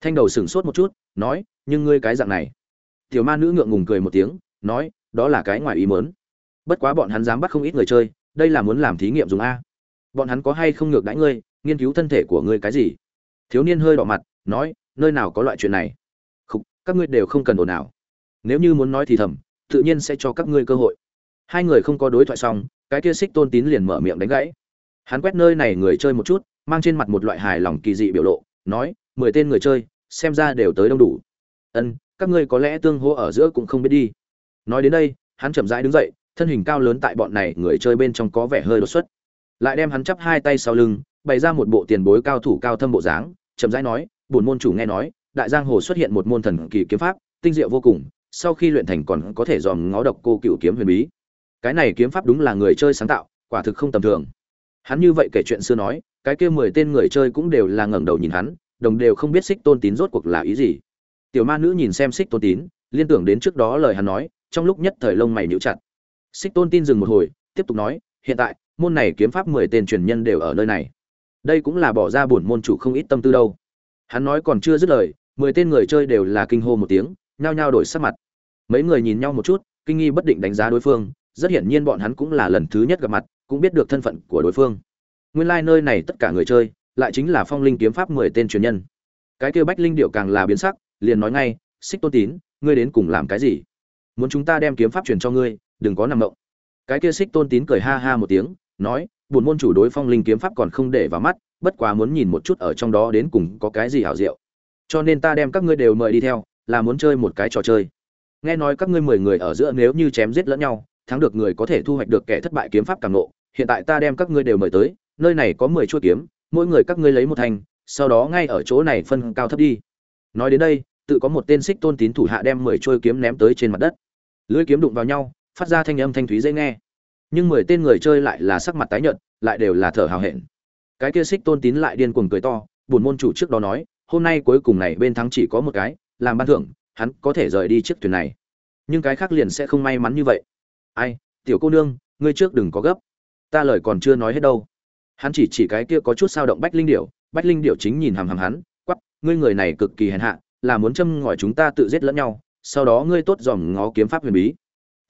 thanh đầu sửng sốt một chút nói nhưng ngươi cái dạng này. Tiểu ma nữ ngượng ngùng cười một tiếng nói đó là cái ngoài ý mớn bất quá bọn hắn dám bắt không ít người chơi đây là muốn làm thí nghiệm dùng a. Bọn hắn có hay không ngược đãi ngươi nghiên cứu thân thể của ngươi cái gì? Thiếu niên hơi đỏ mặt nói nơi nào có loại chuyện này? Không, các ngươi đều không cần ồn ào. Nếu như muốn nói thì thầm tự nhiên sẽ cho các ngươi cơ hội. Hai người không có đối thoại xong cái kia xích tôn tín liền mở miệng đánh gãy. Hắn quét nơi này người chơi một chút mang trên mặt một loại hài lòng kỳ dị biểu lộ nói mười tên người chơi xem ra đều tới đông đủ. Ân, các ngươi có lẽ tương hỗ ở giữa cũng không biết đi. Nói đến đây, hắn chậm rãi đứng dậy, thân hình cao lớn tại bọn này người chơi bên trong có vẻ hơi đột xuất. Lại đem hắn chắp hai tay sau lưng, bày ra một bộ tiền bối cao thủ cao thâm bộ dáng, chậm rãi nói, bổn môn chủ nghe nói, đại giang hồ xuất hiện một môn thần kỳ kiếm pháp, tinh diệu vô cùng, sau khi luyện thành còn có thể dòm ngó độc cô cựu kiếm huyền bí. Cái này kiếm pháp đúng là người chơi sáng tạo, quả thực không tầm thường. Hắn như vậy kể chuyện xưa nói, cái kia mười tên người chơi cũng đều là ngẩng đầu nhìn hắn đồng đều không biết xích tôn tín rốt cuộc là ý gì. Tiểu ma nữ nhìn xem xích tôn tín, liên tưởng đến trước đó lời hắn nói, trong lúc nhất thời lông mày nhíu chặt. Xích tôn tin dừng một hồi, tiếp tục nói, hiện tại, môn này kiếm pháp mười tên truyền nhân đều ở nơi này. Đây cũng là bỏ ra bổn môn chủ không ít tâm tư đâu. Hắn nói còn chưa dứt lời, mười tên người chơi đều là kinh hô một tiếng, nhao nhao đổi sắc mặt. Mấy người nhìn nhau một chút, kinh nghi bất định đánh giá đối phương, rất hiển nhiên bọn hắn cũng là lần thứ nhất gặp mặt, cũng biết được thân phận của đối phương. Nguyên lai nơi này tất cả người chơi lại chính là phong linh kiếm pháp mười tên truyền nhân. Cái kêu bách linh điệu càng là biến sắc, liền nói ngay, xích tôn tín, ngươi đến cùng làm cái gì? Muốn chúng ta đem kiếm pháp truyền cho ngươi, đừng có nằm mộng. Cái kia xích tôn tín cười ha ha một tiếng, nói buồn môn chủ đối phong linh kiếm pháp còn không để vào mắt, bất quá muốn nhìn một chút ở trong đó đến cùng có cái gì hảo diệu. Cho nên ta đem các ngươi đều mời đi theo, là muốn chơi một cái trò chơi. Nghe nói các ngươi mười người ở giữa nếu như chém giết lẫn nhau, thắng được người có thể thu hoạch được kẻ thất bại kiếm pháp càng nộ hiện tại ta đem các ngươi đều mời tới, nơi này có mười chuôi kiếm mỗi người các ngươi lấy một thành, sau đó ngay ở chỗ này phân cao thấp đi. Nói đến đây tự có một tên xích tôn tín thủ hạ đem mười trôi kiếm ném tới trên mặt đất. Lưỡi kiếm đụng vào nhau phát ra thanh âm thanh thúy dễ nghe. Nhưng mười tên người chơi lại là sắc mặt tái nhợt lại đều là thở hào hẹn. Cái kia xích tôn tín lại điên cuồng cười to buồn môn chủ trước đó nói hôm nay cuối cùng này bên thắng chỉ có một cái làm ban thưởng hắn có thể rời đi chiếc thuyền này. Nhưng cái khác liền sẽ không may mắn như vậy. Ai tiểu cô nương ngươi trước đừng có gấp. Ta lời còn chưa nói hết đâu hắn chỉ chỉ cái kia có chút sao động bách linh điểu, bách linh điểu chính nhìn hàm hàm hắn quắp ngươi người này cực kỳ hèn hạ, là muốn châm ngòi chúng ta tự giết lẫn nhau, sau đó ngươi tốt dòm ngó kiếm pháp huyền bí.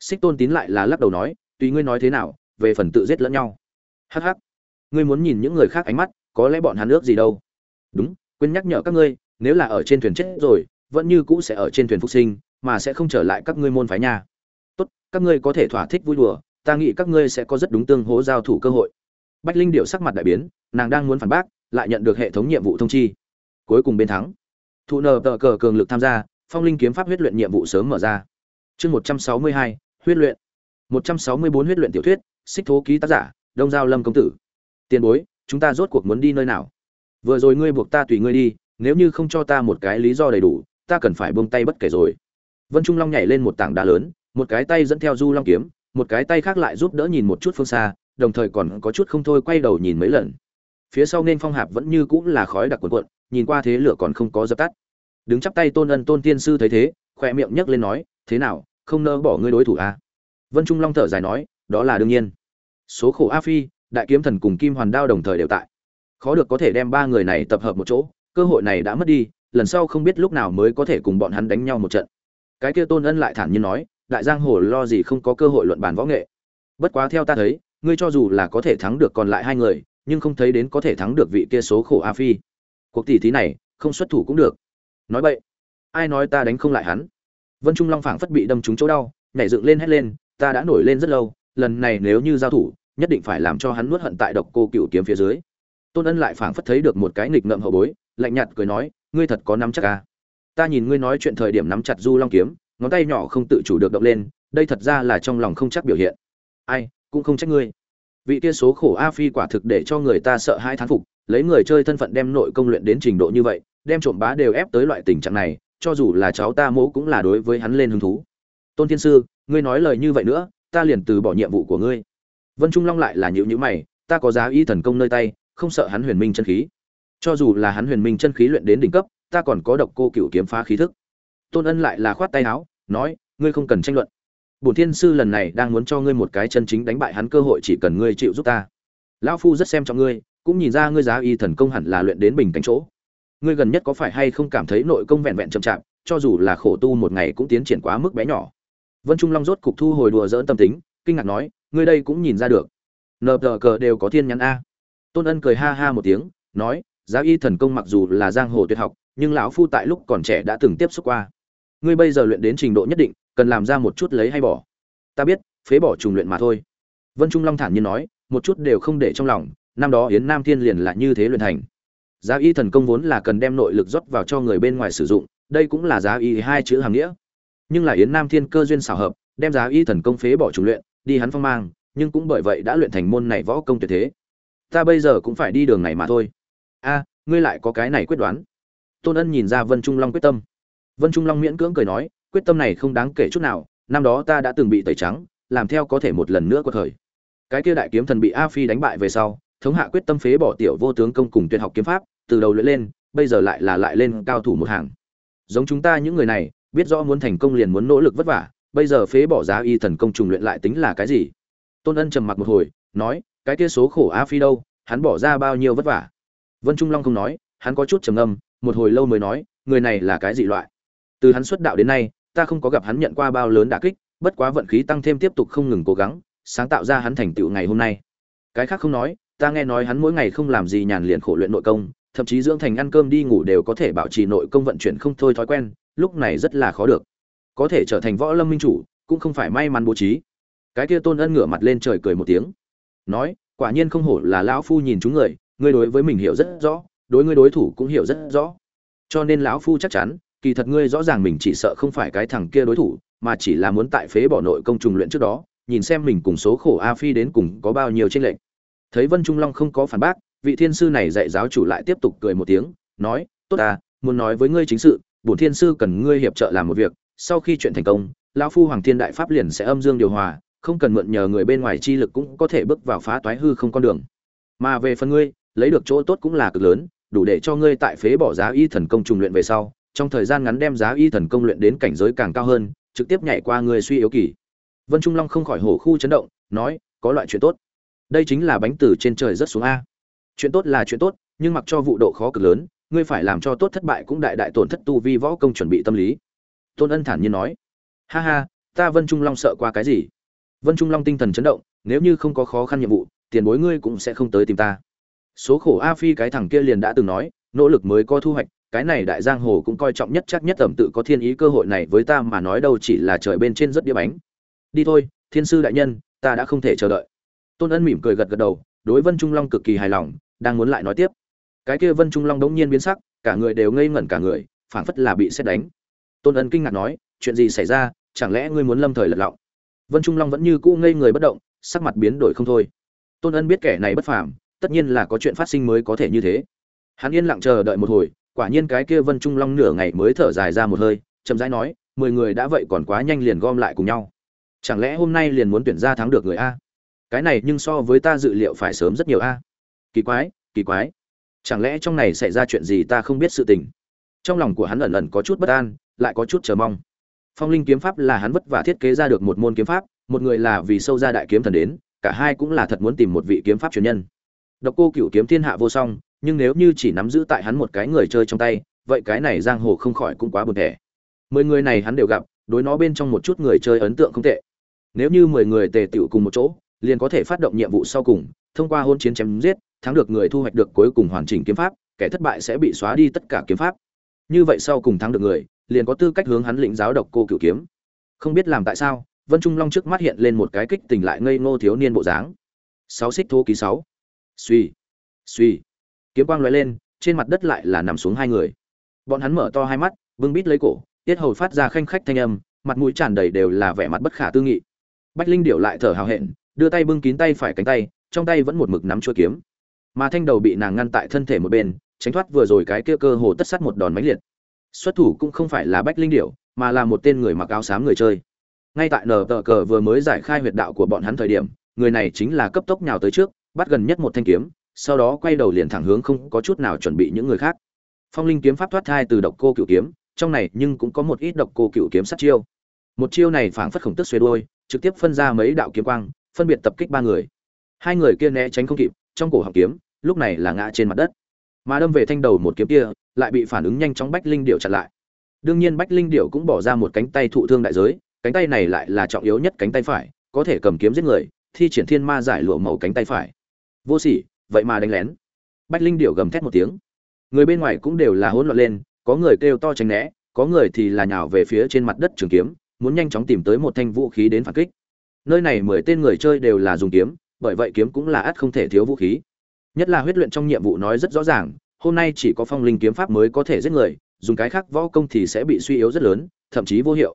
Xích tôn tín lại là lắc đầu nói, tùy ngươi nói thế nào, về phần tự giết lẫn nhau. Hắc hắc, ngươi muốn nhìn những người khác ánh mắt, có lẽ bọn hắn ước gì đâu. Đúng, quên nhắc nhở các ngươi, nếu là ở trên thuyền chết rồi, vẫn như cũ sẽ ở trên thuyền phục sinh, mà sẽ không trở lại các ngươi môn phái nhà tốt, các ngươi có thể thỏa thích vui đùa, ta nghĩ các ngươi sẽ có rất đúng tương hố giao thủ cơ hội bách linh điệu sắc mặt đại biến, nàng đang muốn phản bác, lại nhận được hệ thống nhiệm vụ thông chi. Cuối cùng bên thắng. Thụ nờ tờ cờ cường lực tham gia, phong linh kiếm pháp huyết luyện nhiệm vụ sớm mở ra. Chương một trăm sáu mươi hai, huyết luyện. một trăm sáu mươi bốn huyết luyện tiểu thuyết, xích thố ký tác giả, đông giao lâm công tử. Tiền bối, chúng ta rốt cuộc muốn đi nơi nào? Vừa rồi ngươi buộc ta tùy ngươi đi, nếu như không cho ta một cái lý do đầy đủ, ta cần phải buông tay bất kể rồi. Vân trung long nhảy lên một tảng đá lớn, một cái tay dẫn theo du long kiếm, một cái tay khác lại giúp đỡ nhìn một chút phương xa đồng thời còn có chút không thôi quay đầu nhìn mấy lần. Phía sau nên phong hạp vẫn như cũng là khói đặc cuộn quận nhìn qua thế lửa còn không có dập tắt. Đứng chắp tay tôn ân tôn tiên sư thấy thế khoe miệng nhấc lên nói, thế nào, không nỡ bỏ ngươi đối thủ à? vân trung long thở dài nói, đó là đương nhiên. Số khổ a phi, đại kiếm thần cùng kim hoàn đao đồng thời đều tại. Khó được có thể đem ba người này tập hợp một chỗ, cơ hội này đã mất đi, lần sau không biết lúc nào mới có thể cùng bọn hắn đánh nhau một trận. Cái kia tôn ân lại thản nhiên nói, đại giang hồ lo gì không có cơ hội luận bàn võ nghệ. Bất quá theo ta thấy ngươi cho dù là có thể thắng được còn lại hai người, nhưng không thấy đến có thể thắng được vị kia số khổ a phi. Cuộc tỷ thí này, không xuất thủ cũng được. Nói vậy ai nói ta đánh không lại hắn? Vân trung long phảng phất bị đâm trúng chỗ đau, nhảy dựng lên hét lên, ta đã nổi lên rất lâu, lần này nếu như giao thủ, nhất định phải làm cho hắn nuốt hận tại độc cô cựu kiếm phía dưới. Tôn ân lại phảng phất thấy được một cái nghịch ngợm hậu bối, lạnh nhạt cười nói, ngươi thật có nắm chắc à? ta nhìn ngươi nói chuyện thời điểm nắm chặt du long kiếm, ngón tay nhỏ không tự chủ được động lên, đây thật ra là trong lòng không chắc biểu hiện. Ai cũng không trách ngươi. Vị kia số khổ a phi quả thực để cho người ta sợ hai thán phục, lấy người chơi thân phận đem nội công luyện đến trình độ như vậy, đem trộm bá đều ép tới loại tình trạng này, cho dù là cháu ta mỗ cũng là đối với hắn lên hứng thú. Tôn thiên sư, ngươi nói lời như vậy nữa, ta liền từ bỏ nhiệm vụ của ngươi. Vân trung long lại là nhịu nhữ mày, ta có giá y thần công nơi tay, không sợ hắn huyền minh chân khí. Cho dù là hắn huyền minh chân khí luyện đến đỉnh cấp, ta còn có độc cô cựu kiếm phá khí thức. Tôn ân lại là khoát tay áo, nói, ngươi không cần tranh luận bổn thiên sư lần này đang muốn cho ngươi một cái chân chính đánh bại hắn cơ hội, chỉ cần ngươi chịu giúp ta. Lão phu rất xem trọng ngươi, cũng nhìn ra ngươi giá y thần công hẳn là luyện đến bình cánh chỗ. Ngươi gần nhất có phải hay không cảm thấy nội công vẹn vẹn chậm chạp, cho dù là khổ tu một ngày cũng tiến triển quá mức bé nhỏ. Vân trung long rốt cục thu hồi đùa dỡn tâm tính, kinh ngạc nói, ngươi đây cũng nhìn ra được. Nờ tờ cờ đều có thiên nhắn a. Tôn ân cười ha ha một tiếng, nói, giá y thần công mặc dù là giang hồ tuyệt học, nhưng lão phu tại lúc còn trẻ đã từng tiếp xúc qua. Ngươi bây giờ luyện đến trình độ nhất định cần làm ra một chút lấy hay bỏ. Ta biết, phế bỏ trùng luyện mà thôi. Vân trung long thản nhiên nói, một chút đều không để trong lòng, năm đó yến nam thiên liền là như thế luyện thành. Giá y thần công vốn là cần đem nội lực rót vào cho người bên ngoài sử dụng, đây cũng là giá y hai chữ hàm nghĩa. Nhưng là yến nam thiên cơ duyên xảo hợp, đem giá y thần công phế bỏ trùng luyện, đi hắn phong mang, nhưng cũng bởi vậy đã luyện thành môn này võ công tuyệt thế. Ta bây giờ cũng phải đi đường này mà thôi. A, ngươi lại có cái này quyết đoán. Tôn ân nhìn ra vân trung long quyết tâm. Vân trung long miễn cưỡng cười nói quyết tâm này không đáng kể chút nào, năm đó ta đã từng bị tẩy trắng, làm theo có thể một lần nữa qua thời. Cái kia đại kiếm thần bị a phi đánh bại về sau, thống hạ quyết tâm phế bỏ tiểu vô tướng công cùng tuyệt học kiếm pháp, từ đầu luyện lên, bây giờ lại là lại lên cao thủ một hàng. Giống chúng ta những người này, biết rõ muốn thành công liền muốn nỗ lực vất vả, bây giờ phế bỏ giá y thần công trùng luyện lại tính là cái gì? Tôn ân trầm mặc một hồi, nói, cái kia số khổ a phi đâu, hắn bỏ ra bao nhiêu vất vả? Vân trung long không nói, hắn có chút trầm ngâm, một hồi lâu mới nói, người này là cái gì loại? Từ hắn xuất đạo đến nay ta không có gặp hắn nhận qua bao lớn đả kích, bất quá vận khí tăng thêm tiếp tục không ngừng cố gắng, sáng tạo ra hắn thành tựu ngày hôm nay. Cái khác không nói, ta nghe nói hắn mỗi ngày không làm gì nhàn liền khổ luyện nội công, thậm chí dưỡng thành ăn cơm đi ngủ đều có thể bảo trì nội công vận chuyển không thôi thói quen, lúc này rất là khó được. Có thể trở thành võ lâm minh chủ, cũng không phải may mắn bố trí. Cái kia tôn ân ngửa mặt lên trời cười một tiếng. Nói, quả nhiên không hổ là lão phu nhìn chúng người ngươi đối với mình hiểu rất rõ, đối ngươi đối thủ cũng hiểu rất rõ. Cho nên lão phu chắc chắn kỳ thật ngươi rõ ràng mình chỉ sợ không phải cái thằng kia đối thủ mà chỉ là muốn tại phế bỏ nội công trùng luyện trước đó nhìn xem mình cùng số khổ a phi đến cùng có bao nhiêu chênh lệch. Thấy vân trung long không có phản bác vị thiên sư này dạy giáo chủ lại tiếp tục cười một tiếng nói tốt à, muốn nói với ngươi chính sự bổn thiên sư cần ngươi hiệp trợ làm một việc sau khi chuyện thành công lão phu hoàng thiên đại pháp liền sẽ âm dương điều hòa không cần mượn nhờ người bên ngoài chi lực cũng có thể bước vào phá toái hư không con đường. Mà về phần ngươi lấy được chỗ tốt cũng là cực lớn đủ để cho ngươi tại phế bỏ giá y thần công trùng luyện về sau trong thời gian ngắn đem giá y thần công luyện đến cảnh giới càng cao hơn, trực tiếp nhảy qua người suy yếu kỳ. Vân trung long không khỏi hổ khu chấn động, nói, có loại chuyện tốt. Đây chính là bánh từ trên trời rất xuống a. Chuyện tốt là chuyện tốt, nhưng mặc cho vụ độ khó cực lớn, ngươi phải làm cho tốt thất bại cũng đại đại tổn thất tu vi võ công chuẩn bị tâm lý. Tôn ân thản nhiên nói. Ha ha, ta vân trung long sợ qua cái gì? Vân trung long tinh thần chấn động, nếu như không có khó khăn nhiệm vụ, tiền bối ngươi cũng sẽ không tới tìm ta. Số khổ a phi cái thằng kia liền đã từng nói, nỗ lực mới có thu hoạch cái này đại giang hồ cũng coi trọng nhất chắc nhất ẩm tự có thiên ý cơ hội này với ta mà nói đâu chỉ là trời bên trên rất đĩa bánh. Đi thôi, thiên sư đại nhân, ta đã không thể chờ đợi. Tôn ân mỉm cười gật gật đầu, đối vân trung long cực kỳ hài lòng, đang muốn lại nói tiếp. Cái kia vân trung long đống nhiên biến sắc, cả người đều ngây ngẩn cả người, phảng phất là bị xét đánh. Tôn ân kinh ngạc nói, chuyện gì xảy ra? Chẳng lẽ ngươi muốn lâm thời lật lọng? Vân trung long vẫn như cũ ngây người bất động, sắc mặt biến đổi không thôi. Tôn ân biết kẻ này bất phàm, tất nhiên là có chuyện phát sinh mới có thể như thế. Hắn yên lặng chờ đợi một hồi quả nhiên cái kia vân trung long nửa ngày mới thở dài ra một hơi, chậm rãi nói, mười người đã vậy còn quá nhanh liền gom lại cùng nhau. Chẳng lẽ hôm nay liền muốn tuyển ra thắng được người a? Cái này nhưng so với ta dự liệu phải sớm rất nhiều a. Kỳ quái kỳ quái. Chẳng lẽ trong này xảy ra chuyện gì ta không biết sự tình? Trong lòng của hắn ẩn ẩn có chút bất an, lại có chút chờ mong. Phong linh kiếm pháp là hắn vất vả thiết kế ra được một môn kiếm pháp, một người là vì sâu ra đại kiếm thần đến, cả hai cũng là thật muốn tìm một vị kiếm pháp truyền nhân. Độc cô cựu kiếm thiên hạ vô song nhưng nếu như chỉ nắm giữ tại hắn một cái người chơi trong tay, vậy cái này giang hồ không khỏi cũng quá buồn thẻ. Mười người này hắn đều gặp, đối nó bên trong một chút người chơi ấn tượng không tệ. Nếu như mười người tề tựu cùng một chỗ, liền có thể phát động nhiệm vụ sau cùng, thông qua hôn chiến chém giết, thắng được người thu hoạch được cuối cùng hoàn chỉnh kiếm pháp, kẻ thất bại sẽ bị xóa đi tất cả kiếm pháp. Như vậy sau cùng thắng được người, liền có tư cách hướng hắn lĩnh giáo độc cô cựu kiếm. Không biết làm tại sao, vân trung long trước mắt hiện lên một cái kích tình lại ngây ngô thiếu niên bộ dáng. Sáu xích thô ký sáu. Suy suy kiếm quang lóe lên, trên mặt đất lại là nằm xuống hai người. Bọn hắn mở to hai mắt, bưng bít lấy cổ, tiết hầu phát ra khanh khách thanh âm, mặt mũi tràn đầy đều là vẻ mặt bất khả tư nghị. Bách linh điệu lại thở hào hẹn, đưa tay bưng kín tay phải cánh tay, trong tay vẫn một mực nắm chuôi kiếm. Mà thanh đầu bị nàng ngăn tại thân thể một bên, tránh thoát vừa rồi cái kia cơ hồ tất sắt một đòn mãnh liệt. Xuất thủ cũng không phải là bách linh điệu mà là một tên người mặc áo xám người chơi. Ngay tại nờ tờ cờ vừa mới giải khai huyệt đạo của bọn hắn thời điểm, người này chính là cấp tốc nhào tới trước, bắt gần nhất một thanh kiếm sau đó quay đầu liền thẳng hướng không có chút nào chuẩn bị những người khác. Phong linh kiếm pháp thoát thai từ độc cô cựu kiếm, trong này nhưng cũng có một ít độc cô cựu kiếm sát chiêu. Một chiêu này phảng phất khổng tức xuê đôi trực tiếp phân ra mấy đạo kiếm quang, phân biệt tập kích ba người. Hai người kia né tránh không kịp, trong cổ họng kiếm, lúc này là ngã trên mặt đất. Mà đâm về thanh đầu một kiếm kia, lại bị phản ứng nhanh chóng bách linh điệu chặn lại. Đương nhiên bách linh điệu cũng bỏ ra một cánh tay thụ thương đại giới, cánh tay này lại là trọng yếu nhất cánh tay phải, có thể cầm kiếm giết người, thi triển thiên ma giải lụa màu cánh tay phải. Vô sỉ vậy mà đánh lén. Bách linh điệu gầm thét một tiếng. Người bên ngoài cũng đều là hỗn loạn lên, có người kêu to tránh né, có người thì là nhào về phía trên mặt đất trường kiếm, muốn nhanh chóng tìm tới một thanh vũ khí đến phản kích. Nơi này mười tên người chơi đều là dùng kiếm, bởi vậy kiếm cũng là ắt không thể thiếu vũ khí. Nhất là huyết luyện trong nhiệm vụ nói rất rõ ràng, hôm nay chỉ có phong linh kiếm pháp mới có thể giết người, dùng cái khác võ công thì sẽ bị suy yếu rất lớn, thậm chí vô hiệu.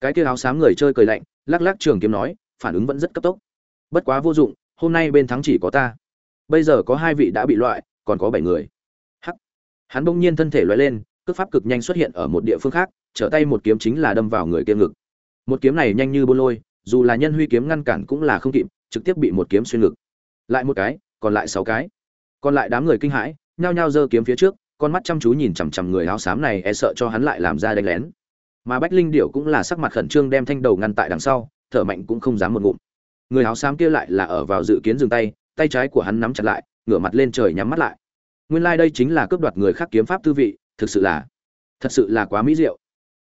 Cái kia áo xám người chơi cười lạnh, lắc lắc trường kiếm nói, phản ứng vẫn rất cấp tốc. Bất quá vô dụng, hôm nay bên thắng chỉ có ta bây giờ có hai vị đã bị loại, còn có bảy người. Hắc. Hắn bỗng nhiên thân thể loại lên, cước pháp cực nhanh xuất hiện ở một địa phương khác, trở tay một kiếm chính là đâm vào người kia ngực. Một kiếm này nhanh như bô lôi, dù là nhân huy kiếm ngăn cản cũng là không kịp, trực tiếp bị một kiếm xuyên ngực. Lại một cái, còn lại sáu cái. Còn lại đám người kinh hãi, nhao nhao giơ kiếm phía trước, con mắt chăm chú nhìn chằm chằm người áo xám này e sợ cho hắn lại làm ra đánh lén. Mà bách linh điệu cũng là sắc mặt khẩn trương đem thanh đầu ngăn tại đằng sau, thở mạnh cũng không dám một ngụm. Người áo xám kia lại là ở vào dự kiến dừng tay tay trái của hắn nắm chặt lại, ngửa mặt lên trời nhắm mắt lại. Nguyên lai、like、đây chính là cướp đoạt người khác kiếm pháp tư vị, thực sự là, thật sự là quá mỹ diệu.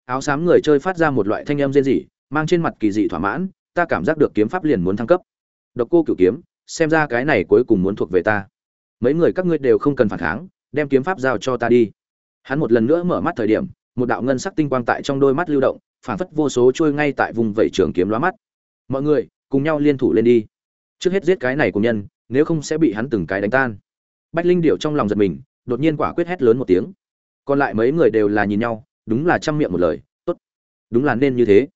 Áo xám người chơi phát ra một loại thanh âm rên rỉ, mang trên mặt kỳ dị thỏa mãn, ta cảm giác được kiếm pháp liền muốn thăng cấp. Độc cô cửu kiếm, xem ra cái này cuối cùng muốn thuộc về ta. Mấy người các ngươi đều không cần phản kháng, đem kiếm pháp giao cho ta đi. Hắn một lần nữa mở mắt thời điểm, một đạo ngân sắc tinh quang tại trong đôi mắt lưu động, phản phất vô số trôi ngay tại vùng vẩy trường kiếm lóa mắt. Mọi người, cùng nhau liên thủ lên đi. Trước hết giết cái này cùng nhân nếu không sẽ bị hắn từng cái đánh tan. Bách linh điệu trong lòng giật mình, đột nhiên quả quyết hét lớn một tiếng. Còn lại mấy người đều là nhìn nhau, đúng là chăm miệng một lời, tốt, đúng là nên như thế.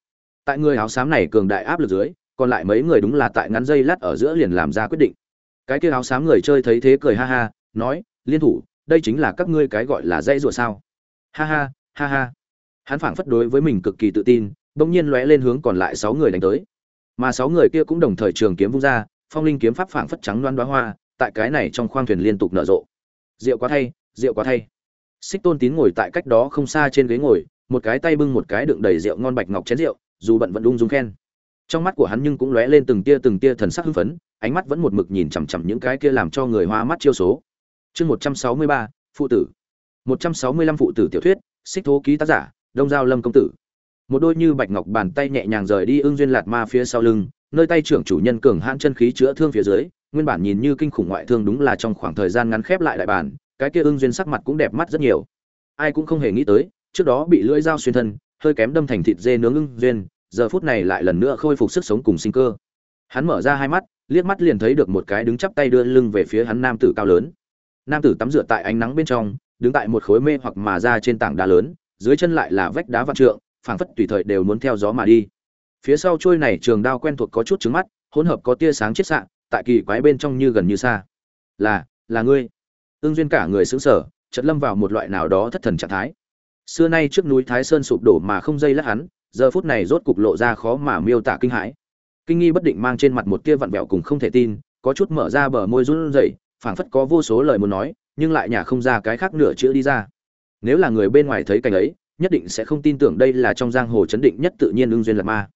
Tại người áo xám này cường đại áp lực dưới, còn lại mấy người đúng là tại ngắn dây lát ở giữa liền làm ra quyết định. Cái kia áo xám người chơi thấy thế cười ha ha, nói, liên thủ, đây chính là các ngươi cái gọi là dây rùa sao? Ha ha ha ha. Hắn phảng phất đối với mình cực kỳ tự tin, bỗng nhiên lóe lên hướng còn lại sáu người đánh tới. Mà sáu người kia cũng đồng thời trường kiếm vung ra phong linh kiếm pháp phảng phất trắng loan đoá hoa, tại cái này trong khoang thuyền liên tục nở rộ. Rượu quá thay, rượu quá thay. Xích tôn tín ngồi tại cách đó không xa trên ghế ngồi, một cái tay bưng một cái đựng đầy rượu ngon bạch ngọc chén rượu, dù bận vẫn đung dung khen. Trong mắt của hắn nhưng cũng lóe lên từng tia từng tia thần sắc hưng phấn, ánh mắt vẫn một mực nhìn chằm chằm những cái kia làm cho người hoa mắt chiêu số. Chương một trăm sáu mươi ba, phụ tử. Một trăm sáu mươi lăm phụ tử tiểu thuyết, xích thố ký tác giả, đông giao lâm công tử. Một đôi như bạch ngọc bàn tay nhẹ nhàng rời đi ưng duyên lạt ma phía sau lưng nơi tay trưởng chủ nhân cường hãn chân khí chữa thương phía dưới, nguyên bản nhìn như kinh khủng ngoại thương đúng là trong khoảng thời gian ngắn khép lại đại bản, cái kia ưng duyên sắc mặt cũng đẹp mắt rất nhiều. Ai cũng không hề nghĩ tới, trước đó bị lưỡi dao xuyên thân, hơi kém đâm thành thịt dê nướng ưng duyên, giờ phút này lại lần nữa khôi phục sức sống cùng sinh cơ. Hắn mở ra hai mắt, liếc mắt liền thấy được một cái đứng chắp tay đưa lưng về phía hắn nam tử cao lớn. Nam tử tắm rửa tại ánh nắng bên trong, đứng tại một khối mê hoặc mà ra trên tảng đá lớn, dưới chân lại là vách đá vạn trượng, phảng phất tùy thời đều muốn theo gió mà đi phía sau trôi này trường đao quen thuộc có chút trứng mắt, hỗn hợp có tia sáng chiết xạ, tại kỳ quái bên trong như gần như xa. Là là ngươi. Ương duyên cả người xứng sở chật lâm vào một loại nào đó thất thần trạng thái. Xưa nay trước núi thái sơn sụp đổ mà không dây lắc hắn, giờ phút này rốt cục lộ ra khó mà miêu tả kinh hãi. Kinh nghi bất định mang trên mặt một tia vặn vẹo cùng không thể tin, có chút mở ra bờ môi run rẩy, phảng phất có vô số lời muốn nói, nhưng lại nhả không ra cái khác nửa chữ đi ra. Nếu là người bên ngoài thấy cảnh ấy, nhất định sẽ không tin tưởng đây là trong giang hồ chấn định nhất tự nhiên ưng duyên là ma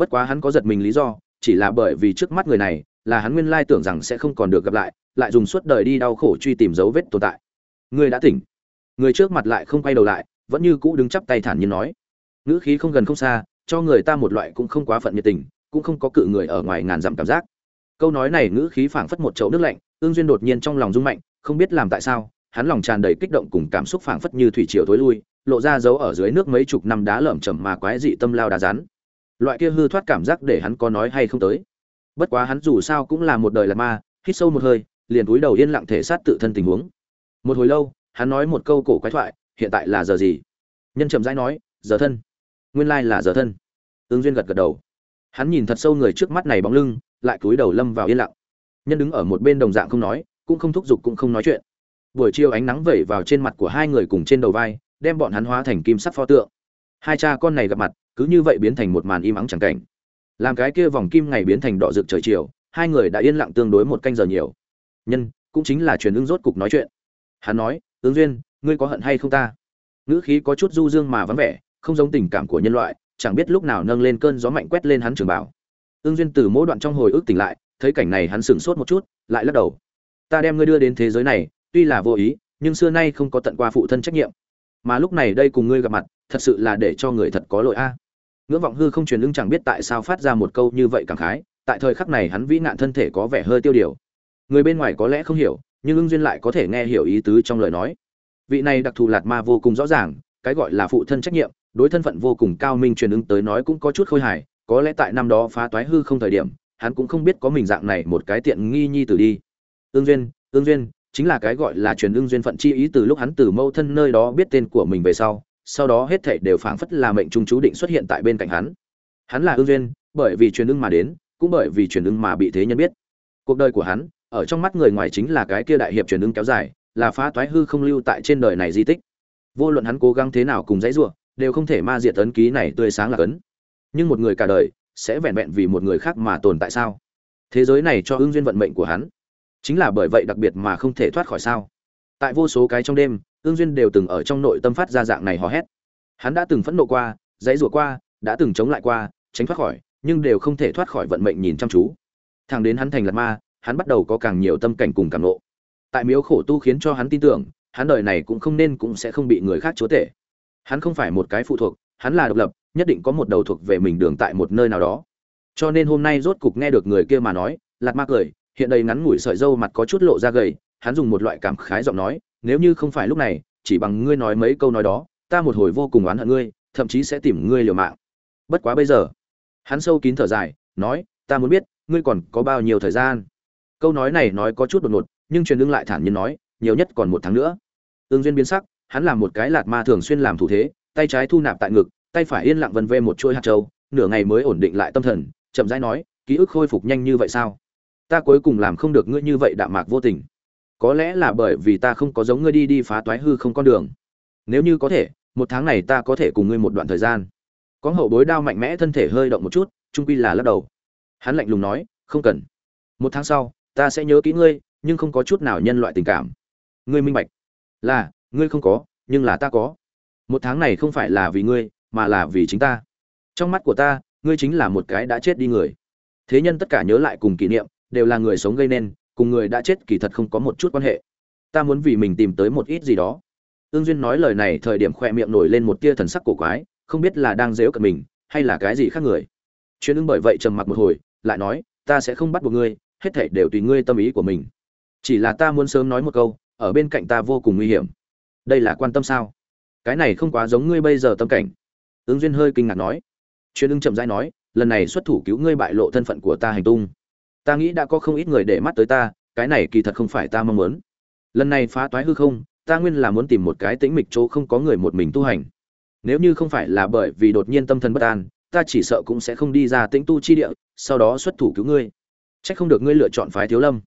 bất quá hắn có giật mình lý do, chỉ là bởi vì trước mắt người này, là hắn nguyên lai tưởng rằng sẽ không còn được gặp lại lại dùng suốt đời đi đau khổ truy tìm dấu vết tồn tại. Người đã tỉnh. Người trước mặt lại không quay đầu lại, vẫn như cũ đứng chắp tay thản nhiên nói. Ngữ khí không gần không xa, cho người ta một loại cũng không quá phận nhiệt tình, cũng không có cự người ở ngoài ngàn dặm cảm giác. Câu nói này ngữ khí phảng phất một chậu nước lạnh, ương duyên đột nhiên trong lòng rung mạnh, không biết làm tại sao, hắn lòng tràn đầy kích động cùng cảm xúc phảng phất như thủy triều thối lui, lộ ra dấu ở dưới nước mấy chục năm đá lởm chởm mà quái dị tâm lao đá rắn loại kia hư thoát cảm giác để hắn có nói hay không tới. Bất quá hắn dù sao cũng là một đời là ma, hít sâu một hơi, liền cúi đầu yên lặng thể sát tự thân tình huống. Một hồi lâu, hắn nói một câu cổ quái thoại, hiện tại là giờ gì? Nhân chậm rãi nói, giờ thân. Nguyên lai là giờ thân. Ứng duyên gật gật đầu. Hắn nhìn thật sâu người trước mắt này bóng lưng, lại cúi đầu lâm vào yên lặng. Nhân đứng ở một bên đồng dạng không nói, cũng không thúc giục cũng không nói chuyện. Buổi chiều ánh nắng vẩy vào trên mặt của hai người cùng trên đầu vai, đem bọn hắn hóa thành kim sắc pho tượng hai cha con này gặp mặt, cứ như vậy biến thành một màn im ắng chẳng cảnh. Làm cái kia vòng kim ngày biến thành đỏ rực trời chiều, hai người đã yên lặng tương đối một canh giờ nhiều. Nhân, cũng chính là truyền ứng rốt cục nói chuyện. Hắn nói ứng duyên, ngươi có hận hay không ta? Ngữ khí có chút du dương mà vắng vẻ, không giống tình cảm của nhân loại, chẳng biết lúc nào nâng lên cơn gió mạnh quét lên hắn trường bảo. Ương duyên từ mỗi đoạn trong hồi ức tỉnh lại, thấy cảnh này hắn sửng sốt một chút, lại lắc đầu. Ta đem ngươi đưa đến thế giới này, tuy là vô ý, nhưng xưa nay không có tận qua phụ thân trách nhiệm. Mà lúc này đây cùng ngươi gặp mặt thật sự là để cho người thật có lỗi a. Ngưỡng vọng hư không truyền lưng chẳng biết tại sao phát ra một câu như vậy cảm khái, tại thời khắc này hắn vĩ nạn thân thể có vẻ hơi tiêu điều. Người bên ngoài có lẽ không hiểu, nhưng ưng duyên lại có thể nghe hiểu ý tứ trong lời nói. Vị này đặc thù lạt ma vô cùng rõ ràng, cái gọi là phụ thân trách nhiệm, đối thân phận vô cùng cao minh truyền ứng tới nói cũng có chút khôi hài, có lẽ tại năm đó phá toái hư không thời điểm, hắn cũng không biết có mình dạng này một cái tiện nghi nhi từ đi. Ương duyên ương duyên, chính là cái gọi là truyền ương duyên phận chi ý từ lúc hắn từ mâu thân nơi đó biết tên của mình về sau sau đó hết thảy đều phảng phất là mệnh trung chú định xuất hiện tại bên cạnh hắn. Hắn là ương duyên, bởi vì truyền ưng mà đến, cũng bởi vì truyền ưng mà bị thế nhân biết. Cuộc đời của hắn, ở trong mắt người ngoài chính là cái kia đại hiệp truyền ưng kéo dài, là phá toái hư không lưu tại trên đời này di tích. Vô luận hắn cố gắng thế nào cùng dãy rủa, đều không thể ma diệt tấn ký này tươi sáng là ấn. nhưng một người cả đời, sẽ vẹn vẹn vì một người khác mà tồn tại sao? Thế giới này cho ưng duyên vận mệnh của hắn, chính là bởi vậy đặc biệt mà không thể thoát khỏi sao? Tại vô số cái trong đêm ương duyên đều từng ở trong nội tâm phát ra dạng này hò hét. Hắn đã từng phẫn nộ qua, dãy rủa qua, đã từng chống lại qua, tránh thoát khỏi, nhưng đều không thể thoát khỏi vận mệnh nhìn chăm chú. Thằng đến hắn thành lạt ma, hắn bắt đầu có càng nhiều tâm cảnh cùng cảm nộ tại miếu khổ tu khiến cho hắn tin tưởng, hắn đời này cũng không nên cũng sẽ không bị người khác chúa tể. Hắn không phải một cái phụ thuộc, hắn là độc lập, nhất định có một đầu thuộc về mình đường tại một nơi nào đó. Cho nên hôm nay rốt cục nghe được người kia mà nói lạt ma cười, hiện đây ngắn ngủi sợi dâu mặt có chút lộ ra gầy, hắn dùng một loại cảm khái giọng nói nếu như không phải lúc này, chỉ bằng ngươi nói mấy câu nói đó, ta một hồi vô cùng oán hận ngươi, thậm chí sẽ tìm ngươi liều mạng. Bất quá bây giờ, hắn sâu kín thở dài, nói, ta muốn biết, ngươi còn có bao nhiêu thời gian? Câu nói này nói có chút đột ngột, nhưng truyền đương lại thản nhiên nói, nhiều nhất còn một tháng nữa. Ương duyên biến sắc, hắn làm một cái lạt ma thường xuyên làm thủ thế, tay trái thu nạp tại ngực, tay phải yên lặng vân vê một chuỗi hạt châu, nửa ngày mới ổn định lại tâm thần, chậm rãi nói, ký ức khôi phục nhanh như vậy sao? Ta cuối cùng làm không được ngươi như vậy đạm mạc vô tình có lẽ là bởi vì ta không có giống ngươi đi đi phá toái hư không con đường. Nếu như có thể, một tháng này ta có thể cùng ngươi một đoạn thời gian. Có hậu bối đao mạnh mẽ thân thể hơi động một chút, trung quy là lắc đầu. Hắn lạnh lùng nói, không cần. Một tháng sau, ta sẽ nhớ kỹ ngươi, nhưng không có chút nào nhân loại tình cảm. Ngươi minh bạch. Là, ngươi không có, nhưng là ta có. Một tháng này không phải là vì ngươi, mà là vì chính ta. Trong mắt của ta, ngươi chính là một cái đã chết đi người. Thế nhân tất cả nhớ lại cùng kỷ niệm, đều là người sống gây nên cùng người đã chết kỳ thật không có một chút quan hệ. Ta muốn vì mình tìm tới một ít gì đó. Ương duyên nói lời này thời điểm khoe miệng nổi lên một tia thần sắc cổ quái, không biết là đang dếu cận mình, hay là cái gì khác người. Chuyên ưng bởi vậy trầm mặc một hồi, lại nói, ta sẽ không bắt buộc ngươi, hết thảy đều tùy ngươi tâm ý của mình. Chỉ là ta muốn sớm nói một câu, ở bên cạnh ta vô cùng nguy hiểm. Đây là quan tâm sao? Cái này không quá giống ngươi bây giờ tâm cảnh. Ứng duyên hơi kinh ngạc nói. Chuyên ưng chậm rãi nói, lần này xuất thủ cứu ngươi bại lộ thân phận của ta hành tung ta nghĩ đã có không ít người để mắt tới ta, cái này kỳ thật không phải ta mong muốn. Lần này phá toái hư không, ta nguyên là muốn tìm một cái tĩnh mịch chỗ không có người một mình tu hành. Nếu như không phải là bởi vì đột nhiên tâm thần bất an, ta chỉ sợ cũng sẽ không đi ra tĩnh tu chi địa, sau đó xuất thủ cứu ngươi. Chắc không được ngươi lựa chọn phái thiếu lâm.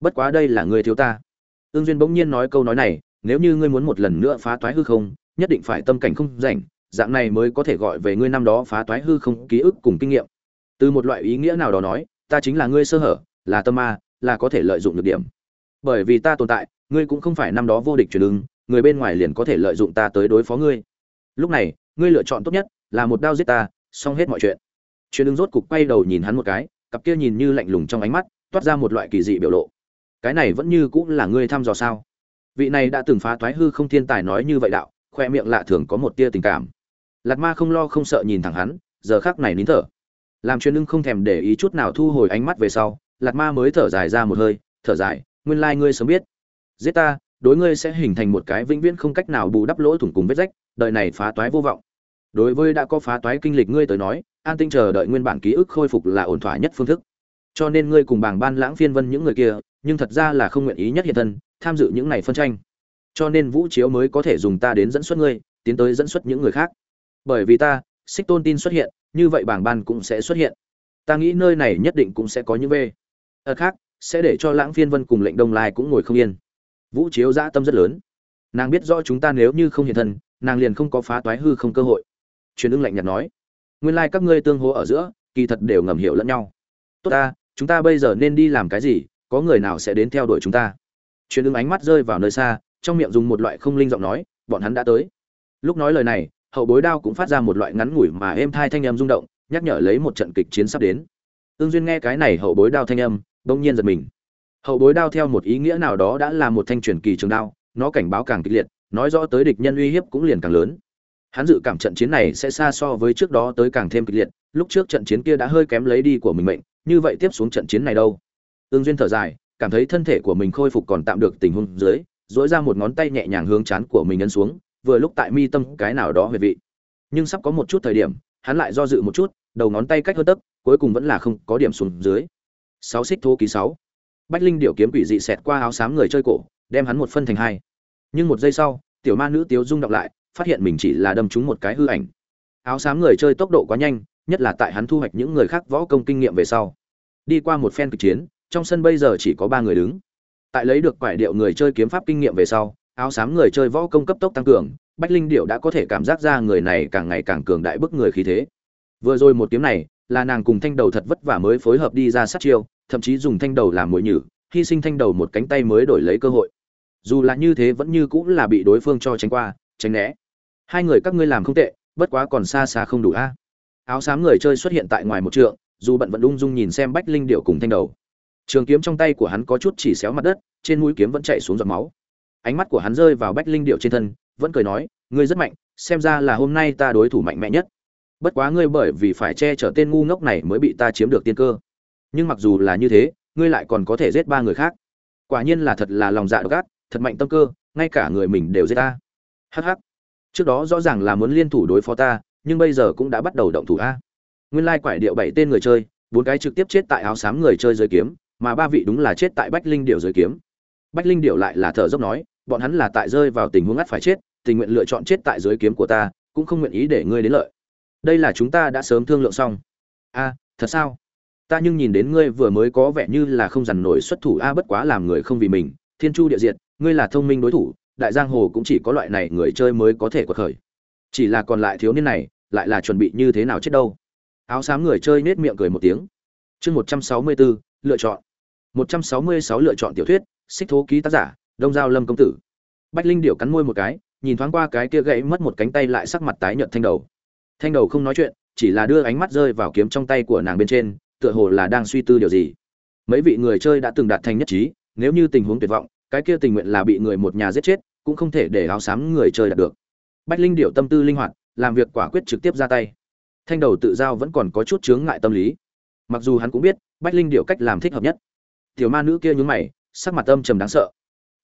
Bất quá đây là ngươi thiếu ta. Ương duyên bỗng nhiên nói câu nói này, nếu như ngươi muốn một lần nữa phá toái hư không, nhất định phải tâm cảnh không rảnh, dạng này mới có thể gọi về ngươi năm đó phá toái hư không ký ức cùng kinh nghiệm. Từ một loại ý nghĩa nào đó nói ta chính là ngươi sơ hở, là tâm ma, là có thể lợi dụng được điểm. Bởi vì ta tồn tại, ngươi cũng không phải năm đó vô địch truyền ứng, người bên ngoài liền có thể lợi dụng ta tới đối phó ngươi. Lúc này, ngươi lựa chọn tốt nhất là một đao giết ta, xong hết mọi chuyện. Truyền ứng rốt cục quay đầu nhìn hắn một cái, cặp kia nhìn như lạnh lùng trong ánh mắt, toát ra một loại kỳ dị biểu lộ. Cái này vẫn như cũng là ngươi thăm dò sao? Vị này đã từng phá thoái hư không thiên tài nói như vậy đạo, khoe miệng lạ thường có một tia tình cảm. Lạt ma không lo không sợ nhìn thẳng hắn, giờ khác này nín thở làm truyền ưng không thèm để ý chút nào thu hồi ánh mắt về sau, lạt ma mới thở dài ra một hơi, thở dài, nguyên lai ngươi sớm biết. Giết ta, đối ngươi sẽ hình thành một cái vĩnh viễn không cách nào bù đắp lỗ thủng cùng vết rách, đời này phá toái vô vọng. Đối với đã có phá toái kinh lịch ngươi tới nói, an tinh chờ đợi nguyên bản ký ức khôi phục là ổn thỏa nhất phương thức. Cho nên ngươi cùng bảng ban lãng phiên vân những người kia, nhưng thật ra là không nguyện ý nhất hiện thân, tham dự những này phân tranh. Cho nên vũ chiếu mới có thể dùng ta đến dẫn xuất ngươi, tiến tới dẫn xuất những người khác. Bởi vì ta xích tôn tin xuất hiện như vậy bảng ban cũng sẽ xuất hiện. Ta nghĩ nơi này nhất định cũng sẽ có những vê ở khác, sẽ để cho lãng phiên vân cùng lệnh đông lai cũng ngồi không yên. Vũ chiếu dã tâm rất lớn. Nàng biết rõ chúng ta nếu như không hiện thân, nàng liền không có phá toái hư không cơ hội. Truyền ưng lạnh nhạt nói, nguyên lai các ngươi tương hố ở giữa, kỳ thật đều ngầm hiểu lẫn nhau. Tốt ta, chúng ta bây giờ nên đi làm cái gì, có người nào sẽ đến theo đuổi chúng ta? Truyền ưng ánh mắt rơi vào nơi xa, trong miệng dùng một loại không linh giọng nói, bọn hắn đã tới. Lúc nói lời này hậu bối đao cũng phát ra một loại ngắn ngủi mà êm thai thanh âm rung động, nhắc nhở lấy một trận kịch chiến sắp đến. Ưng duyên nghe cái này hậu bối đao thanh âm, bỗng nhiên giật mình. Hậu bối đao theo một ý nghĩa nào đó đã là một thanh truyền kỳ trường đao, nó cảnh báo càng kịch liệt, nói rõ tới địch nhân uy hiếp cũng liền càng lớn. Hắn dự cảm trận chiến này sẽ xa so với trước đó tới càng thêm kịch liệt, lúc trước trận chiến kia đã hơi kém lấy đi của mình mệnh, như vậy tiếp xuống trận chiến này đâu? Ưng duyên thở dài, cảm thấy thân thể của mình khôi phục còn tạm được tình huống dưới dỗi ra một ngón tay nhẹ nhàng hướng chán của mình ấn xuống vừa lúc tại mi tâm cái nào đó huyệt vị. Nhưng sắp có một chút thời điểm, hắn lại do dự một chút, đầu ngón tay cách hơn tấc, cuối cùng vẫn là không có điểm xuống dưới. Sáu xích thô ký sáu. Bách linh điệu kiếm quỷ dị xẹt qua áo xám người chơi cổ, đem hắn một phân thành hai. Nhưng một giây sau, tiểu ma nữ tiếu rung đọc lại, phát hiện mình chỉ là đâm trúng một cái hư ảnh. Áo xám người chơi tốc độ quá nhanh, nhất là tại hắn thu hoạch những người khác võ công kinh nghiệm về sau. Đi qua một phen kịch chiến, trong sân bây giờ chỉ có ba người đứng. Tại lấy được quải điệu người chơi kiếm pháp kinh nghiệm về sau áo xám người chơi võ công cấp tốc tăng cường, bách linh điệu đã có thể cảm giác ra người này càng ngày càng cường đại bức người khí thế. Vừa rồi một kiếm này, là nàng cùng thanh đầu thật vất vả mới phối hợp đi ra sát chiêu, thậm chí dùng thanh đầu làm mũi nhử, hy sinh thanh đầu một cánh tay mới đổi lấy cơ hội. Dù là như thế vẫn như cũng là bị đối phương cho tránh qua, tránh né. Hai người các ngươi làm không tệ, bất quá còn xa xa không đủ a. Áo xám người chơi xuất hiện tại ngoài một trượng, dù bận vẫn ung dung nhìn xem bách linh điệu cùng thanh đầu. Trường kiếm trong tay của hắn có chút chỉ xéo mặt đất, trên mũi kiếm vẫn chạy xuống giọt máu ánh mắt của hắn rơi vào bách linh điệu trên thân, vẫn cười nói, ngươi rất mạnh, xem ra là hôm nay ta đối thủ mạnh mẽ nhất. Bất quá ngươi bởi vì phải che chở tên ngu ngốc này mới bị ta chiếm được tiên cơ. Nhưng mặc dù là như thế, ngươi lại còn có thể giết ba người khác. Quả nhiên là thật là lòng dạ độc ác, thật mạnh tâm cơ, ngay cả người mình đều giết ta. Hh trước đó rõ ràng là muốn liên thủ đối phó ta, nhưng bây giờ cũng đã bắt đầu động thủ a. Nguyên lai quải điệu bảy tên người chơi, bốn cái trực tiếp chết tại áo xám người chơi dưới kiếm, mà ba vị đúng là chết tại bách linh điệu dưới kiếm. Bách linh điệu lại là thở dốc nói bọn hắn là tại rơi vào tình huống ngắt phải chết, tình nguyện lựa chọn chết tại dưới kiếm của ta, cũng không nguyện ý để ngươi đến lợi. Đây là chúng ta đã sớm thương lượng xong. A, thật sao? Ta nhưng nhìn đến ngươi vừa mới có vẻ như là không dằn nổi xuất thủ, a, bất quá làm người không vì mình. Thiên chu địa diệt, ngươi là thông minh đối thủ, đại giang hồ cũng chỉ có loại này người chơi mới có thể quật khởi. Chỉ là còn lại thiếu niên này, lại là chuẩn bị như thế nào chết đâu? Áo xám người chơi nết miệng cười một tiếng. Chương một trăm sáu mươi bốn lựa chọn. Một trăm sáu mươi sáu lựa chọn tiểu thuyết xích thố ký tác giả đông giao lâm công tử. Bách linh điệu cắn môi một cái, nhìn thoáng qua cái kia gãy mất một cánh tay lại sắc mặt tái nhợt thanh đầu. Thanh đầu không nói chuyện, chỉ là đưa ánh mắt rơi vào kiếm trong tay của nàng bên trên, tựa hồ là đang suy tư điều gì. Mấy vị người chơi đã từng đạt thành nhất trí, nếu như tình huống tuyệt vọng, cái kia tình nguyện là bị người một nhà giết chết, cũng không thể để áo xám người chơi đạt được. Bách linh điệu tâm tư linh hoạt, làm việc quả quyết trực tiếp ra tay. Thanh đầu tự giao vẫn còn có chút chướng ngại tâm lý. Mặc dù hắn cũng biết, bách linh điệu cách làm thích hợp nhất. Tiểu ma nữ kia nhún mày, sắc mặt âm trầm đáng sợ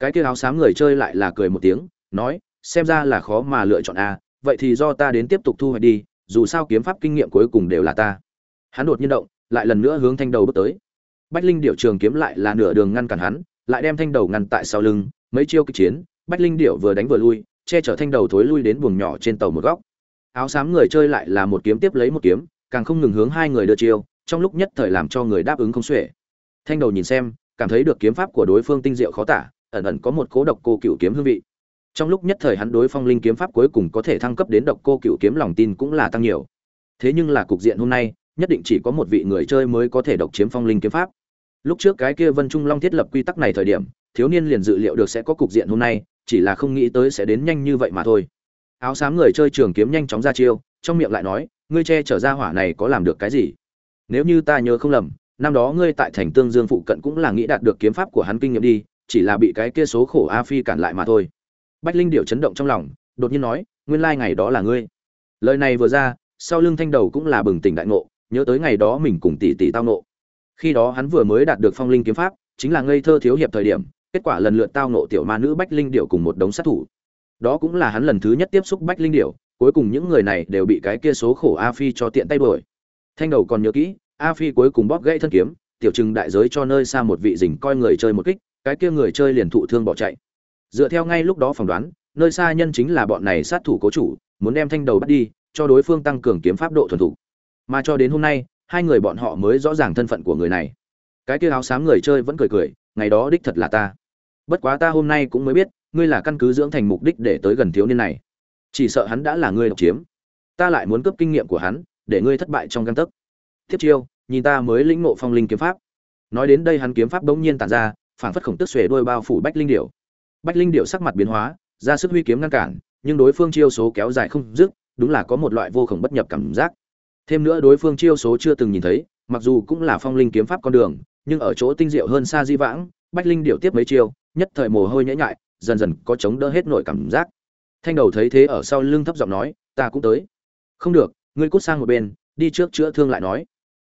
cái kia áo xám người chơi lại là cười một tiếng, nói, xem ra là khó mà lựa chọn a, vậy thì do ta đến tiếp tục thu hoạch đi, dù sao kiếm pháp kinh nghiệm cuối cùng đều là ta. Hắn đột nhiên động, lại lần nữa hướng thanh đầu bước tới. Bách linh điệu trường kiếm lại là nửa đường ngăn cản hắn, lại đem thanh đầu ngăn tại sau lưng, mấy chiêu kích chiến, bách linh điệu vừa đánh vừa lui, che chở thanh đầu thối lui đến buồng nhỏ trên tàu một góc. Áo xám người chơi lại là một kiếm tiếp lấy một kiếm, càng không ngừng hướng hai người đưa chiêu, trong lúc nhất thời làm cho người đáp ứng không xuể. Thanh đầu nhìn xem, cảm thấy được kiếm pháp của đối phương tinh diệu khó tả ẩn ẩn có một cố độc cô cựu kiếm hương vị. Trong lúc nhất thời hắn đối phong linh kiếm pháp cuối cùng có thể thăng cấp đến độc cô cựu kiếm lòng tin cũng là tăng nhiều. Thế nhưng là cục diện hôm nay, nhất định chỉ có một vị người chơi mới có thể độc chiếm phong linh kiếm pháp. Lúc trước cái kia vân trung long thiết lập quy tắc này thời điểm, thiếu niên liền dự liệu được sẽ có cục diện hôm nay, chỉ là không nghĩ tới sẽ đến nhanh như vậy mà thôi. Áo xám người chơi trường kiếm nhanh chóng ra chiêu, trong miệng lại nói, ngươi che chở ra hỏa này có làm được cái gì? Nếu như ta nhớ không lầm, năm đó ngươi tại thành tương dương phụ cận cũng là nghĩ đạt được kiếm pháp của hắn kinh nghiệm đi chỉ là bị cái kia số khổ a phi cản lại mà thôi. Bách linh điệu chấn động trong lòng, đột nhiên nói, nguyên lai ngày đó là ngươi. Lời này vừa ra, sau lưng thanh đầu cũng là bừng tỉnh đại ngộ, nhớ tới ngày đó mình cùng tỷ tỷ tao ngộ. Khi đó hắn vừa mới đạt được phong linh kiếm pháp, chính là ngây thơ thiếu hiệp thời điểm, kết quả lần lượt tao ngộ tiểu ma nữ bách linh điệu cùng một đống sát thủ. Đó cũng là hắn lần thứ nhất tiếp xúc bách linh điệu cuối cùng những người này đều bị cái kia số khổ a phi cho tiện tay đuổi. Thanh đầu còn nhớ kỹ, a phi cuối cùng bóp gãy thân kiếm, tiểu trừng đại giới cho nơi xa một vị dình coi người chơi một kích cái kia người chơi liền thụ thương bỏ chạy. Dựa theo ngay lúc đó phỏng đoán, nơi xa nhân chính là bọn này sát thủ cố chủ, muốn đem thanh đầu bắt đi, cho đối phương tăng cường kiếm pháp độ thuần thục. Mà cho đến hôm nay, hai người bọn họ mới rõ ràng thân phận của người này. Cái kia áo xám người chơi vẫn cười cười, ngày đó đích thật là ta. Bất quá ta hôm nay cũng mới biết, ngươi là căn cứ dưỡng thành mục đích để tới gần thiếu niên này. Chỉ sợ hắn đã là ngươi độc chiếm. Ta lại muốn cướp kinh nghiệm của hắn, để ngươi thất bại trong căn tấc. Tiếp chiêu, nhìn ta mới lĩnh ngộ phong linh kiếm pháp. Nói đến đây hắn kiếm pháp bỗng nhiên tản ra phảng phất khổng tức xuề đôi bao phủ bách linh điệu bách linh điệu sắc mặt biến hóa, ra sức huy kiếm ngăn cản, nhưng đối phương chiêu số kéo dài không dứt, đúng là có một loại vô khổng bất nhập cảm giác. Thêm nữa đối phương chiêu số chưa từng nhìn thấy, mặc dù cũng là phong linh kiếm pháp con đường, nhưng ở chỗ tinh diệu hơn xa di vãng, bách linh điệu tiếp mấy chiêu, nhất thời mồ hôi nhễ nhại, dần dần có chống đỡ hết nội cảm giác. Thanh đầu thấy thế ở sau lưng thấp giọng nói, ta cũng tới. Không được, ngươi cút sang một bên, đi trước chữa thương lại nói.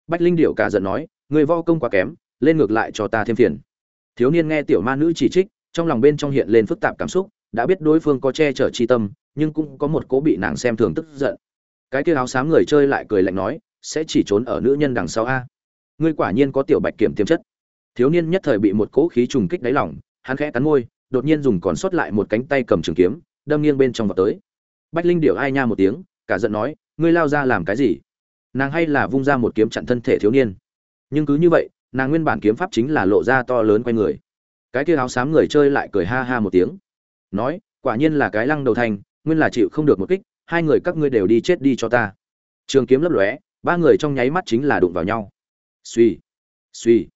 Bách linh điệu cả giận nói người vo công quá kém, lên ngược lại cho ta thêm phiền thiếu niên nghe tiểu ma nữ chỉ trích, trong lòng bên trong hiện lên phức tạp cảm xúc, đã biết đối phương có che chở chi tâm, nhưng cũng có một cố bị nàng xem thường tức giận. Cái kia áo xám người chơi lại cười lạnh nói, sẽ chỉ trốn ở nữ nhân đằng sau a. Ngươi quả nhiên có tiểu bạch kiểm tiềm chất. Thiếu niên nhất thời bị một cỗ khí trùng kích đáy lòng, hắn khẽ cắn môi, đột nhiên dùng còn sót lại một cánh tay cầm trường kiếm, đâm nghiêng bên trong vào tới. Bách linh điệu ai nha một tiếng, cả giận nói, ngươi lao ra làm cái gì? Nàng hay là vung ra một kiếm chặn thân thể thiếu niên. Nhưng cứ như vậy nàng nguyên bản kiếm pháp chính là lộ ra to lớn quay người. Cái kia áo xám người chơi lại cười ha ha một tiếng. Nói, quả nhiên là cái lăng đầu thành, nguyên là chịu không được một kích, hai người các ngươi đều đi chết đi cho ta. Trường kiếm lấp lóe, ba người trong nháy mắt chính là đụng vào nhau. Suy suy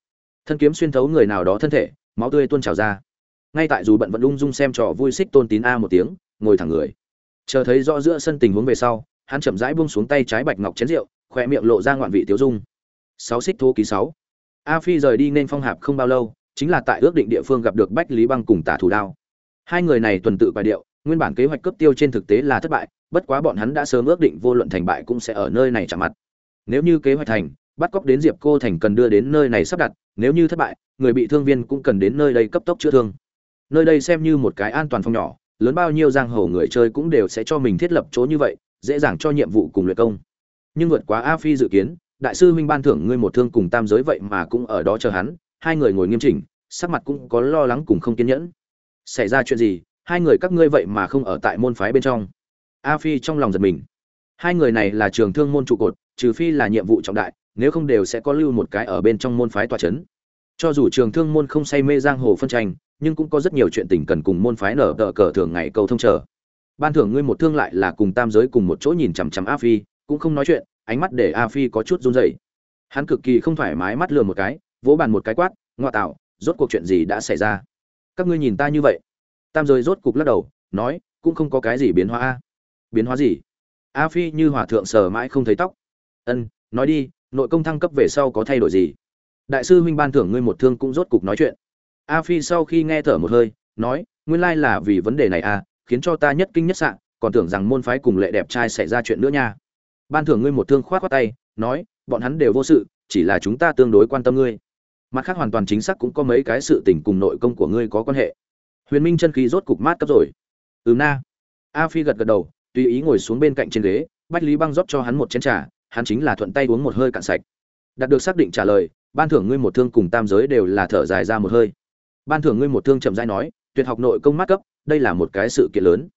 thân kiếm xuyên thấu người nào đó thân thể, máu tươi tuôn trào ra. Ngay tại dù bận vẫn ung dung xem trò vui xích tôn tín a một tiếng, ngồi thẳng người. Chờ thấy rõ giữa sân tình huống về sau, hắn chậm rãi buông xuống tay trái bạch ngọc chén rượu, khoe miệng lộ ra ngoạn vị tiêu dung. Sáu xích thô ký sáu a phi rời đi nên phong hạp không bao lâu, chính là tại ước định địa phương gặp được bách lý băng cùng tả thủ đao. Hai người này tuần tự bài điệu, nguyên bản kế hoạch cấp tiêu trên thực tế là thất bại, bất quá bọn hắn đã sớm ước định vô luận thành bại cũng sẽ ở nơi này chạm mặt. Nếu như kế hoạch thành, bắt cóc đến diệp cô thành cần đưa đến nơi này sắp đặt, nếu như thất bại, người bị thương viên cũng cần đến nơi đây cấp tốc chữa thương. Nơi đây xem như một cái an toàn phòng nhỏ, lớn bao nhiêu giang hồ người chơi cũng đều sẽ cho mình thiết lập chỗ như vậy, dễ dàng cho nhiệm vụ cùng luyện công. Nhưng vượt quá a phi dự kiến đại sư huynh ban thưởng ngươi một thương cùng tam giới vậy mà cũng ở đó chờ hắn, hai người ngồi nghiêm chỉnh, sắc mặt cũng có lo lắng cùng không kiên nhẫn. Xảy ra chuyện gì, hai người các ngươi vậy mà không ở tại môn phái bên trong? A phi trong lòng giật mình. Hai người này là trường thương môn trụ cột, trừ phi là nhiệm vụ trọng đại, nếu không đều sẽ có lưu một cái ở bên trong môn phái tòa chấn. Cho dù trường thương môn không say mê giang hồ phân tranh, nhưng cũng có rất nhiều chuyện tình cần cùng môn phái nở tờ cờ thường ngày cầu thông chờ. Ban thưởng ngươi một thương lại là cùng tam giới cùng một chỗ nhìn chằm chằm a phi, cũng không nói chuyện ánh mắt để a phi có chút run rẩy. Hắn cực kỳ không thoải mái mắt lừa một cái, vỗ bàn một cái quát, ngoa tạo, rốt cuộc chuyện gì đã xảy ra? Các ngươi nhìn ta như vậy. Tam rồi rốt cục lắc đầu, nói, cũng không có cái gì biến hóa a. Biến hóa gì? A phi như hòa thượng sờ mãi không thấy tóc. Ân, nói đi, nội công thăng cấp về sau có thay đổi gì? Đại sư huynh ban thưởng ngươi một thương cũng rốt cục nói chuyện. A phi sau khi nghe thở một hơi, nói, nguyên lai là vì vấn đề này à khiến cho ta nhất kinh nhất sạn còn tưởng rằng môn phái cùng lệ đẹp trai xảy ra chuyện nữa nha ban thưởng ngươi một thương khoát khoát tay, nói, bọn hắn đều vô sự, chỉ là chúng ta tương đối quan tâm ngươi. Mặt khác hoàn toàn chính xác cũng có mấy cái sự tình cùng nội công của ngươi có quan hệ. Huyền minh chân khí rốt cục mát cấp rồi. Ừ na. A phi gật gật đầu, tùy ý ngồi xuống bên cạnh trên ghế, bách lý băng rót cho hắn một chén trà, hắn chính là thuận tay uống một hơi cạn sạch. Đạt được xác định trả lời, ban thưởng ngươi một thương cùng tam giới đều là thở dài ra một hơi. Ban thưởng ngươi một thương chậm rãi nói, tuyệt học nội công mát cấp, đây là một cái sự kiện lớn.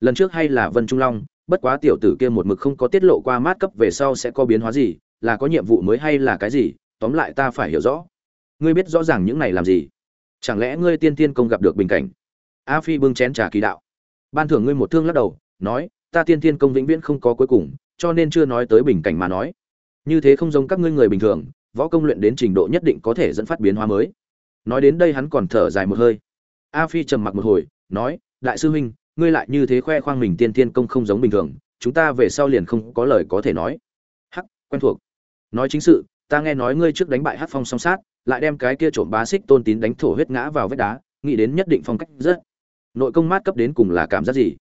Lần trước hay là vân trung long bất quá tiểu tử kia một mực không có tiết lộ qua mát cấp về sau sẽ có biến hóa gì, là có nhiệm vụ mới hay là cái gì, tóm lại ta phải hiểu rõ. Ngươi biết rõ ràng những này làm gì. Chẳng lẽ ngươi tiên tiên công gặp được bình cảnh? A phi bưng chén trà kỳ đạo. Ban thưởng ngươi một thương lắc đầu, nói, ta tiên tiên công vĩnh viễn không có cuối cùng, cho nên chưa nói tới bình cảnh mà nói. Như thế không giống các ngươi người bình thường, võ công luyện đến trình độ nhất định có thể dẫn phát biến hóa mới. Nói đến đây hắn còn thở dài một hơi. A phi trầm mặc một hồi, nói, đại sư huynh ngươi lại như thế khoe khoang mình tiên tiên công không giống bình thường, chúng ta về sau liền không có lời có thể nói. Hắc, quen thuộc. Nói chính sự, ta nghe nói ngươi trước đánh bại hắc phong song sát, lại đem cái kia trộm bá xích tôn tín đánh thổ huyết ngã vào vách đá, nghĩ đến nhất định phong cách rất. Nội công mát cấp đến cùng là cảm giác gì?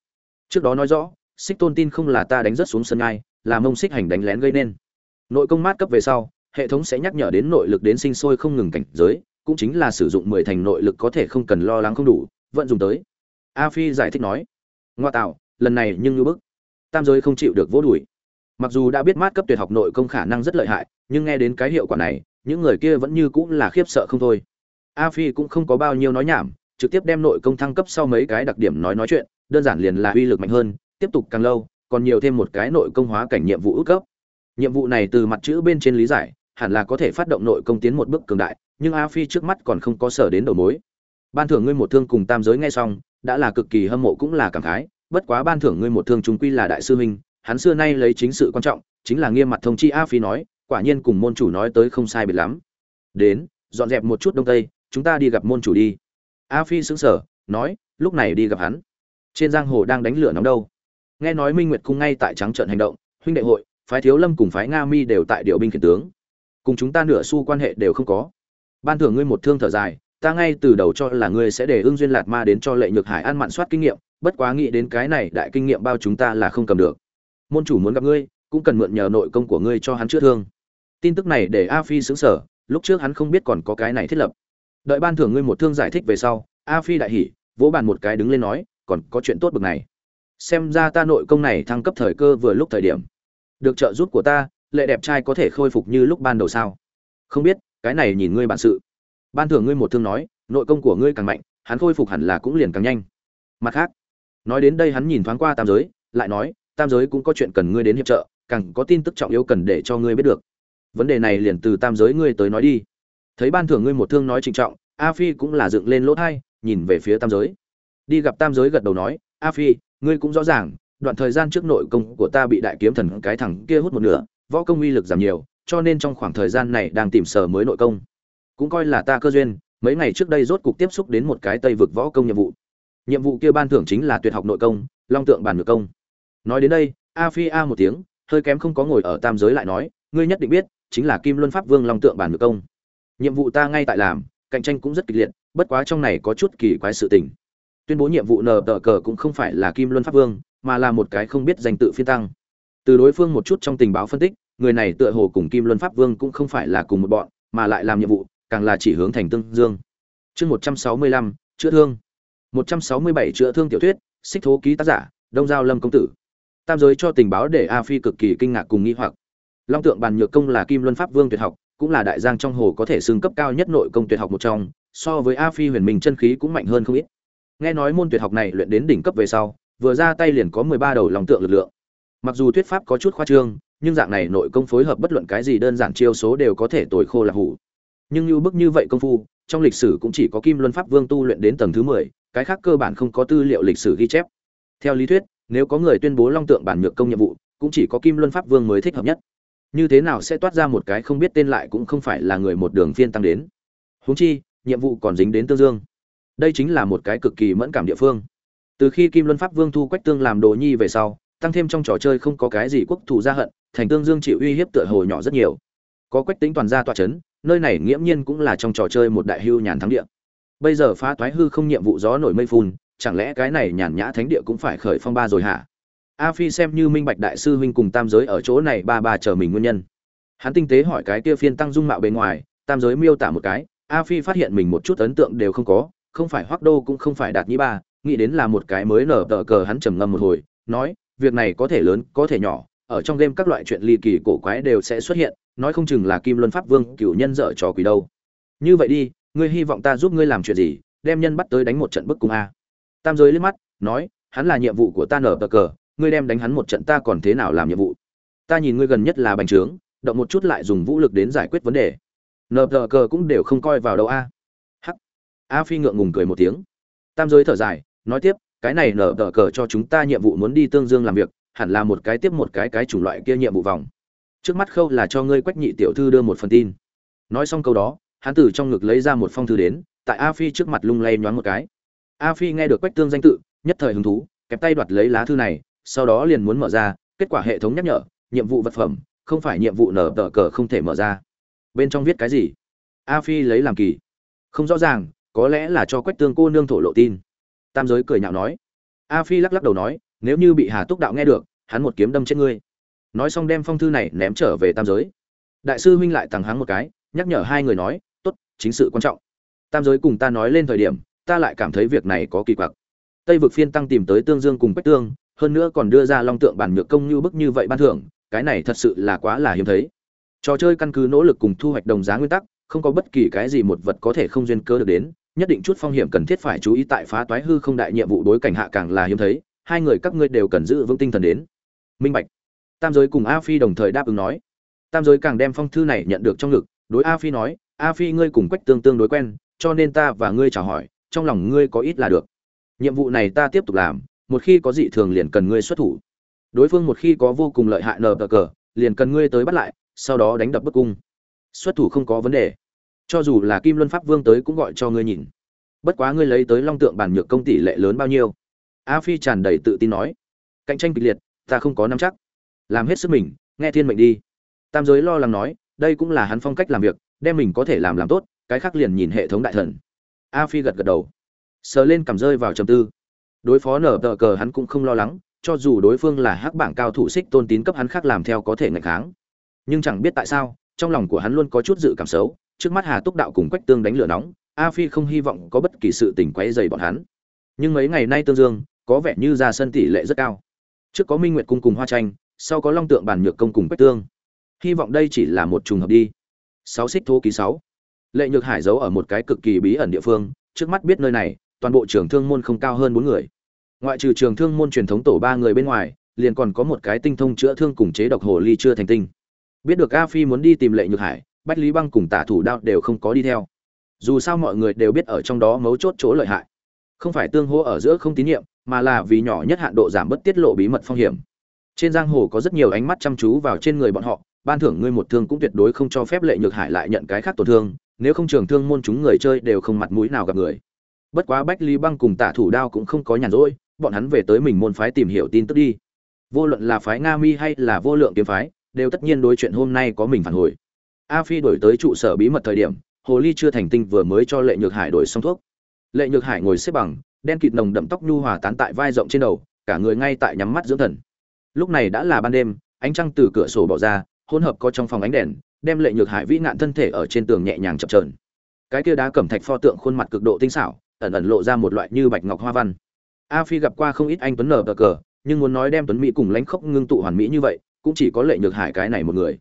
Trước đó nói rõ, xích tôn tin không là ta đánh rất xuống sân ngai là mông xích hành đánh lén gây nên. Nội công mát cấp về sau, hệ thống sẽ nhắc nhở đến nội lực đến sinh sôi không ngừng cảnh giới, cũng chính là sử dụng mười thành nội lực có thể không cần lo lắng không đủ, vận dùng tới a phi giải thích nói, ngoa tạo, lần này nhưng như bức. Tam giới không chịu được vỗ đùi. Mặc dù đã biết mát cấp tuyệt học nội công khả năng rất lợi hại, nhưng nghe đến cái hiệu quả này, những người kia vẫn như cũng là khiếp sợ không thôi. A phi cũng không có bao nhiêu nói nhảm, trực tiếp đem nội công thăng cấp sau mấy cái đặc điểm nói nói chuyện, đơn giản liền là uy lực mạnh hơn, tiếp tục càng lâu, còn nhiều thêm một cái nội công hóa cảnh nhiệm vụ ước cấp. Nhiệm vụ này từ mặt chữ bên trên lý giải, hẳn là có thể phát động nội công tiến một bước cường đại, nhưng a phi trước mắt còn không có sở đến đầu mối. Ban thưởng ngươi một thương cùng tam giới nghe xong đã là cực kỳ hâm mộ cũng là cảm khái, bất quá ban thưởng ngươi một thương chúng quy là đại sư huynh, hắn xưa nay lấy chính sự quan trọng, chính là nghiêm mặt thông chi a phi nói, quả nhiên cùng môn chủ nói tới không sai biệt lắm. Đến, dọn dẹp một chút đông tây, chúng ta đi gặp môn chủ đi. A phi sững sờ, nói, lúc này đi gặp hắn. Trên giang hồ đang đánh lửa nóng đâu. Nghe nói minh nguyệt cung ngay tại trắng trận hành động, huynh đệ hội, phái thiếu lâm cùng phái nga mi đều tại điều binh khiển tướng. Cùng chúng ta nửa xu quan hệ đều không có. Ban thưởng ngươi một thương thở dài ta ngay từ đầu cho là ngươi sẽ để ưng duyên lạt ma đến cho lệ nhược hải ăn mặn soát kinh nghiệm, bất quá nghĩ đến cái này đại kinh nghiệm bao chúng ta là không cầm được. Môn chủ muốn gặp ngươi, cũng cần mượn nhờ nội công của ngươi cho hắn chữa thương. Tin tức này để a phi xứng sở lúc trước hắn không biết còn có cái này thiết lập. Đợi ban thưởng ngươi một thương giải thích về sau, a phi đại hỉ, vỗ bàn một cái đứng lên nói, còn có chuyện tốt bực này. Xem ra ta nội công này thăng cấp thời cơ vừa lúc thời điểm. Được trợ giúp của ta, lệ đẹp trai có thể khôi phục như lúc ban đầu sao? Không biết, cái này nhìn ngươi bản sự ban thưởng ngươi một thương nói, nội công của ngươi càng mạnh, hắn khôi phục hẳn là cũng liền càng nhanh. Mặt khác, nói đến đây hắn nhìn thoáng qua tam giới, lại nói, tam giới cũng có chuyện cần ngươi đến hiệp trợ, càng có tin tức trọng yếu cần để cho ngươi biết được. Vấn đề này liền từ tam giới ngươi tới nói đi. Thấy ban thưởng ngươi một thương nói trịnh trọng, a phi cũng là dựng lên lỗ thai, nhìn về phía tam giới. Đi gặp tam giới gật đầu nói, a phi, ngươi cũng rõ ràng, đoạn thời gian trước nội công của ta bị đại kiếm thần cái thẳng kia hút một nửa, võ công uy lực giảm nhiều, cho nên trong khoảng thời gian này đang tìm sở mới nội công cũng coi là ta cơ duyên, mấy ngày trước đây rốt cục tiếp xúc đến một cái tây vực võ công nhiệm vụ. Nhiệm vụ kia ban thưởng chính là tuyệt học nội công, long tượng bản ngược công. Nói đến đây, a phi a một tiếng, hơi kém không có ngồi ở tam giới lại nói, ngươi nhất định biết, chính là kim luân pháp vương long tượng bản ngược công. Nhiệm vụ ta ngay tại làm, cạnh tranh cũng rất kịch liệt, bất quá trong này có chút kỳ quái sự tình. Tuyên bố nhiệm vụ nờ tờ cờ cũng không phải là kim luân pháp vương, mà là một cái không biết danh tự phiên tăng. Từ đối phương một chút trong tình báo phân tích, người này tựa hồ cùng kim luân pháp vương cũng không phải là cùng một bọn, mà lại làm nhiệm vụ càng là chỉ hướng thành tương dương. Chương một trăm sáu mươi lăm, chữa thương. một trăm sáu mươi bảy chữa thương tiểu thuyết, xích thố ký tác giả, đông giao lâm công tử. Tam giới cho tình báo để a phi cực kỳ kinh ngạc cùng nghi hoặc. Long tượng bàn nhược công là kim luân pháp vương tuyệt học, cũng là đại giang trong hồ có thể xưng cấp cao nhất nội công tuyệt học một trong, so với a phi huyền minh chân khí cũng mạnh hơn không ít. Nghe nói môn tuyệt học này luyện đến đỉnh cấp về sau, vừa ra tay liền có mười ba đầu lòng tượng lực lượng. Mặc dù thuyết pháp có chút khoa trương, nhưng dạng này nội công phối hợp bất luận cái gì đơn giản chiêu số đều có thể tồi khô là hủ nhưng như bức như vậy công phu, trong lịch sử cũng chỉ có kim luân pháp vương tu luyện đến tầng thứ mười, cái khác cơ bản không có tư liệu lịch sử ghi chép. Theo lý thuyết, nếu có người tuyên bố long tượng bản nhược công nhiệm vụ, cũng chỉ có kim luân pháp vương mới thích hợp nhất. Như thế nào sẽ toát ra một cái không biết tên lại cũng không phải là người một đường phiên tăng đến. Huống chi, nhiệm vụ còn dính đến tương dương. Đây chính là một cái cực kỳ mẫn cảm địa phương. Từ khi kim luân pháp vương thu quách tương làm đồ nhi về sau, tăng thêm trong trò chơi không có cái gì quốc thủ gia hận, thành tương dương chịu uy hiếp tựa hồ nhỏ rất nhiều. Có quách tính toàn gia tọa chấn nơi này nghiễm nhiên cũng là trong trò chơi một đại hưu nhàn thắng địa. Bây giờ phá toái hư không nhiệm vụ gió nổi mây phun, chẳng lẽ cái này nhàn nhã thánh địa cũng phải khởi phong ba rồi hả? A phi xem như minh bạch đại sư huynh cùng tam giới ở chỗ này ba ba chờ mình nguyên nhân. Hắn tinh tế hỏi cái kia phiên tăng dung mạo bề ngoài, tam giới miêu tả một cái, a phi phát hiện mình một chút ấn tượng đều không có, không phải hoắc đô cũng không phải đạt nhĩ ba, nghĩ đến là một cái mới nở tờ cờ hắn trầm ngâm một hồi, nói, việc này có thể lớn, có thể nhỏ, ở trong game các loại chuyện ly kỳ cổ quái đều sẽ xuất hiện nói không chừng là kim luân pháp vương cựu nhân dở trò quỷ đâu. Như vậy đi, ngươi hy vọng ta giúp ngươi làm chuyện gì, đem nhân bắt tới đánh một trận bức cung a. Tam giới liếc mắt, nói, hắn là nhiệm vụ của ta nở bờ cờ, ngươi đem đánh hắn một trận ta còn thế nào làm nhiệm vụ? Ta nhìn ngươi gần nhất là bành trướng, động một chút lại dùng vũ lực đến giải quyết vấn đề. Nở bờ cờ cũng đều không coi vào đâu a. Hắc. A phi ngượng ngùng cười một tiếng. Tam giới thở dài, nói tiếp, cái này nở bờ cờ cho chúng ta nhiệm vụ muốn đi tương dương làm việc, hẳn là một cái tiếp một cái cái chủng loại kia nhiệm vụ vòng trước mắt khâu là cho ngươi quách nhị tiểu thư đưa một phần tin. Nói xong câu đó, hắn từ trong ngực lấy ra một phong thư đến, tại a phi trước mặt lung lay nhoáng một cái. A phi nghe được quách tương danh tự, nhất thời hứng thú, kẹp tay đoạt lấy lá thư này, sau đó liền muốn mở ra, kết quả hệ thống nhắc nhở, nhiệm vụ vật phẩm, không phải nhiệm vụ nở tờ cờ không thể mở ra. Bên trong viết cái gì? A phi lấy làm kỳ. Không rõ ràng, có lẽ là cho quách tương cô nương thổ lộ tin. Tam giới cười nhạo nói. A phi lắc lắc đầu nói, nếu như bị hà túc đạo nghe được, hắn một kiếm đâm chết ngươi nói xong đem phong thư này ném trở về tam giới. Đại sư huynh lại tằng hắng một cái, nhắc nhở hai người nói, tốt, chính sự quan trọng. Tam giới cùng ta nói lên thời điểm, ta lại cảm thấy việc này có kỳ quặc. Tây vực phiên tăng tìm tới tương dương cùng bách tương, hơn nữa còn đưa ra long tượng bản nhược công như bức như vậy ban thưởng, cái này thật sự là quá là hiếm thấy. Trò chơi căn cứ nỗ lực cùng thu hoạch đồng giá nguyên tắc, không có bất kỳ cái gì một vật có thể không duyên cơ được đến, nhất định chút phong hiểm cần thiết phải chú ý tại phá toái hư không đại nhiệm vụ đối cảnh hạ càng là hiếm thấy, hai người các ngươi đều cần giữ vững tinh thần đến. Minh bạch tam giới cùng a phi đồng thời đáp ứng nói. Tam giới càng đem phong thư này nhận được trong ngực, đối a phi nói, a phi ngươi cùng quách tương tương đối quen, cho nên ta và ngươi chào hỏi, trong lòng ngươi có ít là được. Nhiệm vụ này ta tiếp tục làm, một khi có dị thường liền cần ngươi xuất thủ. Đối phương một khi có vô cùng lợi hại nờ cờ, liền cần ngươi tới bắt lại, sau đó đánh đập bức cung. Xuất thủ không có vấn đề. Cho dù là kim luân pháp vương tới cũng gọi cho ngươi nhìn. Bất quá ngươi lấy tới long tượng bản nhược công tỷ lệ lớn bao nhiêu? A phi tràn đầy tự tin nói. Cạnh tranh kịch liệt, ta không có nắm chắc làm hết sức mình, nghe thiên mệnh đi. Tam giới lo lắng nói, đây cũng là hắn phong cách làm việc, đem mình có thể làm làm tốt, cái khác liền nhìn hệ thống đại thần. A phi gật gật đầu. Sờ lên cảm rơi vào trầm tư. Đối phó nở tờ cờ hắn cũng không lo lắng, cho dù đối phương là hắc bảng cao thủ xích tôn tín cấp hắn khác làm theo có thể ngạch kháng. Nhưng chẳng biết tại sao, trong lòng của hắn luôn có chút dự cảm xấu, trước mắt hà túc đạo cùng quách tương đánh lửa nóng, a phi không hy vọng có bất kỳ sự tình quấy dày bọn hắn. Nhưng mấy ngày nay tương dương, có vẻ như ra sân tỷ lệ rất cao. Trước có minh nguyệt cung cùng hoa tranh sau có long tượng bản nhược công cùng quách tương. Hy vọng đây chỉ là một trùng hợp đi. Sáu xích thô ký sáu. Lệ nhược hải giấu ở một cái cực kỳ bí ẩn địa phương, trước mắt biết nơi này, toàn bộ trường thương môn không cao hơn bốn người. Ngoại trừ trường thương môn truyền thống tổ ba người bên ngoài, liền còn có một cái tinh thông chữa thương cùng chế độc hồ ly chưa thành tinh. Biết được a phi muốn đi tìm lệ nhược hải, bách lý băng cùng tả thủ đao đều không có đi theo. Dù sao mọi người đều biết ở trong đó mấu chốt chỗ lợi hại. Không phải tương hô ở giữa không tín nhiệm, mà là vì nhỏ nhất hạn độ giảm bớt tiết lộ bí mật phong hiểm trên giang hồ có rất nhiều ánh mắt chăm chú vào trên người bọn họ, ban thưởng ngươi một thương cũng tuyệt đối không cho phép lệ nhược hải lại nhận cái khác tổn thương, nếu không trường thương môn chúng người chơi đều không mặt mũi nào gặp người. Bất quá bách lý băng cùng tả thủ đao cũng không có nhàn rỗi, bọn hắn về tới mình môn phái tìm hiểu tin tức đi. Vô luận là phái nga mi hay là vô lượng kiếm phái, đều tất nhiên đối chuyện hôm nay có mình phản hồi. A phi đổi tới trụ sở bí mật thời điểm, hồ ly chưa thành tinh vừa mới cho lệ nhược hải đổi xong thuốc. Lệ nhược hải ngồi xếp bằng, đen kịt nồng đậm tóc nhu hòa tán tại vai rộng trên đầu, cả người ngay tại nhắm mắt dưỡng thần lúc này đã là ban đêm, ánh trăng từ cửa sổ bỏ ra, hỗn hợp có trong phòng ánh đèn, đem lệ nhược hải vĩ ngạn thân thể ở trên tường nhẹ nhàng chập trờn cái kia đá cẩm thạch pho tượng khuôn mặt cực độ tinh xảo, ẩn ẩn lộ ra một loại như bạch ngọc hoa văn. A phi gặp qua không ít anh tuấn nở cờ cờ nhưng muốn nói đem tuấn mỹ cùng lãnh khốc ngưng tụ hoàn mỹ như vậy, cũng chỉ có lệ nhược hải cái này một người.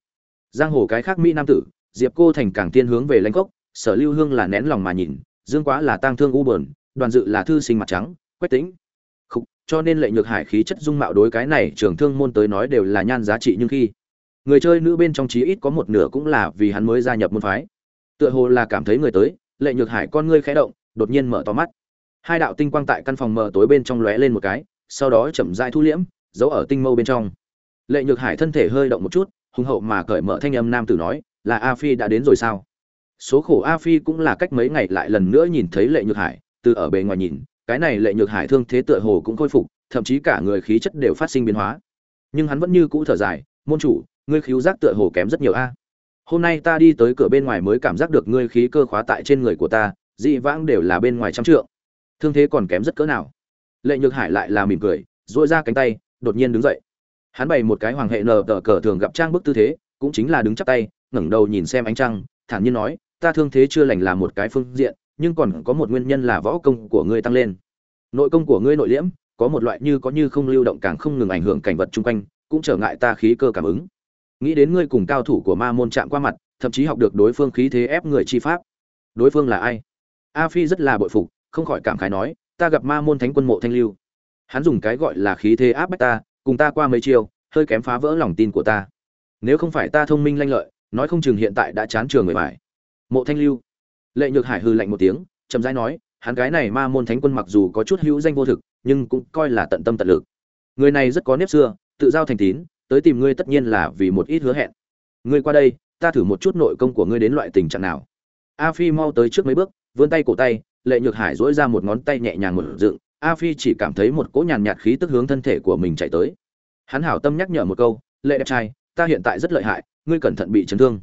Giang hồ cái khác mỹ nam tử, diệp cô thành càng tiên hướng về lãnh khốc, sở lưu hương là nén lòng mà nhìn, dương quá là tang thương u bờn đoàn dự là thư sinh mặt trắng, quách tĩnh cho nên lệ nhược hải khí chất dung mạo đối cái này trường thương môn tới nói đều là nhan giá trị nhưng khi người chơi nữ bên trong chí ít có một nửa cũng là vì hắn mới gia nhập môn phái. Tựa hồ là cảm thấy người tới, lệ nhược hải con ngươi khẽ động, đột nhiên mở to mắt. Hai đạo tinh quang tại căn phòng mờ tối bên trong lóe lên một cái, sau đó chậm rãi thu liễm, giấu ở tinh mâu bên trong. Lệ nhược hải thân thể hơi động một chút, hùng hậu mà cởi mở thanh âm nam tử nói, là a phi đã đến rồi sao? Số khổ a phi cũng là cách mấy ngày lại lần nữa nhìn thấy lệ nhược hải, từ ở bề ngoài nhìn cái này lệ nhược hải thương thế tựa hồ cũng khôi phục, thậm chí cả người khí chất đều phát sinh biến hóa. Nhưng hắn vẫn như cũ thở dài, môn chủ, ngươi khiếu giác tựa hồ kém rất nhiều a. Hôm nay ta đi tới cửa bên ngoài mới cảm giác được ngươi khí cơ khóa tại trên người của ta, dị vãng đều là bên ngoài trăm trượng. Thương thế còn kém rất cỡ nào. Lệ nhược hải lại là mỉm cười dội ra cánh tay, đột nhiên đứng dậy. Hắn bày một cái hoàng hệ nờ tờ cờ thường gặp trang bức tư thế, cũng chính là đứng chắp tay, ngẩng đầu nhìn xem ánh trăng, thản nhiên nói, ta thương thế chưa lành là một cái phương diện nhưng còn có một nguyên nhân là võ công của ngươi tăng lên. Nội công của ngươi nội liễm, có một loại như có như không lưu động càng không ngừng ảnh hưởng cảnh vật chung quanh, cũng trở ngại ta khí cơ cảm ứng. Nghĩ đến ngươi cùng cao thủ của ma môn chạm qua mặt, thậm chí học được đối phương khí thế ép người chi pháp. Đối phương là ai? A phi rất là bội phục, không khỏi cảm khái nói, ta gặp ma môn thánh quân mộ thanh lưu. Hắn dùng cái gọi là khí thế áp bách ta, cùng ta qua mấy chiêu, hơi kém phá vỡ lòng tin của ta. Nếu không phải ta thông minh lanh lợi, nói không chừng hiện tại đã chán trường người bại. mộ thanh lưu lệ nhược hải hư lạnh một tiếng, chậm rãi nói, hắn cái này ma môn thánh quân mặc dù có chút hữu danh vô thực, nhưng cũng coi là tận tâm tận lực. Người này rất có nếp xưa, tự giao thành tín, tới tìm ngươi tất nhiên là vì một ít hứa hẹn. Ngươi qua đây, ta thử một chút nội công của ngươi đến loại tình trạng nào. A phi mau tới trước mấy bước, vươn tay cổ tay, lệ nhược hải dỗi ra một ngón tay nhẹ nhàng một dựng, a phi chỉ cảm thấy một cỗ nhàn nhạt khí tức hướng thân thể của mình chạy tới. Hắn hảo tâm nhắc nhở một câu, lệ đẹp trai, ta hiện tại rất lợi hại, ngươi cẩn thận bị chấn thương.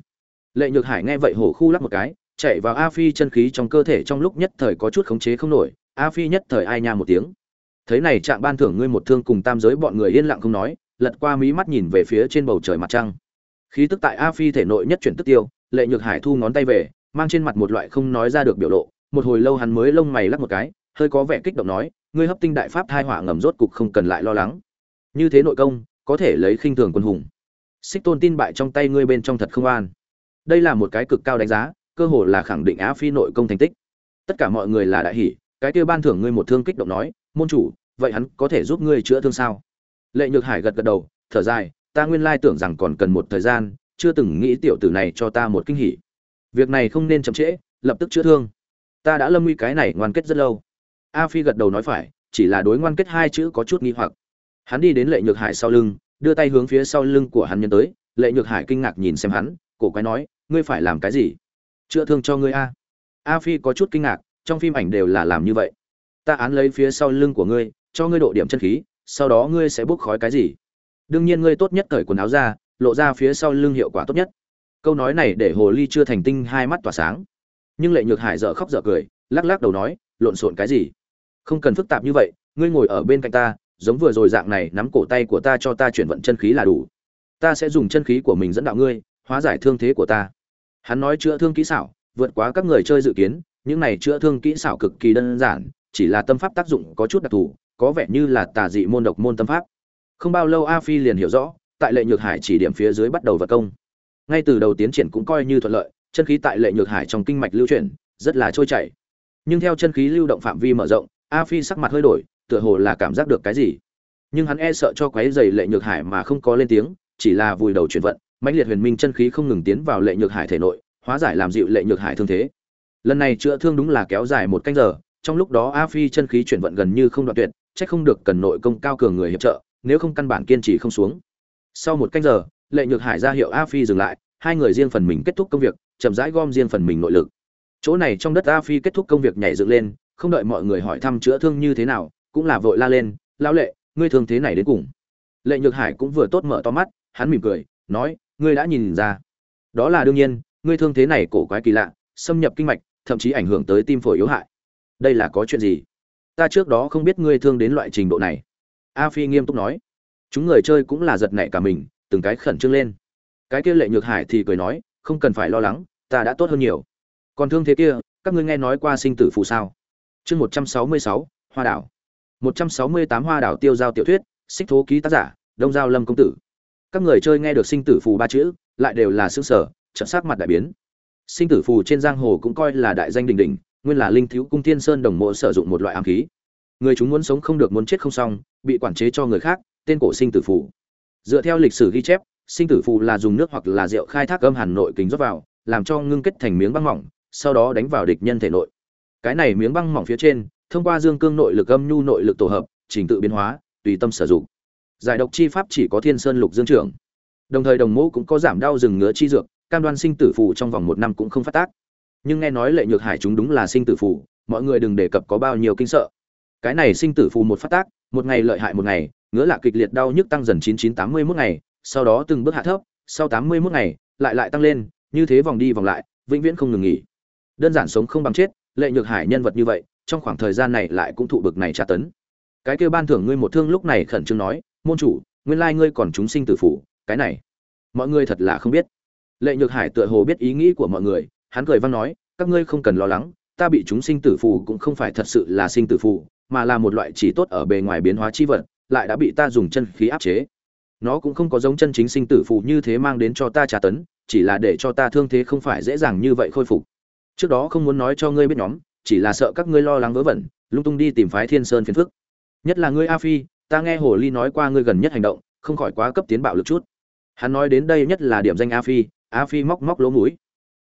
Lệ nhược hải nghe vậy hổ khu lắc một cái chạy vào a phi chân khí trong cơ thể trong lúc nhất thời có chút khống chế không nổi, a phi nhất thời ai nha một tiếng. Thấy này trạng ban thưởng ngươi một thương cùng tam giới bọn người yên lặng không nói, lật qua mí mắt nhìn về phía trên bầu trời mặt trăng. Khí tức tại a phi thể nội nhất chuyển tức tiêu, lệ nhược hải thu ngón tay về, mang trên mặt một loại không nói ra được biểu lộ, một hồi lâu hắn mới lông mày lắc một cái, hơi có vẻ kích động nói, ngươi hấp tinh đại pháp thai hỏa ngầm rốt cục không cần lại lo lắng. Như thế nội công, có thể lấy khinh thường quân hùng. Xích tôn tin bại trong tay ngươi bên trong thật không an. Đây là một cái cực cao đánh giá cơ hồ là khẳng định á phi nội công thành tích. Tất cả mọi người là đại hỷ cái kia ban thưởng ngươi một thương kích động nói, môn chủ, vậy hắn có thể giúp ngươi chữa thương sao? Lệ nhược hải gật gật đầu, thở dài, ta nguyên lai tưởng rằng còn cần một thời gian, chưa từng nghĩ tiểu tử này cho ta một kinh hỉ. Việc này không nên chậm trễ, lập tức chữa thương. Ta đã lâm nguy cái này ngoan kết rất lâu. A phi gật đầu nói phải, chỉ là đối ngoan kết hai chữ có chút nghi hoặc. Hắn đi đến lệ nhược hải sau lưng, đưa tay hướng phía sau lưng của hắn nhân tới. Lệ nhược hải kinh ngạc nhìn xem hắn, cổ quái nói, ngươi phải làm cái gì? Chữa thương cho ngươi a. A phi có chút kinh ngạc, trong phim ảnh đều là làm như vậy. Ta án lấy phía sau lưng của ngươi, cho ngươi độ điểm chân khí, sau đó ngươi sẽ bốc khói cái gì? Đương nhiên ngươi tốt nhất cởi quần áo ra, lộ ra phía sau lưng hiệu quả tốt nhất. Câu nói này để hồ ly chưa thành tinh hai mắt tỏa sáng. Nhưng lệ nhược hải dở khóc dở cười, lắc lắc đầu nói, lộn xộn cái gì? Không cần phức tạp như vậy, ngươi ngồi ở bên cạnh ta, giống vừa rồi dạng này nắm cổ tay của ta cho ta chuyển vận chân khí là đủ. Ta sẽ dùng chân khí của mình dẫn đạo ngươi, hóa giải thương thế của ta hắn nói chữa thương kỹ xảo, vượt quá các người chơi dự kiến, những này chữa thương kỹ xảo cực kỳ đơn giản, chỉ là tâm pháp tác dụng có chút đặc thù, có vẻ như là tà dị môn độc môn tâm pháp. Không bao lâu a phi liền hiểu rõ, tại lệ nhược hải chỉ điểm phía dưới bắt đầu vật công. Ngay từ đầu tiến triển cũng coi như thuận lợi, chân khí tại lệ nhược hải trong kinh mạch lưu chuyển, rất là trôi chảy. Nhưng theo chân khí lưu động phạm vi mở rộng, a phi sắc mặt hơi đổi, tựa hồ là cảm giác được cái gì. Nhưng hắn e sợ cho quấy dày lệ nhược hải mà không có lên tiếng, chỉ là vùi đầu chuyển vận mãnh liệt huyền minh chân khí không ngừng tiến vào lệ nhược hải thể nội, hóa giải làm dịu lệ nhược hải thương thế. Lần này chữa thương đúng là kéo dài một canh giờ, trong lúc đó a phi chân khí chuyển vận gần như không đoạn tuyệt trách không được cần nội công cao cường người hiệp trợ, nếu không căn bản kiên trì không xuống. Sau một canh giờ, lệ nhược hải ra hiệu a phi dừng lại, hai người riêng phần mình kết thúc công việc, chậm rãi gom riêng phần mình nội lực. Chỗ này trong đất a phi kết thúc công việc nhảy dựng lên, không đợi mọi người hỏi thăm chữa thương như thế nào, cũng là vội la lên lao lệ, ngươi thương thế này đến cùng. Lệ nhược hải cũng vừa tốt mở to mắt, hắn mỉm cười, nói ngươi đã nhìn ra. Đó là đương nhiên, ngươi thương thế này cổ quái kỳ lạ, xâm nhập kinh mạch, thậm chí ảnh hưởng tới tim phổi yếu hại. Đây là có chuyện gì? Ta trước đó không biết ngươi thương đến loại trình độ này. A phi nghiêm túc nói. Chúng người chơi cũng là giật nảy cả mình, từng cái khẩn trương lên. Cái kia lệ nhược hải thì cười nói, không cần phải lo lắng, ta đã tốt hơn nhiều. Còn thương thế kia, các ngươi nghe nói qua sinh tử phù sao? Chương một trăm sáu mươi sáu, hoa đảo. Một trăm sáu mươi tám hoa đảo tiêu giao tiểu thuyết, xích thố ký tác giả, đông giao lâm công tử các người chơi nghe được sinh tử phù ba chữ, lại đều là xương sở trận sắc mặt đại biến. Sinh tử phù trên giang hồ cũng coi là đại danh đình đình nguyên là linh thiếu cung thiên sơn đồng mộ sử dụng một loại ám khí. Người chúng muốn sống không được muốn chết không xong, bị quản chế cho người khác, tên cổ sinh tử phù. Dựa theo lịch sử ghi chép, sinh tử phù là dùng nước hoặc là rượu khai thác âm hàn nội kính rót vào, làm cho ngưng kết thành miếng băng mỏng, sau đó đánh vào địch nhân thể nội. Cái này miếng băng mỏng phía trên, thông qua dương cương nội lực âm nhu nội lực tổ hợp, trình tự biến hóa, tùy tâm sử dụng giải độc chi pháp chỉ có thiên sơn lục dương trưởng. Đồng thời đồng mẫu cũng có giảm đau rừng ngứa chi dược, cam đoan sinh tử phù trong vòng một năm cũng không phát tác. Nhưng nghe nói lệ nhược hải chúng đúng là sinh tử phù, mọi người đừng đề cập có bao nhiêu kinh sợ. Cái này sinh tử phù một phát tác, một ngày lợi hại một ngày, ngứa lạ kịch liệt đau nhức tăng dần chín chín tám mươi mốt ngày, sau đó từng bước hạ thấp, sau tám mươi mốt ngày, lại lại tăng lên, như thế vòng đi vòng lại, vĩnh viễn không ngừng nghỉ. Đơn giản sống không bằng chết, lệ nhược hải nhân vật như vậy, trong khoảng thời gian này lại cũng thụ bực này tra tấn. Cái kêu ban thưởng ngươi một thương lúc này khẩn trương nói môn chủ, nguyên lai ngươi còn chúng sinh tử phủ, cái này, mọi người thật là không biết. Lệ nhược hải tựa hồ biết ý nghĩ của mọi người, hắn cười văn nói, các ngươi không cần lo lắng, ta bị chúng sinh tử phù cũng không phải thật sự là sinh tử phù mà là một loại chỉ tốt ở bề ngoài biến hóa chi vật, lại đã bị ta dùng chân khí áp chế. Nó cũng không có giống chân chính sinh tử phù như thế mang đến cho ta trả tấn, chỉ là để cho ta thương thế không phải dễ dàng như vậy khôi phục. Trước đó không muốn nói cho ngươi biết nhóm, chỉ là sợ các ngươi lo lắng vớ vẩn, lung tung đi tìm phái thiên sơn phiền phức. Nhất là ngươi a phi ta nghe hồ ly nói qua ngươi gần nhất hành động, không khỏi quá cấp tiến bạo lực chút. Hắn nói đến đây nhất là điểm danh a phi a phi móc móc lỗ mũi.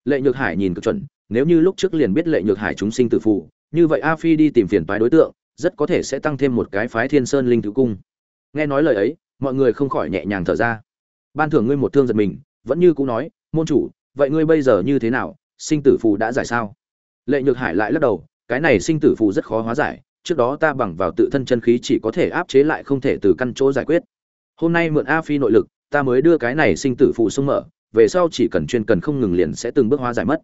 Lệ nhược hải nhìn cực chuẩn, nếu như lúc trước liền biết lệ nhược hải chúng sinh tử phụ như vậy a phi đi tìm phiền phái đối tượng, rất có thể sẽ tăng thêm một cái phái thiên sơn linh thứ cung. Nghe nói lời ấy, mọi người không khỏi nhẹ nhàng thở ra. Ban thưởng ngươi một thương giật mình, vẫn như cũ nói, môn chủ, vậy ngươi bây giờ như thế nào? Sinh tử phù đã giải sao? Lệ nhược hải lại lắc đầu, cái này sinh tử phù rất khó hóa giải trước đó ta bằng vào tự thân chân khí chỉ có thể áp chế lại không thể từ căn chỗ giải quyết. Hôm nay mượn a phi nội lực, ta mới đưa cái này sinh tử phù xung mở, về sau chỉ cần chuyên cần không ngừng liền sẽ từng bước hóa giải mất.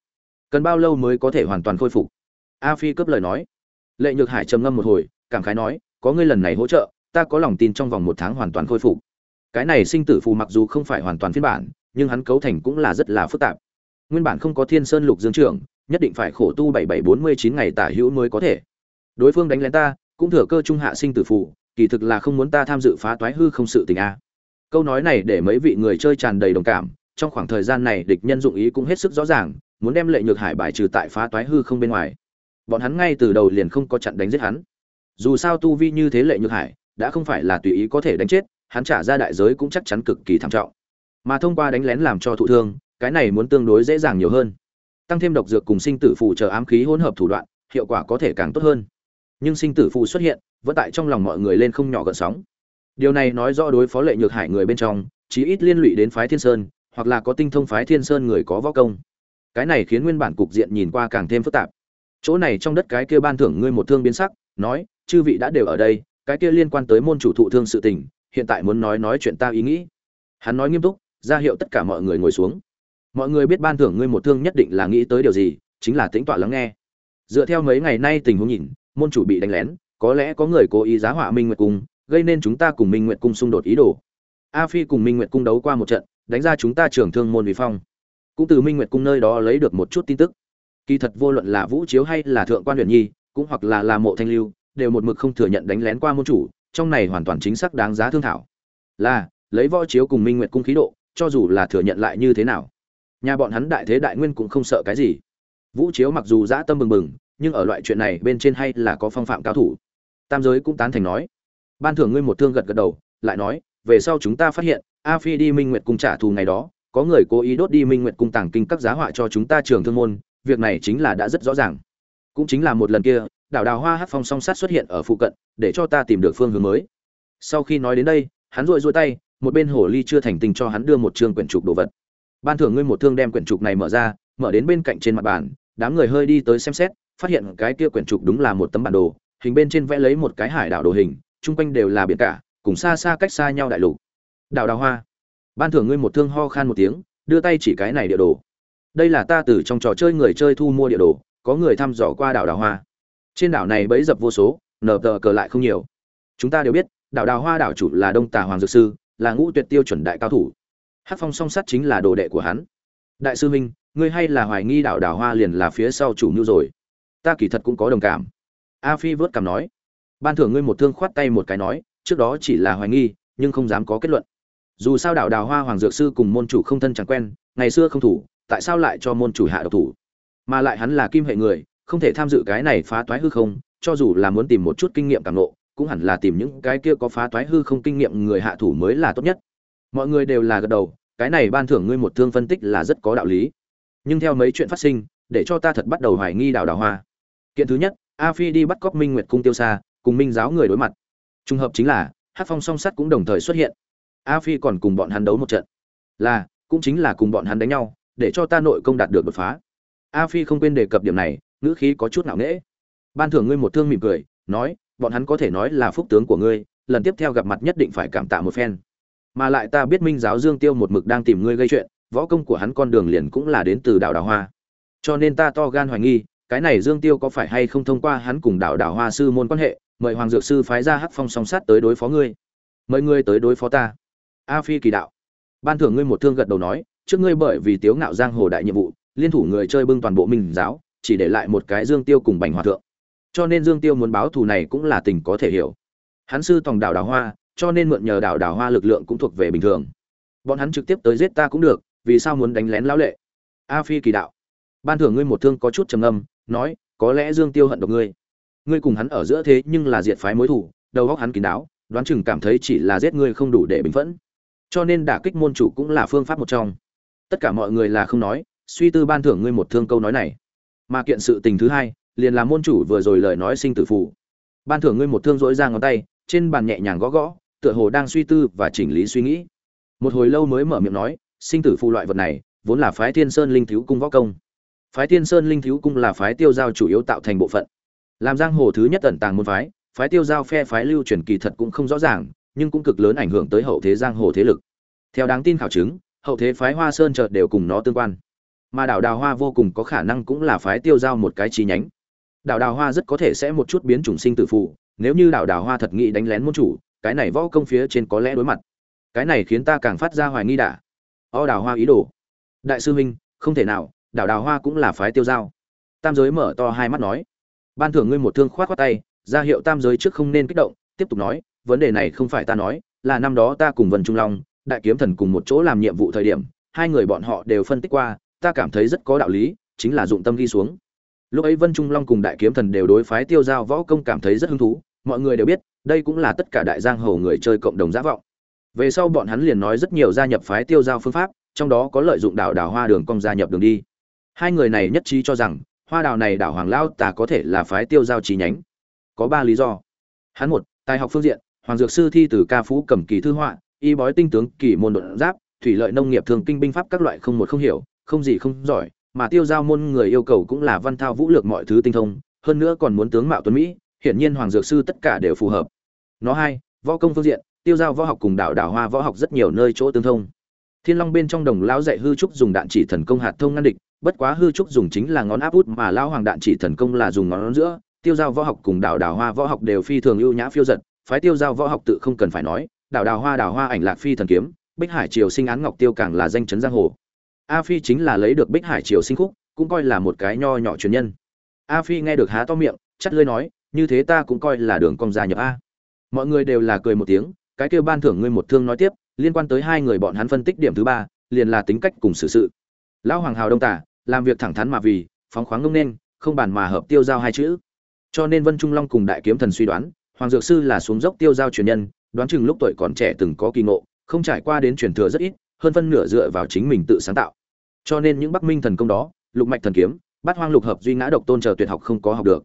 Cần bao lâu mới có thể hoàn toàn khôi phục? A phi cướp lời nói. Lệ nhược hải trầm ngâm một hồi, cảm khái nói, có ngươi lần này hỗ trợ, ta có lòng tin trong vòng một tháng hoàn toàn khôi phục. Cái này sinh tử phù mặc dù không phải hoàn toàn phiên bản, nhưng hắn cấu thành cũng là rất là phức tạp. Nguyên bản không có thiên sơn lục dương trưởng, nhất định phải khổ tu bảy bảy bốn mươi chín ngày tả hữu mới có thể đối phương đánh lén ta cũng thừa cơ trung hạ sinh tử phụ, kỳ thực là không muốn ta tham dự phá toái hư không sự tình a. Câu nói này để mấy vị người chơi tràn đầy đồng cảm trong khoảng thời gian này địch nhân dụng ý cũng hết sức rõ ràng muốn đem lệ nhược hải bài trừ tại phá toái hư không bên ngoài. Bọn hắn ngay từ đầu liền không có chặn đánh giết hắn. Dù sao tu vi như thế lệ nhược hải đã không phải là tùy ý có thể đánh chết hắn trả ra đại giới cũng chắc chắn cực kỳ thảm trọng. Mà thông qua đánh lén làm cho thụ thương cái này muốn tương đối dễ dàng nhiều hơn. Tăng thêm độc dược cùng sinh tử phụ chờ ám khí hỗn hợp thủ đoạn hiệu quả có thể càng tốt hơn nhưng sinh tử phù xuất hiện, vẫn tại trong lòng mọi người lên không nhỏ gợn sóng. Điều này nói rõ đối phó lệ nhược hải người bên trong, chí ít liên lụy đến phái thiên sơn, hoặc là có tinh thông phái thiên sơn người có võ công. Cái này khiến nguyên bản cục diện nhìn qua càng thêm phức tạp. Chỗ này trong đất cái kia ban thưởng ngươi một thương biến sắc, nói, chư vị đã đều ở đây, cái kia liên quan tới môn chủ thụ thương sự tình, hiện tại muốn nói nói chuyện ta ý nghĩ. Hắn nói nghiêm túc, ra hiệu tất cả mọi người ngồi xuống. Mọi người biết ban thưởng ngươi một thương nhất định là nghĩ tới điều gì, chính là tính tọa lắng nghe. Dựa theo mấy ngày nay tình huống nhìn môn chủ bị đánh lén, có lẽ có người cố ý giá họa minh nguyệt cung, gây nên chúng ta cùng minh nguyệt cung xung đột ý đồ. A phi cùng minh nguyệt cung đấu qua một trận, đánh ra chúng ta trưởng thương môn vì phong. Cũng từ minh nguyệt cung nơi đó lấy được một chút tin tức. Kỳ thật vô luận là vũ chiếu hay là thượng quan huyền nhi, cũng hoặc là là mộ thanh lưu, đều một mực không thừa nhận đánh lén qua môn chủ, trong này hoàn toàn chính xác đáng giá thương thảo. Là, lấy võ chiếu cùng minh nguyệt cung khí độ, cho dù là thừa nhận lại như thế nào, nhà bọn hắn đại thế đại nguyên cũng không sợ cái gì. Vũ chiếu mặc dù dã tâm bừng bừng nhưng ở loại chuyện này bên trên hay là có phong phạm cao thủ. Tam giới cũng tán thành nói. Ban thưởng ngươi một thương gật gật đầu, lại nói, về sau chúng ta phát hiện, a phi đi minh nguyệt cung trả thù ngày đó, có người cố ý đốt đi minh nguyệt cung tàng kinh các giá họa cho chúng ta trường thương môn, việc này chính là đã rất rõ ràng. Cũng chính là một lần kia, đảo đào hoa hát phong song sát xuất hiện ở phụ cận, để cho ta tìm được phương hướng mới. Sau khi nói đến đây, hắn rội rôi tay, một bên hồ ly chưa thành tình cho hắn đưa một chương quyển trục đồ vật. Ban thưởng ngươi một thương đem quyển trục này mở ra, mở đến bên cạnh trên mặt bàn, đám người hơi đi tới xem xét phát hiện cái kia quyển trục đúng là một tấm bản đồ, hình bên trên vẽ lấy một cái hải đảo đồ hình, chung quanh đều là biển cả, cùng xa xa cách xa nhau đại lục. Đảo đào hoa. Ban thưởng ngươi một thương ho khan một tiếng, đưa tay chỉ cái này địa đồ. Đây là ta từ trong trò chơi người chơi thu mua địa đồ, có người thăm dò qua đảo đào hoa. Trên đảo này bấy dập vô số nở tờ cờ lại không nhiều. Chúng ta đều biết, đảo đào hoa đảo chủ là đông tà hoàng dược sư, là ngũ tuyệt tiêu chuẩn đại cao thủ. Hát phong song sắt chính là đồ đệ của hắn. Đại sư minh ngươi hay là hoài nghi đảo đào hoa liền là phía sau chủ mưu rồi? Ta kỳ thật cũng có đồng cảm. A phi vớt cảm nói. Ban thưởng ngươi một thương khoát tay một cái nói, trước đó chỉ là hoài nghi, nhưng không dám có kết luận. Dù sao đảo đào hoa hoàng dược sư cùng môn chủ không thân chẳng quen, ngày xưa không thủ, tại sao lại cho môn chủ hạ độc thủ? Mà lại hắn là kim hệ người, không thể tham dự cái này phá toái hư không, cho dù là muốn tìm một chút kinh nghiệm càng nộ cũng hẳn là tìm những cái kia có phá toái hư không kinh nghiệm người hạ thủ mới là tốt nhất. Mọi người đều là gật đầu, cái này ban thưởng ngươi một thương phân tích là rất có đạo lý. Nhưng theo mấy chuyện phát sinh, để cho ta thật bắt đầu hoài nghi đào đào hoa kiện thứ nhất, a phi đi bắt cóc minh nguyệt cung tiêu xa, cùng minh giáo người đối mặt. Trùng hợp chính là hát phong song sắt cũng đồng thời xuất hiện. A phi còn cùng bọn hắn đấu một trận. Là, cũng chính là cùng bọn hắn đánh nhau, để cho ta nội công đạt được đột phá. A phi không quên đề cập điểm này, ngữ khí có chút nặng nễ ban thưởng ngươi một thương mỉm cười, nói, bọn hắn có thể nói là phúc tướng của ngươi, lần tiếp theo gặp mặt nhất định phải cảm tạ một phen. Mà lại ta biết minh giáo dương tiêu một mực đang tìm ngươi gây chuyện, võ công của hắn con đường liền cũng là đến từ đảo đào hoa. Cho nên ta to gan hoài nghi cái này dương tiêu có phải hay không thông qua hắn cùng đảo đảo hoa sư môn quan hệ, mời hoàng dược sư phái ra hắc phong song sát tới đối phó ngươi? Mời ngươi tới đối phó ta. A phi kỳ đạo. Ban thưởng ngươi một thương gật đầu nói, trước ngươi bởi vì tiếu ngạo giang hồ đại nhiệm vụ, liên thủ người chơi bưng toàn bộ minh giáo, chỉ để lại một cái dương tiêu cùng bành hòa thượng. Cho nên dương tiêu muốn báo thù này cũng là tình có thể hiểu. Hắn sư tòng đảo đạo hoa, cho nên mượn nhờ đảo đạo hoa lực lượng cũng thuộc về bình thường. Bọn hắn trực tiếp tới giết ta cũng được, vì sao muốn đánh lén lão lệ? A phi kỳ đạo. Ban thưởng ngươi một thương có chút trầm âm nói, có lẽ dương tiêu hận độc ngươi. Ngươi cùng hắn ở giữa thế nhưng là diệt phái mối thủ đầu góc hắn kín đáo, đoán chừng cảm thấy chỉ là giết ngươi không đủ để bình phẫn. Cho nên đả kích môn chủ cũng là phương pháp một trong. Tất cả mọi người là không nói, suy tư ban thưởng ngươi một thương câu nói này. Mà kiện sự tình thứ hai, liền là môn chủ vừa rồi lời nói sinh tử phụ ban thưởng ngươi một thương dỗi ra ngón tay, trên bàn nhẹ nhàng gõ gõ, tựa hồ đang suy tư và chỉnh lý suy nghĩ. Một hồi lâu mới mở miệng nói, sinh tử phụ loại vật này, vốn là phái thiên sơn linh thiếu cung võ công phái thiên sơn linh thiếu cung là phái tiêu giao chủ yếu tạo thành bộ phận. Làm giang hồ thứ nhất tận tàng môn phái phái tiêu giao phe phái lưu truyền kỳ thật cũng không rõ ràng, nhưng cũng cực lớn ảnh hưởng tới hậu thế giang hồ thế lực. Theo đáng tin khảo chứng, hậu thế phái hoa sơn chợt đều cùng nó tương quan. Mà đảo đào hoa vô cùng có khả năng cũng là phái tiêu giao một cái chi nhánh. Đảo đào hoa rất có thể sẽ một chút biến chủng sinh tử phụ nếu như đảo đào hoa thật nghĩ đánh lén môn chủ, cái này võ công phía trên có lẽ đối mặt. Cái này khiến ta càng phát ra hoài nghi đả o đào hoa ý đồ. Đại sư huynh không thể nào đảo đào hoa cũng là phái tiêu giao. Tam giới mở to hai mắt nói. Ban thưởng ngươi một thương khoát khoát tay, ra hiệu tam giới trước không nên kích động, tiếp tục nói, vấn đề này không phải ta nói, là năm đó ta cùng vân trung long, đại kiếm thần cùng một chỗ làm nhiệm vụ thời điểm, hai người bọn họ đều phân tích qua, ta cảm thấy rất có đạo lý, chính là dụng tâm ghi xuống. Lúc ấy vân trung long cùng đại kiếm thần đều đối phái tiêu giao võ công cảm thấy rất hứng thú, mọi người đều biết, đây cũng là tất cả đại giang hồ người chơi cộng đồng giả vọng. Về sau bọn hắn liền nói rất nhiều gia nhập phái tiêu giao phương pháp, trong đó có lợi dụng đảo đảo hoa đường cong gia nhập đường đi hai người này nhất trí cho rằng, hoa đào này đảo hoàng lao tà có thể là phái tiêu giao trí nhánh. Có ba lý do. Hắn một, tài học phương diện, hoàng dược sư thi từ ca phú cầm kỳ thư họa, y bói tinh tướng kỳ môn đột giáp, thủy lợi nông nghiệp thường kinh binh pháp các loại không một không hiểu, không gì không giỏi, mà tiêu giao môn người yêu cầu cũng là văn thao vũ lược mọi thứ tinh thông, hơn nữa còn muốn tướng mạo tuấn mỹ, hiển nhiên hoàng dược sư tất cả đều phù hợp. Nó hai, võ công phương diện, tiêu giao võ học cùng đảo đảo hoa võ học rất nhiều nơi chỗ tương thông. Thiên long bên trong đồng lão dạy hư trúc dùng đạn chỉ thần công hạt thông ngăn địch bất quá hư trúc dùng chính là ngón áp út mà Lão hoàng đạn chỉ thần công là dùng ngón giữa, tiêu giao võ học cùng đào đào hoa võ học đều phi thường ưu nhã phiêu giật, phái tiêu giao võ học tự không cần phải nói đào đào hoa đào hoa ảnh lạc phi thần kiếm, bích hải triều sinh án ngọc tiêu càng là danh chấn giang hồ. A phi chính là lấy được bích hải triều sinh khúc, cũng coi là một cái nho nhỏ truyền nhân. A phi nghe được há to miệng, chắt lưỡi nói, như thế ta cũng coi là đường cong gia nhập a. Mọi người đều là cười một tiếng, cái kêu ban thưởng ngươi một thương nói tiếp, liên quan tới hai người bọn hắn phân tích điểm thứ ba, liền là tính cách cùng xử sự. Lão hoàng hào đông tả làm việc thẳng thắn mà vì, phóng khoáng ngông nên, không bàn mà hợp tiêu giao hai chữ. Cho nên vân trung long cùng đại kiếm thần suy đoán, hoàng dược sư là xuống dốc tiêu giao truyền nhân, đoán chừng lúc tuổi còn trẻ từng có kỳ ngộ, không trải qua đến truyền thừa rất ít, hơn phân nửa dựa vào chính mình tự sáng tạo. Cho nên những bắc minh thần công đó, lục mạch thần kiếm, bát hoang lục hợp duy ngã độc tôn chờ tuyệt học không có học được.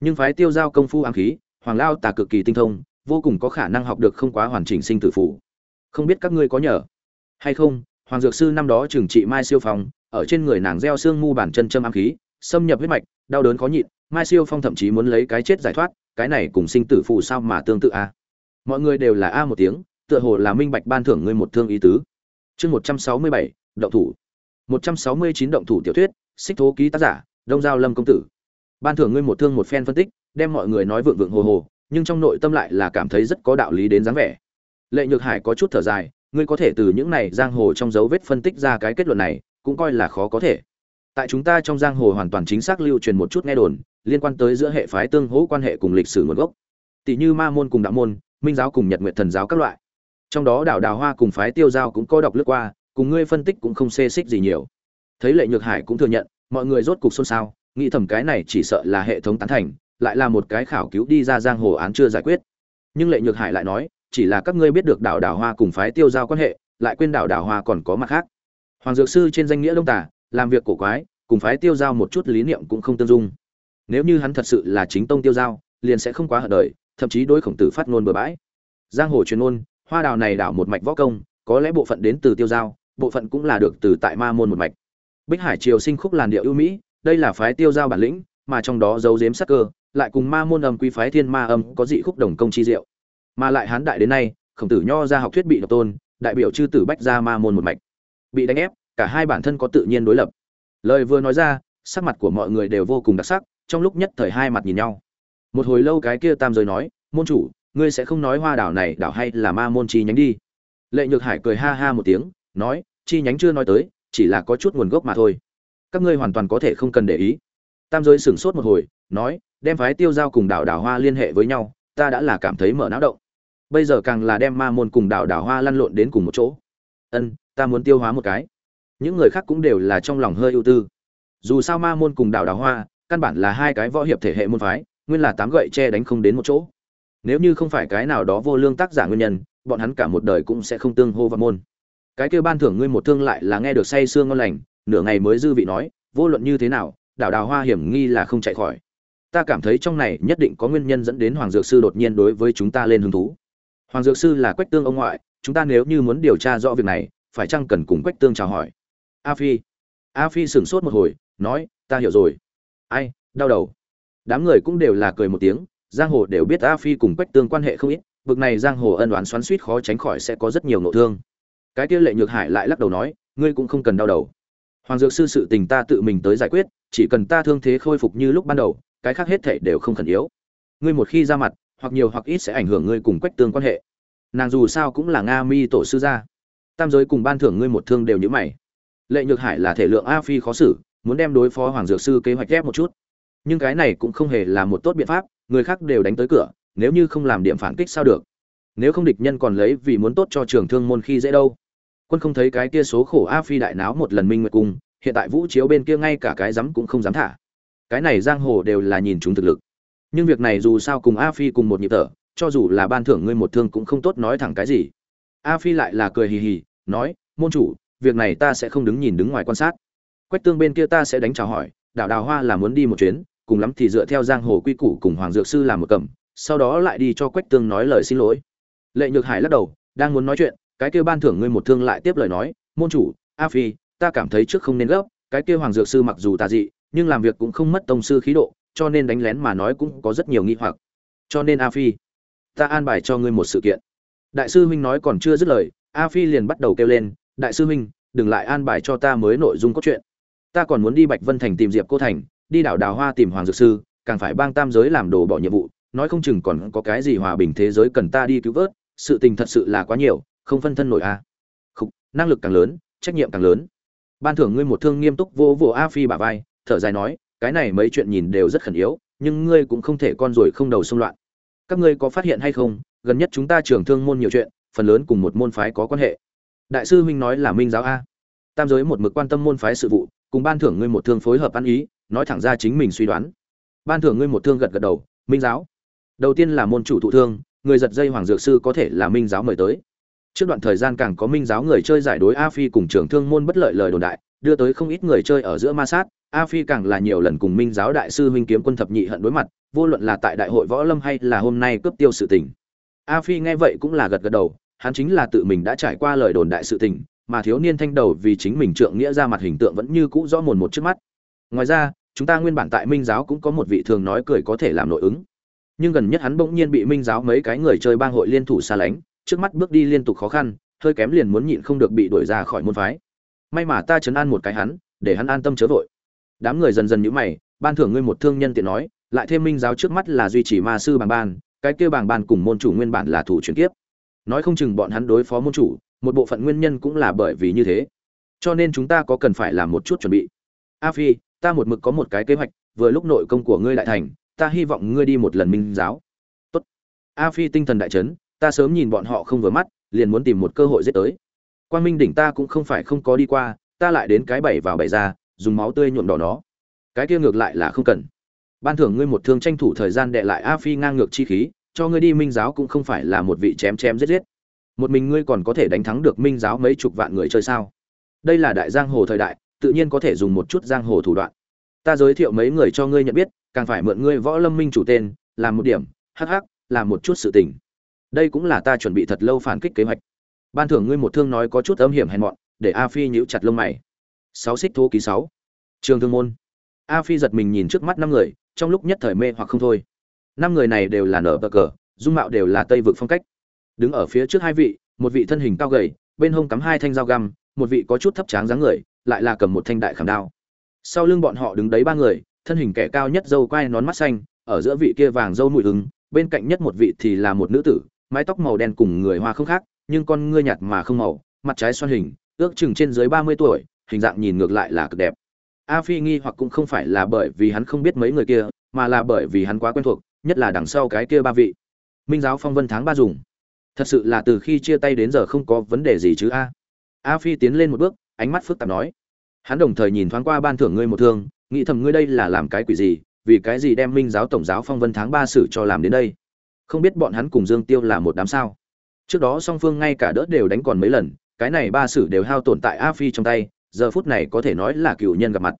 Nhưng phái tiêu giao công phu ám khí, hoàng lao tà cực kỳ tinh thông, vô cùng có khả năng học được không quá hoàn chỉnh sinh tử phủ không biết các ngươi có nhờ? Hay không? Hoàng dược sư năm đó trừng trị mai siêu phong ở trên người nàng gieo xương mu bàn chân châm ám khí, xâm nhập huyết mạch, đau đớn khó nhịn, mai siêu phong thậm chí muốn lấy cái chết giải thoát, cái này cùng sinh tử phụ sao mà tương tự a? Mọi người đều là a một tiếng, tựa hồ là minh bạch ban thưởng ngươi một thương ý tứ. Chương một trăm sáu mươi bảy, động thủ. Một trăm sáu mươi chín động thủ tiểu thuyết, xích thố ký tác giả, đông giao lâm công tử. Ban thưởng ngươi một thương một phen phân tích, đem mọi người nói vượng vượng hồ hồ, nhưng trong nội tâm lại là cảm thấy rất có đạo lý đến dáng vẻ. Lệ nhược hải có chút thở dài, ngươi có thể từ những này giang hồ trong dấu vết phân tích ra cái kết luận này cũng coi là khó có thể. Tại chúng ta trong giang hồ hoàn toàn chính xác lưu truyền một chút nghe đồn, liên quan tới giữa hệ phái tương hỗ quan hệ cùng lịch sử nguồn gốc. Tỷ như ma môn cùng đạo môn, minh giáo cùng nhật nguyện thần giáo các loại. Trong đó đảo đào hoa cùng phái tiêu giao cũng có đọc lướt qua, cùng ngươi phân tích cũng không xê xích gì nhiều. Thấy lệ nhược hải cũng thừa nhận, mọi người rốt cục xôn xao, nghĩ thầm cái này chỉ sợ là hệ thống tán thành, lại là một cái khảo cứu đi ra giang hồ án chưa giải quyết. Nhưng lệ nhược hải lại nói, chỉ là các ngươi biết được đảo đào hoa cùng phái tiêu giao quan hệ, lại quên đảo đào hoa còn có mặt khác hoàng dược sư trên danh nghĩa đông tả làm việc cổ quái, cùng phái tiêu giao một chút lý niệm cũng không tương dung. Nếu như hắn thật sự là chính tông tiêu giao, liền sẽ không quá hận đời, thậm chí đối khổng tử phát ngôn bừa bãi. Giang hồ truyền ngôn, hoa đào này đảo một mạch võ công, có lẽ bộ phận đến từ tiêu giao, bộ phận cũng là được từ tại ma môn một mạch. Bích hải triều sinh khúc làn điệu ưu mỹ, đây là phái tiêu giao bản lĩnh, mà trong đó giấu giếm sắc cơ, lại cùng ma môn âm quý phái thiên ma âm có dị khúc đồng công chi diệu. Mà lại hán đại đến nay, khổng tử nho ra học thuyết bị độc tôn, đại biểu chư tử bách ra ma môn một mạch bị đánh ép, cả hai bản thân có tự nhiên đối lập. Lời vừa nói ra, sắc mặt của mọi người đều vô cùng đặc sắc, trong lúc nhất thời hai mặt nhìn nhau. Một hồi lâu cái kia tam giới nói, môn chủ, ngươi sẽ không nói hoa đảo này đảo hay là ma môn chi nhánh đi? Lệ nhược hải cười ha ha một tiếng, nói, chi nhánh chưa nói tới, chỉ là có chút nguồn gốc mà thôi. Các ngươi hoàn toàn có thể không cần để ý. Tam giới sửng sốt một hồi, nói, đem phái tiêu giao cùng đảo đảo hoa liên hệ với nhau, ta đã là cảm thấy mở não động. Bây giờ càng là đem ma môn cùng đảo đảo hoa lăn lộn đến cùng một chỗ. Ân ta muốn tiêu hóa một cái. Những người khác cũng đều là trong lòng hơi ưu tư. Dù sao ma môn cùng đảo đào hoa, căn bản là hai cái võ hiệp thể hệ môn phái, nguyên là tám gậy che đánh không đến một chỗ. Nếu như không phải cái nào đó vô lương tác giả nguyên nhân, bọn hắn cả một đời cũng sẽ không tương hô vào môn. Cái kêu ban thưởng ngươi một thương lại là nghe được say sương ngon lành, nửa ngày mới dư vị nói, vô luận như thế nào, đảo đào hoa hiểm nghi là không chạy khỏi. Ta cảm thấy trong này nhất định có nguyên nhân dẫn đến hoàng dược sư đột nhiên đối với chúng ta lên hứng thú. Hoàng dược sư là quách tương ông ngoại, chúng ta nếu như muốn điều tra rõ việc này phải chăng cần cùng quách tương chào hỏi? A phi. A phi sửng sốt một hồi, nói, ta hiểu rồi. Ai, đau đầu. Đám người cũng đều là cười một tiếng, giang hồ đều biết a phi cùng quách tương quan hệ không ít, bực này giang hồ ân đoán xoắn suýt khó tránh khỏi sẽ có rất nhiều nội thương. Cái kia lệ nhược hải lại lắc đầu nói, ngươi cũng không cần đau đầu. Hoàng dược sư sự tình ta tự mình tới giải quyết, chỉ cần ta thương thế khôi phục như lúc ban đầu, cái khác hết thảy đều không khẩn yếu. Ngươi một khi ra mặt, hoặc nhiều hoặc ít sẽ ảnh hưởng ngươi cùng quách tương quan hệ. Nàng dù sao cũng là nga mi tổ sư gia tam giới cùng ban thưởng ngươi một thương đều như mày. Lệ nhược hải là thể lượng a phi khó xử, muốn đem đối phó hoàng dược sư kế hoạch ghép một chút. Nhưng cái này cũng không hề là một tốt biện pháp, người khác đều đánh tới cửa, nếu như không làm điểm phản kích sao được. Nếu không địch nhân còn lấy vì muốn tốt cho trường thương môn khi dễ đâu. Quân không thấy cái kia số khổ a phi đại náo một lần minh nguyệt cung hiện tại vũ chiếu bên kia ngay cả cái dám cũng không dám thả. Cái này giang hồ đều là nhìn chúng thực lực. Nhưng việc này dù sao cùng a phi cùng một nhịp thở, cho dù là ban thưởng ngươi một thương cũng không tốt nói thẳng cái gì. A phi lại là cười hì hì nói, môn chủ, việc này ta sẽ không đứng nhìn đứng ngoài quan sát. Quách tương bên kia ta sẽ đánh chào hỏi, đảo đào hoa là muốn đi một chuyến, cùng lắm thì dựa theo giang hồ quy củ cùng hoàng dược sư làm một cẩm sau đó lại đi cho quách tương nói lời xin lỗi. Lệ nhược hải lắc đầu, đang muốn nói chuyện, cái kia ban thưởng ngươi một thương lại tiếp lời nói, môn chủ, a phi, ta cảm thấy trước không nên gấp, cái kia hoàng dược sư mặc dù tà dị, nhưng làm việc cũng không mất tông sư khí độ, cho nên đánh lén mà nói cũng có rất nhiều nghi hoặc. Cho nên a phi, ta an bài cho ngươi một sự kiện. Đại sư huynh nói còn chưa dứt lời a phi liền bắt đầu kêu lên đại sư huynh đừng lại an bài cho ta mới nội dung cốt truyện. Ta còn muốn đi bạch vân thành tìm diệp cô thành đi đảo đào hoa tìm hoàng dược sư càng phải bang tam giới làm đồ bỏ nhiệm vụ. Nói không chừng còn có cái gì hòa bình thế giới cần ta đi cứu vớt sự tình thật sự là quá nhiều không phân thân nổi a. À. Khúc, năng lực càng lớn trách nhiệm càng lớn. Ban thưởng ngươi một thương nghiêm túc vô vô a phi bả vai thở dài nói cái này mấy chuyện nhìn đều rất khẩn yếu nhưng ngươi cũng không thể con rồi không đầu xung loạn. Các ngươi có phát hiện hay không? Gần nhất chúng ta trưởng thương môn nhiều chuyện phần lớn cùng một môn phái có quan hệ. Đại sư huynh nói là minh giáo a. Tam giới một mực quan tâm môn phái sự vụ, cùng ban thưởng ngươi một thương phối hợp ăn ý, nói thẳng ra chính mình suy đoán. Ban thưởng ngươi một thương gật gật đầu, minh giáo. Đầu tiên là môn chủ thụ thương, người giật dây hoàng dược sư có thể là minh giáo mời tới. Trước đoạn thời gian càng có minh giáo người chơi giải đối a phi cùng trưởng thương môn bất lợi lời đồn đại, đưa tới không ít người chơi ở giữa ma sát, a phi càng là nhiều lần cùng minh giáo đại sư huynh kiếm quân thập nhị hận đối mặt, vô luận là tại đại hội võ lâm hay là hôm nay cướp tiêu sự tình. A phi nghe vậy cũng là gật gật đầu hắn chính là tự mình đã trải qua lời đồn đại sự tình, mà thiếu niên thanh đầu vì chính mình trượng nghĩa ra mặt hình tượng vẫn như cũ rõ mồn một trước mắt. Ngoài ra, chúng ta nguyên bản tại minh giáo cũng có một vị thường nói cười có thể làm nội ứng. Nhưng gần nhất hắn bỗng nhiên bị minh giáo mấy cái người chơi bang hội liên thủ xa lánh, trước mắt bước đi liên tục khó khăn, hơi kém liền muốn nhịn không được bị đuổi ra khỏi môn phái. May mà ta chấn an một cái hắn, để hắn an tâm chớ vội. Đám người dần dần nhíu mày, ban thưởng ngươi một thương nhân tiện nói, lại thêm minh giáo trước mắt là duy trì ma sư bằng ban, cái kia bảng ban cùng môn chủ nguyên bản là thủ chuyển kiếp nói không chừng bọn hắn đối phó môn chủ, một bộ phận nguyên nhân cũng là bởi vì như thế. Cho nên chúng ta có cần phải làm một chút chuẩn bị. A phi, ta một mực có một cái kế hoạch, vừa lúc nội công của ngươi lại thành, ta hy vọng ngươi đi một lần minh giáo. Tốt. A phi tinh thần đại chấn, ta sớm nhìn bọn họ không vừa mắt, liền muốn tìm một cơ hội giết tới. Quan minh đỉnh ta cũng không phải không có đi qua, ta lại đến cái bảy vào bảy ra, dùng máu tươi nhuộm đỏ nó. Cái kia ngược lại là không cần. Ban thưởng ngươi một thương tranh thủ thời gian đệ lại a phi ngang ngược chi khí cho ngươi đi, minh giáo cũng không phải là một vị chém chém giết giết. Một mình ngươi còn có thể đánh thắng được minh giáo mấy chục vạn người chơi sao? Đây là đại giang hồ thời đại, tự nhiên có thể dùng một chút giang hồ thủ đoạn. Ta giới thiệu mấy người cho ngươi nhận biết, càng phải mượn ngươi võ lâm minh chủ tên, làm một điểm, hắc hắc, làm một chút sự tình. Đây cũng là ta chuẩn bị thật lâu phản kích kế hoạch. Ban thưởng ngươi một thương nói có chút âm hiểm hèn mọn, để a phi nhíu chặt lông mày. Sáu xích thô ký sáu. Trường thương môn. A phi giật mình nhìn trước mắt năm người, trong lúc nhất thời mê hoặc không thôi năm người này đều là nở bờ cờ, dung mạo đều là tây vực phong cách. Đứng ở phía trước hai vị, một vị thân hình cao gầy, bên hông cắm hai thanh dao găm, một vị có chút thấp tráng dáng người, lại là cầm một thanh đại khảm đao. Sau lưng bọn họ đứng đấy ba người, thân hình kẻ cao nhất dâu quai nón mắt xanh, ở giữa vị kia vàng dâu mùi hứng, bên cạnh nhất một vị thì là một nữ tử, mái tóc màu đen cùng người hoa không khác, nhưng con ngươi nhạt mà không màu, mặt trái xoan hình, ước chừng trên dưới ba mươi tuổi, hình dạng nhìn ngược lại là cực đẹp. A phi nghi hoặc cũng không phải là bởi vì hắn không biết mấy người kia, mà là bởi vì hắn quá quen thuộc nhất là đằng sau cái kia ba vị. Minh giáo phong vân tháng ba dùng. Thật sự là từ khi chia tay đến giờ không có vấn đề gì chứ a. A phi tiến lên một bước, ánh mắt phức tạp nói. Hắn đồng thời nhìn thoáng qua ban thưởng ngươi một thương, nghĩ thầm ngươi đây là làm cái quỷ gì, vì cái gì đem minh giáo tổng giáo phong vân tháng ba xử cho làm đến đây? Không biết bọn hắn cùng dương tiêu là một đám sao? Trước đó song phương ngay cả đỡ đều đánh còn mấy lần, cái này ba sử đều hao tổn tại a phi trong tay, giờ phút này có thể nói là cựu nhân gặp mặt.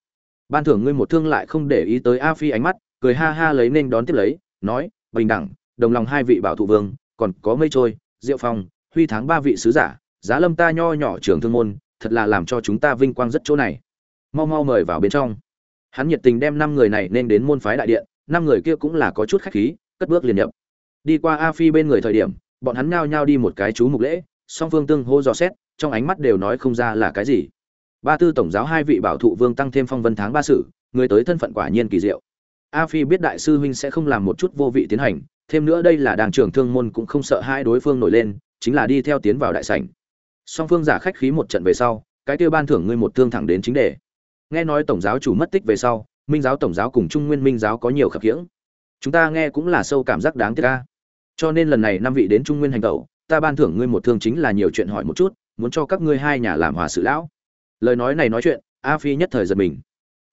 Ban thưởng ngươi một thương lại không để ý tới a phi ánh mắt, cười ha ha lấy nên đón tiếp lấy nói, bình đẳng, đồng lòng hai vị bảo thủ vương, còn có mây trôi, diệu phong, huy thắng ba vị sứ giả, giá lâm ta nho nhỏ trưởng thương môn, thật là làm cho chúng ta vinh quang rất chỗ này. Mau mau mời vào bên trong. Hắn nhiệt tình đem năm người này nên đến môn phái đại điện, năm người kia cũng là có chút khách khí, cất bước liền nhập. Đi qua a phi bên người thời điểm, bọn hắn nhao nhao đi một cái chú mục lễ, song phương tương hô dò xét, trong ánh mắt đều nói không ra là cái gì. Ba tư tổng giáo hai vị bảo thụ vương tăng thêm phong vân tháng ba sử người tới thân phận quả nhiên kỳ diệu a phi biết đại sư huynh sẽ không làm một chút vô vị tiến hành, thêm nữa đây là đàng trưởng thương môn cũng không sợ hai đối phương nổi lên, chính là đi theo tiến vào đại sảnh. Song phương giả khách khí một trận về sau, cái kia ban thưởng ngươi một thương thẳng đến chính đề. Nghe nói tổng giáo chủ mất tích về sau, minh giáo tổng giáo cùng trung nguyên minh giáo có nhiều khập khiễng. Chúng ta nghe cũng là sâu cảm giác đáng tiếc ca cho nên lần này năm vị đến trung nguyên hành tẩu, ta ban thưởng ngươi một thương chính là nhiều chuyện hỏi một chút, muốn cho các ngươi hai nhà làm hòa sự lão. Lời nói này nói chuyện, a phi nhất thời giật mình.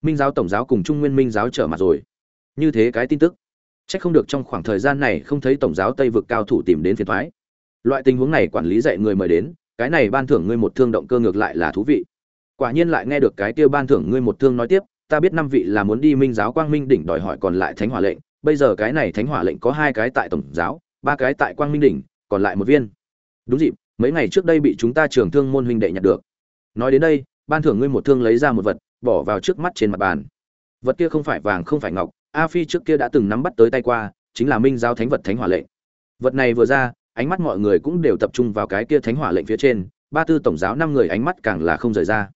Minh giáo tổng giáo cùng trung nguyên minh giáo trở mặt rồi như thế cái tin tức Chắc không được trong khoảng thời gian này không thấy tổng giáo Tây vực cao thủ tìm đến phiền thoái Loại tình huống này quản lý dạy người mời đến, cái này ban thưởng ngươi một thương động cơ ngược lại là thú vị. Quả nhiên lại nghe được cái kia ban thưởng ngươi một thương nói tiếp, ta biết năm vị là muốn đi Minh giáo Quang Minh đỉnh đòi hỏi còn lại Thánh Hỏa lệnh, bây giờ cái này Thánh Hỏa lệnh có hai cái tại tổng giáo, ba cái tại Quang Minh đỉnh, còn lại một viên. Đúng dịp, mấy ngày trước đây bị chúng ta trường thương môn huynh đệ nhặt được. Nói đến đây, ban thưởng ngươi một thương lấy ra một vật, bỏ vào trước mắt trên mặt bàn. Vật kia không phải vàng không phải ngọc, a phi trước kia đã từng nắm bắt tới tay qua, chính là minh giao thánh vật thánh hỏa lệnh. Vật này vừa ra, ánh mắt mọi người cũng đều tập trung vào cái kia thánh hỏa lệnh phía trên, ba tư tổng giáo năm người ánh mắt càng là không rời ra.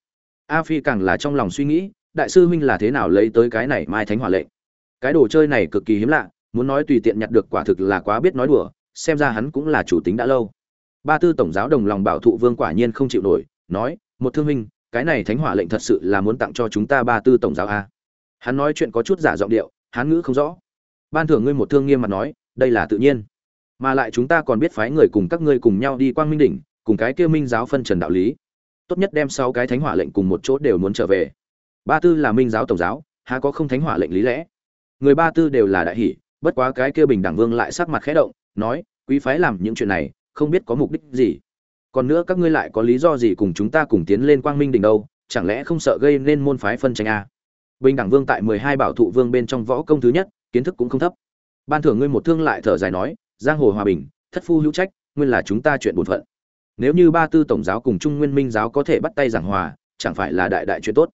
A phi càng là trong lòng suy nghĩ, đại sư huynh là thế nào lấy tới cái này mai thánh hỏa lệnh? Cái đồ chơi này cực kỳ hiếm lạ, muốn nói tùy tiện nhặt được quả thực là quá biết nói đùa, xem ra hắn cũng là chủ tính đã lâu. Ba tư tổng giáo đồng lòng bảo thụ vương quả nhiên không chịu nổi, nói, một thương huynh, cái này thánh hỏa lệnh thật sự là muốn tặng cho chúng ta ba tư tổng giáo a. Hắn nói chuyện có chút giả giọng điệu Hán ngữ không rõ. Ban thưởng ngươi một thương nghiêm mặt nói, đây là tự nhiên. Mà lại chúng ta còn biết phái người cùng các ngươi cùng nhau đi quang minh đỉnh, cùng cái kia minh giáo phân trần đạo lý. Tốt nhất đem sáu cái thánh hỏa lệnh cùng một chỗ đều muốn trở về. Ba tư là minh giáo tổng giáo, há có không thánh hỏa lệnh lý lẽ? Người ba tư đều là đại hỷ, bất quá cái kia bình đẳng vương lại sắc mặt khẽ động, nói, quý phái làm những chuyện này, không biết có mục đích gì. Còn nữa các ngươi lại có lý do gì cùng chúng ta cùng tiến lên quang minh đỉnh đâu, chẳng lẽ không sợ gây nên môn phái phân tranh à? Bình đẳng vương tại mười hai bảo thụ vương bên trong võ công thứ nhất, kiến thức cũng không thấp. Ban thưởng ngươi một thương lại thở dài nói, giang hồ hòa bình, thất phu hữu trách, nguyên là chúng ta chuyện buồn phận. Nếu như ba tư tổng giáo cùng trung nguyên minh giáo có thể bắt tay giảng hòa, chẳng phải là đại đại chuyện tốt.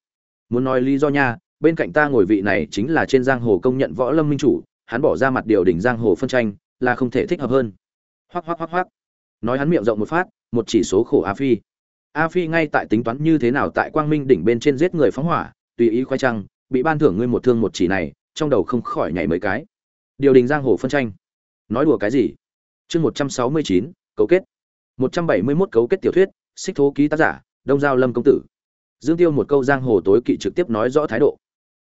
Muốn nói lý do nha, bên cạnh ta ngồi vị này chính là trên giang hồ công nhận võ lâm minh chủ, hắn bỏ ra mặt điều đỉnh giang hồ phân tranh, là không thể thích hợp hơn. Hoắc hoắc hoắc hoắc. Nói hắn miệng rộng một phát, một chỉ số khổ a phi. A phi ngay tại tính toán như thế nào tại quang minh đỉnh bên trên giết người phóng hỏa tùy ý khoai trăng bị ban thưởng ngươi một thương một chỉ này, trong đầu không khỏi nhảy mấy cái. Điều đình giang hồ phân tranh. Nói đùa cái gì? Chương một trăm sáu mươi chín, cấu kết. một trăm bảy mươi mốt cấu kết tiểu thuyết, xích thố ký tác giả, đông giao lâm công tử. Dương tiêu một câu giang hồ tối kỵ trực tiếp nói rõ thái độ.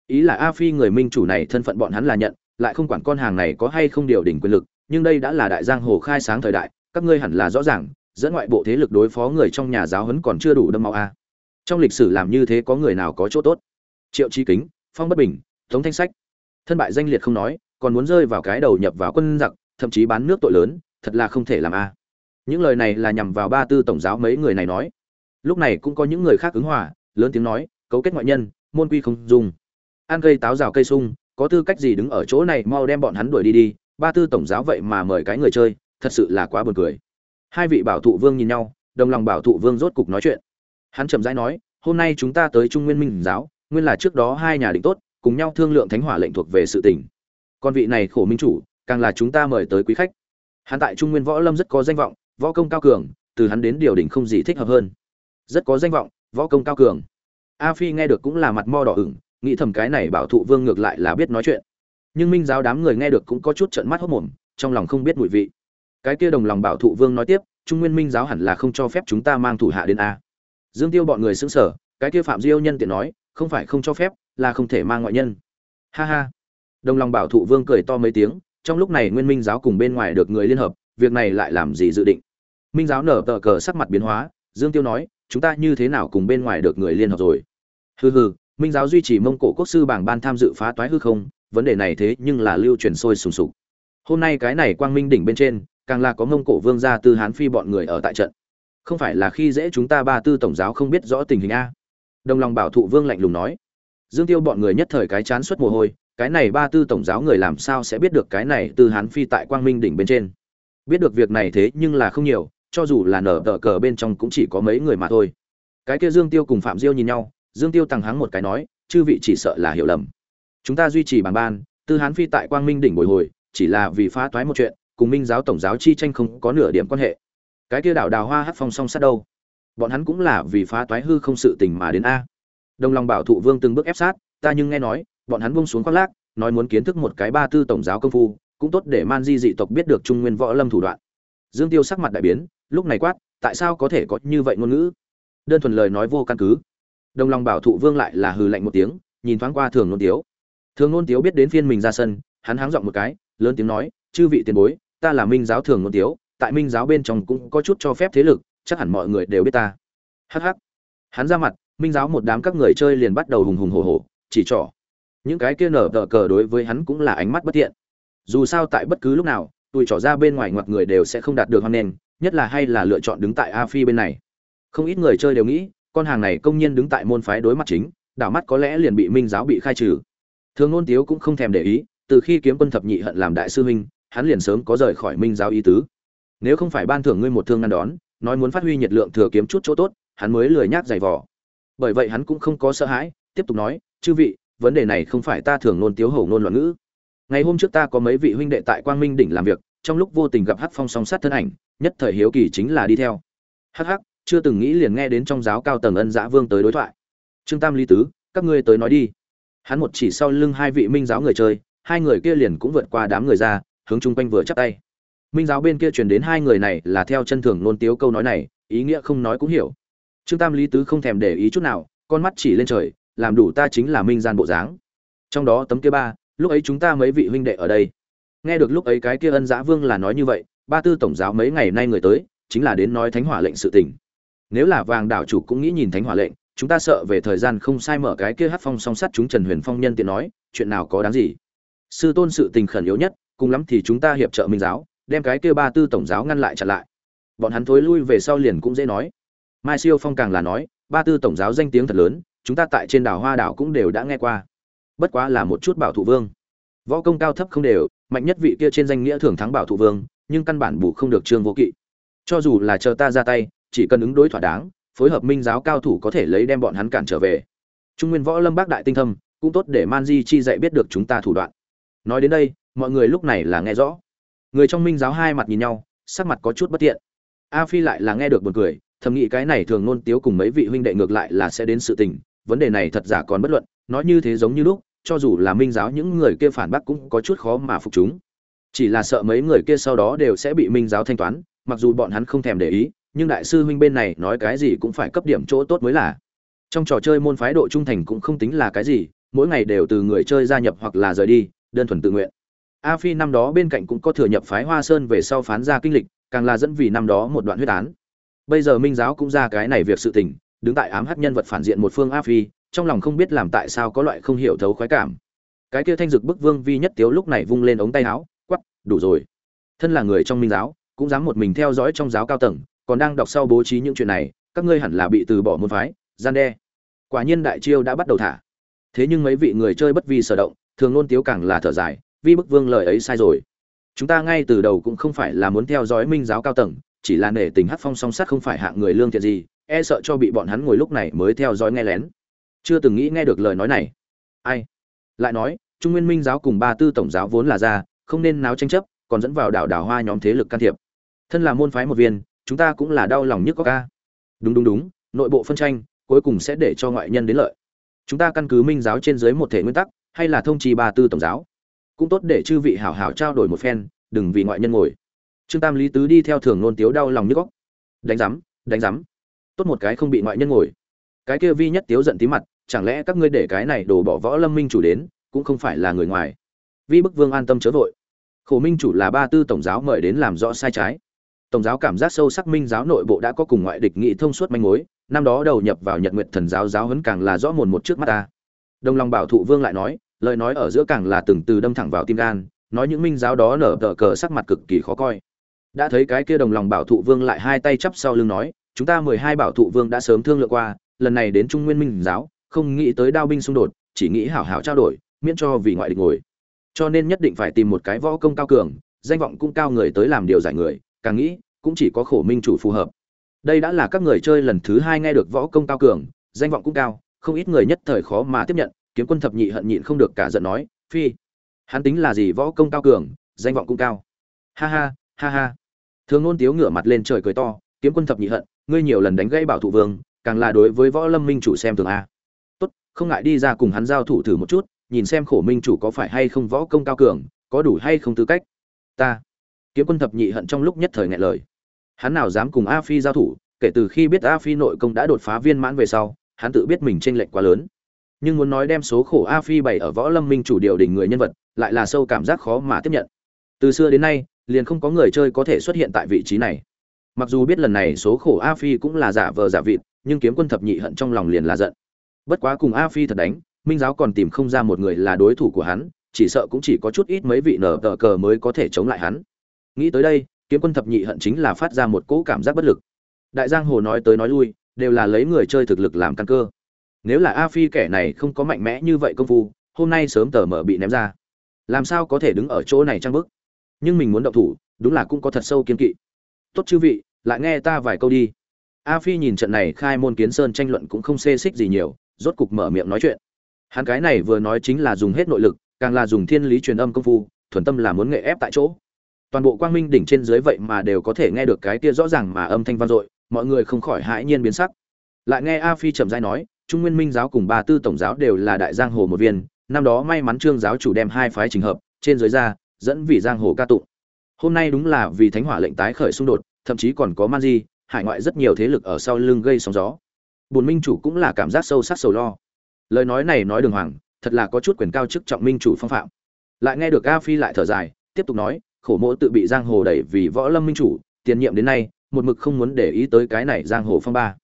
Ý là a phi người minh chủ này thân phận bọn hắn là nhận, lại không quản con hàng này có hay không điều đỉnh quyền lực, nhưng đây đã là đại giang hồ khai sáng thời đại, các ngươi hẳn là rõ ràng, dẫn ngoại bộ thế lực đối phó người trong nhà giáo huấn còn chưa đủ đâm máu a. Trong lịch sử làm như thế có người nào có chỗ tốt? Triệu chi kính, phong bất bình, tống thanh sách. Thân bại danh liệt không nói, còn muốn rơi vào cái đầu nhập vào quân giặc, thậm chí bán nước tội lớn, thật là không thể làm a. Những lời này là nhằm vào ba tư tổng giáo mấy người này nói. Lúc này cũng có những người khác ứng hòa, lớn tiếng nói, cấu kết ngoại nhân, môn quy không dùng. Ăn cây táo rào cây sung, có tư cách gì đứng ở chỗ này mau đem bọn hắn đuổi đi đi, ba tư tổng giáo vậy mà mời cái người chơi, thật sự là quá buồn cười. Hai vị bảo thụ vương nhìn nhau, đồng lòng bảo thụ vương rốt cục nói chuyện. Hắn chậm rãi nói, hôm nay chúng ta tới trung nguyên minh giáo nguyên là trước đó hai nhà định tốt, cùng nhau thương lượng thánh hỏa lệnh thuộc về sự tình. Con vị này khổ minh chủ, càng là chúng ta mời tới quý khách. Hắn tại trung nguyên võ lâm rất có danh vọng, võ công cao cường, từ hắn đến điều đỉnh không gì thích hợp hơn. Rất có danh vọng, võ công cao cường. A phi nghe được cũng là mặt mo đỏ ửng, nghĩ thầm cái này bảo thụ vương ngược lại là biết nói chuyện. Nhưng minh giáo đám người nghe được cũng có chút trận mắt hốc mồm, trong lòng không biết mùi vị. Cái kia đồng lòng bảo thụ vương nói tiếp, trung nguyên minh giáo hẳn là không cho phép chúng ta mang thủ hạ đến a. Dương tiêu bọn người xứng sở cái kia phạm diêu nhân tiện nói không phải không cho phép, là không thể mang ngoại nhân. Ha ha. Đồng lòng bảo thụ vương cười to mấy tiếng, trong lúc này nguyên minh giáo cùng bên ngoài được người liên hợp, việc này lại làm gì dự định? Minh giáo nở tờ cờ sắc mặt biến hóa, dương tiêu nói, chúng ta như thế nào cùng bên ngoài được người liên hợp rồi? Hừ hừ, minh giáo duy trì mông cổ quốc sư bảng ban tham dự phá toái hư không, vấn đề này thế nhưng là lưu truyền sôi sùng sục. Hôm nay cái này quang minh đỉnh bên trên, càng là có mông cổ vương gia tư hán phi bọn người ở tại trận. Không phải là khi dễ chúng ta ba tư tổng giáo không biết rõ tình hình a? Đồng lòng bảo thụ vương lạnh lùng nói. Dương tiêu bọn người nhất thời cái chán suất mồ hôi, cái này ba tư tổng giáo người làm sao sẽ biết được cái này từ hán phi tại quang minh đỉnh bên trên. Biết được việc này thế nhưng là không nhiều, cho dù là nở tờ cờ bên trong cũng chỉ có mấy người mà thôi. Cái kia dương tiêu cùng phạm diêu nhìn nhau, dương tiêu tăng hắng một cái nói, chư vị chỉ sợ là hiểu lầm. Chúng ta duy trì bàn ban, tư hán phi tại quang minh đỉnh bồi hồi, chỉ là vì phá toái một chuyện, cùng minh giáo tổng giáo chi tranh không có nửa điểm quan hệ. Cái kia đảo đào hoa hát phong song sát đâu? Bọn hắn cũng là vì phá toái hư không sự tình mà đến a. Đồng lòng bảo thụ vương từng bước ép sát, ta nhưng nghe nói, bọn hắn buông xuống khoác lác, nói muốn kiến thức một cái ba tư tổng giáo công phu, cũng tốt để man di dị tộc biết được trung nguyên võ lâm thủ đoạn. Dương tiêu sắc mặt đại biến, lúc này quát, tại sao có thể có như vậy ngôn ngữ? Đơn thuần lời nói vô căn cứ. Đồng lòng bảo thụ vương lại là hừ lạnh một tiếng, nhìn thoáng qua thường nôn tiếu. Thường nôn tiếu biết đến phiên mình ra sân, hắn háng giọng một cái, lớn tiếng nói, chư vị tiền bối, ta là minh giáo thường nôn tiếu, tại minh giáo bên trong cũng có chút cho phép thế lực chắc hẳn mọi người đều biết ta. Hh hắn ra mặt, minh giáo một đám các người chơi liền bắt đầu hùng hùng hổ hổ, chỉ trỏ. Những cái kia nở tờ cờ đối với hắn cũng là ánh mắt bất thiện. Dù sao tại bất cứ lúc nào tụi trỏ ra bên ngoài ngoặt người đều sẽ không đạt được hoan nền nhất là hay là lựa chọn đứng tại a phi bên này. Không ít người chơi đều nghĩ, con hàng này công nhiên đứng tại môn phái đối mặt chính, đảo mắt có lẽ liền bị minh giáo bị khai trừ. Thường ngôn tiếu cũng không thèm để ý, từ khi kiếm quân thập nhị hận làm đại sư huynh, hắn liền sớm có rời khỏi minh giáo ý tứ. Nếu không phải ban thưởng ngươi một thương ngăn đón nói muốn phát huy nhiệt lượng thừa kiếm chút chỗ tốt, hắn mới lười nhác giày vò. Bởi vậy hắn cũng không có sợ hãi, tiếp tục nói, chư vị, vấn đề này không phải ta thường nôn tiếu hầu nôn loạn ngữ. Ngày hôm trước ta có mấy vị huynh đệ tại quang minh đỉnh làm việc, trong lúc vô tình gặp hắc phong song sát thân ảnh, nhất thời hiếu kỳ chính là đi theo. Hắc hắc, chưa từng nghĩ liền nghe đến trong giáo cao tầng ân Dã vương tới đối thoại. Trương tam Lý tứ, các ngươi tới nói đi. Hắn một chỉ sau lưng hai vị minh giáo người chơi, hai người kia liền cũng vượt qua đám người ra, hướng chung quanh vừa chắp tay minh giáo bên kia truyền đến hai người này là theo chân thường nôn tiếu câu nói này, ý nghĩa không nói cũng hiểu. Trương tam lý tứ không thèm để ý chút nào, con mắt chỉ lên trời, làm đủ ta chính là minh gian bộ dáng. Trong đó tấm kia ba, lúc ấy chúng ta mấy vị huynh đệ ở đây. Nghe được lúc ấy cái kia ân giã vương là nói như vậy, ba tư tổng giáo mấy ngày nay người tới, chính là đến nói thánh hỏa lệnh sự tình. Nếu là vàng đảo chủ cũng nghĩ nhìn thánh hỏa lệnh, chúng ta sợ về thời gian không sai mở cái kia hát phong song sắt chúng trần huyền phong nhân tiện nói, chuyện nào có đáng gì? Sư tôn sự tình khẩn yếu nhất, cùng lắm thì chúng ta hiệp trợ minh giáo đem cái kia ba tư tổng giáo ngăn lại chặn lại. Bọn hắn thối lui về sau liền cũng dễ nói. Mai siêu phong càng là nói, ba tư tổng giáo danh tiếng thật lớn, chúng ta tại trên đảo hoa đảo cũng đều đã nghe qua. Bất quá là một chút bảo thủ vương. Võ công cao thấp không đều, mạnh nhất vị kia trên danh nghĩa thường thắng bảo thủ vương, nhưng căn bản bù không được trương vô kỵ. Cho dù là chờ ta ra tay, chỉ cần ứng đối thỏa đáng, phối hợp minh giáo cao thủ có thể lấy đem bọn hắn cản trở về. Trung nguyên võ lâm bác đại tinh thâm, cũng tốt để man di chi dạy biết được chúng ta thủ đoạn. Nói đến đây, mọi người lúc này là nghe rõ người trong minh giáo hai mặt nhìn nhau, sắc mặt có chút bất tiện. A phi lại là nghe được buồn cười, thầm nghĩ cái này thường nôn tiếu cùng mấy vị huynh đệ ngược lại là sẽ đến sự tình, vấn đề này thật giả còn bất luận, nói như thế giống như lúc, cho dù là minh giáo những người kia phản bác cũng có chút khó mà phục chúng. Chỉ là sợ mấy người kia sau đó đều sẽ bị minh giáo thanh toán, mặc dù bọn hắn không thèm để ý, nhưng đại sư huynh bên này nói cái gì cũng phải cấp điểm chỗ tốt mới là. Trong trò chơi môn phái độ trung thành cũng không tính là cái gì, mỗi ngày đều từ người chơi gia nhập hoặc là rời đi, đơn thuần tự nguyện a phi năm đó bên cạnh cũng có thừa nhập phái hoa sơn về sau phán ra kinh lịch, càng là dẫn vì năm đó một đoạn huyết án. Bây giờ minh giáo cũng ra cái này việc sự tình, đứng tại ám hắc nhân vật phản diện một phương a phi, trong lòng không biết làm tại sao có loại không hiểu thấu khoái cảm. Cái kia thanh dực bức vương vi nhất tiếu lúc này vung lên ống tay áo quắp đủ rồi. Thân là người trong minh giáo, cũng dám một mình theo dõi trong giáo cao tầng, còn đang đọc sau bố trí những chuyện này, các ngươi hẳn là bị từ bỏ môn phái, gian đe. Quả nhiên đại chiêu đã bắt đầu thả. Thế nhưng mấy vị người chơi bất vi sở động, thường luôn tiếu càng là thở dài vi bức vương lời ấy sai rồi. Chúng ta ngay từ đầu cũng không phải là muốn theo dõi minh giáo cao tầng, chỉ là nể tình hát phong song sát không phải hạng người lương thiện gì e sợ cho bị bọn hắn ngồi lúc này mới theo dõi nghe lén. Chưa từng nghĩ nghe được lời nói này. Ai? Lại nói, trung nguyên minh giáo cùng ba tư tổng giáo vốn là ra không nên náo tranh chấp, còn dẫn vào đảo đảo hoa nhóm thế lực can thiệp. Thân là môn phái một viên, chúng ta cũng là đau lòng nhất có ca. Đúng đúng đúng, nội bộ phân tranh, cuối cùng sẽ để cho ngoại nhân đến lợi. Chúng ta căn cứ minh giáo trên dưới một thể nguyên tắc, hay là thông trì ba tư tổng giáo? Cũng tốt để chư vị hảo hảo trao đổi một phen, đừng vì ngoại nhân ngồi. Trương tam lý tứ đi theo thường nôn tiếu đau lòng như góc. Đánh rắm đánh rắm tốt một cái không bị ngoại nhân ngồi. Cái kia vi nhất tiếu giận tí mặt, chẳng lẽ các ngươi để cái này đổ bỏ võ lâm minh chủ đến, cũng không phải là người ngoài. Vi bức vương an tâm chớ vội. Khổ minh chủ là ba tư tổng giáo mời đến làm rõ sai trái. Tổng giáo cảm giác sâu sắc minh giáo nội bộ đã có cùng ngoại địch nghị thông suốt manh mối, năm đó đầu nhập vào nhật nguyện thần giáo giáo huấn càng là rõ mồn một trước mắt ta. Đồng lòng bảo thụ vương lại nói lời nói ở giữa càng là từng từ đâm thẳng vào tim gan, nói những minh giáo đó nở tờ cờ sắc mặt cực kỳ khó coi. Đã thấy cái kia đồng lòng bảo thụ vương lại hai tay chắp sau lưng nói, chúng ta mười hai bảo thụ vương đã sớm thương lượng qua, lần này đến trung nguyên minh giáo, không nghĩ tới đao binh xung đột, chỉ nghĩ hảo hảo trao đổi, miễn cho vì ngoại địch ngồi. Cho nên nhất định phải tìm một cái võ công cao cường, danh vọng cũng cao người tới làm điều giải người, càng nghĩ, cũng chỉ có khổ minh chủ phù hợp. Đây đã là các người chơi lần thứ hai nghe được võ công cao cường, danh vọng cũng cao, không ít người nhất thời khó mà tiếp nhận kiếm quân thập nhị hận nhịn không được cả giận nói, phi, hắn tính là gì võ công cao cường, danh vọng cũng cao. Ha ha ha ha. Thường ngôn tiếu ngửa mặt lên trời cười to, kiếm quân thập nhị hận, ngươi nhiều lần đánh gãy bảo thủ vương, càng là đối với võ lâm minh chủ xem thường a. Tốt, không ngại đi ra cùng hắn giao thủ thử một chút, nhìn xem khổ minh chủ có phải hay không võ công cao cường, có đủ hay không tư cách. Ta. Kiếm quân thập nhị hận trong lúc nhất thời ngại lời. Hắn nào dám cùng a phi giao thủ, kể từ khi biết a phi nội công đã đột phá viên mãn về sau, hắn tự biết mình tranh lệch quá lớn nhưng muốn nói đem số khổ a phi bày ở võ lâm minh chủ điều đình người nhân vật, lại là sâu cảm giác khó mà tiếp nhận. Từ xưa đến nay, liền không có người chơi có thể xuất hiện tại vị trí này. Mặc dù biết lần này số khổ a phi cũng là giả vờ giả vịt, nhưng kiếm quân thập nhị hận trong lòng liền là giận. Bất quá cùng a phi thật đánh, minh giáo còn tìm không ra một người là đối thủ của hắn, chỉ sợ cũng chỉ có chút ít mấy vị nở tờ cờ mới có thể chống lại hắn. Nghĩ tới đây, kiếm quân thập nhị hận chính là phát ra một cỗ cảm giác bất lực. Đại giang hồ nói tới nói lui, đều là lấy người chơi thực lực làm căn cơ nếu là a phi kẻ này không có mạnh mẽ như vậy công phu, hôm nay sớm tờ mở bị ném ra. Làm sao có thể đứng ở chỗ này trang bức nhưng mình muốn động thủ, đúng là cũng có thật sâu kiên kỵ. Tốt chư vị, lại nghe ta vài câu đi. A phi nhìn trận này khai môn kiến sơn tranh luận cũng không xê xích gì nhiều, rốt cục mở miệng nói chuyện. Hắn cái này vừa nói chính là dùng hết nội lực, càng là dùng thiên lý truyền âm công phu, thuần tâm là muốn nghệ ép tại chỗ. Toàn bộ quang minh đỉnh trên dưới vậy mà đều có thể nghe được cái kia rõ ràng mà âm thanh vang dội, mọi người không khỏi hãi nhiên biến sắc. Lại nghe a phi chậm rãi nói trung nguyên minh giáo cùng ba tư tổng giáo đều là đại giang hồ một viên, năm đó may mắn trương giáo chủ đem hai phái trình hợp, trên dưới ra, dẫn vì giang hồ ca tụng. Hôm nay đúng là vì thánh hỏa lệnh tái khởi xung đột, thậm chí còn có man di, hải ngoại rất nhiều thế lực ở sau lưng gây sóng gió. Bùn minh chủ cũng là cảm giác sâu sắc sầu lo. Lời nói này nói đường hoàng, thật là có chút quyền cao chức trọng minh chủ phong phạm. Lại nghe được a phi lại thở dài, tiếp tục nói, khổ mỗ tự bị giang hồ đẩy vì võ lâm minh chủ, tiền nhiệm đến nay, một mực không muốn để ý tới cái này giang hồ phong ba.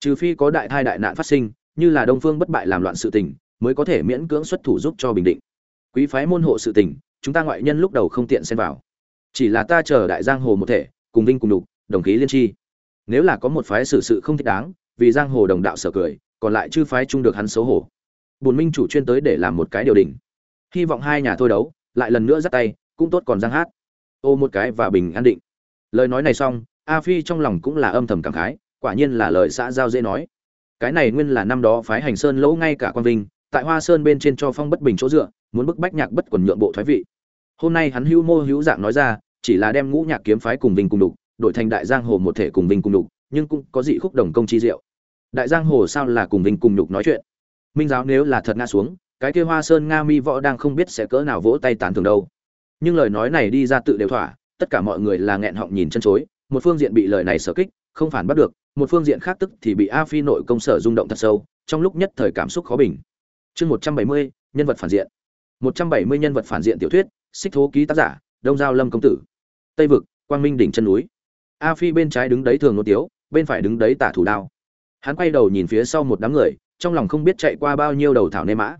Trừ phi có đại thai đại nạn phát sinh như là đông phương bất bại làm loạn sự tình, mới có thể miễn cưỡng xuất thủ giúp cho bình định. Quý phái môn hộ sự tình, chúng ta ngoại nhân lúc đầu không tiện xen vào. Chỉ là ta chờ đại giang hồ một thể, cùng vinh cùng đục đồng khí liên tri. Nếu là có một phái xử sự không thích đáng, vì giang hồ đồng đạo sở cười, còn lại chư phái chung được hắn xấu hổ. Bùn minh chủ chuyên tới để làm một cái điều đình hy vọng hai nhà thôi đấu, lại lần nữa dắt tay, cũng tốt còn giang hát. Ô một cái và bình an định. Lời nói này xong, a phi trong lòng cũng là âm thầm cảm khái, quả nhiên là lời xã giao dễ nói cái này nguyên là năm đó phái hành sơn lỗ ngay cả quan vinh, tại hoa sơn bên trên cho phong bất bình chỗ dựa, muốn bức bách nhạc bất quần nhượng bộ thoái vị. Hôm nay hắn hữu mô hữu dạng nói ra, chỉ là đem ngũ nhạc kiếm phái cùng vinh cùng đục, đổi thành đại giang hồ một thể cùng vinh cùng đục, nhưng cũng có dị khúc đồng công chi diệu. Đại giang hồ sao là cùng vinh cùng đục nói chuyện? Minh giáo nếu là thật nga xuống, cái kia hoa sơn nga mi võ đang không biết sẽ cỡ nào vỗ tay tán thường đâu. Nhưng lời nói này đi ra tự đều thỏa, tất cả mọi người là nghẹn họng nhìn chân chối, một phương diện bị lời này sở kích, không phản bắt được một phương diện khác tức thì bị a phi nội công sở rung động thật sâu, trong lúc nhất thời cảm xúc khó bình. Chương một trăm bảy mươi, nhân vật phản diện. Một trăm bảy mươi nhân vật phản diện tiểu thuyết, xích thố ký tác giả, đông giao lâm công tử. Tây vực, quang minh đỉnh chân núi. A phi bên trái đứng đấy thường nô tiếu, bên phải đứng đấy tả thủ đao. Hắn quay đầu nhìn phía sau một đám người, trong lòng không biết chạy qua bao nhiêu đầu thảo nê mã.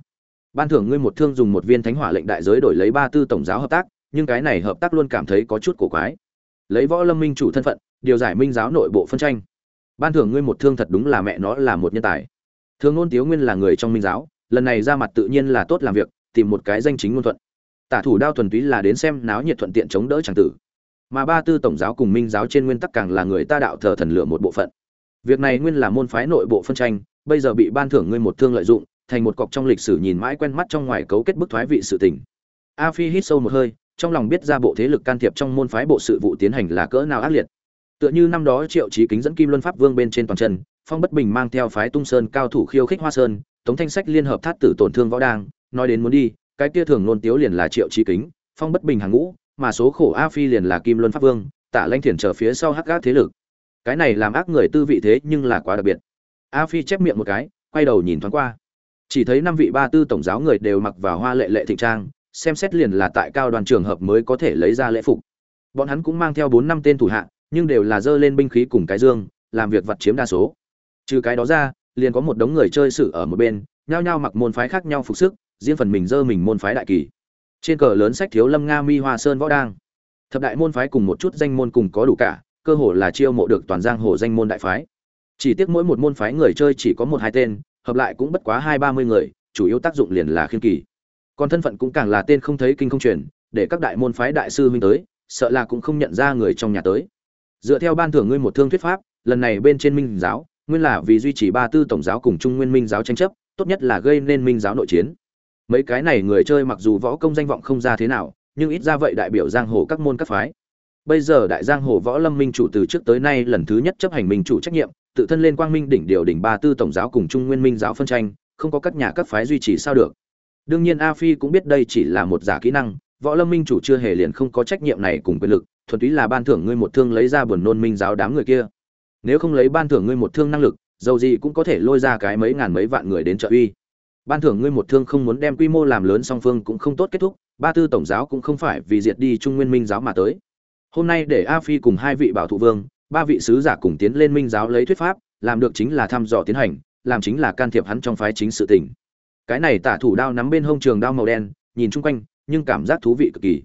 Ban thưởng ngươi một thương dùng một viên thánh hỏa lệnh đại giới đổi lấy ba tư tổng giáo hợp tác, nhưng cái này hợp tác luôn cảm thấy có chút cổ quái. Lấy võ lâm minh chủ thân phận, điều giải minh giáo nội bộ phân tranh ban thưởng ngươi một thương thật đúng là mẹ nó là một nhân tài. Thường ngôn tiếu nguyên là người trong minh giáo, lần này ra mặt tự nhiên là tốt làm việc, tìm một cái danh chính ngôn thuận. Tả thủ đao thuần túy là đến xem náo nhiệt thuận tiện chống đỡ tràng tử. Mà ba tư tổng giáo cùng minh giáo trên nguyên tắc càng là người ta đạo thờ thần lửa một bộ phận. Việc này nguyên là môn phái nội bộ phân tranh, bây giờ bị ban thưởng ngươi một thương lợi dụng, thành một cọc trong lịch sử nhìn mãi quen mắt trong ngoài cấu kết bức thoái vị sự tình. A phi hít sâu một hơi, trong lòng biết ra bộ thế lực can thiệp trong môn phái bộ sự vụ tiến hành là cỡ nào ác liệt tựa như năm đó triệu trí kính dẫn kim luân pháp vương bên trên toàn chân, phong bất bình mang theo phái tung sơn cao thủ khiêu khích hoa sơn, tống thanh sách liên hợp thát tử tổn thương võ đang, nói đến muốn đi, cái kia thường nôn tiếu liền là triệu trí kính, phong bất bình hàng ngũ, mà số khổ a phi liền là kim luân pháp vương, tả lanh thiền trở phía sau hắc gác thế lực. Cái này làm ác người tư vị thế nhưng là quá đặc biệt. A phi chép miệng một cái, quay đầu nhìn thoáng qua. Chỉ thấy năm vị ba tư tổng giáo người đều mặc vào hoa lệ lệ thịnh trang, xem xét liền là tại cao đoàn trường hợp mới có thể lấy ra lễ phục. Bọn hắn cũng mang theo bốn năm tên thủ hạ nhưng đều là dơ lên binh khí cùng cái dương, làm việc vặt chiếm đa số. Trừ cái đó ra, liền có một đống người chơi sự ở một bên, nhao nhao mặc môn phái khác nhau phục sức, riêng phần mình dơ mình môn phái đại kỳ. Trên cờ lớn sách thiếu lâm nga mi hoa sơn võ đang. Thập đại môn phái cùng một chút danh môn cùng có đủ cả, cơ hồ là chiêu mộ được toàn giang hồ danh môn đại phái. Chỉ tiếc mỗi một môn phái người chơi chỉ có một hai tên, hợp lại cũng bất quá hai ba mươi người, chủ yếu tác dụng liền là khiên kỳ. Còn thân phận cũng càng là tên không thấy kinh không truyền, để các đại môn phái đại sư huynh tới, sợ là cũng không nhận ra người trong nhà tới dựa theo ban thưởng ngươi một thương thuyết pháp, lần này bên trên minh giáo, nguyên là vì duy trì ba tư tổng giáo cùng trung nguyên minh giáo tranh chấp, tốt nhất là gây nên minh giáo nội chiến. Mấy cái này người chơi mặc dù võ công danh vọng không ra thế nào, nhưng ít ra vậy đại biểu giang hồ các môn các phái. Bây giờ đại giang hồ võ lâm minh chủ từ trước tới nay lần thứ nhất chấp hành minh chủ trách nhiệm, tự thân lên quang minh đỉnh điều đỉnh ba tư tổng giáo cùng trung nguyên minh giáo phân tranh, không có các nhà các phái duy trì sao được. Đương nhiên a phi cũng biết đây chỉ là một giả kỹ năng võ lâm minh chủ chưa hề liền không có trách nhiệm này cùng quyền lực, thuần túy là ban thưởng ngươi một thương lấy ra buồn nôn minh giáo đám người kia. Nếu không lấy ban thưởng ngươi một thương năng lực, dầu gì cũng có thể lôi ra cái mấy ngàn mấy vạn người đến trợ uy. Ban thưởng ngươi một thương không muốn đem quy mô làm lớn song phương cũng không tốt kết thúc, ba tư tổng giáo cũng không phải vì diệt đi trung nguyên minh giáo mà tới. Hôm nay để a phi cùng hai vị bảo thụ vương, ba vị sứ giả cùng tiến lên minh giáo lấy thuyết pháp, làm được chính là thăm dò tiến hành, làm chính là can thiệp hắn trong phái chính sự tình. Cái này tả thủ đao nắm bên hông trường đao màu đen, nhìn chung quanh nhưng cảm giác thú vị cực kỳ.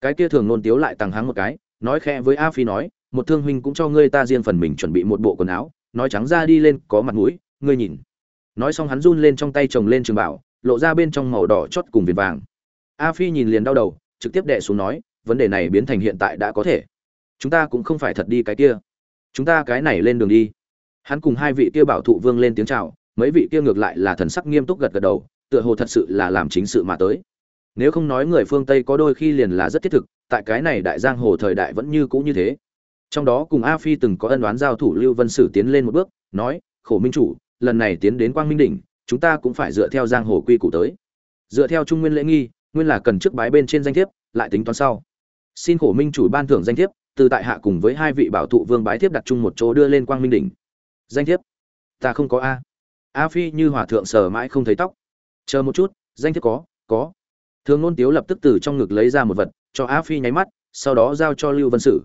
Cái kia thường nôn tiếu lại tăng háng một cái, nói khẽ với a phi nói, một thương huynh cũng cho ngươi ta riêng phần mình chuẩn bị một bộ quần áo. Nói trắng ra đi lên, có mặt mũi, ngươi nhìn. Nói xong hắn run lên trong tay chồng lên trường bảo, lộ ra bên trong màu đỏ chót cùng viền vàng. A phi nhìn liền đau đầu, trực tiếp đệ xuống nói, vấn đề này biến thành hiện tại đã có thể. Chúng ta cũng không phải thật đi cái kia. Chúng ta cái này lên đường đi. Hắn cùng hai vị kia bảo thụ vương lên tiếng chào, mấy vị kia ngược lại là thần sắc nghiêm túc gật gật đầu, tựa hồ thật sự là làm chính sự mà tới nếu không nói người phương tây có đôi khi liền là rất thiết thực, tại cái này đại giang hồ thời đại vẫn như cũ như thế. Trong đó cùng a phi từng có ân đoán giao thủ lưu vân sử tiến lên một bước, nói, khổ minh chủ, lần này tiến đến quang minh đỉnh, chúng ta cũng phải dựa theo giang hồ quy củ tới. Dựa theo trung nguyên lễ nghi, nguyên là cần trước bái bên trên danh thiếp, lại tính toán sau. Xin khổ minh chủ ban thưởng danh thiếp, từ tại hạ cùng với hai vị bảo thụ vương bái thiếp đặt chung một chỗ đưa lên quang minh đỉnh. Danh thiếp? Ta không có a. A phi như hòa thượng sờ mãi không thấy tóc. Chờ một chút, danh thiếp có có thường nôn tiếu lập tức từ trong ngực lấy ra một vật, cho a phi nháy mắt, sau đó giao cho lưu vân sử.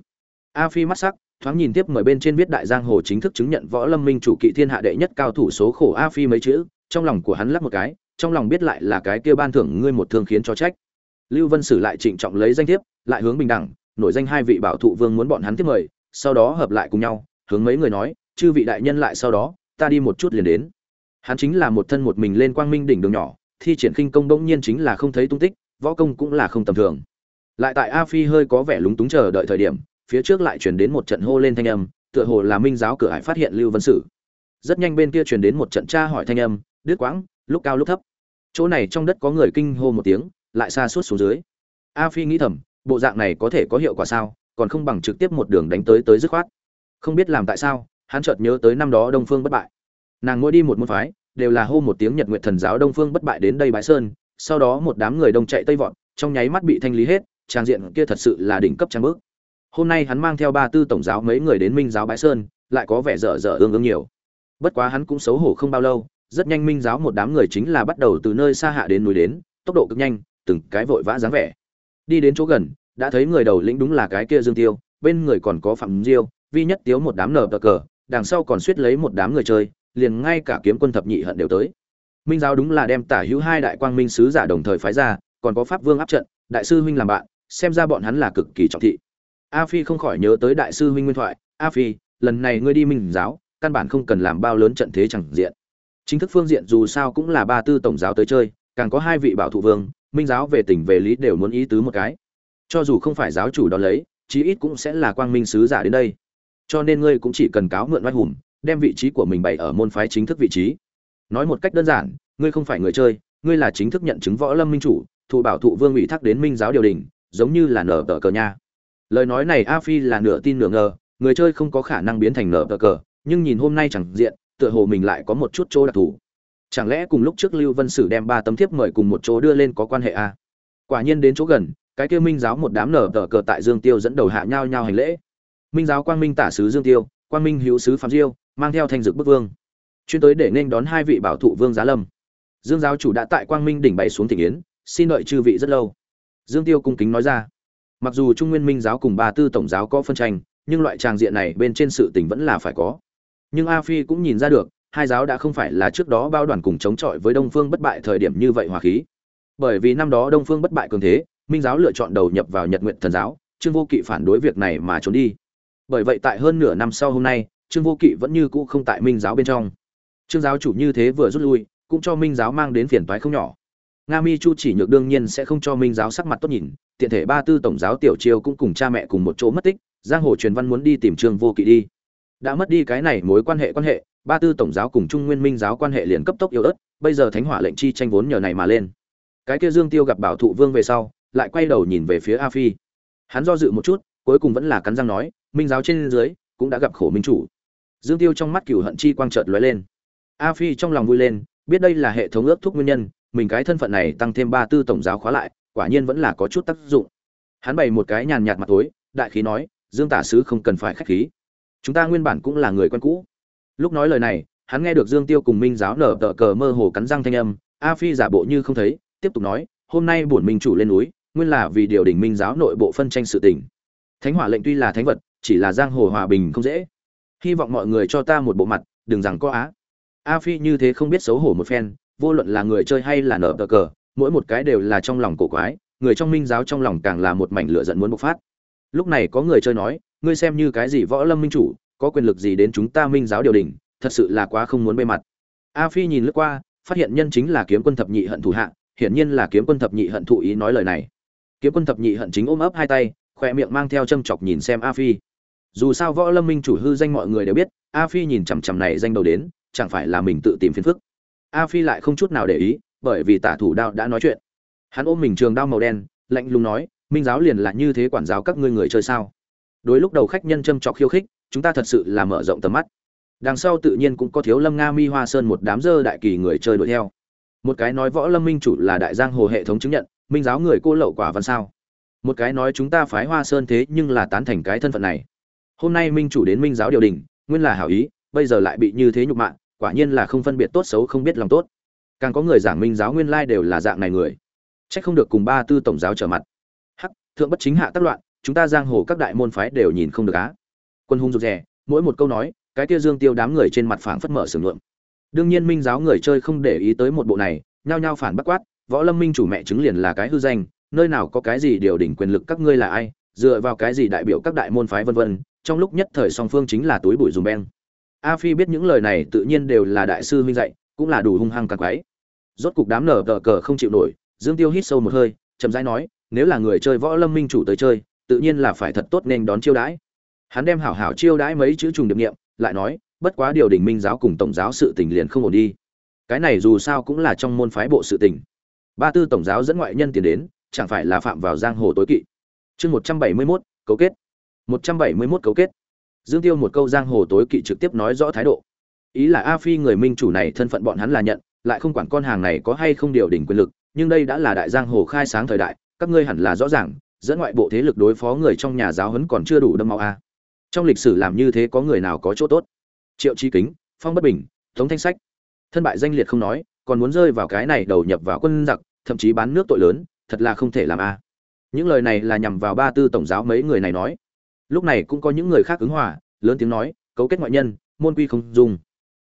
A phi mắt sắc, thoáng nhìn tiếp mời bên trên viết đại giang hồ chính thức chứng nhận võ lâm minh chủ kỵ thiên hạ đệ nhất cao thủ số khổ a phi mấy chữ, trong lòng của hắn lắc một cái, trong lòng biết lại là cái kia ban thưởng ngươi một thương khiến cho trách. Lưu vân sử lại trịnh trọng lấy danh thiếp, lại hướng bình đẳng, nổi danh hai vị bảo thụ vương muốn bọn hắn tiếp mời, sau đó hợp lại cùng nhau, hướng mấy người nói, chư vị đại nhân lại sau đó, ta đi một chút liền đến. Hắn chính là một thân một mình lên quang minh đỉnh đường nhỏ thi triển khinh công bỗng nhiên chính là không thấy tung tích, võ công cũng là không tầm thường. Lại tại a phi hơi có vẻ lúng túng chờ đợi thời điểm, phía trước lại truyền đến một trận hô lên thanh âm, tựa hồ là minh giáo cửa hải phát hiện lưu vân sử. Rất nhanh bên kia truyền đến một trận tra hỏi thanh âm đứt quãng lúc cao lúc thấp. Chỗ này trong đất có người kinh hô một tiếng, lại xa suốt xuống dưới. A phi nghĩ thầm, bộ dạng này có thể có hiệu quả sao? Còn không bằng trực tiếp một đường đánh tới tới dứt khoát. Không biết làm tại sao, hắn chợt nhớ tới năm đó đông phương bất bại. Nàng ngồi đi một môn phái đều là hô một tiếng nhật nguyện thần giáo đông phương bất bại đến đây bãi sơn, sau đó một đám người đông chạy tây vọt trong nháy mắt bị thanh lý hết, trang diện kia thật sự là đỉnh cấp trang bước hôm nay hắn mang theo ba tư tổng giáo mấy người đến minh giáo bãi sơn, lại có vẻ dở dở ương ương nhiều. Bất quá hắn cũng xấu hổ không bao lâu, rất nhanh minh giáo một đám người chính là bắt đầu từ nơi xa hạ đến núi đến, tốc độ cực nhanh, từng cái vội vã dáng vẻ. Đi đến chỗ gần, đã thấy người đầu lĩnh đúng là cái kia dương tiêu, bên người còn có phạm diêu, vi nhất tiếu một đám nở cờ, đằng sau còn suýt lấy một đám người chơi liền ngay cả kiếm quân thập nhị hận đều tới. Minh giáo đúng là đem tả hữu hai đại quang minh sứ giả đồng thời phái ra, còn có pháp vương áp trận, đại sư huynh làm bạn, xem ra bọn hắn là cực kỳ trọng thị. A phi không khỏi nhớ tới đại sư huynh nguyên thoại, a phi, lần này ngươi đi minh giáo, căn bản không cần làm bao lớn trận thế chẳng diện. Chính thức phương diện dù sao cũng là ba tư tổng giáo tới chơi, càng có hai vị bảo thủ vương, minh giáo về tỉnh về lý đều muốn ý tứ một cái. Cho dù không phải giáo chủ đón lấy, chí ít cũng sẽ là quang minh sứ giả đến đây. Cho nên ngươi cũng chỉ cần cáo mượn oai hùng đem vị trí của mình bày ở môn phái chính thức vị trí. Nói một cách đơn giản, ngươi không phải người chơi, ngươi là chính thức nhận chứng võ lâm minh chủ, thụ bảo thụ vương ủy thác đến minh giáo điều đình, giống như là nở tờ cờ nha. Lời nói này a phi là nửa tin nửa ngờ, người chơi không có khả năng biến thành nở tờ cờ, nhưng nhìn hôm nay chẳng diện, tựa hồ mình lại có một chút chỗ đặc thù. Chẳng lẽ cùng lúc trước lưu vân sử đem ba tấm thiếp mời cùng một chỗ đưa lên có quan hệ a? Quả nhiên đến chỗ gần, cái kia minh giáo một đám nở tờ cờ tại dương tiêu dẫn đầu hạ nhau nhau hành lễ. Minh giáo quang minh tả sứ dương tiêu, quang minh hữu sứ phạm diêu mang theo thanh dược bức vương. Chuyên tới để nên đón hai vị bảo thụ vương giá lâm. Dương giáo chủ đã tại quang minh đỉnh bày xuống thị yến, xin đợi chư vị rất lâu. Dương tiêu cung kính nói ra. Mặc dù trung nguyên minh giáo cùng ba tư tổng giáo có phân tranh, nhưng loại tràng diện này bên trên sự tình vẫn là phải có. Nhưng a phi cũng nhìn ra được, hai giáo đã không phải là trước đó bao đoàn cùng chống chọi với đông phương bất bại thời điểm như vậy hòa khí. Bởi vì năm đó đông phương bất bại cường thế, minh giáo lựa chọn đầu nhập vào nhật nguyện thần giáo, trương vô kỵ phản đối việc này mà trốn đi. Bởi vậy tại hơn nửa năm sau hôm nay trương vô kỵ vẫn như cũ không tại minh giáo bên trong. Trương giáo chủ như thế vừa rút lui, cũng cho minh giáo mang đến phiền toái không nhỏ. Nga mi chu chỉ nhược đương nhiên sẽ không cho minh giáo sắc mặt tốt nhìn, tiện thể ba tư tổng giáo tiểu triều cũng cùng cha mẹ cùng một chỗ mất tích, giang hồ truyền văn muốn đi tìm trương vô kỵ đi. Đã mất đi cái này mối quan hệ quan hệ, ba tư tổng giáo cùng trung nguyên minh giáo quan hệ liền cấp tốc yếu ớt, bây giờ thánh hỏa lệnh chi tranh vốn nhờ này mà lên. Cái kia dương tiêu gặp bảo thụ vương về sau, lại quay đầu nhìn về phía a phi. Hắn do dự một chút, cuối cùng vẫn là cắn răng nói, minh giáo trên dưới cũng đã gặp khổ minh chủ dương tiêu trong mắt cửu hận chi quang chợt lóe lên. A phi trong lòng vui lên, biết đây là hệ thống ước thúc nguyên nhân, mình cái thân phận này tăng thêm ba tư tổng giáo khóa lại, quả nhiên vẫn là có chút tác dụng. Hắn bày một cái nhàn nhạt mặt tối, đại khí nói, dương tả sứ không cần phải khách khí. Chúng ta nguyên bản cũng là người quen cũ. Lúc nói lời này, hắn nghe được dương tiêu cùng minh giáo nở tờ cờ mơ hồ cắn răng thanh âm, a phi giả bộ như không thấy, tiếp tục nói, hôm nay bổn minh chủ lên núi, nguyên là vì điều đình minh giáo nội bộ phân tranh sự tình. Thánh hỏa lệnh tuy là thánh vật, chỉ là giang hồ hòa bình không dễ hy vọng mọi người cho ta một bộ mặt, đừng rằng có á. A phi như thế không biết xấu hổ một phen, vô luận là người chơi hay là nở tờ cờ, mỗi một cái đều là trong lòng cổ quái, người trong minh giáo trong lòng càng là một mảnh lửa giận muốn bộc phát. Lúc này có người chơi nói, ngươi xem như cái gì võ lâm minh chủ, có quyền lực gì đến chúng ta minh giáo điều đình, thật sự là quá không muốn bề mặt. A phi nhìn lướt qua, phát hiện nhân chính là kiếm quân thập nhị hận thủ hạ, hiển nhiên là kiếm quân thập nhị hận thụ ý nói lời này. Kiếm quân thập nhị hận chính ôm ấp hai tay, khoe miệng mang theo châm chọc nhìn xem a phi dù sao võ lâm minh chủ hư danh mọi người đều biết, a phi nhìn chằm chằm này danh đầu đến, chẳng phải là mình tự tìm phiền phức. A phi lại không chút nào để ý, bởi vì tả thủ đao đã nói chuyện. Hắn ôm mình trường đao màu đen, lạnh lùng nói, minh giáo liền là như thế quản giáo các ngươi người chơi sao? Đối lúc đầu khách nhân châm trọc khiêu khích, chúng ta thật sự là mở rộng tầm mắt. Đằng sau tự nhiên cũng có thiếu lâm nga, mi hoa sơn một đám dơ đại kỳ người chơi đuổi theo. Một cái nói võ lâm minh chủ là đại giang hồ hệ thống chứng nhận, minh giáo người cô lậu quả văn sao? Một cái nói chúng ta phái hoa sơn thế nhưng là tán thành cái thân phận này hôm nay minh chủ đến minh giáo điều đình, nguyên là hảo ý, bây giờ lại bị như thế nhục mạ, quả nhiên là không phân biệt tốt xấu không biết lòng tốt. Càng có người giảng minh giáo nguyên lai đều là dạng này người. Trách không được cùng ba tư tổng giáo trở mặt. Hắc, thượng bất chính hạ tác loạn, chúng ta giang hồ các đại môn phái đều nhìn không được á. Quân hung rụt rè, mỗi một câu nói, cái kia dương tiêu đám người trên mặt phảng phất mở sừng luộm. Đương nhiên minh giáo người chơi không để ý tới một bộ này, nhao nhao phản bắt quát, võ lâm minh chủ mẹ chứng liền là cái hư danh, nơi nào có cái gì điều đỉnh quyền lực các ngươi là ai, dựa vào cái gì đại biểu các đại môn phái vân vân trong lúc nhất thời song phương chính là túi bụi dùng beng. A phi biết những lời này tự nhiên đều là đại sư huynh dạy, cũng là đủ hung hăng càng quái. Rốt cục đám nở tờ cờ không chịu nổi, dương tiêu hít sâu một hơi, chậm rãi nói, nếu là người chơi võ lâm minh chủ tới chơi, tự nhiên là phải thật tốt nên đón chiêu đãi. Hắn đem hảo hảo chiêu đãi mấy chữ trùng điệp niệm, lại nói, bất quá điều đình minh giáo cùng tổng giáo sự tình liền không ổn đi. Cái này dù sao cũng là trong môn phái bộ sự tình. Ba tư tổng giáo dẫn ngoại nhân tiền đến, chẳng phải là phạm vào giang hồ tối kỵ. Chương một trăm bảy mươi mốt, cấu kết một trăm bảy mươi mốt cấu kết. Dương tiêu một câu giang hồ tối kỵ trực tiếp nói rõ thái độ. Ý là a phi người minh chủ này thân phận bọn hắn là nhận, lại không quản con hàng này có hay không điều đỉnh quyền lực, nhưng đây đã là đại giang hồ khai sáng thời đại, các ngươi hẳn là rõ ràng, dẫn ngoại bộ thế lực đối phó người trong nhà giáo huấn còn chưa đủ đâm máu a. Trong lịch sử làm như thế có người nào có chỗ tốt? Triệu chi kính, phong bất bình, tống thanh sách. Thân bại danh liệt không nói, còn muốn rơi vào cái này đầu nhập vào quân giặc, thậm chí bán nước tội lớn, thật là không thể làm a. Những lời này là nhằm vào ba tư tổng giáo mấy người này nói lúc này cũng có những người khác ứng hòa, lớn tiếng nói, cấu kết ngoại nhân, môn quy không dùng.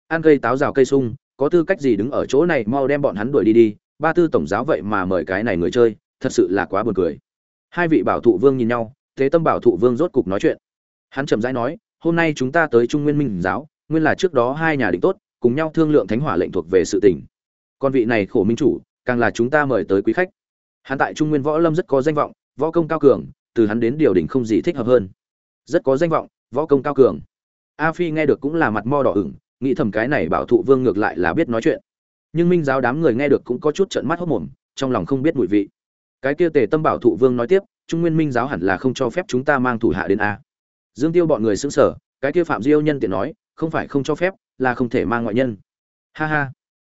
Ăn cây táo rào cây sung, có tư cách gì đứng ở chỗ này mau đem bọn hắn đuổi đi đi, ba tư tổng giáo vậy mà mời cái này người chơi, thật sự là quá buồn cười. Hai vị bảo thụ vương nhìn nhau, thế tâm bảo thụ vương rốt cục nói chuyện. Hắn chậm rãi nói, hôm nay chúng ta tới trung nguyên minh giáo, nguyên là trước đó hai nhà định tốt, cùng nhau thương lượng thánh hỏa lệnh thuộc về sự tình. Con vị này khổ minh chủ, càng là chúng ta mời tới quý khách. Hắn tại trung nguyên võ lâm rất có danh vọng, võ công cao cường, từ hắn đến điều đình không gì thích hợp hơn rất có danh vọng, võ công cao cường. A phi nghe được cũng là mặt mo đỏ ửng, nghĩ thầm cái này bảo thụ vương ngược lại là biết nói chuyện. Nhưng minh giáo đám người nghe được cũng có chút trợn mắt hốc mồm, trong lòng không biết mùi vị. Cái kia tề tâm bảo thụ vương nói tiếp, trung nguyên minh giáo hẳn là không cho phép chúng ta mang thủ hạ đến a. Dương tiêu bọn người xứng sở cái kia phạm diêu nhân tiện nói, không phải không cho phép, là không thể mang ngoại nhân. Ha ha.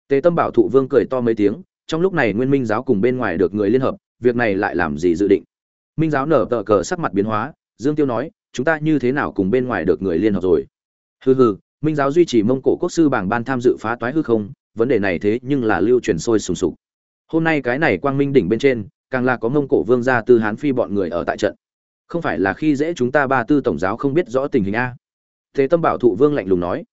Tề tâm bảo thụ vương cười to mấy tiếng, trong lúc này nguyên minh giáo cùng bên ngoài được người liên hợp, việc này lại làm gì dự định? Minh giáo nở tờ cờ sắc mặt biến hóa, dương tiêu nói chúng ta như thế nào cùng bên ngoài được người liên hợp rồi? Hừ hừ, minh giáo duy trì mông cổ quốc sư bảng ban tham dự phá toái hư không, vấn đề này thế nhưng là lưu truyền sôi sùng sục. Hôm nay cái này quang minh đỉnh bên trên, càng là có mông cổ vương gia tư hán phi bọn người ở tại trận. Không phải là khi dễ chúng ta ba tư tổng giáo không biết rõ tình hình a? Thế tâm bảo thụ vương lạnh lùng nói.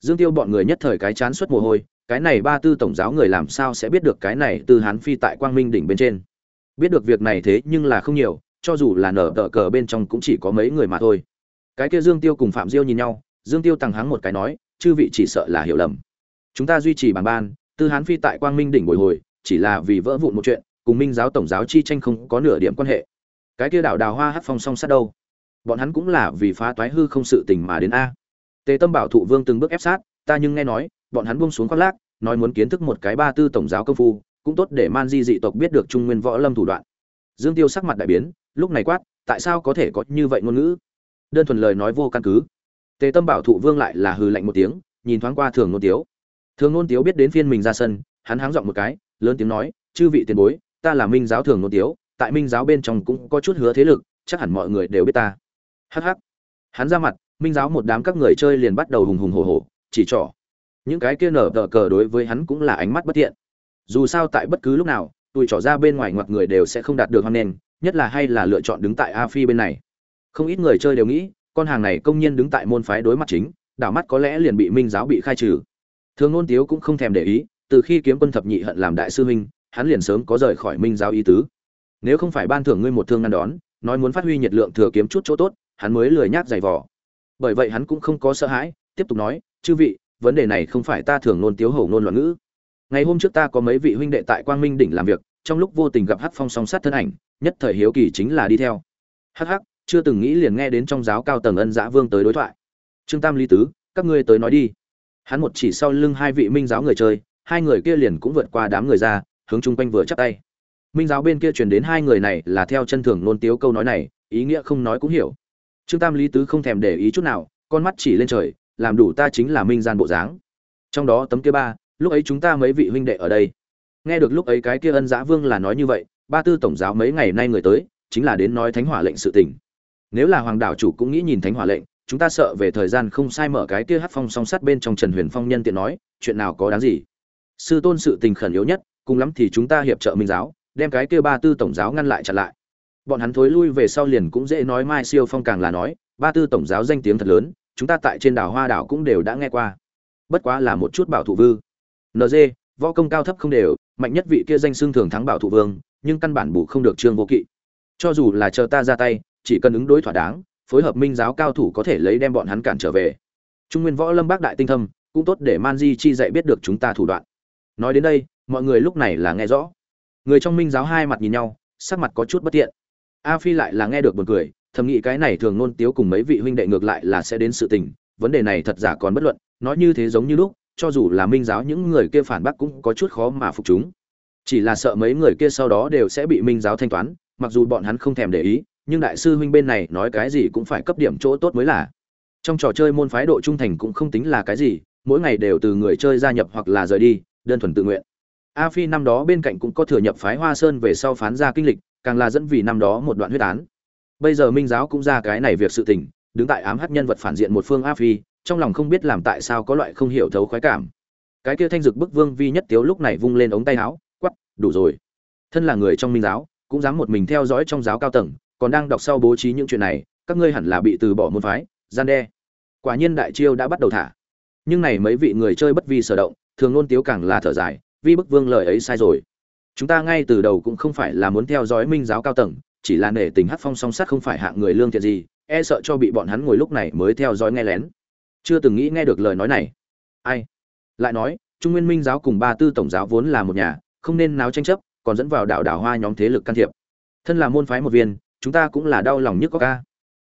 Dương tiêu bọn người nhất thời cái chán suất mồ hôi, cái này ba tư tổng giáo người làm sao sẽ biết được cái này tư hán phi tại quang minh đỉnh bên trên? Biết được việc này thế nhưng là không nhiều cho dù là nở tờ cờ bên trong cũng chỉ có mấy người mà thôi. Cái kia dương tiêu cùng phạm diêu nhìn nhau, dương tiêu tăng hắng một cái nói, chư vị chỉ sợ là hiểu lầm. Chúng ta duy trì bàn ban, tư hán phi tại quang minh đỉnh bồi hồi, chỉ là vì vỡ vụn một chuyện, cùng minh giáo tổng giáo chi tranh không có nửa điểm quan hệ. Cái kia đảo đào hoa hát phong song sát đâu? Bọn hắn cũng là vì phá toái hư không sự tình mà đến a. Tề tâm bảo thụ vương từng bước ép sát, ta nhưng nghe nói, bọn hắn buông xuống khoác lác, nói muốn kiến thức một cái ba tư tổng giáo công phu, cũng tốt để man di dị tộc biết được trung nguyên võ lâm thủ đoạn. Dương tiêu sắc mặt đại biến lúc này quát, tại sao có thể có như vậy ngôn ngữ? Đơn thuần lời nói vô căn cứ. Tề tâm bảo thụ vương lại là hừ lạnh một tiếng, nhìn thoáng qua thường nôn tiếu. Thường nôn tiếu biết đến phiên mình ra sân, hắn háng giọng một cái, lớn tiếng nói, chư vị tiền bối, ta là minh giáo thường nôn tiếu, tại minh giáo bên trong cũng có chút hứa thế lực, chắc hẳn mọi người đều biết ta. Hh hắn ra mặt, minh giáo một đám các người chơi liền bắt đầu hùng hùng hồ hồ chỉ trỏ. Những cái kia nở tờ cờ đối với hắn cũng là ánh mắt bất thiện. Dù sao tại bất cứ lúc nào tụi trỏ ra bên ngoài ngoặc người đều sẽ không đạt được hoan nghênh nhất là hay là lựa chọn đứng tại a phi bên này. Không ít người chơi đều nghĩ, con hàng này công nhiên đứng tại môn phái đối mặt chính, đảo mắt có lẽ liền bị minh giáo bị khai trừ. Thường nôn tiếu cũng không thèm để ý, từ khi kiếm quân thập nhị hận làm đại sư huynh, hắn liền sớm có rời khỏi minh giáo ý tứ. Nếu không phải ban thưởng ngươi một thương ngăn đón, nói muốn phát huy nhiệt lượng thừa kiếm chút chỗ tốt, hắn mới lười nhác giày vò. Bởi vậy hắn cũng không có sợ hãi, tiếp tục nói, chư vị, vấn đề này không phải ta thường nôn tiếu hổ nôn loạn ngữ. Ngày hôm trước ta có mấy vị huynh đệ tại quang minh đỉnh làm việc, trong lúc vô tình gặp hắc phong song sát thân ảnh nhất thời hiếu kỳ chính là đi theo. Hắc hắc, chưa từng nghĩ liền nghe đến trong giáo cao tầng ân dã vương tới đối thoại. Trương tam ly tứ, các ngươi tới nói đi. Hắn một chỉ sau lưng hai vị minh giáo người chơi, hai người kia liền cũng vượt qua đám người ra, hướng chung quanh vừa chắp tay. Minh giáo bên kia truyền đến hai người này là theo chân thường nôn tiếu câu nói này, ý nghĩa không nói cũng hiểu. Trương tam lý tứ không thèm để ý chút nào, con mắt chỉ lên trời, làm đủ ta chính là minh gian bộ dáng. Trong đó tấm kia ba, lúc ấy chúng ta mấy vị huynh đệ ở đây. Nghe được lúc ấy cái kia ân giã vương là nói như vậy ba tư tổng giáo mấy ngày nay người tới, chính là đến nói thánh hỏa lệnh sự tình. Nếu là hoàng đảo chủ cũng nghĩ nhìn thánh hỏa lệnh, chúng ta sợ về thời gian không sai mở cái kia hát phong song sắt bên trong trần huyền phong nhân tiện nói, chuyện nào có đáng gì? Sư tôn sự tình khẩn yếu nhất, cùng lắm thì chúng ta hiệp trợ minh giáo, đem cái kia ba tư tổng giáo ngăn lại chặn lại. Bọn hắn thối lui về sau liền cũng dễ nói mai siêu phong càng là nói, ba tư tổng giáo danh tiếng thật lớn, chúng ta tại trên đảo hoa đảo cũng đều đã nghe qua. Bất quá là một chút bảo thủ vư. Nd võ công cao thấp không đều mạnh nhất vị kia danh xưng thường thắng bảo thủ vương, nhưng căn bản bù không được trương vô kỵ. Cho dù là chờ ta ra tay, chỉ cần ứng đối thỏa đáng, phối hợp minh giáo cao thủ có thể lấy đem bọn hắn cản trở về. Trung nguyên võ lâm bác đại tinh thâm, cũng tốt để man di chi dạy biết được chúng ta thủ đoạn. Nói đến đây, mọi người lúc này là nghe rõ. Người trong minh giáo hai mặt nhìn nhau, sắc mặt có chút bất tiện. A phi lại là nghe được buồn cười, thầm nghĩ cái này thường nôn tiếu cùng mấy vị huynh đệ ngược lại là sẽ đến sự tình, vấn đề này thật giả còn bất luận, nói như thế giống như lúc cho dù là minh giáo những người kia phản bác cũng có chút khó mà phục chúng. Chỉ là sợ mấy người kia sau đó đều sẽ bị minh giáo thanh toán, mặc dù bọn hắn không thèm để ý, nhưng đại sư huynh bên này nói cái gì cũng phải cấp điểm chỗ tốt mới là. Trong trò chơi môn phái độ trung thành cũng không tính là cái gì, mỗi ngày đều từ người chơi gia nhập hoặc là rời đi, đơn thuần tự nguyện. A phi năm đó bên cạnh cũng có thừa nhập phái hoa sơn về sau phán ra kinh lịch, càng là dẫn vì năm đó một đoạn huyết án. Bây giờ minh giáo cũng ra cái này việc sự tình đứng tại ám hát nhân vật phản diện một phương a phi, trong lòng không biết làm tại sao có loại không hiểu thấu khoái cảm. Cái kia thanh dực bức vương vi nhất tiếu lúc này vung lên ống tay áo quắp đủ rồi. Thân là người trong minh giáo, cũng dám một mình theo dõi trong giáo cao tầng, còn đang đọc sau bố trí những chuyện này, các ngươi hẳn là bị từ bỏ môn phái, gian đe. Quả nhiên đại chiêu đã bắt đầu thả. Nhưng này mấy vị người chơi bất vi sở động, thường luôn tiếu càng là thở dài, vi bức vương lời ấy sai rồi. Chúng ta ngay từ đầu cũng không phải là muốn theo dõi minh giáo cao tầng, chỉ là nể tình hát phong song sắt không phải hạng người lương thiện gì e sợ cho bị bọn hắn ngồi lúc này mới theo dõi nghe lén. Chưa từng nghĩ nghe được lời nói này. Ai? Lại nói, trung nguyên minh giáo cùng ba tư tổng giáo vốn là một nhà, không nên náo tranh chấp, còn dẫn vào đảo đảo hoa nhóm thế lực can thiệp. Thân là môn phái một viên, chúng ta cũng là đau lòng nhất có ca.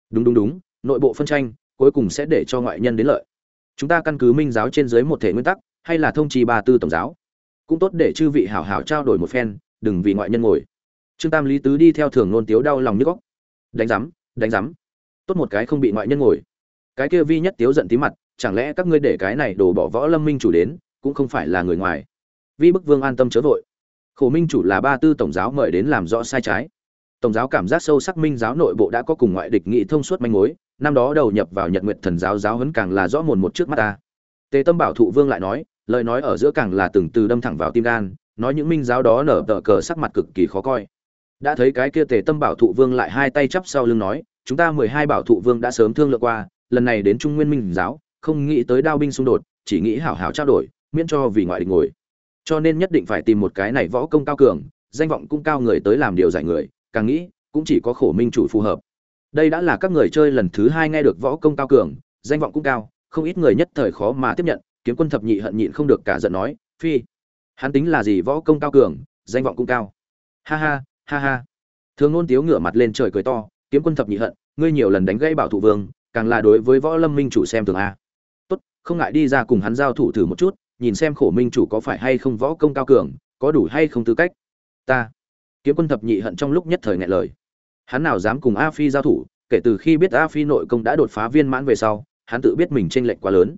Đúng đúng đúng, nội bộ phân tranh, cuối cùng sẽ để cho ngoại nhân đến lợi. Chúng ta căn cứ minh giáo trên dưới một thể nguyên tắc, hay là thông trì ba tư tổng giáo. Cũng tốt để chư vị hảo hảo trao đổi một phen, đừng vì ngoại nhân ngồi. Trương tam lý tứ đi theo thường nôn tiếu đau lòng như góc. Đánh giám đánh giám tốt một cái không bị ngoại nhân ngồi. Cái kia vi nhất tiếu giận tí mặt, chẳng lẽ các ngươi để cái này đổ bỏ võ lâm minh chủ đến, cũng không phải là người ngoài? Vi bức vương an tâm chớ vội. Khổ minh chủ là ba tư tổng giáo mời đến làm rõ sai trái. Tổng giáo cảm giác sâu sắc minh giáo nội bộ đã có cùng ngoại địch nghị thông suốt manh mối, năm đó đầu nhập vào nhật nguyện thần giáo giáo hấn càng là rõ mồn một trước mắt ta. Tề tâm bảo thụ vương lại nói, lời nói ở giữa càng là từng từ đâm thẳng vào tim gan, nói những minh giáo đó nở tờ cờ sắc mặt cực kỳ khó coi. Đã thấy cái kia tề tâm bảo thụ vương lại hai tay chắp sau lưng nói chúng ta mười hai bảo thụ vương đã sớm thương lượng qua, lần này đến trung nguyên minh giáo, không nghĩ tới đao binh xung đột, chỉ nghĩ hảo hảo trao đổi, miễn cho vì ngoại địch ngồi. Cho nên nhất định phải tìm một cái này võ công cao cường, danh vọng cũng cao người tới làm điều giải người, càng nghĩ, cũng chỉ có khổ minh chủ phù hợp. Đây đã là các người chơi lần thứ hai nghe được võ công cao cường, danh vọng cũng cao, không ít người nhất thời khó mà tiếp nhận, kiếm quân thập nhị hận nhịn không được cả giận nói, phi, hắn tính là gì võ công cao cường, danh vọng cũng cao. Ha ha ha ha. Thường ngôn tiếu ngửa mặt lên trời cười to kiếm quân thập nhị hận, ngươi nhiều lần đánh gãy bảo thủ vương, càng là đối với võ lâm minh chủ xem thường a. Tốt, không ngại đi ra cùng hắn giao thủ thử một chút, nhìn xem khổ minh chủ có phải hay không võ công cao cường, có đủ hay không tư cách. Ta. Kiếm quân thập nhị hận trong lúc nhất thời ngại lời. Hắn nào dám cùng a phi giao thủ, kể từ khi biết a phi nội công đã đột phá viên mãn về sau, hắn tự biết mình tranh lệch quá lớn.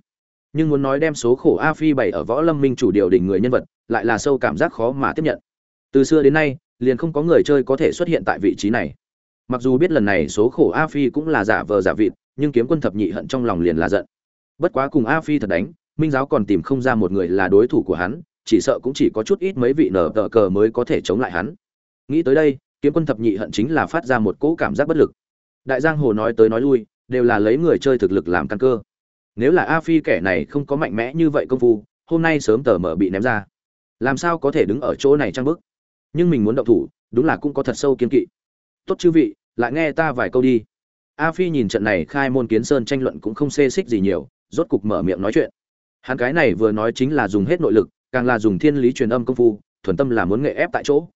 Nhưng muốn nói đem số khổ a phi bày ở võ lâm minh chủ điều đình người nhân vật, lại là sâu cảm giác khó mà tiếp nhận. Từ xưa đến nay, liền không có người chơi có thể xuất hiện tại vị trí này mặc dù biết lần này số khổ a phi cũng là giả vờ giả vịt, nhưng kiếm quân thập nhị hận trong lòng liền là giận. Bất quá cùng a phi thật đánh, minh giáo còn tìm không ra một người là đối thủ của hắn, chỉ sợ cũng chỉ có chút ít mấy vị nở tờ cờ mới có thể chống lại hắn. Nghĩ tới đây, kiếm quân thập nhị hận chính là phát ra một cỗ cảm giác bất lực. Đại giang hồ nói tới nói lui, đều là lấy người chơi thực lực làm căn cơ. Nếu là a phi kẻ này không có mạnh mẽ như vậy công phu, hôm nay sớm tờ mở bị ném ra. Làm sao có thể đứng ở chỗ này trang bức nhưng mình muốn động thủ, đúng là cũng có thật sâu kiên kỵ. Tốt chư vị lại nghe ta vài câu đi. A phi nhìn trận này khai môn kiến sơn tranh luận cũng không xê xích gì nhiều, rốt cục mở miệng nói chuyện. Hắn cái này vừa nói chính là dùng hết nội lực, càng là dùng thiên lý truyền âm công phu, thuần tâm là muốn nghệ ép tại chỗ.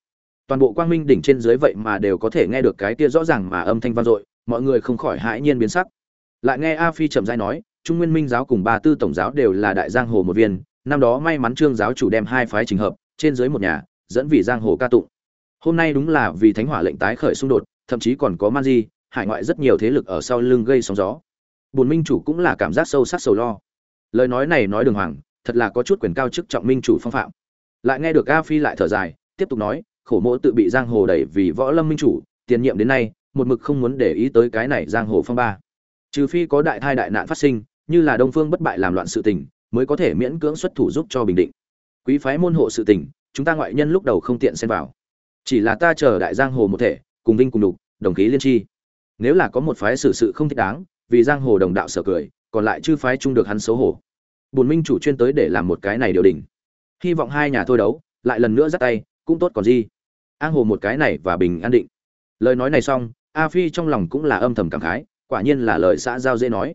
Toàn bộ quang minh đỉnh trên dưới vậy mà đều có thể nghe được cái kia rõ ràng mà âm thanh vang dội, mọi người không khỏi hãi nhiên biến sắc. Lại nghe a phi chậm rãi nói, trung nguyên minh giáo cùng ba tư tổng giáo đều là đại giang hồ một viên, năm đó may mắn trương giáo chủ đem hai phái trình hợp, trên dưới một nhà, dẫn vì giang hồ ca tụng. Hôm nay đúng là vì thánh hỏa lệnh tái khởi xung đột thậm chí còn có man di hải ngoại rất nhiều thế lực ở sau lưng gây sóng gió. Bùn minh chủ cũng là cảm giác sâu sắc sầu lo. Lời nói này nói đường hoàng, thật là có chút quyền cao chức trọng minh chủ phong phạm. Lại nghe được a phi lại thở dài, tiếp tục nói, khổ mỗ tự bị giang hồ đẩy vì võ lâm minh chủ, tiền nhiệm đến nay, một mực không muốn để ý tới cái này giang hồ phong ba. Trừ phi có đại thai đại nạn phát sinh, như là đông phương bất bại làm loạn sự tình, mới có thể miễn cưỡng xuất thủ giúp cho bình định. Quý phái môn hộ sự tình, chúng ta ngoại nhân lúc đầu không tiện xen vào. Chỉ là ta chờ đại giang hồ một thể cùng vinh cùng đục, đồng khí liên tri. Nếu là có một phái xử sự không thích đáng, vì giang hồ đồng đạo sở cười, còn lại chư phái chung được hắn xấu hổ. Bùn minh chủ chuyên tới để làm một cái này điều đình. Hy vọng hai nhà thôi đấu, lại lần nữa dắt tay, cũng tốt còn gì. An hồ một cái này và bình an định. Lời nói này xong, a phi trong lòng cũng là âm thầm cảm khái, quả nhiên là lời xã giao dễ nói.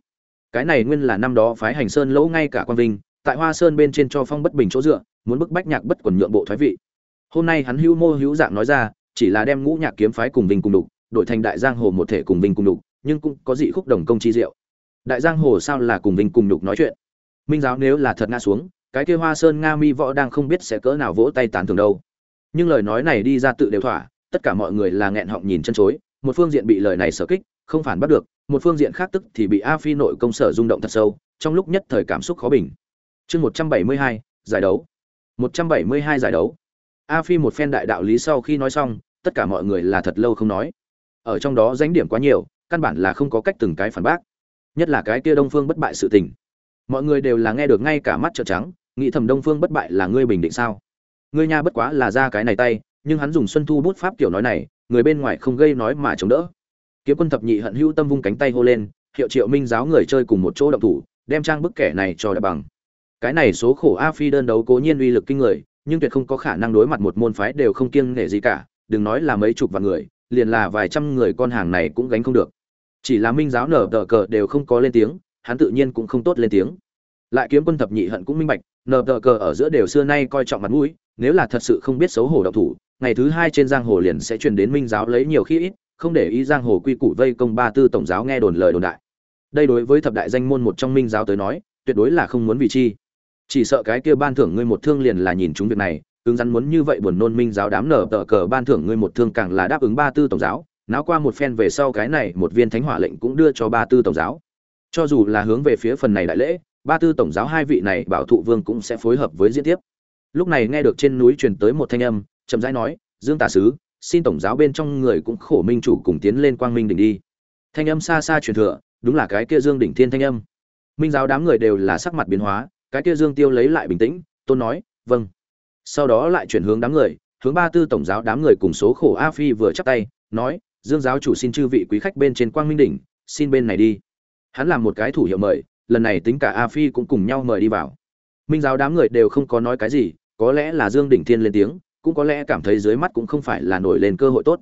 Cái này nguyên là năm đó phái hành sơn lỗ ngay cả quan vinh, tại hoa sơn bên trên cho phong bất bình chỗ dựa, muốn bức bách nhạc bất quần nhượng bộ thoái vị. Hôm nay hắn hữu mô hữu dạng nói ra chỉ là đem ngũ nhạc kiếm phái cùng vinh cùng đục, đổi thành đại giang hồ một thể cùng vinh cùng đục, nhưng cũng có dị khúc đồng công chi diệu. Đại giang hồ sao là cùng vinh cùng đục nói chuyện? Minh giáo nếu là thật ngã xuống, cái kia hoa sơn nga mi võ đang không biết sẽ cỡ nào vỗ tay tán thường đâu. Nhưng lời nói này đi ra tự đều thỏa, tất cả mọi người là nghẹn họng nhìn chân chối, một phương diện bị lời này sở kích, không phản bắt được, một phương diện khác tức thì bị a phi nội công sở rung động thật sâu, trong lúc nhất thời cảm xúc khó bình. Chương một trăm bảy mươi hai, giải đấu. Một trăm bảy mươi hai giải đấu. A phi một phen đại đạo lý sau khi nói xong tất cả mọi người là thật lâu không nói. Ở trong đó danh điểm quá nhiều, căn bản là không có cách từng cái phản bác. Nhất là cái kia đông phương bất bại sự tình. Mọi người đều là nghe được ngay cả mắt trợn trắng, nghĩ thầm đông phương bất bại là ngươi bình định sao? Ngươi nha bất quá là ra cái này tay, nhưng hắn dùng xuân thu bút pháp kiểu nói này, người bên ngoài không gây nói mà chống đỡ. Kiếm quân thập nhị hận hữu tâm vung cánh tay hô lên, hiệu triệu minh giáo người chơi cùng một chỗ động thủ, đem trang bức kẻ này cho đại bằng. Cái này số khổ a phi đơn đấu cố nhiên uy lực kinh người, nhưng tuyệt không có khả năng đối mặt một môn phái đều không kiêng nể gì cả đừng nói là mấy chục vạn người, liền là vài trăm người con hàng này cũng gánh không được. Chỉ là minh giáo nở tờ cờ đều không có lên tiếng, hắn tự nhiên cũng không tốt lên tiếng. Lại kiếm quân thập nhị hận cũng minh bạch, nở tờ cờ ở giữa đều xưa nay coi trọng mặt mũi, nếu là thật sự không biết xấu hổ độc thủ, ngày thứ hai trên giang hồ liền sẽ truyền đến minh giáo lấy nhiều khi ít, không để ý giang hồ quy củ vây công ba tư tổng giáo nghe đồn lời đồn đại. Đây đối với thập đại danh môn một trong minh giáo tới nói, tuyệt đối là không muốn vì chi. Chỉ sợ cái kia ban thưởng ngươi một thương liền là nhìn chúng việc này ứng rắn muốn như vậy buồn nôn minh giáo đám nở tờ cờ ban thưởng ngươi một thương càng là đáp ứng ba tư tổng giáo. Náo qua một phen về sau cái này, một viên thánh hỏa lệnh cũng đưa cho ba tư tổng giáo. Cho dù là hướng về phía phần này đại lễ, ba tư tổng giáo hai vị này bảo thụ vương cũng sẽ phối hợp với diễn tiếp. Lúc này nghe được trên núi truyền tới một thanh âm, chậm rãi nói, dương tả sứ, xin tổng giáo bên trong người cũng khổ minh chủ cùng tiến lên quang minh đỉnh đi. Thanh âm xa xa truyền thừa, đúng là cái kia dương đỉnh thiên thanh âm. Minh giáo đám người đều là sắc mặt biến hóa, cái kia dương tiêu lấy lại bình tĩnh, tôn nói vâng sau đó lại chuyển hướng đám người, hướng ba tư tổng giáo đám người cùng số khổ a phi vừa chắp tay, nói, dương giáo chủ xin chư vị quý khách bên trên quang minh đỉnh, xin bên này đi. Hắn làm một cái thủ hiệu mời, lần này tính cả a phi cũng cùng nhau mời đi vào. Minh giáo đám người đều không có nói cái gì, có lẽ là dương đỉnh thiên lên tiếng, cũng có lẽ cảm thấy dưới mắt cũng không phải là nổi lên cơ hội tốt.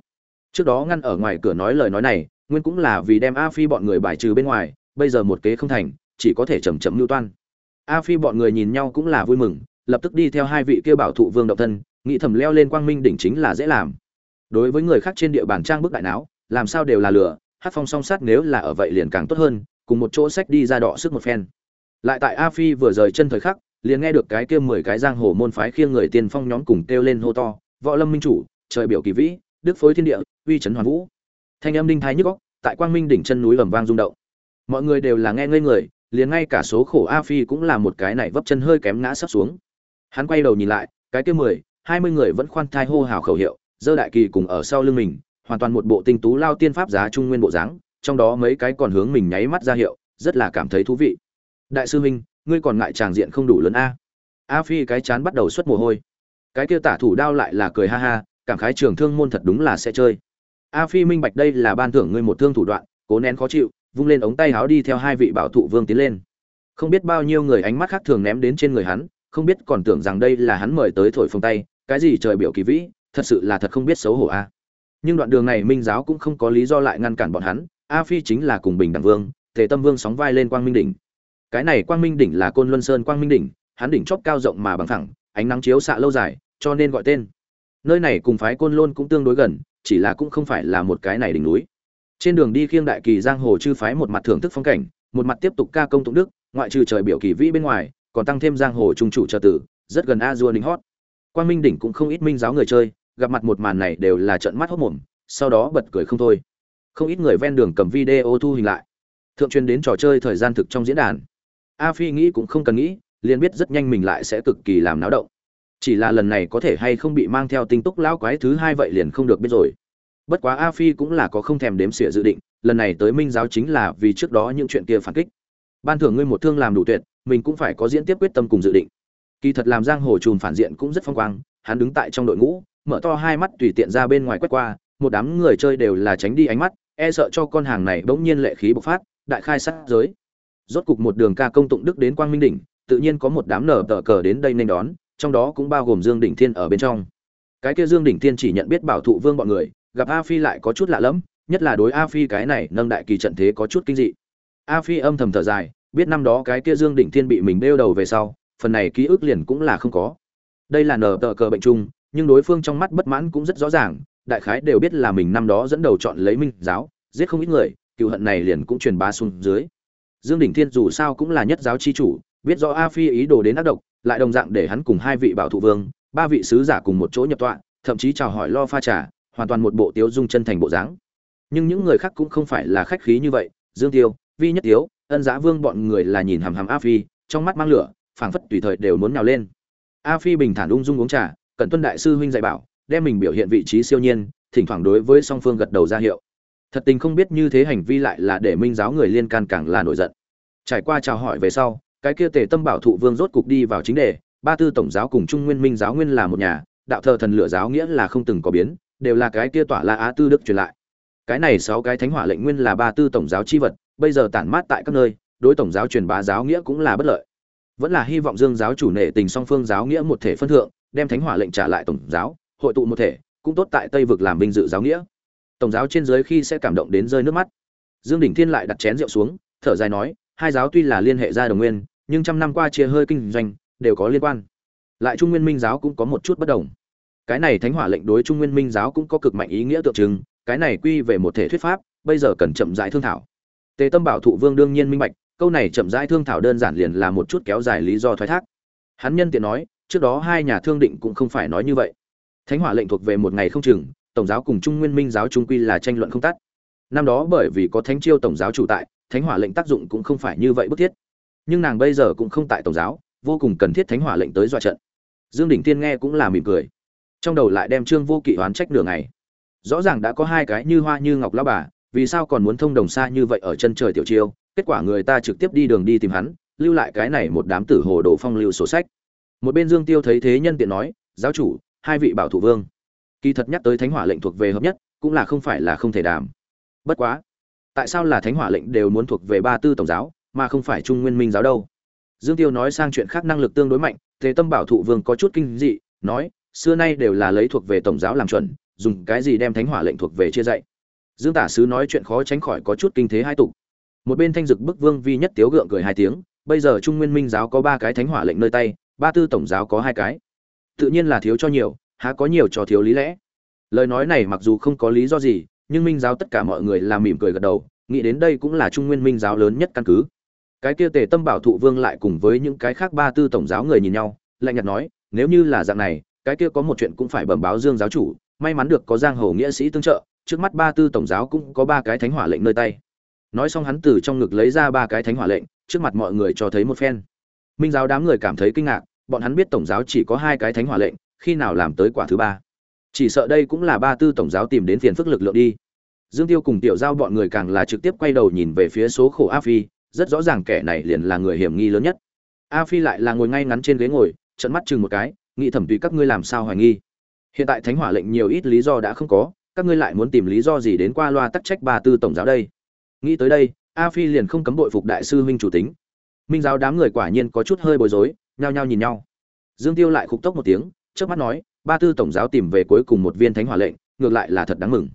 Trước đó ngăn ở ngoài cửa nói lời nói này, nguyên cũng là vì đem a phi bọn người bài trừ bên ngoài, bây giờ một kế không thành, chỉ có thể chầm chậm lưu toan. A phi bọn người nhìn nhau cũng là vui mừng lập tức đi theo hai vị kia bảo thụ vương động thân, nghĩ thầm leo lên quang minh đỉnh chính là dễ làm. Đối với người khác trên địa bàn trang bức đại não, làm sao đều là lửa hát phong song sát nếu là ở vậy liền càng tốt hơn, cùng một chỗ sách đi ra đọ sức một phen. Lại tại a phi vừa rời chân thời khắc, liền nghe được cái kia mười cái giang hồ môn phái khiêng người tiên phong nhóm cùng kêu lên hô to, võ lâm minh chủ, trời biểu kỳ vĩ, đức phối thiên địa, uy trấn hoàn vũ. Thanh âm đinh thái nhức góc tại quang minh đỉnh chân núi ầm vang rung động. Mọi người đều là nghe ngây người, liền ngay cả số khổ a phi cũng là một cái này vấp chân hơi kém ngã sắp xuống hắn quay đầu nhìn lại, cái kia mười, hai mươi người vẫn khoan thai hô hào khẩu hiệu, dơ đại kỳ cùng ở sau lưng mình, hoàn toàn một bộ tinh tú lao tiên pháp giá trung nguyên bộ dáng, trong đó mấy cái còn hướng mình nháy mắt ra hiệu, rất là cảm thấy thú vị. Đại sư huynh, ngươi còn ngại tràng diện không đủ lớn a? A phi cái chán bắt đầu xuất mồ hôi. Cái kia tả thủ đao lại là cười ha ha, cảm khái trường thương môn thật đúng là sẽ chơi. A phi minh bạch đây là ban thưởng ngươi một thương thủ đoạn, cố nén khó chịu, vung lên ống tay háo đi theo hai vị bảo thụ vương tiến lên. Không biết bao nhiêu người ánh mắt khác thường ném đến trên người hắn không biết còn tưởng rằng đây là hắn mời tới thổi phồng tay, cái gì trời biểu kỳ vĩ, thật sự là thật không biết xấu hổ a. Nhưng đoạn đường này minh giáo cũng không có lý do lại ngăn cản bọn hắn, a phi chính là cùng bình đẳng vương, tề tâm vương sóng vai lên quang minh đỉnh. Cái này quang minh đỉnh là côn luân sơn quang minh đỉnh, hắn đỉnh chóp cao rộng mà bằng thẳng, ánh nắng chiếu xạ lâu dài, cho nên gọi tên. Nơi này cùng phái côn lôn cũng tương đối gần, chỉ là cũng không phải là một cái này đỉnh núi. Trên đường đi khiêng đại kỳ giang hồ chư phái một mặt thưởng thức phong cảnh, một mặt tiếp tục ca công tụng đức, ngoại trừ trời biểu kỳ vĩ bên ngoài còn tăng thêm giang hồ trung chủ trợ tử, rất gần a dua ninh hót. Quang minh đỉnh cũng không ít minh giáo người chơi, gặp mặt một màn này đều là trận mắt hốc mồm, sau đó bật cười không thôi. Không ít người ven đường cầm video thu hình lại. Thượng truyền đến trò chơi thời gian thực trong diễn đàn. A phi nghĩ cũng không cần nghĩ, liền biết rất nhanh mình lại sẽ cực kỳ làm náo động. Chỉ là lần này có thể hay không bị mang theo tinh túc lão quái thứ hai vậy liền không được biết rồi. Bất quá a phi cũng là có không thèm đếm xỉa dự định, lần này tới minh giáo chính là vì trước đó những chuyện kia phản kích. Ban thưởng ngươi một thương làm đủ tuyệt mình cũng phải có diễn tiếp quyết tâm cùng dự định. Kỳ thật làm giang hồ trùm phản diện cũng rất phong quang, hắn đứng tại trong đội ngũ, mở to hai mắt tùy tiện ra bên ngoài quét qua, một đám người chơi đều là tránh đi ánh mắt e sợ cho con hàng này bỗng nhiên lệ khí bộc phát, đại khai sát giới. Rốt cục một đường ca công tụng đức đến quang minh đỉnh, tự nhiên có một đám nở tờ cờ đến đây nên đón, trong đó cũng bao gồm dương đỉnh thiên ở bên trong. Cái kia dương đỉnh thiên chỉ nhận biết bảo thụ vương bọn người, gặp a phi lại có chút lạ lẫm, nhất là đối a phi cái này nâng đại kỳ trận thế có chút kinh dị. A phi âm thầm thở dài biết năm đó cái kia dương đỉnh thiên bị mình đeo đầu về sau, phần này ký ức liền cũng là không có. Đây là nở tờ cờ bệnh chung, nhưng đối phương trong mắt bất mãn cũng rất rõ ràng, đại khái đều biết là mình năm đó dẫn đầu chọn lấy minh giáo, giết không ít người, cựu hận này liền cũng truyền bá xuống dưới. Dương đỉnh thiên dù sao cũng là nhất giáo chi chủ, biết rõ a phi ý đồ đến ác độc, lại đồng dạng để hắn cùng hai vị bảo thủ vương, ba vị sứ giả cùng một chỗ nhập tọa, thậm chí chào hỏi lo pha trà, hoàn toàn một bộ tiếu dung chân thành bộ dáng. Nhưng những người khác cũng không phải là khách khí như vậy, dương tiêu, vi nhất tiếu ân giá vương bọn người là nhìn hàm hàm a phi, trong mắt mang lửa, phảng phất tùy thời đều muốn nhào lên. A phi bình thản ung dung uống trà, cẩn tuân đại sư huynh dạy bảo, đem mình biểu hiện vị trí siêu nhiên, thỉnh thoảng đối với song phương gật đầu ra hiệu. Thật tình không biết như thế hành vi lại là để minh giáo người liên can càng là nổi giận. Trải qua chào hỏi về sau, cái kia tề tâm bảo thụ vương rốt cục đi vào chính đề, ba tư tổng giáo cùng trung nguyên minh giáo nguyên là một nhà, đạo thờ thần lửa giáo nghĩa là không từng có biến, đều là cái kia tỏa la á tư đức truyền lại. Cái này sáu cái thánh hỏa lệnh nguyên là ba tư tổng giáo chi vật bây giờ tản mát tại các nơi, đối tổng giáo truyền bá giáo nghĩa cũng là bất lợi. Vẫn là hy vọng dương giáo chủ nể tình song phương giáo nghĩa một thể phân thượng, đem thánh hỏa lệnh trả lại tổng giáo, hội tụ một thể, cũng tốt tại tây vực làm vinh dự giáo nghĩa. Tổng giáo trên dưới khi sẽ cảm động đến rơi nước mắt. Dương đỉnh thiên lại đặt chén rượu xuống, thở dài nói, hai giáo tuy là liên hệ gia đồng nguyên, nhưng trăm năm qua chia hơi kinh doanh, đều có liên quan. Lại trung nguyên minh giáo cũng có một chút bất đồng. Cái này thánh hỏa lệnh đối trung nguyên minh giáo cũng có cực mạnh ý nghĩa tượng trưng, cái này quy về một thể thuyết pháp, bây giờ cần chậm rãi thương thảo tề tâm bảo thụ vương đương nhiên minh bạch, câu này chậm rãi thương thảo đơn giản liền là một chút kéo dài lý do thoái thác. Hắn nhân tiện nói, trước đó hai nhà thương định cũng không phải nói như vậy. Thánh hỏa lệnh thuộc về một ngày không chừng, tổng giáo cùng trung nguyên minh giáo trung quy là tranh luận không tắt. Năm đó bởi vì có thánh chiêu tổng giáo chủ tại, thánh hỏa lệnh tác dụng cũng không phải như vậy bức thiết. Nhưng nàng bây giờ cũng không tại tổng giáo, vô cùng cần thiết thánh hỏa lệnh tới dọa trận. Dương đỉnh tiên nghe cũng là mỉm cười. Trong đầu lại đem trương vô kỵ oán trách nửa ngày. Rõ ràng đã có hai cái như hoa như ngọc lao bà vì sao còn muốn thông đồng xa như vậy ở chân trời tiểu chiêu? Kết quả người ta trực tiếp đi đường đi tìm hắn, lưu lại cái này một đám tử hồ đồ phong lưu sổ sách. Một bên dương tiêu thấy thế nhân tiện nói, giáo chủ, hai vị bảo thủ vương, kỳ thật nhắc tới thánh hỏa lệnh thuộc về hợp nhất, cũng là không phải là không thể đàm. Bất quá, tại sao là thánh hỏa lệnh đều muốn thuộc về ba tư tổng giáo, mà không phải trung nguyên minh giáo đâu? Dương tiêu nói sang chuyện khác năng lực tương đối mạnh, thế tâm bảo thụ vương có chút kinh dị, nói, xưa nay đều là lấy thuộc về tổng giáo làm chuẩn, dùng cái gì đem thánh hỏa lệnh thuộc về chia dạy? Dương tả sứ nói chuyện khó tránh khỏi có chút kinh thế hai tục. Một bên thanh dực bức vương vi nhất tiếu gượng cười hai tiếng, bây giờ trung nguyên minh giáo có ba cái thánh hỏa lệnh nơi tay, ba tư tổng giáo có hai cái. Tự nhiên là thiếu cho nhiều, há có nhiều cho thiếu lý lẽ. Lời nói này mặc dù không có lý do gì, nhưng minh giáo tất cả mọi người làm mỉm cười gật đầu, nghĩ đến đây cũng là trung nguyên minh giáo lớn nhất căn cứ. Cái kia tề tâm bảo thụ vương lại cùng với những cái khác ba tư tổng giáo người nhìn nhau, lạnh nhạt nói, nếu như là dạng này, cái kia có một chuyện cũng phải bẩm báo dương giáo chủ, may mắn được có giang hồ nghĩa sĩ tương trợ trước mắt ba tư tổng giáo cũng có ba cái thánh hỏa lệnh nơi tay. Nói xong hắn từ trong ngực lấy ra ba cái thánh hỏa lệnh, trước mặt mọi người cho thấy một phen. Minh giáo đám người cảm thấy kinh ngạc, bọn hắn biết tổng giáo chỉ có hai cái thánh hỏa lệnh, khi nào làm tới quả thứ ba. Chỉ sợ đây cũng là ba tư tổng giáo tìm đến phiền phức lực lượng đi. Dương tiêu cùng tiểu giao bọn người càng là trực tiếp quay đầu nhìn về phía số khổ a phi, rất rõ ràng kẻ này liền là người hiểm nghi lớn nhất. A phi lại là ngồi ngay ngắn trên ghế ngồi trận mắt chừng một cái, nghĩ thẩm tùy các ngươi làm sao hoài nghi. Hiện tại thánh hỏa lệnh nhiều ít lý do đã không có các ngươi lại muốn tìm lý do gì đến qua loa tắc trách ba tư tổng giáo đây? Nghĩ tới đây, a phi liền không cấm bội phục đại sư minh chủ tính. Minh giáo đám người quả nhiên có chút hơi bối rối, nhao nhao nhìn nhau. Dương tiêu lại khục tốc một tiếng trước mắt nói, ba tư tổng giáo tìm về cuối cùng một viên thánh hỏa lệnh, ngược lại là thật đáng mừng.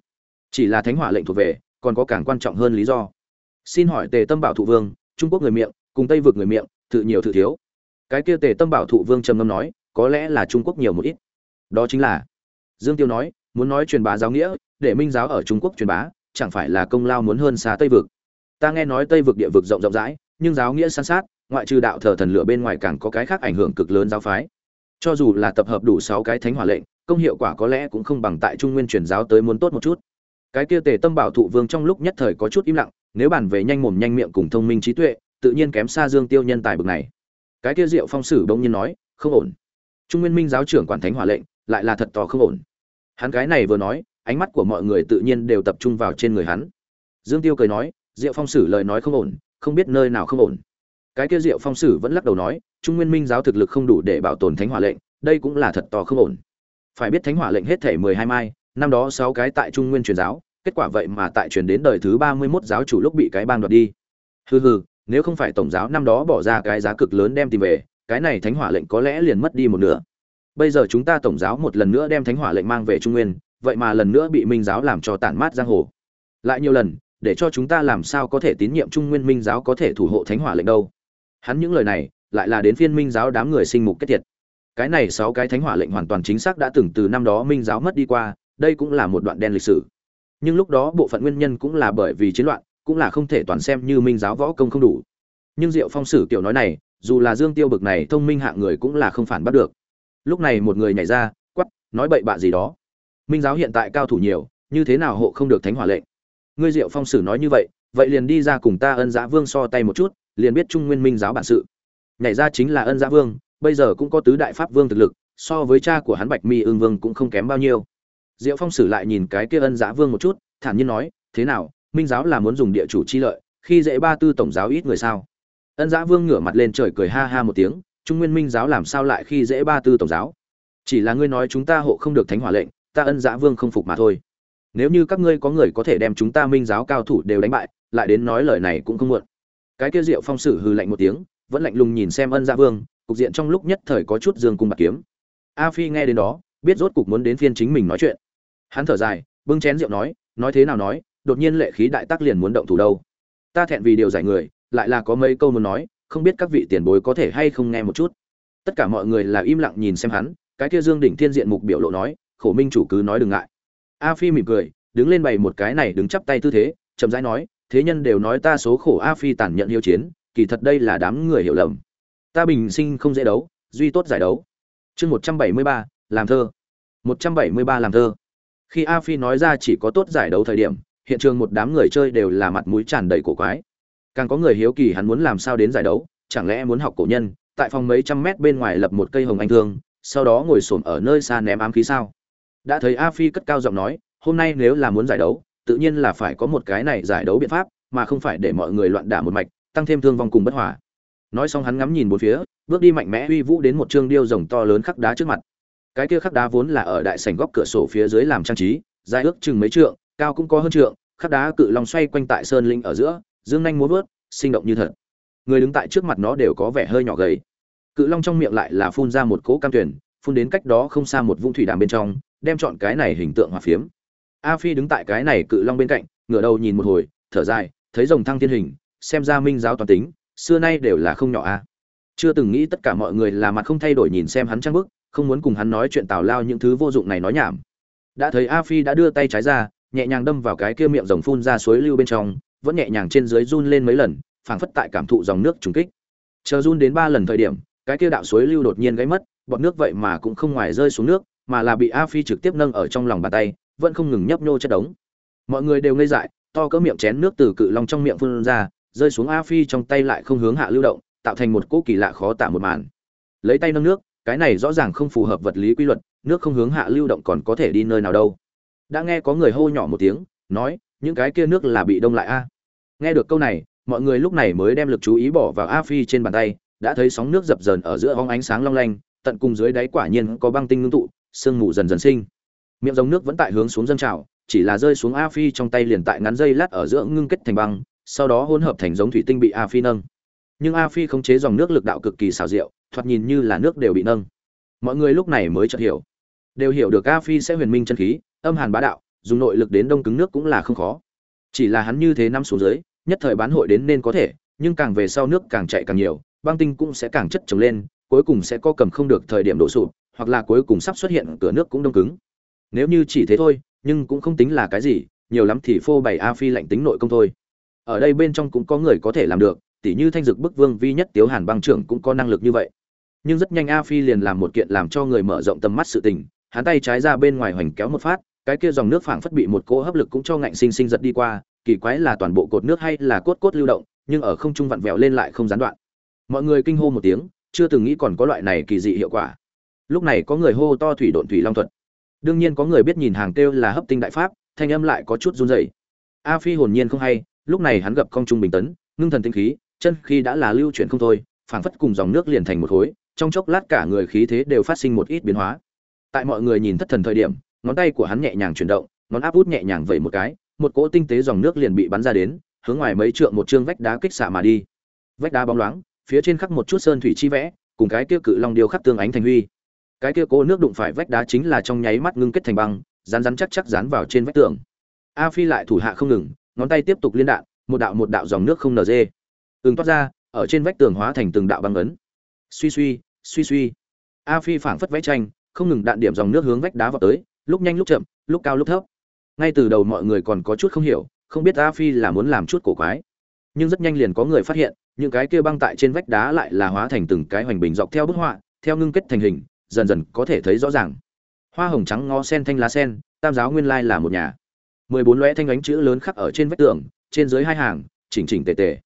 Chỉ là thánh hỏa lệnh thuộc về, còn có càng quan trọng hơn lý do. Xin hỏi tề tâm bảo thụ vương, trung quốc người miệng, cùng tây vực người miệng, tự nhiều tự thiếu? Cái kia tề tâm bảo thụ vương trầm ngâm nói, có lẽ là trung quốc nhiều một ít. Đó chính là, dương tiêu nói muốn nói truyền bá giáo nghĩa, để minh giáo ở trung quốc truyền bá, chẳng phải là công lao muốn hơn xa tây vực. Ta nghe nói tây vực địa vực rộng rộng rãi, nhưng giáo nghĩa san sát, ngoại trừ đạo thờ thần lửa bên ngoài càng có cái khác ảnh hưởng cực lớn giáo phái. Cho dù là tập hợp đủ sáu cái thánh hỏa lệnh, công hiệu quả có lẽ cũng không bằng tại trung nguyên truyền giáo tới muốn tốt một chút. Cái kia tề tâm bảo thụ vương trong lúc nhất thời có chút im lặng, nếu bàn về nhanh mồm nhanh miệng cùng thông minh trí tuệ, tự nhiên kém xa dương tiêu nhân tài bực này. Cái kia diệu phong sử bỗng nhiên nói, không ổn. Trung nguyên minh giáo trưởng quản thánh hỏa lệnh, lại là thật to không ổn hắn cái này vừa nói, ánh mắt của mọi người tự nhiên đều tập trung vào trên người hắn. Dương tiêu cười nói, diệu phong sử lời nói không ổn, không biết nơi nào không ổn. Cái kia diệu phong sử vẫn lắc đầu nói, trung nguyên minh giáo thực lực không đủ để bảo tồn thánh hỏa lệnh, đây cũng là thật to không ổn. Phải biết thánh hỏa lệnh hết thể mười hai mai, năm đó sáu cái tại trung nguyên truyền giáo, kết quả vậy mà tại truyền đến đời thứ ba mươi 31 giáo chủ lúc bị cái bang đoạt đi. Hừ hừ, nếu không phải tổng giáo năm đó bỏ ra cái giá cực lớn đem tìm về, cái này thánh hỏa lệnh có lẽ liền mất đi một nửa bây giờ chúng ta tổng giáo một lần nữa đem thánh hỏa lệnh mang về trung nguyên, vậy mà lần nữa bị minh giáo làm cho tản mát giang hồ. Lại nhiều lần, để cho chúng ta làm sao có thể tín nhiệm trung nguyên minh giáo có thể thủ hộ thánh hỏa lệnh đâu? Hắn những lời này, lại là đến phiên minh giáo đám người sinh mục kết thiệt cái này sáu cái thánh hỏa lệnh hoàn toàn chính xác đã từng từ năm đó minh giáo mất đi qua, đây cũng là một đoạn đen lịch sử. Nhưng lúc đó bộ phận nguyên nhân cũng là bởi vì chiến loạn, cũng là không thể toàn xem như minh giáo võ công không đủ. Nhưng diệu phong sử kiểu nói này, dù là dương tiêu bực này thông minh hạng người cũng là không phản bắt được lúc này một người nhảy ra quắp nói bậy bạ gì đó. Minh giáo hiện tại cao thủ nhiều, như thế nào hộ không được thánh hỏa lệnh? Ngươi diệu phong sử nói như vậy vậy liền đi ra cùng ta ân giã vương so tay một chút, liền biết trung nguyên minh giáo bản sự. Nhảy ra chính là ân giã vương, bây giờ cũng có tứ đại pháp vương thực lực, so với cha của hắn bạch mi ương vương cũng không kém bao nhiêu. Diệu phong sử lại nhìn cái kia ân giã vương một chút, thản nhiên nói, thế nào, minh giáo là muốn dùng địa chủ chi lợi, khi dễ ba tư tổng giáo ít người sao? Ân giã vương ngửa mặt lên trời cười ha ha một tiếng trung nguyên minh giáo làm sao lại khi dễ ba tư tổng giáo? Chỉ là ngươi nói chúng ta hộ không được thánh hỏa lệnh, ta ân giã vương không phục mà thôi. Nếu như các ngươi có người có thể đem chúng ta minh giáo cao thủ đều đánh bại, lại đến nói lời này cũng không muộn. Cái kia diệu phong sử hừ lạnh một tiếng, vẫn lạnh lùng nhìn xem ân giã vương, cục diện trong lúc nhất thời có chút dương cung bạc kiếm. A phi nghe đến đó, biết rốt cục muốn đến phiên chính mình nói chuyện. Hắn thở dài, bưng chén rượu nói nói thế nào nói, đột nhiên lệ khí đại tác liền muốn động thủ đâu. Ta thẹn vì điều giải người, lại là có mấy câu muốn nói không biết các vị tiền bối có thể hay không nghe một chút. Tất cả mọi người là im lặng nhìn xem hắn, cái kia dương đỉnh thiên diện mục biểu lộ nói, khổ minh chủ cứ nói đừng ngại. A phi mỉm cười, đứng lên bày một cái này đứng chắp tay tư thế, chậm rãi nói, thế nhân đều nói ta số khổ a phi tàn nhẫn hiếu chiến, kỳ thật đây là đám người hiểu lầm. Ta bình sinh không dễ đấu, duy tốt giải đấu. Chương một trăm bảy mươi ba, làm thơ. Một trăm bảy mươi ba làm thơ. Khi a phi nói ra chỉ có tốt giải đấu thời điểm, hiện trường một đám người chơi đều là mặt mũi tràn đầy cổ quái càng có người hiếu kỳ hắn muốn làm sao đến giải đấu, chẳng lẽ muốn học cổ nhân, tại phòng mấy trăm mét bên ngoài lập một cây hồng anh thương, sau đó ngồi xổm ở nơi xa ném ám khí sao? Đã thấy a phi cất cao giọng nói, hôm nay nếu là muốn giải đấu, tự nhiên là phải có một cái này giải đấu biện pháp, mà không phải để mọi người loạn đả một mạch, tăng thêm thương vong cùng bất hòa. Nói xong hắn ngắm nhìn bốn phía, bước đi mạnh mẽ uy vũ đến một trương điêu rồng to lớn khắc đá trước mặt. Cái kia khắc đá vốn là ở đại sảnh góc cửa sổ phía dưới làm trang trí, dài ước chừng mấy trượng, cao cũng có hơn trượng, khắc đá cự long xoay quanh tại sơn linh ở giữa dương nhanh múa vớt, sinh động như thật. Người đứng tại trước mặt nó đều có vẻ hơi nhỏ gầy. Cự long trong miệng lại là phun ra một cỗ cam tuyển, phun đến cách đó không xa một vũng thủy đàm bên trong, đem chọn cái này hình tượng hòa phiếm. A phi đứng tại cái này cự long bên cạnh, ngửa đầu nhìn một hồi, thở dài, thấy rồng thăng thiên hình, xem ra minh giáo toàn tính, xưa nay đều là không nhỏ a. Chưa từng nghĩ tất cả mọi người là mặt không thay đổi nhìn xem hắn trang bức, không muốn cùng hắn nói chuyện tào lao những thứ vô dụng này nói nhảm. Đã thấy a phi đã đưa tay trái ra, nhẹ nhàng đâm vào cái kia miệng rồng phun ra suối lưu bên trong vẫn nhẹ nhàng trên dưới run lên mấy lần, phảng phất tại cảm thụ dòng nước trùng kích. Chờ run đến ba lần thời điểm, cái kia đạo suối lưu đột nhiên gáy mất bọt nước vậy mà cũng không ngoài rơi xuống nước, mà là bị a phi trực tiếp nâng ở trong lòng bàn tay, vẫn không ngừng nhấp nhô chất đống. Mọi người đều ngây dại, to cỡ miệng chén nước từ cự long trong miệng phun ra, rơi xuống a phi trong tay lại không hướng hạ lưu động, tạo thành một cỗ kỳ lạ khó tả một màn. Lấy tay nâng nước, cái này rõ ràng không phù hợp vật lý quy luật, nước không hướng hạ lưu động còn có thể đi nơi nào đâu. Đã nghe có người hô nhỏ một tiếng, nói, những cái kia nước là bị đông lại a? Nghe được câu này, mọi người lúc này mới đem lực chú ý bỏ vào a phi trên bàn tay, đã thấy sóng nước dập dờn ở giữa hóng ánh sáng long lanh, tận cùng dưới đáy quả nhiên có băng tinh ngưng tụ, sương mù dần dần sinh. Miệng dòng nước vẫn tại hướng xuống dâng trào, chỉ là rơi xuống a phi trong tay liền tại ngắn dây lát ở giữa ngưng kết thành băng, sau đó hỗn hợp thành giống thủy tinh bị a phi nâng. Nhưng a phi khống chế dòng nước lực đạo cực kỳ xảo diệu, thoạt nhìn như là nước đều bị nâng. Mọi người lúc này mới chợt hiểu. Đều hiểu được a phi sẽ huyền minh chân khí, âm hàn bá đạo, dùng nội lực đến đông cứng nước cũng là không khó chỉ là hắn như thế năm xuống dưới, nhất thời bán hội đến nên có thể, nhưng càng về sau nước càng chạy càng nhiều, băng tinh cũng sẽ càng chất trồng lên, cuối cùng sẽ có cầm không được thời điểm đổ sụp, hoặc là cuối cùng sắp xuất hiện cửa nước cũng đông cứng. Nếu như chỉ thế thôi, nhưng cũng không tính là cái gì, nhiều lắm thì phô bày a phi lạnh tính nội công thôi. Ở đây bên trong cũng có người có thể làm được, tỉ như thanh dực bức vương vi nhất tiếu hàn băng trưởng cũng có năng lực như vậy. Nhưng rất nhanh a phi liền làm một kiện làm cho người mở rộng tầm mắt sự tình, hắn tay trái ra bên ngoài hoành kéo một phát cái kia dòng nước phảng phất bị một cỗ hấp lực cũng cho ngạnh sinh sinh giật đi qua, kỳ quái là toàn bộ cột nước hay là cốt cốt lưu động, nhưng ở không trung vặn vẹo lên lại không gián đoạn. Mọi người kinh hô một tiếng, chưa từng nghĩ còn có loại này kỳ dị hiệu quả. Lúc này có người hô to thủy độn thủy long thuật. Đương nhiên có người biết nhìn hàng tiêu là hấp tinh đại pháp, thanh âm lại có chút run rẩy. A phi hồn nhiên không hay, lúc này hắn gặp công trung bình tấn, ngưng thần tinh khí, chân khi đã là lưu chuyển không thôi, phảng phất cùng dòng nước liền thành một khối, trong chốc lát cả người khí thế đều phát sinh một ít biến hóa. Tại mọi người nhìn thất thần thời điểm ngón tay của hắn nhẹ nhàng chuyển động, ngón áp út nhẹ nhàng vẩy một cái, một cỗ tinh tế dòng nước liền bị bắn ra đến, hướng ngoài mấy trượng một chương vách đá kích xạ mà đi. Vách đá bóng loáng, phía trên khắc một chút sơn thủy chi vẽ, cùng cái kia cự long điêu khắc tương ánh thành huy. Cái kia cỗ nước đụng phải vách đá chính là trong nháy mắt ngưng kết thành băng rán rán chắc chắc dán vào trên vách tường. A phi lại thủ hạ không ngừng, ngón tay tiếp tục liên đạn, một đạo một đạo dòng nước không nở dê. Ừng toát ra, ở trên vách tường hóa thành từng đạo băng ấn. Suy suy suy suy. A phi phảng phất vẽ tranh, không ngừng đạn điểm dòng nước hướng vách đá vào tới lúc nhanh lúc chậm, lúc cao lúc thấp. Ngay từ đầu mọi người còn có chút không hiểu, không biết a phi là muốn làm chút cổ quái. Nhưng rất nhanh liền có người phát hiện, những cái kia băng tại trên vách đá lại là hóa thành từng cái hoành bình dọc theo bức họa, theo ngưng kết thành hình, dần dần có thể thấy rõ ràng. Hoa hồng trắng ngó sen thanh lá sen, tam giáo nguyên lai là một nhà. Mười bốn lóe thanh ánh chữ lớn khắc ở trên vách tường, trên dưới hai hàng, chỉnh chỉnh tề tề.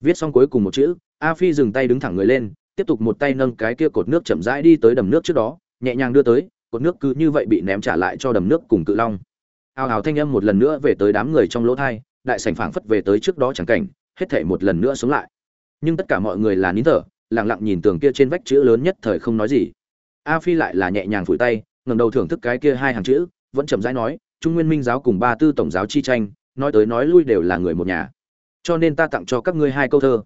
Viết xong cuối cùng một chữ, a phi dừng tay đứng thẳng người lên, tiếp tục một tay nâng cái kia cột nước chậm rãi đi tới đầm nước trước đó, nhẹ nhàng đưa tới cột nước cứ như vậy bị ném trả lại cho đầm nước cùng cự long. Ào ào thanh âm một lần nữa về tới đám người trong lỗ thai, đại sảnh phảng phất về tới trước đó chẳng cảnh, hết thể một lần nữa sống lại. Nhưng tất cả mọi người là nín thở, lặng lặng nhìn tường kia trên vách chữ lớn nhất thời không nói gì. A phi lại là nhẹ nhàng phủi tay, ngẩng đầu thưởng thức cái kia hai hàng chữ, vẫn chậm rãi nói, trung nguyên minh giáo cùng ba tư tổng giáo chi tranh, nói tới nói lui đều là người một nhà. Cho nên ta tặng cho các ngươi hai câu thơ.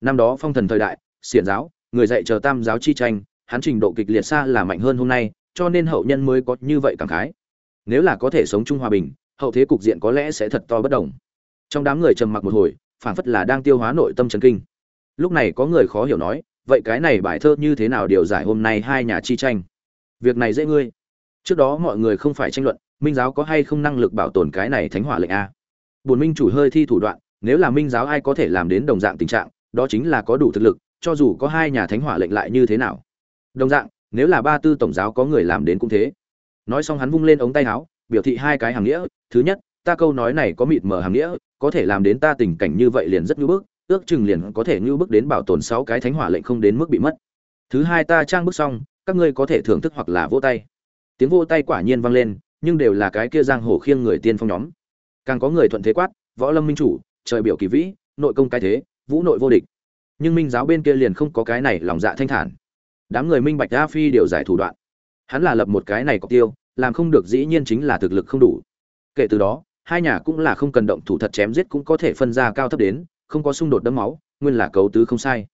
Năm đó phong thần thời đại, xiển giáo, người dạy chờ tam giáo chi tranh, hắn trình độ kịch liệt xa là mạnh hơn hôm nay cho nên hậu nhân mới có như vậy cảm khái. Nếu là có thể sống chung hòa bình, hậu thế cục diện có lẽ sẽ thật to bất đồng. Trong đám người trầm mặc một hồi, phảng phất là đang tiêu hóa nội tâm trấn kinh. Lúc này có người khó hiểu nói, vậy cái này bài thơ như thế nào điều giải hôm nay hai nhà chi tranh? Việc này dễ ngươi. Trước đó mọi người không phải tranh luận, minh giáo có hay không năng lực bảo tồn cái này thánh hỏa lệnh a? Bùn minh chủ hơi thi thủ đoạn, nếu là minh giáo ai có thể làm đến đồng dạng tình trạng, đó chính là có đủ thực lực, cho dù có hai nhà thánh hỏa lệnh lại như thế nào? Đồng dạng nếu là ba tư tổng giáo có người làm đến cũng thế. Nói xong hắn vung lên ống tay áo, biểu thị hai cái hàng nghĩa. Thứ nhất, ta câu nói này có mịt mờ hàng nghĩa, có thể làm đến ta tình cảnh như vậy liền rất ngưỡng bức, ước chừng liền có thể ngưỡng bức đến bảo tồn sáu cái thánh hỏa lệnh không đến mức bị mất. Thứ hai, ta trang bức xong, các ngươi có thể thưởng thức hoặc là vỗ tay. Tiếng vỗ tay quả nhiên vang lên, nhưng đều là cái kia giang hồ khiêng người tiên phong nhóm. Càng có người thuận thế quát, võ lâm minh chủ, trời biểu kỳ vĩ, nội công cái thế, vũ nội vô địch. Nhưng minh giáo bên kia liền không có cái này lòng dạ thanh thản đám người minh bạch a phi điều giải thủ đoạn. Hắn là lập một cái này cọc tiêu, làm không được dĩ nhiên chính là thực lực không đủ. Kể từ đó, hai nhà cũng là không cần động thủ thật chém giết cũng có thể phân ra cao thấp đến, không có xung đột đẫm máu, nguyên là cấu tứ không sai.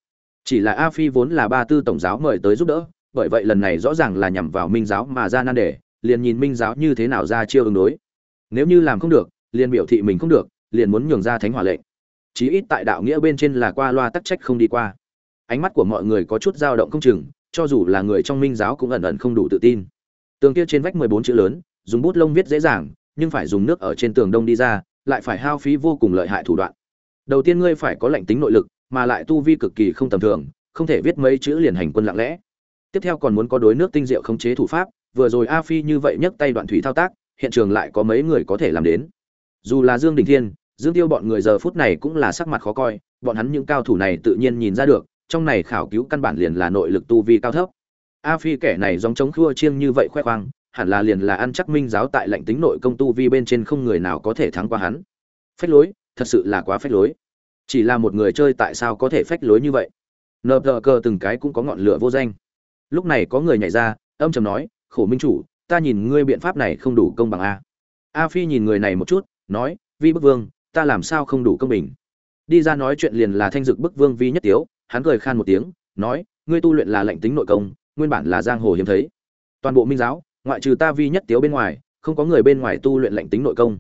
Chỉ là a phi vốn là ba tư tổng giáo mời tới giúp đỡ, bởi vậy lần này rõ ràng là nhằm vào minh giáo mà ra nan đề, liền nhìn minh giáo như thế nào ra chiêu ứng đối. Nếu như làm không được, liền biểu thị mình không được, liền muốn nhường ra thánh hỏa lệnh. Chí ít tại đạo nghĩa bên trên là qua loa tắc trách không đi qua. Ánh mắt của mọi người có chút dao động không chừng cho dù là người trong minh giáo cũng ẩn ẩn không đủ tự tin. Tường kia trên vách mười bốn chữ lớn, dùng bút lông viết dễ dàng, nhưng phải dùng nước ở trên tường đông đi ra, lại phải hao phí vô cùng lợi hại thủ đoạn. Đầu tiên ngươi phải có lạnh tính nội lực, mà lại tu vi cực kỳ không tầm thường, không thể viết mấy chữ liền hành quân lặng lẽ. Tiếp theo còn muốn có đối nước tinh diệu khống chế thủ pháp, vừa rồi a phi như vậy nhấc tay đoạn thủy thao tác, hiện trường lại có mấy người có thể làm đến. Dù là dương đình thiên, dương tiêu bọn người giờ phút này cũng là sắc mặt khó coi, bọn hắn những cao thủ này tự nhiên nhìn ra được trong này khảo cứu căn bản liền là nội lực tu vi cao thấp. A phi kẻ này giống chống khua chiêng như vậy khoe khoang, hẳn là liền là ăn chắc minh giáo tại lệnh tính nội công tu vi bên trên không người nào có thể thắng qua hắn. Phách lối, thật sự là quá phách lối. Chỉ là một người chơi tại sao có thể phách lối như vậy? Nờ tờ cờ từng cái cũng có ngọn lửa vô danh. Lúc này có người nhảy ra, âm trầm nói, khổ minh chủ, ta nhìn ngươi biện pháp này không đủ công bằng a. A phi nhìn người này một chút, nói, vi bức vương, ta làm sao không đủ công bình? Đi ra nói chuyện liền là thanh dực bức vương vi nhất tiếu hắn cười khan một tiếng, nói, ngươi tu luyện là lệnh tính nội công, nguyên bản là giang hồ hiếm thấy. Toàn bộ minh giáo, ngoại trừ ta vi nhất tiếu bên ngoài, không có người bên ngoài tu luyện lệnh tính nội công.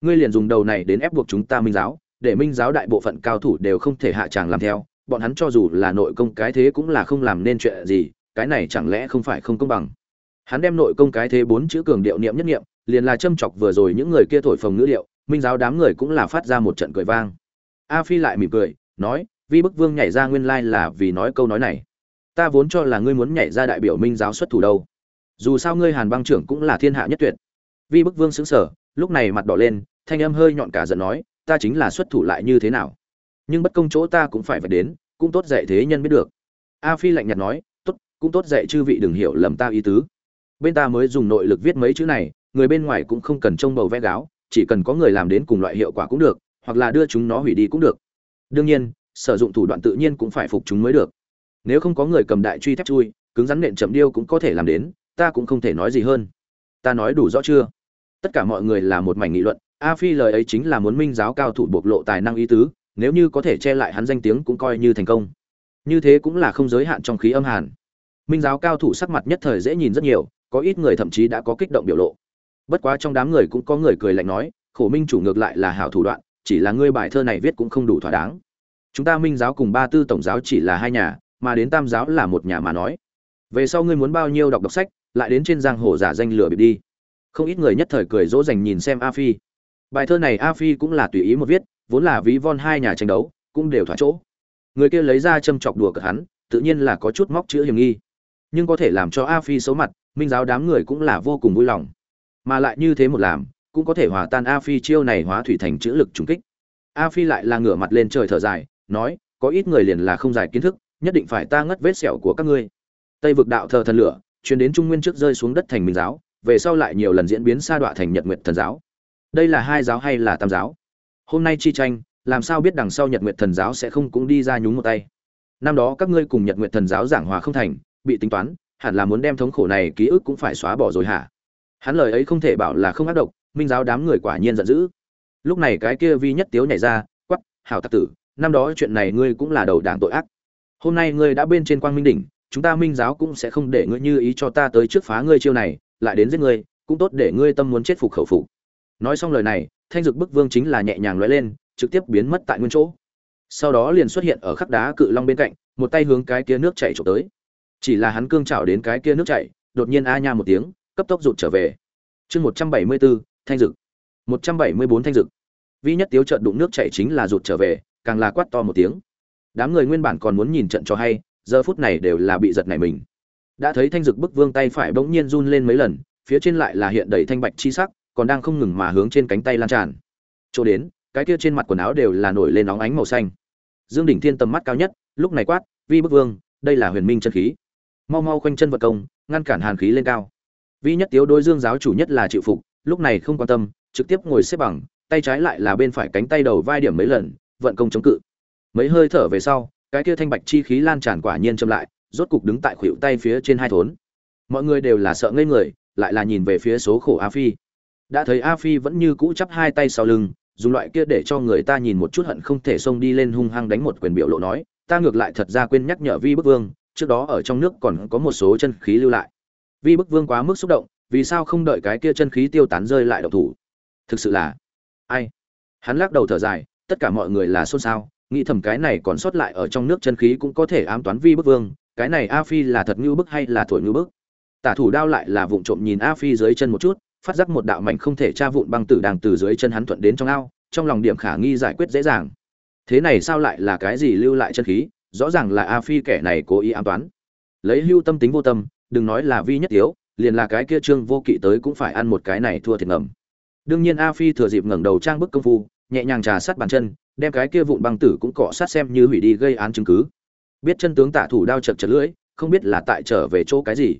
Ngươi liền dùng đầu này đến ép buộc chúng ta minh giáo, để minh giáo đại bộ phận cao thủ đều không thể hạ tràng làm theo. Bọn hắn cho dù là nội công cái thế cũng là không làm nên chuyện gì, cái này chẳng lẽ không phải không công bằng? Hắn đem nội công cái thế bốn chữ cường điệu niệm nhất niệm, liền là châm chọc vừa rồi những người kia thổi phồng ngữ liệu minh giáo đám người cũng là phát ra một trận cười vang. A phi lại mỉm cười, nói vi bức vương nhảy ra nguyên lai là vì nói câu nói này. Ta vốn cho là ngươi muốn nhảy ra đại biểu minh giáo xuất thủ đâu. Dù sao ngươi hàn băng trưởng cũng là thiên hạ nhất tuyệt. Vi bức vương xứng sở lúc này mặt đỏ lên, thanh âm hơi nhọn cả giận nói, ta chính là xuất thủ lại như thế nào? Nhưng bất công chỗ ta cũng phải phải đến, cũng tốt dạy thế nhân biết được. A phi lạnh nhạt nói, tốt, cũng tốt dạy chư vị đừng hiểu lầm ta ý tứ. Bên ta mới dùng nội lực viết mấy chữ này, người bên ngoài cũng không cần trông bầu vẽ gáo, chỉ cần có người làm đến cùng loại hiệu quả cũng được, hoặc là đưa chúng nó hủy đi cũng được. Đương nhiên sử dụng thủ đoạn tự nhiên cũng phải phục chúng mới được. Nếu không có người cầm đại truy thép chui, cứng rắn nện chậm điêu cũng có thể làm đến, ta cũng không thể nói gì hơn. Ta nói đủ rõ chưa? Tất cả mọi người là một mảnh nghị luận, a phi lời ấy chính là muốn minh giáo cao thủ bộc lộ tài năng ý tứ, nếu như có thể che lại hắn danh tiếng cũng coi như thành công. Như thế cũng là không giới hạn trong khí âm hàn. Minh giáo cao thủ sắc mặt nhất thời dễ nhìn rất nhiều, có ít người thậm chí đã có kích động biểu lộ. Bất quá trong đám người cũng có người cười lạnh nói, khổ minh chủ ngược lại là hảo thủ đoạn, chỉ là ngươi bài thơ này viết cũng không đủ thỏa đáng chúng ta minh giáo cùng ba tư tổng giáo chỉ là hai nhà, mà đến tam giáo là một nhà mà nói. Về sau ngươi muốn bao nhiêu đọc đọc sách, lại đến trên giang hồ giả danh lừa bịp đi. Không ít người nhất thời cười dỗ dành nhìn xem a phi. Bài thơ này a phi cũng là tùy ý một viết, vốn là ví von hai nhà tranh đấu, cũng đều thỏa chỗ. Người kia lấy ra châm chọc đùa cợt hắn, tự nhiên là có chút móc chữ hiểm nghi. Nhưng có thể làm cho a phi xấu mặt, minh giáo đám người cũng là vô cùng vui lòng. Mà lại như thế một làm, cũng có thể hòa tan a phi chiêu này hóa thủy thành chữ lực trùng kích. A phi lại là ngửa mặt lên trời thở dài nói, có ít người liền là không giải kiến thức, nhất định phải ta ngất vết sẹo của các ngươi. Tây vực đạo thờ thần lửa, truyền đến trung nguyên trước rơi xuống đất thành minh giáo, về sau lại nhiều lần diễn biến sa đọa thành nhật nguyệt thần giáo. Đây là hai giáo hay là tam giáo? Hôm nay chi tranh, làm sao biết đằng sau nhật nguyệt thần giáo sẽ không cũng đi ra nhúng một tay? Năm đó các ngươi cùng nhật nguyệt thần giáo giảng hòa không thành, bị tính toán, hẳn là muốn đem thống khổ này ký ức cũng phải xóa bỏ rồi hả? Hắn lời ấy không thể bảo là không ác độc, minh giáo đám người quả nhiên giận dữ. Lúc này cái kia vi nhất tiếu nhảy ra quắp hảo tặc tử năm đó chuyện này ngươi cũng là đầu đảng tội ác. Hôm nay ngươi đã bên trên quang minh đỉnh, chúng ta minh giáo cũng sẽ không để ngươi như ý cho ta tới trước phá ngươi chiêu này, lại đến giết ngươi, cũng tốt để ngươi tâm muốn chết phục khẩu phục. Nói xong lời này, thanh dực bức vương chính là nhẹ nhàng lóe lên, trực tiếp biến mất tại nguyên chỗ. Sau đó liền xuất hiện ở khắc đá cự long bên cạnh, một tay hướng cái kia nước chảy trộm tới. Chỉ là hắn cương chảo đến cái kia nước chảy, đột nhiên a nha một tiếng, cấp tốc rụt trở về. Chương một trăm bảy mươi bốn thanh dực. Một trăm bảy mươi bốn thanh dực. Vi nhất tiếu trận đụng nước chảy chính là rụt trở về càng là quát to một tiếng. Đám người nguyên bản còn muốn nhìn trận cho hay, giờ phút này đều là bị giật nảy mình. Đã thấy thanh dực bức vương tay phải bỗng nhiên run lên mấy lần, phía trên lại là hiện đầy thanh bạch chi sắc, còn đang không ngừng mà hướng trên cánh tay lan tràn. Chỗ đến, cái kia trên mặt quần áo đều là nổi lên óng ánh màu xanh. Dương đỉnh thiên tầm mắt cao nhất, lúc này quát, vi bức vương, đây là huyền minh chân khí. Mau mau khoanh chân vật công, ngăn cản hàn khí lên cao. Vi nhất tiếu đối dương giáo chủ nhất là chịu phục, lúc này không quan tâm, trực tiếp ngồi xếp bằng, tay trái lại là bên phải cánh tay đầu vai điểm mấy lần vận công chống cự. Mấy hơi thở về sau, cái kia thanh bạch chi khí lan tràn quả nhiên chậm lại, rốt cục đứng tại khuỷu tay phía trên hai thốn. Mọi người đều là sợ ngây người, lại là nhìn về phía số khổ a phi. Đã thấy a phi vẫn như cũ chắp hai tay sau lưng, dùng loại kia để cho người ta nhìn một chút hận không thể xông đi lên hung hăng đánh một quyền biểu lộ nói, ta ngược lại thật ra quên nhắc nhở vi bức vương, trước đó ở trong nước còn có một số chân khí lưu lại. Vi bức vương quá mức xúc động, vì sao không đợi cái kia chân khí tiêu tán rơi lại độc thủ? Thực sự là ai? Hắn lắc đầu thở dài tất cả mọi người là xôn xao, nghĩ thầm cái này còn sót lại ở trong nước chân khí cũng có thể ám toán vi bức vương, cái này a phi là thật như bức hay là thổi như bức? Tả thủ đao lại là vụng trộm nhìn a phi dưới chân một chút, phát giác một đạo mảnh không thể tra vụn băng tử đang từ dưới chân hắn thuận đến trong ao, trong lòng điểm khả nghi giải quyết dễ dàng. Thế này sao lại là cái gì lưu lại chân khí? Rõ ràng là a phi kẻ này cố ý ám toán. Lấy hưu tâm tính vô tâm, đừng nói là vi nhất yếu liền là cái kia trương vô kỵ tới cũng phải ăn một cái này thua thiệt ngầm. Đương nhiên a phi thừa dịp ngẩng đầu trang bức công phu nhẹ nhàng trà sát bàn chân, đem cái kia vụn băng tử cũng cọ sát xem như hủy đi gây án chứng cứ. Biết chân tướng tạ thủ đao chật chật lưỡi, không biết là tại trở về chỗ cái gì.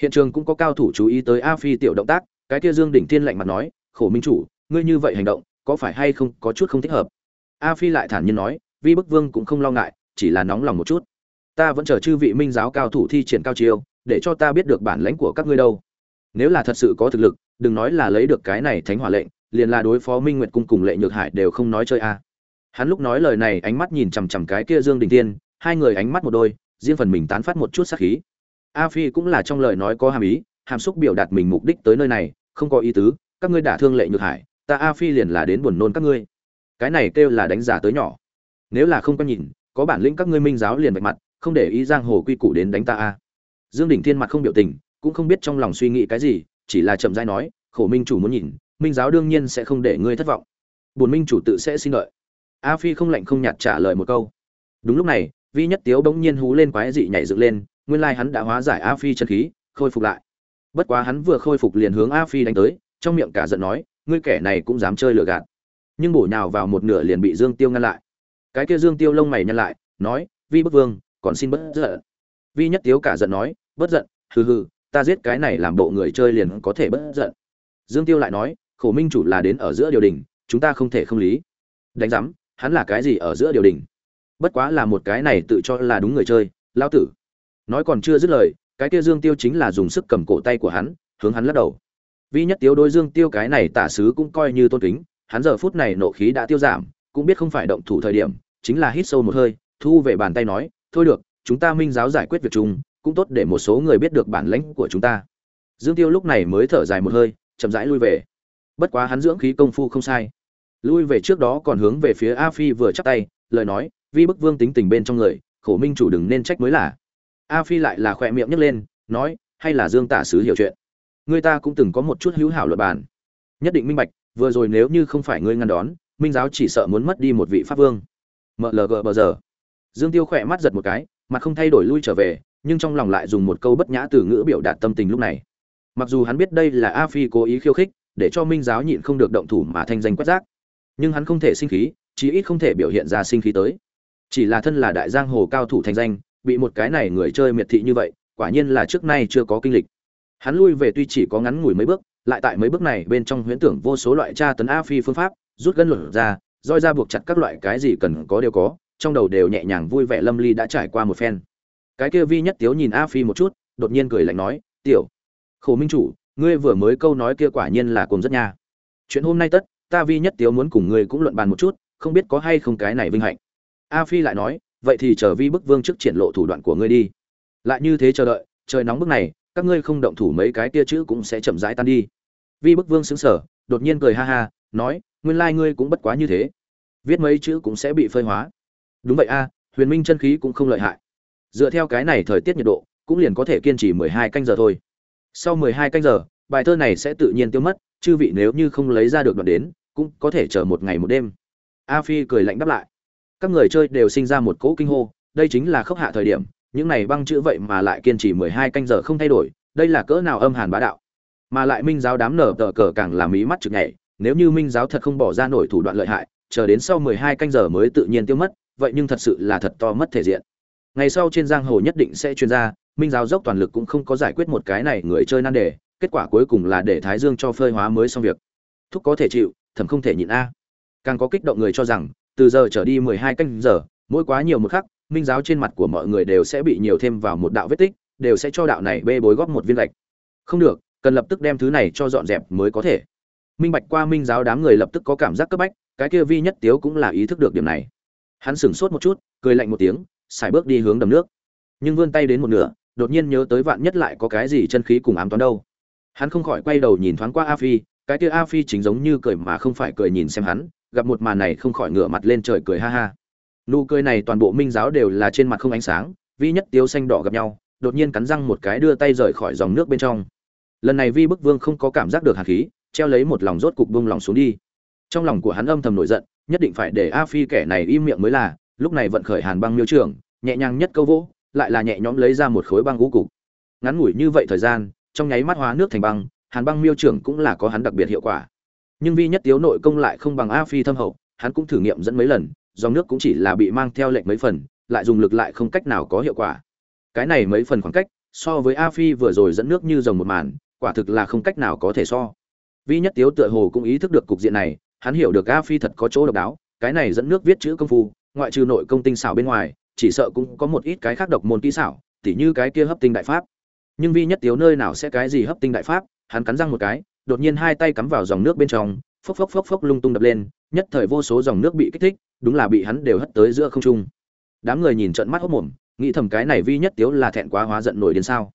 Hiện trường cũng có cao thủ chú ý tới a phi tiểu động tác, cái kia dương đỉnh thiên lạnh mặt nói, khổ minh chủ, ngươi như vậy hành động, có phải hay không có chút không thích hợp? A phi lại thản nhiên nói, vi bức vương cũng không lo ngại, chỉ là nóng lòng một chút. Ta vẫn chờ chư vị minh giáo cao thủ thi triển cao chiêu, để cho ta biết được bản lãnh của các ngươi đâu. Nếu là thật sự có thực lực, đừng nói là lấy được cái này thánh hỏa lệnh liền là đối phó minh nguyệt cung cùng lệ nhược hải đều không nói chơi a. À. Hắn lúc nói lời này ánh mắt nhìn chằm chằm cái kia dương đình tiên hai người ánh mắt một đôi, riêng phần mình tán phát một chút sát khí. A phi cũng là trong lời nói có hàm ý, hàm xúc biểu đạt mình mục đích tới nơi này, không có ý tứ, các ngươi đả thương lệ nhược hải, ta a phi liền là đến buồn nôn các ngươi. Cái này kêu là đánh giả tới nhỏ. Nếu là không có nhìn, có bản lĩnh các ngươi minh giáo liền vạch mặt, không để ý giang hồ quy củ đến đánh ta a. Dương Đình thiên mặt không biểu tình, cũng không biết trong lòng suy nghĩ cái gì, chỉ là chậm rãi nói, khổ minh chủ muốn nhìn minh giáo đương nhiên sẽ không để ngươi thất vọng. Bổn minh chủ tự sẽ xin lợi. A phi không lạnh không nhạt trả lời một câu. Đúng lúc này, vi nhất tiếu bỗng nhiên hú lên quái dị nhảy dựng lên, nguyên lai hắn đã hóa giải a phi chân khí, khôi phục lại. Bất quá hắn vừa khôi phục liền hướng a phi đánh tới, trong miệng cả giận nói, ngươi kẻ này cũng dám chơi lừa gạt. Nhưng bổ nhào vào một nửa liền bị dương tiêu ngăn lại. Cái kia dương tiêu lông mày nhăn lại, nói, vi bất vương, còn xin bất giận. Vi nhất tiếu cả giận nói, bất giận, hừ hừ, ta giết cái này làm bộ người chơi liền có thể bất giận. Dương tiêu lại nói khổ minh chủ là đến ở giữa điều đình, chúng ta không thể không lý. Đánh giám, hắn là cái gì ở giữa điều đình? Bất quá là một cái này tự cho là đúng người chơi lao tử. Nói còn chưa dứt lời, cái kia dương tiêu chính là dùng sức cầm cổ tay của hắn, hướng hắn lắc đầu. Vi nhất tiếu đối dương tiêu cái này tả sứ cũng coi như tôn kính, hắn giờ phút này nộ khí đã tiêu giảm, cũng biết không phải động thủ thời điểm, chính là hít sâu một hơi, thu về bàn tay nói, thôi được, chúng ta minh giáo giải quyết việc chung, cũng tốt để một số người biết được bản lãnh của chúng ta. Dương tiêu lúc này mới thở dài một hơi, chậm rãi lui về bất quá hắn dưỡng khí công phu không sai. Lui về trước đó còn hướng về phía a phi vừa chắp tay, lời nói, vi bức vương tính tình bên trong người, khổ minh chủ đừng nên trách mới là. A phi lại là khỏe miệng nhấc lên, nói, hay là dương tả sứ hiểu chuyện. Người ta cũng từng có một chút hữu hảo luật bàn nhất định minh bạch, vừa rồi nếu như không phải ngươi ngăn đón, minh giáo chỉ sợ muốn mất đi một vị pháp vương. Mlg bờ giờ. Dương tiêu khỏe mắt giật một cái, mặt không thay đổi lui trở về, nhưng trong lòng lại dùng một câu bất nhã từ ngữ biểu đạt tâm tình lúc này. Mặc dù hắn biết đây là a phi cố ý khiêu khích để cho minh giáo nhịn không được động thủ mà thanh danh quét rác. Nhưng hắn không thể sinh khí, chí ít không thể biểu hiện ra sinh khí tới. Chỉ là thân là đại giang hồ cao thủ thanh danh, bị một cái này người chơi miệt thị như vậy, quả nhiên là trước nay chưa có kinh lịch. Hắn lui về tuy chỉ có ngắn ngủi mấy bước, lại tại mấy bước này bên trong huyễn tưởng vô số loại tra tấn a phi phương pháp, rút gân luận ra, roi ra buộc chặt các loại cái gì cần có đều có, trong đầu đều nhẹ nhàng vui vẻ lâm ly đã trải qua một phen. Cái kia vi nhất tiếu nhìn a phi một chút, đột nhiên cười lạnh nói, tiểu, khổ minh chủ ngươi vừa mới câu nói kia quả nhiên là cùng rất nha. Chuyện hôm nay tất, ta vi nhất tiếu muốn cùng ngươi cũng luận bàn một chút, không biết có hay không cái này vinh hạnh. A phi lại nói, vậy thì chờ vi bức vương trước triển lộ thủ đoạn của ngươi đi. Lại như thế chờ đợi, trời nóng bức này, các ngươi không động thủ mấy cái kia chữ cũng sẽ chậm rãi tan đi. Vi bức vương xứng sở đột nhiên cười ha ha, nói, nguyên lai ngươi cũng bất quá như thế. Viết mấy chữ cũng sẽ bị phơi hóa. Đúng vậy a, huyền minh chân khí cũng không lợi hại. Dựa theo cái này thời tiết nhiệt độ, cũng liền có thể kiên trì mười hai canh giờ thôi sau mười hai canh giờ, bài thơ này sẽ tự nhiên tiêu mất, chư vị nếu như không lấy ra được đoạn đến, cũng có thể chờ một ngày một đêm. A phi cười lạnh đáp lại. Các người chơi đều sinh ra một cỗ kinh hô, đây chính là khốc hạ thời điểm, những này băng chữ vậy mà lại kiên trì mười hai canh giờ không thay đổi, đây là cỡ nào âm hàn bá đạo. Mà lại minh giáo đám nở tờ cờ càng làm mí mắt chực nhảy, nếu như minh giáo thật không bỏ ra nổi thủ đoạn lợi hại, chờ đến sau mười hai canh giờ mới tự nhiên tiêu mất, vậy nhưng thật sự là thật to mất thể diện. Ngày sau trên giang hồ nhất định sẽ chuyên gia minh giáo dốc toàn lực cũng không có giải quyết một cái này người chơi nan đề, kết quả cuối cùng là để thái dương cho phơi hóa mới xong việc. Thúc có thể chịu, thầm không thể nhịn a. Càng có kích động người cho rằng, từ giờ trở đi mười hai canh giờ, mỗi quá nhiều một khắc, minh giáo trên mặt của mọi người đều sẽ bị nhiều thêm vào một đạo vết tích, đều sẽ cho đạo này bê bối góp một viên gạch. Không được, cần lập tức đem thứ này cho dọn dẹp mới có thể. Minh bạch qua minh giáo đám người lập tức có cảm giác cấp bách, cái kia vi nhất tiếu cũng là ý thức được điểm này. Hắn sửng sốt một chút, cười lạnh một tiếng, xài bước đi hướng đầm nước. Nhưng vươn tay đến một nửa đột nhiên nhớ tới vạn nhất lại có cái gì chân khí cùng ám toán đâu. Hắn không khỏi quay đầu nhìn thoáng qua a phi, cái kia a phi chính giống như cười mà không phải cười nhìn xem hắn, gặp một màn này không khỏi ngửa mặt lên trời cười ha ha. Nụ cười này toàn bộ minh giáo đều là trên mặt không ánh sáng, vi nhất tiêu xanh đỏ gặp nhau, đột nhiên cắn răng một cái đưa tay rời khỏi dòng nước bên trong. Lần này vi bức vương không có cảm giác được hạt khí, treo lấy một lòng rốt cục buông lòng xuống đi. Trong lòng của hắn âm thầm nổi giận, nhất định phải để a phi kẻ này im miệng mới là, lúc này vận khởi hàn băng miêu trưởng nhẹ nhàng nhất câu vỗ lại là nhẹ nhõm lấy ra một khối băng ngũ cục. Ngắn ngủi như vậy thời gian, trong nháy mắt hóa nước thành băng, hàn băng miêu trưởng cũng là có hắn đặc biệt hiệu quả. Nhưng vi nhất tiếu nội công lại không bằng a phi thâm hậu, hắn cũng thử nghiệm dẫn mấy lần, dòng nước cũng chỉ là bị mang theo lệnh mấy phần, lại dùng lực lại không cách nào có hiệu quả. Cái này mấy phần khoảng cách, so với a phi vừa rồi dẫn nước như dòng một màn, quả thực là không cách nào có thể so. Vi nhất tiếu tựa hồ cũng ý thức được cục diện này, hắn hiểu được a phi thật có chỗ độc đáo, cái này dẫn nước viết chữ công phu, ngoại trừ nội công tinh xảo bên ngoài chỉ sợ cũng có một ít cái khác độc môn kỹ xảo, tỉ như cái kia hấp tinh đại pháp. Nhưng vi nhất tiếu nơi nào sẽ cái gì hấp tinh đại pháp, hắn cắn răng một cái, đột nhiên hai tay cắm vào dòng nước bên trong, phốc phốc phốc phốc lung tung đập lên, nhất thời vô số dòng nước bị kích thích, đúng là bị hắn đều hất tới giữa không trung. Đám người nhìn trận mắt hốt mồm, nghĩ thầm cái này vi nhất tiếu là thẹn quá hóa giận nổi đến sao.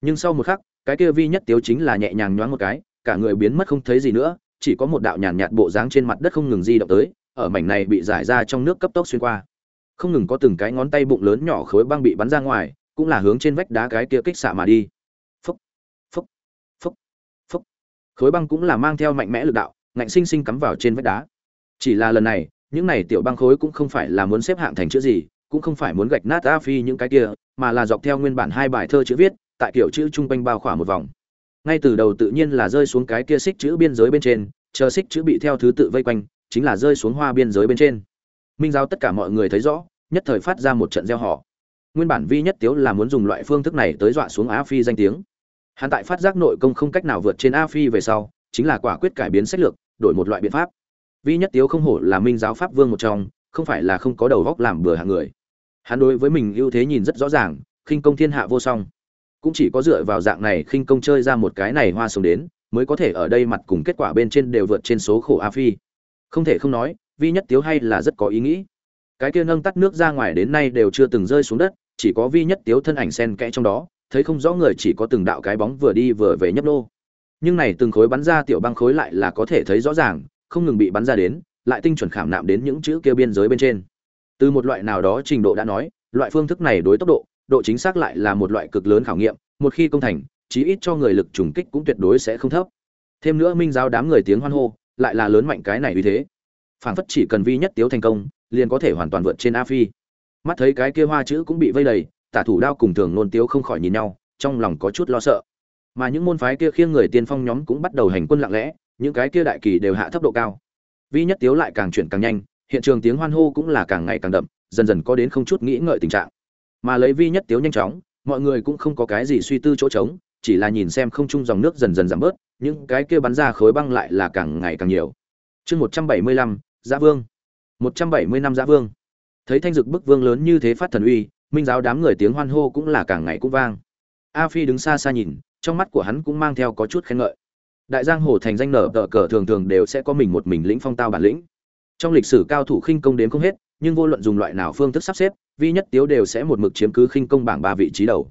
Nhưng sau một khắc, cái kia vi nhất tiếu chính là nhẹ nhàng nhoáng một cái, cả người biến mất không thấy gì nữa, chỉ có một đạo nhàn nhạt bộ dáng trên mặt đất không ngừng di động tới, ở mảnh này bị giải ra trong nước cấp tốc xuyên qua không ngừng có từng cái ngón tay bụng lớn nhỏ khối băng bị bắn ra ngoài, cũng là hướng trên vách đá cái kia kích xạ mà đi. Phúc phúc phúc phúc. Khối băng cũng là mang theo mạnh mẽ lực đạo, ngạnh sinh sinh cắm vào trên vách đá. Chỉ là lần này, những này tiểu băng khối cũng không phải là muốn xếp hạng thành chữ gì, cũng không phải muốn gạch nát a phi những cái kia, mà là dọc theo nguyên bản hai bài thơ chữ viết, tại kiểu chữ trung quanh bao khỏa một vòng. Ngay từ đầu tự nhiên là rơi xuống cái kia xích chữ biên giới bên trên, chờ xích chữ bị theo thứ tự vây quanh, chính là rơi xuống hoa biên giới bên trên minh giáo tất cả mọi người thấy rõ, nhất thời phát ra một trận gieo họ. Nguyên bản vi nhất tiếu là muốn dùng loại phương thức này tới dọa xuống a phi danh tiếng. Hắn tại phát giác nội công không cách nào vượt trên a phi về sau, chính là quả quyết cải biến sách lược, đổi một loại biện pháp. Vi nhất tiếu không hổ là minh giáo pháp vương một trong, không phải là không có đầu góc làm bừa hạng người. Hắn đối với mình ưu thế nhìn rất rõ ràng, khinh công thiên hạ vô song. Cũng chỉ có dựa vào dạng này khinh công chơi ra một cái này hoa sống đến, mới có thể ở đây mặt cùng kết quả bên trên đều vượt trên số khổ a phi. Không thể không nói vi nhất tiếu hay là rất có ý nghĩ. Cái kia nâng tắt nước ra ngoài đến nay đều chưa từng rơi xuống đất, chỉ có vi nhất tiếu thân ảnh sen kẽ trong đó, thấy không rõ người chỉ có từng đạo cái bóng vừa đi vừa về nhấp nô. Nhưng này từng khối bắn ra tiểu băng khối lại là có thể thấy rõ ràng, không ngừng bị bắn ra đến, lại tinh chuẩn khảm nạm đến những chữ kia biên giới bên trên. Từ một loại nào đó trình độ đã nói, loại phương thức này đối tốc độ độ chính xác lại là một loại cực lớn khảo nghiệm, một khi công thành, chí ít cho người lực trùng kích cũng tuyệt đối sẽ không thấp. Thêm nữa minh giáo đám người tiếng hoan hô, lại là lớn mạnh cái này uy thế phảng phất chỉ cần vi nhất tiếu thành công, liền có thể hoàn toàn vượt trên a phi. Mắt thấy cái kia hoa chữ cũng bị vây đầy, tả thủ đao cùng thường nôn tiếu không khỏi nhìn nhau, trong lòng có chút lo sợ. Mà những môn phái kia khiêng người tiên phong nhóm cũng bắt đầu hành quân lặng lẽ, những cái kia đại kỳ đều hạ thấp độ cao. Vi nhất tiếu lại càng chuyển càng nhanh, hiện trường tiếng hoan hô cũng là càng ngày càng đậm, dần dần có đến không chút nghĩ ngợi tình trạng. Mà lấy vi nhất tiếu nhanh chóng, mọi người cũng không có cái gì suy tư chỗ trống, chỉ là nhìn xem không trung dòng nước dần dần giảm bớt, những cái kia bắn ra khối băng lại là càng ngày càng nhiều. Chương một trăm bảy mươi lăm giã vương. Một trăm bảy mươi năm giã vương. Thấy thanh dực bức vương lớn như thế phát thần uy, minh giáo đám người tiếng hoan hô cũng là càng ngày cũng vang. A phi đứng xa xa nhìn, trong mắt của hắn cũng mang theo có chút khen ngợi. Đại giang hồ thành danh nở tờ cờ thường thường đều sẽ có mình một mình lĩnh phong tao bản lĩnh. Trong lịch sử cao thủ khinh công đến không hết, nhưng vô luận dùng loại nào phương thức sắp xếp, vi nhất tiếu đều sẽ một mực chiếm cứ khinh công bảng ba vị trí đầu.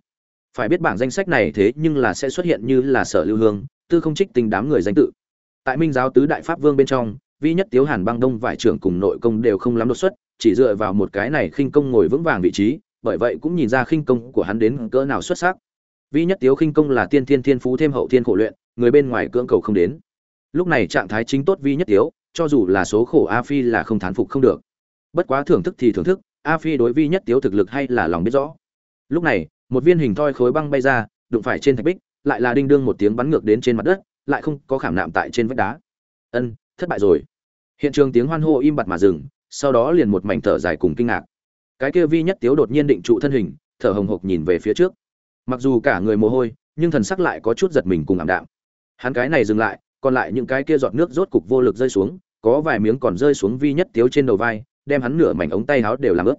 Phải biết bảng danh sách này thế nhưng là sẽ xuất hiện như là sở lưu hương, tư không trích tình đám người danh tự. Tại minh giáo tứ đại pháp vương bên trong vi nhất tiếu hàn băng đông vải trưởng cùng nội công đều không lắm đột xuất, chỉ dựa vào một cái này khinh công ngồi vững vàng vị trí, bởi vậy cũng nhìn ra khinh công của hắn đến cỡ nào xuất sắc. Vi nhất tiếu khinh công là tiên thiên thiên phú thêm hậu thiên khổ luyện, người bên ngoài cưỡng cầu không đến. Lúc này trạng thái chính tốt vi nhất tiếu, cho dù là số khổ a phi là không thán phục không được. Bất quá thưởng thức thì thưởng thức, a phi đối vi nhất tiếu thực lực hay là lòng biết rõ. Lúc này, một viên hình thoi khối băng bay ra, đụng phải trên thạch bích, lại là đinh đương một tiếng bắn ngược đến trên mặt đất, lại không có khảm nạm tại trên vách đá. Ân thất bại rồi. Hiện trường tiếng hoan hô im bặt mà dừng, sau đó liền một mảnh thở dài cùng kinh ngạc. Cái kia vi nhất tiếu đột nhiên định trụ thân hình, thở hồng hộc nhìn về phía trước. Mặc dù cả người mồ hôi, nhưng thần sắc lại có chút giật mình cùng ảm đạm. Hắn cái này dừng lại, còn lại những cái kia giọt nước rốt cục vô lực rơi xuống, có vài miếng còn rơi xuống vi nhất tiếu trên đầu vai, đem hắn nửa mảnh ống tay áo đều làm ướt.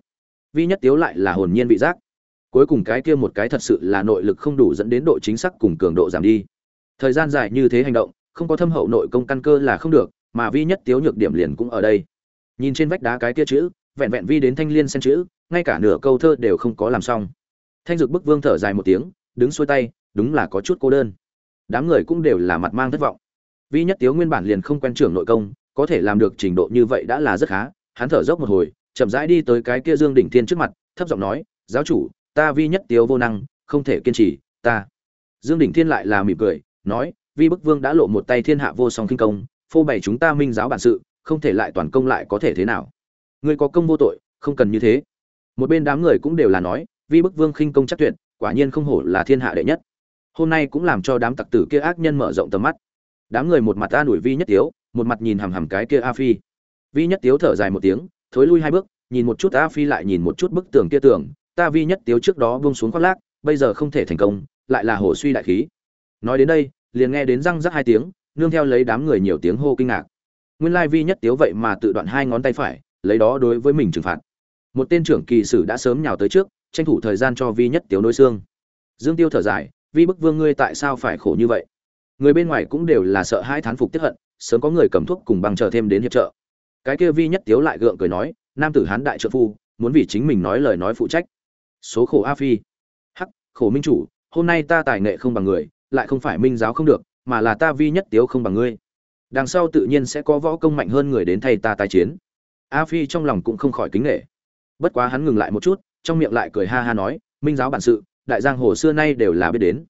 Vi nhất tiếu lại là hồn nhiên vị giác. Cuối cùng cái kia một cái thật sự là nội lực không đủ dẫn đến độ chính xác cùng cường độ giảm đi. Thời gian dài như thế hành động, không có thâm hậu nội công căn cơ là không được mà vi nhất tiếu nhược điểm liền cũng ở đây. Nhìn trên vách đá cái kia chữ, vẹn vẹn vi đến thanh liên xem chữ, ngay cả nửa câu thơ đều không có làm xong. Thanh dược bức vương thở dài một tiếng, đứng xuôi tay, đúng là có chút cô đơn. Đám người cũng đều là mặt mang thất vọng. Vi nhất tiếu nguyên bản liền không quen trưởng nội công, có thể làm được trình độ như vậy đã là rất khá. Hắn thở dốc một hồi, chậm rãi đi tới cái kia dương đỉnh thiên trước mặt, thấp giọng nói, giáo chủ, ta vi nhất tiếu vô năng, không thể kiên trì, ta. Dương đỉnh thiên lại là mỉm cười, nói, vi bức vương đã lộ một tay thiên hạ vô song kinh công phô bày chúng ta minh giáo bản sự, không thể lại toàn công lại có thể thế nào? Ngươi có công vô tội, không cần như thế. Một bên đám người cũng đều là nói, vi bức vương khinh công chắc tuyệt, quả nhiên không hổ là thiên hạ đệ nhất. Hôm nay cũng làm cho đám tặc tử kia ác nhân mở rộng tầm mắt. Đám người một mặt ta đuổi vi nhất tiếu, một mặt nhìn hằm hằm cái kia a phi. Vi nhất tiếu thở dài một tiếng, thối lui hai bước, nhìn một chút a phi lại nhìn một chút bức tường kia tường. Ta vi nhất tiếu trước đó buông xuống khoác lác, bây giờ không thể thành công, lại là hổ suy đại khí. Nói đến đây, liền nghe đến răng rắc hai tiếng nương theo lấy đám người nhiều tiếng hô kinh ngạc. Nguyên lai vi nhất tiếu vậy mà tự đoạn hai ngón tay phải, lấy đó đối với mình trừng phạt. Một tên trưởng kỳ sử đã sớm nhào tới trước, tranh thủ thời gian cho vi nhất tiếu nối xương. Dương tiêu thở dài, vi bức vương ngươi tại sao phải khổ như vậy? Người bên ngoài cũng đều là sợ hai thán phục tiếp hận, sớm có người cầm thuốc cùng bằng chờ thêm đến hiệp trợ. Cái kia vi nhất tiếu lại gượng cười nói, nam tử hán đại trợ phu, muốn vì chính mình nói lời nói phụ trách. Số khổ a phi. Hắc, khổ minh chủ, hôm nay ta tài nghệ không bằng người, lại không phải minh giáo không được mà là ta vi nhất tiếu không bằng ngươi. Đằng sau tự nhiên sẽ có võ công mạnh hơn người đến thay ta tái chiến. A phi trong lòng cũng không khỏi kính nghệ bất quá hắn ngừng lại một chút, trong miệng lại cười ha ha nói, minh giáo bản sự, đại giang hồ xưa nay đều là biết đến.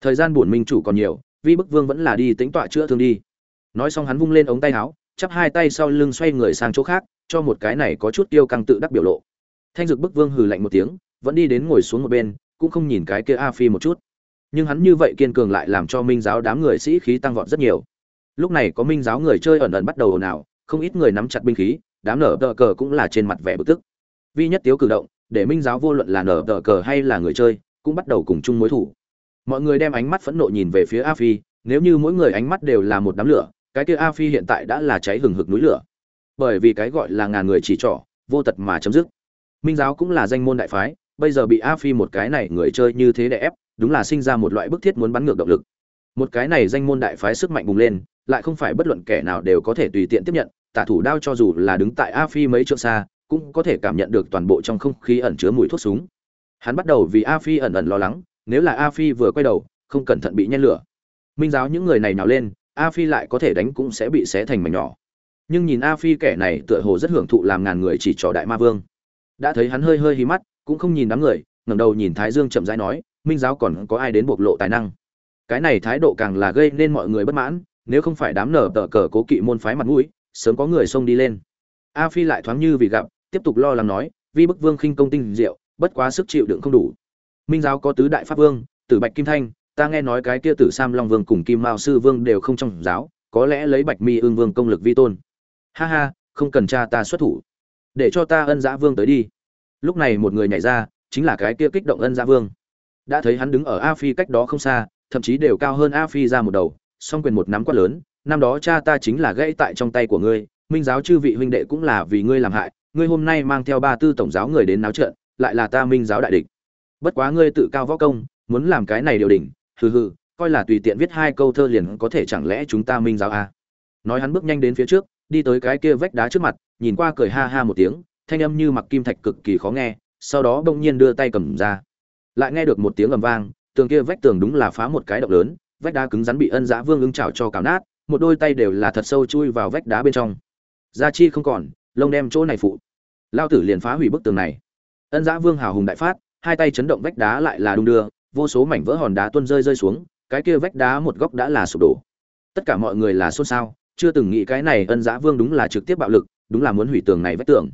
Thời gian buồn minh chủ còn nhiều, vi bức vương vẫn là đi tính tọa chữa thương đi. Nói xong hắn vung lên ống tay áo, chắp hai tay sau lưng xoay người sang chỗ khác, cho một cái này có chút tiêu căng tự đắc biểu lộ. Thanh dực bức vương hừ lạnh một tiếng, vẫn đi đến ngồi xuống một bên, cũng không nhìn cái kia a phi một chút nhưng hắn như vậy kiên cường lại làm cho minh giáo đám người sĩ khí tăng vọt rất nhiều. Lúc này có minh giáo người chơi ẩn ẩn bắt đầu ồn ào, không ít người nắm chặt binh khí, đám nở tờ cờ cũng là trên mặt vẻ bực tức. Vi nhất tiếu cử động, để minh giáo vô luận là nở tờ cờ hay là người chơi, cũng bắt đầu cùng chung mối thủ. Mọi người đem ánh mắt phẫn nộ nhìn về phía a phi, nếu như mỗi người ánh mắt đều là một đám lửa, cái kia a phi hiện tại đã là cháy hừng hực núi lửa. Bởi vì cái gọi là ngàn người chỉ trỏ, vô tật mà chấm dứt. Minh giáo cũng là danh môn đại phái, bây giờ bị a phi một cái này người chơi như thế đè ép đúng là sinh ra một loại bức thiết muốn bắn ngược động lực. Một cái này danh môn đại phái sức mạnh bùng lên, lại không phải bất luận kẻ nào đều có thể tùy tiện tiếp nhận, tả thủ đao cho dù là đứng tại a phi mấy chỗ xa, cũng có thể cảm nhận được toàn bộ trong không khí ẩn chứa mùi thuốc súng. Hắn bắt đầu vì a phi ẩn ẩn lo lắng, nếu là a phi vừa quay đầu, không cẩn thận bị nhen lửa. Minh giáo những người này nào lên, a phi lại có thể đánh cũng sẽ bị xé thành mảnh nhỏ. Nhưng nhìn a phi kẻ này tựa hồ rất hưởng thụ làm ngàn người chỉ trò đại ma vương. Đã thấy hắn hơi hơi hí mắt, cũng không nhìn đám người, ngẩng đầu nhìn thái dương chậm rãi nói minh giáo còn có ai đến bộc lộ tài năng? Cái này thái độ càng là gây nên mọi người bất mãn, nếu không phải đám nở tờ cờ cố kỵ môn phái mặt mũi, sớm có người xông đi lên. A phi lại thoáng như vì gặp, tiếp tục lo lắng nói, vi bức vương khinh công tinh diệu, bất quá sức chịu đựng không đủ. Minh giáo có tứ đại pháp vương, tử bạch kim thanh, ta nghe nói cái kia tử sam long vương cùng kim mao sư vương đều không trong giáo, có lẽ lấy bạch mi ương vương công lực vi tôn. Ha ha, không cần cha ta xuất thủ. Để cho ta ân giã vương tới đi. Lúc này một người nhảy ra, chính là cái kia kích động ân giã vương đã thấy hắn đứng ở a phi cách đó không xa, thậm chí đều cao hơn a phi ra một đầu, song quyền một nắm quát lớn, năm đó cha ta chính là gãy tại trong tay của ngươi, minh giáo chư vị huynh đệ cũng là vì ngươi làm hại, ngươi hôm nay mang theo ba tư tổng giáo người đến náo trận, lại là ta minh giáo đại địch bất quá ngươi tự cao võ công, muốn làm cái này điều đỉnh, hừ hừ, coi là tùy tiện viết hai câu thơ liền có thể chẳng lẽ chúng ta minh giáo à. nói hắn bước nhanh đến phía trước, đi tới cái kia vách đá trước mặt, nhìn qua cười ha ha một tiếng, thanh âm như mặc kim thạch cực kỳ khó nghe, sau đó bỗng nhiên đưa tay cầm ra lại nghe được một tiếng ầm vang, tường kia vách tường đúng là phá một cái động lớn, vách đá cứng rắn bị ân giã vương ưng chảo cho cào nát, một đôi tay đều là thật sâu chui vào vách đá bên trong. Gia chi không còn, lông đem chỗ này phụ. Lao tử liền phá hủy bức tường này. Ân giã vương hào hùng đại phát, hai tay chấn động vách đá lại là đung đưa, vô số mảnh vỡ hòn đá tuôn rơi rơi xuống, cái kia vách đá một góc đã là sụp đổ. Tất cả mọi người là xôn xao, chưa từng nghĩ cái này ân giã vương đúng là trực tiếp bạo lực, đúng là muốn hủy tường này vách tường.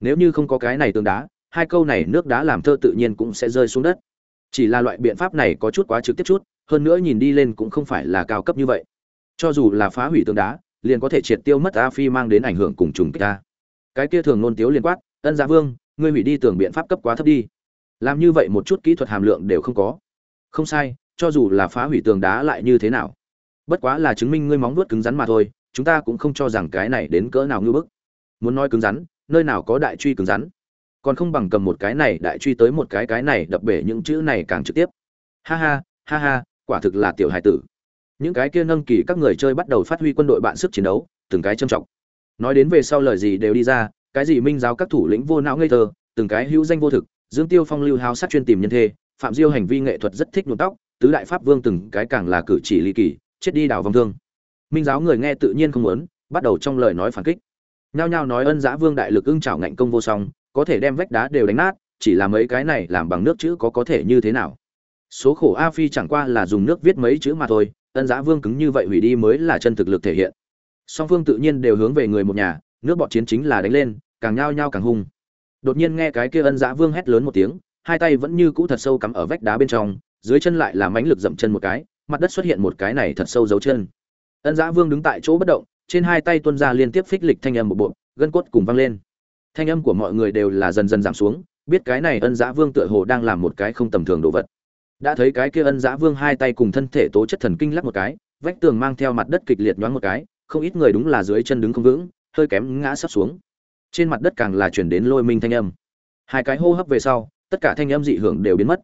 Nếu như không có cái này tường đá hai câu này nước đá làm thơ tự nhiên cũng sẽ rơi xuống đất. Chỉ là loại biện pháp này có chút quá trực tiếp chút, hơn nữa nhìn đi lên cũng không phải là cao cấp như vậy. Cho dù là phá hủy tường đá, liền có thể triệt tiêu mất a phi mang đến ảnh hưởng cùng trùng kích cái kia thường nôn tiếu liên quát, ân gia vương, ngươi hủy đi tường biện pháp cấp quá thấp đi. Làm như vậy một chút kỹ thuật hàm lượng đều không có. Không sai, cho dù là phá hủy tường đá lại như thế nào? Bất quá là chứng minh ngươi móng vuốt cứng rắn mà thôi, chúng ta cũng không cho rằng cái này đến cỡ nào ngưỡng bức. Muốn nói cứng rắn, nơi nào có đại truy cứng rắn? Còn không bằng cầm một cái này đại truy tới một cái cái này đập bể những chữ này càng trực tiếp. Ha ha ha ha, quả thực là tiểu hài tử. Những cái kia nâng kỳ các người chơi bắt đầu phát huy quân đội bạn sức chiến đấu, từng cái trầm trọng. Nói đến về sau lời gì đều đi ra, cái gì minh giáo các thủ lĩnh vô não ngây thơ, từng cái hữu danh vô thực, dương tiêu phong lưu hao sát chuyên tìm nhân thê, phạm diêu hành vi nghệ thuật rất thích nhuộm tóc, tứ đại pháp vương từng cái càng là cử chỉ ly kỳ, chết đi đảo vòng thương. Minh giáo người nghe tự nhiên không muốn, bắt đầu trong lời nói phản kích. Nhao nhao nói ân giã vương đại lực ưng trảo ngạnh công vô song có thể đem vách đá đều đánh nát, chỉ là mấy cái này làm bằng nước chữ có có thể như thế nào? Số khổ a phi chẳng qua là dùng nước viết mấy chữ mà thôi, ân giã vương cứng như vậy hủy đi mới là chân thực lực thể hiện. Song phương tự nhiên đều hướng về người một nhà, nước bọn chiến chính là đánh lên, càng nhao nhao càng hung. Đột nhiên nghe cái kia ân giã vương hét lớn một tiếng, hai tay vẫn như cũ thật sâu cắm ở vách đá bên trong, dưới chân lại là mánh lực dậm chân một cái, mặt đất xuất hiện một cái này thật sâu dấu chân. Ân giã vương đứng tại chỗ bất động, trên hai tay tuân ra liên tiếp phích lịch thanh âm một bộ, gân cốt cùng văng lên thanh âm của mọi người đều là dần dần giảm xuống, biết cái này ân giã vương tựa hồ đang làm một cái không tầm thường đồ vật. Đã thấy cái kia ân giã vương hai tay cùng thân thể tố chất thần kinh lắc một cái, vách tường mang theo mặt đất kịch liệt nhoáng một cái, không ít người đúng là dưới chân đứng không vững, hơi kém ngã sắp xuống. Trên mặt đất càng là chuyển đến lôi minh thanh âm. Hai cái hô hấp về sau, tất cả thanh âm dị hưởng đều biến mất.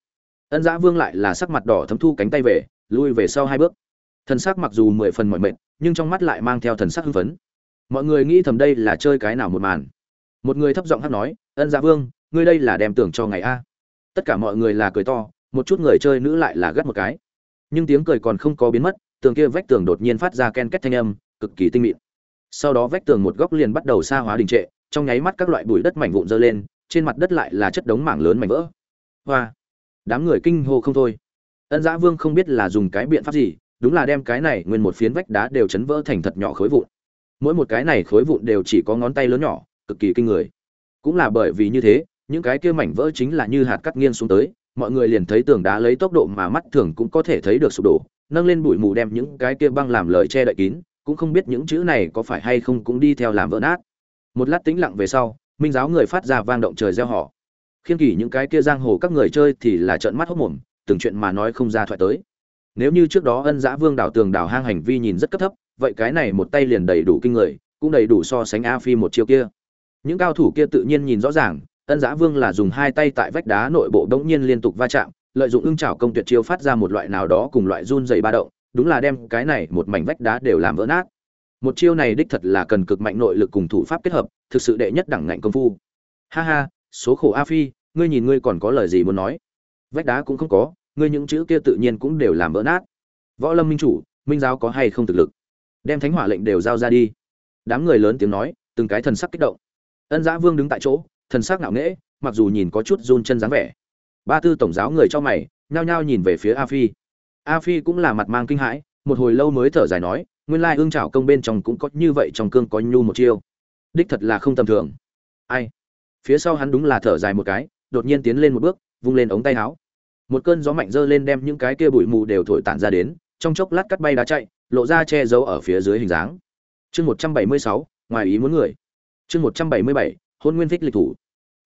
Ân giã vương lại là sắc mặt đỏ thấm thu cánh tay về, lui về sau hai bước. Thần sắc mặc dù mười phần mọi mệt, nhưng trong mắt lại mang theo thần sắc hưng phấn. Mọi người nghĩ thầm đây là chơi cái nào một màn một người thấp giọng hát nói, ân gia vương, ngươi đây là đem tưởng cho ngày a. Tất cả mọi người là cười to, một chút người chơi nữ lại là gắt một cái. Nhưng tiếng cười còn không có biến mất, tường kia vách tường đột nhiên phát ra ken két thanh âm, cực kỳ tinh mịn. Sau đó vách tường một góc liền bắt đầu xa hóa đình trệ, trong nháy mắt các loại bụi đất mảnh vụn dơ lên, trên mặt đất lại là chất đống mảng lớn mảnh vỡ. Hoa! Đám người kinh hô không thôi. Ân giã vương không biết là dùng cái biện pháp gì, đúng là đem cái này nguyên một phiến vách đá đều chấn vỡ thành thật nhỏ khối vụn. Mỗi một cái này khối vụn đều chỉ có ngón tay lớn nhỏ cực kỳ kinh người. Cũng là bởi vì như thế, những cái kia mảnh vỡ chính là như hạt cắt nghiêng xuống tới, mọi người liền thấy tường đá lấy tốc độ mà mắt thường cũng có thể thấy được sụp đổ, nâng lên bụi mù đem những cái kia băng làm lời che đậy kín, cũng không biết những chữ này có phải hay không cũng đi theo làm vỡ nát. Một lát tĩnh lặng về sau, minh giáo người phát ra vang động trời gieo họ. Khiên kỷ những cái kia giang hồ các người chơi thì là trợn mắt hốc mồm, từng chuyện mà nói không ra thoại tới. Nếu như trước đó ân giã vương đảo tường đảo hang hành vi nhìn rất cấp thấp, vậy cái này một tay liền đầy đủ kinh người, cũng đầy đủ so sánh a phi một chiêu kia những cao thủ kia tự nhiên nhìn rõ ràng, ân Giá vương là dùng hai tay tại vách đá nội bộ đống nhiên liên tục va chạm, lợi dụng ưng trảo công tuyệt chiêu phát ra một loại nào đó cùng loại run dày ba động, đúng là đem cái này một mảnh vách đá đều làm vỡ nát. Một chiêu này đích thật là cần cực mạnh nội lực cùng thủ pháp kết hợp, thực sự đệ nhất đẳng ngạnh công phu. Ha ha, số khổ a phi, ngươi nhìn ngươi còn có lời gì muốn nói? Vách đá cũng không có, ngươi những chữ kia tự nhiên cũng đều làm vỡ nát. Võ lâm minh chủ, minh giáo có hay không thực lực? Đem thánh hỏa lệnh đều giao ra đi. Đám người lớn tiếng nói, từng cái thần sắc kích động ân giã vương đứng tại chỗ, thần sắc ngạo nghễ, mặc dù nhìn có chút run chân dáng vẻ. Ba tư tổng giáo người cho mày, nhao nhao nhìn về phía a phi. A phi cũng là mặt mang kinh hãi, một hồi lâu mới thở dài nói, nguyên lai ương trào công bên trong cũng có như vậy trong cương có nhu một chiêu. Đích thật là không tầm thường. Ai? Phía sau hắn đúng là thở dài một cái, đột nhiên tiến lên một bước, vung lên ống tay áo. Một cơn gió mạnh dơ lên đem những cái kia bụi mù đều thổi tản ra đến, trong chốc lát cắt bay đá chạy, lộ ra che giấu ở phía dưới hình dáng. Chương một trăm bảy mươi sáu, ngoài ý muốn người chương một trăm bảy mươi bảy, hôn nguyên phích lịch thủ.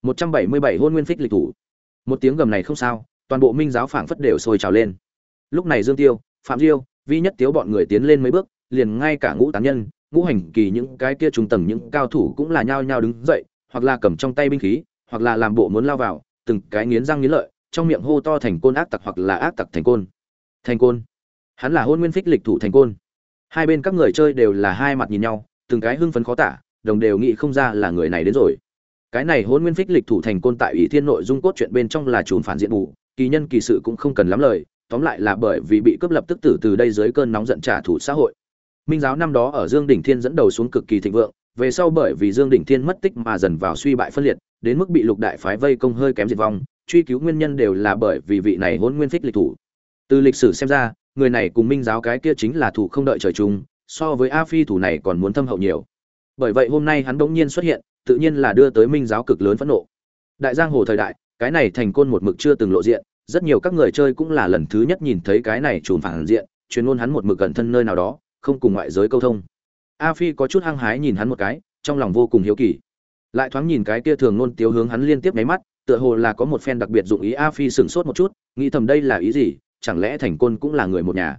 một trăm bảy mươi bảy, hôn nguyên phích lịch thủ. Một tiếng gầm này không sao, toàn bộ minh giáo phảng phất đều sôi trào lên. Lúc này dương tiêu, phạm diêu, vi nhất tiếu bọn người tiến lên mấy bước, liền ngay cả ngũ tán nhân, ngũ hành kỳ những cái kia trung tầng những cao thủ cũng là nhao nhao đứng dậy, hoặc là cầm trong tay binh khí, hoặc là làm bộ muốn lao vào, từng cái nghiến răng nghiến lợi, trong miệng hô to thành côn ác tặc hoặc là ác tặc thành côn. Thành côn? Hắn là hôn nguyên phích lịch thủ thành côn. Hai bên các người chơi đều là hai mặt nhìn nhau, từng cái hưng phấn khó tả đồng đều nghĩ không ra là người này đến rồi. Cái này hôn nguyên phích lịch thủ thành côn tại ủy thiên nội dung cốt truyện bên trong là trùn phản diện bù, kỳ nhân kỳ sự cũng không cần lắm lời, tóm lại là bởi vì bị cướp lập tức tử từ đây dưới cơn nóng giận trả thù xã hội. Minh giáo năm đó ở dương đỉnh thiên dẫn đầu xuống cực kỳ thịnh vượng, về sau bởi vì dương đỉnh thiên mất tích mà dần vào suy bại phân liệt, đến mức bị lục đại phái vây công hơi kém diệt vong, truy cứu nguyên nhân đều là bởi vì vị này hôn nguyên phích lịch thủ. Từ lịch sử xem ra, người này cùng minh giáo cái kia chính là thủ không đợi trời chung, so với a phi thủ này còn muốn thâm hậu nhiều bởi vậy hôm nay hắn bỗng nhiên xuất hiện, tự nhiên là đưa tới minh giáo cực lớn phẫn nộ. Đại giang hồ thời đại, cái này thành côn một mực chưa từng lộ diện, rất nhiều các người chơi cũng là lần thứ nhất nhìn thấy cái này trùn phản diện, chuyên môn hắn một mực gần thân nơi nào đó, không cùng ngoại giới câu thông. A phi có chút hăng hái nhìn hắn một cái, trong lòng vô cùng hiếu kỳ. Lại thoáng nhìn cái kia thường nôn tiếu hướng hắn liên tiếp nháy mắt, tựa hồ là có một phen đặc biệt dụng ý a phi sửng sốt một chút, nghĩ thầm đây là ý gì, chẳng lẽ thành côn cũng là người một nhà.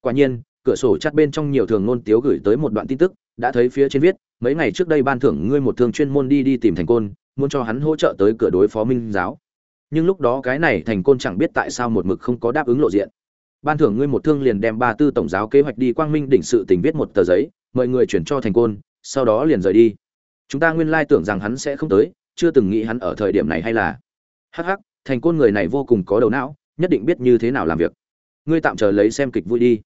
Quả nhiên, cửa sổ chắt bên trong nhiều thường nôn tiếu gửi tới một đoạn tin tức đã thấy phía trên viết, mấy ngày trước đây ban thưởng ngươi một thường chuyên môn đi đi tìm thành côn, muốn cho hắn hỗ trợ tới cửa đối phó minh giáo. Nhưng lúc đó cái này thành côn chẳng biết tại sao một mực không có đáp ứng lộ diện. Ban thưởng ngươi một thương liền đem ba tư tổng giáo kế hoạch đi quang minh đỉnh sự tình viết một tờ giấy, mời người chuyển cho thành côn, sau đó liền rời đi. Chúng ta nguyên lai tưởng rằng hắn sẽ không tới, chưa từng nghĩ hắn ở thời điểm này hay là. Hắc hắc, thành côn người này vô cùng có đầu não, nhất định biết như thế nào làm việc. Ngươi tạm chờ lấy xem kịch vui đi.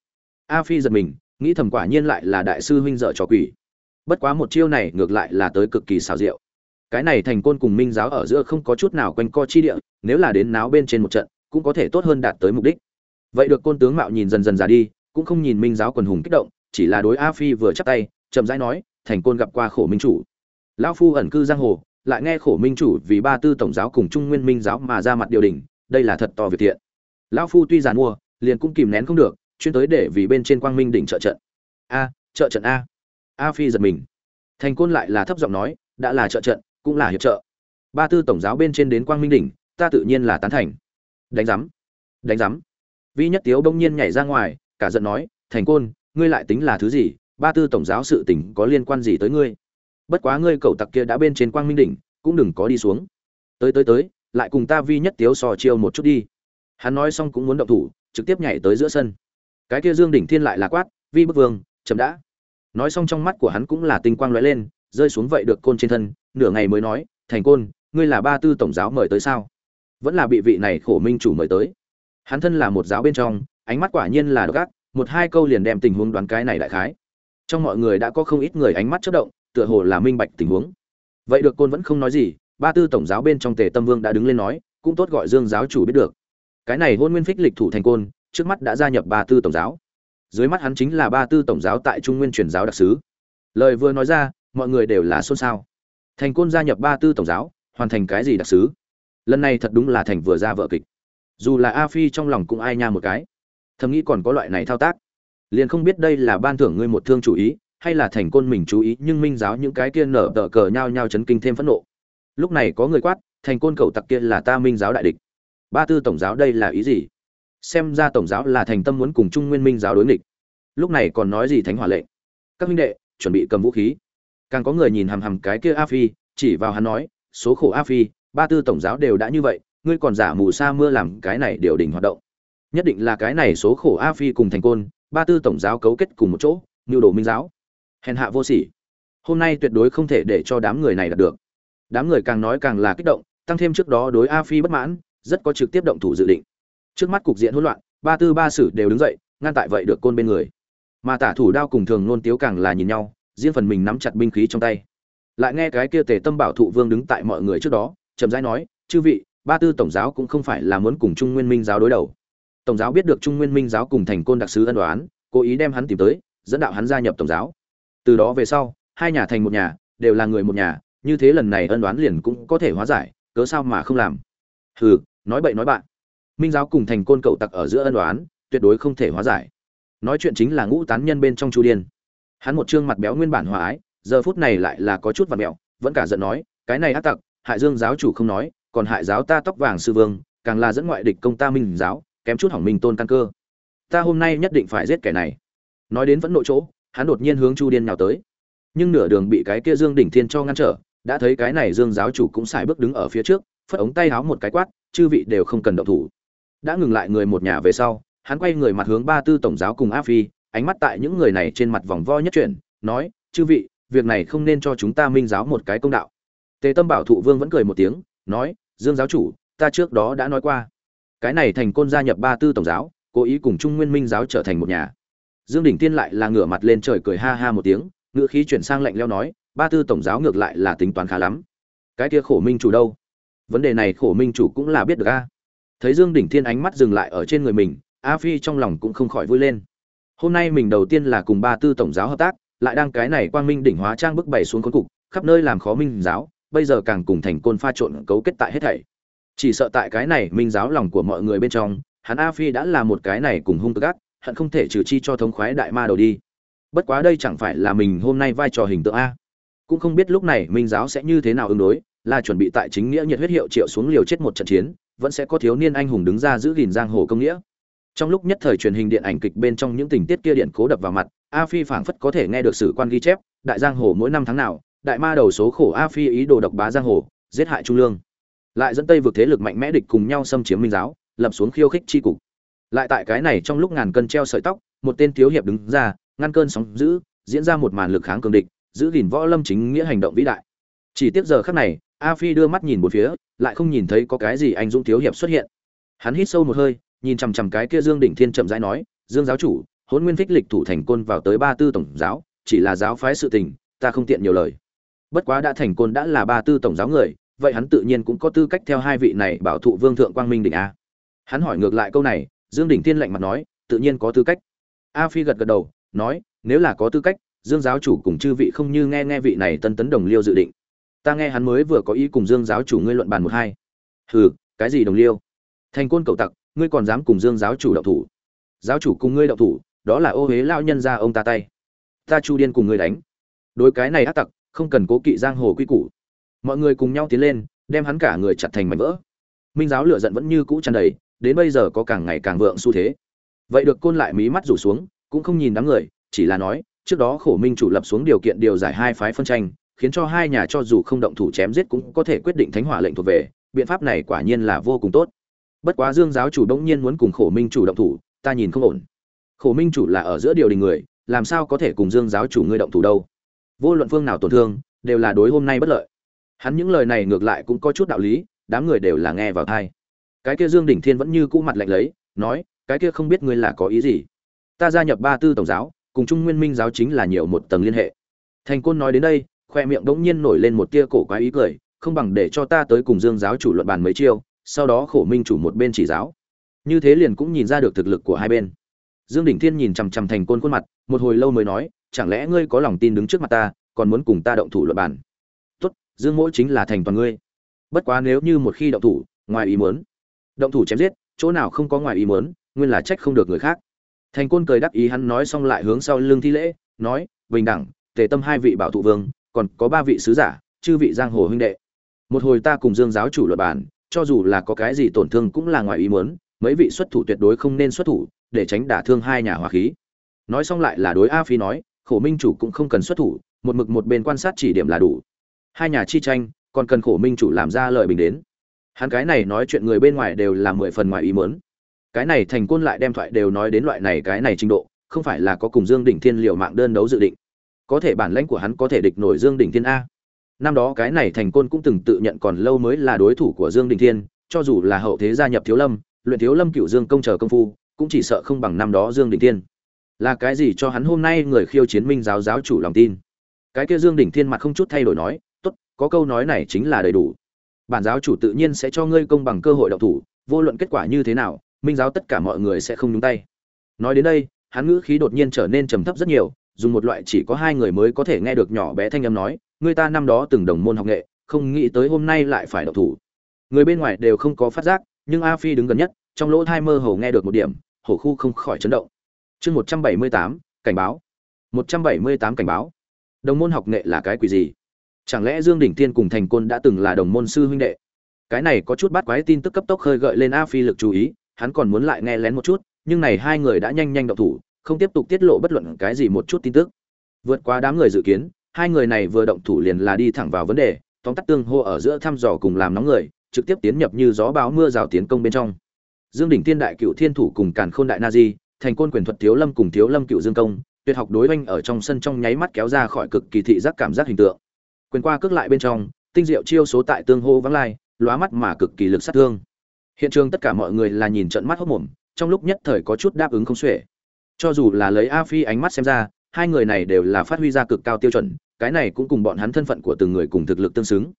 A phi giật mình nghĩ thầm quả nhiên lại là đại sư huynh dợ trò quỷ. Bất quá một chiêu này ngược lại là tới cực kỳ xào rượu cái này thành côn cùng minh giáo ở giữa không có chút nào quanh co chi địa, nếu là đến náo bên trên một trận, cũng có thể tốt hơn đạt tới mục đích. Vậy được côn tướng mạo nhìn dần dần già đi, cũng không nhìn minh giáo quần hùng kích động, chỉ là đối a phi vừa chắp tay, chậm rãi nói, thành côn gặp qua khổ minh chủ. Lão phu ẩn cư giang hồ, lại nghe khổ minh chủ vì ba tư tổng giáo cùng trung nguyên minh giáo mà ra mặt điều đình đây là thật to việc thiện. Lão phu tuy giàn mua liền cũng kìm nén không được chuyên tới để vì bên trên quang minh đỉnh trợ trận. A, trợ trận a. A phi giật mình. Thành côn lại là thấp giọng nói, đã là trợ trận, cũng là hiệp trợ. Ba tư tổng giáo bên trên đến quang minh đỉnh, ta tự nhiên là tán thành. Đánh giám đánh giám. Vi nhất tiếu bỗng nhiên nhảy ra ngoài, cả giận nói, thành côn, ngươi lại tính là thứ gì? Ba tư tổng giáo sự tình có liên quan gì tới ngươi? Bất quá ngươi cầu tặc kia đã bên trên quang minh đỉnh, cũng đừng có đi xuống. Tới tới tới, lại cùng ta vi nhất tiếu sò chiêu một chút đi. Hắn nói xong cũng muốn động thủ, trực tiếp nhảy tới giữa sân cái kia dương đỉnh thiên lại là quát, vi bức vương, chậm đã. Nói xong trong mắt của hắn cũng là tinh quang lóe lên, rơi xuống vậy được côn trên thân, nửa ngày mới nói, thành côn, ngươi là ba tư tổng giáo mời tới sao? Vẫn là bị vị này khổ minh chủ mời tới. Hắn thân là một giáo bên trong, ánh mắt quả nhiên là gác một hai câu liền đem tình huống đoán cái này đại khái. Trong mọi người đã có không ít người ánh mắt chất động, tựa hồ là minh bạch tình huống. Vậy được côn vẫn không nói gì, ba tư tổng giáo bên trong tề tâm vương đã đứng lên nói, cũng tốt gọi dương giáo chủ biết được. Cái này hôn nguyên phích lịch thủ thành côn trước mắt đã gia nhập ba tư tổng giáo. Dưới mắt hắn chính là ba tư tổng giáo tại trung nguyên truyền giáo đặc sứ. Lời vừa nói ra, mọi người đều là xôn xao. Thành côn gia nhập ba tư tổng giáo, hoàn thành cái gì đặc sứ? Lần này thật đúng là thành vừa ra vợ kịch. Dù là a phi trong lòng cũng ai nha một cái. Thầm nghĩ còn có loại này thao tác. Liền không biết đây là ban thưởng ngươi một thương chủ ý, hay là thành côn mình chú ý, nhưng minh giáo những cái kia nở tờ cờ nhao nhao chấn kinh thêm phẫn nộ. Lúc này có người quát, thành côn cầu tặc kia là ta minh giáo đại địch. Ba tư tổng giáo đây là ý gì? Xem ra tổng giáo là thành tâm muốn cùng trung nguyên minh giáo đối nghịch. Lúc này còn nói gì thánh hỏa lệnh các huynh đệ, chuẩn bị cầm vũ khí. Càng có người nhìn hằm hằm cái kia a phi, chỉ vào hắn nói, số khổ a phi, ba tư tổng giáo đều đã như vậy, ngươi còn giả mù sa mưa làm cái này điều đình hoạt động. Nhất định là cái này số khổ a phi cùng thành côn, ba tư tổng giáo cấu kết cùng một chỗ, nhu đồ minh giáo. Hèn hạ vô sỉ. Hôm nay tuyệt đối không thể để cho đám người này đạt được. Đám người càng nói càng là kích động, tăng thêm trước đó đối a phi bất mãn, rất có trực tiếp động thủ dự định trước mắt cục diện hỗn loạn, ba tư ba sử đều đứng dậy, ngăn tại vậy được côn bên người. Mà tả thủ đao cùng thường nôn tiếu càng là nhìn nhau, riêng phần mình nắm chặt binh khí trong tay. Lại nghe cái kia tề tâm bảo thụ vương đứng tại mọi người trước đó, chậm rãi nói, chư vị, ba tư tổng giáo cũng không phải là muốn cùng trung nguyên minh giáo đối đầu. Tổng giáo biết được trung nguyên minh giáo cùng thành côn đặc sứ ân đoán cố ý đem hắn tìm tới, dẫn đạo hắn gia nhập tổng giáo. Từ đó về sau, hai nhà thành một nhà, đều là người một nhà, như thế lần này ân đoán liền cũng có thể hóa giải, cớ sao mà không làm? Hừ, nói bậy nói bạn minh giáo cùng thành côn cậu tặc ở giữa ân đoán tuyệt đối không thể hóa giải. Nói chuyện chính là ngũ tán nhân bên trong chu điên. Hắn một trương mặt béo nguyên bản hòa ái, giờ phút này lại là có chút vặt mẹo, vẫn cả giận nói, cái này ác tặc, hại dương giáo chủ không nói, còn hại giáo ta tóc vàng sư vương, càng là dẫn ngoại địch công ta minh giáo, kém chút hỏng minh tôn căn cơ. Ta hôm nay nhất định phải giết kẻ này. Nói đến vẫn nội chỗ, hắn đột nhiên hướng chu điên nhào tới. Nhưng nửa đường bị cái kia dương đỉnh thiên cho ngăn trở, đã thấy cái này dương giáo chủ cũng xài bước đứng ở phía trước, phất ống tay háo một cái quát, chư vị đều không cần động thủ đã ngừng lại người một nhà về sau, hắn quay người mặt hướng ba tư tổng giáo cùng a phi, ánh mắt tại những người này trên mặt vòng vo nhất chuyển, nói, chư vị, việc này không nên cho chúng ta minh giáo một cái công đạo. Tề tâm bảo thụ vương vẫn cười một tiếng, nói, dương giáo chủ, ta trước đó đã nói qua. Cái này thành côn gia nhập ba tư tổng giáo, cố ý cùng trung nguyên minh giáo trở thành một nhà. Dương đỉnh tiên lại là ngửa mặt lên trời cười ha ha một tiếng, ngữ khí chuyển sang lạnh leo nói, ba tư tổng giáo ngược lại là tính toán khá lắm. Cái kia khổ minh chủ đâu? Vấn đề này khổ minh chủ cũng là biết được a thấy dương đỉnh thiên ánh mắt dừng lại ở trên người mình, a phi trong lòng cũng không khỏi vui lên. Hôm nay mình đầu tiên là cùng ba tư tổng giáo hợp tác, lại đang cái này quang minh đỉnh hóa trang bức bày xuống con cục, khắp nơi làm khó minh giáo, bây giờ càng cùng thành côn pha trộn cấu kết tại hết thảy. Chỉ sợ tại cái này minh giáo lòng của mọi người bên trong, hắn a phi đã là một cái này cùng hung gác hận không thể trừ chi cho thống khoái đại ma đầu đi. Bất quá đây chẳng phải là mình hôm nay vai trò hình tượng a. Cũng không biết lúc này minh giáo sẽ như thế nào ứng đối, là chuẩn bị tại chính nghĩa nhiệt huyết hiệu triệu xuống liều chết một trận chiến vẫn sẽ có thiếu niên anh hùng đứng ra giữ gìn giang hồ công nghĩa. Trong lúc nhất thời truyền hình điện ảnh kịch bên trong những tình tiết kia điện cố đập vào mặt, a phi phảng phất có thể nghe được sử quan ghi chép, đại giang hồ mỗi năm tháng nào, đại ma đầu số khổ a phi ý đồ độc bá giang hồ, giết hại trung lương. Lại dẫn tây vượt thế lực mạnh mẽ địch cùng nhau xâm chiếm minh giáo, lập xuống khiêu khích chi cục. Lại tại cái này trong lúc ngàn cân treo sợi tóc, một tên thiếu hiệp đứng ra, ngăn cơn sóng giữ diễn ra một màn lực kháng cường địch, giữ gìn võ lâm chính nghĩa hành động vĩ đại. Chỉ tiếc giờ khắc này a phi đưa mắt nhìn một phía, lại không nhìn thấy có cái gì anh dũng thiếu hiệp xuất hiện. Hắn hít sâu một hơi, nhìn chằm chằm cái kia dương đỉnh thiên chậm rãi nói, dương giáo chủ hôn nguyên phích lịch thủ thành côn vào tới ba tư tổng giáo, chỉ là giáo phái sự tình, ta không tiện nhiều lời. Bất quá đã thành côn đã là ba tư tổng giáo người, vậy hắn tự nhiên cũng có tư cách theo hai vị này bảo thụ vương thượng quang minh đỉnh a. Hắn hỏi ngược lại câu này, dương đỉnh thiên lạnh mặt nói, tự nhiên có tư cách. A phi gật gật đầu, nói, nếu là có tư cách, dương giáo chủ cùng chư vị không như nghe nghe vị này tân tấn đồng liêu dự định ta nghe hắn mới vừa có ý cùng dương giáo chủ ngươi luận bàn một hai. Hừ, cái gì đồng liêu? Thành côn cầu tặc, ngươi còn dám cùng dương giáo chủ đậu thủ. Giáo chủ cùng ngươi đậu thủ, đó là ô huế lao nhân ra ông ta tay. Ta chu điên cùng ngươi đánh. Đối cái này ác tặc, không cần cố kỵ giang hồ quy củ. Mọi người cùng nhau tiến lên, đem hắn cả người chặt thành mảnh vỡ. Minh giáo lửa giận vẫn như cũ tràn đầy, đến bây giờ có càng ngày càng vượng xu thế. Vậy được côn lại mí mắt rủ xuống, cũng không nhìn đám người, chỉ là nói, trước đó khổ minh chủ lập xuống điều kiện điều giải hai phái phân tranh khiến cho hai nhà cho dù không động thủ chém giết cũng có thể quyết định thánh hỏa lệnh thuộc về, biện pháp này quả nhiên là vô cùng tốt. Bất quá dương giáo chủ đông nhiên muốn cùng khổ minh chủ động thủ, ta nhìn không ổn. Khổ minh chủ là ở giữa điều đình người, làm sao có thể cùng dương giáo chủ ngươi động thủ đâu? Vô luận phương nào tổn thương, đều là đối hôm nay bất lợi. Hắn những lời này ngược lại cũng có chút đạo lý, đám người đều là nghe vào thai cái kia dương đỉnh thiên vẫn như cũ mặt lạnh lấy, nói, cái kia không biết ngươi là có ý gì? Ta gia nhập ba tư tổng giáo, cùng trung nguyên minh giáo chính là nhiều một tầng liên hệ. Thành côn nói đến đây khoe miệng đống nhiên nổi lên một tia cổ quái ý cười, không bằng để cho ta tới cùng dương giáo chủ luận bàn mấy chiêu, sau đó khổ minh chủ một bên chỉ giáo. Như thế liền cũng nhìn ra được thực lực của hai bên. Dương đỉnh thiên nhìn chằm chằm thành côn khuôn mặt, một hồi lâu mới nói, chẳng lẽ ngươi có lòng tin đứng trước mặt ta, còn muốn cùng ta động thủ luận bàn? Tốt, dương mỗi chính là thành toàn ngươi. Bất quá nếu như một khi động thủ, ngoài ý muốn, động thủ chém giết, chỗ nào không có ngoài ý muốn, nguyên là trách không được người khác. Thành côn cười đắc ý, hắn nói xong lại hướng sau lưng thi lễ, nói, bình đẳng, tề tâm hai vị bảo thụ vương còn có ba vị sứ giả chư vị giang hồ huynh đệ. Một hồi ta cùng dương giáo chủ luật bàn, cho dù là có cái gì tổn thương cũng là ngoài ý muốn mấy vị xuất thủ tuyệt đối không nên xuất thủ để tránh đả thương hai nhà hòa khí. Nói xong lại là đối a phi nói khổ minh chủ cũng không cần xuất thủ một mực một bên quan sát chỉ điểm là đủ. Hai nhà chi tranh còn cần khổ minh chủ làm ra lời bình đến. Hắn cái này nói chuyện người bên ngoài đều là mười phần ngoài ý muốn. Cái này thành côn lại đem thoại đều nói đến loại này cái này trình độ không phải là có cùng dương đỉnh thiên liệu mạng đơn đấu dự định có thể bản lãnh của hắn có thể địch nổi dương đỉnh thiên a. Năm đó cái này thành côn cũng từng tự nhận còn lâu mới là đối thủ của dương đỉnh thiên, cho dù là hậu thế gia nhập thiếu lâm, luyện thiếu lâm cựu dương công chờ công phu, cũng chỉ sợ không bằng năm đó dương đỉnh thiên. Là cái gì cho hắn hôm nay người khiêu chiến minh giáo giáo chủ lòng tin? Cái kia dương đỉnh thiên mặt không chút thay đổi nói, tốt, có câu nói này chính là đầy đủ. Bản giáo chủ tự nhiên sẽ cho ngươi công bằng cơ hội độc thủ, vô luận kết quả như thế nào, minh giáo tất cả mọi người sẽ không nhúng tay. Nói đến đây, hắn ngữ khí đột nhiên trở nên trầm thấp rất nhiều dùng một loại chỉ có hai người mới có thể nghe được nhỏ bé thanh âm nói người ta năm đó từng đồng môn học nghệ, không nghĩ tới hôm nay lại phải động thủ. Người bên ngoài đều không có phát giác, nhưng a phi đứng gần nhất, trong lỗ tai mơ hồ nghe được một điểm, hổ khu không khỏi chấn động. Chương một trăm bảy mươi tám, cảnh báo. Một trăm bảy mươi tám cảnh báo. Đồng môn học nghệ là cái quỷ gì? Chẳng lẽ dương đỉnh tiên cùng thành côn đã từng là đồng môn sư huynh đệ? Cái này có chút bắt quái tin tức cấp tốc khơi gợi lên a phi lực chú ý, hắn còn muốn lại nghe lén một chút, nhưng này hai người đã nhanh nhanh động thủ không tiếp tục tiết lộ bất luận cái gì một chút tin tức. Vượt qua đám người dự kiến, hai người này vừa động thủ liền là đi thẳng vào vấn đề, tóm tắt tương hô ở giữa thăm dò cùng làm nóng người, trực tiếp tiến nhập như gió báo mưa rào tiến công bên trong. Dương đỉnh tiên đại cựu thiên thủ cùng càn khôn đại na di, thành côn quyền thuật thiếu lâm cùng thiếu lâm cựu dương công, tuyệt học đối oanh ở trong sân trong nháy mắt kéo ra khỏi cực kỳ thị giác cảm giác hình tượng. Quyền qua cước lại bên trong, tinh diệu chiêu số tại tương hô vắng lai, lóa mắt mà cực kỳ lực sát thương. Hiện trường tất cả mọi người là nhìn trận mắt hốc mồm, trong lúc nhất thời có chút đáp ứng không xuể cho dù là lấy a phi ánh mắt xem ra, hai người này đều là phát huy ra cực cao tiêu chuẩn, cái này cũng cùng bọn hắn thân phận của từng người cùng thực lực tương xứng.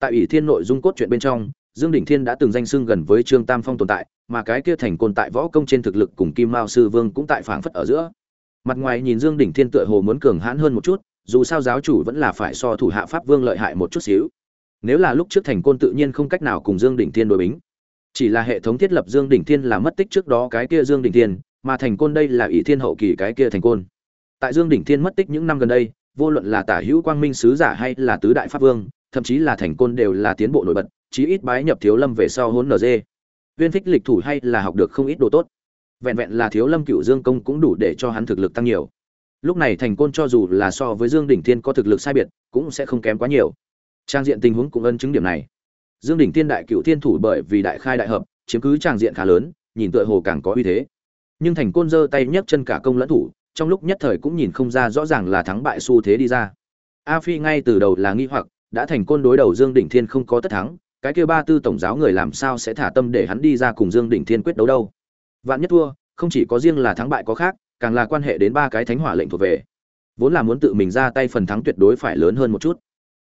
Tại ủy thiên nội dung cốt truyện bên trong, dương đỉnh thiên đã từng danh xưng gần với trương tam phong tồn tại, mà cái kia thành côn tại võ công trên thực lực cùng kim mao sư vương cũng tại phảng phất ở giữa. Mặt ngoài nhìn dương đỉnh thiên tựa hồ muốn cường hãn hơn một chút, dù sao giáo chủ vẫn là phải so thủ hạ pháp vương lợi hại một chút xíu. Nếu là lúc trước thành côn tự nhiên không cách nào cùng dương đỉnh thiên đối bính. Chỉ là hệ thống thiết lập dương đỉnh thiên là mất tích trước đó cái kia dương đỉnh thiên mà thành côn đây là ỷ thiên hậu kỳ cái kia thành côn. Tại dương đỉnh thiên mất tích những năm gần đây, vô luận là tả hữu quang minh sứ giả hay là tứ đại pháp vương, thậm chí là thành côn đều là tiến bộ nổi bật, chí ít bái nhập thiếu lâm về sau hốn nd viên thích lịch thủ hay là học được không ít đồ tốt. Vẹn vẹn là thiếu lâm cựu dương công cũng đủ để cho hắn thực lực tăng nhiều. Lúc này thành côn cho dù là so với dương đỉnh thiên có thực lực sai biệt, cũng sẽ không kém quá nhiều. Trang diện tình huống cũng ân chứng điểm này. Dương đỉnh thiên đại cựu thiên thủ bởi vì đại khai đại hợp, chiếm cứ trang diện khá lớn, nhìn tựa hồ càng có uy thế nhưng thành côn giơ tay nhấc chân cả công lẫn thủ, trong lúc nhất thời cũng nhìn không ra rõ ràng là thắng bại xu thế đi ra. A phi ngay từ đầu là nghi hoặc, đã thành côn đối đầu dương đỉnh thiên không có tất thắng, cái kia ba tư tổng giáo người làm sao sẽ thả tâm để hắn đi ra cùng dương đỉnh thiên quyết đấu đâu? Vạn nhất thua, không chỉ có riêng là thắng bại có khác, càng là quan hệ đến ba cái thánh hỏa lệnh thuộc về. Vốn là muốn tự mình ra tay phần thắng tuyệt đối phải lớn hơn một chút.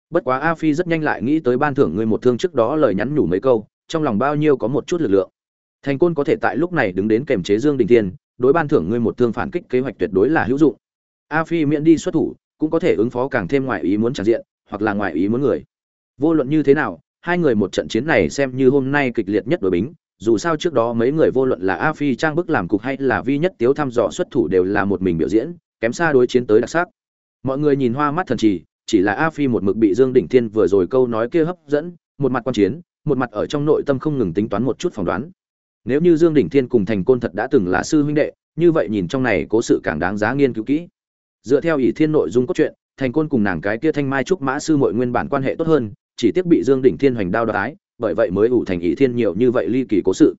Bất quá a phi rất nhanh lại nghĩ tới ban thưởng ngươi một thương trước đó lời nhắn nhủ mấy câu, trong lòng bao nhiêu có một chút lực lượng thành côn có thể tại lúc này đứng đến kềm chế dương đình thiên, đối ban thưởng ngươi một thương phản kích kế hoạch tuyệt đối là hữu dụng. A phi miễn đi xuất thủ, cũng có thể ứng phó càng thêm ngoại ý muốn tràn diện, hoặc là ngoại ý muốn người. Vô luận như thế nào, hai người một trận chiến này xem như hôm nay kịch liệt nhất đối bính, dù sao trước đó mấy người vô luận là a phi trang bức làm cục hay là vi nhất tiếu thăm dò xuất thủ đều là một mình biểu diễn, kém xa đối chiến tới đặc sắc. Mọi người nhìn hoa mắt thần trì, chỉ là a phi một mực bị dương đỉnh thiên vừa rồi câu nói kia hấp dẫn, một mặt quan chiến, một mặt ở trong nội tâm không ngừng tính toán một chút phỏng đoán nếu như dương đỉnh thiên cùng thành côn thật đã từng là sư huynh đệ, như vậy nhìn trong này cố sự càng đáng giá nghiên cứu kỹ. Dựa theo ỷ thiên nội dung cốt truyện, thành côn cùng nàng cái kia thanh mai trúc mã sư mọi nguyên bản quan hệ tốt hơn, chỉ tiếc bị dương đỉnh thiên hoành đao đoái bởi vậy mới ủ thành ỷ thiên nhiều như vậy ly kỳ cố sự.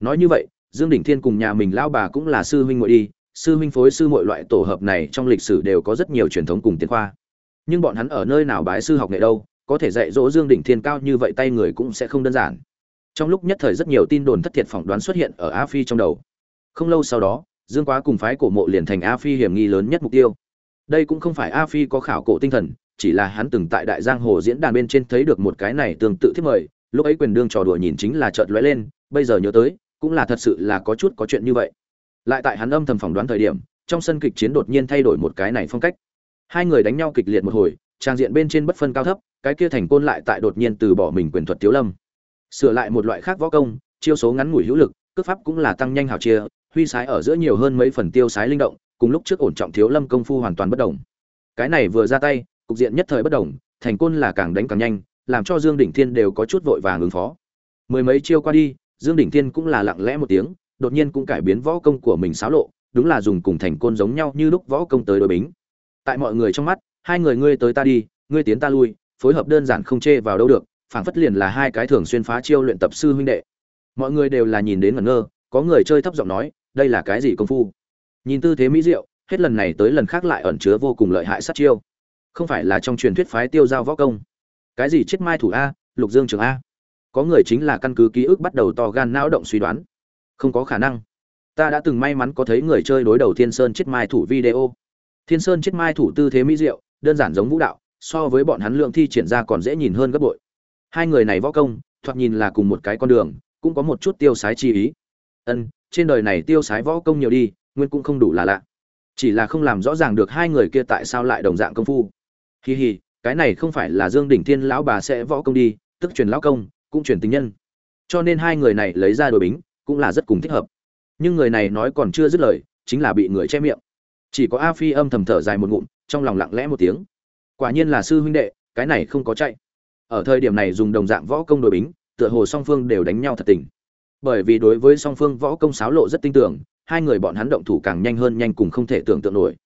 Nói như vậy, dương đỉnh thiên cùng nhà mình lao bà cũng là sư huynh muội đi, sư huynh phối sư mọi loại tổ hợp này trong lịch sử đều có rất nhiều truyền thống cùng tiến khoa. Nhưng bọn hắn ở nơi nào bái sư học nghệ đâu, có thể dạy dỗ dương đỉnh thiên cao như vậy tay người cũng sẽ không đơn giản trong lúc nhất thời rất nhiều tin đồn thất thiệt phỏng đoán xuất hiện ở a phi trong đầu. Không lâu sau đó, dương quá cùng phái cổ mộ liền thành a phi hiểm nghi lớn nhất mục tiêu. Đây cũng không phải a phi có khảo cổ tinh thần, chỉ là hắn từng tại đại giang hồ diễn đàn bên trên thấy được một cái này tương tự thiết mời, lúc ấy quyền đương trò đùa nhìn chính là chợt lóe lên, bây giờ nhớ tới, cũng là thật sự là có chút có chuyện như vậy. Lại tại hắn âm thầm phỏng đoán thời điểm, trong sân kịch chiến đột nhiên thay đổi một cái này phong cách. Hai người đánh nhau kịch liệt một hồi, trang diện bên trên bất phân cao thấp, cái kia thành côn lại tại đột nhiên từ bỏ mình quyền thuật thiếu lâm sửa lại một loại khác võ công, chiêu số ngắn ngủi hữu lực, cước pháp cũng là tăng nhanh hào chia, huy sái ở giữa nhiều hơn mấy phần tiêu sái linh động, cùng lúc trước ổn trọng thiếu lâm công phu hoàn toàn bất đồng. Cái này vừa ra tay, cục diện nhất thời bất đồng, thành côn là càng đánh càng nhanh, làm cho dương đỉnh thiên đều có chút vội vàng ứng phó. Mười mấy chiêu qua đi, dương đỉnh thiên cũng là lặng lẽ một tiếng, đột nhiên cũng cải biến võ công của mình xáo lộ, đúng là dùng cùng thành côn giống nhau như lúc võ công tới đối bính. Tại mọi người trong mắt, hai người ngươi tới ta đi, ngươi tiến ta lui, phối hợp đơn giản không chê vào đâu được phảng phất liền là hai cái thường xuyên phá chiêu luyện tập sư huynh đệ. Mọi người đều là nhìn đến ngẩn ngơ, có người chơi thấp giọng nói, đây là cái gì công phu? Nhìn tư thế mỹ diệu, hết lần này tới lần khác lại ẩn chứa vô cùng lợi hại sát chiêu. Không phải là trong truyền thuyết phái tiêu giao võ công. Cái gì chết mai thủ a, lục dương trường a? Có người chính là căn cứ ký ức bắt đầu to gan não động suy đoán. Không có khả năng. Ta đã từng may mắn có thấy người chơi đối đầu thiên sơn chết mai thủ video. Thiên sơn chết mai thủ tư thế mỹ diệu, đơn giản giống vũ đạo, so với bọn hắn lượng thi triển ra còn dễ nhìn hơn gấp bội hai người này võ công, thoạt nhìn là cùng một cái con đường, cũng có một chút tiêu sái chi ý. Ân, trên đời này tiêu sái võ công nhiều đi, nguyên cũng không đủ là lạ. Chỉ là không làm rõ ràng được hai người kia tại sao lại đồng dạng công phu. Hì hì cái này không phải là dương đỉnh thiên lão bà sẽ võ công đi, tức truyền lão công, cũng truyền tình nhân. Cho nên hai người này lấy ra đội bính, cũng là rất cùng thích hợp. Nhưng người này nói còn chưa dứt lời, chính là bị người che miệng. Chỉ có a phi âm thầm thở dài một ngụm, trong lòng lặng lẽ một tiếng. Quả nhiên là sư huynh đệ, cái này không có chạy ở thời điểm này dùng đồng dạng võ công đối bính, tựa hồ song phương đều đánh nhau thật tình. Bởi vì đối với song phương võ công xáo lộ rất tin tưởng hai người bọn hắn động thủ càng nhanh hơn nhanh cùng không thể tưởng tượng nổi.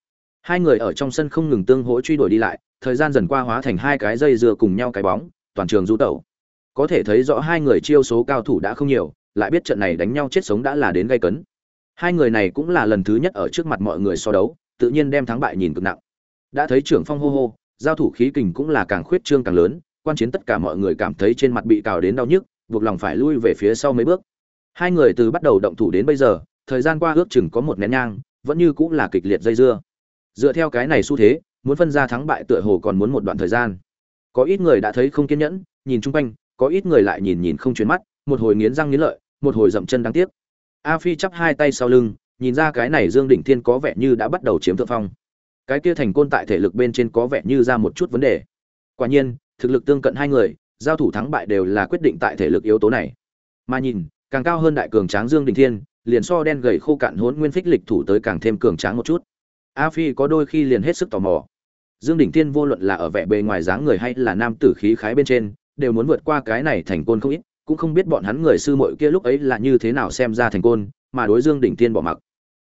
Hai người ở trong sân không ngừng tương hỗ truy đuổi đi lại, thời gian dần qua hóa thành hai cái dây dưa cùng nhau cái bóng, toàn trường du tẩu. Có thể thấy rõ hai người chiêu số cao thủ đã không nhiều, lại biết trận này đánh nhau chết sống đã là đến gây cấn. Hai người này cũng là lần thứ nhất ở trước mặt mọi người so đấu, tự nhiên đem thắng bại nhìn cực nặng. Đã thấy trưởng phong hô hô, giao thủ khí kình cũng là càng khuyết trương càng lớn quan chiến tất cả mọi người cảm thấy trên mặt bị cào đến đau nhức, buộc lòng phải lui về phía sau mấy bước. Hai người từ bắt đầu động thủ đến bây giờ, thời gian qua ước chừng có một nén nhang, vẫn như cũng là kịch liệt dây dưa. Dựa theo cái này xu thế, muốn phân ra thắng bại tựa hồ còn muốn một đoạn thời gian. Có ít người đã thấy không kiên nhẫn, nhìn chung quanh, có ít người lại nhìn nhìn không chuyển mắt, một hồi nghiến răng nghiến lợi, một hồi dậm chân đáng tiếc. A phi chắp hai tay sau lưng, nhìn ra cái này dương đỉnh thiên có vẻ như đã bắt đầu chiếm thượng phong. Cái kia thành côn tại thể lực bên trên có vẻ như ra một chút vấn đề. Quả nhiên thực lực tương cận hai người, giao thủ thắng bại đều là quyết định tại thể lực yếu tố này. Mà nhìn, càng cao hơn đại cường tráng dương đình thiên, liền so đen gầy khô cạn hốn nguyên phích lịch thủ tới càng thêm cường tráng một chút. A phi có đôi khi liền hết sức tò mò. Dương đình thiên vô luận là ở vẻ bề ngoài dáng người hay là nam tử khí khái bên trên, đều muốn vượt qua cái này thành côn không ít, cũng không biết bọn hắn người sư muội kia lúc ấy là như thế nào xem ra thành côn, mà đối dương đỉnh thiên bỏ mặc.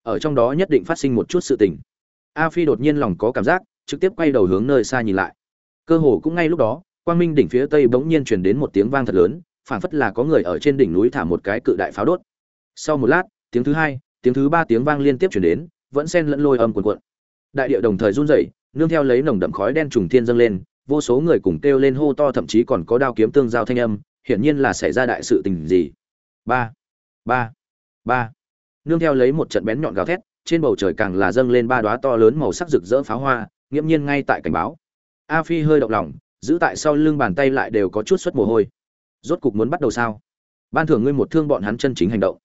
Ở trong đó nhất định phát sinh một chút sự tình. A phi đột nhiên lòng có cảm giác, trực tiếp quay đầu hướng nơi xa nhìn lại cơ hồ cũng ngay lúc đó, quang minh đỉnh phía tây bỗng nhiên truyền đến một tiếng vang thật lớn, phảng phất là có người ở trên đỉnh núi thả một cái cự đại pháo đốt. Sau một lát, tiếng thứ hai, tiếng thứ ba tiếng vang liên tiếp truyền đến, vẫn xen lẫn lôi âm cuồn cuộn. Đại địa đồng thời run rẩy, nương theo lấy nồng đậm khói đen trùng thiên dâng lên, vô số người cùng kêu lên hô to, thậm chí còn có đao kiếm tương giao thanh âm, hiển nhiên là xảy ra đại sự tình gì. Ba ba ba. Nương theo lấy một trận bén nhọn gào thét, trên bầu trời càng là dâng lên ba đóa to lớn màu sắc rực rỡ pháo hoa, nghiễm nhiên ngay tại cảnh báo a phi hơi động lòng, giữ tại sau lưng bàn tay lại đều có chút xuất mồ hôi. Rốt cục muốn bắt đầu sao? Ban thưởng ngươi một thương bọn hắn chân chính hành động.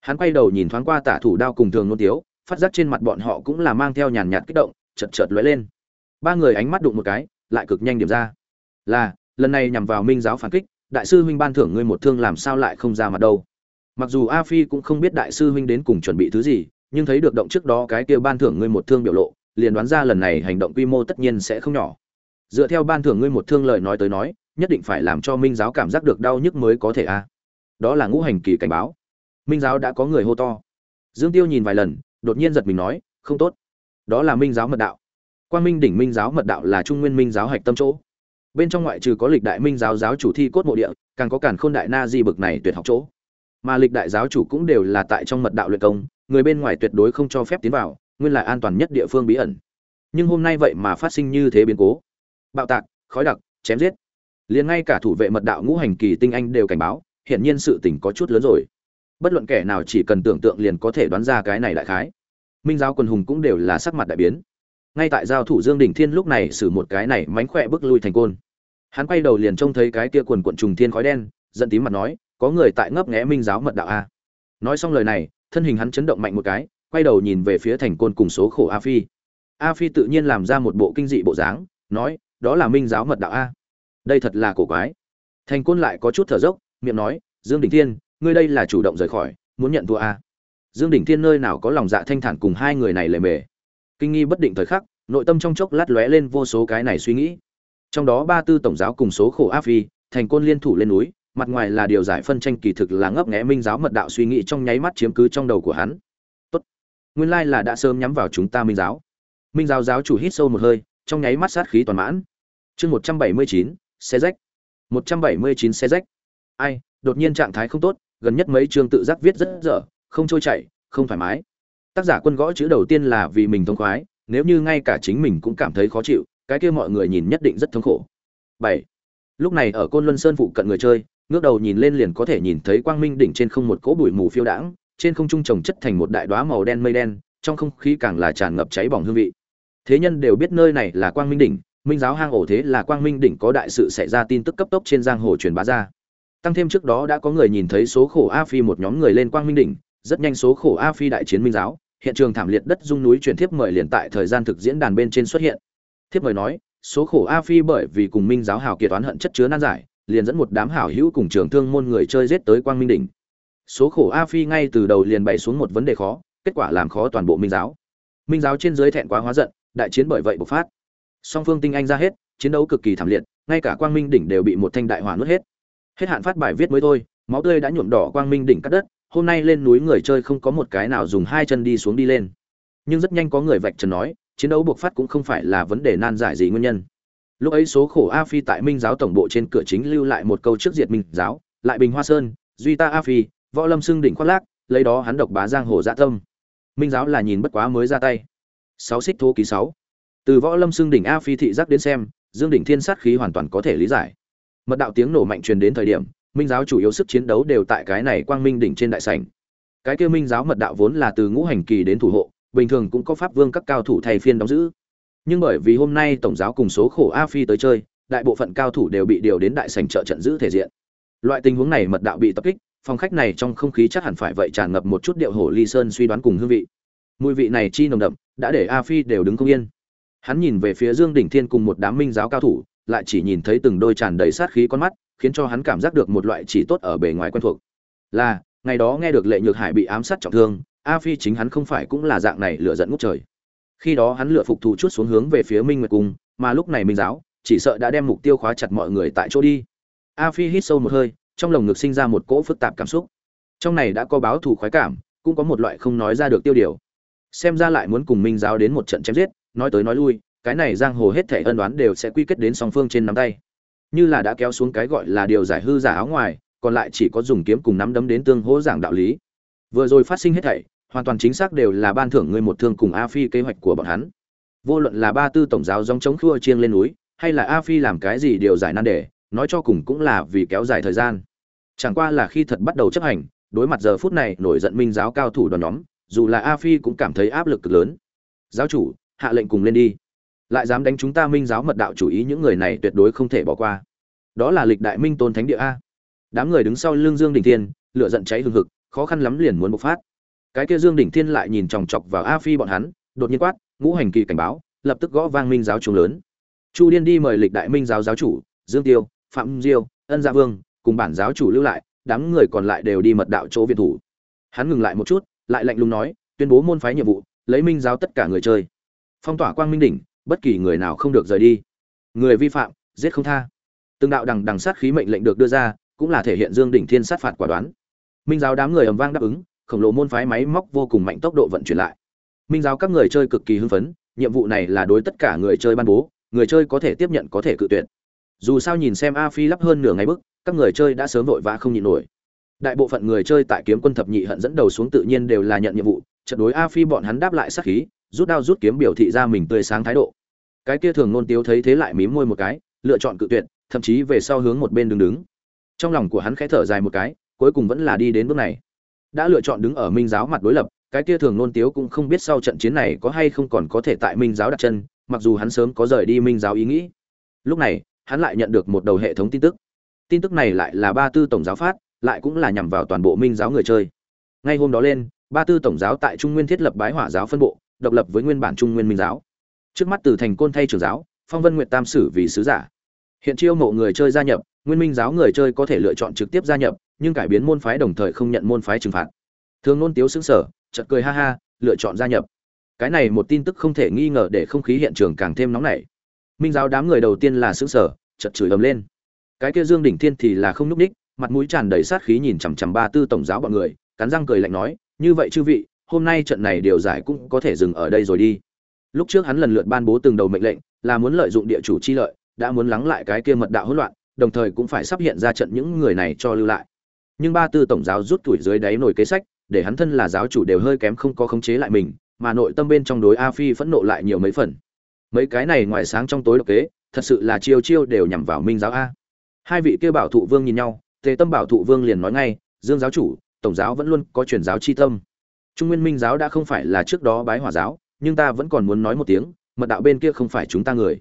Hắn quay đầu nhìn thoáng qua tả thủ đao cùng thường nôn tiếu, phát giác trên mặt bọn họ cũng là mang theo nhàn nhạt kích động chật chợt lóe lên. Ba người ánh mắt đụng một cái, lại cực nhanh điểm ra. Là, lần này nhằm vào minh giáo phản kích, đại sư huynh ban thưởng ngươi một thương làm sao lại không ra mặt đâu. Mặc dù a phi cũng không biết đại sư huynh đến cùng chuẩn bị thứ gì, nhưng thấy được động trước đó cái kia ban thưởng ngươi một thương biểu lộ, liền đoán ra lần này hành động quy mô tất nhiên sẽ không nhỏ dựa theo ban thưởng ngươi một thương lời nói tới nói, nhất định phải làm cho minh giáo cảm giác được đau nhức mới có thể a đó là ngũ hành kỳ cảnh báo. Minh giáo đã có người hô to. Dương tiêu nhìn vài lần, đột nhiên giật mình nói, không tốt. Đó là minh giáo mật đạo. Quan minh đỉnh minh giáo mật đạo là trung nguyên minh giáo hạch tâm chỗ. Bên trong ngoại trừ có lịch đại minh giáo giáo chủ thi cốt mộ địa, càng có cản khôn đại na di bực này tuyệt học chỗ. Mà lịch đại giáo chủ cũng đều là tại trong mật đạo luyện công, người bên ngoài tuyệt đối không cho phép tiến vào, nguyên là an toàn nhất địa phương bí ẩn. Nhưng hôm nay vậy mà phát sinh như thế biến cố bạo tạc, khói đặc, chém giết. Liền ngay cả thủ vệ mật đạo ngũ hành kỳ tinh anh đều cảnh báo hiện nhiên sự tình có chút lớn rồi. Bất luận kẻ nào chỉ cần tưởng tượng liền có thể đoán ra cái này đại khái. Minh giáo quần hùng cũng đều là sắc mặt đại biến. Ngay tại giao thủ dương đình thiên lúc này xử một cái này mánh khỏe bước lui thành côn. Hắn quay đầu liền trông thấy cái kia quần quận trùng thiên khói đen, giận tím mặt nói, có người tại ngấp nghé minh giáo mật đạo a. Nói xong lời này, thân hình hắn chấn động mạnh một cái, quay đầu nhìn về phía thành côn cùng số khổ a phi. A phi tự nhiên làm ra một bộ kinh dị bộ dáng, nói đó là minh giáo mật đạo a. Đây thật là cổ quái. Thành côn lại có chút thở dốc, miệng nói, dương đình thiên, ngươi đây là chủ động rời khỏi, muốn nhận thua a. Dương đình thiên nơi nào có lòng dạ thanh thản cùng hai người này lề mề. Kinh nghi bất định thời khắc, nội tâm trong chốc lát lóe lên vô số cái này suy nghĩ. Trong đó ba tư tổng giáo cùng số khổ áp phi, thành côn liên thủ lên núi, mặt ngoài là điều giải phân tranh kỳ thực là ngấp nghé minh giáo mật đạo suy nghĩ trong nháy mắt chiếm cứ trong đầu của hắn. Tốt. Nguyên lai là đã sớm nhắm vào chúng ta minh giáo. Minh giáo giáo chủ hít sâu một hơi trong nháy mắt sát khí toàn mãn. Chương một trăm bảy mươi chín, xe rách. Một trăm bảy mươi chín, xe rách. Ai, đột nhiên trạng thái không tốt, gần nhất mấy chương tự giác viết rất dở, không trôi chảy, không thoải mái. Tác giả quân gõ chữ đầu tiên là vì mình thông khoái, nếu như ngay cả chính mình cũng cảm thấy khó chịu, cái kia mọi người nhìn nhất định rất thống khổ. Bảy, lúc này ở côn luân sơn phụ cận người chơi, ngước đầu nhìn lên liền có thể nhìn thấy quang minh đỉnh trên không một cỗ bụi mù phiêu đãng, trên không trung trồng chất thành một đại đóa màu đen mây đen, trong không khí càng là tràn ngập cháy bỏng hương vị thế nhân đều biết nơi này là quang minh đỉnh, minh giáo hang ổ thế là quang minh đỉnh có đại sự xảy ra tin tức cấp tốc trên giang hồ truyền bá ra. Tăng thêm trước đó đã có người nhìn thấy số khổ a phi một nhóm người lên quang minh đỉnh, rất nhanh số khổ a phi đại chiến minh giáo, hiện trường thảm liệt đất dung núi chuyển thiếp mời liền tại thời gian thực diễn đàn bên trên xuất hiện. Thiếp mời nói, số khổ a phi bởi vì cùng minh giáo hào kiệt oán hận chất chứa nan giải, liền dẫn một đám hảo hữu cùng trường thương môn người chơi giết tới quang minh đỉnh. Số khổ a phi ngay từ đầu liền bày xuống một vấn đề khó, kết quả làm khó toàn bộ minh giáo. Minh giáo trên dưới thẹn quá hóa giận đại chiến bởi vậy bộc phát. Song phương tinh anh ra hết, chiến đấu cực kỳ thảm liệt, ngay cả quang minh đỉnh đều bị một thanh đại hỏa nuốt hết. Hết hạn phát bài viết mới thôi, máu tươi đã nhuộm đỏ quang minh đỉnh cắt đất, hôm nay lên núi người chơi không có một cái nào dùng hai chân đi xuống đi lên. Nhưng rất nhanh có người vạch trần nói, chiến đấu buộc phát cũng không phải là vấn đề nan giải gì nguyên nhân. Lúc ấy số khổ a phi tại minh giáo tổng bộ trên cửa chính lưu lại một câu trước diệt minh giáo, lại bình hoa sơn, duy ta a phi, võ lâm xưng đỉnh khoác lác, lấy đó hắn độc bá giang hồ dạ tâm. Minh giáo là nhìn bất quá mới ra tay sáu xích thô ký sáu. Từ võ lâm xưng đỉnh a phi thị giác đến xem, dương đỉnh thiên sát khí hoàn toàn có thể lý giải. Mật đạo tiếng nổ mạnh truyền đến thời điểm, minh giáo chủ yếu sức chiến đấu đều tại cái này quang minh đỉnh trên đại sảnh. Cái kia minh giáo mật đạo vốn là từ ngũ hành kỳ đến thủ hộ, bình thường cũng có pháp vương các cao thủ thay phiên đóng giữ. Nhưng bởi vì hôm nay tổng giáo cùng số khổ a phi tới chơi, đại bộ phận cao thủ đều bị điều đến đại sảnh trợ trận giữ thể diện. Loại tình huống này mật đạo bị tập kích, phòng khách này trong không khí chắc hẳn phải vậy tràn ngập một chút điệu hổ ly sơn suy đoán cùng hương vị mùi vị này chi nồng đậm, đã để a phi đều đứng không yên. Hắn nhìn về phía dương đỉnh thiên cùng một đám minh giáo cao thủ, lại chỉ nhìn thấy từng đôi tràn đầy sát khí con mắt, khiến cho hắn cảm giác được một loại chỉ tốt ở bề ngoài quen thuộc. Là, ngày đó nghe được lệ nhược hải bị ám sát trọng thương, a phi chính hắn không phải cũng là dạng này lựa dẫn ngút trời. Khi đó hắn lựa phục thù chút xuống hướng về phía minh nguyệt cung, mà lúc này minh giáo, chỉ sợ đã đem mục tiêu khóa chặt mọi người tại chỗ đi. A phi hít sâu một hơi, trong lồng ngực sinh ra một cỗ phức tạp cảm xúc. Trong này đã có báo thù khoái cảm, cũng có một loại không nói ra được tiêu điều xem ra lại muốn cùng minh giáo đến một trận chém giết, nói tới nói lui, cái này giang hồ hết thể ân đoán đều sẽ quy kết đến song phương trên nắm tay. Như là đã kéo xuống cái gọi là điều giải hư giả áo ngoài, còn lại chỉ có dùng kiếm cùng nắm đấm đến tương hỗ giảng đạo lý. Vừa rồi phát sinh hết thảy, hoàn toàn chính xác đều là ban thưởng ngươi một thương cùng a phi kế hoạch của bọn hắn. Vô luận là ba tư tổng giáo dòng chống khua chiêng lên núi, hay là a phi làm cái gì điều giải nan đề, nói cho cùng cũng là vì kéo dài thời gian. Chẳng qua là khi thật bắt đầu chấp hành, đối mặt giờ phút này nổi giận minh giáo cao thủ đoàn nhóm dù là a phi cũng cảm thấy áp lực cực lớn. Giáo chủ, hạ lệnh cùng lên đi. Lại dám đánh chúng ta minh giáo mật đạo chủ ý những người này tuyệt đối không thể bỏ qua. Đó là lịch đại minh tôn thánh địa a. Đám người đứng sau lưng dương đình thiên, lửa giận cháy hừng hực, khó khăn lắm liền muốn bộc phát. Cái kia dương đỉnh thiên lại nhìn chòng chọc vào a phi bọn hắn, đột nhiên quát, ngũ hành kỳ cảnh báo, lập tức gõ vang minh giáo trung lớn. Chu điên đi mời lịch đại minh giáo giáo chủ, dương tiêu, phạm diêu, ân gia vương, cùng bản giáo chủ lưu lại, đám người còn lại đều đi mật đạo chỗ viện thủ. Hắn ngừng lại một chút lại lạnh lùng nói, tuyên bố môn phái nhiệm vụ, lấy minh giáo tất cả người chơi. Phong tỏa quang minh đỉnh, bất kỳ người nào không được rời đi. Người vi phạm, giết không tha. Từng đạo đằng đằng sát khí mệnh lệnh được đưa ra, cũng là thể hiện dương đỉnh thiên sát phạt quả đoán. Minh giáo đám người ầm vang đáp ứng, khổng lồ môn phái máy móc vô cùng mạnh tốc độ vận chuyển lại. Minh giáo các người chơi cực kỳ hưng phấn, nhiệm vụ này là đối tất cả người chơi ban bố, người chơi có thể tiếp nhận, có thể cự tuyệt. Dù sao nhìn xem a phi lắp hơn nửa ngày bức, các người chơi đã sớm vội vã không nhịn nổi đại bộ phận người chơi tại kiếm quân thập nhị hận dẫn đầu xuống tự nhiên đều là nhận nhiệm vụ, trận đối a phi bọn hắn đáp lại sát khí, rút đao rút kiếm biểu thị ra mình tươi sáng thái độ. Cái kia thường nôn tiếu thấy thế lại mím môi một cái, lựa chọn cự tuyệt, thậm chí về sau hướng một bên đứng đứng. Trong lòng của hắn khẽ thở dài một cái, cuối cùng vẫn là đi đến bước này. Đã lựa chọn đứng ở minh giáo mặt đối lập, cái kia thường nôn tiếu cũng không biết sau trận chiến này có hay không còn có thể tại minh giáo đặt chân, mặc dù hắn sớm có rời đi minh giáo ý nghĩ. Lúc này, hắn lại nhận được một đầu hệ thống tin tức. Tin tức này lại là ba tư tổng giáo phát lại cũng là nhằm vào toàn bộ minh giáo người chơi. Ngay hôm đó lên, ba tư tổng giáo tại trung nguyên thiết lập bái hỏa giáo phân bộ, độc lập với nguyên bản trung nguyên minh giáo. Trước mắt từ thành côn thay trưởng giáo, phong vân nguyện tam sử vì sứ giả. Hiện chiêu mộ người chơi gia nhập, nguyên minh giáo người chơi có thể lựa chọn trực tiếp gia nhập, nhưng cải biến môn phái đồng thời không nhận môn phái trừng phạt. Thường nôn tiếu xứng sở chợt cười ha ha, lựa chọn gia nhập. Cái này một tin tức không thể nghi ngờ để không khí hiện trường càng thêm nóng nảy. Minh giáo đám người đầu tiên là xứng sở chật chửi ầm lên. Cái kia dương đỉnh thiên thì là không núp ních mặt mũi tràn đầy sát khí nhìn chằm chằm ba tư tổng giáo bọn người, cắn răng cười lạnh nói, như vậy chư vị, hôm nay trận này điều giải cũng có thể dừng ở đây rồi đi. Lúc trước hắn lần lượt ban bố từng đầu mệnh lệnh, là muốn lợi dụng địa chủ chi lợi, đã muốn lắng lại cái kia mật đạo hỗn loạn, đồng thời cũng phải sắp hiện ra trận những người này cho lưu lại. Nhưng ba tư tổng giáo rút tuổi dưới đáy nổi kế sách, để hắn thân là giáo chủ đều hơi kém không có khống chế lại mình, mà nội tâm bên trong đối a phi phẫn nộ lại nhiều mấy phần. Mấy cái này ngoài sáng trong tối độc kế, thật sự là chiêu chiêu đều nhằm vào minh giáo a. Hai vị kia bảo thụ vương nhìn nhau tề tâm bảo thụ vương liền nói ngay, dương giáo chủ, tổng giáo vẫn luôn có truyền giáo chi tâm. Trung nguyên minh giáo đã không phải là trước đó bái hỏa giáo, nhưng ta vẫn còn muốn nói một tiếng, mật đạo bên kia không phải chúng ta người.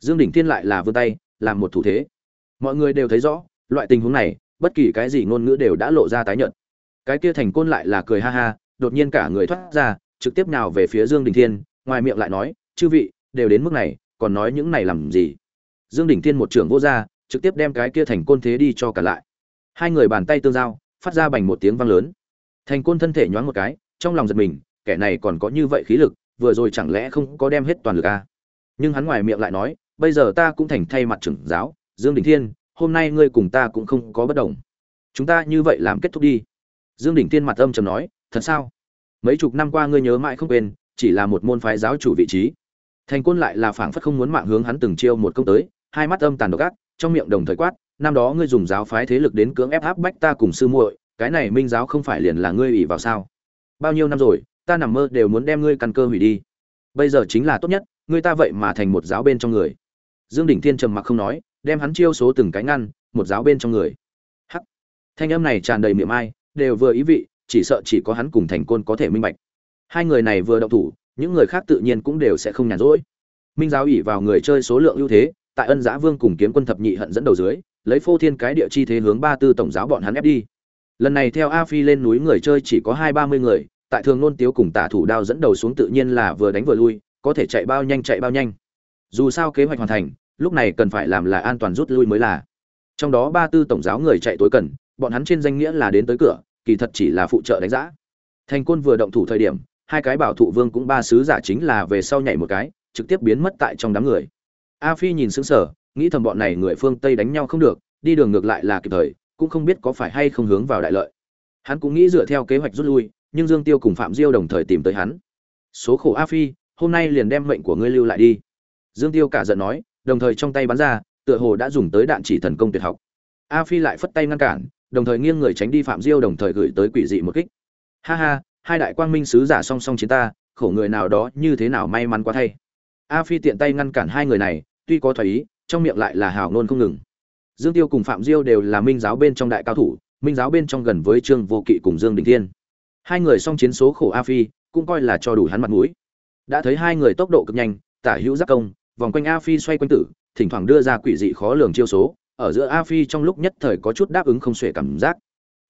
Dương đỉnh thiên lại là vươn tay, làm một thủ thế. Mọi người đều thấy rõ, loại tình huống này, bất kỳ cái gì ngôn ngữ đều đã lộ ra tái nhợt. Cái kia thành côn lại là cười ha ha, đột nhiên cả người thoát ra, trực tiếp nào về phía dương đình thiên, ngoài miệng lại nói, chư vị, đều đến mức này, còn nói những này làm gì? Dương đình thiên một trưởng vô ra trực tiếp đem cái kia thành côn thế đi cho cả lại hai người bàn tay tương giao, phát ra bành một tiếng vang lớn. Thành côn thân thể nhoáng một cái, trong lòng giật mình, kẻ này còn có như vậy khí lực, vừa rồi chẳng lẽ không có đem hết toàn lực à? nhưng hắn ngoài miệng lại nói, bây giờ ta cũng thành thay mặt trưởng giáo, dương đình thiên, hôm nay ngươi cùng ta cũng không có bất đồng. Chúng ta như vậy làm kết thúc đi. Dương đình thiên mặt âm trầm nói, thật sao? Mấy chục năm qua ngươi nhớ mãi không quên, chỉ là một môn phái giáo chủ vị trí. Thành quân lại là phảng phất không muốn mạng hướng hắn từng chiêu một công tới, hai mắt âm tàn độc ác, trong miệng đồng thời quát năm đó ngươi dùng giáo phái thế lực đến cưỡng ép áp bách ta cùng sư muội, cái này minh giáo không phải liền là ngươi ủy vào sao? Bao nhiêu năm rồi, ta nằm mơ đều muốn đem ngươi căn cơ hủy đi. Bây giờ chính là tốt nhất, ngươi ta vậy mà thành một giáo bên trong người. Dương đỉnh thiên trầm mặc không nói, đem hắn chiêu số từng cái ngăn, một giáo bên trong người. Hắc. Thanh âm này tràn đầy miệng ai, đều vừa ý vị, chỉ sợ chỉ có hắn cùng thành côn có thể minh bạch. Hai người này vừa động thủ, những người khác tự nhiên cũng đều sẽ không nhàn rỗi. Minh giáo ủy vào người chơi số lượng ưu thế, tại ân Giá vương cùng kiếm quân thập nhị hận dẫn đầu dưới lấy phô thiên cái địa chi thế hướng ba tư tổng giáo bọn hắn ép đi. Lần này theo a phi lên núi người chơi chỉ có hai ba mươi người, tại thường nôn tiếu cùng tả thủ đao dẫn đầu xuống tự nhiên là vừa đánh vừa lui, có thể chạy bao nhanh chạy bao nhanh. Dù sao kế hoạch hoàn thành, lúc này cần phải làm là an toàn rút lui mới là. Trong đó ba tư tổng giáo người chạy tối cần, bọn hắn trên danh nghĩa là đến tới cửa, kỳ thật chỉ là phụ trợ đánh giã. thành côn vừa động thủ thời điểm, hai cái bảo thụ vương cũng ba sứ giả chính là về sau nhảy một cái, trực tiếp biến mất tại trong đám người. A phi nhìn sững sờ nghĩ thầm bọn này người phương tây đánh nhau không được, đi đường ngược lại là kịp thời, cũng không biết có phải hay không hướng vào đại lợi. Hắn cũng nghĩ dựa theo kế hoạch rút lui, nhưng dương tiêu cùng phạm diêu đồng thời tìm tới hắn. Số khổ a phi, hôm nay liền đem mệnh của ngươi lưu lại đi. Dương tiêu cả giận nói, đồng thời trong tay bắn ra, tựa hồ đã dùng tới đạn chỉ thần công tuyệt học. A phi lại phất tay ngăn cản, đồng thời nghiêng người tránh đi phạm diêu đồng thời gửi tới quỷ dị một kích. Ha ha, hai đại quang minh sứ giả song song chiến ta, khổ người nào đó như thế nào may mắn quá thay. A phi tiện tay ngăn cản hai người này, tuy có thoái ý trong miệng lại là hào ngôn không ngừng. Dương tiêu cùng phạm diêu đều là minh giáo bên trong đại cao thủ, minh giáo bên trong gần với trương vô kỵ cùng dương đình thiên. Hai người song chiến số khổ a phi, cũng coi là cho đủ hắn mặt mũi. Đã thấy hai người tốc độ cực nhanh, tả hữu giác công, vòng quanh a phi xoay quanh tử, thỉnh thoảng đưa ra quỷ dị khó lường chiêu số, ở giữa a phi trong lúc nhất thời có chút đáp ứng không xuể cảm giác.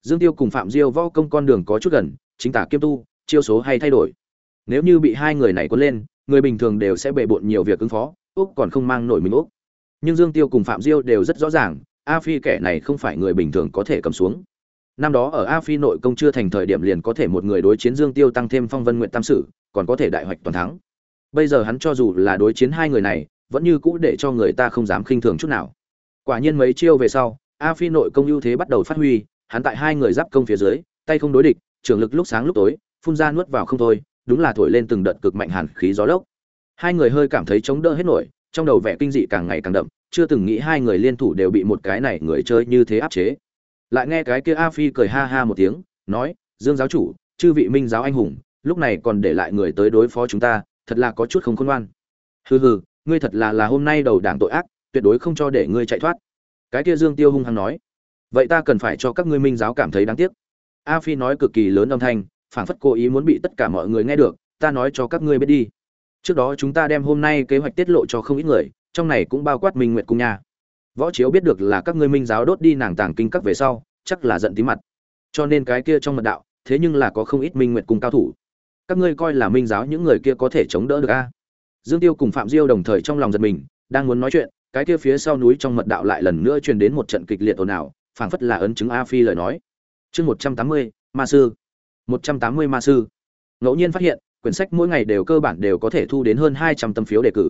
Dương tiêu cùng phạm diêu võ công con đường có chút gần, chính tả kiêm tu, chiêu số hay thay đổi. Nếu như bị hai người này cuốn lên, người bình thường đều sẽ bề bộn nhiều việc ứng phó, úc còn không mang nổi mình úc nhưng dương tiêu cùng phạm diêu đều rất rõ ràng, a phi kẻ này không phải người bình thường có thể cầm xuống. Năm đó ở a phi nội công chưa thành thời điểm liền có thể một người đối chiến dương tiêu tăng thêm phong vân nguyện tam sử, còn có thể đại hoạch toàn thắng. Bây giờ hắn cho dù là đối chiến hai người này, vẫn như cũ để cho người ta không dám khinh thường chút nào. Quả nhiên mấy chiêu về sau, a phi nội công ưu thế bắt đầu phát huy, hắn tại hai người giáp công phía dưới, tay không đối địch, trường lực lúc sáng lúc tối, phun ra nuốt vào không thôi, đúng là thổi lên từng đợt cực mạnh hàn khí gió lốc. Hai người hơi cảm thấy chống đỡ hết nổi, trong đầu vẻ kinh dị càng ngày càng đậm chưa từng nghĩ hai người liên thủ đều bị một cái này người chơi như thế áp chế. Lại nghe cái kia a phi cười ha ha một tiếng, nói, dương giáo chủ, chư vị minh giáo anh hùng, lúc này còn để lại người tới đối phó chúng ta, thật là có chút không khôn ngoan. Hừ hừ, ngươi thật là là hôm nay đầu đảng tội ác, tuyệt đối không cho để ngươi chạy thoát. Cái kia dương tiêu hung hăng nói, vậy ta cần phải cho các ngươi minh giáo cảm thấy đáng tiếc. A phi nói cực kỳ lớn âm thanh, phảng phất cố ý muốn bị tất cả mọi người nghe được, ta nói cho các ngươi biết đi. Trước đó chúng ta đem hôm nay kế hoạch tiết lộ cho không ít người trong này cũng bao quát minh nguyệt cung nha. Võ chiếu biết được là các ngươi minh giáo đốt đi nàng tàng kinh các về sau, chắc là giận tí mặt. Cho nên cái kia trong mật đạo, thế nhưng là có không ít minh nguyệt cung cao thủ. Các ngươi coi là minh giáo những người kia có thể chống đỡ được a? Dương tiêu cùng phạm diêu đồng thời trong lòng giật mình, đang muốn nói chuyện, cái kia phía sau núi trong mật đạo lại lần nữa truyền đến một trận kịch liệt ồn ào, phảng phất là ấn chứng a phi lời nói. Chương một trăm tám mươi, ma sư. Một trăm tám mươi ma sư. Ngẫu nhiên phát hiện, quyển sách mỗi ngày đều cơ bản đều có thể thu đến hơn hai trăm tâm phiếu đề cử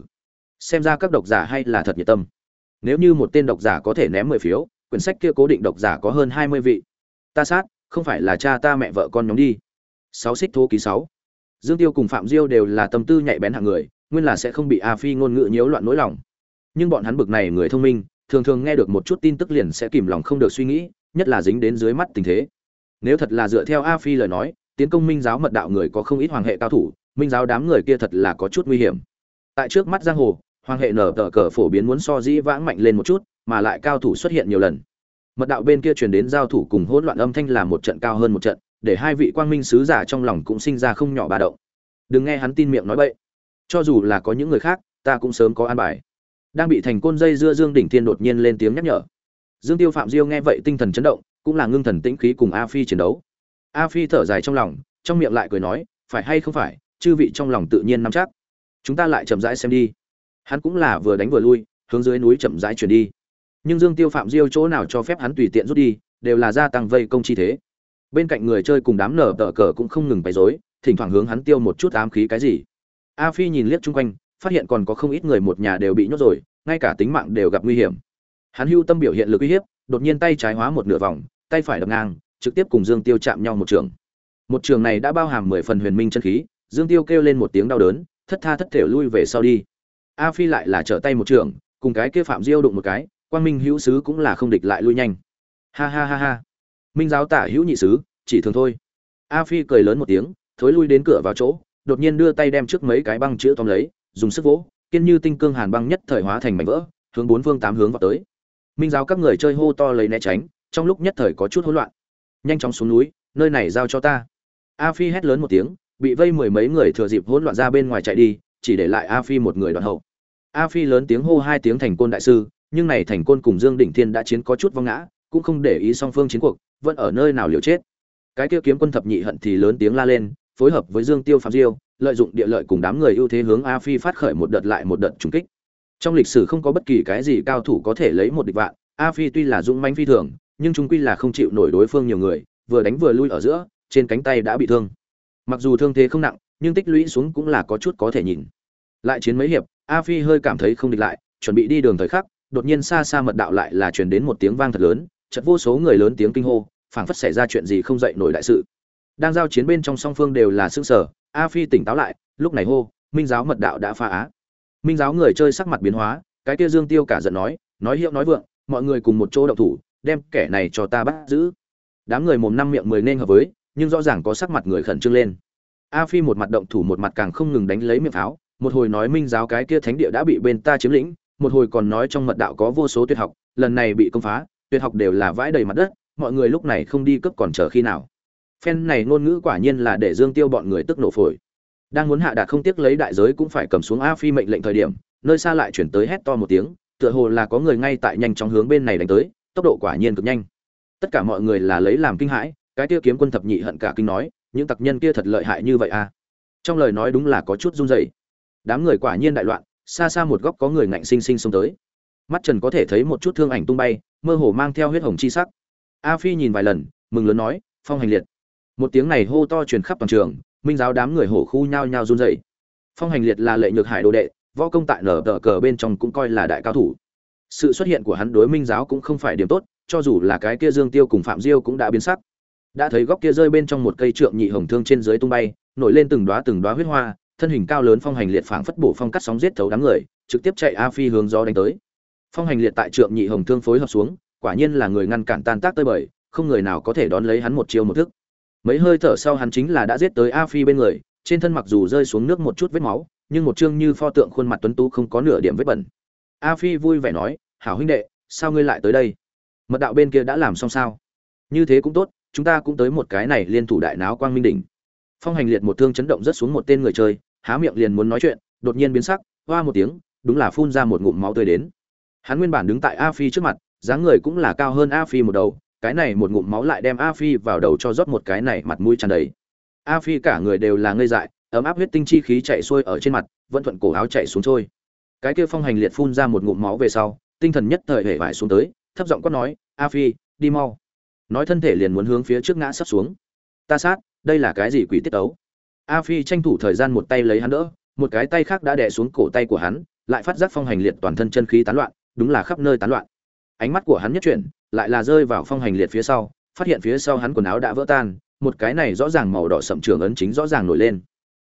xem ra các độc giả hay là thật nhiệt tâm. Nếu như một tên độc giả có thể ném mười phiếu, quyển sách kia cố định độc giả có hơn hai mươi vị. Ta sát, không phải là cha ta mẹ vợ con nhóm đi. Sáu xích thố ký sáu. Dương tiêu cùng phạm diêu đều là tâm tư nhạy bén hạng người, nguyên là sẽ không bị a phi ngôn ngữ nhiễu loạn nỗi lòng. Nhưng bọn hắn bực này người thông minh, thường thường nghe được một chút tin tức liền sẽ kìm lòng không được suy nghĩ, nhất là dính đến dưới mắt tình thế. Nếu thật là dựa theo a phi lời nói, tiến công minh giáo mật đạo người có không ít hoàng hệ cao thủ, minh giáo đám người kia thật là có chút nguy hiểm. Tại trước mắt giang hồ hoàng hệ nở tờ cờ phổ biến muốn so dĩ vãng mạnh lên một chút, mà lại cao thủ xuất hiện nhiều lần. Mật đạo bên kia truyền đến giao thủ cùng hỗn loạn âm thanh là một trận cao hơn một trận, để hai vị quang minh sứ giả trong lòng cũng sinh ra không nhỏ bà động. Đừng nghe hắn tin miệng nói bậy. Cho dù là có những người khác, ta cũng sớm có an bài. Đang bị thành côn dây dưa dương đỉnh thiên đột nhiên lên tiếng nhắc nhở. Dương tiêu phạm diêu nghe vậy tinh thần chấn động, cũng là ngưng thần tĩnh khí cùng a phi chiến đấu. A phi thở dài trong lòng, trong miệng lại cười nói, phải hay không phải, chư vị trong lòng tự nhiên nắm chắc. Chúng ta lại chậm rãi xem đi hắn cũng là vừa đánh vừa lui, hướng dưới núi chậm rãi chuyển đi. Nhưng dương tiêu phạm diêu chỗ nào cho phép hắn tùy tiện rút đi, đều là gia tăng vây công chi thế. Bên cạnh người chơi cùng đám nở tờ cờ cũng không ngừng bày rối, thỉnh thoảng hướng hắn tiêu một chút ám khí cái gì. A phi nhìn liếc chung quanh, phát hiện còn có không ít người một nhà đều bị nhốt rồi, ngay cả tính mạng đều gặp nguy hiểm. Hắn hưu tâm biểu hiện lực uy hiếp, đột nhiên tay trái hóa một nửa vòng, tay phải đập ngang, trực tiếp cùng dương tiêu chạm nhau một trường. Một trường này đã bao hàm mười phần huyền minh chân khí, dương tiêu kêu lên một tiếng đau đớn, thất tha thất thể lui về sau đi a phi lại là trở tay một trường, cùng cái kia phạm diêu đụng một cái, quang minh hữu sứ cũng là không địch lại lui nhanh. Ha ha ha ha. Minh giáo tả hữu nhị sứ, chỉ thường thôi. A phi cười lớn một tiếng, thối lui đến cửa vào chỗ, đột nhiên đưa tay đem trước mấy cái băng chữ tóm lấy, dùng sức vỗ, kiên như tinh cương hàn băng nhất thời hóa thành mảnh vỡ, hướng bốn phương tám hướng vào tới. Minh giáo các người chơi hô to lấy né tránh, trong lúc nhất thời có chút hỗn loạn. Nhanh chóng xuống núi, nơi này giao cho ta. A phi hét lớn một tiếng, bị vây mười mấy người thừa dịp hỗn loạn ra bên ngoài chạy đi chỉ để lại a phi một người đoạn hậu. A phi lớn tiếng hô hai tiếng thành côn đại sư, nhưng này thành côn cùng dương đỉnh thiên đã chiến có chút vong ngã, cũng không để ý song phương chiến cuộc, vẫn ở nơi nào liều chết. Cái kia kiếm quân thập nhị hận thì lớn tiếng la lên, phối hợp với dương tiêu phạm diêu, lợi dụng địa lợi cùng đám người ưu thế hướng a phi phát khởi một đợt lại một đợt trùng kích. Trong lịch sử không có bất kỳ cái gì cao thủ có thể lấy một địch vạn, a phi tuy là dũng mãnh phi thường, nhưng chúng quy là không chịu nổi đối phương nhiều người, vừa đánh vừa lui ở giữa, trên cánh tay đã bị thương. Mặc dù thương thế không nặng nhưng tích lũy xuống cũng là có chút có thể nhìn. Lại chiến mấy hiệp, a phi hơi cảm thấy không địch lại, chuẩn bị đi đường thời khắc, đột nhiên xa xa mật đạo lại là truyền đến một tiếng vang thật lớn, chợt vô số người lớn tiếng kinh hô, phảng phất xảy ra chuyện gì không dậy nổi đại sự. Đang giao chiến bên trong song phương đều là xương sở a phi tỉnh táo lại, lúc này hô, minh giáo mật đạo đã phá á. Minh giáo người chơi sắc mặt biến hóa, cái kia dương tiêu cả giận nói nói hiệu nói vượng, mọi người cùng một chỗ động thủ, đem kẻ này cho ta bắt giữ. Đám người mồm năm miệng mười nên hợp với, nhưng rõ ràng có sắc mặt người khẩn trương lên a phi một mặt động thủ một mặt càng không ngừng đánh lấy miệng pháo. Một hồi nói minh giáo cái kia thánh địa đã bị bên ta chiếm lĩnh, một hồi còn nói trong mật đạo có vô số tuyệt học, lần này bị công phá, tuyệt học đều là vãi đầy mặt đất, mọi người lúc này không đi cướp còn chờ khi nào. Phen này ngôn ngữ quả nhiên là để dương tiêu bọn người tức nổ phổi. Đang muốn hạ đạt không tiếc lấy đại giới cũng phải cầm xuống a phi mệnh lệnh thời điểm, nơi xa lại chuyển tới hét to một tiếng, tựa hồ là có người ngay tại nhanh chóng hướng bên này đánh tới, tốc độ quả nhiên cực nhanh. Tất cả mọi người là lấy làm kinh hãi, cái kia kiếm quân thập nhị hận cả kinh nói những tặc nhân kia thật lợi hại như vậy à? Trong lời nói đúng là có chút run rẩy. Đám người quả nhiên đại loạn, xa xa một góc có người ngạnh sinh sinh xông tới. Mắt trần có thể thấy một chút thương ảnh tung bay, mơ hồ mang theo huyết hồng chi sắc. A phi nhìn vài lần, mừng lớn nói, phong hành liệt. Một tiếng này hô to truyền khắp toàn trường, minh giáo đám người hổ khu nhao nhao run rẩy. Phong hành liệt là lệ nhược hải đồ đệ, võ công tại nở tờ cờ bên trong cũng coi là đại cao thủ. Sự xuất hiện của hắn đối minh giáo cũng không phải điểm tốt, cho dù là cái kia dương tiêu cùng phạm diêu cũng đã biến sắc đã thấy góc kia rơi bên trong một cây trượng nhị hồng thương trên dưới tung bay, nổi lên từng đóa từng đóa huyết hoa, thân hình cao lớn phong hành liệt phảng phất bổ phong cắt sóng giết thấu đám người, trực tiếp chạy a phi hướng gió đánh tới. Phong hành liệt tại trượng nhị hồng thương phối hợp xuống, quả nhiên là người ngăn cản tan tác tơi bời, không người nào có thể đón lấy hắn một chiêu một thức. Mấy hơi thở sau hắn chính là đã giết tới a phi bên người, trên thân mặc dù rơi xuống nước một chút vết máu, nhưng một chương như pho tượng khuôn mặt tuấn tú không có nửa điểm vết bẩn. A phi vui vẻ nói, hảo huynh đệ, sao ngươi lại tới đây? Mật đạo bên kia đã làm xong sao? Như thế cũng tốt chúng ta cũng tới một cái này liên thủ đại náo quang minh đỉnh. Phong hành liệt một thương chấn động rất xuống một tên người chơi, há miệng liền muốn nói chuyện, đột nhiên biến sắc, hoa một tiếng, đúng là phun ra một ngụm máu tươi đến. Hắn nguyên bản đứng tại a phi trước mặt, dáng người cũng là cao hơn a phi một đầu, cái này một ngụm máu lại đem a phi vào đầu cho rót một cái này mặt mũi tràn đầy. A phi cả người đều là ngây dại, ấm áp huyết tinh chi khí chạy xuôi ở trên mặt, vẫn thuận cổ áo chạy xuống trôi. Cái kia phong hành liệt phun ra một ngụm máu về sau, tinh thần nhất thời hể vải xuống tới, thấp giọng quát nói, a phi, đi mau nói thân thể liền muốn hướng phía trước ngã sắp xuống. Ta sát, đây là cái gì quỷ tiết tấu? a phi tranh thủ thời gian một tay lấy hắn đỡ, một cái tay khác đã đè xuống cổ tay của hắn, lại phát giác phong hành liệt toàn thân chân khí tán loạn, đúng là khắp nơi tán loạn. Ánh mắt của hắn nhất chuyển, lại là rơi vào phong hành liệt phía sau, phát hiện phía sau hắn quần áo đã vỡ tan, một cái này rõ ràng màu đỏ sậm trường ấn chính rõ ràng nổi lên.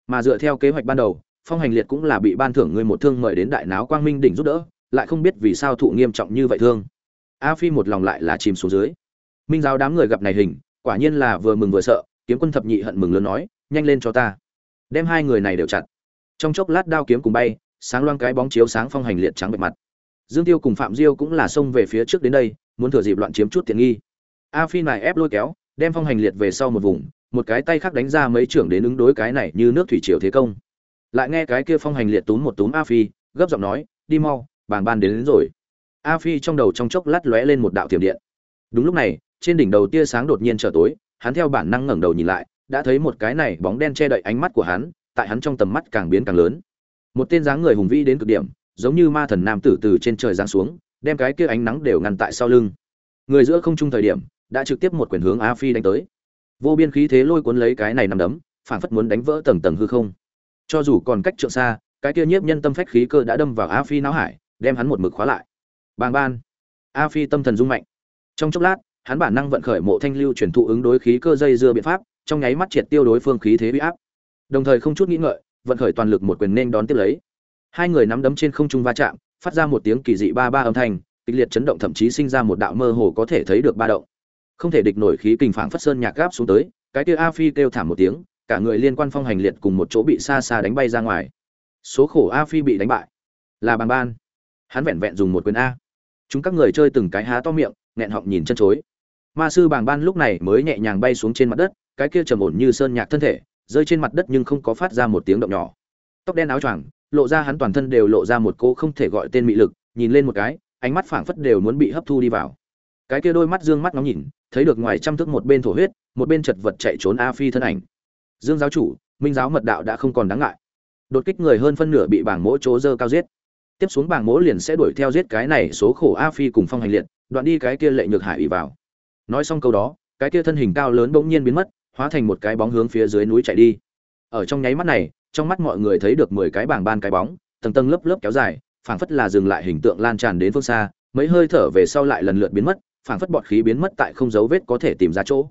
Mà dựa theo kế hoạch ban đầu, phong hành liệt cũng là bị ban thưởng người một thương mời đến đại náo quang minh đỉnh giúp đỡ, lại không biết vì sao thụ nghiêm trọng như vậy thương. A phi một lòng lại là chìm xuống dưới minh giáo đám người gặp này hình quả nhiên là vừa mừng vừa sợ kiếm quân thập nhị hận mừng lớn nói nhanh lên cho ta. Đem hai người này đều chặt. Trong chốc lát đao kiếm cùng bay sáng loang cái bóng chiếu sáng phong hành liệt trắng bệ mặt. Dương tiêu cùng phạm diêu cũng là xông về phía trước đến đây muốn thừa dịp loạn chiếm chút tiện nghi. A phi này ép lôi kéo đem phong hành liệt về sau một vùng một cái tay khác đánh ra mấy trưởng đến ứng đối cái này như nước thủy triều thế công. Lại nghe cái kia phong hành liệt túm một túm a phi gấp giọng nói đi mau bàng ban đến, đến rồi. A phi trong đầu trong chốc lát lóe lên một đạo tiềm điện. Đúng lúc này trên đỉnh đầu tia sáng đột nhiên trở tối, hắn theo bản năng ngẩng đầu nhìn lại, đã thấy một cái này bóng đen che đậy ánh mắt của hắn, tại hắn trong tầm mắt càng biến càng lớn. Một tên dáng người hùng vĩ đến cực điểm, giống như ma thần nam tử từ trên trời giáng xuống, đem cái kia ánh nắng đều ngăn tại sau lưng. Người giữa không trung thời điểm, đã trực tiếp một quyền hướng a phi đánh tới. Vô biên khí thế lôi cuốn lấy cái này nằm đấm phảng phất muốn đánh vỡ tầng tầng hư không. Cho dù còn cách trượng xa, cái kia nhiếp nhân tâm phách khí cơ đã đâm vào a phi não hải, đem hắn một mực khóa lại. Bàng ban. A phi tâm thần rung mạnh. Trong chốc lát hắn bản năng vận khởi mộ thanh lưu chuyển thụ ứng đối khí cơ dây dưa biện pháp, trong nháy mắt triệt tiêu đối phương khí thế uy áp. Đồng thời không chút nghĩ ngợi, vận khởi toàn lực một quyền nên đón tiếp lấy. Hai người nắm đấm trên không trung va chạm, phát ra một tiếng kỳ dị ba ba âm thanh, kịch liệt chấn động thậm chí sinh ra một đạo mơ hồ có thể thấy được ba động. Không thể địch nổi khí kình phảng phất sơn nhạc gáp xuống tới, cái kia a phi kêu thảm một tiếng, cả người liên quan phong hành liệt cùng một chỗ bị xa xa đánh bay ra ngoài. Số khổ a phi bị đánh bại. Là bằng ban. Hắn vẹn vẹn dùng một quyền a. Chúng các người chơi từng cái há to miệng, nghẹn họng nhìn chân chối ma sư bàng ban lúc này mới nhẹ nhàng bay xuống trên mặt đất, cái kia trầm ổn như sơn nhạc thân thể, rơi trên mặt đất nhưng không có phát ra một tiếng động nhỏ. Tóc đen áo choàng, lộ ra hắn toàn thân đều lộ ra một cô không thể gọi tên mị lực, nhìn lên một cái, ánh mắt phảng phất đều muốn bị hấp thu đi vào. Cái kia đôi mắt dương mắt ngóng nhìn, thấy được ngoài trăm thước một bên thổ huyết, một bên chật vật chạy trốn a phi thân ảnh. Dương giáo chủ, minh giáo mật đạo đã không còn đáng ngại. Đột kích người hơn phân nửa bị bảng mỗ chỗ dơ cao giết. Tiếp xuống bảng mỗ liền sẽ đuổi theo giết cái này số khổ a phi cùng phong hành liệt, đoạn đi cái kia lệ nhược hải ủy vào nói xong câu đó, cái kia thân hình cao lớn bỗng nhiên biến mất, hóa thành một cái bóng hướng phía dưới núi chạy đi. Ở trong nháy mắt này, trong mắt mọi người thấy được mười cái bảng ban cái bóng, tầng tầng lớp lớp kéo dài, phảng phất là dừng lại hình tượng lan tràn đến phương xa, mấy hơi thở về sau lại lần lượt biến mất, phảng phất bọt khí biến mất tại không dấu vết có thể tìm ra chỗ.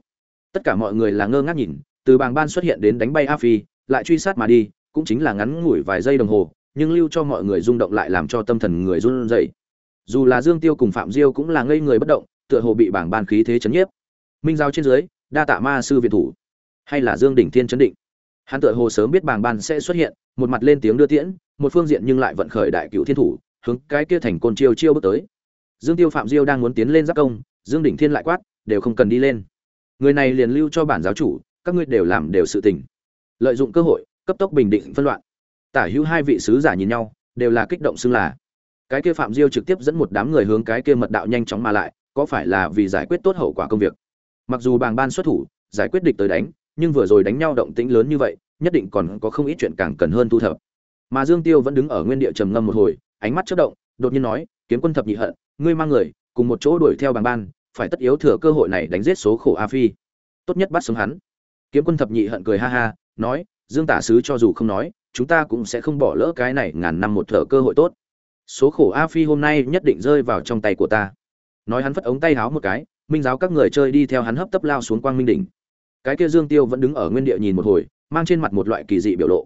Tất cả mọi người là ngơ ngác nhìn, từ bảng ban xuất hiện đến đánh bay a phi, lại truy sát mà đi, cũng chính là ngắn ngủi vài giây đồng hồ, nhưng lưu cho mọi người rung động lại làm cho tâm thần người run rẩy. Dù là dương tiêu cùng phạm diêu cũng là ngây người bất động tựa hồ bị bảng ban khí thế chấn nhiếp. Minh giao trên dưới, đa tạ ma sư viện thủ. Hay là dương đỉnh thiên chấn định. Hắn tựa hồ sớm biết bảng ban sẽ xuất hiện, một mặt lên tiếng đưa tiễn, một phương diện nhưng lại vận khởi đại cựu thiên thủ, hướng cái kia thành côn chiêu chiêu bước tới. Dương tiêu phạm diêu đang muốn tiến lên giáp công, dương đỉnh thiên lại quát, đều không cần đi lên. Người này liền lưu cho bản giáo chủ, các ngươi đều làm đều sự tình. Lợi dụng cơ hội, cấp tốc bình định phân loạn. Tả hữu hai vị sứ giả nhìn nhau, đều là kích động xưng là. Cái kia phạm diêu trực tiếp dẫn một đám người hướng cái kia mật đạo nhanh chóng mà lại có phải là vì giải quyết tốt hậu quả công việc? Mặc dù bàng ban xuất thủ, giải quyết địch tới đánh, nhưng vừa rồi đánh nhau động tĩnh lớn như vậy, nhất định còn có không ít chuyện càng cần hơn thu thập. Mà dương tiêu vẫn đứng ở nguyên địa trầm ngâm một hồi, ánh mắt chớp động, đột nhiên nói, kiếm quân thập nhị hận, ngươi mang người, cùng một chỗ đuổi theo bàng ban, phải tất yếu thừa cơ hội này đánh giết số khổ a phi. Tốt nhất bắt sống hắn. Kiếm quân thập nhị hận cười ha ha, nói, dương tả sứ cho dù không nói, chúng ta cũng sẽ không bỏ lỡ cái này ngàn năm một thở cơ hội tốt. Số khổ a phi hôm nay nhất định rơi vào trong tay của ta nói hắn phất ống tay háo một cái, minh giáo các người chơi đi theo hắn hấp tấp lao xuống quang minh đỉnh. Cái kia dương tiêu vẫn đứng ở nguyên địa nhìn một hồi, mang trên mặt một loại kỳ dị biểu lộ.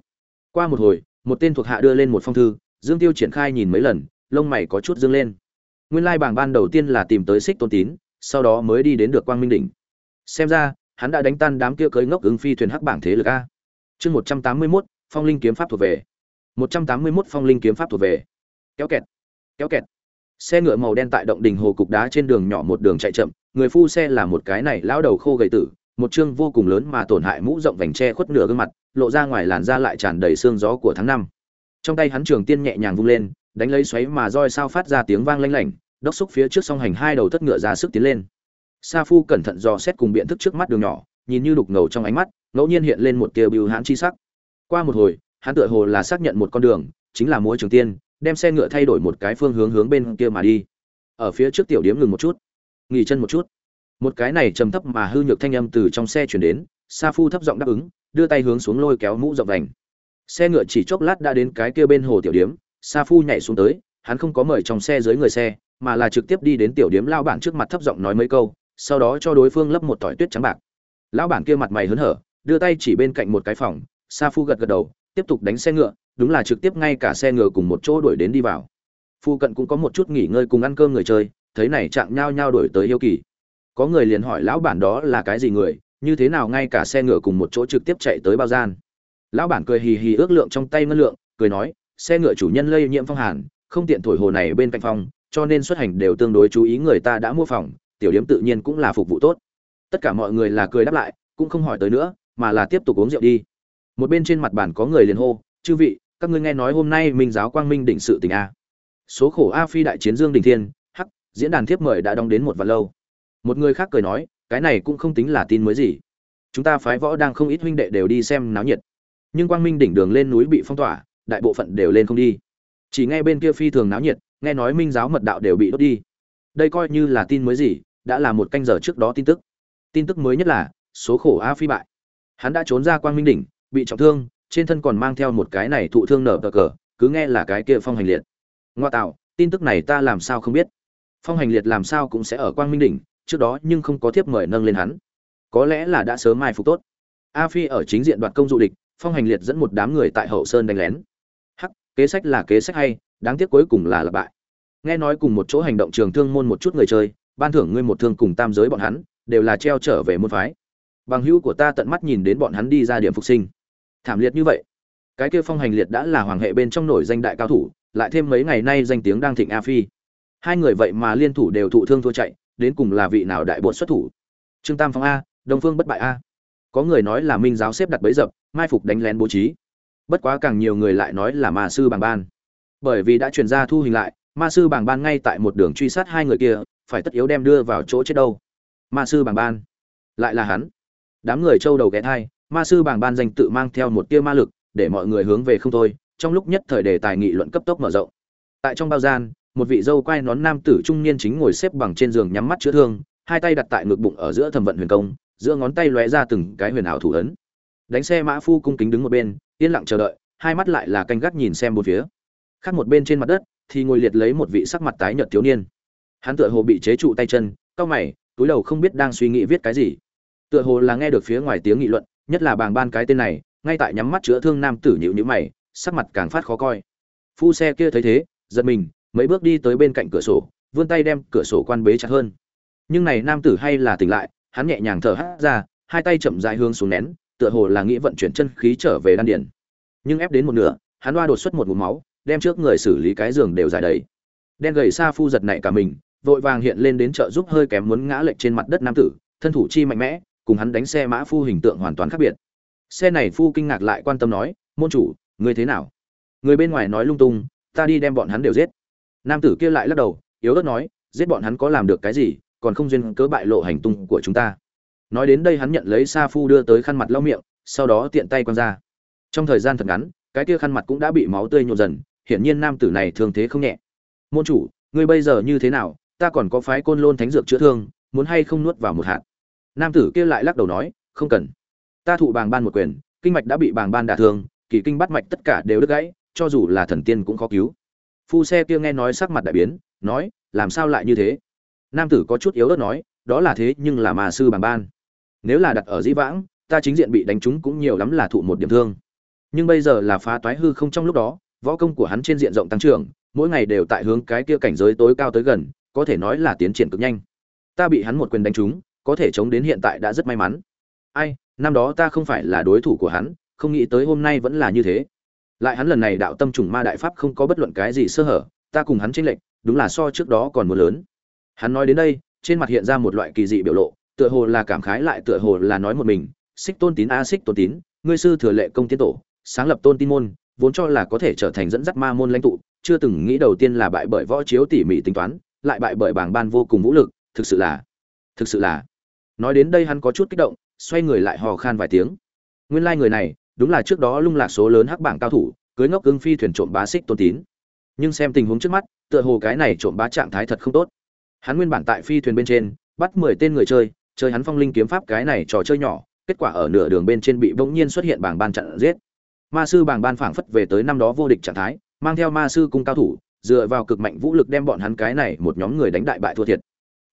Qua một hồi, một tên thuộc hạ đưa lên một phong thư, dương tiêu triển khai nhìn mấy lần, lông mày có chút dương lên. Nguyên lai bảng ban đầu tiên là tìm tới xích tôn tín, sau đó mới đi đến được quang minh đỉnh. Xem ra, hắn đã đánh tan đám kia cưới ngốc ứng phi thuyền hắc bảng thế lực a. Chương một trăm tám mươi mốt, phong linh kiếm pháp thuộc về. Một trăm tám mươi mốt phong linh kiếm pháp thuộc về. Kéo kẹt kéo kẹt xe ngựa màu đen tại động đình hồ cục đá trên đường nhỏ một đường chạy chậm, người phu xe là một cái này lão đầu khô gầy tử, một chương vô cùng lớn mà tổn hại mũ rộng vành tre khuất nửa gương mặt, lộ ra ngoài làn da lại tràn đầy xương gió của tháng năm. Trong tay hắn trường tiên nhẹ nhàng vung lên, đánh lấy xoáy mà roi sao phát ra tiếng vang lanh lảnh, đốc xúc phía trước song hành hai đầu tất ngựa ra sức tiến lên. Sa phu cẩn thận dò xét cùng biện thức trước mắt đường nhỏ, nhìn như đục ngầu trong ánh mắt, ngẫu nhiên hiện lên một tia bưu hãn chi sắc. Qua một hồi, hắn tựa hồ là xác nhận một con đường, chính là múa trường tiên đem xe ngựa thay đổi một cái phương hướng hướng bên kia mà đi. Ở phía trước tiểu điếm ngừng một chút, nghỉ chân một chút. Một cái này trầm thấp mà hư nhược thanh âm từ trong xe chuyển đến, sa phu thấp giọng đáp ứng, đưa tay hướng xuống lôi kéo mũ rộng vành. Xe ngựa chỉ chốc lát đã đến cái kia bên hồ tiểu điếm, sa phu nhảy xuống tới, hắn không có mời trong xe dưới người xe, mà là trực tiếp đi đến tiểu điếm lao bản trước mặt thấp giọng nói mấy câu, sau đó cho đối phương lấp một tỏi tuyết trắng bạc. Lão bản kia mặt mày hớn hở, đưa tay chỉ bên cạnh một cái phòng, sa phu gật gật đầu, tiếp tục đánh xe ngựa đúng là trực tiếp ngay cả xe ngựa cùng một chỗ đuổi đến đi vào. Phu cận cũng có một chút nghỉ ngơi cùng ăn cơm người chơi, thấy này chạng nhao nhao đuổi tới yêu kỳ. Có người liền hỏi lão bản đó là cái gì người, như thế nào ngay cả xe ngựa cùng một chỗ trực tiếp chạy tới bao gian. Lão bản cười hì hì ước lượng trong tay ngân lượng, cười nói, xe ngựa chủ nhân lây nhiễm phong hàn, không tiện thổi hồ này bên cạnh phòng, cho nên xuất hành đều tương đối chú ý người ta đã mua phòng, tiểu điếm tự nhiên cũng là phục vụ tốt. Tất cả mọi người là cười đáp lại, cũng không hỏi tới nữa, mà là tiếp tục uống rượu đi. Một bên trên mặt bàn có người liền hô, chư vị các ngươi nghe nói hôm nay minh giáo quang minh đỉnh sự tình a số khổ a phi đại chiến dương đình thiên, hắc, diễn đàn thiếp mời đã đóng đến một vạn lâu. Một người khác cười nói, cái này cũng không tính là tin mới gì. Chúng ta phái võ đang không ít huynh đệ đều đi xem náo nhiệt. Nhưng quang minh đỉnh đường lên núi bị phong tỏa, đại bộ phận đều lên không đi. Chỉ nghe bên kia phi thường náo nhiệt, nghe nói minh giáo mật đạo đều bị đốt đi. Đây coi như là tin mới gì, đã là một canh giờ trước đó tin tức. Tin tức mới nhất là, số khổ a phi bại. Hắn đã trốn ra quang minh đỉnh, bị trọng thương trên thân còn mang theo một cái này thụ thương nở cờ cờ, cứ nghe là cái kia phong hành liệt. Ngoa tạo, tin tức này ta làm sao không biết? Phong hành liệt làm sao cũng sẽ ở quang minh đỉnh, trước đó nhưng không có thiếp mời nâng lên hắn. Có lẽ là đã sớm mai phục tốt. A phi ở chính diện đoạt công dụ địch, phong hành liệt dẫn một đám người tại hậu sơn đánh lén. Hắc, kế sách là kế sách hay, đáng tiếc cuối cùng là lặp bại. Nghe nói cùng một chỗ hành động trường thương môn một chút người chơi, ban thưởng ngươi một thương cùng tam giới bọn hắn, đều là treo trở về môn phái. Bằng hữu của ta tận mắt nhìn đến bọn hắn đi ra điểm phục sinh thảm liệt như vậy. Cái kia phong hành liệt đã là hoàng hệ bên trong nổi danh đại cao thủ, lại thêm mấy ngày nay danh tiếng đang thịnh a phi. Hai người vậy mà liên thủ đều thụ thương thua chạy, đến cùng là vị nào đại bột xuất thủ? Trương tam phong a, đông phương bất bại a. Có người nói là minh giáo xếp đặt bấy dập, mai phục đánh lén bố trí. Bất quá càng nhiều người lại nói là ma sư bàng ban. Bởi vì đã truyền ra thu hình lại, ma sư bàng ban ngay tại một đường truy sát hai người kia, phải tất yếu đem đưa vào chỗ chết đâu. Ma sư bàng ban. Lại là hắn. Đám người trâu đầu ghé thai ma sư bàng ban danh tự mang theo một tia ma lực, để mọi người hướng về không thôi, trong lúc nhất thời đề tài nghị luận cấp tốc mở rộng. Tại trong bao gian, một vị dâu quai nón nam tử trung niên chính ngồi xếp bằng trên giường nhắm mắt chữa thương, hai tay đặt tại ngực bụng ở giữa thẩm vận huyền công, giữa ngón tay lóe ra từng cái huyền ảo thủ ấn. Đánh xe mã phu cung kính đứng một bên, yên lặng chờ đợi, hai mắt lại là canh gác nhìn xem bốn phía. Khác một bên trên mặt đất, thì ngồi liệt lấy một vị sắc mặt tái nhợt thiếu niên. Hắn tựa hồ bị chế trụ tay chân, cau mày, túi đầu không biết đang suy nghĩ viết cái gì. Tựa hồ là nghe được phía ngoài tiếng nghị luận nhất là bàng ban cái tên này, ngay tại nhắm mắt chữa thương nam tử nhịu nhữ mày, sắc mặt càng phát khó coi. Phu xe kia thấy thế, giật mình, mấy bước đi tới bên cạnh cửa sổ, vươn tay đem cửa sổ quan bế chặt hơn. Nhưng này nam tử hay là tỉnh lại, hắn nhẹ nhàng thở hắt ra, hai tay chậm rãi hướng xuống nén, tựa hồ là nghĩ vận chuyển chân khí trở về đan điền. Nhưng ép đến một nửa, hắn đoa đột xuất một ngụm máu, đem trước người xử lý cái giường đều dài đầy. Đen gầy xa phu giật nảy cả mình, vội vàng hiện lên đến trợ giúp hơi kém muốn ngã lệch trên mặt đất nam tử, thân thủ chi mạnh mẽ cùng hắn đánh xe mã phu hình tượng hoàn toàn khác biệt. Xe này phu kinh ngạc lại quan tâm nói, môn chủ người thế nào? Người bên ngoài nói lung tung, ta đi đem bọn hắn đều giết. Nam tử kia lại lắc đầu, yếu ớt nói, giết bọn hắn có làm được cái gì, còn không duyên cớ bại lộ hành tung của chúng ta. Nói đến đây hắn nhận lấy sa phu đưa tới khăn mặt lau miệng, sau đó tiện tay quăng ra. Trong thời gian thật ngắn, cái kia khăn mặt cũng đã bị máu tươi nhộn dần, hiển nhiên nam tử này thương thế không nhẹ. Môn chủ, ngươi bây giờ như thế nào? Ta còn có phái côn lôn thánh dược chữa thương, muốn hay không nuốt vào một hạt? Nam tử kia lại lắc đầu nói, không cần. Ta thụ bàng ban một quyền, kinh mạch đã bị bàng ban đả thương, kỳ kinh bắt mạch tất cả đều đứt gãy, cho dù là thần tiên cũng khó cứu. Phu xe kia nghe nói sắc mặt đại biến, nói, làm sao lại như thế? Nam tử có chút yếu ớt nói, đó là thế nhưng là mà sư bàng ban. Nếu là đặt ở dĩ vãng, ta chính diện bị đánh trúng cũng nhiều lắm là thụ một điểm thương. Nhưng bây giờ là phá toái hư không trong lúc đó, võ công của hắn trên diện rộng tăng trưởng, mỗi ngày đều tại hướng cái kia cảnh giới tối cao tới gần, có thể nói là tiến triển cực nhanh. Ta bị hắn một quyền đánh trúng có thể chống đến hiện tại đã rất may mắn. Ai, năm đó ta không phải là đối thủ của hắn, không nghĩ tới hôm nay vẫn là như thế. Lại hắn lần này đạo tâm trùng ma đại pháp không có bất luận cái gì sơ hở, ta cùng hắn chênh lệch, đúng là so trước đó còn muốn lớn. Hắn nói đến đây, trên mặt hiện ra một loại kỳ dị biểu lộ, tựa hồ là cảm khái lại tựa hồ là nói một mình, xích tôn tín a, xích tôn tín, ngươi sư thừa lệ công tiến tổ, sáng lập tôn tin môn, vốn cho là có thể trở thành dẫn dắt ma môn lãnh tụ, chưa từng nghĩ đầu tiên là bại bởi võ chiếu tỉ mỉ tính toán, lại bại bởi bảng ban vô cùng vũ lực, thực sự là, thực sự là nói đến đây hắn có chút kích động, xoay người lại hò khan vài tiếng. Nguyên lai người này, đúng là trước đó lung lạc số lớn hắc bảng cao thủ, cưới ngốc ưng phi thuyền trộm bá xích tôn tín. Nhưng xem tình huống trước mắt, tựa hồ cái này trộm bá trạng thái thật không tốt. Hắn nguyên bản tại phi thuyền bên trên, bắt mười tên người chơi chơi hắn phong linh kiếm pháp cái này trò chơi nhỏ, kết quả ở nửa đường bên trên bị bỗng nhiên xuất hiện bảng ban chặn giết. Ma sư bảng ban phảng phất về tới năm đó vô địch trạng thái, mang theo ma sư cung cao thủ, dựa vào cực mạnh vũ lực đem bọn hắn cái này một nhóm người đánh đại bại thua thiệt.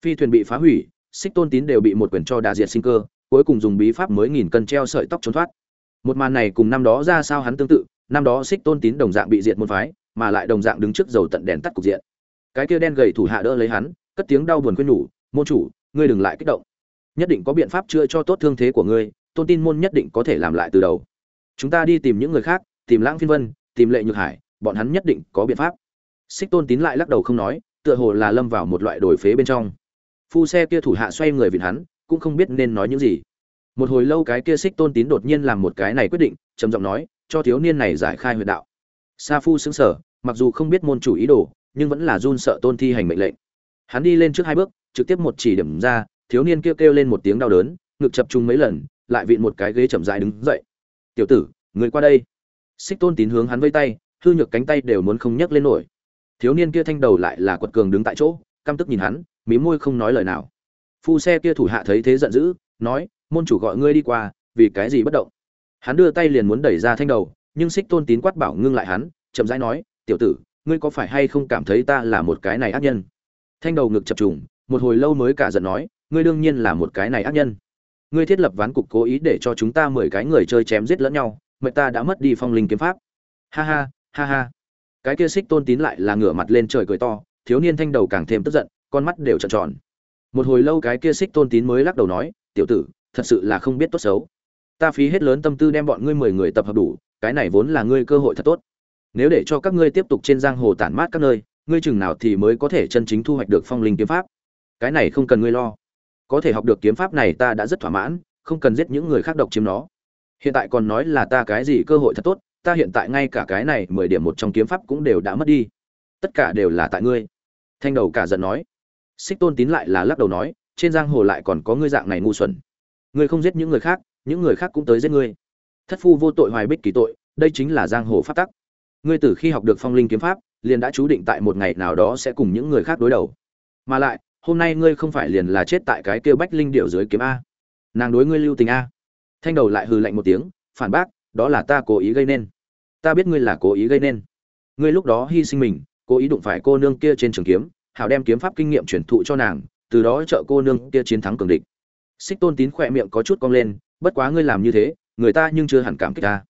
Phi thuyền bị phá hủy xích tôn tín đều bị một quyền cho đà diệt sinh cơ, cuối cùng dùng bí pháp mới nghìn cân treo sợi tóc trốn thoát. Một màn này cùng năm đó ra sao hắn tương tự, năm đó xích tôn tín đồng dạng bị diệt môn phái, mà lại đồng dạng đứng trước dầu tận đèn tắt cục diện. Cái kia đen gầy thủ hạ đỡ lấy hắn, cất tiếng đau buồn khuyên nhủ, môn chủ, ngươi đừng lại kích động. Nhất định có biện pháp chữa cho tốt thương thế của ngươi, tôn tin môn nhất định có thể làm lại từ đầu. Chúng ta đi tìm những người khác, tìm lãng phiên vân, tìm lệ nhược hải, bọn hắn nhất định có biện pháp. Xích tôn tín lại lắc đầu không nói, tựa hồ là lâm vào một loại đổi phế bên trong phu xe kia thủ hạ xoay người vịn hắn, cũng không biết nên nói những gì. Một hồi lâu cái kia xích tôn tín đột nhiên làm một cái này quyết định, trầm giọng nói, cho thiếu niên này giải khai huyệt đạo. Sa phu xứng sở mặc dù không biết môn chủ ý đồ, nhưng vẫn là run sợ tôn thi hành mệnh lệnh. Hắn đi lên trước hai bước, trực tiếp một chỉ điểm ra, thiếu niên kêu kêu lên một tiếng đau đớn, ngực chập chung mấy lần, lại vịn một cái ghế chậm dại đứng dậy. Tiểu tử, người qua đây. Xích tôn tín hướng hắn vây tay, hư nhược cánh tay đều muốn không nhấc lên nổi. Thiếu niên kia thanh đầu lại là quật cường đứng tại chỗ, căm tức nhìn hắn mí môi không nói lời nào. Phu xe kia thủ hạ thấy thế giận dữ, nói, môn chủ gọi ngươi đi qua, vì cái gì bất động? Hắn đưa tay liền muốn đẩy ra thanh đầu, nhưng xích tôn tín quát bảo ngưng lại hắn, chậm rãi nói, tiểu tử, ngươi có phải hay không cảm thấy ta là một cái này ác nhân? Thanh đầu ngực chập trùng, một hồi lâu mới cả giận nói, ngươi đương nhiên là một cái này ác nhân. Ngươi thiết lập ván cục cố ý để cho chúng ta mười cái người chơi chém giết lẫn nhau mệnh ta đã mất đi phong linh kiếm pháp. Ha ha ha ha. Cái kia xích tôn tín lại là ngửa mặt lên trời cười to, thiếu niên thanh đầu càng thêm tức giận con mắt đều trợn tròn. Một hồi lâu cái kia xích tôn tín mới lắc đầu nói, tiểu tử, thật sự là không biết tốt xấu. Ta phí hết lớn tâm tư đem bọn ngươi mười người tập hợp đủ, cái này vốn là ngươi cơ hội thật tốt. Nếu để cho các ngươi tiếp tục trên giang hồ tản mát các nơi, ngươi chừng nào thì mới có thể chân chính thu hoạch được phong linh kiếm pháp. Cái này không cần ngươi lo. Có thể học được kiếm pháp này ta đã rất thỏa mãn, không cần giết những người khác độc chiếm nó. Hiện tại còn nói là ta cái gì cơ hội thật tốt, ta hiện tại ngay cả cái này mười điểm một trong kiếm pháp cũng đều đã mất đi. Tất cả đều là tại ngươi. Thanh đầu cả giận nói xích tôn tín lại là lắc đầu nói, trên giang hồ lại còn có ngươi dạng này ngu xuẩn. Ngươi không giết những người khác, những người khác cũng tới giết ngươi. Thất phu vô tội hoài bích kỳ tội, đây chính là giang hồ phát tắc. Ngươi từ khi học được phong linh kiếm pháp, liền đã chú định tại một ngày nào đó sẽ cùng những người khác đối đầu. Mà lại, hôm nay ngươi không phải liền là chết tại cái kêu bách linh điệu dưới kiếm a. Nàng đối ngươi lưu tình a. Thanh đầu lại hừ lạnh một tiếng, phản bác, đó là ta cố ý gây nên. Ta biết ngươi là cố ý gây nên. Ngươi lúc đó hy sinh mình, cố ý đụng phải cô nương kia trên trường kiếm hảo đem kiếm pháp kinh nghiệm truyền thụ cho nàng, từ đó trợ cô nương kia chiến thắng cường địch. Xích tôn tín khỏe miệng có chút cong lên, bất quá ngươi làm như thế, người ta nhưng chưa hẳn cảm kích ta.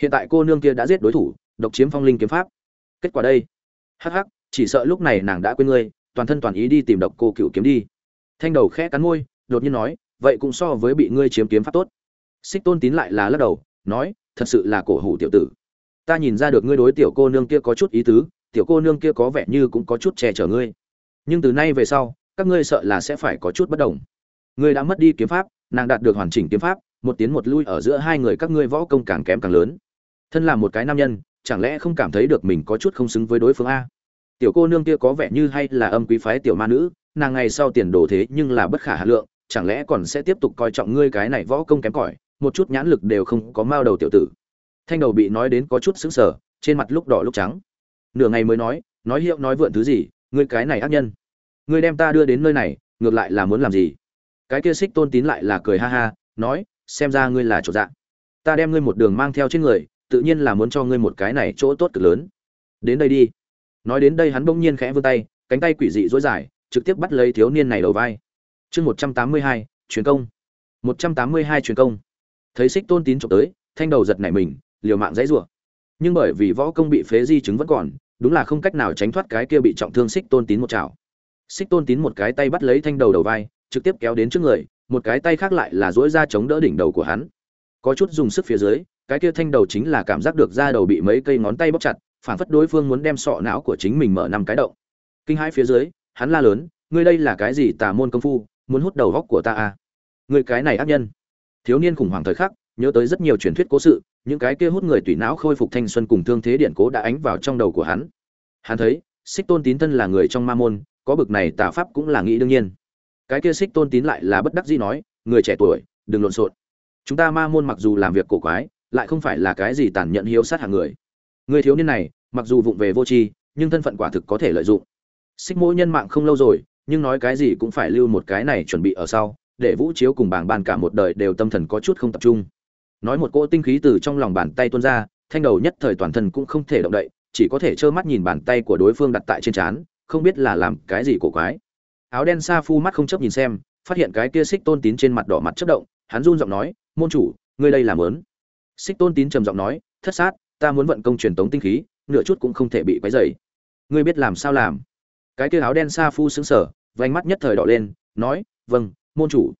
Hiện tại cô nương kia đã giết đối thủ, độc chiếm phong linh kiếm pháp. Kết quả đây. Hắc hắc, chỉ sợ lúc này nàng đã quên ngươi, toàn thân toàn ý đi tìm độc cô cựu kiếm đi. Thanh đầu khẽ cắn môi, đột nhiên nói, vậy cũng so với bị ngươi chiếm kiếm pháp tốt. Xích tôn tín lại là lắc đầu, nói, thật sự là cổ hủ tiểu tử. Ta nhìn ra được ngươi đối tiểu cô nương kia có chút ý tứ, tiểu cô nương kia có vẻ như cũng có chút che chở ngươi nhưng từ nay về sau, các ngươi sợ là sẽ phải có chút bất đồng. Ngươi đã mất đi kiếm pháp, nàng đạt được hoàn chỉnh kiếm pháp, một tiến một lui ở giữa hai người các ngươi võ công càng kém càng lớn. Thân là một cái nam nhân, chẳng lẽ không cảm thấy được mình có chút không xứng với đối phương a? Tiểu cô nương kia có vẻ như hay là âm quý phái tiểu ma nữ, nàng ngày sau tiền đồ thế nhưng là bất khả hà lượng, chẳng lẽ còn sẽ tiếp tục coi trọng ngươi cái này võ công kém cỏi, một chút nhãn lực đều không có mao đầu tiểu tử. Thanh đầu bị nói đến có chút sững sờ, trên mặt lúc đỏ lúc trắng. Nửa ngày mới nói nói hiệu nói vượn thứ gì ngươi cái này ác nhân. Ngươi đem ta đưa đến nơi này, ngược lại là muốn làm gì? Cái kia xích tôn tín lại là cười ha ha, nói, xem ra ngươi là chỗ dạng ta đem ngươi một đường mang theo trên người, tự nhiên là muốn cho ngươi một cái này chỗ tốt cực lớn. Đến đây đi. Nói đến đây hắn bỗng nhiên khẽ vươn tay, cánh tay quỷ dị dối dài, trực tiếp bắt lấy thiếu niên này đầu vai. Chương một trăm tám mươi hai, truyền công. một trăm tám mươi hai truyền công. Thấy xích tôn tín trộm tới, thanh đầu giật nảy mình, liều mạng dãy rủa. Nhưng bởi vì võ công bị phế di chứng vẫn còn đúng là không cách nào tránh thoát cái kia bị trọng thương xích tôn tín một chảo. Xích tôn tín một cái tay bắt lấy thanh đầu đầu vai, trực tiếp kéo đến trước người, một cái tay khác lại là dỗi ra chống đỡ đỉnh đầu của hắn. Có chút dùng sức phía dưới, cái kia thanh đầu chính là cảm giác được da đầu bị mấy cây ngón tay bóc chặt, phản phất đối phương muốn đem sọ não của chính mình mở năm cái động. Kinh hai phía dưới, hắn la lớn, ngươi đây là cái gì tà môn công phu, muốn hút đầu góc của ta à? Ngươi cái này ác nhân. Thiếu niên khủng hoảng thời khắc nhớ tới rất nhiều truyền thuyết cố sự, những cái kia hút người tùy não khôi phục thanh xuân cùng thương thế điện cố đã ánh vào trong đầu của hắn. Hắn thấy, xích tôn tín thân là người trong ma môn, có bực này tà pháp cũng là nghĩ đương nhiên. Cái kia xích tôn tín lại là bất đắc dĩ nói, người trẻ tuổi, đừng lộn xộn. Chúng ta ma môn mặc dù làm việc cổ quái, lại không phải là cái gì tàn nhẫn hiếu sát hàng người. Người thiếu niên này, mặc dù vụng về vô tri, nhưng thân phận quả thực có thể lợi dụng. Xích mỗi nhân mạng không lâu rồi, nhưng nói cái gì cũng phải lưu một cái này chuẩn bị ở sau, để vũ chiếu cùng bảng bàn cả một đời đều tâm thần có chút không tập trung nói một cỗ tinh khí từ trong lòng bàn tay tuôn ra, thanh đầu nhất thời toàn thân cũng không thể động đậy, chỉ có thể trơ mắt nhìn bàn tay của đối phương đặt tại trên trán, không biết là làm cái gì cổ quái. Áo đen sa phu mắt không chấp nhìn xem, phát hiện cái kia xích tôn tín trên mặt đỏ mặt chất động, hắn run giọng nói, môn chủ, ngươi đây làm lớn xích tôn tín trầm giọng nói, thất sát, ta muốn vận công truyền tống tinh khí, nửa chút cũng không thể bị quấy rầy. Ngươi biết làm sao làm? Cái kia áo đen sa phu sững sờ, vành mắt nhất thời đỏ lên, nói vâng môn chủ.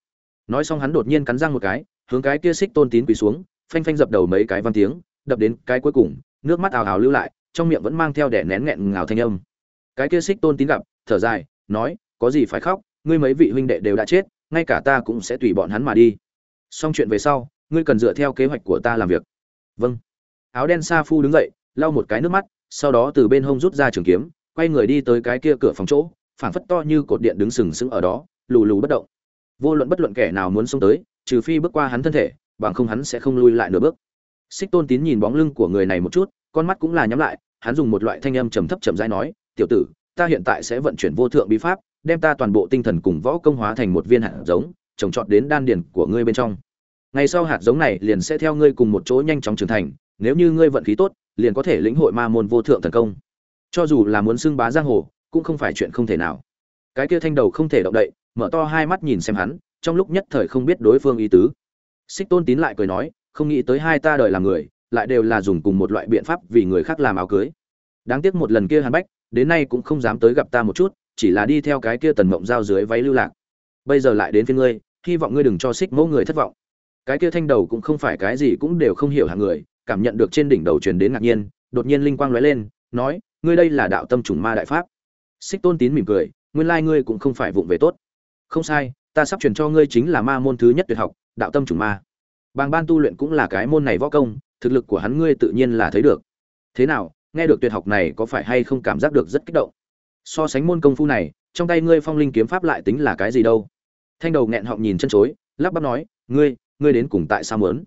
Nói xong hắn đột nhiên cắn răng một cái hướng cái kia xích tôn tín quỳ xuống, phanh phanh dập đầu mấy cái văn tiếng, đập đến cái cuối cùng, nước mắt ào ào lưu lại, trong miệng vẫn mang theo đẻ nén nghẹn ngào thanh âm. Cái kia xích tôn tín gặp, thở dài, nói, có gì phải khóc, ngươi mấy vị huynh đệ đều đã chết, ngay cả ta cũng sẽ tùy bọn hắn mà đi. Xong chuyện về sau, ngươi cần dựa theo kế hoạch của ta làm việc. Vâng. Áo đen sa phu đứng dậy, lau một cái nước mắt, sau đó từ bên hông rút ra trường kiếm, quay người đi tới cái kia cửa phòng chỗ, phảng phất to như cột điện đứng sừng sững ở đó, lù lù bất động. Vô luận bất luận kẻ nào muốn xông tới trừ phi bước qua hắn thân thể, bằng không hắn sẽ không lui lại nửa bước. Xích tôn tín nhìn bóng lưng của người này một chút, con mắt cũng là nhắm lại, hắn dùng một loại thanh âm trầm thấp trầm dai nói, tiểu tử, ta hiện tại sẽ vận chuyển vô thượng bí pháp, đem ta toàn bộ tinh thần cùng võ công hóa thành một viên hạt giống, trồng trọt đến đan điền của ngươi bên trong. Ngày sau hạt giống này liền sẽ theo ngươi cùng một chỗ nhanh chóng trưởng thành, nếu như ngươi vận khí tốt, liền có thể lĩnh hội ma môn vô thượng thần công. Cho dù là muốn xưng bá giang hồ, cũng không phải chuyện không thể nào. Cái kia thanh đầu không thể động đậy, mở to hai mắt nhìn xem hắn trong lúc nhất thời không biết đối phương ý tứ. Xích tôn tín lại cười nói, không nghĩ tới hai ta đời làm người, lại đều là dùng cùng một loại biện pháp vì người khác làm áo cưới. Đáng tiếc một lần kia hàn bách, đến nay cũng không dám tới gặp ta một chút, chỉ là đi theo cái kia tần mộng giao dưới váy lưu lạc. Bây giờ lại đến phía ngươi, hy vọng ngươi đừng cho xích mẫu người thất vọng. Cái kia thanh đầu cũng không phải cái gì cũng đều không hiểu hàng người, cảm nhận được trên đỉnh đầu truyền đến ngạc nhiên, đột nhiên linh quang lóe lên, nói, ngươi đây là đạo tâm trùng ma đại pháp. Xích tôn tín mỉm cười, nguyên lai ngươi cũng không phải vụng về tốt. Không sai ta sắp truyền cho ngươi chính là ma môn thứ nhất tuyệt học, đạo tâm chủng ma. Bàng ban tu luyện cũng là cái môn này võ công, thực lực của hắn ngươi tự nhiên là thấy được. Thế nào, nghe được tuyệt học này có phải hay không cảm giác được rất kích động? So sánh môn công phu này, trong tay ngươi phong linh kiếm pháp lại tính là cái gì đâu? Thanh đầu nghẹn họng nhìn chân chối, lắp bắp nói, ngươi ngươi đến cùng tại sao muốn?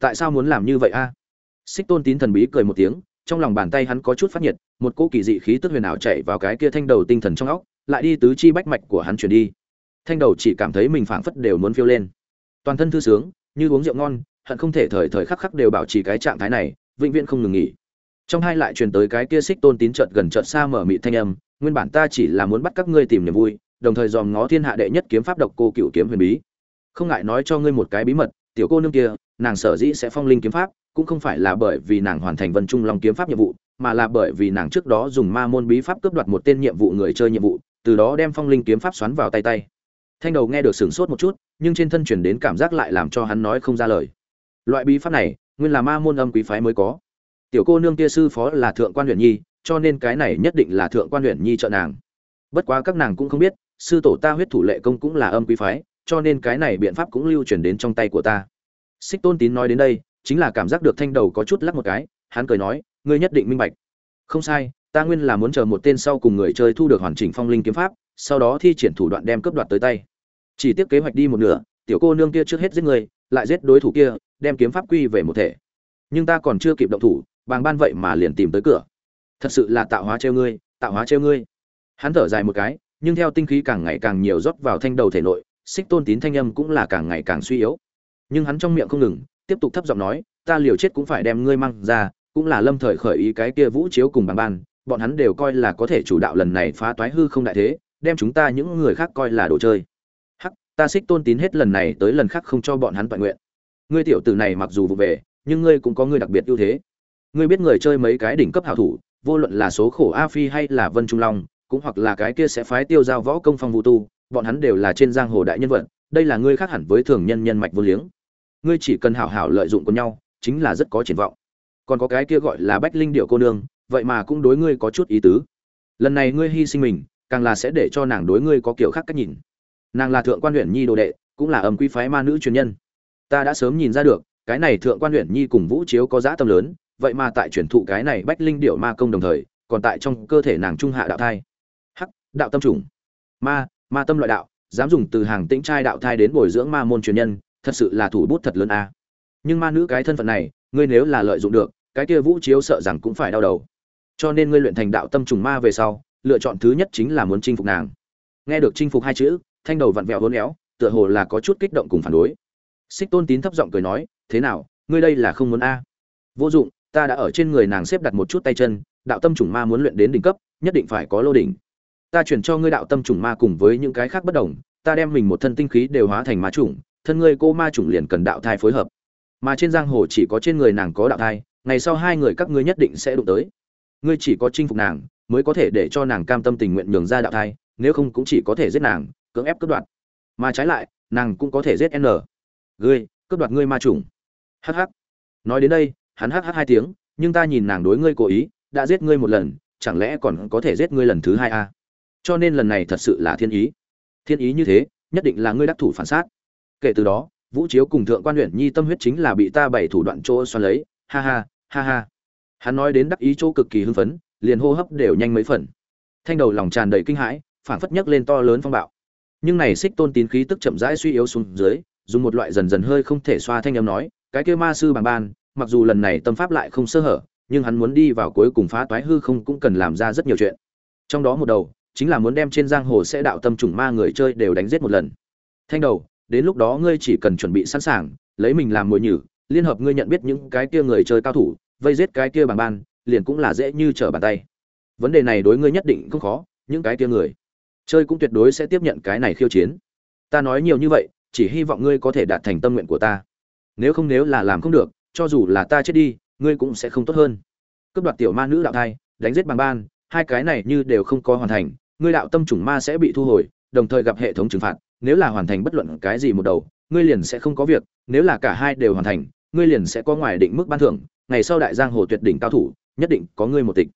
Tại sao muốn làm như vậy a? Xích tôn tín thần bí cười một tiếng, trong lòng bàn tay hắn có chút phát nhiệt, một cỗ kỳ dị khí tức huyền ảo chạy vào cái kia thanh đầu tinh thần trong óc, lại đi tứ chi bách mạch của hắn chuyển đi thanh đầu chỉ cảm thấy mình phảng phất đều muốn phiêu lên. Toàn thân thư sướng, như uống rượu ngon, hận không thể thời thời khắc khắc đều bảo trì cái trạng thái này, vĩnh viễn không ngừng nghỉ. Trong hai lại truyền tới cái kia xích tôn tín chợt gần chợt xa mở mị thanh âm, nguyên bản ta chỉ là muốn bắt các ngươi tìm niềm vui, đồng thời dòm ngó thiên hạ đệ nhất kiếm pháp độc cô cựu kiếm huyền bí. Không ngại nói cho ngươi một cái bí mật, tiểu cô nương kia, nàng sở dĩ sẽ phong linh kiếm pháp, cũng không phải là bởi vì nàng hoàn thành vân trung long kiếm pháp nhiệm vụ, mà là bởi vì nàng trước đó dùng ma môn bí pháp cướp đoạt một tên nhiệm vụ người chơi nhiệm vụ, từ đó đem phong linh kiếm pháp xoắn vào tay tay thanh đầu nghe được sửng sốt một chút, nhưng trên thân chuyển đến cảm giác lại làm cho hắn nói không ra lời. Loại bí pháp này, nguyên là ma môn âm quý phái mới có. Tiểu cô nương kia sư phó là thượng quan huyện nhi, cho nên cái này nhất định là thượng quan huyện nhi trợ nàng. Bất quá các nàng cũng không biết, sư tổ ta huyết thủ lệ công cũng là âm quý phái, cho nên cái này biện pháp cũng lưu truyền đến trong tay của ta. Xích tôn tín nói đến đây, chính là cảm giác được thanh đầu có chút lắc một cái, hắn cười nói, ngươi nhất định minh bạch. Không sai, ta nguyên là muốn chờ một tên sau cùng người chơi thu được hoàn chỉnh phong linh kiếm pháp, sau đó thi triển thủ đoạn đem cướp đoạt tới tay chỉ tiếc kế hoạch đi một nửa, tiểu cô nương kia trước hết giết người, lại giết đối thủ kia, đem kiếm pháp quy về một thể. Nhưng ta còn chưa kịp động thủ, bàng ban vậy mà liền tìm tới cửa. Thật sự là tạo hóa treo ngươi, tạo hóa treo ngươi. Hắn thở dài một cái, nhưng theo tinh khí càng ngày càng nhiều rót vào thanh đầu thể nội, xích tôn tín thanh âm cũng là càng ngày càng suy yếu. Nhưng hắn trong miệng không ngừng, tiếp tục thấp giọng nói, ta liều chết cũng phải đem ngươi mang ra, cũng là lâm thời khởi ý cái kia vũ chiếu cùng bàng ban, bọn hắn đều coi là có thể chủ đạo lần này phá toái hư không đại thế, đem chúng ta những người khác coi là đồ chơi ta xích tôn tín hết lần này tới lần khác không cho bọn hắn toàn nguyện. Ngươi tiểu tử này mặc dù vụ về, nhưng ngươi cũng có ngươi đặc biệt ưu thế. Ngươi biết người chơi mấy cái đỉnh cấp hảo thủ, vô luận là số khổ a phi hay là vân trung long, cũng hoặc là cái kia sẽ phái tiêu giao võ công phong vũ tu, bọn hắn đều là trên giang hồ đại nhân vật, đây là ngươi khác hẳn với thường nhân nhân mạch vô liếng. Ngươi chỉ cần hảo hảo lợi dụng của nhau, chính là rất có triển vọng. Còn có cái kia gọi là bách linh điệu cô nương, vậy mà cũng đối ngươi có chút ý tứ. Lần này ngươi hy sinh mình, càng là sẽ để cho nàng đối ngươi có kiểu khác cách nhìn nàng là thượng quan huyện nhi đồ đệ, cũng là âm quy phái ma nữ truyền nhân. Ta đã sớm nhìn ra được, cái này thượng quan huyện nhi cùng vũ chiếu có giá tâm lớn, vậy mà tại truyền thụ cái này bách linh điệu ma công đồng thời, còn tại trong cơ thể nàng trung hạ đạo thai. Hắc, đạo tâm trùng. Ma ma tâm loại đạo, dám dùng từ hàng tĩnh trai đạo thai đến bồi dưỡng ma môn truyền nhân, thật sự là thủ bút thật lớn a. Nhưng ma nữ cái thân phận này, ngươi nếu là lợi dụng được, cái kia vũ chiếu sợ rằng cũng phải đau đầu. Cho nên ngươi luyện thành đạo tâm trùng ma về sau, lựa chọn thứ nhất chính là muốn chinh phục nàng. Nghe được chinh phục hai chữ thanh đầu vặn vẹo hôn éo tựa hồ là có chút kích động cùng phản đối. Xích tôn tín thấp giọng cười nói, thế nào, ngươi đây là không muốn a? Vô dụng, ta đã ở trên người nàng xếp đặt một chút tay chân, đạo tâm chủng ma muốn luyện đến đỉnh cấp, nhất định phải có lô đỉnh. Ta chuyển cho ngươi đạo tâm chủng ma cùng với những cái khác bất đồng, ta đem mình một thân tinh khí đều hóa thành ma chủng, thân ngươi cô ma chủng liền cần đạo thai phối hợp. Mà trên giang hồ chỉ có trên người nàng có đạo thai, ngày sau hai người các ngươi nhất định sẽ đụng tới. Ngươi chỉ có chinh phục nàng, mới có thể để cho nàng cam tâm tình nguyện nhường ra đạo thai, nếu không cũng chỉ có thể giết nàng cưỡng ép cướp đoạt. Mà trái lại, nàng cũng có thể giết n. Ngươi, cướp đoạt ngươi ma chủng. Hh nói đến đây, hắn hh hai tiếng, nhưng ta nhìn nàng đối ngươi cố ý, đã giết ngươi một lần, chẳng lẽ còn có thể giết ngươi lần thứ hai à? cho nên lần này thật sự là thiên ý. Thiên ý như thế, nhất định là ngươi đắc thủ phản sát. Kể từ đó, vũ chiếu cùng thượng quan huyện nhi tâm huyết chính là bị ta bảy thủ đoạn chỗ xoắn lấy. Ha ha ha ha. Hắn nói đến đắc ý chỗ cực kỳ hưng phấn, liền hô hấp đều nhanh mấy phần. Thanh đầu lòng tràn đầy kinh hãi, phảng phất nhấc lên to lớn phong bạo nhưng này xích tôn tín khí tức chậm rãi suy yếu xuống dưới, dùng một loại dần dần hơi không thể xoa thanh âm nói, cái kia ma sư bằng ban, mặc dù lần này tâm pháp lại không sơ hở, nhưng hắn muốn đi vào cuối cùng phá toái hư không cũng cần làm ra rất nhiều chuyện. Trong đó một đầu, chính là muốn đem trên giang hồ sẽ đạo tâm trùng ma người chơi đều đánh giết một lần. Thanh đầu, đến lúc đó ngươi chỉ cần chuẩn bị sẵn sàng, lấy mình làm mồi nhử, liên hợp ngươi nhận biết những cái kia người chơi cao thủ, vây giết cái kia bằng ban, liền cũng là dễ như trở bàn tay. Vấn đề này đối ngươi nhất định không khó, những cái kia người chơi cũng tuyệt đối sẽ tiếp nhận cái này khiêu chiến. Ta nói nhiều như vậy, chỉ hy vọng ngươi có thể đạt thành tâm nguyện của ta. Nếu không nếu là làm không được, cho dù là ta chết đi, ngươi cũng sẽ không tốt hơn. Cướp đoạt tiểu ma nữ đạo thai, đánh giết bằng ban, hai cái này như đều không có hoàn thành, ngươi đạo tâm chủng ma sẽ bị thu hồi, đồng thời gặp hệ thống trừng phạt, nếu là hoàn thành bất luận cái gì một đầu, ngươi liền sẽ không có việc, nếu là cả hai đều hoàn thành, ngươi liền sẽ có ngoài định mức ban thưởng, ngày sau đại giang hồ tuyệt đỉnh cao thủ, nhất định có ngươi một tịch.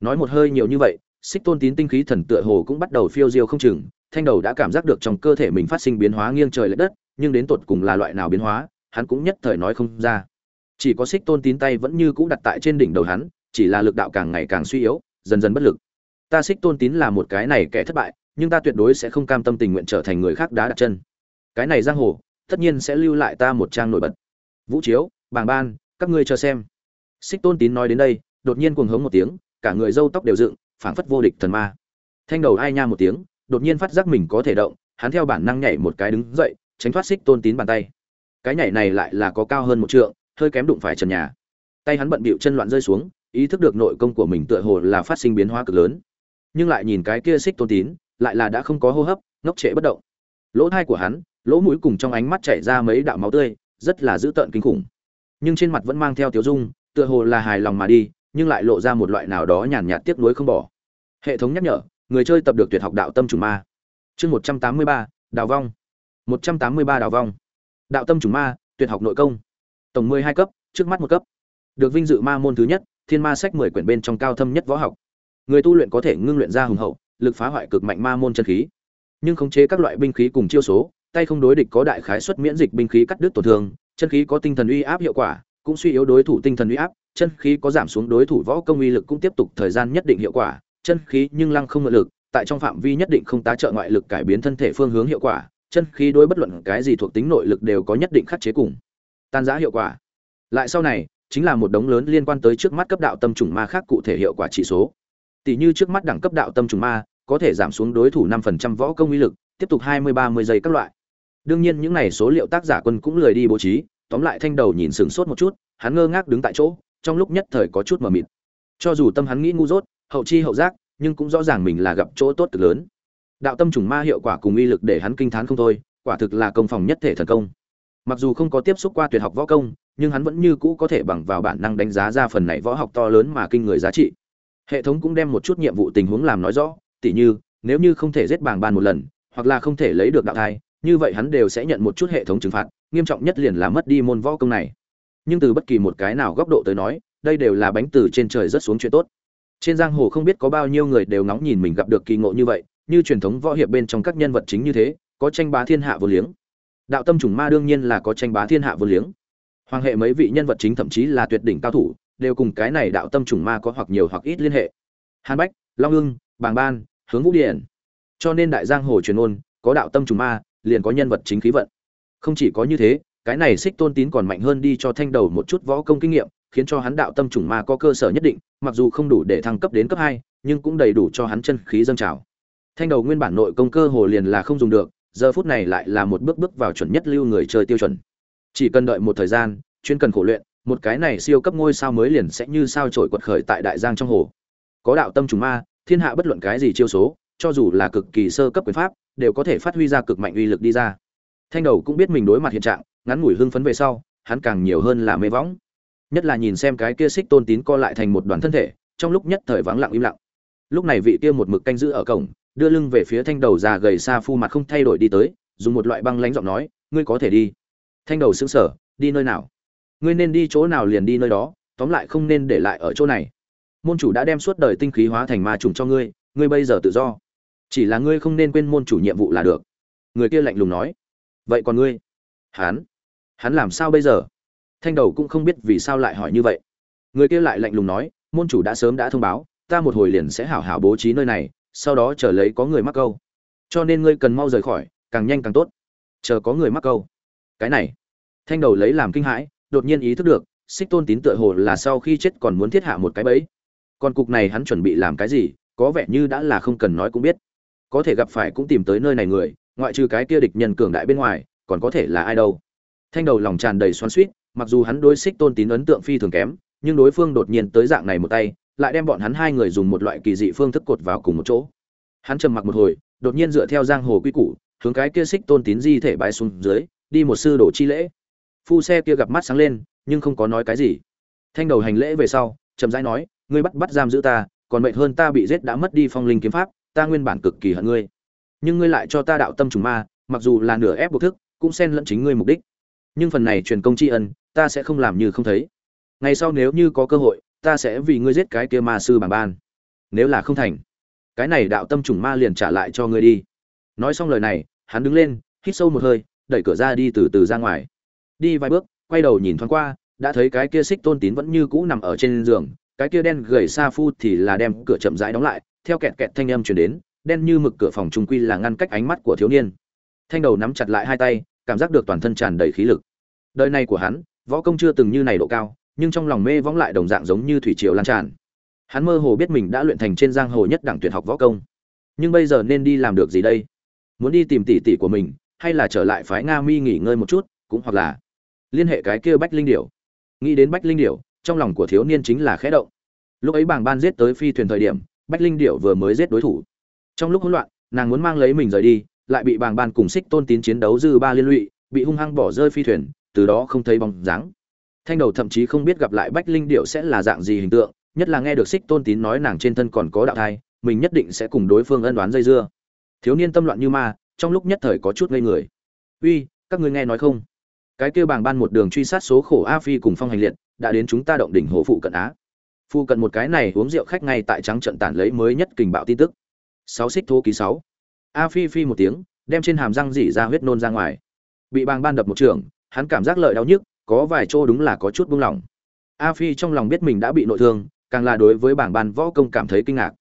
Nói một hơi nhiều như vậy xích tôn tín tinh khí thần tựa hồ cũng bắt đầu phiêu diêu không chừng, thanh đầu đã cảm giác được trong cơ thể mình phát sinh biến hóa nghiêng trời lệch đất, nhưng đến tột cùng là loại nào biến hóa, hắn cũng nhất thời nói không ra. Chỉ có xích tôn tín tay vẫn như cũ đặt tại trên đỉnh đầu hắn, chỉ là lực đạo càng ngày càng suy yếu, dần dần bất lực. Ta xích tôn tín là một cái này kẻ thất bại, nhưng ta tuyệt đối sẽ không cam tâm tình nguyện trở thành người khác đá đặt chân. Cái này giang hồ, tất nhiên sẽ lưu lại ta một trang nổi bật. Vũ chiếu, bàng ban, các ngươi chờ xem. Xích tôn tín nói đến đây, đột nhiên cuồng hống một tiếng, cả người râu tóc đều dựng phảng phất vô địch thần ma. Thanh đầu ai nha một tiếng, đột nhiên phát giác mình có thể động, hắn theo bản năng nhảy một cái đứng dậy, tránh thoát xích tôn tín bàn tay. Cái nhảy này lại là có cao hơn một trượng, hơi kém đụng phải trần nhà. Tay hắn bận bịu chân loạn rơi xuống, ý thức được nội công của mình tựa hồ là phát sinh biến hóa cực lớn. Nhưng lại nhìn cái kia xích tôn tín, lại là đã không có hô hấp, ngốc trệ bất động. Lỗ thai của hắn, lỗ mũi cùng trong ánh mắt chảy ra mấy đạo máu tươi, rất là dữ tợn kinh khủng. Nhưng trên mặt vẫn mang theo tiếu dung, tựa hồ là hài lòng mà đi nhưng lại lộ ra một loại nào đó nhàn nhạt tiếc nuối không bỏ. Hệ thống nhắc nhở, người chơi tập được tuyệt học đạo tâm chủ ma. Chương một trăm tám mươi ba, đào vong. một trăm tám mươi ba, đào vong. Đạo tâm chủ ma, tuyệt học nội công. Tổng mười hai cấp, trước mắt một cấp. Được vinh dự ma môn thứ nhất, thiên ma sách mười quyển bên trong cao thâm nhất võ học. Người tu luyện có thể ngưng luyện ra hùng hậu, lực phá hoại cực mạnh ma môn chân khí. Nhưng khống chế các loại binh khí cùng chiêu số, tay không đối địch có đại khái suất miễn dịch binh khí cắt đứt tổn thương, chân khí có tinh thần uy áp hiệu quả, cũng suy yếu đối thủ tinh thần uy áp chân khí có giảm xuống đối thủ võ công uy lực cũng tiếp tục thời gian nhất định hiệu quả, chân khí nhưng lăng không ngự lực, tại trong phạm vi nhất định không tá trợ ngoại lực cải biến thân thể phương hướng hiệu quả, chân khí đối bất luận cái gì thuộc tính nội lực đều có nhất định khắc chế cùng tan giã hiệu quả. Lại sau này, chính là một đống lớn liên quan tới trước mắt cấp đạo tâm trùng ma khác cụ thể hiệu quả chỉ số. Tỷ như trước mắt đẳng cấp đạo tâm trùng ma, có thể giảm xuống đối thủ 5% võ công uy lực, tiếp tục 20-30 giây các loại. Đương nhiên những này số liệu tác giả quân cũng lười đi bố trí, tóm lại thanh đầu nhìn sừng sốt một chút, hắn ngơ ngác đứng tại chỗ trong lúc nhất thời có chút mờ mịt. Cho dù tâm hắn nghĩ ngu dốt, hậu chi hậu giác, nhưng cũng rõ ràng mình là gặp chỗ tốt cực lớn. Đạo tâm trùng ma hiệu quả cùng uy lực để hắn kinh thán không thôi, quả thực là công phòng nhất thể thần công. Mặc dù không có tiếp xúc qua tuyệt học võ công, nhưng hắn vẫn như cũ có thể bằng vào bản năng đánh giá ra phần này võ học to lớn mà kinh người giá trị. Hệ thống cũng đem một chút nhiệm vụ tình huống làm nói rõ, tỉ như, nếu như không thể giết bàng ban một lần, hoặc là không thể lấy được đạo thai, như vậy hắn đều sẽ nhận một chút hệ thống trừng phạt, nghiêm trọng nhất liền là mất đi môn võ công này nhưng từ bất kỳ một cái nào góc độ tới nói, đây đều là bánh từ trên trời rất xuống chuyện tốt. Trên giang hồ không biết có bao nhiêu người đều ngóng nhìn mình gặp được kỳ ngộ như vậy, như truyền thống võ hiệp bên trong các nhân vật chính như thế, có tranh bá thiên hạ vô liếng. Đạo tâm trùng ma đương nhiên là có tranh bá thiên hạ vô liếng. Hoàng hệ mấy vị nhân vật chính thậm chí là tuyệt đỉnh cao thủ, đều cùng cái này đạo tâm trùng ma có hoặc nhiều hoặc ít liên hệ. Hàn bách, long ưng, bàng ban, hướng vũ điện cho nên đại giang hồ truyền ôn, có đạo tâm trùng ma, liền có nhân vật chính khí vận. Không chỉ có như thế cái này xích tôn tín còn mạnh hơn đi cho thanh đầu một chút võ công kinh nghiệm, khiến cho hắn đạo tâm chủng ma có cơ sở nhất định, mặc dù không đủ để thăng cấp đến cấp hai, nhưng cũng đầy đủ cho hắn chân khí dâng trào. Thanh đầu nguyên bản nội công cơ hồ liền là không dùng được, giờ phút này lại là một bước bước vào chuẩn nhất lưu người chơi tiêu chuẩn. Chỉ cần đợi một thời gian, chuyên cần khổ luyện, một cái này siêu cấp ngôi sao mới liền sẽ như sao trổi quật khởi tại đại giang trong hồ. Có đạo tâm trùng ma, thiên hạ bất luận cái gì chiêu số, cho dù là cực kỳ sơ cấp quyền pháp, đều có thể phát huy ra cực mạnh uy lực đi ra. Thanh đầu cũng biết mình đối mặt hiện trạng ngắn ngủi hưng phấn về sau, hắn càng nhiều hơn là mê võng. Nhất là nhìn xem cái kia xích tôn tín co lại thành một đoàn thân thể, trong lúc nhất thời vắng lặng im lặng. Lúc này vị kia một mực canh giữ ở cổng, đưa lưng về phía thanh đầu già gầy xa phu mặt không thay đổi đi tới, dùng một loại băng lánh giọng nói, ngươi có thể đi. Thanh đầu xứng sở đi nơi nào? Ngươi nên đi chỗ nào liền đi nơi đó, tóm lại không nên để lại ở chỗ này. Môn chủ đã đem suốt đời tinh khí hóa thành ma trùng cho ngươi ngươi bây giờ tự do. Chỉ là ngươi không nên quên môn chủ nhiệm vụ là được. Người kia lạnh lùng nói, vậy còn ngươi? Hắn hắn làm sao bây giờ? Thanh đầu cũng không biết vì sao lại hỏi như vậy. Người kia lại lạnh lùng nói, môn chủ đã sớm đã thông báo, ta một hồi liền sẽ hảo hảo bố trí nơi này, sau đó chờ lấy có người mắc câu. Cho nên ngươi cần mau rời khỏi, càng nhanh càng tốt. Chờ có người mắc câu. Cái này. Thanh đầu lấy làm kinh hãi, đột nhiên ý thức được, xích tôn tín tựa hồ là sau khi chết còn muốn thiết hạ một cái bẫy. Còn cục này hắn chuẩn bị làm cái gì, có vẻ như đã là không cần nói cũng biết. Có thể gặp phải cũng tìm tới nơi này người, ngoại trừ cái kia địch nhân cường đại bên ngoài, còn có thể là ai đâu thanh đầu lòng tràn đầy xoắn suýt mặc dù hắn đối xích tôn tín ấn tượng phi thường kém, nhưng đối phương đột nhiên tới dạng này một tay, lại đem bọn hắn hai người dùng một loại kỳ dị phương thức cột vào cùng một chỗ. Hắn trầm mặc một hồi, đột nhiên dựa theo giang hồ quy củ, hướng cái kia xích tôn tín di thể bái xuống dưới, đi một sư đổ chi lễ. Phu xe kia gặp mắt sáng lên, nhưng không có nói cái gì. Thanh đầu hành lễ về sau, chậm rãi nói, ngươi bắt bắt giam giữ ta, còn mệnh hơn ta bị giết đã mất đi phong linh kiếm pháp, ta nguyên bản cực kỳ hận ngươi. Nhưng ngươi lại cho ta đạo tâm trùng ma, mặc dù là nửa ép buộc thức, cũng xen lẫn chính ngươi mục đích nhưng phần này truyền công tri ân, ta sẽ không làm như không thấy. Ngày sau nếu như có cơ hội, ta sẽ vì ngươi giết cái kia ma sư bằng ban. Nếu là không thành, cái này đạo tâm trùng ma liền trả lại cho ngươi đi. Nói xong lời này, hắn đứng lên, hít sâu một hơi, đẩy cửa ra đi từ từ ra ngoài. Đi vài bước, quay đầu nhìn thoáng qua, đã thấy cái kia xích tôn tín vẫn như cũ nằm ở trên giường, cái kia đen gầy xa phu thì là đem cửa chậm rãi đóng lại, theo kẹt kẹt thanh âm truyền đến, đen như mực cửa phòng trung quy là ngăn cách ánh mắt của thiếu niên. Thanh đầu nắm chặt lại hai tay cảm giác được toàn thân tràn đầy khí lực. Đời này của hắn, võ công chưa từng như này độ cao, nhưng trong lòng mê võng lại đồng dạng giống như thủy triều lan tràn. Hắn mơ hồ biết mình đã luyện thành trên giang hồ nhất đẳng tuyệt học võ công. Nhưng bây giờ nên đi làm được gì đây? Muốn đi tìm tỷ tỷ của mình, hay là trở lại phái nga mi nghỉ ngơi một chút, cũng hoặc là liên hệ cái kia bách linh điểu. Nghĩ đến bách linh điểu, trong lòng của thiếu niên chính là khẽ động. Lúc ấy bảng ban giết tới phi thuyền thời điểm, bách linh điểu vừa mới giết đối thủ. Trong lúc hỗn loạn, nàng muốn mang lấy mình rời đi lại bị Bàng ban cùng xích tôn tín chiến đấu dư ba liên lụy, bị hung hăng bỏ rơi phi thuyền, từ đó không thấy bóng dáng. Thanh đầu thậm chí không biết gặp lại bách linh điệu sẽ là dạng gì hình tượng, nhất là nghe được xích tôn tín nói nàng trên thân còn có đạo thai, mình nhất định sẽ cùng đối phương ân đoán dây dưa. Thiếu niên tâm loạn như ma, trong lúc nhất thời có chút ngây người. Uy, các ngươi nghe nói không? Cái kêu Bàng ban một đường truy sát số khổ a phi cùng phong hành liệt, đã đến chúng ta động đỉnh hồ phụ cận á. Phụ cận một cái này uống rượu khách ngay tại trắng trận tản lấy mới nhất kình bạo tin tức. Sáu xích thô ký sáu a phi phi một tiếng, đem trên hàm răng dỉ ra huyết nôn ra ngoài. Bị bàng ban đập một trường, hắn cảm giác lợi đau nhức, có vài chỗ đúng là có chút buông lỏng. A phi trong lòng biết mình đã bị nội thương, càng là đối với bảng ban võ công cảm thấy kinh ngạc.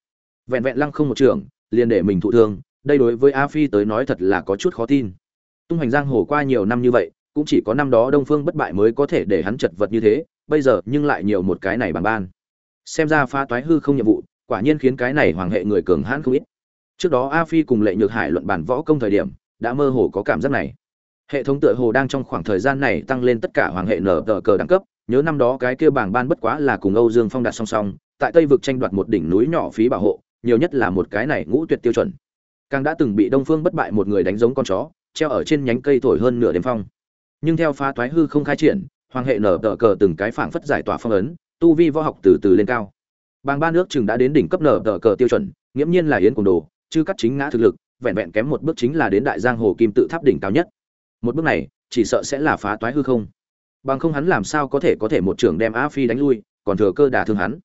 Vẹn vẹn lăng không một trường, liền để mình thụ thương, đây đối với a phi tới nói thật là có chút khó tin. Tung hành giang hồ qua nhiều năm như vậy, cũng chỉ có năm đó đông phương bất bại mới có thể để hắn chật vật như thế, bây giờ nhưng lại nhiều một cái này bằng ban. Xem ra pha toái hư không nhiệm vụ, quả nhiên khiến cái này hoàng hệ người cường hãn không ít trước đó a phi cùng lệ nhược hải luận bản võ công thời điểm, đã mơ hồ có cảm giác này. Hệ thống tựa hồ đang trong khoảng thời gian này tăng lên tất cả hoàng hệ nở tờ cờ đẳng cấp, nhớ năm đó cái kia bảng ban bất quá là cùng âu dương phong đạt song song, tại tây vực tranh đoạt một đỉnh núi nhỏ phí bảo hộ, nhiều nhất là một cái này ngũ tuyệt tiêu chuẩn. Càng đã từng bị đông phương bất bại một người đánh giống con chó, treo ở trên nhánh cây thổi hơn nửa đêm phong. Nhưng theo phá thoái hư không khai triển, hoàng hệ nở tờ cờ từng cái phảng phất giải tỏa phong ấn, tu vi võ học từ từ lên cao. Bàng ba nước chừng đã đến đỉnh cấp nở tờ cờ tiêu chuẩn, nghiễm nhiên là yến cùng đồ chứ cắt chính ngã thực lực, vẹn vẹn kém một bước chính là đến đại giang hồ kim tự tháp đỉnh cao nhất. Một bước này, chỉ sợ sẽ là phá toái hư không. Bằng không hắn làm sao có thể có thể một trưởng đem a phi đánh lui, còn thừa cơ đả thương hắn.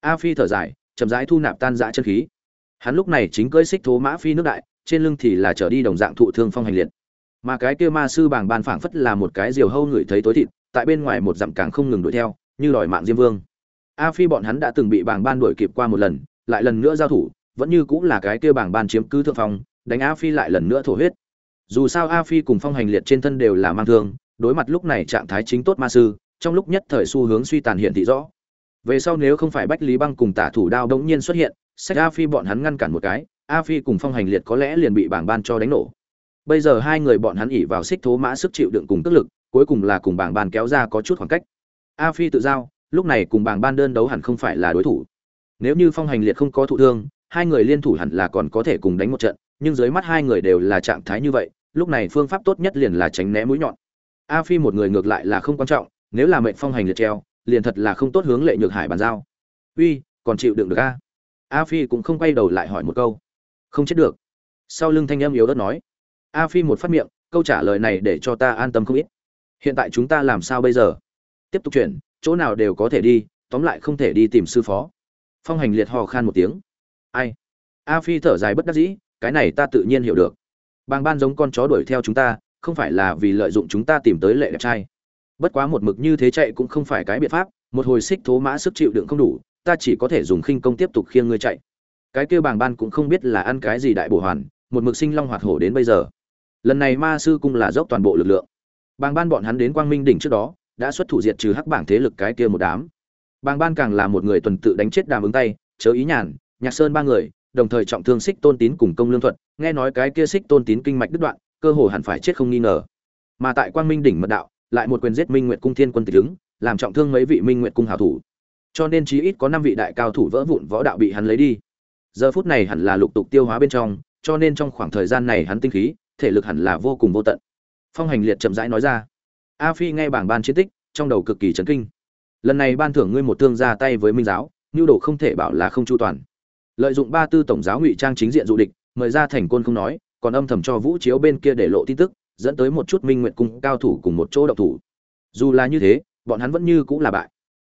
A phi thở dài, chậm rãi thu nạp tan dã chân khí. Hắn lúc này chính cưỡi xích thố mã phi nước đại, trên lưng thì là trở đi đồng dạng thụ thương phong hành liệt. Mà cái kia ma sư bảng bàn phảng phất là một cái diều hâu người thấy tối thịt, tại bên ngoài một dặm càng không ngừng đuổi theo, như đòi mạng diêm vương. A phi bọn hắn đã từng bị bảng ban đuổi kịp qua một lần, lại lần nữa giao thủ vẫn như cũng là cái kia bảng ban chiếm cứ thượng phong, đánh a phi lại lần nữa thổ huyết. Dù sao a phi cùng phong hành liệt trên thân đều là mang thương, đối mặt lúc này trạng thái chính tốt ma sư, trong lúc nhất thời xu hướng suy tàn hiện thị rõ. Về sau nếu không phải bách lý băng cùng tả thủ đao đống nhiên xuất hiện, sách a phi bọn hắn ngăn cản một cái, a phi cùng phong hành liệt có lẽ liền bị bảng ban cho đánh nổ. Bây giờ hai người bọn hắn ỉ vào xích thố mã sức chịu đựng cùng tức lực, cuối cùng là cùng bảng ban kéo ra có chút khoảng cách. A phi tự giao, lúc này cùng bảng ban đơn đấu hẳn không phải là đối thủ. Nếu như phong hành liệt không có thụ thương hai người liên thủ hẳn là còn có thể cùng đánh một trận, nhưng dưới mắt hai người đều là trạng thái như vậy, lúc này phương pháp tốt nhất liền là tránh né mũi nhọn. A phi một người ngược lại là không quan trọng, nếu là mệnh phong hành liệt treo, liền thật là không tốt hướng lệ nhược hải bàn giao. Uy, còn chịu đựng được a? A phi cũng không quay đầu lại hỏi một câu. Không chết được. Sau lưng thanh âm yếu đất nói. A phi một phát miệng, câu trả lời này để cho ta an tâm không ít. Hiện tại chúng ta làm sao bây giờ? Tiếp tục chuyển, chỗ nào đều có thể đi, tóm lại không thể đi tìm sư phó. Phong hành liệt hò khan một tiếng ai? A phi thở dài bất đắc dĩ, cái này ta tự nhiên hiểu được. Bàng ban giống con chó đuổi theo chúng ta, không phải là vì lợi dụng chúng ta tìm tới lệ đẹp trai. Bất quá một mực như thế chạy cũng không phải cái biện pháp, một hồi xích thố mã sức chịu đựng không đủ, ta chỉ có thể dùng khinh công tiếp tục khiêng ngươi chạy. Cái kêu bàng ban cũng không biết là ăn cái gì đại bổ hoàn, một mực sinh long hoạt hổ đến bây giờ. Lần này ma sư cung là dốc toàn bộ lực lượng. Bàng ban bọn hắn đến quang minh đỉnh trước đó, đã xuất thủ diệt trừ hắc bảng thế lực cái kia một đám. Bàng ban càng là một người tuần tự đánh chết đàm ứng tay, chớ ý nhàn nhạc sơn ba người, đồng thời trọng thương xích tôn tín cùng công lương thuật, nghe nói cái kia xích tôn tín kinh mạch đứt đoạn, cơ hồ hẳn phải chết không nghi ngờ. Mà tại quang minh đỉnh mật đạo, lại một quyền giết minh nguyệt cung thiên quân tịch ứng làm trọng thương mấy vị minh nguyệt cung hảo thủ. Cho nên chí ít có năm vị đại cao thủ vỡ vụn võ đạo bị hắn lấy đi. Giờ phút này hẳn là lục tục tiêu hóa bên trong, cho nên trong khoảng thời gian này hắn tinh khí, thể lực hẳn là vô cùng vô tận. Phong hành liệt chậm rãi nói ra. A phi nghe bảng ban chiến tích, trong đầu cực kỳ chấn kinh. Lần này ban thưởng ngươi một thương ra tay với minh giáo, nhu đồ không thể bảo là không chu toàn lợi dụng ba tư tổng giáo ngụy trang chính diện dụ địch, mời ra thành côn không nói, còn âm thầm cho vũ chiếu bên kia để lộ tin tức, dẫn tới một chút minh nguyện cung cao thủ cùng một chỗ độc thủ. Dù là như thế, bọn hắn vẫn như cũng là bại.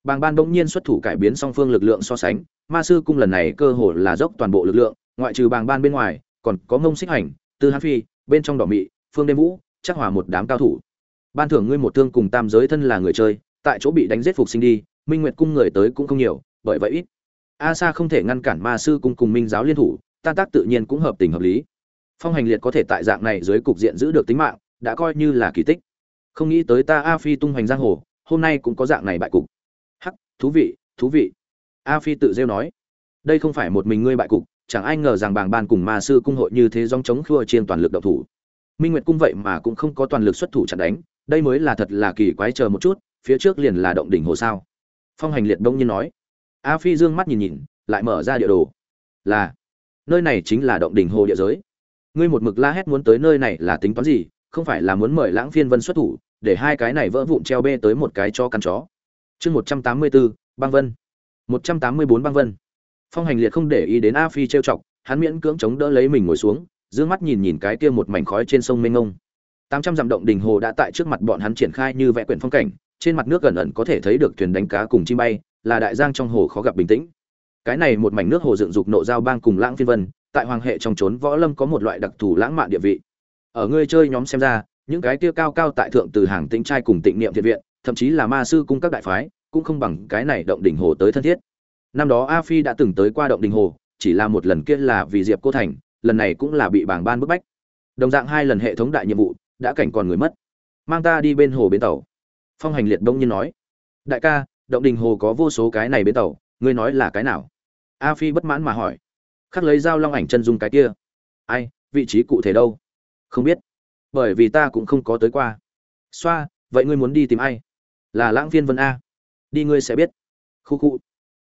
Bàng ban bỗng nhiên xuất thủ cải biến song phương lực lượng so sánh, ma sư cung lần này cơ hội là dốc toàn bộ lực lượng, ngoại trừ bàng ban bên ngoài, còn có ngông xích hành, tư hán phi, bên trong đỏ mị, phương đêm vũ, chắc hòa một đám cao thủ. Ban thưởng ngươi một thương cùng tam giới thân là người chơi, tại chỗ bị đánh giết phục sinh đi, minh nguyệt cung người tới cũng không nhiều, bởi vậy ít a sa không thể ngăn cản ma sư cung cùng minh giáo liên thủ, tan tác tự nhiên cũng hợp tình hợp lý. Phong hành liệt có thể tại dạng này dưới cục diện giữ được tính mạng, đã coi như là kỳ tích. Không nghĩ tới ta a phi tung hoành giang hồ, hôm nay cũng có dạng này bại cục. Hắc, thú vị thú vị. A phi tự rêu nói. Đây không phải một mình ngươi bại cục, chẳng ai ngờ rằng bàng ban cùng ma sư cung hội như thế dòng chống khua trên toàn lực độc thủ. Minh nguyệt cung vậy mà cũng không có toàn lực xuất thủ chặn đánh, đây mới là thật là kỳ quái chờ một chút, phía trước liền là động đỉnh hồ sao. Phong hành liệt đông nhiên nói a phi dương mắt nhìn nhìn, lại mở ra địa đồ. Là, nơi này chính là động đỉnh hồ địa giới. Ngươi một mực la hét muốn tới nơi này là tính toán gì, không phải là muốn mời lãng phiên vân xuất thủ, để hai cái này vỡ vụn treo bê tới một cái cho căn chó. Chương một trăm tám mươi bốn băng vân. một trăm tám mươi bốn, băng vân. Phong hành liệt không để ý đến a phi trêu chọc, hắn miễn cưỡng chống đỡ lấy mình ngồi xuống, Dương mắt nhìn nhìn cái kia một mảnh khói trên sông mênh ngông tám trăm dặm động đỉnh hồ đã tại trước mặt bọn hắn triển khai như vẽ quyển phong cảnh, trên mặt nước gần ẩn có thể thấy được thuyền đánh cá cùng chim bay là đại giang trong hồ khó gặp bình tĩnh. Cái này một mảnh nước hồ dựng dục nộ giao bang cùng lãng phiên vân, tại hoàng hệ trong trốn võ lâm có một loại đặc thù lãng mạn địa vị. Ở ngươi chơi nhóm xem ra, những cái kia cao cao tại thượng từ hàng tĩnh trai cùng tịnh niệm thiện viện, thậm chí là ma sư cung các đại phái, cũng không bằng cái này động đỉnh hồ tới thân thiết. Năm đó a phi đã từng tới qua động đỉnh hồ, chỉ là một lần kia là vì diệp cô thành, lần này cũng là bị bảng ban bức bách. Đồng dạng hai lần hệ thống đại nhiệm vụ, đã cảnh còn người mất. Mang ta đi bên hồ bến tàu. Phong hành liệt đông nhiên nói, đại ca động đình hồ có vô số cái này bến tàu, ngươi nói là cái nào? A phi bất mãn mà hỏi. Khắc lấy dao long ảnh chân dung cái kia. Ai, vị trí cụ thể đâu? Không biết. Bởi vì ta cũng không có tới qua. Xoa, vậy ngươi muốn đi tìm ai? Là lãng phiên vân a. Đi ngươi sẽ biết. Khu khu.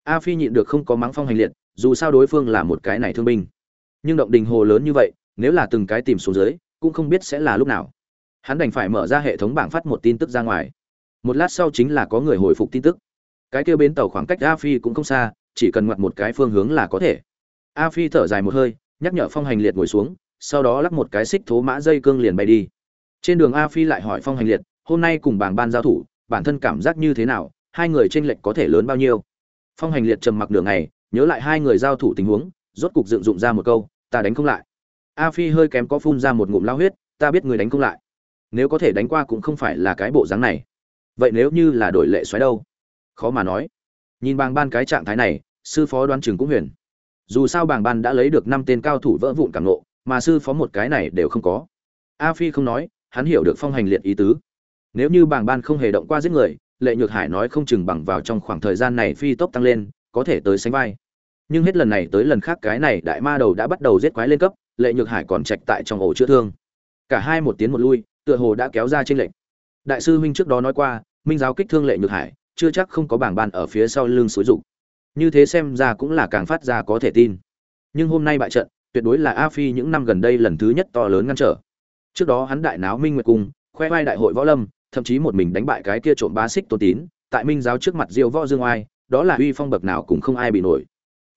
A phi nhịn được không có mắng phong hành liệt, dù sao đối phương là một cái này thương binh. Nhưng động đình hồ lớn như vậy, nếu là từng cái tìm xuống dưới, cũng không biết sẽ là lúc nào. Hắn đành phải mở ra hệ thống bảng phát một tin tức ra ngoài. Một lát sau chính là có người hồi phục tin tức cái kia bến tàu khoảng cách a phi cũng không xa, chỉ cần ngoặt một cái phương hướng là có thể. A phi thở dài một hơi, nhắc nhở phong hành liệt ngồi xuống, sau đó lắp một cái xích thố mã dây cương liền bay đi. Trên đường a phi lại hỏi phong hành liệt, hôm nay cùng bảng ban giao thủ, bản thân cảm giác như thế nào? Hai người tranh lệch có thể lớn bao nhiêu? Phong hành liệt trầm mặc đường này nhớ lại hai người giao thủ tình huống, rốt cục dựng dụng ra một câu, ta đánh không lại. A phi hơi kém có phun ra một ngụm lao huyết, ta biết người đánh không lại. Nếu có thể đánh qua cũng không phải là cái bộ dáng này. Vậy nếu như là đổi lệ xoáy đâu? Khó mà nói. Nhìn bàng ban cái trạng thái này, sư phó đoan trường cũng huyền. Dù sao bàng ban đã lấy được năm tên cao thủ vỡ vụn cảm nộ mà sư phó một cái này đều không có. A phi không nói, hắn hiểu được phong hành liệt ý tứ. Nếu như bàng ban không hề động qua giết người, lệ nhược hải nói không chừng bằng vào trong khoảng thời gian này phi tốc tăng lên, có thể tới sánh vai. Nhưng hết lần này tới lần khác cái này đại ma đầu đã bắt đầu giết quái lên cấp, lệ nhược hải còn trạch tại trong ổ chữa thương. Cả hai một tiến một lui, tựa hồ đã kéo ra trên lệnh đại sư huynh trước đó nói qua, minh giáo kích thương lệ nhược hải chưa chắc không có bảng ban ở phía sau lưng xúi rụng như thế xem ra cũng là càng phát ra có thể tin. Nhưng hôm nay bại trận, tuyệt đối là a phi những năm gần đây lần thứ nhất to lớn ngăn trở. Trước đó hắn đại náo minh nguyệt cung, khoe vai đại hội võ lâm, thậm chí một mình đánh bại cái kia trộm bá xích tôn tín, tại minh giáo trước mặt diêu võ dương oai, đó là uy phong bậc nào cũng không ai bị nổi.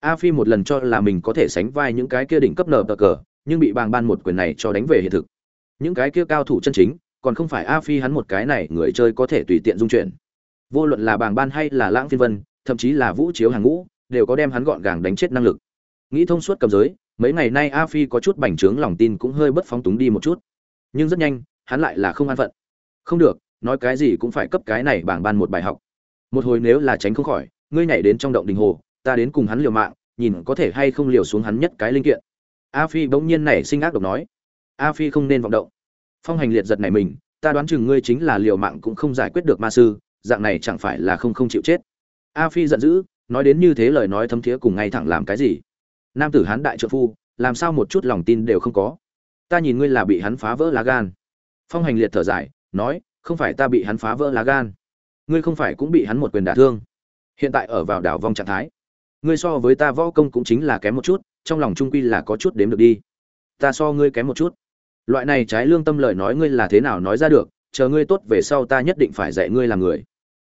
A phi một lần cho là mình có thể sánh vai những cái kia đỉnh cấp nở cờ, nhưng bị bàng ban một quyền này cho đánh về hiện thực. Những cái kia cao thủ chân chính, còn không phải a phi hắn một cái này người chơi có thể tùy tiện dung chuyển vô luận là bàng ban hay là lãng phiên vân, thậm chí là vũ chiếu hàng ngũ, đều có đem hắn gọn gàng đánh chết năng lực. Nghĩ thông suốt cầm giới, mấy ngày nay a phi có chút bành trướng lòng tin cũng hơi bất phóng túng đi một chút. Nhưng rất nhanh, hắn lại là không an phận. Không được, nói cái gì cũng phải cấp cái này bảng ban một bài học. Một hồi nếu là tránh không khỏi, ngươi nhảy đến trong động đình hồ, ta đến cùng hắn liều mạng, nhìn có thể hay không liều xuống hắn nhất cái linh kiện. A phi bỗng nhiên nảy sinh ác độc nói. A phi không nên vọng động. Phong hành liệt giật này mình, ta đoán chừng ngươi chính là liều mạng cũng không giải quyết được ma sư dạng này chẳng phải là không không chịu chết. A phi giận dữ, nói đến như thế lời nói thấm thiế cùng ngay thẳng làm cái gì? Nam tử hán đại trợ phu, làm sao một chút lòng tin đều không có? Ta nhìn ngươi là bị hắn phá vỡ lá gan. Phong hành liệt thở dài, nói, không phải ta bị hắn phá vỡ lá gan. Ngươi không phải cũng bị hắn một quyền đả thương. Hiện tại ở vào đảo vong trạng thái. Ngươi so với ta võ công cũng chính là kém một chút, trong lòng trung quy là có chút đếm được đi. Ta so ngươi kém một chút. Loại này trái lương tâm lời nói ngươi là thế nào nói ra được, chờ ngươi tốt về sau ta nhất định phải dạy ngươi làm người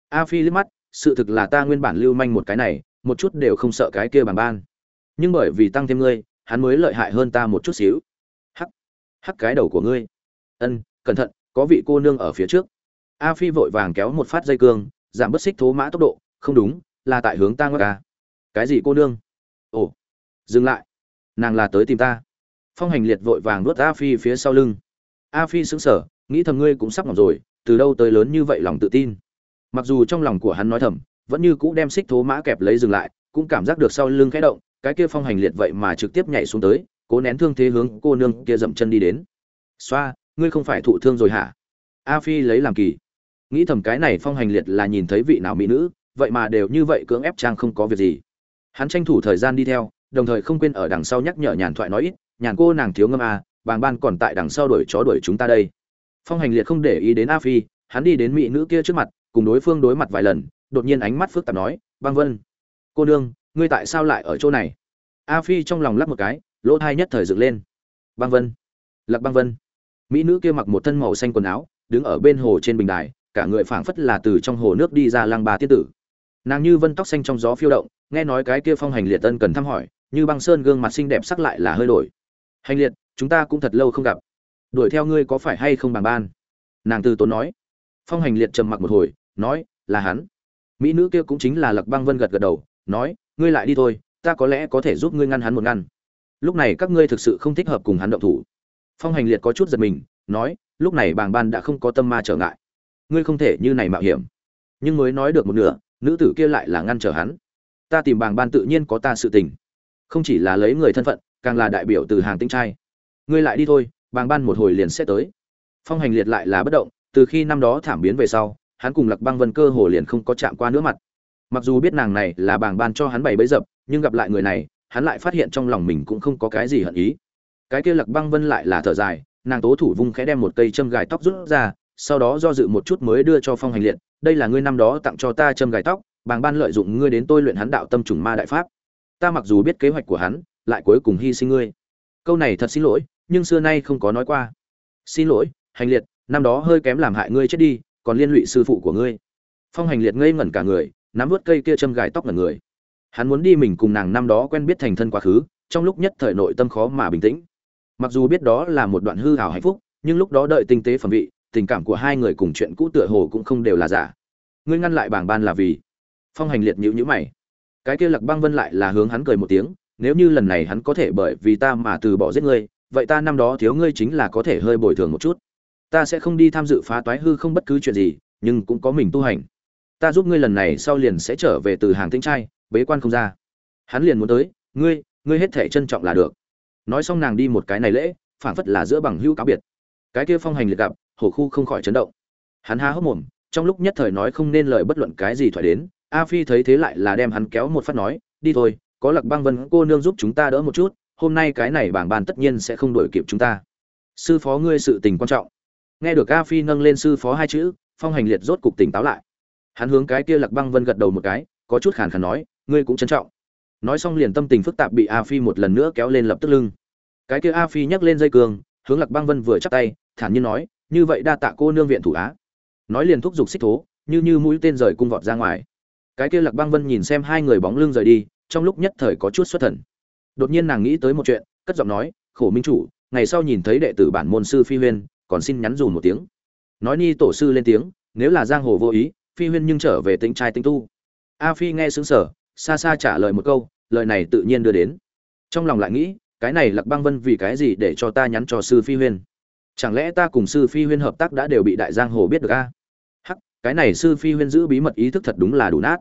a phi liếc mắt, sự thực là ta nguyên bản lưu manh một cái này, một chút đều không sợ cái kia bằng ban. Nhưng bởi vì tăng thêm ngươi, hắn mới lợi hại hơn ta một chút xíu. Hắc hắc cái đầu của ngươi. Ân, cẩn thận, có vị cô nương ở phía trước. A phi vội vàng kéo một phát dây cương, giảm bớt xích thố mã tốc độ. Không đúng, là tại hướng ta ngất ca. Cái gì cô nương? Ồ, dừng lại. Nàng là tới tìm ta. Phong hành liệt vội vàng nuốt a phi phía sau lưng. A phi sững sờ, nghĩ thầm ngươi cũng sắp ngỏm rồi, từ đâu tới lớn như vậy lòng tự tin mặc dù trong lòng của hắn nói thầm vẫn như cũ đem xích thố mã kẹp lấy dừng lại cũng cảm giác được sau lưng khẽ động cái kia phong hành liệt vậy mà trực tiếp nhảy xuống tới cố nén thương thế hướng cô nương kia dậm chân đi đến. Xoa ngươi không phải thụ thương rồi hả? A phi lấy làm kỳ. Nghĩ thầm cái này phong hành liệt là nhìn thấy vị nào mỹ nữ vậy mà đều như vậy cưỡng ép trang không có việc gì. Hắn tranh thủ thời gian đi theo đồng thời không quên ở đằng sau nhắc nhở nhàn thoại nói ít nhàn cô nàng thiếu ngâm a à, bàng ban còn tại đằng sau đuổi chó đuổi chúng ta đây. Phong hành liệt không để ý đến a phi hắn đi đến mỹ nữ kia trước mặt cùng đối phương đối mặt vài lần, đột nhiên ánh mắt phức tạp nói, băng vân, cô nương, ngươi tại sao lại ở chỗ này? A phi trong lòng lắp một cái, lỗ thai nhất thời dựng lên. Băng vân, lạc băng vân. Mỹ nữ kia mặc một thân màu xanh quần áo, đứng ở bên hồ trên bình đài, cả người phảng phất là từ trong hồ nước đi ra lang bà tiên tử. Nàng như vân tóc xanh trong gió phiêu động, nghe nói cái kia phong hành liệt tân cần thăm hỏi, như băng sơn gương mặt xinh đẹp sắc lại là hơi đổi. Hành liệt, chúng ta cũng thật lâu không gặp. Đuổi theo ngươi có phải hay không bằng ban? Nàng từ tốn nói. Phong hành liệt trầm mặc một hồi nói, là hắn. Mỹ nữ kia cũng chính là lạc băng vân gật gật đầu, nói, ngươi lại đi thôi, ta có lẽ có thể giúp ngươi ngăn hắn một ngăn. Lúc này các ngươi thực sự không thích hợp cùng hắn động thủ. Phong hành liệt có chút giật mình, nói, lúc này bàng ban đã không có tâm ma trở ngại. Ngươi không thể như này mạo hiểm. Nhưng mới nói được một nửa, nữ tử kia lại là ngăn trở hắn. Ta tìm bàng ban tự nhiên có ta sự tình. Không chỉ là lấy người thân phận, càng là đại biểu từ hàng tinh trai. Ngươi lại đi thôi, bàng ban một hồi liền sẽ tới. Phong hành liệt lại là bất động, từ khi năm đó thảm biến về sau hắn cùng lạc băng vân cơ hồ liền không có chạm qua nữa mặt. Mặc dù biết nàng này là bàng ban cho hắn bày bẫy dập, nhưng gặp lại người này, hắn lại phát hiện trong lòng mình cũng không có cái gì hận ý. Cái kia lạc băng vân lại là thở dài, nàng tố thủ vung khẽ đem một cây châm gài tóc rút ra, sau đó do dự một chút mới đưa cho phong hành liệt, đây là ngươi năm đó tặng cho ta châm gài tóc, bàng ban lợi dụng ngươi đến tôi luyện hắn đạo tâm trùng ma đại pháp. Ta mặc dù biết kế hoạch của hắn, lại cuối cùng hy sinh ngươi. Câu này thật xin lỗi, nhưng xưa nay không có nói qua. Xin lỗi, hành liệt, năm đó hơi kém làm hại ngươi chết đi còn liên lụy sư phụ của ngươi. Phong hành liệt ngây ngẩn cả người, nắm vớt cây kia châm gài tóc ngẩn người. Hắn muốn đi mình cùng nàng năm đó quen biết thành thân quá khứ, trong lúc nhất thời nội tâm khó mà bình tĩnh. Mặc dù biết đó là một đoạn hư hào hạnh phúc, nhưng lúc đó đợi tinh tế phẩm vị, tình cảm của hai người cùng chuyện cũ tựa hồ cũng không đều là giả. Ngươi ngăn lại bảng ban là vì? Phong hành liệt nhữ nhữ mày. Cái kia lạc băng vân lại là hướng hắn cười một tiếng, nếu như lần này hắn có thể bởi vì ta mà từ bỏ giết ngươi, vậy ta năm đó thiếu ngươi chính là có thể hơi bồi thường một chút ta sẽ không đi tham dự phá toái hư không bất cứ chuyện gì, nhưng cũng có mình tu hành. Ta giúp ngươi lần này sau liền sẽ trở về từ hàng tinh trai, bế quan không ra. Hắn liền muốn tới, ngươi ngươi hết thể trân trọng là được. Nói xong nàng đi một cái này lễ, phảng phất là giữa bằng hữu cáo biệt. Cái kia phong hành liệt gặp, hổ khu không khỏi chấn động. Hắn há hốc mồm, trong lúc nhất thời nói không nên lời bất luận cái gì thoại đến, a phi thấy thế lại là đem hắn kéo một phát nói, đi thôi, có lạc băng vân cô nương giúp chúng ta đỡ một chút, hôm nay cái này bảng bàn tất nhiên sẽ không đổi kịp chúng ta. Sư phó ngươi sự tình quan trọng nghe được a phi nâng lên sư phó hai chữ, phong hành liệt rốt cục tỉnh táo lại. Hắn hướng cái kia lạc băng vân gật đầu một cái, có chút khàn khàn nói, ngươi cũng trân trọng. Nói xong liền tâm tình phức tạp bị a phi một lần nữa kéo lên lập tức lưng. Cái kia a phi nhấc lên dây cường, hướng lạc băng vân vừa chắp tay, thản nhiên nói, như vậy đa tạ cô nương viện thủ á. Nói liền thúc giục xích thố, như như mũi tên rời cung vọt ra ngoài. Cái kia lạc băng vân nhìn xem hai người bóng lưng rời đi, trong lúc nhất thời có chút xuất thần. Đột nhiên nàng nghĩ tới một chuyện, cất giọng nói, khổ minh chủ, ngày sau nhìn thấy đệ tử bản môn sư phi huyên còn xin nhắn dùm một tiếng. Nói ni tổ sư lên tiếng, nếu là giang hồ vô ý, phi huyên nhưng trở về tính trai tinh tu. A phi nghe xứng sở xa xa trả lời một câu, lời này tự nhiên đưa đến. Trong lòng lại nghĩ, cái này lạc băng vân vì cái gì để cho ta nhắn cho sư phi huyên? Chẳng lẽ ta cùng sư phi huyên hợp tác đã đều bị đại giang hồ biết được a? Hắc, cái này sư phi huyên giữ bí mật ý thức thật đúng là đủ nát.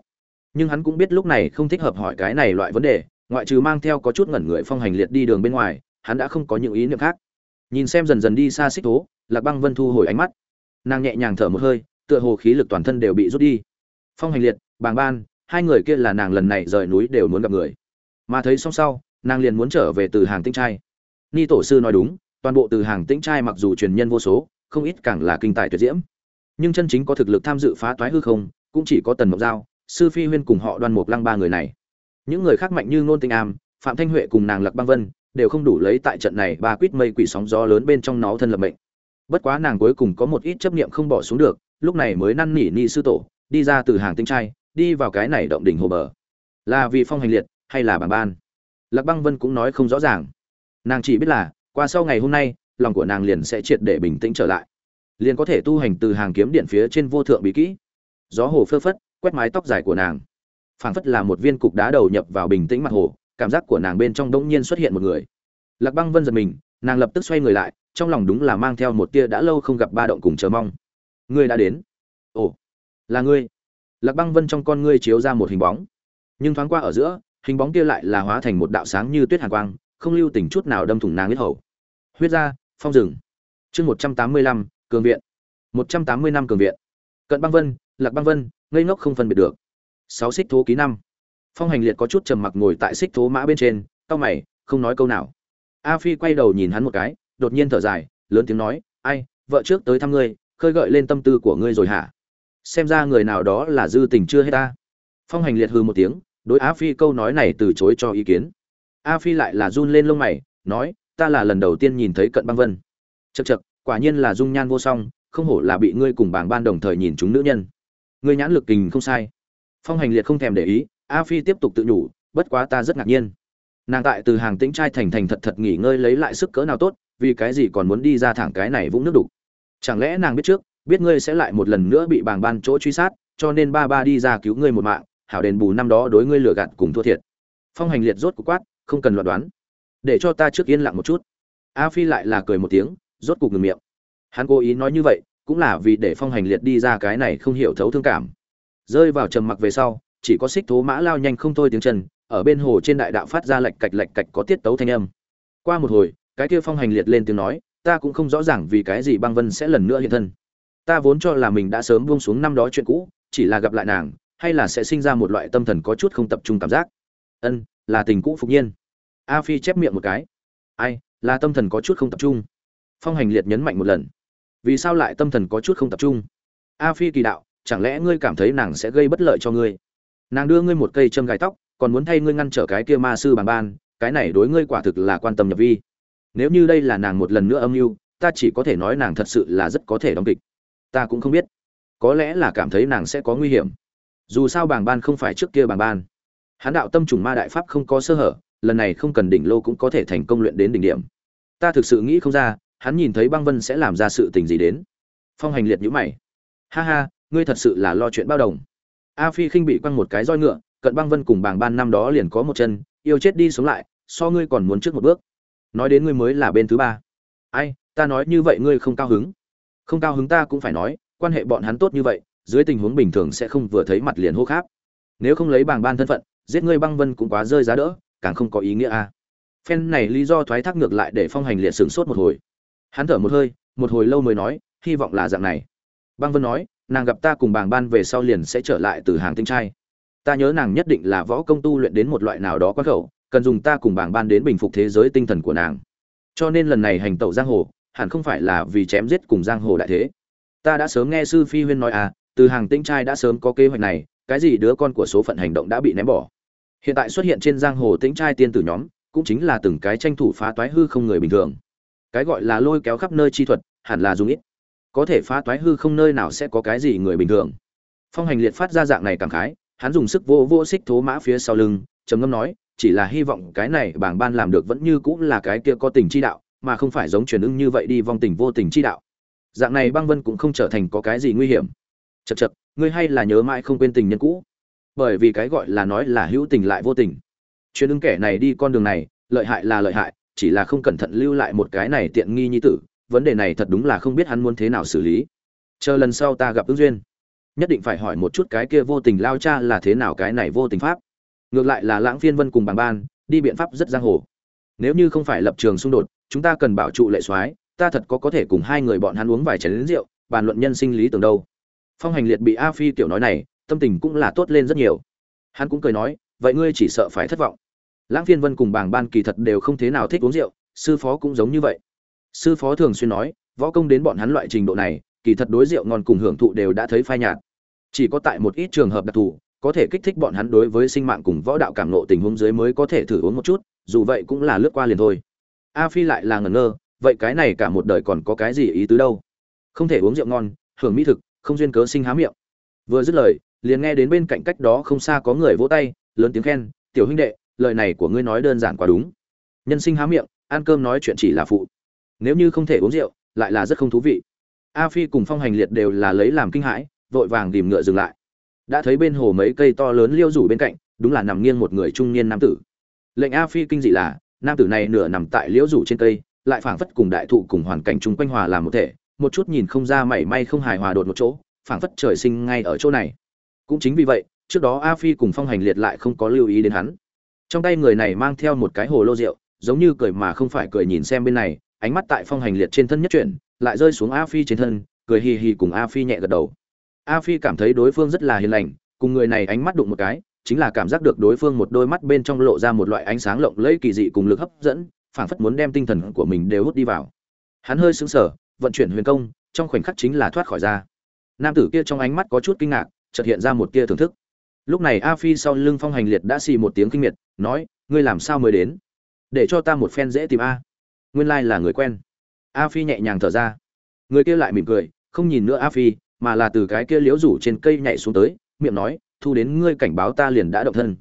Nhưng hắn cũng biết lúc này không thích hợp hỏi cái này loại vấn đề, ngoại trừ mang theo có chút ngẩn người phong hành liệt đi đường bên ngoài, hắn đã không có những ý niệm khác. Nhìn xem dần dần đi xa xích thố lạc băng vân thu hồi ánh mắt. Nàng nhẹ nhàng thở một hơi, tựa hồ khí lực toàn thân đều bị rút đi. Phong hành liệt, bàng ban, hai người kia là nàng lần này rời núi đều muốn gặp người. Mà thấy xong sau, nàng liền muốn trở về từ hàng tinh trai. Ni tổ sư nói đúng, toàn bộ từ hàng tĩnh trai mặc dù truyền nhân vô số, không ít càng là kinh tài tuyệt diễm. Nhưng chân chính có thực lực tham dự phá toái hư không, cũng chỉ có tần mộc giao, sư phi huyên cùng họ đoan mục lăng ba người này. Những người khác mạnh như ngôn tinh am, phạm thanh huệ cùng nàng lạc băng vân, đều không đủ lấy tại trận này ba quýt mây quỷ sóng gió lớn bên trong nó thân lập mệnh bất quá nàng cuối cùng có một ít chấp niệm không bỏ xuống được, lúc này mới năn nỉ ni sư tổ, đi ra từ hàng tinh trai, đi vào cái này động đỉnh hồ bờ. Là vì phong hành liệt, hay là bảng ban? Lạc băng vân cũng nói không rõ ràng. Nàng chỉ biết là, qua sau ngày hôm nay, lòng của nàng liền sẽ triệt để bình tĩnh trở lại. Liền có thể tu hành từ hàng kiếm điện phía trên vô thượng bí kỹ. Gió hồ phơ phất, quét mái tóc dài của nàng. Phảng phất là một viên cục đá đầu nhập vào bình tĩnh mặt hồ, cảm giác của nàng bên trong đống nhiên xuất hiện một người. Lạc băng vân giật mình, nàng lập tức xoay người lại trong lòng đúng là mang theo một tia đã lâu không gặp ba động cùng chờ mong. Ngươi đã đến. Ồ, là ngươi. Lạc băng vân trong con ngươi chiếu ra một hình bóng. Nhưng thoáng qua ở giữa, hình bóng kia lại là hóa thành một đạo sáng như tuyết hàn quang, không lưu tình chút nào đâm thủng nàng huyết hầu. Huyết ra, phong rừng. Chương một trăm tám mươi lăm, cường viện. một trăm tám mươi năm cường viện. Cận băng vân, lạc băng vân, ngây ngốc không phân biệt được. Sáu xích thố ký năm. Phong hành liệt có chút trầm mặc ngồi tại xích thố mã bên trên, cau mày, không nói câu nào. A phi quay đầu nhìn hắn một cái đột nhiên thở dài, lớn tiếng nói, ai, vợ trước tới thăm ngươi, khơi gợi lên tâm tư của ngươi rồi hả? Xem ra người nào đó là dư tình chưa hết ta. Phong hành liệt hư một tiếng, đối Á phi câu nói này từ chối cho ý kiến. A phi lại là run lên lông mày, nói, ta là lần đầu tiên nhìn thấy cận băng vân. Chật chật quả nhiên là dung nhan vô song, không hổ là bị ngươi cùng bảng ban đồng thời nhìn chúng nữ nhân. Ngươi nhãn lực kình không sai. Phong hành liệt không thèm để ý a phi tiếp tục tự nhủ, bất quá ta rất ngạc nhiên. Nàng tại từ hàng tĩnh trai thành thành thật thật nghỉ ngơi lấy lại sức cỡ nào tốt vì cái gì còn muốn đi ra thẳng cái này vũng nước đục? Chẳng lẽ nàng biết trước, biết ngươi sẽ lại một lần nữa bị bàng ban chỗ truy sát, cho nên ba ba đi ra cứu ngươi một mạng, hảo đền bù năm đó đối ngươi lừa gạt cùng thua thiệt. Phong hành liệt rốt cục quát, không cần loạn đoán. Để cho ta trước yên lặng một chút. A phi lại là cười một tiếng, rốt cục ngừng miệng. Hắn cố ý nói như vậy, cũng là vì để phong hành liệt đi ra cái này không hiểu thấu thương cảm. Rơi vào trầm mặc về sau, chỉ có xích thố mã lao nhanh không thôi tiếng chân, ở bên hồ trên đại đạo phát ra lệch cạch lệch cạch có tiết tấu thanh âm. Qua một hồi cái kia phong hành liệt lên tiếng nói, ta cũng không rõ ràng vì cái gì băng vân sẽ lần nữa hiện thân. Ta vốn cho là mình đã sớm buông xuống năm đó chuyện cũ, chỉ là gặp lại nàng, hay là sẽ sinh ra một loại tâm thần có chút không tập trung cảm giác. Ân, là tình cũ phục nhiên. A phi chép miệng một cái. Ai, là tâm thần có chút không tập trung. Phong hành liệt nhấn mạnh một lần. Vì sao lại tâm thần có chút không tập trung? A phi kỳ đạo, chẳng lẽ ngươi cảm thấy nàng sẽ gây bất lợi cho ngươi? Nàng đưa ngươi một cây châm gai tóc, còn muốn thay ngươi ngăn trở cái kia ma sư bằng ban, cái này đối ngươi quả thực là quan tâm nhập vi nếu như đây là nàng một lần nữa âm mưu, ta chỉ có thể nói nàng thật sự là rất có thể đóng kịch. Ta cũng không biết. Có lẽ là cảm thấy nàng sẽ có nguy hiểm. Dù sao bàng ban không phải trước kia bàng ban. Hán đạo tâm trùng ma đại pháp không có sơ hở, lần này không cần đỉnh lô cũng có thể thành công luyện đến đỉnh điểm. Ta thực sự nghĩ không ra, hắn nhìn thấy băng vân sẽ làm ra sự tình gì đến. Phong hành liệt nhữ mày. Ha ha, ngươi thật sự là lo chuyện bao đồng. A phi khinh bị quăng một cái roi ngựa, cận băng vân cùng bàng ban năm đó liền có một chân, yêu chết đi sống lại, so ngươi còn muốn trước một bước nói đến ngươi mới là bên thứ ba. Ai, ta nói như vậy ngươi không cao hứng. Không cao hứng ta cũng phải nói, quan hệ bọn hắn tốt như vậy, dưới tình huống bình thường sẽ không vừa thấy mặt liền hô khác nếu không lấy bàng ban thân phận, giết ngươi băng vân cũng quá rơi giá đỡ, càng không có ý nghĩa a phen này lý do thoái thác ngược lại để phong hành liệt sửng sốt một hồi. Hắn thở một hơi, một hồi lâu mới nói, hy vọng là dạng này. Băng vân nói, nàng gặp ta cùng bàng ban về sau liền sẽ trở lại từ hàng tinh trai. Ta nhớ nàng nhất định là võ công tu luyện đến một loại nào đó quá khẩu cần dùng ta cùng bảng ban đến bình phục thế giới tinh thần của nàng. Cho nên lần này hành tẩu giang hồ, hẳn không phải là vì chém giết cùng giang hồ đại thế. Ta đã sớm nghe sư phi huyên nói à từ hàng tinh trai đã sớm có kế hoạch này, cái gì đứa con của số phận hành động đã bị ném bỏ. Hiện tại xuất hiện trên giang hồ tĩnh trai tiên tử nhóm, cũng chính là từng cái tranh thủ phá toái hư không người bình thường. Cái gọi là lôi kéo khắp nơi chi thuật, hẳn là dùng ít. Có thể phá toái hư không nơi nào sẽ có cái gì người bình thường. Phong hành liệt phát ra dạng này cảm khái, hắn dùng sức vô vô xích thố mã phía sau lưng, trầm ngâm nói chỉ là hy vọng cái này bảng ban làm được vẫn như cũng là cái kia có tình chi đạo mà không phải giống truyền ưng như vậy đi vong tình vô tình chi đạo. Dạng này băng vân cũng không trở thành có cái gì nguy hiểm. Chậc chậc, ngươi hay là nhớ mãi không quên tình nhân cũ. Bởi vì cái gọi là nói là hữu tình lại vô tình. Truyền ưng kẻ này đi con đường này lợi hại là lợi hại chỉ là không cẩn thận lưu lại một cái này tiện nghi như tử vấn đề này thật đúng là không biết hắn muốn thế nào xử lý. Chờ lần sau ta gặp ứng duyên nhất định phải hỏi một chút cái kia vô tình lao cha là thế nào cái này vô tình pháp ngược lại là lãng phiên vân cùng bằng ban, đi biện pháp rất giang hồ. Nếu như không phải lập trường xung đột, chúng ta cần bảo trụ lệ soái, ta thật có có thể cùng hai người bọn hắn uống vài chén lính rượu, bàn luận nhân sinh lý tưởng đâu. Phong hành liệt bị a phi kiểu nói này, tâm tình cũng là tốt lên rất nhiều. Hắn cũng cười nói, vậy ngươi chỉ sợ phải thất vọng. Lãng phiên vân cùng bảng ban kỳ thật đều không thế nào thích uống rượu, sư phó cũng giống như vậy. Sư phó thường xuyên nói, võ công đến bọn hắn loại trình độ này, kỳ thật đối rượu ngon cùng hưởng thụ đều đã thấy phai nhạt. Chỉ có tại một ít trường hợp đặc thù có thể kích thích bọn hắn đối với sinh mạng cùng võ đạo cảm nộ tình huống dưới mới có thể thử uống một chút, dù vậy cũng là lướt qua liền thôi. A phi lại là ngẩn ngơ, vậy cái này cả một đời còn có cái gì ý tứ đâu? Không thể uống rượu ngon, hưởng mỹ thực, không duyên cớ sinh há miệng. Vừa dứt lời, liền nghe đến bên cạnh cách đó không xa có người vỗ tay, lớn tiếng khen, tiểu huynh đệ, lời này của ngươi nói đơn giản quá đúng. Nhân sinh há miệng, ăn cơm nói chuyện chỉ là phụ. Nếu như không thể uống rượu, lại là rất không thú vị. A phi cùng phong hành liệt đều là lấy làm kinh hãi, vội vàng tìm ngựa dừng lại đã thấy bên hồ mấy cây to lớn liêu rủ bên cạnh, đúng là nằm nghiêng một người trung niên nam tử. Lệnh a phi kinh dị là, nam tử này nửa nằm tại liễu rủ trên cây, lại phảng phất cùng đại thụ cùng hoàn cảnh chung quanh hòa làm một thể, một chút nhìn không ra mảy may không hài hòa đột một chỗ, phảng phất trời sinh ngay ở chỗ này. Cũng chính vì vậy, trước đó a phi cùng phong hành liệt lại không có lưu ý đến hắn. Trong tay người này mang theo một cái hồ lô rượu, giống như cười mà không phải cười nhìn xem bên này, ánh mắt tại phong hành liệt trên thân nhất chuyển, lại rơi xuống a phi trên thân, cười hì hì cùng a phi nhẹ gật đầu a phi cảm thấy đối phương rất là hiền lành, cùng người này ánh mắt đụng một cái, chính là cảm giác được đối phương một đôi mắt bên trong lộ ra một loại ánh sáng lộng lẫy kỳ dị cùng lực hấp dẫn, phảng phất muốn đem tinh thần của mình đều hút đi vào. Hắn hơi sững sờ, vận chuyển huyền công, trong khoảnh khắc chính là thoát khỏi ra. Nam tử kia trong ánh mắt có chút kinh ngạc, chợt hiện ra một tia thưởng thức. Lúc này a phi sau lưng phong hành liệt đã xì một tiếng kinh miệt, nói, ngươi làm sao mới đến? Để cho ta một phen dễ tìm a. Nguyên lai là người quen. A phi nhẹ nhàng thở ra. Người kia lại mỉm cười, không nhìn nữa a phi mà là từ cái kia liễu rủ trên cây nhảy xuống tới, miệng nói, thu đến ngươi cảnh báo ta liền đã động thân.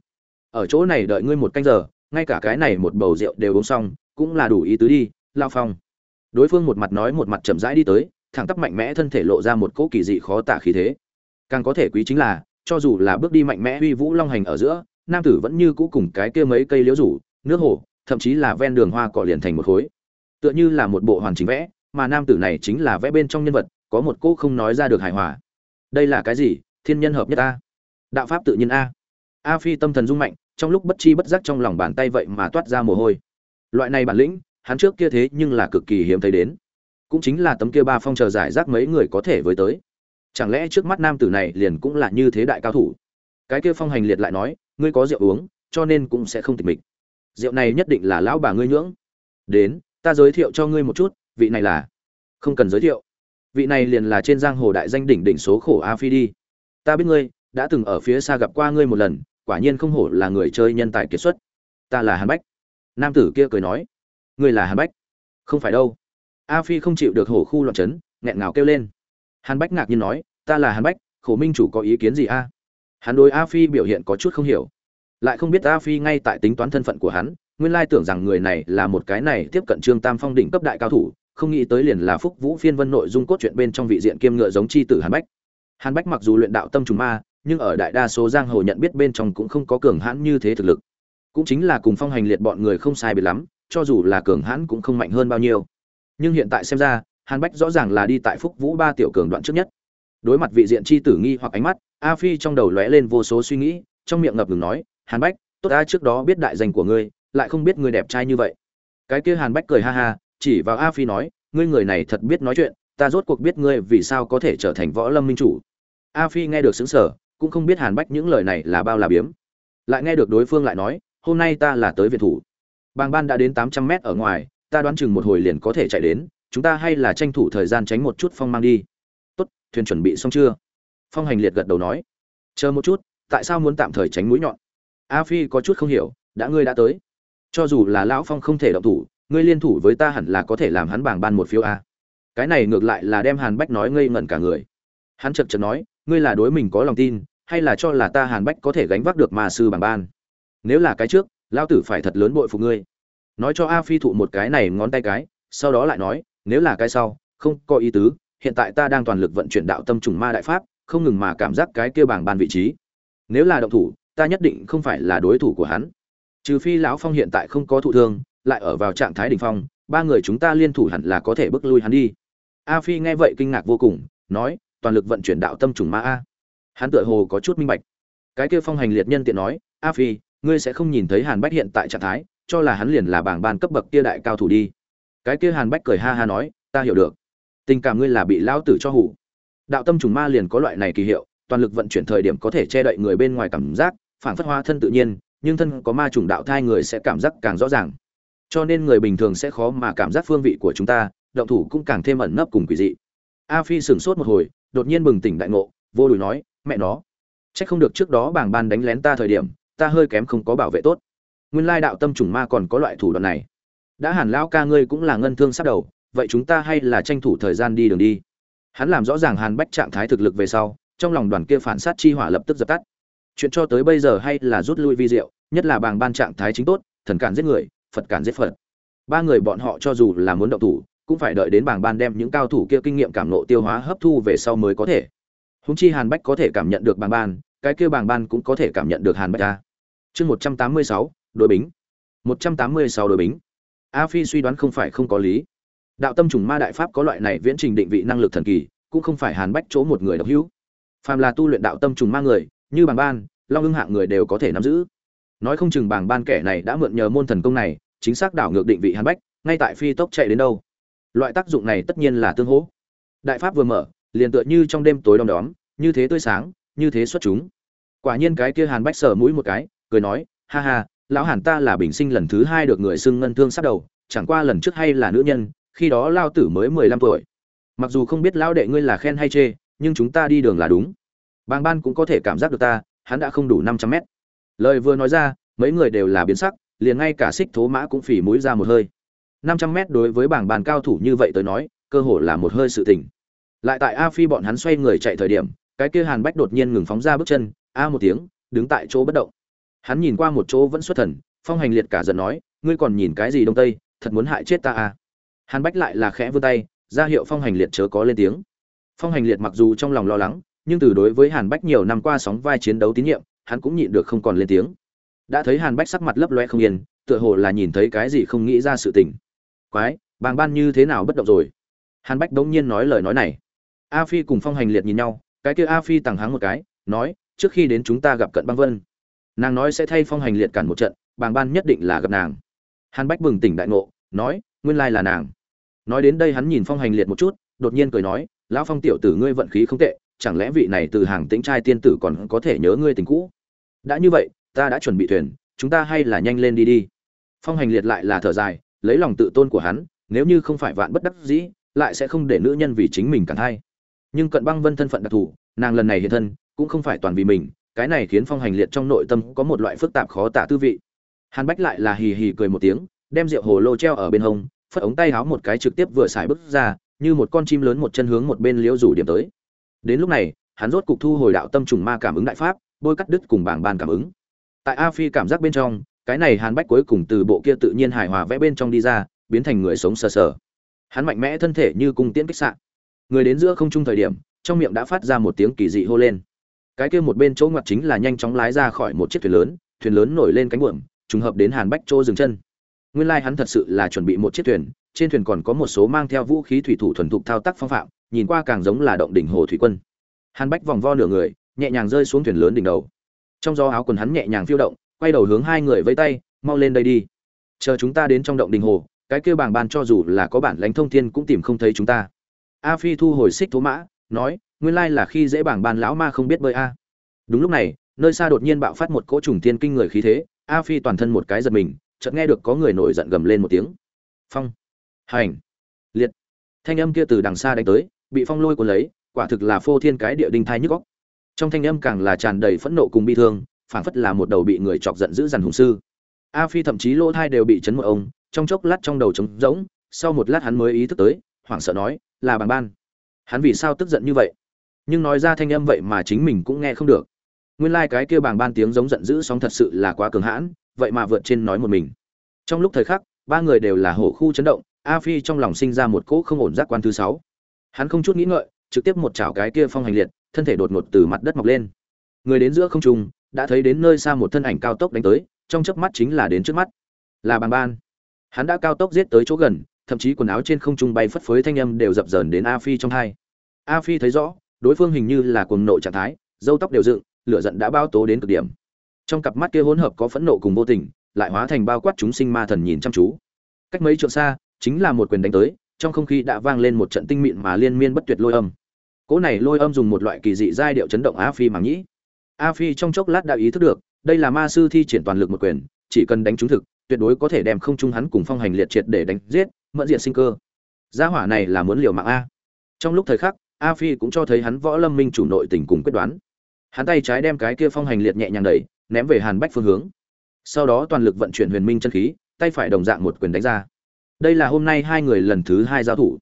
Ở chỗ này đợi ngươi một canh giờ, ngay cả cái này một bầu rượu đều uống xong, cũng là đủ ý tứ đi, lao phong. Đối phương một mặt nói một mặt chậm rãi đi tới, thẳng tắp mạnh mẽ thân thể lộ ra một cỗ kỳ dị khó tả khí thế. Càng có thể quý chính là, cho dù là bước đi mạnh mẽ uy vũ long hành ở giữa, nam tử vẫn như cũ cùng cái kia mấy cây liễu rủ, nước hồ, thậm chí là ven đường hoa cỏ liền thành một khối. Tựa như là một bộ hoàn chỉnh vẽ, mà nam tử này chính là vẽ bên trong nhân vật có một cô không nói ra được hài hòa. Đây là cái gì? Thiên nhân hợp nhất a. Đạo pháp tự nhiên a. A phi tâm thần rung mạnh, trong lúc bất chi bất giác trong lòng bàn tay vậy mà toát ra mồ hôi. Loại này bản lĩnh, hắn trước kia thế nhưng là cực kỳ hiếm thấy đến. Cũng chính là tấm kia ba phong chờ giải rác mấy người có thể với tới. Chẳng lẽ trước mắt nam tử này liền cũng là như thế đại cao thủ? Cái kia phong hành liệt lại nói, ngươi có rượu uống, cho nên cũng sẽ không tịch mịch. Rượu này nhất định là lão bà ngươi nhưỡng. Đến, ta giới thiệu cho ngươi một chút, vị này là. Không cần giới thiệu vị này liền là trên giang hồ đại danh đỉnh đỉnh số khổ a phi đi. Ta biết ngươi, đã từng ở phía xa gặp qua ngươi một lần, quả nhiên không hổ là người chơi nhân tài kiệt xuất. Ta là hàn bách. Nam tử kia cười nói. Ngươi là hàn bách? Không phải đâu. A phi không chịu được hổ khu loạn chấn, nghẹn ngào kêu lên. Hàn bách ngạc nhiên nói, ta là hàn bách, khổ minh chủ có ý kiến gì a? Hắn đối a phi biểu hiện có chút không hiểu. Lại không biết a phi ngay tại tính toán thân phận của hắn, nguyên lai tưởng rằng người này là một cái này tiếp cận trương tam phong đỉnh cấp đại cao thủ không nghĩ tới liền là phúc vũ phiên vân nội dung cốt truyện bên trong vị diện kiêm ngựa giống chi tử hàn bách. Hàn bách mặc dù luyện đạo tâm trùng ma, nhưng ở đại đa số giang hồ nhận biết bên trong cũng không có cường hãn như thế thực lực. Cũng chính là cùng phong hành liệt bọn người không sai biệt lắm, cho dù là cường hãn cũng không mạnh hơn bao nhiêu. Nhưng hiện tại xem ra, hàn bách rõ ràng là đi tại phúc vũ ba tiểu cường đoạn trước nhất. Đối mặt vị diện chi tử nghi hoặc ánh mắt, a phi trong đầu lóe lên vô số suy nghĩ, trong miệng ngập ngừng nói, hàn bách, tốt ta trước đó biết đại danh của ngươi, lại không biết ngươi đẹp trai như vậy. Cái kia hàn bách cười ha ha chỉ vào a phi nói, ngươi người này thật biết nói chuyện, ta rốt cuộc biết ngươi vì sao có thể trở thành võ lâm minh chủ. A phi nghe được sững sở cũng không biết hàn bách những lời này là bao là biếm. Lại nghe được đối phương lại nói, hôm nay ta là tới việt thủ. Bàng ban đã đến tám trăm mét ở ngoài, ta đoán chừng một hồi liền có thể chạy đến, chúng ta hay là tranh thủ thời gian tránh một chút phong mang đi. Tốt, thuyền chuẩn bị xong chưa? Phong hành liệt gật đầu nói. Chờ một chút, tại sao muốn tạm thời tránh mũi nhọn? A phi có chút không hiểu, đã ngươi đã tới. Cho dù là lão phong không thể động thủ ngươi liên thủ với ta hẳn là có thể làm hắn bảng ban một phiếu a. Cái này ngược lại là đem hàn bách nói ngây ngẩn cả người. Hắn chật chật nói, ngươi là đối mình có lòng tin, hay là cho là ta hàn bách có thể gánh vác được mà sư bảng ban? Nếu là cái trước, lão tử phải thật lớn bội phục ngươi. Nói cho a phi thụ một cái này ngón tay cái, sau đó lại nói, nếu là cái sau, không có ý tứ, hiện tại ta đang toàn lực vận chuyển đạo tâm trùng ma đại pháp, không ngừng mà cảm giác cái kia bảng ban vị trí. Nếu là động thủ, ta nhất định không phải là đối thủ của hắn. Trừ phi lão phong hiện tại không có thụ thương lại ở vào trạng thái đỉnh phong, ba người chúng ta liên thủ hẳn là có thể bước lui hắn đi. A phi nghe vậy kinh ngạc vô cùng, nói, toàn lực vận chuyển đạo tâm trùng ma a. Hắn tựa hồ có chút minh bạch. Cái kia phong hành liệt nhân tiện nói, a phi, ngươi sẽ không nhìn thấy hàn bách hiện tại trạng thái, cho là hắn liền là bảng ban cấp bậc kia đại cao thủ đi. Cái kia hàn bách cười ha ha nói, ta hiểu được. Tình cảm ngươi là bị lão tử cho hủ. Đạo tâm trùng ma liền có loại này kỳ hiệu, toàn lực vận chuyển thời điểm có thể che đậy người bên ngoài cảm giác, phản phất hóa thân tự nhiên, nhưng thân có ma trùng đạo thai người sẽ cảm giác càng rõ ràng cho nên người bình thường sẽ khó mà cảm giác phương vị của chúng ta, động thủ cũng càng thêm ẩn nấp cùng quỷ dị. A phi sửng sốt một hồi, đột nhiên bừng tỉnh đại ngộ, vô đùi nói, mẹ nó trách không được trước đó bảng ban đánh lén ta thời điểm, ta hơi kém không có bảo vệ tốt. Nguyên lai đạo tâm trùng ma còn có loại thủ đoạn này. Đã hẳn lão ca ngươi cũng là ngân thương sắp đầu, vậy chúng ta hay là tranh thủ thời gian đi đường đi. Hắn làm rõ ràng hàn bách trạng thái thực lực về sau, trong lòng đoàn kia phản sát chi hỏa lập tức dập tắt. Chuyện cho tới bây giờ hay là rút lui vi diệu, nhất là bàng ban trạng thái chính tốt, thần cản giết người phật cản giết phật. Ba người bọn họ cho dù là muốn động thủ, cũng phải đợi đến bảng ban đem những cao thủ kia kinh nghiệm cảm nộ tiêu hóa hấp thu về sau mới có thể. Húng chi hàn bách có thể cảm nhận được bảng ban, cái kia bảng ban cũng có thể cảm nhận được hàn bách ta. Chương một trăm tám mươi sáu đội bính. Một trăm tám mươi sáu đội bính. A phi suy đoán không phải không có lý. Đạo tâm trùng ma đại pháp có loại này viễn trình định vị năng lực thần kỳ, cũng không phải hàn bách chỗ một người độc hữu. Phàm là tu luyện đạo tâm trùng ma người, như bảng ban, long ưng hạng người đều có thể nắm giữ. Nói không chừng bảng ban kẻ này đã mượn nhờ môn thần công này chính xác đảo ngược định vị hàn bách, ngay tại phi tốc chạy đến đâu. Loại tác dụng này tất nhiên là tương hỗ. Đại pháp vừa mở, liền tựa như trong đêm tối đom đóm, như thế tươi sáng, như thế xuất chúng. Quả nhiên cái kia hàn bách sờ mũi một cái, cười nói, ha ha, lão hàn ta là bình sinh lần thứ hai được người xưng ngân thương sát đầu, chẳng qua lần trước hay là nữ nhân, khi đó lao tử mới mười lăm tuổi. Mặc dù không biết lão đệ ngươi là khen hay chê, nhưng chúng ta đi đường là đúng. Bàng ban cũng có thể cảm giác được ta, hắn đã không đủ năm trăm mét. Lời vừa nói ra, mấy người đều là biến sắc liền ngay cả xích thố mã cũng phỉ mũi ra một hơi. Năm trăm mét đối với bảng bàn cao thủ như vậy tới nói, cơ hội là một hơi sự tỉnh lại tại a phi bọn hắn xoay người chạy thời điểm, cái kia hàn bách đột nhiên ngừng phóng ra bước chân, a một tiếng, đứng tại chỗ bất động. Hắn nhìn qua một chỗ vẫn xuất thần, phong hành liệt cả giận nói, ngươi còn nhìn cái gì đông tây, thật muốn hại chết ta à? Hàn bách lại là khẽ vươn tay, ra hiệu phong hành liệt chớ có lên tiếng. Phong hành liệt mặc dù trong lòng lo lắng, nhưng từ đối với hàn bách nhiều năm qua sóng vai chiến đấu tín nhiệm, hắn cũng nhịn được không còn lên tiếng đã thấy hàn bách sắc mặt lấp loe không yên, tựa hồ là nhìn thấy cái gì không nghĩ ra sự tình. Quái, bàng ban như thế nào bất động rồi? Hàn bách đống nhiên nói lời nói này. A phi cùng phong hành liệt nhìn nhau, cái kia a phi tằng háng một cái, nói, trước khi đến chúng ta gặp cận băng vân. Nàng nói sẽ thay phong hành liệt cản một trận, bàng ban nhất định là gặp nàng. Hàn bách bừng tỉnh đại ngộ, nói, nguyên lai là nàng. Nói đến đây hắn nhìn phong hành liệt một chút, đột nhiên cười nói, lão phong tiểu tử ngươi vận khí không tệ, chẳng lẽ vị này từ hàng tĩnh trai tiên tử còn có thể nhớ ngươi tình cũ? Đã như vậy ta đã chuẩn bị thuyền, chúng ta hay là nhanh lên đi đi. Phong hành liệt lại là thở dài, lấy lòng tự tôn của hắn, nếu như không phải vạn bất đắc dĩ, lại sẽ không để nữ nhân vì chính mình càng hay. Nhưng cận băng vân thân phận đặc thù, nàng lần này hiện thân, cũng không phải toàn vì mình, cái này khiến phong hành liệt trong nội tâm có một loại phức tạp khó tả tư vị. Hàn bách lại là hì hì cười một tiếng, đem rượu hồ lô treo ở bên hông, phất ống tay háo một cái trực tiếp vừa xài bước ra, như một con chim lớn một chân hướng một bên liễu rủ điểm tới. Đến lúc này, hắn rốt cục thu hồi đạo tâm trùng ma cảm ứng đại pháp, bôi cắt đứt cùng bảng bàn cảm ứng tại a phi cảm giác bên trong, cái này hàn bách cuối cùng từ bộ kia tự nhiên hài hòa vẽ bên trong đi ra, biến thành người sống sờ sờ. Hắn mạnh mẽ thân thể như cung tiễn kích sạn người đến giữa không trung thời điểm, trong miệng đã phát ra một tiếng kỳ dị hô lên. Cái kia một bên chỗ ngoặt chính là nhanh chóng lái ra khỏi một chiếc thuyền lớn thuyền lớn nổi lên cánh buồm, trùng hợp đến hàn bách chỗ dừng chân. Nguyên lai hắn thật sự là chuẩn bị một chiếc thuyền, trên thuyền còn có một số mang theo vũ khí thủy thủ thuần thục thao tác phong phạm, nhìn qua càng giống là động đỉnh hồ thủy quân. Hàn bách vòng vo nửa người, nhẹ nhàng rơi xuống thuyền lớn đỉnh đầu trong gió áo quần hắn nhẹ nhàng phiêu động, quay đầu hướng hai người vây tay, mau lên đây đi. Chờ chúng ta đến trong động đình hồ, cái kia bảng ban cho dù là có bản lãnh thông thiên cũng tìm không thấy chúng ta. A phi thu hồi xích thú mã, nói, nguyên lai là khi dễ bảng ban lão ma không biết bơi a. Đúng lúc này, nơi xa đột nhiên bạo phát một cỗ trùng thiên kinh người khí thế, a phi toàn thân một cái giật mình, chợt nghe được có người nổi giận gầm lên một tiếng. Phong. Hành. Liệt. Thanh âm kia từ đằng xa đánh tới, bị phong lôi cuốn lấy, quả thực là phô thiên cái địa đinh thai nhức góc trong thanh âm càng là tràn đầy phẫn nộ cùng bi thương, phảng phất là một đầu bị người chọc giận dữ dằn hùng sư. A phi thậm chí lỗ thai đều bị chấn một ông, trong chốc lát trong đầu trống rỗng, sau một lát hắn mới ý thức tới, hoảng sợ nói, là bằng ban. Hắn vì sao tức giận như vậy? Nhưng nói ra thanh âm vậy mà chính mình cũng nghe không được. Nguyên lai、like、cái kia bàng ban tiếng giống giận dữ sóng thật sự là quá cường hãn, vậy mà vượt trên nói một mình. Trong lúc thời khắc, ba người đều là hổ khu chấn động, a phi trong lòng sinh ra một cỗ không ổn giác quan thứ sáu. Hắn không chút nghĩ ngợi, trực tiếp một chảo cái kia phong hành liệt thân thể đột ngột từ mặt đất mọc lên. Người đến giữa không trung, đã thấy đến nơi xa một thân ảnh cao tốc đánh tới, trong chớp mắt chính là đến trước mắt. Là bàng ban. Hắn đã cao tốc giết tới chỗ gần, thậm chí quần áo trên không trung bay phất phới thanh âm đều dập dờn đến a phi trong hai. A phi thấy rõ, đối phương hình như là cuồng nộ trạng thái, râu tóc đều dựng, lửa giận đã bao tố đến cực điểm. Trong cặp mắt kia hỗn hợp có phẫn nộ cùng vô tình, lại hóa thành bao quát chúng sinh ma thần nhìn chăm chú. Cách mấy trượng xa, chính là một quyền đánh tới, trong không khí đã vang lên một trận tinh mịn mà liên miên bất tuyệt lôi âm cỗ này lôi âm dùng một loại kỳ dị giai điệu chấn động a phi màng nhĩ a phi trong chốc lát đã ý thức được, đây là ma sư thi triển toàn lực một quyền, chỉ cần đánh trúng thực, tuyệt đối có thể đem không trung hắn cùng phong hành liệt triệt để đánh giết, mẫn diện sinh cơ. Gia hỏa này là muốn liều mạng a. Trong lúc thời khắc, a phi cũng cho thấy hắn võ lâm minh chủ nội tình cùng quyết đoán. Hắn tay trái đem cái kia phong hành liệt nhẹ nhàng đẩy, ném về hàn bách phương hướng. Sau đó toàn lực vận chuyển huyền minh chân khí, tay phải đồng dạng một quyền đánh ra. Đây là hôm nay hai người lần thứ hai giao thủ.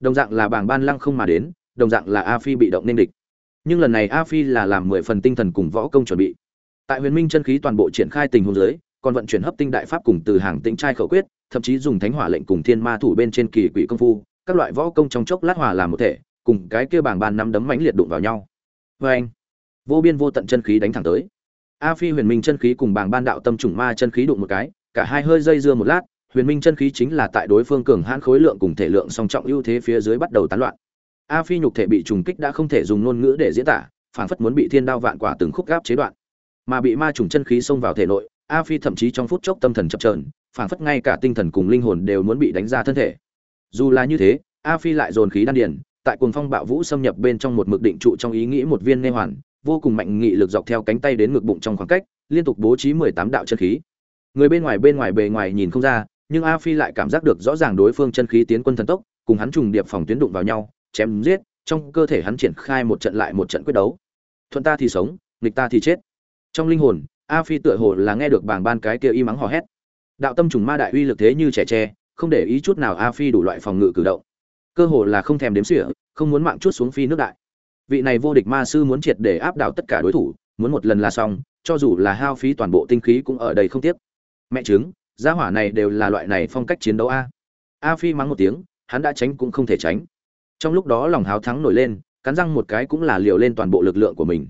Đồng dạng là bảng ban lăng không mà đến đồng dạng là a phi bị động nên địch. Nhưng lần này a phi là làm mười phần tinh thần cùng võ công chuẩn bị. Tại huyền minh chân khí toàn bộ triển khai tình huống giới còn vận chuyển hấp tinh đại pháp cùng từ hàng tĩnh trai khẩu quyết, thậm chí dùng thánh hỏa lệnh cùng thiên ma thủ bên trên kỳ quỷ công phu, các loại võ công trong chốc lát hòa làm một thể, cùng cái kia bảng bàn năm đấm mãnh liệt đụng vào nhau. Vê anh, vô biên vô tận chân khí đánh thẳng tới. A phi huyền minh chân khí cùng bảng ban đạo tâm trùng ma chân khí đụng một cái, cả hai hơi dây dưa một lát, huyền minh chân khí chính là tại đối phương cường hãn khối lượng cùng thể lượng song trọng ưu thế phía dưới bắt đầu tán loạn a phi nhục thể bị trùng kích đã không thể dùng ngôn ngữ để diễn tả phản phất muốn bị thiên đao vạn quả từng khúc gáp chế đoạn. Mà bị ma trùng chân khí xông vào thể nội, a phi thậm chí trong phút chốc tâm thần chập trờn phản phất ngay cả tinh thần cùng linh hồn đều muốn bị đánh ra thân thể. Dù là như thế, a phi lại dồn khí đan điền, tại cuồng phong bạo vũ xâm nhập bên trong một mực định trụ trong ý nghĩ một viên nê hoàn, vô cùng mạnh nghị lực dọc theo cánh tay đến ngực bụng trong khoảng cách, liên tục bố trí mười tám đạo chân khí. Người bên ngoài bên ngoài bề ngoài nhìn không ra, nhưng a phi lại cảm giác được rõ ràng đối phương chân khí tiến quân thần tốc, cùng hắn trùng điệp phòng tuyến đụng vào nhau chém giết, trong cơ thể hắn triển khai một trận lại một trận quyết đấu. Thuận ta thì sống, nghịch ta thì chết. Trong linh hồn, a phi tựa hồ là nghe được bảng ban cái kia y mắng hò hét. Đạo tâm trùng ma đại uy lực thế như trẻ tre, không để ý chút nào a phi đủ loại phòng ngự cử động. Cơ hồ là không thèm đếm xỉa, không muốn mạng chút xuống phi nước đại. Vị này vô địch ma sư muốn triệt để áp đảo tất cả đối thủ, muốn một lần là xong, cho dù là hao phí toàn bộ tinh khí cũng ở đây không tiếc. Mẹ chứng gia hỏa này đều là loại này phong cách chiến đấu a. A phi mắng một tiếng, hắn đã tránh cũng không thể tránh trong lúc đó lòng háo thắng nổi lên, cắn răng một cái cũng là liều lên toàn bộ lực lượng của mình.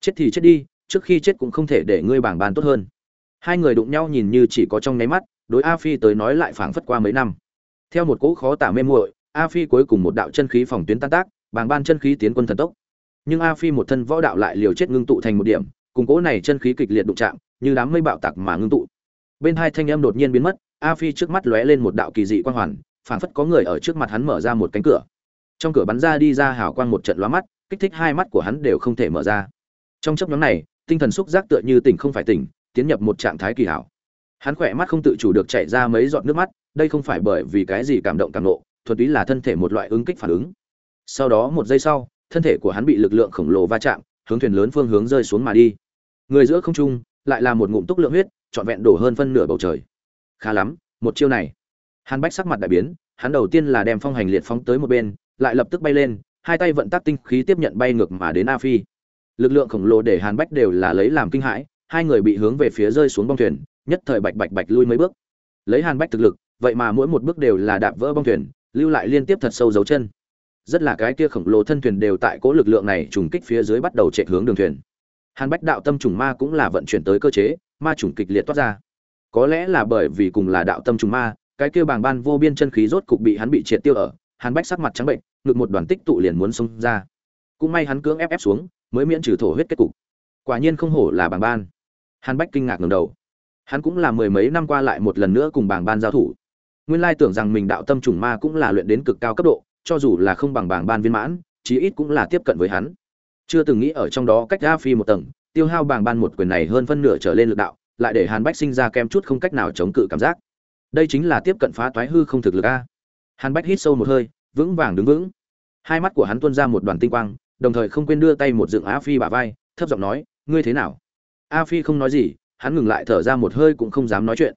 Chết thì chết đi, trước khi chết cũng không thể để ngươi bảng bàn tốt hơn. Hai người đụng nhau nhìn như chỉ có trong nháy mắt, đối a phi tới nói lại phảng phất qua mấy năm. Theo một cỗ khó tả mê muội, a phi cuối cùng một đạo chân khí phòng tuyến tan tác bảng ban chân khí tiến quân thần tốc. Nhưng a phi một thân võ đạo lại liều chết ngưng tụ thành một điểm, cùng cỗ này chân khí kịch liệt đụng chạm, như đám mây bạo tạc mà ngưng tụ. Bên hai thanh âm đột nhiên biến mất, a phi trước mắt lóe lên một đạo kỳ dị quang hoàn, phảng phất có người ở trước mặt hắn mở ra một cánh cửa trong cửa bắn ra đi ra hào quang một trận lóa mắt, kích thích hai mắt của hắn đều không thể mở ra. Trong chấp nhóm này, tinh thần xúc giác tựa như tỉnh không phải tỉnh, tiến nhập một trạng thái kỳ hảo. Hắn khỏe mắt không tự chủ được chạy ra mấy giọt nước mắt, đây không phải bởi vì cái gì cảm động cảm nộ, thuần túy là thân thể một loại ứng kích phản ứng. Sau đó một giây sau, thân thể của hắn bị lực lượng khổng lồ va chạm, hướng thuyền lớn phương hướng rơi xuống mà đi. Người giữa không trung, lại là một ngụm túc lượng huyết, trọn vẹn đổ hơn phân nửa bầu trời. Khá lắm, một chiêu này. Hàn bách sắc mặt đại biến, hắn đầu tiên là đem phong hành liệt phóng tới một bên lại lập tức bay lên, hai tay vận tắc tinh khí tiếp nhận bay ngược mà đến a phi. Lực lượng khổng lồ để hàn bách đều là lấy làm kinh hãi, hai người bị hướng về phía rơi xuống bong thuyền, nhất thời bạch bạch bạch lui mấy bước. Lấy hàn bách thực lực, vậy mà mỗi một bước đều là đạp vỡ bong thuyền, lưu lại liên tiếp thật sâu dấu chân. Rất là cái kia khổng lồ thân thuyền đều tại cố lực lượng này trùng kích phía dưới bắt đầu chạy hướng đường thuyền. Hàn bách đạo tâm trùng ma cũng là vận chuyển tới cơ chế, ma trùng kịch liệt toát ra. Có lẽ là bởi vì cùng là đạo tâm trùng ma, cái kia bàng ban vô biên chân khí rốt cục bị hắn bị triệt tiêu ở, hàn bách sắc mặt trắng bệnh ngực một đoàn tích tụ liền muốn xông ra. Cũng may hắn cưỡng ép ép xuống, mới miễn trừ thổ huyết kết cục. Quả nhiên không hổ là bảng ban. Hàn bách kinh ngạc ngầm đầu. Hắn cũng là mười mấy năm qua lại một lần nữa cùng bảng ban giao thủ. Nguyên lai tưởng rằng mình đạo tâm trùng ma cũng là luyện đến cực cao cấp độ, cho dù là không bằng bảng ban viên mãn, chí ít cũng là tiếp cận với hắn. Chưa từng nghĩ ở trong đó cách ra phi một tầng, tiêu hao bảng ban một quyền này hơn phân nửa trở lên lực đạo, lại để hàn bách sinh ra kem chút không cách nào chống cự cảm giác. Đây chính là tiếp cận phá toái hư không thực lực a. Hàn bách hít sâu một hơi, vững vàng đứng vững hai mắt của hắn tuôn ra một đoàn tinh quang, đồng thời không quên đưa tay một dựng a phi bả vai, thấp giọng nói, ngươi thế nào? A phi không nói gì, hắn ngừng lại thở ra một hơi cũng không dám nói chuyện.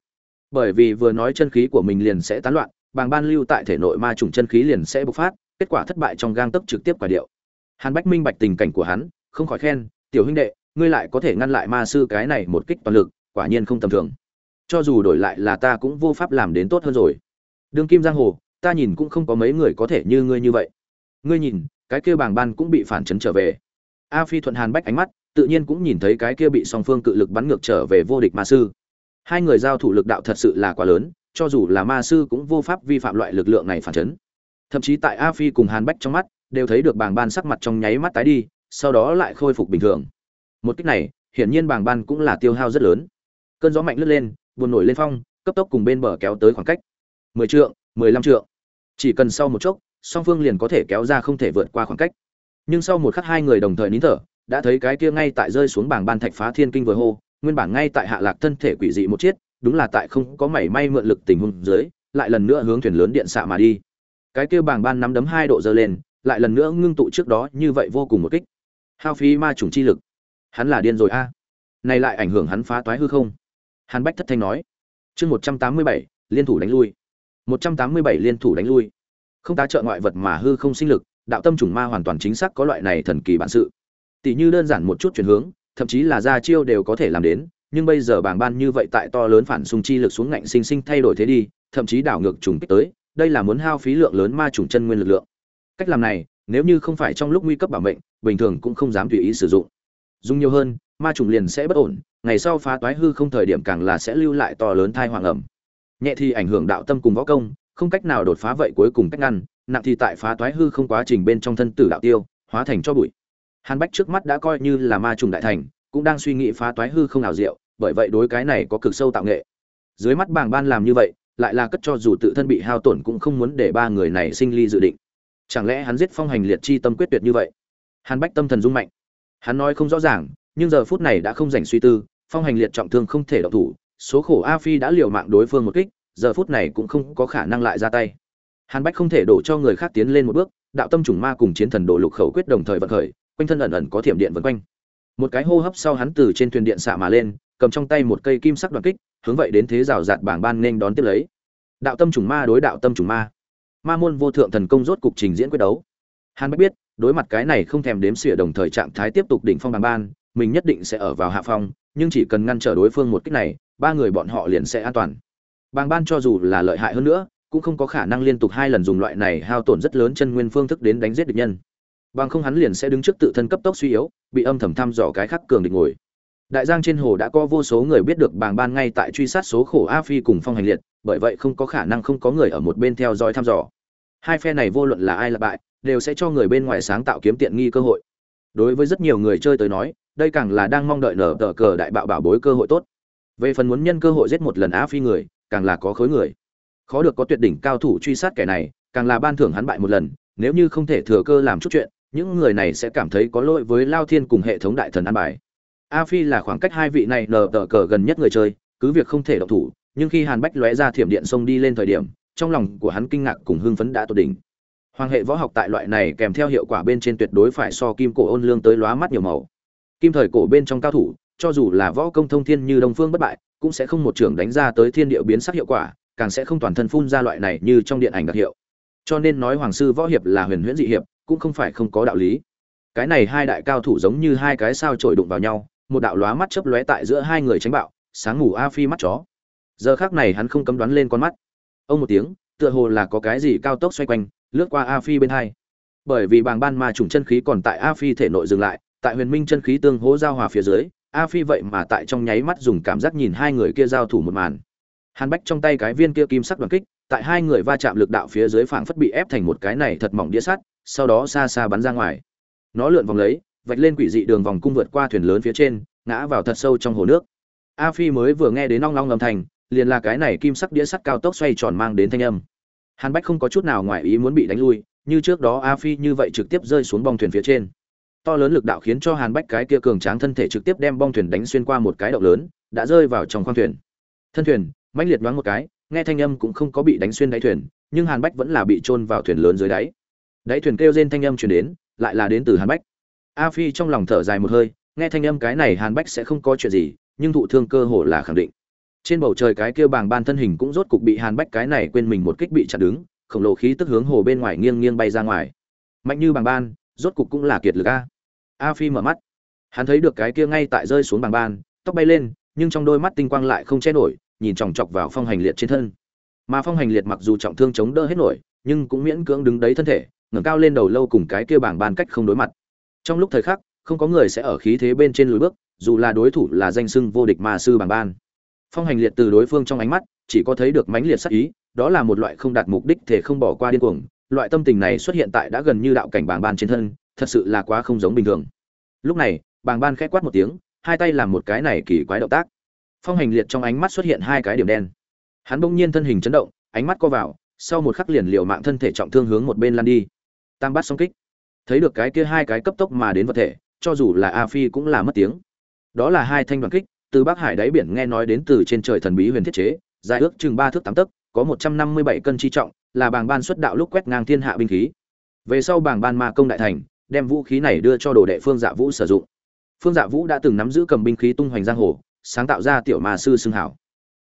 Bởi vì vừa nói chân khí của mình liền sẽ tán loạn, bàng ban lưu tại thể nội ma trùng chân khí liền sẽ bộc phát, kết quả thất bại trong gang tấc trực tiếp quả điệu. Hàn bách minh bạch tình cảnh của hắn, không khỏi khen, tiểu huynh đệ, ngươi lại có thể ngăn lại ma sư cái này một kích toàn lực, quả nhiên không tầm thường. Cho dù đổi lại là ta cũng vô pháp làm đến tốt hơn rồi. Đương kim giang hồ, ta nhìn cũng không có mấy người có thể như ngươi như vậy ngươi nhìn, cái kia bàng ban cũng bị phản chấn trở về. A phi thuận hàn bách ánh mắt, tự nhiên cũng nhìn thấy cái kia bị song phương cự lực bắn ngược trở về vô địch ma sư. Hai người giao thủ lực đạo thật sự là quá lớn, cho dù là ma sư cũng vô pháp vi phạm loại lực lượng này phản chấn. Thậm chí tại a phi cùng hàn bách trong mắt, đều thấy được bàng ban sắc mặt trong nháy mắt tái đi, sau đó lại khôi phục bình thường. Một cách này, hiển nhiên bàng ban cũng là tiêu hao rất lớn. Cơn gió mạnh lướt lên, buồn nổi lên phong, cấp tốc cùng bên bờ kéo tới khoảng cách. Mười trượng, mười lăm trượng. Chỉ cần sau một chốc song phương liền có thể kéo ra không thể vượt qua khoảng cách. Nhưng sau một khắc hai người đồng thời nín thở, đã thấy cái kia ngay tại rơi xuống bảng ban thạch phá thiên kinh vừa hô, nguyên bản ngay tại hạ lạc thân thể quỷ dị một chiết đúng là tại không có mảy may mượn lực tình huống dưới, lại lần nữa hướng thuyền lớn điện xạ mà đi. Cái kia bảng ban nắm đấm hai độ dơ lên, lại lần nữa ngưng tụ trước đó như vậy vô cùng một kích. Hao phí ma trùng chi lực. Hắn là điên rồi a. Này lại ảnh hưởng hắn phá toái hư không? Hàn bách thất thanh nói. Chương một trăm tám mươi bảy, liên thủ đánh lui. Một trăm tám mươi bảy liên thủ đánh lui không tá trợ ngoại vật mà hư không sinh lực, đạo tâm trùng ma hoàn toàn chính xác có loại này thần kỳ bản sự. Tỷ như đơn giản một chút chuyển hướng, thậm chí là ra chiêu đều có thể làm đến, nhưng bây giờ bảng ban như vậy tại to lớn phản xung chi lực xuống ngạnh sinh sinh thay đổi thế đi, thậm chí đảo ngược trùng kích tới, đây là muốn hao phí lượng lớn ma trùng chân nguyên lực lượng. Cách làm này, nếu như không phải trong lúc nguy cấp bảo mệnh, bình thường cũng không dám tùy ý sử dụng. Dùng nhiều hơn, ma trùng liền sẽ bất ổn, ngày sau phá toái hư không thời điểm càng là sẽ lưu lại to lớn thai hoàng ẩm. Nhẹ thì ảnh hưởng đạo tâm cùng võ công không cách nào đột phá vậy cuối cùng cách ngăn, nặng thì tại phá toái hư không quá trình bên trong thân tử đạo tiêu, hóa thành cho bụi. Hàn bách trước mắt đã coi như là ma trùng đại thành, cũng đang suy nghĩ phá toái hư không nào diệu, bởi vậy đối cái này có cực sâu tạo nghệ. Dưới mắt bàng ban làm như vậy, lại là cất cho dù tự thân bị hao tổn cũng không muốn để ba người này sinh ly dự định. Chẳng lẽ hắn giết phong hành liệt chi tâm quyết tuyệt như vậy? Hàn bách tâm thần rung mạnh. Hắn nói không rõ ràng, nhưng giờ phút này đã không dành suy tư, phong hành liệt trọng thương không thể động thủ, số khổ a phi đã liều mạng đối phương một kích giờ phút này cũng không có khả năng lại ra tay. Hàn bách không thể đổ cho người khác tiến lên một bước, đạo tâm trùng ma cùng chiến thần đổ lục khẩu quyết đồng thời vận khởi, quanh thân ẩn ẩn có thiểm điện vân quanh. Một cái hô hấp sau hắn từ trên thuyền điện xạ mà lên, cầm trong tay một cây kim sắc đoạn kích, hướng vậy đến thế rào rạt bảng ban nên đón tiếp lấy. Đạo tâm trùng ma đối đạo tâm trùng ma. Ma môn vô thượng thần công rốt cục trình diễn quyết đấu. Hàn bách biết, đối mặt cái này không thèm đếm xỉa đồng thời trạng thái tiếp tục đỉnh phong bảng ban, mình nhất định sẽ ở vào hạ phong, nhưng chỉ cần ngăn trở đối phương một cách này, ba người bọn họ liền sẽ an toàn bàng ban cho dù là lợi hại hơn nữa, cũng không có khả năng liên tục hai lần dùng loại này hao tổn rất lớn chân nguyên phương thức đến đánh giết địch nhân. Bằng không hắn liền sẽ đứng trước tự thân cấp tốc suy yếu, bị âm thầm thăm dò cái khắc cường địch ngồi. Đại giang trên hồ đã có vô số người biết được bàng ban ngay tại truy sát số khổ a phi cùng phong hành liệt, bởi vậy không có khả năng không có người ở một bên theo dõi thăm dò. Hai phe này vô luận là ai là bại, đều sẽ cho người bên ngoài sáng tạo kiếm tiện nghi cơ hội. Đối với rất nhiều người chơi tới nói, đây càng là đang mong đợi nở tờ cờ đại bạo bảo bối cơ hội tốt. Về phần muốn nhân cơ hội giết một lần a phi người càng là có khối người. Khó được có tuyệt đỉnh cao thủ truy sát kẻ này, càng là ban thưởng hắn bại một lần, nếu như không thể thừa cơ làm chút chuyện, những người này sẽ cảm thấy có lỗi với lao thiên cùng hệ thống đại thần an bài. A phi là khoảng cách hai vị này nờ tờ cờ gần nhất người chơi, cứ việc không thể động thủ, nhưng khi hàn bách lóe ra thiểm điện xông đi lên thời điểm, trong lòng của hắn kinh ngạc cùng hưng phấn đã tột đỉnh. Hoàng hệ võ học tại loại này kèm theo hiệu quả bên trên tuyệt đối phải so kim cổ ôn lương tới lóa mắt nhiều màu. Kim thời cổ bên trong cao thủ, cho dù là võ công thông thiên như đông phương bất bại cũng sẽ không một trưởng đánh ra tới thiên địa biến sắc hiệu quả, càng sẽ không toàn thân phun ra loại này như trong điện ảnh đặc hiệu. Cho nên nói hoàng sư võ hiệp là huyền huyễn dị hiệp, cũng không phải không có đạo lý. Cái này hai đại cao thủ giống như hai cái sao trổi đụng vào nhau, một đạo lóa mắt chớp lóe tại giữa hai người tránh bạo, sáng ngủ a phi mắt chó. Giờ khác này hắn không cấm đoán lên con mắt. Ông một tiếng, tựa hồ là có cái gì cao tốc xoay quanh, lướt qua a phi bên hai. Bởi vì bàng ban ma trùng chân khí còn tại a phi thể nội dừng lại, tại huyền minh chân khí tương hỗ giao hòa phía dưới a phi vậy mà tại trong nháy mắt dùng cảm giác nhìn hai người kia giao thủ một màn. Hàn bách trong tay cái viên kia kim sắc đoàn kích, tại hai người va chạm lực đạo phía dưới phảng phất bị ép thành một cái này thật mỏng đĩa sắt, sau đó xa xa bắn ra ngoài. Nó lượn vòng lấy, vạch lên quỷ dị đường vòng cung vượt qua thuyền lớn phía trên, ngã vào thật sâu trong hồ nước. A phi mới vừa nghe đến nong ong ngầm thành liền là cái này kim sắc đĩa sắt cao tốc xoay tròn mang đến thanh âm. Hàn bách không có chút nào ngoài ý muốn bị đánh lui, như trước đó a phi như vậy trực tiếp rơi xuống bong thuyền phía trên to lớn lực đạo khiến cho hàn bách cái kia cường tráng thân thể trực tiếp đem bong thuyền đánh xuyên qua một cái động lớn, đã rơi vào trong khoang thuyền. Thân thuyền, mãnh liệt đoán một cái, nghe thanh âm cũng không có bị đánh xuyên đáy thuyền, nhưng hàn bách vẫn là bị chôn vào thuyền lớn dưới đáy. Đáy thuyền kêu rên thanh âm truyền đến, lại là đến từ hàn bách. A phi trong lòng thở dài một hơi, nghe thanh âm cái này hàn bách sẽ không có chuyện gì, nhưng thụ thương cơ hồ là khẳng định. Trên bầu trời cái kia bàng ban thân hình cũng rốt cục bị hàn bách cái này quên mình một kích bị chặn đứng, khổng lồ khí tức hướng hồ bên ngoài nghiêng nghiêng bay ra ngoài. Mạnh như bàng ban, rốt cục cũng là kiệt lực a a phi mở mắt. Hắn thấy được cái kia ngay tại rơi xuống bàng ban, tóc bay lên, nhưng trong đôi mắt tinh quang lại không che nổi, nhìn chòng chọc vào phong hành liệt trên thân. Mà phong hành liệt mặc dù trọng thương chống đỡ hết nổi, nhưng cũng miễn cưỡng đứng đấy thân thể, ngẩng cao lên đầu lâu cùng cái kia bảng ban cách không đối mặt. Trong lúc thời khắc, không có người sẽ ở khí thế bên trên lùi bước, dù là đối thủ là danh sưng vô địch ma sư bảng ban. Phong hành liệt từ đối phương trong ánh mắt, chỉ có thấy được mãnh liệt sắc ý, đó là một loại không đạt mục đích thể không bỏ qua điên cuồng. Loại tâm tình này xuất hiện tại đã gần như đạo cảnh bảng ban trên thân thật sự là quá không giống bình thường. Lúc này, Bàng ban khẽ quát một tiếng, hai tay làm một cái này kỳ quái động tác. Phong hành liệt trong ánh mắt xuất hiện hai cái điểm đen. Hắn bỗng nhiên thân hình chấn động, ánh mắt co vào, sau một khắc liền liều mạng thân thể trọng thương hướng một bên lăn đi. Tam bát song kích. Thấy được cái kia hai cái cấp tốc mà đến vật thể, cho dù là a phi cũng là mất tiếng. Đó là hai thanh đoàn kích, từ bắc hải đáy biển nghe nói đến từ trên trời thần bí huyền thiết chế, dài ước chừng ba thước tám tấc, có một trăm năm mươi bảy cân chi trọng, là bảng ban xuất đạo lúc quét ngang thiên hạ binh khí. Về sau bảng ban ma công đại thành đem vũ khí này đưa cho đồ đệ phương dạ vũ sử dụng. Phương dạ vũ đã từng nắm giữ cầm binh khí tung hoành giang hồ, sáng tạo ra tiểu ma sư xưng hảo.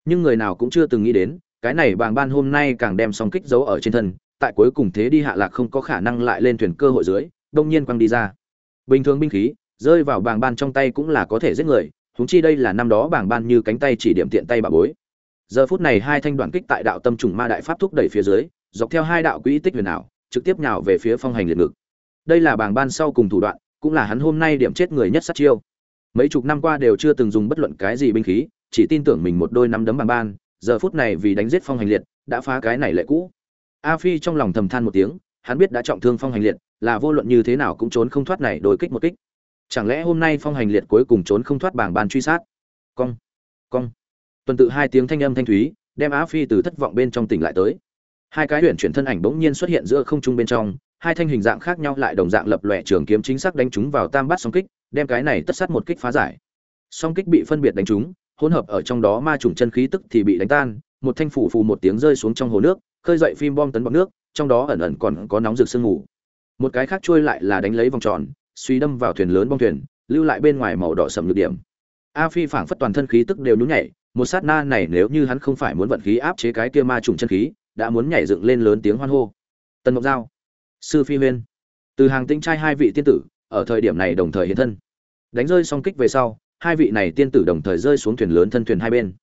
Nhưng người nào cũng chưa từng nghĩ đến, cái này bàng ban hôm nay càng đem song kích giấu ở trên thân, tại cuối cùng thế đi hạ lạc không có khả năng lại lên thuyền cơ hội dưới, đông nhiên quăng đi ra. Bình thường binh khí, rơi vào bàng ban trong tay cũng là có thể giết người húng chi đây là năm đó bàng ban như cánh tay chỉ điểm tiện tay bà bối. Giờ phút này hai thanh đoạn kích tại đạo tâm trùng ma đại pháp thúc đẩy phía dưới, dọc theo hai đạo quỹ tích huyền ảo, trực tiếp nhào về phía phong hành liệt ngực đây là bàng ban sau cùng thủ đoạn, cũng là hắn hôm nay điểm chết người nhất sát chiêu. Mấy chục năm qua đều chưa từng dùng bất luận cái gì binh khí, chỉ tin tưởng mình một đôi nắm đấm bảng ban, giờ phút này vì đánh giết phong hành liệt, đã phá cái này lệ cũ. A phi trong lòng thầm than một tiếng, hắn biết đã trọng thương phong hành liệt, là vô luận như thế nào cũng trốn không thoát này đổi kích một kích. Chẳng lẽ hôm nay phong hành liệt cuối cùng trốn không thoát bảng ban truy sát? Cong cong. Tuần tự hai tiếng thanh âm thanh thúy, đem a phi từ thất vọng bên trong tỉnh lại tới. Hai cái huyền chuyển thân ảnh bỗng nhiên xuất hiện giữa không trung bên trong hai thanh hình dạng khác nhau lại đồng dạng lập lòe trường kiếm chính xác đánh trúng vào tam bát song kích, đem cái này tất sát một kích phá giải. Song kích bị phân biệt đánh trúng hỗn hợp ở trong đó ma trùng chân khí tức thì bị đánh tan, một thanh phủ phù một tiếng rơi xuống trong hồ nước, khơi dậy phim bom tấn bọt nước, trong đó ẩn ẩn còn có nóng rực sương mù. Một cái khác trôi lại là đánh lấy vòng tròn, suy đâm vào thuyền lớn bong thuyền, lưu lại bên ngoài màu đỏ sẫm nhược điểm. A phi phảng phất toàn thân khí tức đều nhún nhảy, một sát na này nếu như hắn không phải muốn vận khí áp chế cái kia ma trùng chân khí, đã muốn nhảy dựng lên lớn tiếng hoan hô. Tần ngọc dao sư phi huyên. Từ hàng tinh trai hai vị tiên tử, ở thời điểm này đồng thời hiện thân. Đánh rơi song kích về sau, hai vị này tiên tử đồng thời rơi xuống thuyền lớn thân thuyền hai bên.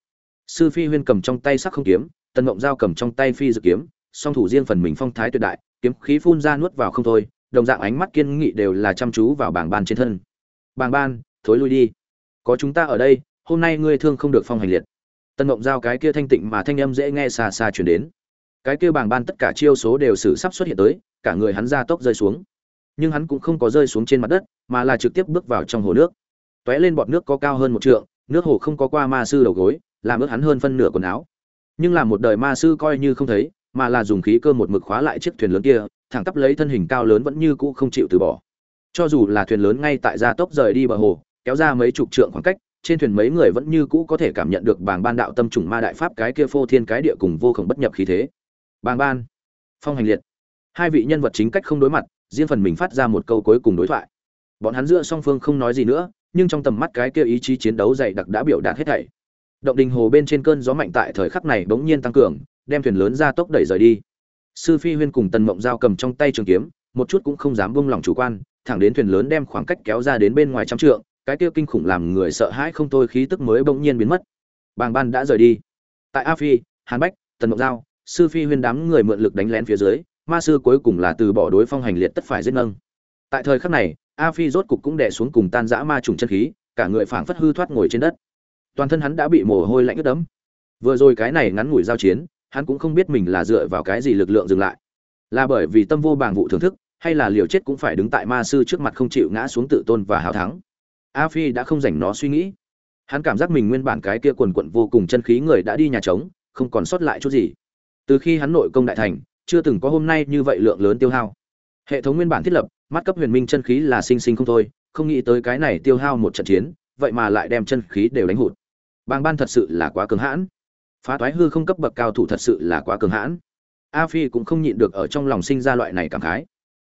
Sư phi huyên cầm trong tay sắc không kiếm, tần ngộng giao cầm trong tay phi dự kiếm, song thủ riêng phần mình phong thái tuyệt đại, kiếm khí phun ra nuốt vào không thôi, đồng dạng ánh mắt kiên nghị đều là chăm chú vào bảng ban trên thân. Bảng ban, thối lui đi. Có chúng ta ở đây, hôm nay ngươi thương không được phong hành liệt. Tần ngộng giao cái kia thanh tịnh mà thanh âm dễ nghe xa xa chuyển đến cái kia bảng ban tất cả chiêu số đều xử sắp xuất hiện tới, cả người hắn ra tốc rơi xuống. Nhưng hắn cũng không có rơi xuống trên mặt đất, mà là trực tiếp bước vào trong hồ nước. Tóe lên bọt nước có cao hơn một trượng, nước hồ không có qua ma sư đầu gối, làm ướt hắn hơn phân nửa quần áo. Nhưng là một đời ma sư coi như không thấy, mà là dùng khí cơ một mực khóa lại chiếc thuyền lớn kia, thẳng tắp lấy thân hình cao lớn vẫn như cũ không chịu từ bỏ. Cho dù là thuyền lớn ngay tại gia tốc rời đi bờ hồ, kéo ra mấy chục trượng khoảng cách, trên thuyền mấy người vẫn như cũ có thể cảm nhận được bảng ban đạo tâm trùng ma đại pháp cái kia phô thiên cái địa cùng vô khổng bất nhập khí thế bàng ban. Phong hành liệt. Hai vị nhân vật chính cách không đối mặt, riêng phần mình phát ra một câu cuối cùng đối thoại. Bọn hắn giữa song phương không nói gì nữa, nhưng trong tầm mắt cái kia ý chí chiến đấu dày đặc đã biểu đạt hết thảy. Động đình hồ bên trên cơn gió mạnh tại thời khắc này bỗng nhiên tăng cường, đem thuyền lớn ra tốc đẩy rời đi. Sư phi huyên cùng tần mộng giao cầm trong tay trường kiếm, một chút cũng không dám buông lỏng chủ quan, thẳng đến thuyền lớn đem khoảng cách kéo ra đến bên ngoài trăm trượng, cái kia kinh khủng làm người sợ hãi không thôi khí tức mới bỗng nhiên biến mất. Bàng ban đã rời đi. Tại a phi, hàn bách, tần mộng giao sư phi huyên đám người mượn lực đánh lén phía dưới, ma sư cuối cùng là từ bỏ đối phong hành liệt tất phải giết nâng. Tại thời khắc này, a phi rốt cục cũng đè xuống cùng tan dã ma trùng chân khí, cả người phảng phất hư thoát ngồi trên đất. Toàn thân hắn đã bị mồ hôi lạnh ướt đẫm. Vừa rồi cái này ngắn ngủi giao chiến, hắn cũng không biết mình là dựa vào cái gì lực lượng dừng lại. Là bởi vì tâm vô bàng vụ thưởng thức, hay là liều chết cũng phải đứng tại ma sư trước mặt không chịu ngã xuống tự tôn và hào thắng. A phi đã không dành nó suy nghĩ. Hắn cảm giác mình nguyên bản cái kia quần quận vô cùng chân khí người đã đi nhà trống, không còn sót lại chút gì từ khi hắn nội công đại thành, chưa từng có hôm nay như vậy lượng lớn tiêu hao. Hệ thống nguyên bản thiết lập, mắt cấp huyền minh chân khí là sinh sinh không thôi, không nghĩ tới cái này tiêu hao một trận chiến, vậy mà lại đem chân khí đều đánh hụt. Bàng ban thật sự là quá cường hãn. Phá toái hư không cấp bậc cao thủ thật sự là quá cường hãn. A phi cũng không nhịn được ở trong lòng sinh ra loại này cảm khái.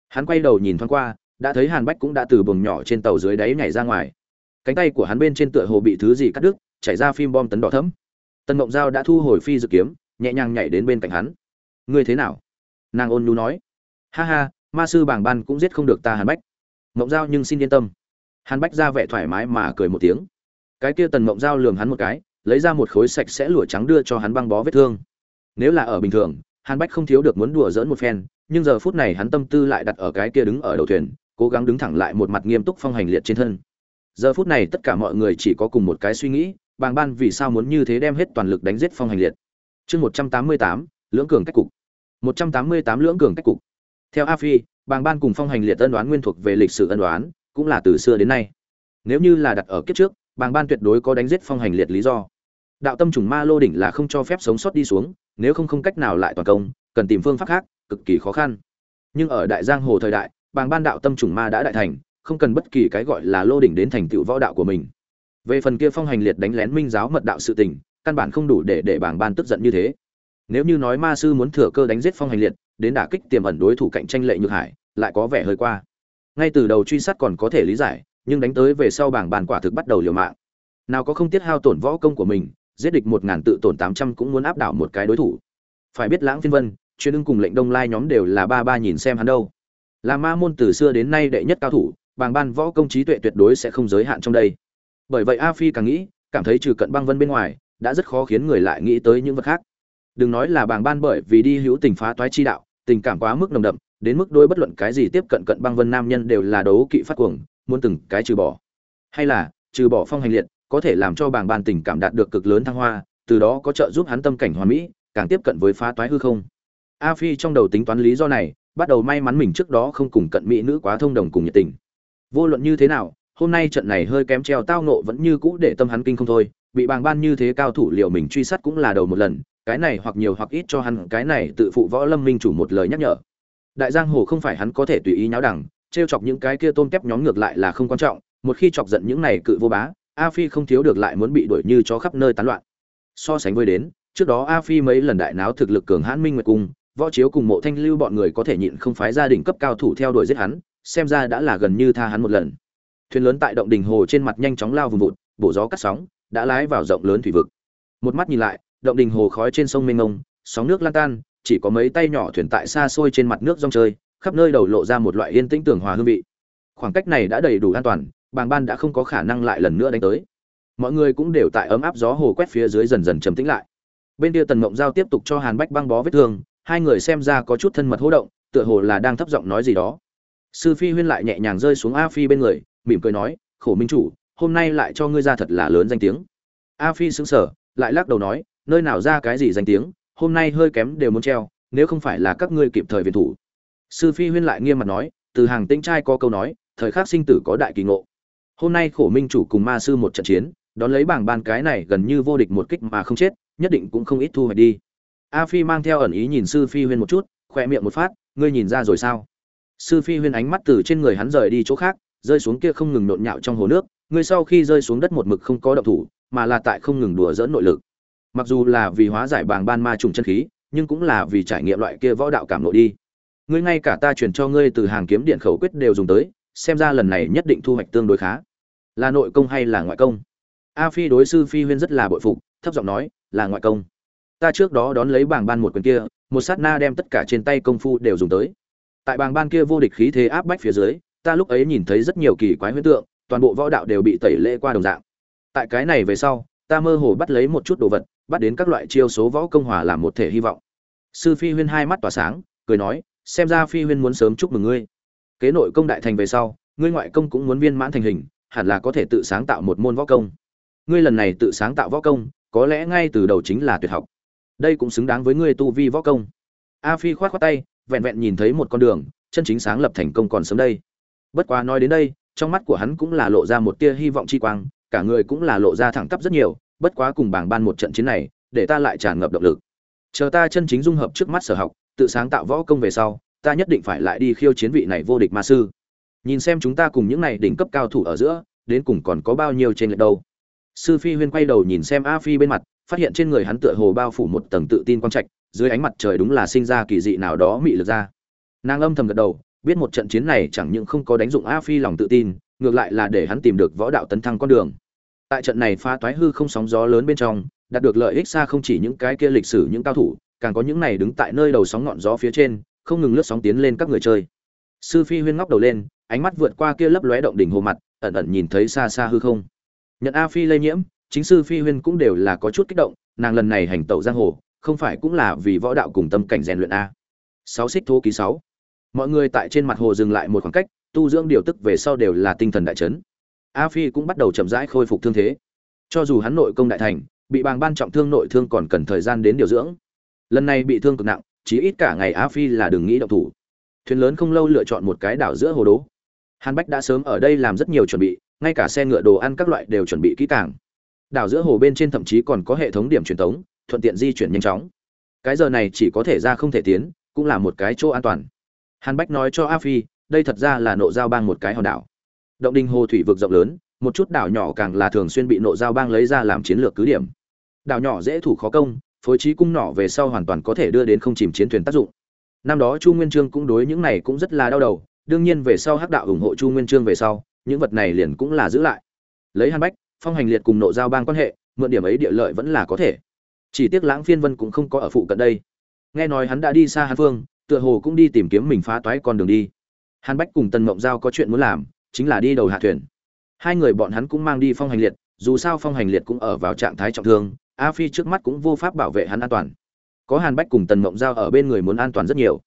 Hắn quay đầu nhìn thoáng qua, đã thấy hàn bách cũng đã từ buồng nhỏ trên tàu dưới đáy nhảy ra ngoài. Cánh tay của hắn bên trên tựa hồ bị thứ gì cắt đứt, chảy ra phim bom tấn đỏ thấm tần mộng giao đã thu hồi phi dự kiếm nhẹ nhàng nhảy đến bên cạnh hắn. Ngươi thế nào? Nàng ôn nhu nói. Ha ha, ma sư bảng ban cũng giết không được ta hàn bách. Mộng giao nhưng xin yên tâm. Hàn bách ra vẻ thoải mái mà cười một tiếng. Cái kia tần mộng giao lườm hắn một cái, lấy ra một khối sạch sẽ lụa trắng đưa cho hắn băng bó vết thương. Nếu là ở bình thường, hàn bách không thiếu được muốn đùa dỡn một phen, nhưng giờ phút này hắn tâm tư lại đặt ở cái kia đứng ở đầu thuyền, cố gắng đứng thẳng lại một mặt nghiêm túc phong hành liệt trên thân. Giờ phút này tất cả mọi người chỉ có cùng một cái suy nghĩ, bàng ban vì sao muốn như thế đem hết toàn lực đánh giết phong hành liệt chương một trăm tám mươi tám, lưỡng cường cách cục. một trăm tám mươi tám lưỡng cường cách cục. Theo a phi, bàng ban cùng phong hành liệt ân đoán nguyên thuộc về lịch sử ân đoán, cũng là từ xưa đến nay. Nếu như là đặt ở kiếp trước, bàng ban tuyệt đối có đánh giết phong hành liệt lý do. Đạo tâm trùng ma lô đỉnh là không cho phép sống sót đi xuống, nếu không không cách nào lại toàn công, cần tìm phương pháp khác, cực kỳ khó khăn. Nhưng ở đại giang hồ thời đại, bàng ban đạo tâm trùng ma đã đại thành, không cần bất kỳ cái gọi là lô đỉnh đến thành tựu võ đạo của mình. Về phần kia phong hành liệt đánh lén minh giáo mật đạo sự tình căn bản không đủ để để bảng ban tức giận như thế. Nếu như nói ma sư muốn thừa cơ đánh giết phong hành liệt, đến đả kích tiềm ẩn đối thủ cạnh tranh lệ nhược hải, lại có vẻ hơi qua. Ngay từ đầu truy sát còn có thể lý giải, nhưng đánh tới về sau bảng bàn quả thực bắt đầu liều mạng. Nào có không tiết hao tổn võ công của mình, giết địch một ngàn tự tổn tám trăm cũng muốn áp đảo một cái đối thủ. Phải biết lãng phiên vân, chuyên ưng cùng lệnh đông lai nhóm đều là ba ba nhìn xem hắn đâu. Là ma môn từ xưa đến nay đệ nhất cao thủ bàng ban võ công trí tuệ tuyệt đối sẽ không giới hạn trong đây. Bởi vậy a phi càng nghĩ, cảm thấy trừ cận băng vân bên ngoài đã rất khó khiến người lại nghĩ tới những vật khác. Đừng nói là bàng ban bởi vì đi hữu tình phá toái chi đạo, tình cảm quá mức nồng đậm, đến mức đôi bất luận cái gì tiếp cận cận băng vân nam nhân đều là đấu kỵ phát cuồng, muốn từng cái trừ bỏ. Hay là, trừ bỏ phong hành liệt, có thể làm cho bàng ban tình cảm đạt được cực lớn thăng hoa, từ đó có trợ giúp hắn tâm cảnh hoàn mỹ, càng tiếp cận với phá toái hư không. A phi trong đầu tính toán lý do này, bắt đầu may mắn mình trước đó không cùng cận mỹ nữ quá thông đồng cùng nhiệt tình. Vô luận như thế nào, hôm nay trận này hơi kém treo tao nộ vẫn như cũ để tâm hắn kinh không thôi bị bàng ban như thế cao thủ liệu mình truy sát cũng là đầu một lần, cái này hoặc nhiều hoặc ít cho hắn, cái này tự phụ võ lâm minh chủ một lời nhắc nhở. Đại giang hồ không phải hắn có thể tùy ý nháo đẳng, trêu chọc những cái kia tôn kép nhóm ngược lại là không quan trọng, một khi chọc giận những này cự vô bá, a phi không thiếu được lại muốn bị đuổi như chó khắp nơi tán loạn. So sánh với đến, trước đó a phi mấy lần đại náo thực lực cường hãn minh nguyệt cung, võ chiếu cùng mộ thanh lưu bọn người có thể nhịn không phái gia đình cấp cao thủ theo đuổi giết hắn, xem ra đã là gần như tha hắn một lần. Thuyền lớn tại động đình hồ trên mặt nhanh chóng lao vùng vụt, bổ gió cắt sóng đã lái vào rộng lớn thủy vực. Một mắt nhìn lại, động đình hồ khói trên sông mênh mông, sóng nước lan tan, chỉ có mấy tay nhỏ thuyền tại xa xôi trên mặt nước rong chơi, khắp nơi đầu lộ ra một loại yên tĩnh tưởng hòa hương vị. Khoảng cách này đã đầy đủ an toàn, bàng ban đã không có khả năng lại lần nữa đánh tới. Mọi người cũng đều tại ấm áp gió hồ quét phía dưới dần dần trầm tĩnh lại. Bên kia tần mộng giao tiếp tục cho hàn bách băng bó vết thương, hai người xem ra có chút thân mật hỗ động, tựa hồ là đang thấp giọng nói gì đó. Sư phi huyên lại nhẹ nhàng rơi xuống a phi bên người, mỉm cười nói, khổ minh chủ hôm nay lại cho ngươi ra thật là lớn danh tiếng. A phi xứng sở lại lắc đầu nói, nơi nào ra cái gì danh tiếng, hôm nay hơi kém đều muốn treo, nếu không phải là các ngươi kịp thời viện thủ. Sư phi huyên lại nghiêm mặt nói, từ hàng tĩnh trai có câu nói, thời khắc sinh tử có đại kỳ ngộ. Hôm nay khổ minh chủ cùng ma sư một trận chiến, đón lấy bảng ban cái này gần như vô địch một kích mà không chết, nhất định cũng không ít thu hoạch đi. A phi mang theo ẩn ý nhìn sư phi huyên một chút khoe miệng một phát, ngươi nhìn ra rồi sao? Sư phi huyên ánh mắt từ trên người hắn rời đi chỗ khác, rơi xuống kia không ngừng nộn nhạo trong hồ nước ngươi sau khi rơi xuống đất một mực không có động thủ, mà là tại không ngừng đùa dỡn nội lực. Mặc dù là vì hóa giải bàng ban ma trùng chân khí, nhưng cũng là vì trải nghiệm loại kia võ đạo cảm nội đi. Ngươi ngay cả ta truyền cho ngươi từ hàng kiếm điện khẩu quyết đều dùng tới, xem ra lần này nhất định thu hoạch tương đối khá. Là nội công hay là ngoại công? A phi đối sư phi huyên rất là bội phục, thấp giọng nói, là ngoại công. Ta trước đó đón lấy bảng ban một quyền kia, một sát na đem tất cả trên tay công phu đều dùng tới. Tại bảng ban kia vô địch khí thế áp bách phía dưới, ta lúc ấy nhìn thấy rất nhiều kỳ quái huyễn tượng toàn bộ võ đạo đều bị tẩy lễ qua đồng dạng. Tại cái này về sau, ta mơ hồ bắt lấy một chút đồ vật, bắt đến các loại chiêu số võ công hòa làm một thể hy vọng. Sư phi huyên hai mắt tỏa sáng, cười nói, xem ra phi huyên muốn sớm chúc mừng ngươi. Kế nội công đại thành về sau, ngươi ngoại công cũng muốn viên mãn thành hình, hẳn là có thể tự sáng tạo một môn võ công. Ngươi lần này tự sáng tạo võ công, có lẽ ngay từ đầu chính là tuyệt học. Đây cũng xứng đáng với ngươi tu vi võ công. A phi khoát khoát tay, vẹn vẹn nhìn thấy một con đường, chân chính sáng lập thành công còn sớm đây. Bất quá nói đến đây trong mắt của hắn cũng là lộ ra một tia hy vọng chi quang, cả người cũng là lộ ra thẳng tắp rất nhiều, bất quá cùng bảng ban một trận chiến này, để ta lại tràn ngập động lực. Chờ ta chân chính dung hợp trước mắt sở học, tự sáng tạo võ công về sau, ta nhất định phải lại đi khiêu chiến vị này vô địch ma sư. Nhìn xem chúng ta cùng những này đỉnh cấp cao thủ ở giữa, đến cùng còn có bao nhiêu trên lệch đâu. Sư phi huyên quay đầu nhìn xem a phi bên mặt, phát hiện trên người hắn tựa hồ bao phủ một tầng tự tin quang trạch, dưới ánh mặt trời đúng là sinh ra kỳ dị nào đó mị lực ra. Nàng âm thầm gật đầu biết một trận chiến này chẳng những không có đánh dụng a phi lòng tự tin, ngược lại là để hắn tìm được võ đạo tấn thăng con đường. Tại trận này pha toái hư không sóng gió lớn bên trong, đạt được lợi ích xa không chỉ những cái kia lịch sử những cao thủ, càng có những này đứng tại nơi đầu sóng ngọn gió phía trên, không ngừng lướt sóng tiến lên các người chơi. Sư phi huyên ngóc đầu lên, ánh mắt vượt qua kia lấp lóe động đỉnh hồ mặt, ẩn ẩn nhìn thấy xa xa hư không. Nhận a phi lây nhiễm, chính sư phi huyên cũng đều là có chút kích động, nàng lần này hành tẩu giang hồ, không phải cũng là vì võ đạo cùng tâm cảnh rèn luyện a. Sáu xích thô ký sáu mọi người tại trên mặt hồ dừng lại một khoảng cách, tu dưỡng điều tức về sau đều là tinh thần đại chấn. A phi cũng bắt đầu chậm rãi khôi phục thương thế. Cho dù hắn nội công đại thành, bị bàng ban trọng thương nội thương còn cần thời gian đến điều dưỡng. Lần này bị thương cực nặng chỉ ít cả ngày a phi là đừng nghĩ động thủ. Thuyền lớn không lâu lựa chọn một cái đảo giữa hồ đố. Hàn bách đã sớm ở đây làm rất nhiều chuẩn bị, ngay cả xe ngựa đồ ăn các loại đều chuẩn bị kỹ càng. Đảo giữa hồ bên trên thậm chí còn có hệ thống điểm truyền tống, thuận tiện di chuyển nhanh chóng. Cái giờ này chỉ có thể ra không thể tiến, cũng là một cái chỗ an toàn hàn bách nói cho a phi, đây thật ra là nộ giao bang một cái hòn đảo. Động đình hồ thủy vực rộng lớn, một chút đảo nhỏ càng là thường xuyên bị nộ giao bang lấy ra làm chiến lược cứ điểm. Đảo nhỏ dễ thủ khó công, phối trí cung nỏ về sau hoàn toàn có thể đưa đến không chìm chiến thuyền tác dụng. Năm đó chu nguyên trương cũng đối những này cũng rất là đau đầu, đương nhiên về sau hắc đạo ủng hộ chu nguyên trương về sau, những vật này liền cũng là giữ lại. Lấy hàn bách, phong hành liệt cùng nộ giao bang quan hệ, mượn điểm ấy địa lợi vẫn là có thể. Chỉ tiếc lãng phiên vân cũng không có ở phụ cận đây. Nghe nói hắn đã đi xa hàn phương tựa hồ cũng đi tìm kiếm mình phá toái con đường đi. Hàn bách cùng tần mộng giao có chuyện muốn làm, chính là đi đầu hạ thuyền. Hai người bọn hắn cũng mang đi phong hành liệt, dù sao phong hành liệt cũng ở vào trạng thái trọng thương, a phi trước mắt cũng vô pháp bảo vệ hắn an toàn. Có hàn bách cùng tần mộng giao ở bên người muốn an toàn rất nhiều.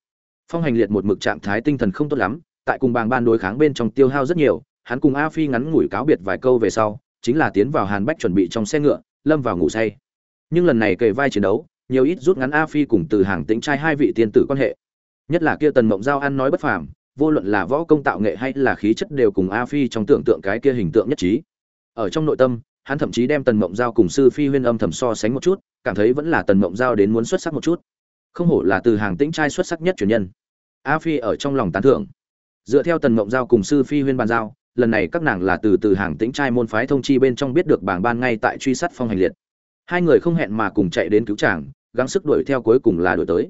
Phong hành liệt một mực trạng thái tinh thần không tốt lắm, tại cùng bàng ban đối kháng bên trong tiêu hao rất nhiều, hắn cùng a phi ngắn ngủi cáo biệt vài câu về sau, chính là tiến vào hàn bách chuẩn bị trong xe ngựa, lâm vào ngủ say. Nhưng lần này kề vai chiến đấu, nhiều ít rút ngắn a phi cùng từ hàng tính trai hai vị tiên tử quan hệ nhất là kia tần mộng giao ăn nói bất phàm, vô luận là võ công tạo nghệ hay là khí chất đều cùng a phi trong tưởng tượng cái kia hình tượng nhất trí. Ở trong nội tâm, hắn thậm chí đem tần mộng giao cùng sư phi huyên âm thầm so sánh một chút, cảm thấy vẫn là tần mộng giao đến muốn xuất sắc một chút. Không hổ là từ hàng tĩnh trai xuất sắc nhất truyền nhân. A phi ở trong lòng tán thưởng. Dựa theo tần mộng giao cùng sư phi huyên bàn giao, lần này các nàng là từ từ hàng tĩnh trai môn phái thông chi bên trong biết được bảng ban ngay tại truy sát phong hành liệt. Hai người không hẹn mà cùng chạy đến cứu chàng, gắng sức đuổi theo cuối cùng là đuổi tới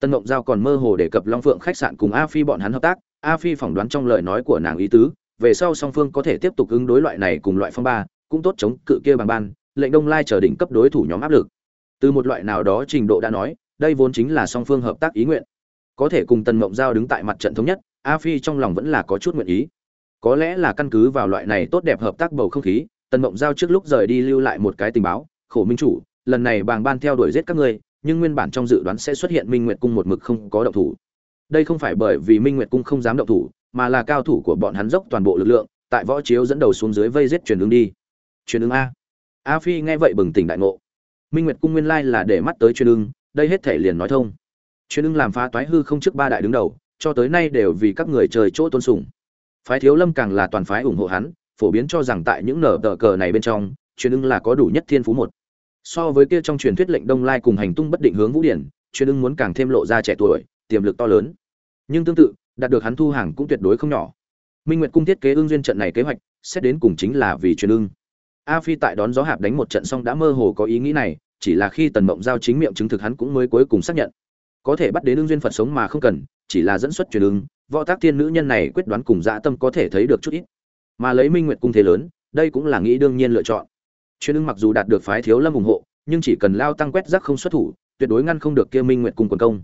tân mộng giao còn mơ hồ đề cập long phượng khách sạn cùng a phi bọn hắn hợp tác, a phi phỏng đoán trong lời nói của nàng ý tứ, về sau song phương có thể tiếp tục ứng đối loại này cùng loại phong ba, cũng tốt chống cự kia bằng ban, lệnh đông lai chờ đỉnh cấp đối thủ nhóm áp lực. Từ một loại nào đó trình độ đã nói, đây vốn chính là song phương hợp tác ý nguyện. Có thể cùng tần mộng giao đứng tại mặt trận thống nhất, a phi trong lòng vẫn là có chút nguyện ý. Có lẽ là căn cứ vào loại này tốt đẹp hợp tác bầu không khí, tần mộng giao trước lúc rời đi lưu lại một cái tình báo, khổ minh chủ, lần này bàng ban theo đuổi giết các ngươi nhưng nguyên bản trong dự đoán sẽ xuất hiện minh nguyệt cung một mực không có động thủ. Đây không phải bởi vì minh nguyệt cung không dám động thủ, mà là cao thủ của bọn hắn dốc toàn bộ lực lượng, tại võ chiếu dẫn đầu xuống dưới vây giết truyền ứng đi. Truyền ứng a. A phi nghe vậy bừng tỉnh đại ngộ. Minh nguyệt cung nguyên lai là để mắt tới truyền ứng, đây hết thể liền nói thông. Truyền ứng làm phá toái hư không trước ba đại đứng đầu, cho tới nay đều vì các người trời chỗ tôn sùng. Phái thiếu lâm càng là toàn phái ủng hộ hắn, phổ biến cho rằng tại những nở tờ cờ này bên trong, truyền ứng là có đủ nhất thiên phú một so với kia trong truyền thuyết lệnh đông lai cùng hành tung bất định hướng vũ điển truyền ưng muốn càng thêm lộ ra trẻ tuổi, tiềm lực to lớn. Nhưng tương tự, đạt được hắn thu hàng cũng tuyệt đối không nhỏ. Minh nguyệt cung thiết kế ương duyên trận này kế hoạch, xét đến cùng chính là vì truyền ưng. A phi tại đón gió hạp đánh một trận xong đã mơ hồ có ý nghĩ này, chỉ là khi tần mộng giao chính miệng chứng thực hắn cũng mới cuối cùng xác nhận. Có thể bắt đến ương duyên phật sống mà không cần, chỉ là dẫn xuất truyền ưng, võ tác thiên nữ nhân này quyết đoán cùng dã tâm có thể thấy được chút ít. Mà lấy minh nguyệt cung thế lớn, đây cũng là nghĩ đương nhiên lựa chọn. Chuyên ưng mặc dù đạt được phái thiếu lâm ủng hộ, nhưng chỉ cần lao tăng quét rác không xuất thủ, tuyệt đối ngăn không được kia minh nguyệt cung quần công.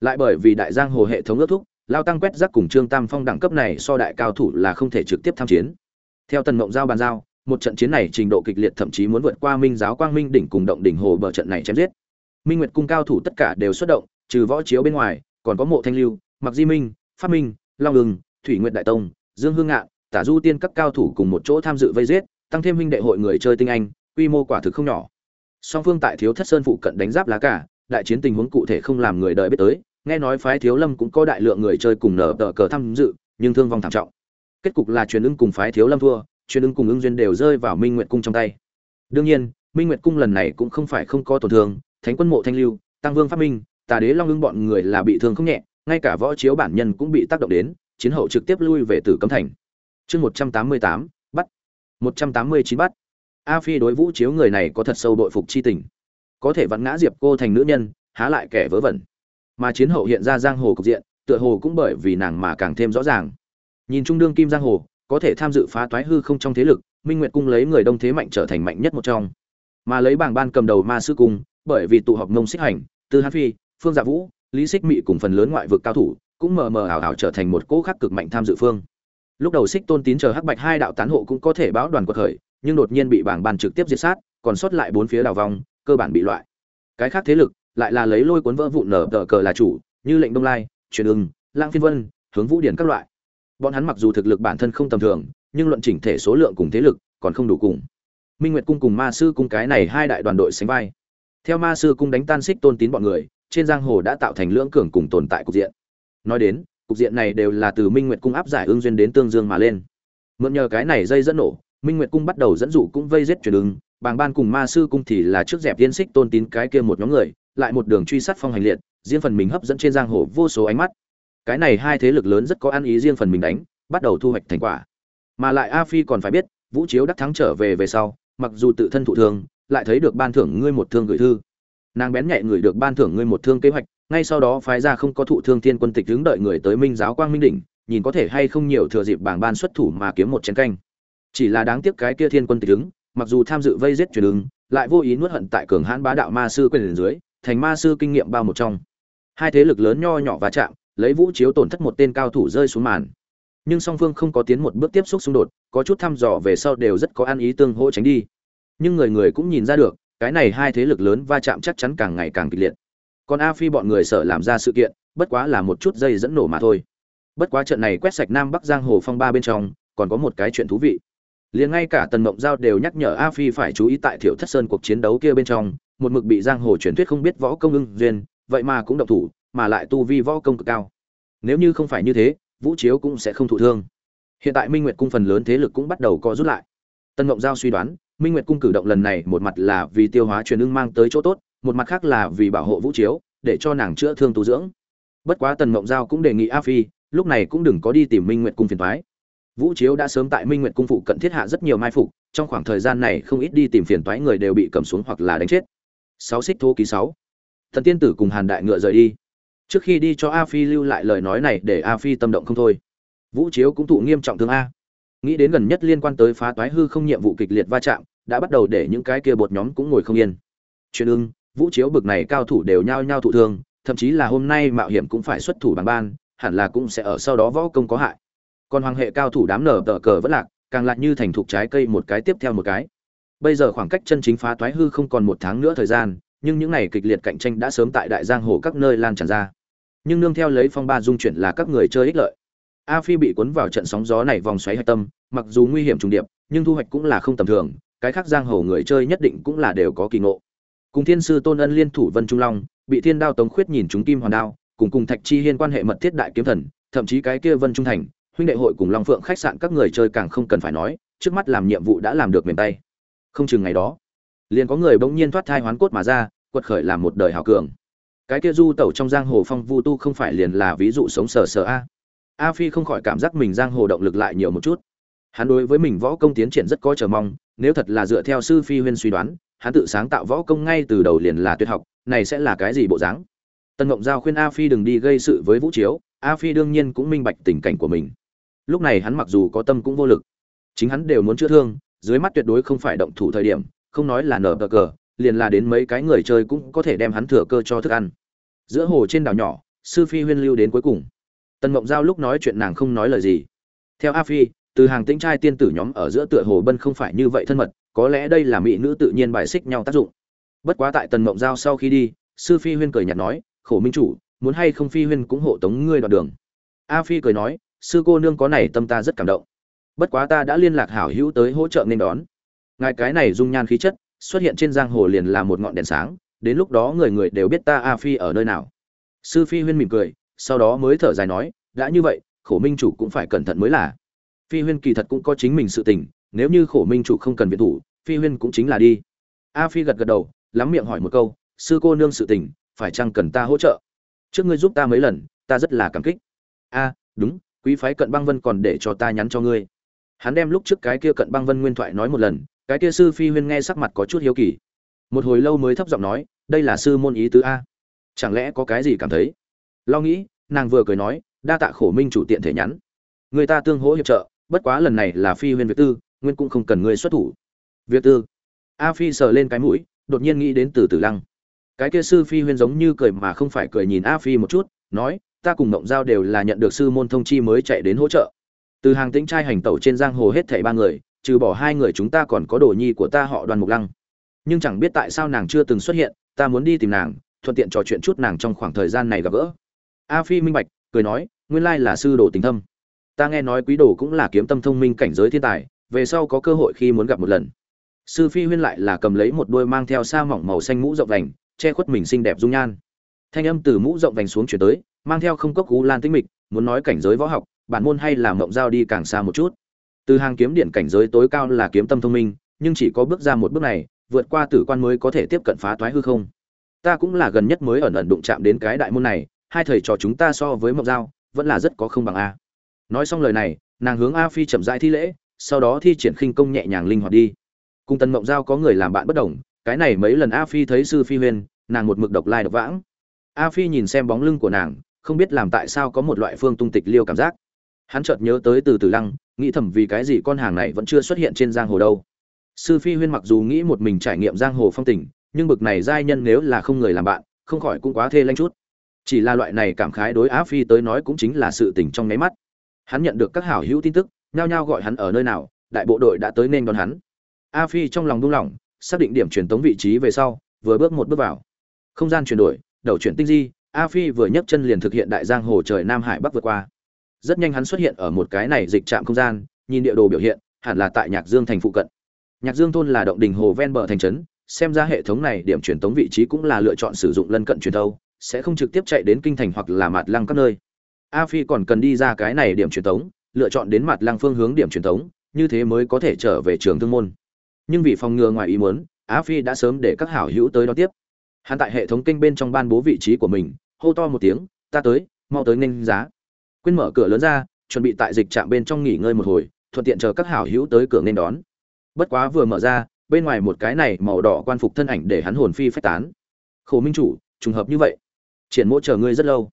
Lại bởi vì đại giang hồ hệ thống ước thúc, lao tăng quét rác cùng trương tam phong đẳng cấp này so đại cao thủ là không thể trực tiếp tham chiến. Theo tần mộng giao bàn giao, một trận chiến này trình độ kịch liệt thậm chí muốn vượt qua minh giáo quang minh đỉnh cùng động đỉnh hồ bờ trận này chém giết. Minh nguyệt cung cao thủ tất cả đều xuất động, trừ võ chiếu bên ngoài, còn có mộ thanh lưu mặc di minh, phát minh, long ưng, thủy nguyện đại tông, dương hương ngạn, tả du tiên các cao thủ cùng một chỗ tham dự vây giết tăng thêm huynh đệ hội người chơi tinh anh, quy mô quả thực không nhỏ. Song phương tại Thiếu Thất Sơn phụ cận đánh giáp lá cả, đại chiến tình huống cụ thể không làm người đời biết tới, nghe nói phái Thiếu Lâm cũng có đại lượng người chơi cùng nở tờ cờ tham dự, nhưng thương vong thảm trọng. Kết cục là truyền ứng cùng phái Thiếu Lâm thua, truyền ứng cùng ứng duyên đều rơi vào Minh Nguyệt cung trong tay. Đương nhiên, Minh Nguyệt cung lần này cũng không phải không có tổn thương, Thánh quân mộ Thanh Lưu, Tăng Vương Phát Minh, Tà Đế Long Ưng bọn người là bị thương không nhẹ, ngay cả võ chiếu bản nhân cũng bị tác động đến, chiến hậu trực tiếp lui về Tử Cấm Thành. Chương 188, một trăm tám mươi chín bắt. A phi đối vũ chiếu người này có thật sâu đội phục chi tình. Có thể vặn ngã diệp cô thành nữ nhân, há lại kẻ vớ vẩn. Mà chiến hậu hiện ra giang hồ cục diện, tựa hồ cũng bởi vì nàng mà càng thêm rõ ràng. Nhìn trung đương kim giang hồ, có thể tham dự phá toái hư không trong thế lực, minh nguyệt cung lấy người đông thế mạnh trở thành mạnh nhất một trong. Mà lấy bảng ban cầm đầu ma sư cung, bởi vì tụ họp nông xích hành, tư hán phi, phương dạ vũ, lý xích mị cùng phần lớn ngoại vực cao thủ, cũng mờ mờ ảo ảo trở thành một cỗ khắc cực mạnh tham dự phương lúc đầu xích tôn tín chờ hắc bạch hai đạo tán hộ cũng có thể báo đoàn quật khởi, nhưng đột nhiên bị bảng bàn trực tiếp diệt sát, còn sót lại bốn phía đào vong, cơ bản bị loại. Cái khác thế lực lại là lấy lôi cuốn vỡ vụn nở tờ cờ là chủ, như lệnh đông lai, truyền ưng lang phiên vân, hướng vũ điển các loại. Bọn hắn mặc dù thực lực bản thân không tầm thường, nhưng luận chỉnh thể số lượng cùng thế lực còn không đủ cùng. Minh nguyệt cung cùng ma sư cung cái này hai đại đoàn đội sánh vai. Theo ma sư cung đánh tan xích tôn tín bọn người, trên giang hồ đã tạo thành lưỡng cường cùng tồn tại cục diện. Nói đến cục diện này đều là từ minh nguyệt cung áp giải ương duyên đến tương dương mà lên. Mượn nhờ cái này dây dẫn nổ, minh nguyệt cung bắt đầu dẫn dụ cũng vây giết truyền ứng, bàng ban cùng ma sư cung thì là trước dẹp tiên xích tôn tín cái kia một nhóm người, lại một đường truy sát phong hành liệt, riêng phần mình hấp dẫn trên giang hồ vô số ánh mắt. Cái này hai thế lực lớn rất có ăn ý riêng phần mình đánh, bắt đầu thu hoạch thành quả. Mà lại a phi còn phải biết, vũ chiếu đắc thắng trở về về sau, mặc dù tự thân thụ thương, lại thấy được ban thưởng ngươi một thương gửi thư. Nàng bén nhạy người được ban thưởng ngươi một thương kế hoạch ngay sau đó phái ra không có thụ thương thiên quân tịch đứng đợi người tới minh giáo quang minh đỉnh, nhìn có thể hay không nhiều thừa dịp bảng ban xuất thủ mà kiếm một chén canh. Chỉ là đáng tiếc cái kia thiên quân tịch đứng mặc dù tham dự vây giết truyền ứng, lại vô ý nuốt hận tại cường hãn bá đạo ma sư quyền dưới, thành ma sư kinh nghiệm bao một trong. Hai thế lực lớn nho nhỏ va chạm, lấy vũ chiếu tổn thất một tên cao thủ rơi xuống màn. Nhưng song phương không có tiến một bước tiếp xúc xung đột, có chút thăm dò về sau đều rất có ăn ý tương hỗ tránh đi. Nhưng người người cũng nhìn ra được, cái này hai thế lực lớn va chạm chắc chắn càng ngày càng kịch liệt còn a phi bọn người sợ làm ra sự kiện, bất quá là một chút dây dẫn nổ mà thôi. Bất quá trận này quét sạch nam bắc giang hồ phong ba bên trong, còn có một cái chuyện thú vị. Liền ngay cả tần mộng giao đều nhắc nhở a phi phải chú ý tại thiểu thất sơn cuộc chiến đấu kia bên trong, một mực bị giang hồ truyền thuyết không biết võ công ưng duyên, vậy mà cũng động thủ, mà lại tu vi võ công cực cao. Nếu như không phải như thế, vũ chiếu cũng sẽ không thụ thương. Hiện tại minh nguyệt cung phần lớn thế lực cũng bắt đầu co rút lại. Tân ngộng giao suy đoán, minh nguyệt cung cử động lần này một mặt là vì tiêu hóa truyền ưng mang tới chỗ tốt một mặt khác là vì bảo hộ vũ chiếu, để cho nàng chữa thương tu dưỡng. Bất quá tần Mộng giao cũng đề nghị a phi, lúc này cũng đừng có đi tìm minh nguyệt cung phiền thoái vũ chiếu đã sớm tại minh nguyệt cung phụ cận thiết hạ rất nhiều mai phục, trong khoảng thời gian này không ít đi tìm phiền toái người đều bị cầm xuống hoặc là đánh chết. Sáu xích thô ký sáu. Thần tiên tử cùng hàn đại ngựa rời đi. Trước khi đi cho a phi lưu lại lời nói này để a phi tâm động không thôi. Vũ chiếu cũng thụ nghiêm trọng thương a. Nghĩ đến gần nhất liên quan tới phá toái hư không nhiệm vụ kịch liệt va chạm, đã bắt đầu để những cái kia bột nhóm cũng ngồi không yên. Truyền ưng vũ chiếu bực này cao thủ đều nhao nhao thụ thương, thậm chí là hôm nay mạo hiểm cũng phải xuất thủ bằng ban, hẳn là cũng sẽ ở sau đó võ công có hại. Còn hoàng hệ cao thủ đám nở tờ cờ vẫn lạc, càng lại như thành thục trái cây một cái tiếp theo một cái. Bây giờ khoảng cách chân chính phá toái hư không còn một tháng nữa thời gian, nhưng những ngày kịch liệt cạnh tranh đã sớm tại đại giang hồ các nơi lan tràn ra. Nhưng nương theo lấy phong ba dung chuyển là các người chơi ích lợi. A phi bị cuốn vào trận sóng gió này vòng xoáy hạch tâm, mặc dù nguy hiểm trùng điệp, nhưng thu hoạch cũng là không tầm thường, cái khác giang hồ người chơi nhất định cũng là đều có kỳ ngộ cùng thiên sư tôn ân liên thủ vân trung long, bị thiên đao tống khuyết nhìn chúng kim hoàn đao, cùng cùng thạch chi hiên quan hệ mật thiết đại kiếm thần, thậm chí cái kia vân trung thành, huynh đệ hội cùng long phượng khách sạn các người chơi càng không cần phải nói, trước mắt làm nhiệm vụ đã làm được mềm tay. Không chừng ngày đó, liền có người bỗng nhiên thoát thai hoán cốt mà ra, quật khởi làm một đời hào cường. Cái kia du tẩu trong giang hồ phong vu tu không phải liền là ví dụ sống sờ sờ a. A phi không khỏi cảm giác mình giang hồ động lực lại nhiều một chút. Hắn đối với mình võ công tiến triển rất có chờ mong, nếu thật là dựa theo sư phi huyên suy đoán hắn tự sáng tạo võ công ngay từ đầu liền là tuyệt học, này sẽ là cái gì bộ dáng? Tân ngộng giao khuyên a phi đừng đi gây sự với vũ chiếu, a phi đương nhiên cũng minh bạch tình cảnh của mình. Lúc này hắn mặc dù có tâm cũng vô lực, chính hắn đều muốn chữa thương, dưới mắt tuyệt đối không phải động thủ thời điểm, không nói là nở cờ, liền là đến mấy cái người chơi cũng có thể đem hắn thừa cơ cho thức ăn. Giữa hồ trên đảo nhỏ, sư phi huyên lưu đến cuối cùng. Tần mộng giao lúc nói chuyện nàng không nói lời gì. Theo a phi, từ hàng tĩnh trai tiên tử nhóm ở giữa tựa hồ bân không phải như vậy thân mật có lẽ đây là mỹ nữ tự nhiên bài xích nhau tác dụng. Bất quá tại tần mộng giao sau khi đi, sư phi huyên cười nhạt nói, khổ minh chủ, muốn hay không phi huyên cũng hộ tống ngươi đoạn đường. A phi cười nói, sư cô nương có này tâm ta rất cảm động. Bất quá ta đã liên lạc hảo hữu tới hỗ trợ nên đón. Ngài cái này dung nhan khí chất, xuất hiện trên giang hồ liền là một ngọn đèn sáng, đến lúc đó người người đều biết ta a phi ở nơi nào. Sư phi huyên mỉm cười, sau đó mới thở dài nói, đã như vậy, khổ minh chủ cũng phải cẩn thận mới là. Phi huyên kỳ thật cũng có chính mình sự tình nếu như khổ minh chủ không cần viện thủ, phi huyên cũng chính là đi. A phi gật gật đầu, lắm miệng hỏi một câu, sư cô nương sự tình, phải chăng cần ta hỗ trợ? Trước ngươi giúp ta mấy lần, ta rất là cảm kích. A, đúng, quý phái cận băng vân còn để cho ta nhắn cho ngươi. Hắn đem lúc trước cái kia cận băng vân nguyên thoại nói một lần, cái kia sư phi huyên nghe sắc mặt có chút hiếu kỳ. Một hồi lâu mới thấp giọng nói, đây là sư môn ý tứ a. Chẳng lẽ có cái gì cảm thấy? Lo nghĩ, nàng vừa cười nói, đa tạ khổ minh chủ tiện thể nhắn. Người ta tương hỗ hiệp trợ, bất quá lần này là phi huyên việt tư nguyên cũng không cần ngươi xuất thủ. Việc tư. A phi sờ lên cái mũi, đột nhiên nghĩ đến từ tử lăng. Cái kia sư phi huyên giống như cười mà không phải cười nhìn a phi một chút, nói, ta cùng mộng giao đều là nhận được sư môn thông chi mới chạy đến hỗ trợ. Từ hàng tĩnh trai hành tẩu trên giang hồ hết thảy ba người, trừ bỏ hai người chúng ta còn có đồ nhi của ta họ đoàn mục lăng. Nhưng chẳng biết tại sao nàng chưa từng xuất hiện, ta muốn đi tìm nàng, thuận tiện trò chuyện chút nàng trong khoảng thời gian này gặp gỡ. A phi minh bạch, cười nói, nguyên lai là sư đồ tình thâm. Ta nghe nói quý đồ cũng là kiếm tâm thông minh cảnh giới thiên tài về sau có cơ hội khi muốn gặp một lần. Sư phi huyên lại là cầm lấy một đôi mang theo sa mỏng màu xanh mũ rộng vành, che khuất mình xinh đẹp dung nhan. Thanh âm từ mũ rộng vành xuống chuyển tới, mang theo không cốc cú lan tinh mịch, muốn nói cảnh giới võ học, bản môn hay là mộng giao đi càng xa một chút. Từ hàng kiếm điện cảnh giới tối cao là kiếm tâm thông minh, nhưng chỉ có bước ra một bước này, vượt qua tử quan mới có thể tiếp cận phá toái hư không. Ta cũng là gần nhất mới ẩn ẩn đụng chạm đến cái đại môn này, hai thầy trò chúng ta so với mộng giao, vẫn là rất có không bằng a. Nói xong lời này, nàng hướng a phi chậm rãi thi lễ sau đó thi triển khinh công nhẹ nhàng linh hoạt đi. Cùng tần mộng giao có người làm bạn bất đồng, cái này mấy lần a phi thấy sư phi huyên, nàng một mực độc lai độc vãng. A phi nhìn xem bóng lưng của nàng, không biết làm tại sao có một loại phương tung tịch liêu cảm giác. Hắn chợt nhớ tới từ từ lăng, nghĩ thầm vì cái gì con hàng này vẫn chưa xuất hiện trên giang hồ đâu. Sư phi huyên mặc dù nghĩ một mình trải nghiệm giang hồ phong tình, nhưng bực này giai nhân nếu là không người làm bạn, không khỏi cũng quá thê lanh chút. Chỉ là loại này cảm khái đối á phi tới nói cũng chính là sự tình trong nháy mắt. Hắn nhận được các hảo hữu tin tức nhao nhao gọi hắn ở nơi nào, đại bộ đội đã tới nên đón hắn. A phi trong lòng buông lỏng, xác định điểm truyền tống vị trí về sau, vừa bước một bước vào. Không gian chuyển đổi, đầu chuyển tinh di, a phi vừa nhấc chân liền thực hiện đại giang hồ trời nam hải bắc vượt qua. Rất nhanh hắn xuất hiện ở một cái này dịch trạm không gian, nhìn địa đồ biểu hiện, hẳn là tại nhạc dương thành phụ cận. Nhạc dương thôn là động đình hồ ven bờ thành trấn, xem ra hệ thống này điểm truyền tống vị trí cũng là lựa chọn sử dụng lân cận truyền thâu sẽ không trực tiếp chạy đến kinh thành hoặc là mạt lăng các nơi. A phi còn cần đi ra cái này điểm truyền tống lựa chọn đến mặt lăng phương hướng điểm truyền thống, như thế mới có thể trở về trường thương môn. Nhưng vì phòng ngừa ngoài ý muốn Á phi đã sớm để các hảo hữu tới đón tiếp. Hắn tại hệ thống kênh bên trong ban bố vị trí của mình hô to một tiếng ta tới mau tới nghênh giá. Quyên mở cửa lớn ra chuẩn bị tại dịch trạm bên trong nghỉ ngơi một hồi thuận tiện chờ các hảo hữu tới cửa nên đón. Bất quá vừa mở ra bên ngoài một cái này màu đỏ quan phục thân ảnh để hắn hồn phi phách tán. Khổ minh chủ trùng hợp như vậy. Triển mỗ chờ ngươi rất lâu.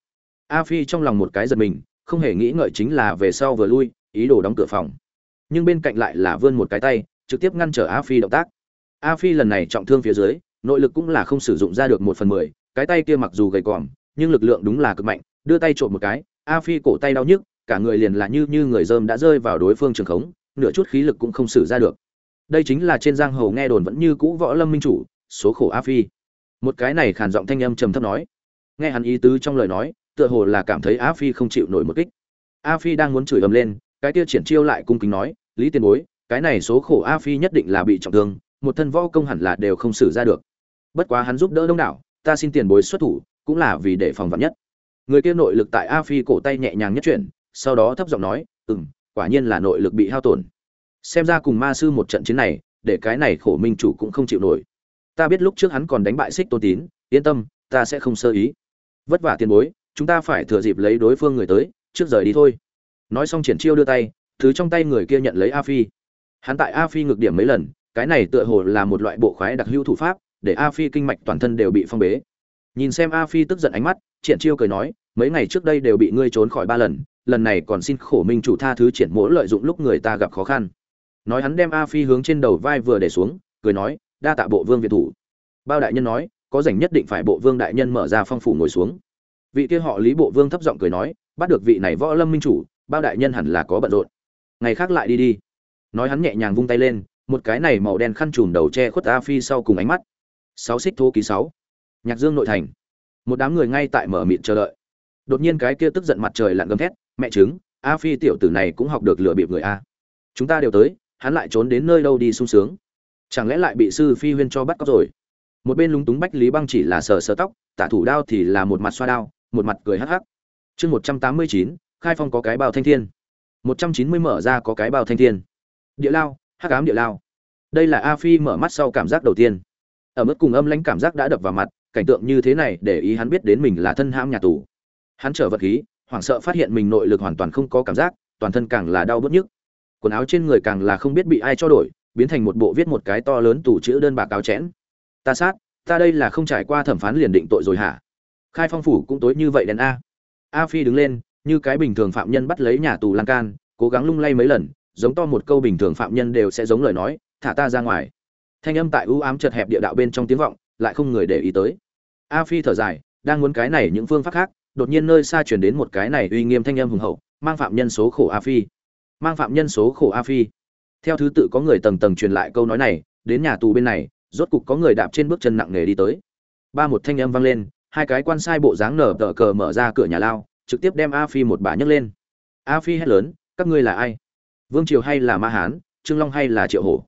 A phi trong lòng một cái giật mình không hề nghĩ ngợi chính là về sau vừa lui, ý đồ đóng cửa phòng. Nhưng bên cạnh lại là vươn một cái tay, trực tiếp ngăn trở a phi động tác. A phi lần này trọng thương phía dưới, nội lực cũng là không sử dụng ra được một phần mười, cái tay kia mặc dù gầy còm, nhưng lực lượng đúng là cực mạnh, đưa tay trộm một cái, a phi cổ tay đau nhức, cả người liền là như như người dơm đã rơi vào đối phương trường khống, nửa chút khí lực cũng không sử ra được. Đây chính là trên giang hồ nghe đồn vẫn như cũ võ lâm minh chủ, số khổ a phi. Một cái này khàn giọng thanh âm trầm thấp nói. Nghe hắn ý tứ trong lời nói tựa hồ là cảm thấy a phi không chịu nổi một kích. A phi đang muốn chửi ầm lên cái kia triển chiêu lại cung kính nói lý tiền bối cái này số khổ a phi nhất định là bị trọng thương một thân võ công hẳn là đều không xử ra được. Bất quá hắn giúp đỡ đông đảo ta xin tiền bối xuất thủ cũng là vì để phòng vắn nhất. Người kia nội lực tại a phi cổ tay nhẹ nhàng nhất chuyển sau đó thấp giọng nói ừm, quả nhiên là nội lực bị hao tổn. Xem ra cùng ma sư một trận chiến này để cái này khổ minh chủ cũng không chịu nổi. Ta biết lúc trước hắn còn đánh bại xích tôn tín yên tâm ta sẽ không sơ ý. Vất vả tiền bối chúng ta phải thừa dịp lấy đối phương người tới, trước rời đi thôi. Nói xong triển chiêu đưa tay, thứ trong tay người kia nhận lấy a phi. Hắn tại a phi ngược điểm mấy lần, cái này tựa hồ là một loại bộ khoái đặc hữu thủ pháp, để a phi kinh mạch toàn thân đều bị phong bế. Nhìn xem a phi tức giận ánh mắt, triển chiêu cười nói, mấy ngày trước đây đều bị ngươi trốn khỏi ba lần lần này còn xin khổ minh chủ tha thứ triển mỗ lợi dụng lúc người ta gặp khó khăn. Nói hắn đem a phi hướng trên đầu vai vừa để xuống, cười nói, đa tạ bộ vương việt thủ. Bao đại nhân nói, có rảnh nhất định phải bộ vương đại nhân mở ra phong phủ ngồi xuống vị kia họ lý bộ vương thấp giọng cười nói, bắt được vị này võ lâm minh chủ, bao đại nhân hẳn là có bận rộn. Ngày khác lại đi đi. Nói hắn nhẹ nhàng vung tay lên, một cái này màu đen khăn trùm đầu che khuất a phi sau cùng ánh mắt. Sáu xích thô ký sáu. Nhạc dương nội thành. Một đám người ngay tại mở miệng chờ đợi. Đột nhiên cái kia tức giận mặt trời lặn gầm thét, mẹ chứng a phi tiểu tử này cũng học được lừa bịp người a. Chúng ta đều tới, hắn lại trốn đến nơi đâu đi sung sướng. Chẳng lẽ lại bị sư phi huyên cho bắt cóc rồi? Một bên lúng túng bách lý băng chỉ là sờ sờ tóc, tả thủ đao thì là một mặt xoa đao một mặt cười hắc hắc. Chương một trăm tám mươi chín, khai phong có cái bao thanh thiên. Một trăm chín mươi mở ra có cái bao thanh thiên. Địa lao, hắc ám địa lao. Đây là a phi mở mắt sau cảm giác đầu tiên. Ở mức cùng âm lãnh cảm giác đã đập vào mặt, cảnh tượng như thế này để ý hắn biết đến mình là thân hãm nhà tù. Hắn trở vật khí, hoảng sợ phát hiện mình nội lực hoàn toàn không có cảm giác, toàn thân càng là đau bứt nhức. Quần áo trên người càng là không biết bị ai cho đổi, biến thành một bộ viết một cái to lớn tủ chữ đơn bạc áo chẽn. Ta sát, ta đây là không trải qua thẩm phán liền định tội rồi hả? Khai phong phủ cũng tối như vậy đèn a. A phi đứng lên, như cái bình thường phạm nhân bắt lấy nhà tù lan can, cố gắng lung lay mấy lần, giống to một câu bình thường phạm nhân đều sẽ giống lời nói, thả ta ra ngoài. Thanh âm tại ưu ám chật hẹp địa đạo bên trong tiếng vọng, lại không người để ý tới. A phi thở dài, đang muốn cái này những phương pháp khác, đột nhiên nơi xa chuyển đến một cái này uy nghiêm thanh âm hùng hậu, mang phạm nhân số khổ a phi. Mang phạm nhân số khổ a phi. Theo thứ tự có người tầng tầng truyền lại câu nói này, đến nhà tù bên này, rốt cục có người đạp trên bước chân nặng nề đi tới. Ba một thanh âm vang lên hai cái quan sai bộ dáng nở tờ cờ mở ra cửa nhà lao, trực tiếp đem a phi một bà nhấc lên. A phi hét lớn, các ngươi là ai? Vương triều hay là ma hán, trương long hay là triệu hổ?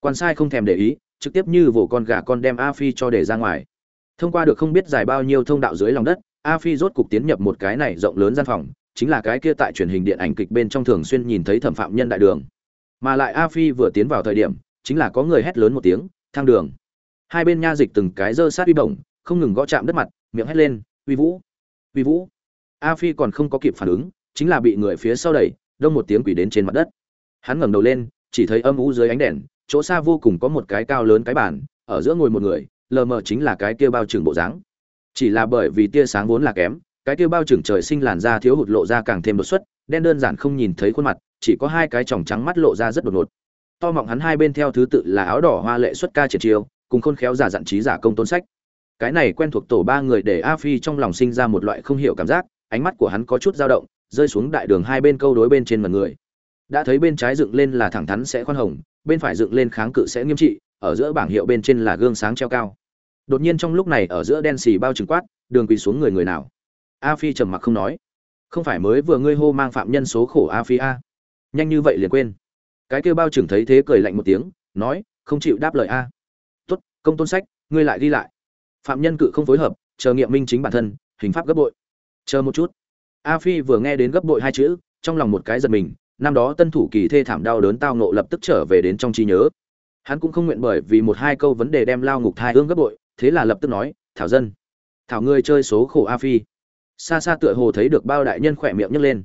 Quan sai không thèm để ý, trực tiếp như vồ con gà con đem a phi cho để ra ngoài. Thông qua được không biết dài bao nhiêu thông đạo dưới lòng đất, a phi rốt cục tiến nhập một cái này rộng lớn gian phòng, chính là cái kia tại truyền hình điện ảnh kịch bên trong thường xuyên nhìn thấy thẩm phạm nhân đại đường. Mà lại a phi vừa tiến vào thời điểm, chính là có người hét lớn một tiếng, thang đường! Hai bên nha dịch từng cái dơ sát uy bổng, không ngừng gõ chạm đất mặt miệng hét lên, uy vũ! Uy vũ! A phi còn không có kịp phản ứng, chính là bị người phía sau đẩy, đông một tiếng quỷ đến trên mặt đất. Hắn ngẩng đầu lên, chỉ thấy âm u dưới ánh đèn, chỗ xa vô cùng có một cái cao lớn cái bàn, ở giữa ngồi một người, lờ mờ chính là cái kia bao trừng bộ dáng. Chỉ là bởi vì tia sáng vốn là kém, cái kia bao trừng trời sinh làn da thiếu hụt lộ ra càng thêm đột xuất, đen đơn giản không nhìn thấy khuôn mặt, chỉ có hai cái tròng trắng mắt lộ ra rất đột ngột. To mọng hắn hai bên theo thứ tự là áo đỏ hoa lệ xuất ca triệt chiêu, cùng khôn khéo giả dặn trí giả công tôn sách cái này quen thuộc tổ ba người để a phi trong lòng sinh ra một loại không hiểu cảm giác, ánh mắt của hắn có chút dao động, rơi xuống đại đường hai bên câu đối bên trên mặt người. Đã thấy bên trái dựng lên là thẳng thắn sẽ khoan hồng, bên phải dựng lên kháng cự sẽ nghiêm trị, ở giữa bảng hiệu bên trên là gương sáng treo cao. Đột nhiên trong lúc này ở giữa đen xì bao trừng quát, đường quỳ xuống người người nào? A phi trầm mặc không nói. Không phải mới vừa ngươi hô mang phạm nhân số khổ a phi a. Nhanh như vậy liền quên. Cái kêu bao trừng thấy thế cười lạnh một tiếng, nói, không chịu đáp lời a. Tốt, công tôn sách, ngươi lại đi lại phạm nhân cự không phối hợp, chờ nghiệm minh chính bản thân, hình pháp gấp bội. Chờ một chút. A phi vừa nghe đến gấp bội hai chữ, trong lòng một cái giật mình, năm đó tân thủ kỳ thê thảm đau đớn tao nộ lập tức trở về đến trong trí nhớ. Hắn cũng không nguyện bởi vì một hai câu vấn đề đem lao ngục thai hương gấp bội, thế là lập tức nói, thảo dân, thảo ngươi chơi số khổ a phi. Xa xa tựa hồ thấy được bao đại nhân khỏe miệng nhấc lên.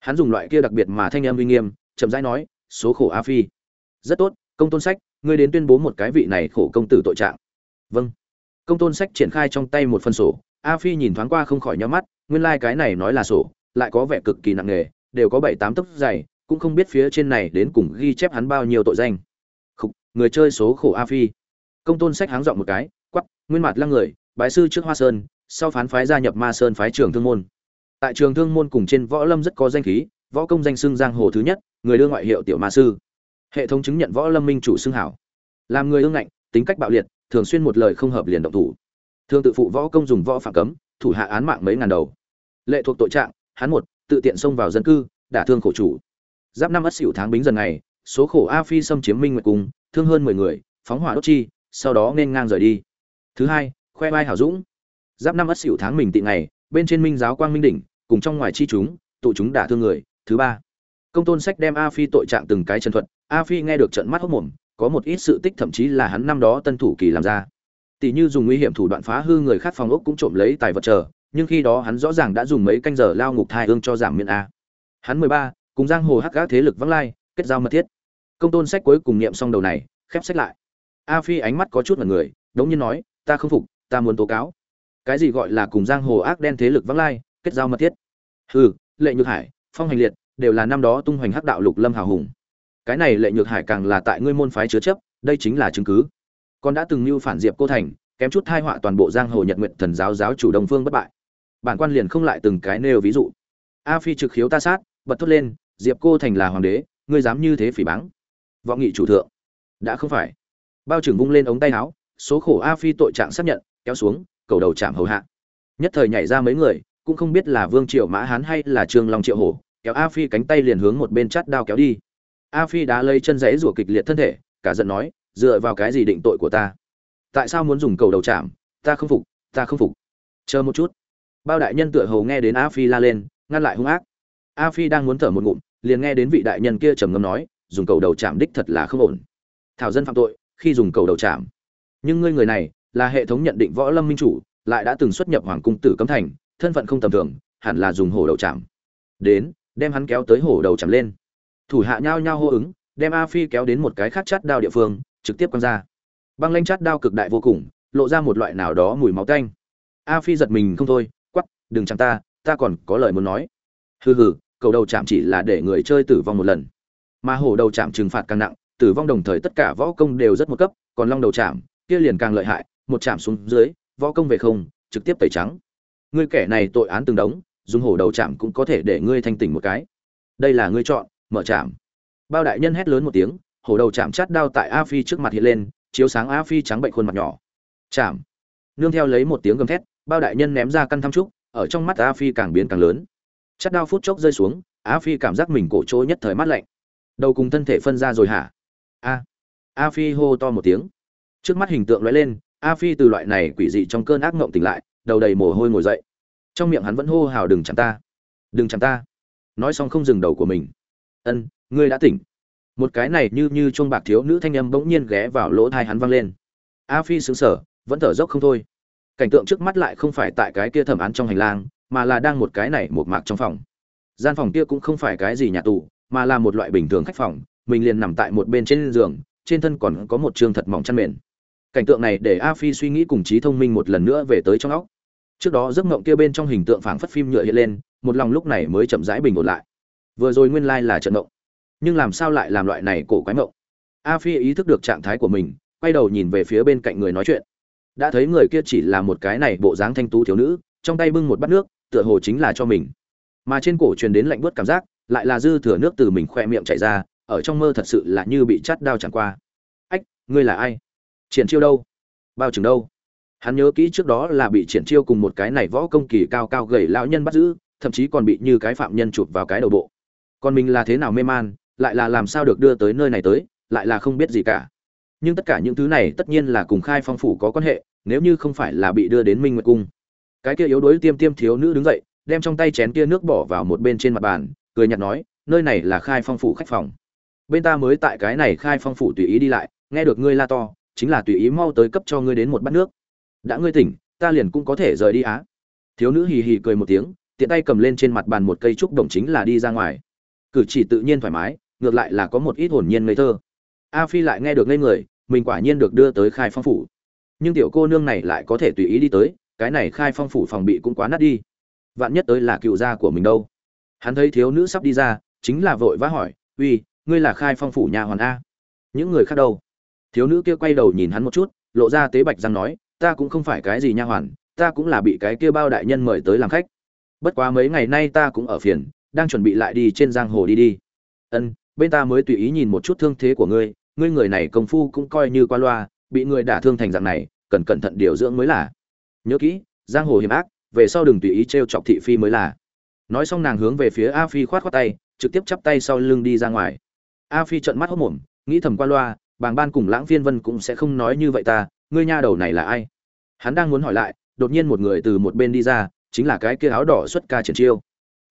Hắn dùng loại kia đặc biệt mà thanh em uy nghiêm, chậm rãi nói, số khổ a phi. Rất tốt, công tôn sách, ngươi đến tuyên bố một cái vị này khổ công tử tội trạng. Vâng công tôn sách triển khai trong tay một phần sổ a phi nhìn thoáng qua không khỏi nhắm mắt nguyên lai、like、cái này nói là sổ lại có vẻ cực kỳ nặng nề đều có bảy tám tấc dày cũng không biết phía trên này đến cùng ghi chép hắn bao nhiêu tội danh. Khúc, người chơi số khổ a phi. Công tôn sách háng dọn một cái quắp nguyên mặt lăng người bái sư trước hoa sơn sau phán phái gia nhập ma sơn phái trường thương môn. Tại trường thương môn cùng trên võ lâm rất có danh khí võ công danh xưng giang hồ thứ nhất người đưa ngoại hiệu tiểu ma sư. Hệ thống chứng nhận võ lâm minh chủ xưng hảo. Làm người ương ngạnh tính cách bạo liệt thường xuyên một lời không hợp liền động thủ. Thường tự phụ võ công dùng võ phạm cấm, thủ hạ án mạng mấy ngàn đầu. Lệ thuộc tội trạng, hắn một, tự tiện xông vào dân cư, đả thương khổ chủ. Giáp năm ất xỉu tháng bính dần ngày, số khổ a phi xâm chiếm minh nguyệt cung, thương hơn mười người, phóng hỏa đốt chi, sau đó nên ngang rời đi. Thứ hai, khoe vai hảo dũng. Giáp năm ất xỉu tháng mình tị ngày, bên trên minh giáo quang minh đỉnh, cùng trong ngoài chi chúng, tụ chúng đả thương người. Thứ ba, công tôn sách đem a phi tội trạng từng cái chân thuật. A phi nghe được trận mắt hốc mồm có một ít sự tích thậm chí là hắn năm đó tân thủ kỳ làm ra. Tỷ như dùng nguy hiểm thủ đoạn phá hư người khác phòng ốc cũng trộm lấy tài vật chờ, nhưng khi đó hắn rõ ràng đã dùng mấy canh giờ lao ngục thai hương cho giảm miễn a. Hắn mười ba, cùng giang hồ hắc gác thế lực vắng lai, kết giao mật thiết. Công tôn sách cuối cùng niệm xong đầu này, khép sách lại. A phi ánh mắt có chút là người, đống nhiên nói, ta không phục, ta muốn tố cáo. Cái gì gọi là cùng giang hồ ác đen thế lực vắng lai, kết giao mật thiết? Hừ, lệ nhược hải, phong hành liệt, đều là năm đó tung hoành hắc đạo lục lâm hào hùng cái này lệ nhược hải càng là tại ngươi môn phái chứa chấp, đây chính là chứng cứ. Con đã từng mưu phản diệp cô thành, kém chút thai họa toàn bộ giang hồ nhật nguyện thần giáo giáo chủ đồng phương bất bại. Bản quan liền không lại từng cái nêu ví dụ. A phi trực khiếu ta sát, bật thốt lên, diệp cô thành là hoàng đế, ngươi dám như thế phỉ báng? Vọng nghị chủ thượng. Đã không phải. Bao trưởng vung lên ống tay áo, số khổ a phi tội trạng xác nhận, kéo xuống, cầu đầu chạm hầu hạ. Nhất thời nhảy ra mấy người, cũng không biết là vương triệu mã hán hay là trương long triệu hổ, kéo a phi cánh tay liền hướng một bên chát đao kéo đi a phi đã lấy chân giấy rủa kịch liệt thân thể, cả giận nói, dựa vào cái gì định tội của ta? Tại sao muốn dùng cầu đầu chạm? Ta không phục, ta không phục. Chờ một chút. Bao đại nhân tựa hầu nghe đến a phi la lên, ngăn lại hung ác. A phi đang muốn thở một ngụm, liền nghe đến vị đại nhân kia trầm ngâm nói, dùng cầu đầu chạm đích thật là không ổn. Thảo dân phạm tội, khi dùng cầu đầu chạm. Nhưng ngươi người này là hệ thống nhận định võ lâm minh chủ, lại đã từng xuất nhập hoàng cung tử cấm thành, thân phận không tầm thường, hẳn là dùng hổ đầu chạm. Đến, đem hắn kéo tới hổ đầu chạm lên thủ hạ nhao nhao hô ứng, đem a phi kéo đến một cái khác chát đao địa phương, trực tiếp quăng ra. Băng lanh chát đao cực đại vô cùng, lộ ra một loại nào đó mùi máu tanh. A phi giật mình không thôi quắp đừng chẳng ta ta còn có lời muốn nói. Hừ hừ, cầu đầu chạm chỉ là để người chơi tử vong một lần. Mà hổ đầu chạm trừng phạt càng nặng, tử vong đồng thời tất cả võ công đều rất một cấp, còn long đầu chạm, kia liền càng lợi hại, một chạm xuống dưới, võ công về không, trực tiếp tẩy trắng. Ngươi kẻ này tội án từng đống, dùng hổ đầu chạm cũng có thể để ngươi thanh tỉnh một cái. Đây là ngươi chọn mở chạm bao đại nhân hét lớn một tiếng, hổ đầu chạm chát đao tại a phi trước mặt hiện lên, chiếu sáng a phi trắng bệnh khuôn mặt nhỏ. Chạm nương theo lấy một tiếng gầm thét, bao đại nhân ném ra căn thăm trúc, ở trong mắt a phi càng biến càng lớn. Chát đao phút chốc rơi xuống, a phi cảm giác mình cổ trôi nhất thời mát lạnh. Đầu cùng thân thể phân ra rồi hả? A. A phi hô to một tiếng. Trước mắt hình tượng lóe lên, a phi từ loại này quỷ dị trong cơn ác mộng tỉnh lại, đầu đầy mồ hôi ngồi dậy. Trong miệng hắn vẫn hô hào, đừng chạm ta. Đừng chạm ta. Nói xong không dừng đầu của mình ân, ngươi đã tỉnh. Một cái này như như chuông bạc thiếu nữ thanh âm bỗng nhiên ghé vào lỗ thai hắn vang lên. A phi sững sờ, vẫn thở dốc không thôi. Cảnh tượng trước mắt lại không phải tại cái kia thẩm án trong hành lang, mà là đang một cái này một mạc trong phòng. Gian phòng kia cũng không phải cái gì nhà tù, mà là một loại bình thường khách phòng, mình liền nằm tại một bên trên giường, trên thân còn có một trường thật mỏng chăn mền. Cảnh tượng này để a phi suy nghĩ cùng trí thông minh một lần nữa về tới trong óc. Trước đó giấc mộng kia bên trong hình tượng phảng phất phim nhựa hiện lên, một lòng lúc này mới chậm rãi bình ổn lại vừa rồi nguyên lai là trận mộng. Nhưng làm sao lại làm loại này cổ quái mộng? A phi ý thức được trạng thái của mình, quay đầu nhìn về phía bên cạnh người nói chuyện. Đã thấy người kia chỉ là một cái này bộ dáng thanh tú thiếu nữ, trong tay bưng một bát nước, tựa hồ chính là cho mình. Mà trên cổ truyền đến lạnh buốt cảm giác, lại là dư thừa nước từ mình khoe miệng chảy ra, ở trong mơ thật sự là như bị chắt đao chẳng qua. Ách, ngươi là ai? Triển chiêu đâu? Bao chừng đâu? Hắn nhớ kỹ trước đó là bị triển chiêu cùng một cái này võ công kỳ cao cao gầy lão nhân bắt giữ, thậm chí còn bị như cái phạm nhân chụp vào cái đầu bộ còn mình là thế nào mê man, lại là làm sao được đưa tới nơi này tới, lại là không biết gì cả. Nhưng tất cả những thứ này tất nhiên là cùng khai phong phủ có quan hệ, nếu như không phải là bị đưa đến minh nguyệt cung. Cái kia yếu đuối tiêm tiêm thiếu nữ đứng dậy, đem trong tay chén kia nước bỏ vào một bên trên mặt bàn, cười nhạt nói, nơi này là khai phong phủ khách phòng. Bên ta mới tại cái này khai phong phủ tùy ý đi lại, nghe được ngươi la to, chính là tùy ý mau tới cấp cho ngươi đến một bát nước. Đã ngươi tỉnh, ta liền cũng có thể rời đi á. Thiếu nữ hì hì cười một tiếng, tiện tay cầm lên trên mặt bàn một cây trúc đồng chính là đi ra ngoài cử chỉ tự nhiên thoải mái, ngược lại là có một ít hồn nhiên ngây thơ. A phi lại nghe được ngây người, mình quả nhiên được đưa tới khai phong phủ. Nhưng tiểu cô nương này lại có thể tùy ý đi tới, cái này khai phong phủ phòng bị cũng quá nát đi. Vạn nhất tới là cựu gia của mình đâu. Hắn thấy thiếu nữ sắp đi ra, chính là vội vã hỏi, uy, ngươi là khai phong phủ nhà hoàn a? Những người khác đâu? Thiếu nữ kia quay đầu nhìn hắn một chút, lộ ra tế bạch răng nói, ta cũng không phải cái gì nha hoàn, ta cũng là bị cái kia bao đại nhân mời tới làm khách. Bất quá mấy ngày nay ta cũng ở phiền đang chuẩn bị lại đi trên giang hồ đi đi. Ân, bên ta mới tùy ý nhìn một chút thương thế của ngươi ngươi người này công phu cũng coi như qua loa, bị người đả thương thành dạng này, cần cẩn thận điều dưỡng mới là. Nhớ kỹ, giang hồ hiểm ác, về sau đừng tùy ý t r e o chọc thị phi mới là. Nói xong nàng hướng về phía a phi khoát khoát tay, trực tiếp chắp tay sau lưng đi ra ngoài. A phi trợn mắt hốc mồm, nghĩ thầm qua loa, bàng ban cùng lãng phiên vân cũng sẽ không nói như vậy ta, ngươi nha đầu này là ai? Hắn đang muốn hỏi lại, đột nhiên một người từ một bên đi ra, chính là cái kia áo đỏ xuất ca triển chiêu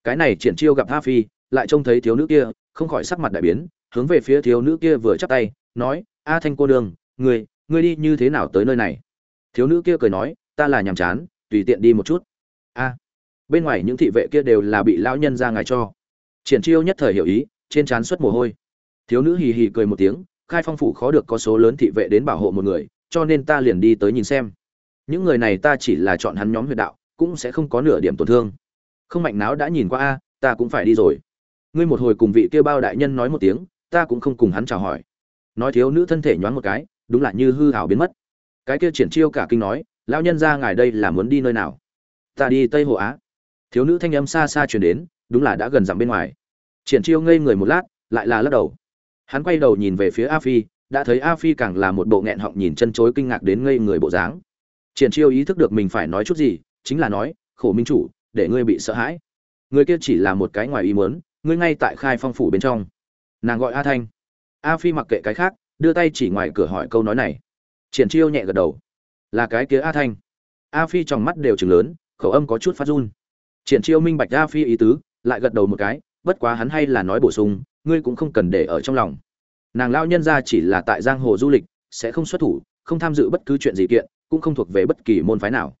cái này triển chiêu gặp a phi lại trông thấy thiếu nữ kia không khỏi sắc mặt đại biến hướng về phía thiếu nữ kia vừa chắp tay nói a thanh cô đường người, người đi như thế nào tới nơi này? Thiếu nữ kia cười nói ta là nhàm chán tùy tiện đi một chút. A bên ngoài những thị vệ kia đều là bị lão nhân ra ngài cho. Triển chiêu nhất thời hiểu ý trên trán xuất mồ hôi. Thiếu nữ hì hì cười một tiếng khai phong phủ khó được có số lớn thị vệ đến bảo hộ một người cho nên ta liền đi tới nhìn xem. Những người này ta chỉ là chọn hắn nhóm huyệt đạo cũng sẽ không có nửa điểm tổn thương không mạnh náo đã nhìn qua a, ta cũng phải đi rồi. Ngươi một hồi cùng vị kia bao đại nhân nói một tiếng, ta cũng không cùng hắn chào hỏi. Nói thiếu nữ thân thể nhoáng một cái, đúng là như hư hảo biến mất. Cái kia triển chiêu cả kinh nói, lão nhân ra ngài đây là muốn đi nơi nào? Ta đi tây hồ á. Thiếu nữ thanh âm xa xa chuyển đến, đúng là đã gần dặm bên ngoài. Triển chiêu ngây người một lát, lại là lắc đầu. Hắn quay đầu nhìn về phía a phi, đã thấy a phi càng là một bộ nghẹn họng nhìn chân chối kinh ngạc đến ngây người bộ dáng. Triển chiêu ý thức được mình phải nói chút gì, chính là nói, khổ minh chủ để ngươi bị sợ hãi. Người kia chỉ là một cái ngoài ý muốn, ngươi ngay tại khai phong phủ bên trong. Nàng gọi a thanh. A phi mặc kệ cái khác, đưa tay chỉ ngoài cửa hỏi câu nói này. Triển chiêu nhẹ gật đầu. Là cái kia a thanh. A phi trong mắt đều chừng lớn, khẩu âm có chút phát run. Triển chiêu minh bạch a phi ý tứ, lại gật đầu một cái, bất quá hắn hay là nói bổ sung, ngươi cũng không cần để ở trong lòng. Nàng lao nhân ra chỉ là tại giang hồ du lịch, sẽ không xuất thủ, không tham dự bất cứ chuyện gì kiện, cũng không thuộc về bất kỳ môn phái nào.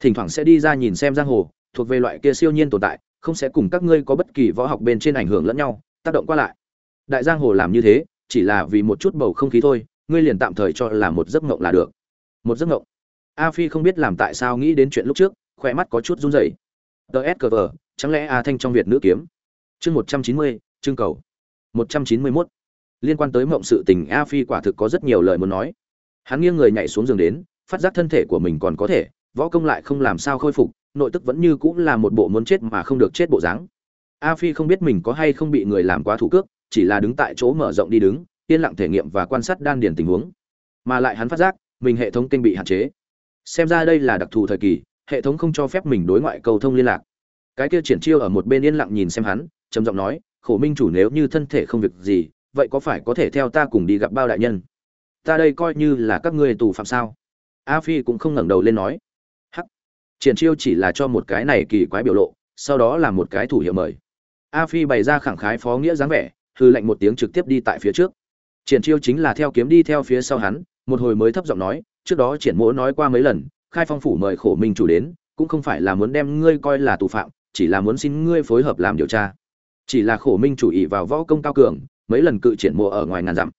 Thỉnh thoảng sẽ đi ra nhìn xem giang hồ thuộc về loại kia siêu nhiên tồn tại, không sẽ cùng các ngươi có bất kỳ võ học bên trên ảnh hưởng lẫn nhau, tác động qua lại. Đại giang hồ làm như thế, chỉ là vì một chút bầu không khí thôi, ngươi liền tạm thời cho là một giấc mộng là được. Một giấc mộng? A phi không biết làm tại sao nghĩ đến chuyện lúc trước khoe mắt có chút run rẩy. Tờ s cờ vờ, chẳng lẽ a thanh trong việt nữ kiếm? Chương một trăm chín mươi, chương cầu. một trăm chín mươi mốt. Liên quan tới mộng sự tình, a phi quả thực có rất nhiều lời muốn nói. Hắn nghiêng người nhảy xuống giường đến, phát giác thân thể của mình còn có thể, võ công lại không làm sao khôi phục nội tức vẫn như cũng là một bộ muốn chết mà không được chết bộ dáng. A phi không biết mình có hay không bị người làm quá thủ cước, chỉ là đứng tại chỗ mở rộng đi đứng, yên lặng thể nghiệm và quan sát đan điền tình huống. Mà lại hắn phát giác, mình hệ thống kênh bị hạn chế. Xem ra đây là đặc thù thời kỳ, hệ thống không cho phép mình đối ngoại cầu thông liên lạc. Cái kia triển chiêu ở một bên yên lặng nhìn xem hắn, trầm giọng nói, khổ minh chủ nếu như thân thể không việc gì, vậy có phải có thể theo ta cùng đi gặp bao đại nhân? Ta đây coi như là các ngươi tù phạm sao? A phi cũng không ngẩng đầu lên nói triển chiêu chỉ là cho một cái này kỳ quái biểu lộ, sau đó là một cái thủ hiệu mời. A phi bày ra khẳng khái phó nghĩa dáng vẻ, hư lệnh một tiếng trực tiếp đi tại phía trước. Triển chiêu chính là theo kiếm đi theo phía sau hắn, một hồi mới thấp giọng nói, trước đó triển mỗ nói qua mấy lần, khai phong phủ mời khổ minh chủ đến, cũng không phải là muốn đem ngươi coi là tù phạm, chỉ là muốn xin ngươi phối hợp làm điều tra. Chỉ là khổ minh chủ ý vào võ công cao cường, mấy lần cự triển mộ ở ngoài ngàn dặm.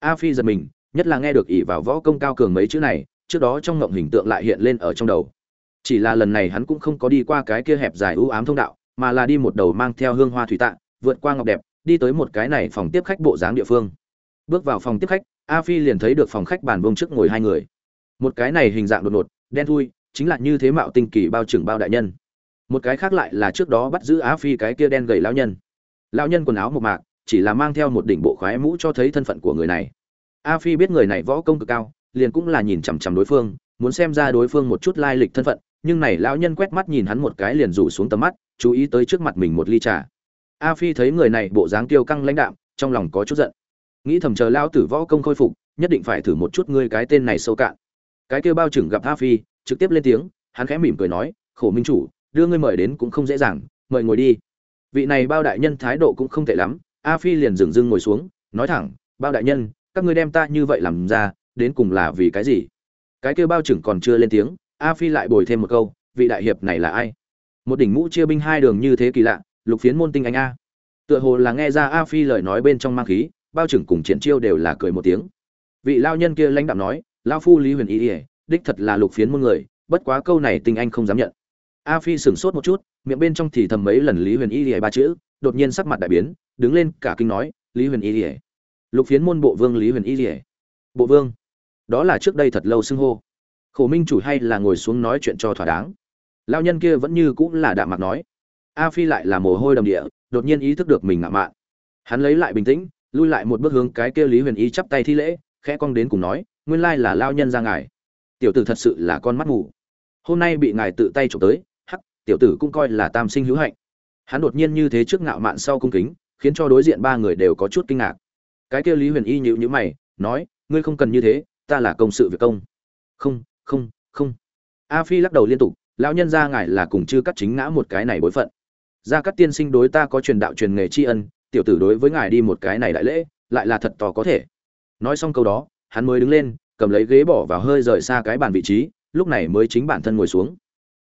A phi giật mình, nhất là nghe được ỷ vào võ công cao cường mấy chữ này, trước đó trong ngộng hình tượng lại hiện lên ở trong đầu chỉ là lần này hắn cũng không có đi qua cái kia hẹp dài ưu ám thông đạo, mà là đi một đầu mang theo hương hoa thủy tạ vượt qua ngọc đẹp, đi tới một cái này phòng tiếp khách bộ dáng địa phương. Bước vào phòng tiếp khách, a phi liền thấy được phòng khách bàn vông trước ngồi hai người. Một cái này hình dạng đột ngột, đen thui, chính là như thế mạo tinh kỳ bao trưởng bao đại nhân. Một cái khác lại là trước đó bắt giữ a phi cái kia đen gầy lão nhân. Lão nhân quần áo một mạc, chỉ là mang theo một đỉnh bộ khoái mũ cho thấy thân phận của người này. A phi biết người này võ công cực cao, liền cũng là nhìn chằm chằm đối phương, muốn xem ra đối phương một chút lai lịch thân phận nhưng này lão nhân quét mắt nhìn hắn một cái liền rủ xuống tầm mắt, chú ý tới trước mặt mình một ly trà. A phi thấy người này bộ dáng tiêu căng lãnh đạm, trong lòng có chút giận. Nghĩ thầm chờ lao tử võ công khôi phục, nhất định phải thử một chút ngươi cái tên này sâu cạn. Cái kêu bao trưởng gặp a phi, trực tiếp lên tiếng, hắn khẽ mỉm cười nói, khổ minh chủ, đưa ngươi mời đến cũng không dễ dàng, mời ngồi đi. Vị này bao đại nhân thái độ cũng không tệ lắm, a phi liền dừng dưng ngồi xuống, nói thẳng, bao đại nhân, các ngươi đem ta như vậy làm ra, đến cùng là vì cái gì? Cái kêu bao trưởng còn chưa lên tiếng a phi lại bồi thêm một câu, vị đại hiệp này là ai? Một đỉnh mũ chia binh hai đường như thế kỳ lạ, lục phiến môn tinh anh a. Tựa hồ là nghe ra a phi lời nói bên trong mang khí, bao trưởng cùng triển chiêu đều là cười một tiếng. Vị lao nhân kia lãnh đạm nói lao phu lý huyền ý ỉa đích thật là lục phiến môn người, bất quá câu này tinh anh không dám nhận. A phi sửng sốt một chút, miệng bên trong thì thầm mấy lần lý huyền y ỉa ba chữ, đột nhiên sắc mặt đại biến, đứng lên cả kinh nói, lý huyền y ỉa lục phiến môn bộ vương lý huyền y ỉa bộ vương? Đó là trước đây thật lâu xưng hô khổ minh chủ hay là ngồi xuống nói chuyện cho thỏa đáng? Lao nhân kia vẫn như cũng là đạm mặt nói. A phi lại là mồ hôi đầm địa, đột nhiên ý thức được mình ngạo mạn. Hắn lấy lại bình tĩnh, lui lại một bước hướng cái kia lý huyền y chắp tay thi lễ, khẽ cong đến cùng nói, nguyên lai là lao nhân ra ngài. Tiểu tử thật sự là con mắt mù. Hôm nay bị ngài tự tay trộm tới, hắc, tiểu tử cũng coi là tam sinh hữu hạnh. Hắn đột nhiên như thế trước ngạo mạn sau cung kính, khiến cho đối diện ba người đều có chút kinh ngạc. Cái kia lý huyền y nhịu nhữ mày, nói, ngươi không cần như thế, ta là công sự việc công. Không không không. A phi lắc đầu liên tục, lão nhân ra ngài là cùng chư cắt chính ngã một cái này bối phận. Gia cắt tiên sinh đối ta có truyền đạo truyền nghề tri ân, tiểu tử đối với ngài đi một cái này đại lễ, lại là thật to có thể. Nói xong câu đó, hắn mới đứng lên, cầm lấy ghế bỏ vào hơi rời xa cái bàn vị trí, lúc này mới chính bản thân ngồi xuống.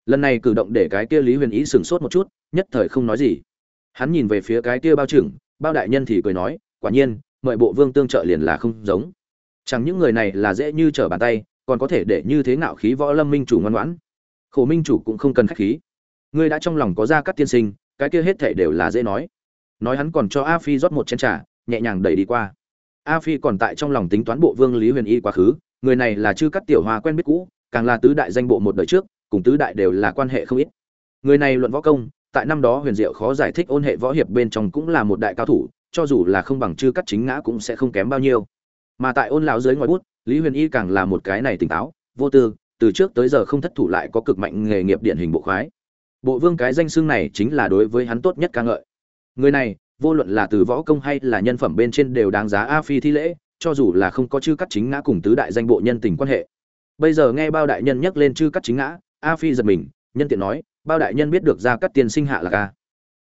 Lần này cử động để cái kia lý huyền ý sửng sốt một chút, nhất thời không nói gì. Hắn nhìn về phía cái kia bao trưởng, bao đại nhân thì cười nói, quả nhiên, mời bộ vương tương trợ liền là không giống. Chẳng những người này là dễ như trở bàn tay còn có thể để như thế ngạo khí võ lâm minh chủ ngoan ngoãn. Khổ minh chủ cũng không cần khách khí. Ngươi đã trong lòng có ra các tiên sinh, cái kia hết thể đều là dễ nói. Nói hắn còn cho a phi rót một chén trà, nhẹ nhàng đẩy đi qua. A phi còn tại trong lòng tính toán bộ vương lý huyền y quá khứ, người này là chư cắt tiểu hoa quen biết cũ, càng là tứ đại danh bộ một đời trước, cùng tứ đại đều là quan hệ không ít. Người này luận võ công, tại năm đó huyền diệu khó giải thích ôn hệ võ hiệp bên trong cũng là một đại cao thủ, cho dù là không bằng chư cắt chính ngã cũng sẽ không kém bao nhiêu. Mà tại ôn lão dưới ngoài bút lý huyền y càng là một cái này tỉnh táo, vô tư, từ trước tới giờ không thất thủ lại có cực mạnh nghề nghiệp điển hình bộ khoái. Bộ vương cái danh xưng này chính là đối với hắn tốt nhất ca ngợi. Người này, vô luận là từ võ công hay là nhân phẩm bên trên đều đáng giá a phi thi lễ, cho dù là không có chư cắt chính ngã cùng tứ đại danh bộ nhân tình quan hệ. Bây giờ nghe bao đại nhân nhắc lên chư cắt chính ngã, a phi giật mình, nhân tiện nói, bao đại nhân biết được ra cắt tiền sinh hạ là ca.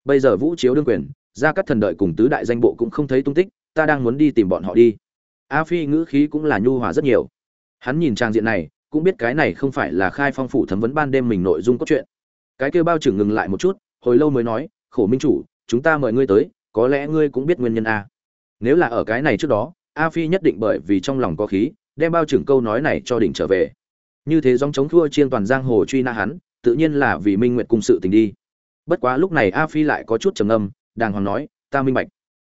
Bây giờ vũ chiếu đương quyền ra cắt thần đợi cùng tứ đại danh bộ cũng không thấy tung tích, ta đang muốn đi tìm bọn họ đi a phi ngữ khí cũng là nhu hòa rất nhiều. Hắn nhìn trang diện này, cũng biết cái này không phải là khai phong phủ thẩm vấn ban đêm mình nội dung cốt truyện. Cái kêu bao trưởng ngừng lại một chút, hồi lâu mới nói, khổ minh chủ, chúng ta mời ngươi tới, có lẽ ngươi cũng biết nguyên nhân a. Nếu là ở cái này trước đó, a phi nhất định bởi vì trong lòng có khí, đem bao trưởng câu nói này cho đỉnh trở về. Như thế dòng chống thua chiên toàn giang hồ truy na hắn, tự nhiên là vì minh nguyệt cung sự tình đi. Bất quá lúc này a phi lại có chút trầm âm đàng hoàng nói, ta minh bạch.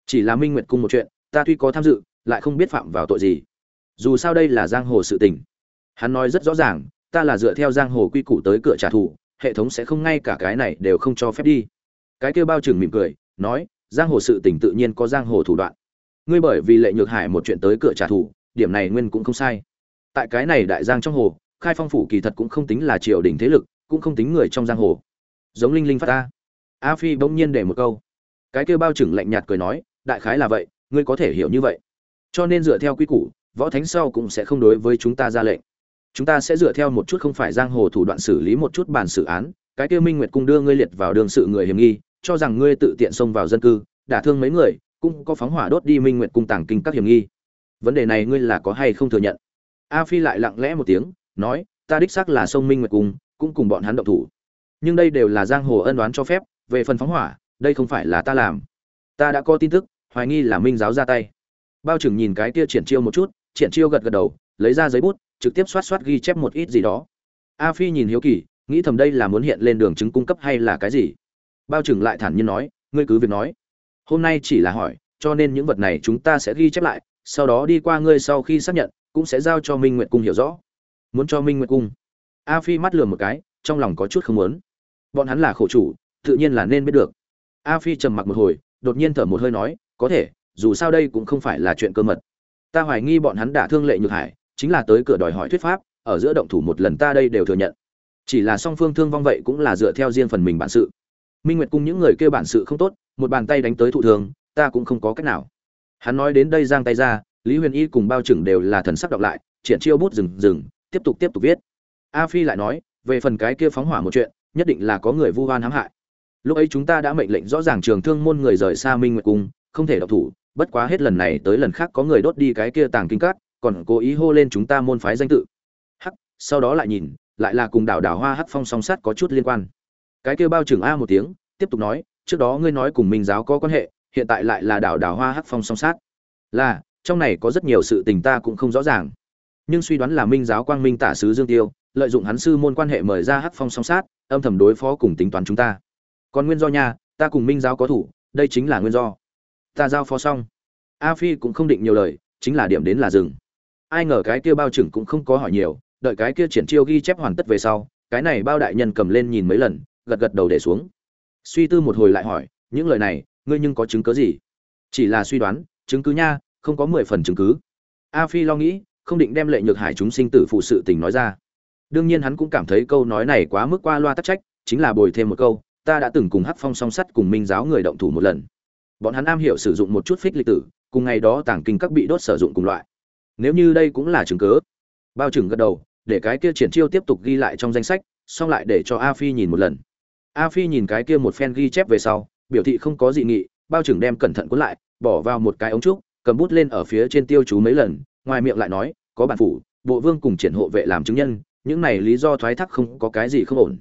Chỉ là minh nguyệt cung một chuyện, ta tuy có tham dự lại không biết phạm vào tội gì. Dù sao đây là giang hồ sự tình. Hắn nói rất rõ ràng, ta là dựa theo giang hồ quy củ tới cửa trả thù, hệ thống sẽ không ngay cả cái này đều không cho phép đi. Cái kêu bao trừng mỉm cười, nói, giang hồ sự tình tự nhiên có giang hồ thủ đoạn. Ngươi bởi vì lệ nhược hải một chuyện tới cửa trả thù, điểm này nguyên cũng không sai. Tại cái này đại giang trong hồ, khai phong phủ kỳ thật cũng không tính là triều đình thế lực, cũng không tính người trong giang hồ. Giống linh linh phát ta. A phi bỗng nhiên để một câu. Cái kêu bao trừng lạnh nhạt cười nói, đại khái là vậy, ngươi có thể hiểu như vậy cho nên dựa theo quy củ, võ thánh sau cũng sẽ không đối với chúng ta ra lệnh. Chúng ta sẽ dựa theo một chút không phải giang hồ thủ đoạn xử lý một chút bản xử án, cái kêu minh nguyệt cung đưa ngươi liệt vào đường sự người hiểm nghi, cho rằng ngươi tự tiện xông vào dân cư, đả thương mấy người, cũng có phóng hỏa đốt đi minh nguyệt cung tàng kinh các hiểm nghi. Vấn đề này ngươi là có hay không thừa nhận? A phi lại lặng lẽ một tiếng, nói, ta đích xác là sông minh nguyệt cung, cũng cùng bọn hắn động thủ. Nhưng đây đều là giang hồ ân đoán cho phép, về phần phóng hỏa, đây không phải là ta làm. Ta đã có tin tức, hoài nghi là minh giáo ra tay bao trưởng nhìn cái kia triển chiêu một chút, triển chiêu gật gật đầu, lấy ra giấy bút, trực tiếp xoát xoát ghi chép một ít gì đó. A phi nhìn hiếu kỳ, nghĩ thầm đây là muốn hiện lên đường chứng cung cấp hay là cái gì? Bao trưởng lại thản nhiên nói, ngươi cứ việc nói. Hôm nay chỉ là hỏi, cho nên những vật này chúng ta sẽ ghi chép lại, sau đó đi qua ngươi sau khi xác nhận, cũng sẽ giao cho minh nguyệt cung hiểu rõ. Muốn cho minh nguyệt cung. A phi mắt lườm một cái, trong lòng có chút không muốn. Bọn hắn là khổ chủ, tự nhiên là nên biết được. A phi trầm mặc một hồi, đột nhiên thở một hơi nói, có thể dù sao đây cũng không phải là chuyện cơ mật. Ta hoài nghi bọn hắn đã thương lệ nhược hải, chính là tới cửa đòi hỏi thuyết pháp, ở giữa động thủ một lần ta đây đều thừa nhận. Chỉ là song phương thương vong vậy cũng là dựa theo riêng phần mình bản sự. Minh nguyệt cung những người kêu bản sự không tốt, một bàn tay đánh tới thụ thường ta cũng không có cách nào. Hắn nói đến đây giang tay ra, lý huyền y cùng bao trưởng đều là thần sắc đọc lại, triển chiêu bút dừng dừng tiếp tục tiếp tục viết. A phi lại nói, về phần cái kia phóng hỏa một chuyện, nhất định là có người vu oan hãm hại. Lúc ấy chúng ta đã mệnh lệnh rõ ràng trường thương môn người rời xa minh nguyệt cung không thể độc thủ bất quá hết lần này tới lần khác có người đốt đi cái kia tàng kinh cát còn cố ý hô lên chúng ta môn phái danh tự. Hắc, sau đó lại nhìn, lại là cùng đảo đảo hoa hắc phong song sát có chút liên quan. Cái kia bao trưởng a một tiếng, tiếp tục nói, trước đó ngươi nói cùng minh giáo có quan hệ, hiện tại lại là đảo đảo hoa hắc phong song sát. Là, trong này có rất nhiều sự tình ta cũng không rõ ràng. Nhưng suy đoán là minh giáo quang minh tả sứ dương tiêu, lợi dụng hắn sư môn quan hệ mời ra hắc phong song sát, âm thầm đối phó cùng tính toán chúng ta. Còn nguyên do nha, ta cùng minh giáo có thủ, đây chính là nguyên do ta giao phó xong. A phi cũng không định nhiều lời, chính là điểm đến là dừng. Ai ngờ cái kia bao trưởng cũng không có hỏi nhiều, đợi cái kia triển chiêu ghi chép hoàn tất về sau, cái này bao đại nhân cầm lên nhìn mấy lần, gật gật đầu để xuống. Suy tư một hồi lại hỏi, những lời này, ngươi nhưng có chứng cứ gì? Chỉ là suy đoán, chứng cứ nha, không có mười phần chứng cứ. A phi lo nghĩ, không định đem lệ nhược hải chúng sinh tử phụ sự tình nói ra. Đương nhiên hắn cũng cảm thấy câu nói này quá mức qua loa tắc trách, chính là bồi thêm một câu, ta đã từng cùng hắc phong song sắt cùng minh giáo người động thủ một lần bọn hắn am hiểu sử dụng một chút phích lịch tử, cùng ngày đó tàng kinh các bị đốt sử dụng cùng loại. Nếu như đây cũng là chứng cớ bao trừng gật đầu, để cái kia triển chiêu tiếp tục ghi lại trong danh sách, xong lại để cho a phi nhìn một lần. A phi nhìn cái kia một phen ghi chép về sau, biểu thị không có dị nghị, bao trừng đem cẩn thận cuốn lại, bỏ vào một cái ống trúc, cầm bút lên ở phía trên tiêu chú mấy lần, ngoài miệng lại nói, có bản phủ, bộ vương cùng triển hộ vệ làm chứng nhân, những này lý do thoái thác không có cái gì không ổn.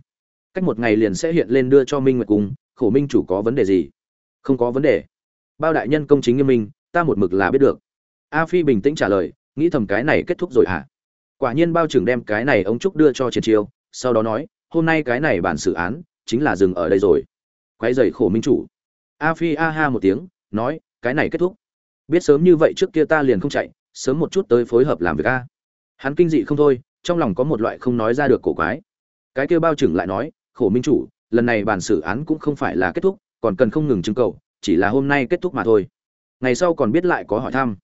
Cách một ngày liền sẽ hiện lên đưa cho minh nguyệt cung, khổ minh chủ có vấn đề gì? Không có vấn đề bao đại nhân công chính nghiêm minh, ta một mực là biết được. A phi bình tĩnh trả lời, nghĩ thầm cái này kết thúc rồi hả? Quả nhiên bao trưởng đem cái này ông trúc đưa cho triển chiêu sau đó nói, hôm nay cái này bản xử án, chính là dừng ở đây rồi. Quay dày khổ minh chủ. A phi a ha một tiếng, nói, cái này kết thúc. Biết sớm như vậy trước kia ta liền không chạy, sớm một chút tới phối hợp làm việc a. Hắn kinh dị không thôi, trong lòng có một loại không nói ra được cổ quái. Cái kia bao trưởng lại nói, khổ minh chủ, lần này bản xử án cũng không phải là kết thúc, còn cần không ngừng chứng cầu chỉ là hôm nay kết thúc mà thôi. Ngày sau còn biết lại có hỏi thăm.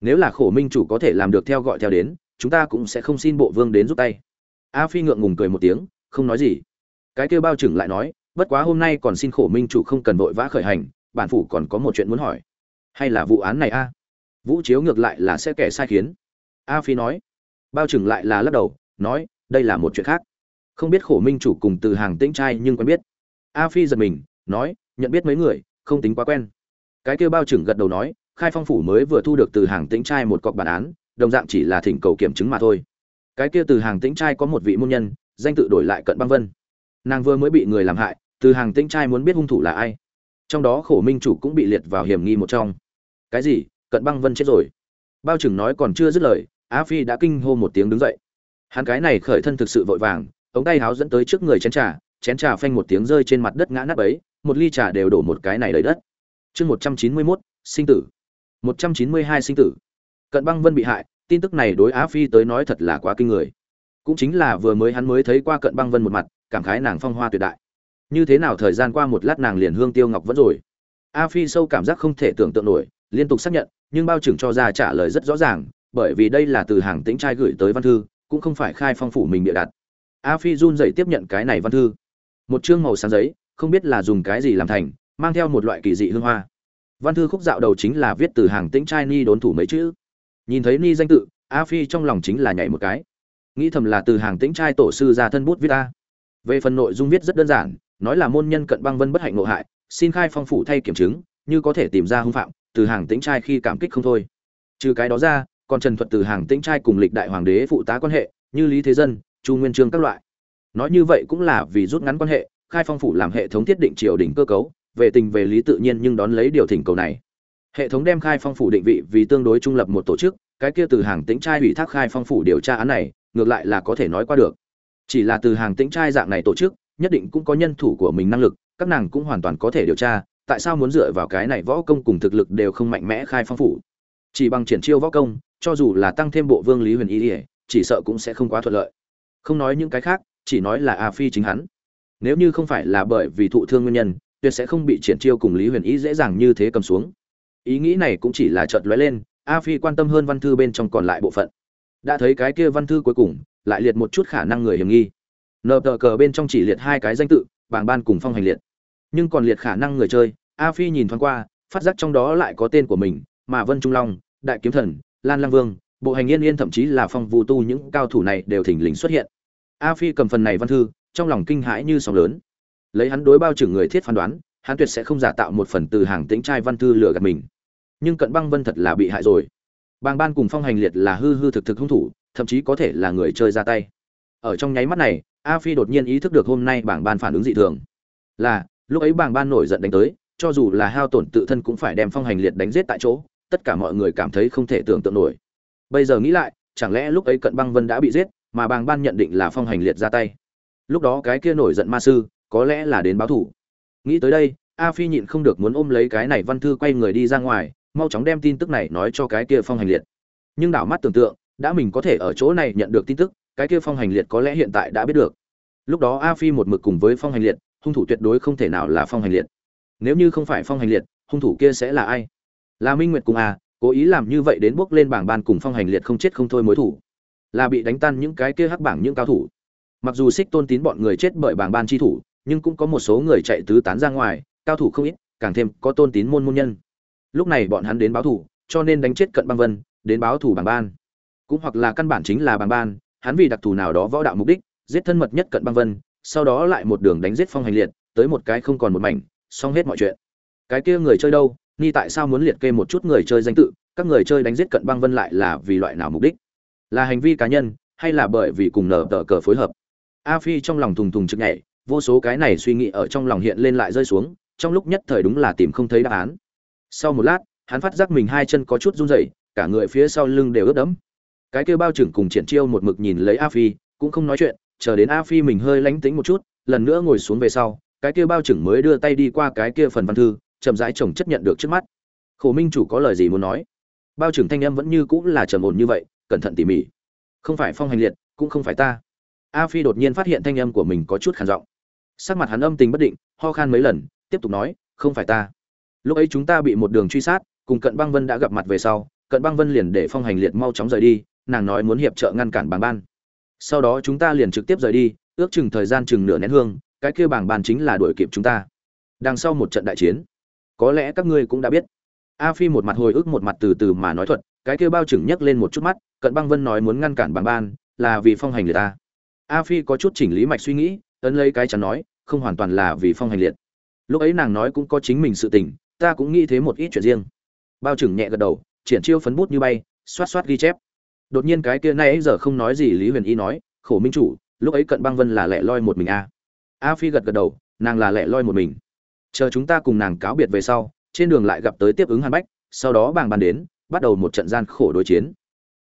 Nếu là khổ minh chủ có thể làm được theo gọi theo đến, chúng ta cũng sẽ không xin bộ vương đến giúp tay. A phi ngượng ngùng cười một tiếng, không nói gì. Cái kêu bao trưởng lại nói, bất quá hôm nay còn xin khổ minh chủ không cần vội vã khởi hành, bản phủ còn có một chuyện muốn hỏi. Hay là vụ án này a? Vũ chiếu ngược lại là sẽ kẻ sai khiến. A phi nói. Bao trưởng lại là lắc đầu, nói, đây là một chuyện khác. Không biết khổ minh chủ cùng từ hàng tĩnh trai nhưng quen biết. A phi giật mình, nói, nhận biết mấy người không tính quá quen. Cái kêu bao trưởng gật đầu nói, khai phong phủ mới vừa thu được từ hàng tĩnh trai một cọc bản án, đồng dạng chỉ là thỉnh cầu kiểm chứng mà thôi. Cái kia từ hàng tĩnh trai có một vị môn nhân, danh tự đổi lại cận băng vân. Nàng vừa mới bị người làm hại, từ hàng tĩnh trai muốn biết hung thủ là ai. Trong đó khổ minh chủ cũng bị liệt vào hiểm nghi một trong. Cái gì? Cận băng vân chết rồi. Bao trưởng nói còn chưa dứt lời, á phi đã kinh hô một tiếng đứng dậy. Hắn cái này khởi thân thực sự vội vàng, ống tay háo dẫn tới trước người chén trà chén trà phanh một tiếng rơi trên mặt đất ngã nắp ấy một ly trà đều đổ một cái này đầy đất. Chương một trăm chín mươi mốt, sinh tử. một trăm chín mươi hai sinh tử. Cận băng vân bị hại, tin tức này đối á phi tới nói thật là quá kinh người. Cũng chính là vừa mới hắn mới thấy qua cận băng vân một mặt, cảm khái nàng phong hoa tuyệt đại. Như thế nào thời gian qua một lát nàng liền hương tiêu ngọc vẫn rồi. A phi sâu cảm giác không thể tưởng tượng nổi, liên tục xác nhận, nhưng bao trưởng cho ra trả lời rất rõ ràng, bởi vì đây là từ hàng tĩnh trai gửi tới văn thư, cũng không phải khai phong phủ mình bịa đặt. A phi run dậy tiếp nhận cái này văn thư. Một chương màu sáng giấy không biết là dùng cái gì làm thành, mang theo một loại kỳ dị hương hoa. Văn thư khúc dạo đầu chính là viết từ hàng tĩnh trai ni đốn thủ mấy chữ. Nhìn thấy ni danh tự, a phi trong lòng chính là nhảy một cái. Nghĩ thầm là từ hàng tĩnh trai tổ sư ra thân bút viết ta về phần nội dung viết rất đơn giản, nói là môn nhân cận băng vân bất hạnh ngộ hại, xin khai phong phủ thay kiểm chứng, như có thể tìm ra hung phạm, từ hàng tĩnh trai khi cảm kích không thôi. Trừ cái đó ra, còn trần thuật từ hàng tĩnh trai cùng lịch đại hoàng đế phụ tá quan hệ, như lý thế dân, chu nguyên trương các loại. Nói như vậy cũng là vì rút ngắn quan hệ khai phong phủ làm hệ thống thiết định triều đình cơ cấu, về tình về lý tự nhiên nhưng đón lấy điều thỉnh cầu này. Hệ thống đem khai phong phủ định vị vì tương đối trung lập một tổ chức, cái kia từ hàng tĩnh trai ủy thác khai phong phủ điều tra án này, ngược lại là có thể nói qua được. Chỉ là từ hàng tĩnh trai dạng này tổ chức, nhất định cũng có nhân thủ của mình năng lực, các nàng cũng hoàn toàn có thể điều tra, tại sao muốn dựa vào cái này võ công cùng thực lực đều không mạnh mẽ khai phong phủ. Chỉ bằng triển chiêu võ công, cho dù là tăng thêm bộ vương lý huyền y ỉa chỉ sợ cũng sẽ không quá thuận lợi. Không nói những cái khác, chỉ nói là a phi chính hắn nếu như không phải là bởi vì thụ thương nguyên nhân, tuyệt sẽ không bị triển chiêu cùng lý huyền ý dễ dàng như thế cầm xuống. Ý nghĩ này cũng chỉ là chợt lóe lên, a phi quan tâm hơn văn thư bên trong còn lại bộ phận. Đã thấy cái kia văn thư cuối cùng, lại liệt một chút khả năng người hiểm nghi. Nợ tờ cờ bên trong chỉ liệt hai cái danh tự bảng ban cùng phong hành liệt. Nhưng còn liệt khả năng người chơi, a phi nhìn thoáng qua, phát giác trong đó lại có tên của mình, mà vân trung long, đại kiếm thần, lan lang vương, bộ hành yên yên thậm chí là phong vu tu những cao thủ này đều thỉnh lình xuất hiện. A phi cầm phần này văn thư trong lòng kinh hãi như sóng lớn. Lấy hắn đối bao trưởng người thiết phán đoán, hắn tuyệt sẽ không giả tạo một phần từ hàng tĩnh trai văn thư lừa gạt mình. Nhưng cận băng vân thật là bị hại rồi. Bàng ban cùng phong hành liệt là hư hư thực thực hung thủ, thậm chí có thể là người chơi ra tay. Ở trong nháy mắt này, a phi đột nhiên ý thức được hôm nay bảng ban phản ứng dị thường. Là, lúc ấy bảng ban nổi giận đánh tới, cho dù là hao tổn tự thân cũng phải đem phong hành liệt đánh giết tại chỗ, tất cả mọi người cảm thấy không thể tưởng tượng nổi. Bây giờ nghĩ lại, chẳng lẽ lúc ấy cận băng vân đã bị giết, mà bàng ban nhận định là phong hành liệt ra tay? Lúc đó cái kia nổi giận ma sư, có lẽ là đến báo thủ. Nghĩ tới đây, a phi nhịn không được muốn ôm lấy cái này văn thư quay người đi ra ngoài, mau chóng đem tin tức này nói cho cái kia phong hành liệt. Nhưng đảo mắt tưởng tượng, đã mình có thể ở chỗ này nhận được tin tức, cái kia phong hành liệt có lẽ hiện tại đã biết được. Lúc đó a phi một mực cùng với phong hành liệt, hung thủ tuyệt đối không thể nào là phong hành liệt. Nếu như không phải phong hành liệt, hung thủ kia sẽ là ai? Là minh nguyệt cùng a, cố ý làm như vậy đến bước lên bảng ban cùng phong hành liệt không chết không thôi mối thủ. Là bị đánh tan những cái kia hắc bảng những cao thủ mặc dù xích tôn tín bọn người chết bởi bảng ban chi thủ, nhưng cũng có một số người chạy tứ tán ra ngoài, cao thủ không ít, càng thêm có tôn tín môn môn nhân. Lúc này bọn hắn đến báo thủ, cho nên đánh chết cận băng vân, đến báo thủ bảng ban. Cũng hoặc là căn bản chính là bảng ban, hắn vì đặc thù nào đó võ đạo mục đích, giết thân mật nhất cận băng vân, sau đó lại một đường đánh giết phong hành liệt, tới một cái không còn một mảnh, xong hết mọi chuyện. Cái kia người chơi đâu? Ni tại sao muốn liệt kê một chút người chơi danh tự? Các người chơi đánh giết cận băng vân lại là vì loại nào mục đích? Là hành vi cá nhân, hay là bởi vì cùng nở tờ cờ phối hợp? A phi trong lòng thùng thùng chực nhảy, vô số cái này suy nghĩ ở trong lòng hiện lên lại rơi xuống, trong lúc nhất thời đúng là tìm không thấy đáp án. Sau một lát, hắn phát giác mình hai chân có chút run rẩy, cả người phía sau lưng đều ướt đẫm. Cái kêu bao trưởng cùng triển chiêu một mực nhìn lấy a phi, cũng không nói chuyện, chờ đến a phi mình hơi lánh tính một chút, lần nữa ngồi xuống về sau, cái kia bao trưởng mới đưa tay đi qua cái kia phần văn thư, chậm rãi chồng chất nhận được trước mắt. Khổ minh chủ có lời gì muốn nói? Bao trưởng thanh âm vẫn như cũng là trầm ổn như vậy, cẩn thận tỉ mỉ. Không phải phong hành liệt, cũng không phải ta a phi đột nhiên phát hiện thanh âm của mình có chút khản giọng. Sắc mặt hắn âm tình bất định, ho khan mấy lần, tiếp tục nói, không phải ta. Lúc ấy chúng ta bị một đường truy sát, cùng cận băng vân đã gặp mặt về sau, cận băng vân liền để phong hành liệt mau chóng rời đi, nàng nói muốn hiệp trợ ngăn cản bảng ban. Sau đó chúng ta liền trực tiếp rời đi, ước chừng thời gian chừng nửa nén hương, cái kia bảng ban chính là đuổi kịp chúng ta. Đằng sau một trận đại chiến, có lẽ các ngươi cũng đã biết. A phi một mặt hồi ức một mặt từ từ mà nói thuật, cái kia bao chừng nhấc lên một chút mắt, cận băng vân nói muốn ngăn cản bảng ban, là vì phong hành liệt ta a phi có chút chỉnh lý mạch suy nghĩ, ấn lấy cái chắn nói, không hoàn toàn là vì phong hành liệt. Lúc ấy nàng nói cũng có chính mình sự tình, ta cũng nghĩ thế một ít chuyện riêng. Bao trừng nhẹ gật đầu, triển chiêu phấn bút như bay, xoát xoát ghi chép. Đột nhiên cái kia nay giờ không nói gì lý huyền y nói, khổ minh chủ, lúc ấy cận băng vân là lẻ loi một mình a a phi gật gật đầu, nàng là lẻ loi một mình. Chờ chúng ta cùng nàng cáo biệt về sau, trên đường lại gặp tới tiếp ứng hàn bách, sau đó bàng bàn đến, bắt đầu một trận gian khổ đối chiến.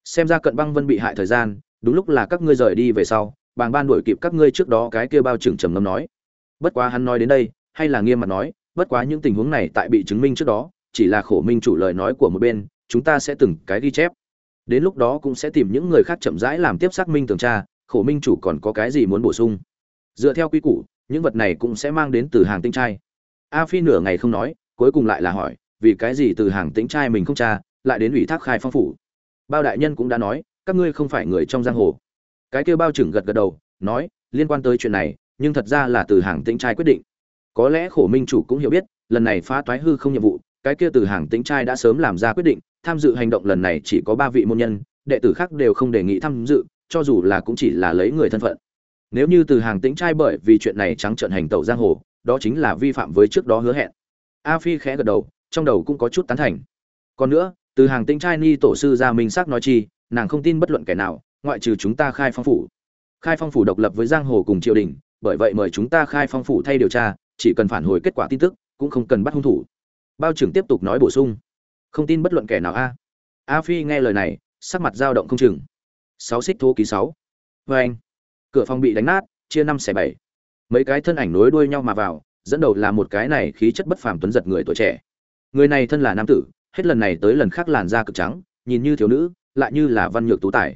Xem ra cận băng vân bị hại thời gian, đúng lúc là các ngươi rời đi về sau bàng ban đuổi kịp các ngươi trước đó cái kia bao trưởng trầm ngâm nói. Bất quá hắn nói đến đây, hay là nghiêm mặt nói, bất quá những tình huống này tại bị chứng minh trước đó, chỉ là khổ minh chủ lời nói của một bên, chúng ta sẽ từng cái ghi chép. Đến lúc đó cũng sẽ tìm những người khác chậm rãi làm tiếp xác minh tường tra, khổ minh chủ còn có cái gì muốn bổ sung. Dựa theo quy củ, những vật này cũng sẽ mang đến từ hàng tinh trai. A phi nửa ngày không nói, cuối cùng lại là hỏi, vì cái gì từ hàng tinh trai mình không tra, lại đến ủy thác khai phong phủ? Bao đại nhân cũng đã nói, các ngươi không phải người trong giang hồ cái kêu bao trưởng gật gật đầu, nói, liên quan tới chuyện này, nhưng thật ra là từ hàng tinh trai quyết định. Có lẽ khổ minh chủ cũng hiểu biết, lần này phá toái hư không nhiệm vụ, cái kia từ hàng tinh trai đã sớm làm ra quyết định, tham dự hành động lần này chỉ có ba vị môn nhân, đệ tử khác đều không đề nghị tham dự, cho dù là cũng chỉ là lấy người thân phận. Nếu như từ hàng tĩnh trai bởi vì chuyện này trắng trợn hành tẩu giang hồ, đó chính là vi phạm với trước đó hứa hẹn. A phi khẽ gật đầu, trong đầu cũng có chút tán thành. Còn nữa, từ hàng tĩnh trai ni tổ sư gia minh xác nói chi, nàng không tin bất luận kẻ nào ngoại trừ chúng ta khai phong phủ. Khai phong phủ độc lập với giang hồ cùng triều đình, bởi vậy mời chúng ta khai phong phủ thay điều tra, chỉ cần phản hồi kết quả tin tức, cũng không cần bắt hung thủ. Bao trưởng tiếp tục nói bổ sung. Không tin bất luận kẻ nào a. A phi nghe lời này, sắc mặt dao động không chừng. Sáu xích thô ký sáu. Vê anh. Cửa phòng bị đánh nát, chia năm xẻ bảy. Mấy cái thân ảnh nối đuôi nhau mà vào, dẫn đầu là một cái này khí chất bất phàm tuấn giật người tuổi trẻ. Người này thân là nam tử, hết lần này tới lần khác làn da cực trắng, nhìn như thiếu nữ, lại như là văn nhược tú tài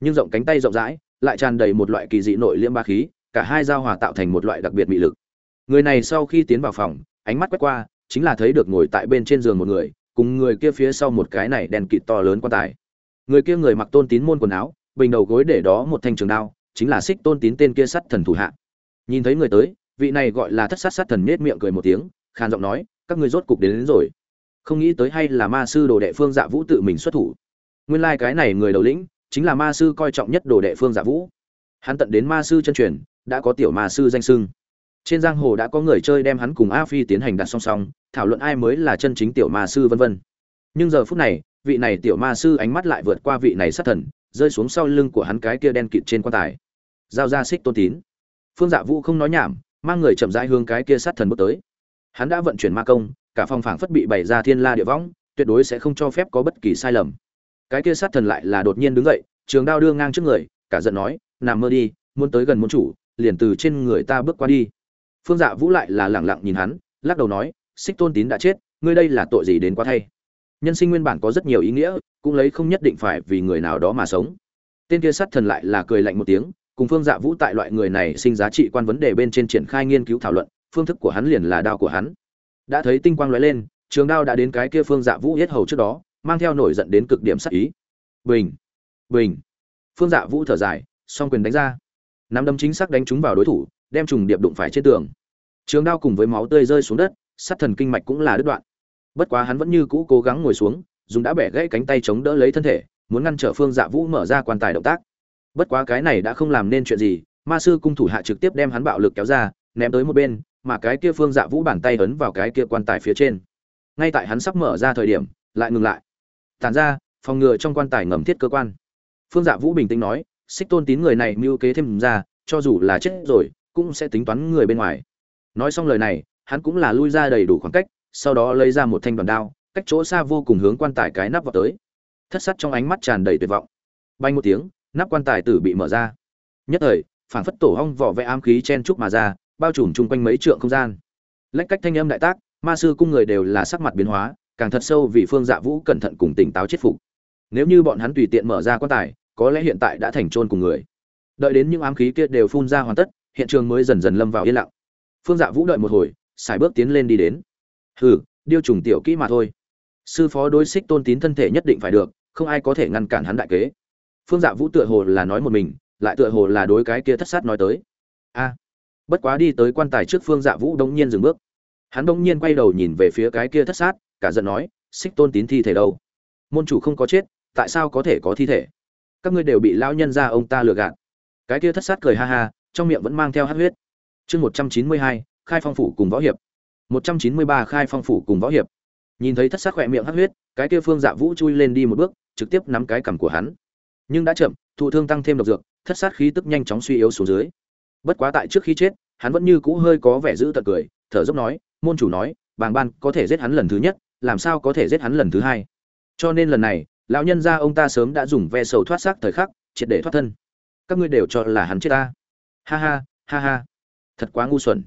nhưng rộng cánh tay rộng rãi lại tràn đầy một loại kỳ dị nội liêm ba khí cả hai giao hòa tạo thành một loại đặc biệt mị lực. Người này sau khi tiến vào phòng ánh mắt quét qua chính là thấy được ngồi tại bên trên giường một người cùng người kia phía sau một cái này đèn kịt to lớn quan tài. Người kia người mặc tôn tín môn quần áo bình đầu gối để đó một thanh trường đao chính là xích tôn tín tên kia sắt thần thủ hạ. Nhìn thấy người tới vị này gọi là thất sát sát thần nết miệng cười một tiếng khàn giọng nói các ngươi rốt cục đến, đến rồi. Không nghĩ tới hay là ma sư đồ đệ phương dạ vũ tự mình xuất thủ. Nguyên lai cái này người đầu lĩnh chính là ma sư coi trọng nhất đồ đệ phương dạ vũ. Hắn tận đến ma sư chân truyền, đã có tiểu ma sư danh sưng trên giang hồ đã có người chơi đem hắn cùng a phi tiến hành đặt song song, thảo luận ai mới là chân chính tiểu ma sư vân vân. Nhưng giờ phút này, vị này tiểu ma sư ánh mắt lại vượt qua vị này sát thần, rơi xuống sau lưng của hắn cái kia đen kịt trên quan tài. Giao ra xích tôn tín. Phương dạ vũ không nói nhảm, mang người chậm rãi hướng cái kia sát thần bước tới. Hắn đã vận chuyển ma công, cả phòng phảng phất bị bày ra thiên la địa võng, tuyệt đối sẽ không cho phép có bất kỳ sai lầm cái kia sát thần lại là đột nhiên đứng dậy, trường đao đưa ngang trước người, cả giận nói, nằm mơ đi, muốn tới gần môn chủ, liền từ trên người ta bước qua đi. Phương dạ vũ lại là lẳng lặng nhìn hắn, lắc đầu nói, xích tôn tín đã chết, ngươi đây là tội gì đến quá thay? Nhân sinh nguyên bản có rất nhiều ý nghĩa, cũng lấy không nhất định phải vì người nào đó mà sống. Tên kia sát thần lại là cười lạnh một tiếng, cùng phương dạ vũ tại loại người này sinh giá trị quan vấn đề bên trên triển khai nghiên cứu thảo luận, phương thức của hắn liền là đao của hắn. Đã thấy tinh quang lóe lên, trường đao đã đến cái kia phương dạ vũ hết hầu trước đó mang theo nổi giận đến cực điểm sát ý. Bình bình. Phương dạ vũ thở dài, song quyền đánh ra. Nắm đấm chính xác đánh trúng vào đối thủ, đem trùng điệp đụng phải trên tường. Trường đao cùng với máu tươi rơi xuống đất, sát thần kinh mạch cũng là đứt đoạn. Bất quá hắn vẫn như cũ cố gắng ngồi xuống, dùng đã bẻ gãy cánh tay chống đỡ lấy thân thể, muốn ngăn trở phương dạ vũ mở ra quan tài động tác. Bất quá cái này đã không làm nên chuyện gì, ma sư cung thủ hạ trực tiếp đem hắn bạo lực kéo ra, ném tới một bên, mà cái kia phương dạ vũ bàn tay ấn vào cái kia quan tài phía trên. Ngay tại hắn sắp mở ra thời điểm, lại ngừng lại tàn ra, phòng ngừa trong quan tài ngầm thiết cơ quan. Phương dạ vũ bình tĩnh nói, xích tôn tín người này mưu kế thêm ra, cho dù là chết rồi, cũng sẽ tính toán người bên ngoài. Nói xong lời này, hắn cũng là lui ra đầy đủ khoảng cách, sau đó lấy ra một thanh đoàn đao, cách chỗ xa vô cùng hướng quan tài cái nắp vào tới. Thất sắt trong ánh mắt tràn đầy tuyệt vọng. Bay một tiếng, nắp quan tài tử bị mở ra. Nhất thời phản phất tổ hong vỏ vẽ ám khí chen trúc mà ra, bao trùm chung quanh mấy trượng không gian. Lách cách thanh âm đại tác, ma sư cung người đều là sắc mặt biến hóa càng thật sâu vì phương dạ vũ cẩn thận cùng tỉnh táo chết phục. Nếu như bọn hắn tùy tiện mở ra quan tài, có lẽ hiện tại đã thành trôn cùng người. Đợi đến những ám khí kia đều phun ra hoàn tất, hiện trường mới dần dần lâm vào yên lặng. Phương dạ vũ đợi một hồi xài bước tiến lên đi đến. Hừ, điêu trùng tiểu kỹ mà thôi. Sư phó đối xích tôn tín thân thể nhất định phải được, không ai có thể ngăn cản hắn đại kế. Phương dạ vũ tựa hồ là nói một mình, lại tựa hồ là đối cái kia thất sát nói tới. A, bất quá đi tới quan tài trước phương dạ vũ đống nhiên dừng bước. Hắn đống nhiên quay đầu nhìn về phía cái kia thất sát cả giận nói, xích tôn tín thi thể đâu? Môn chủ không có chết, tại sao có thể có thi thể? Các ngươi đều bị lão nhân ra ông ta lừa gạt. Cái kia thất sát cười ha ha, trong miệng vẫn mang theo hát huyết. Chương một trăm chín mươi hai, khai phong phủ cùng võ hiệp. một trăm chín mươi ba, khai phong phủ cùng võ hiệp. Nhìn thấy thất sát khỏe miệng hát huyết, cái kia phương dạ vũ chui lên đi một bước, trực tiếp nắm cái cằm của hắn. Nhưng đã chậm, thụ thương tăng thêm độc dược, thất sát khí tức nhanh chóng suy yếu xuống dưới. Bất quá tại trước khi chết, hắn vẫn như cũ hơi có vẻ giữ tật cười, thở dốc nói, môn chủ nói, bàng ban có thể giết hắn lần thứ nhất làm sao có thể giết hắn lần thứ hai? Cho nên lần này, lão nhân gia ông ta sớm đã dùng ve sầu thoát xác thời khắc, triệt để thoát thân. Các ngươi đều cho là hắn chết ta. Ha ha ha ha. Thật quá ngu xuẩn.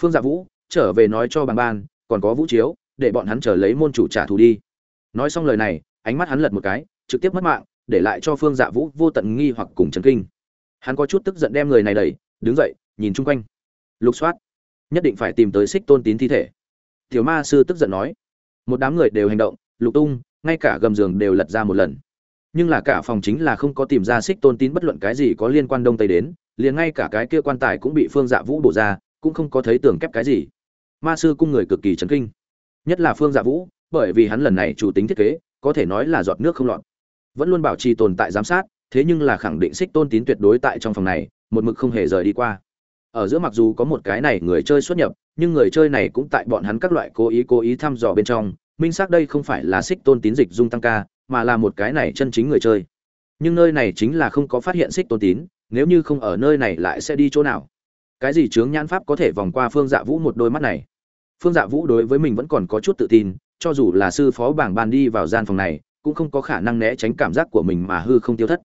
Phương dạ vũ trở về nói cho bằng ban, còn có vũ chiếu, để bọn hắn chờ lấy môn chủ trả thù đi. Nói xong lời này, ánh mắt hắn lật một cái, trực tiếp mất mạng, để lại cho phương dạ vũ vô tận nghi hoặc cùng chấn kinh. Hắn có chút tức giận đem người này đẩy, đứng dậy, nhìn chung quanh. Lục soát, nhất định phải tìm tới xích tôn tín thi thể. Tiểu ma sư tức giận nói một đám người đều hành động, lục tung, ngay cả gầm giường đều lật ra một lần. Nhưng là cả phòng chính là không có tìm ra xích tôn tín bất luận cái gì có liên quan đông tây đến, liền ngay cả cái kia quan tài cũng bị phương dạ vũ bổ ra, cũng không có thấy tưởng kép cái gì. Ma sư cung người cực kỳ chấn kinh. Nhất là phương dạ vũ, bởi vì hắn lần này chủ tính thiết kế, có thể nói là giọt nước không lọt. Vẫn luôn bảo trì tồn tại giám sát, thế nhưng là khẳng định xích tôn tín tuyệt đối tại trong phòng này, một mực không hề rời đi qua ở giữa mặc dù có một cái này người chơi xuất nhập, nhưng người chơi này cũng tại bọn hắn các loại cố ý cố ý thăm dò bên trong. Minh xác đây không phải là xích tôn tín dịch dung tăng ca, mà là một cái này chân chính người chơi. Nhưng nơi này chính là không có phát hiện xích tôn tín, nếu như không ở nơi này lại sẽ đi chỗ nào? Cái gì chướng nhãn pháp có thể vòng qua phương dạ vũ một đôi mắt này? Phương dạ vũ đối với mình vẫn còn có chút tự tin, cho dù là sư phó bảng bàn đi vào gian phòng này, cũng không có khả năng né tránh cảm giác của mình mà hư không tiêu thất.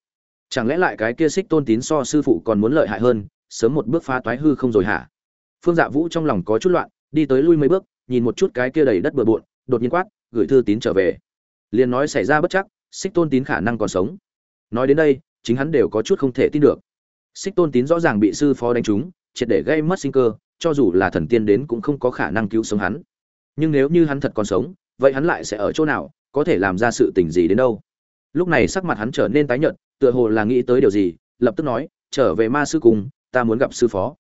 Chẳng lẽ lại cái kia xích tôn tín so sư phụ còn muốn lợi hại hơn sớm một bước phá toái hư không rồi hả? Phương dạ vũ trong lòng có chút loạn, đi tới lui mấy bước, nhìn một chút cái kia đầy đất bừa bộn, đột nhiên quát, gửi thư tín trở về. Liền nói xảy ra bất chắc, xích tôn tín khả năng còn sống. Nói đến đây, chính hắn đều có chút không thể tin được. Xích tôn tín rõ ràng bị sư phó đánh trúng, triệt để gây mất sinh cơ, cho dù là thần tiên đến cũng không có khả năng cứu sống hắn. Nhưng nếu như hắn thật còn sống, vậy hắn lại sẽ ở chỗ nào, có thể làm ra sự tình gì đến đâu? Lúc này sắc mặt hắn trở nên tái nhợt, tựa hồ là nghĩ tới điều gì, lập tức nói, trở về ma sư cùng ta muốn gặp sư phó.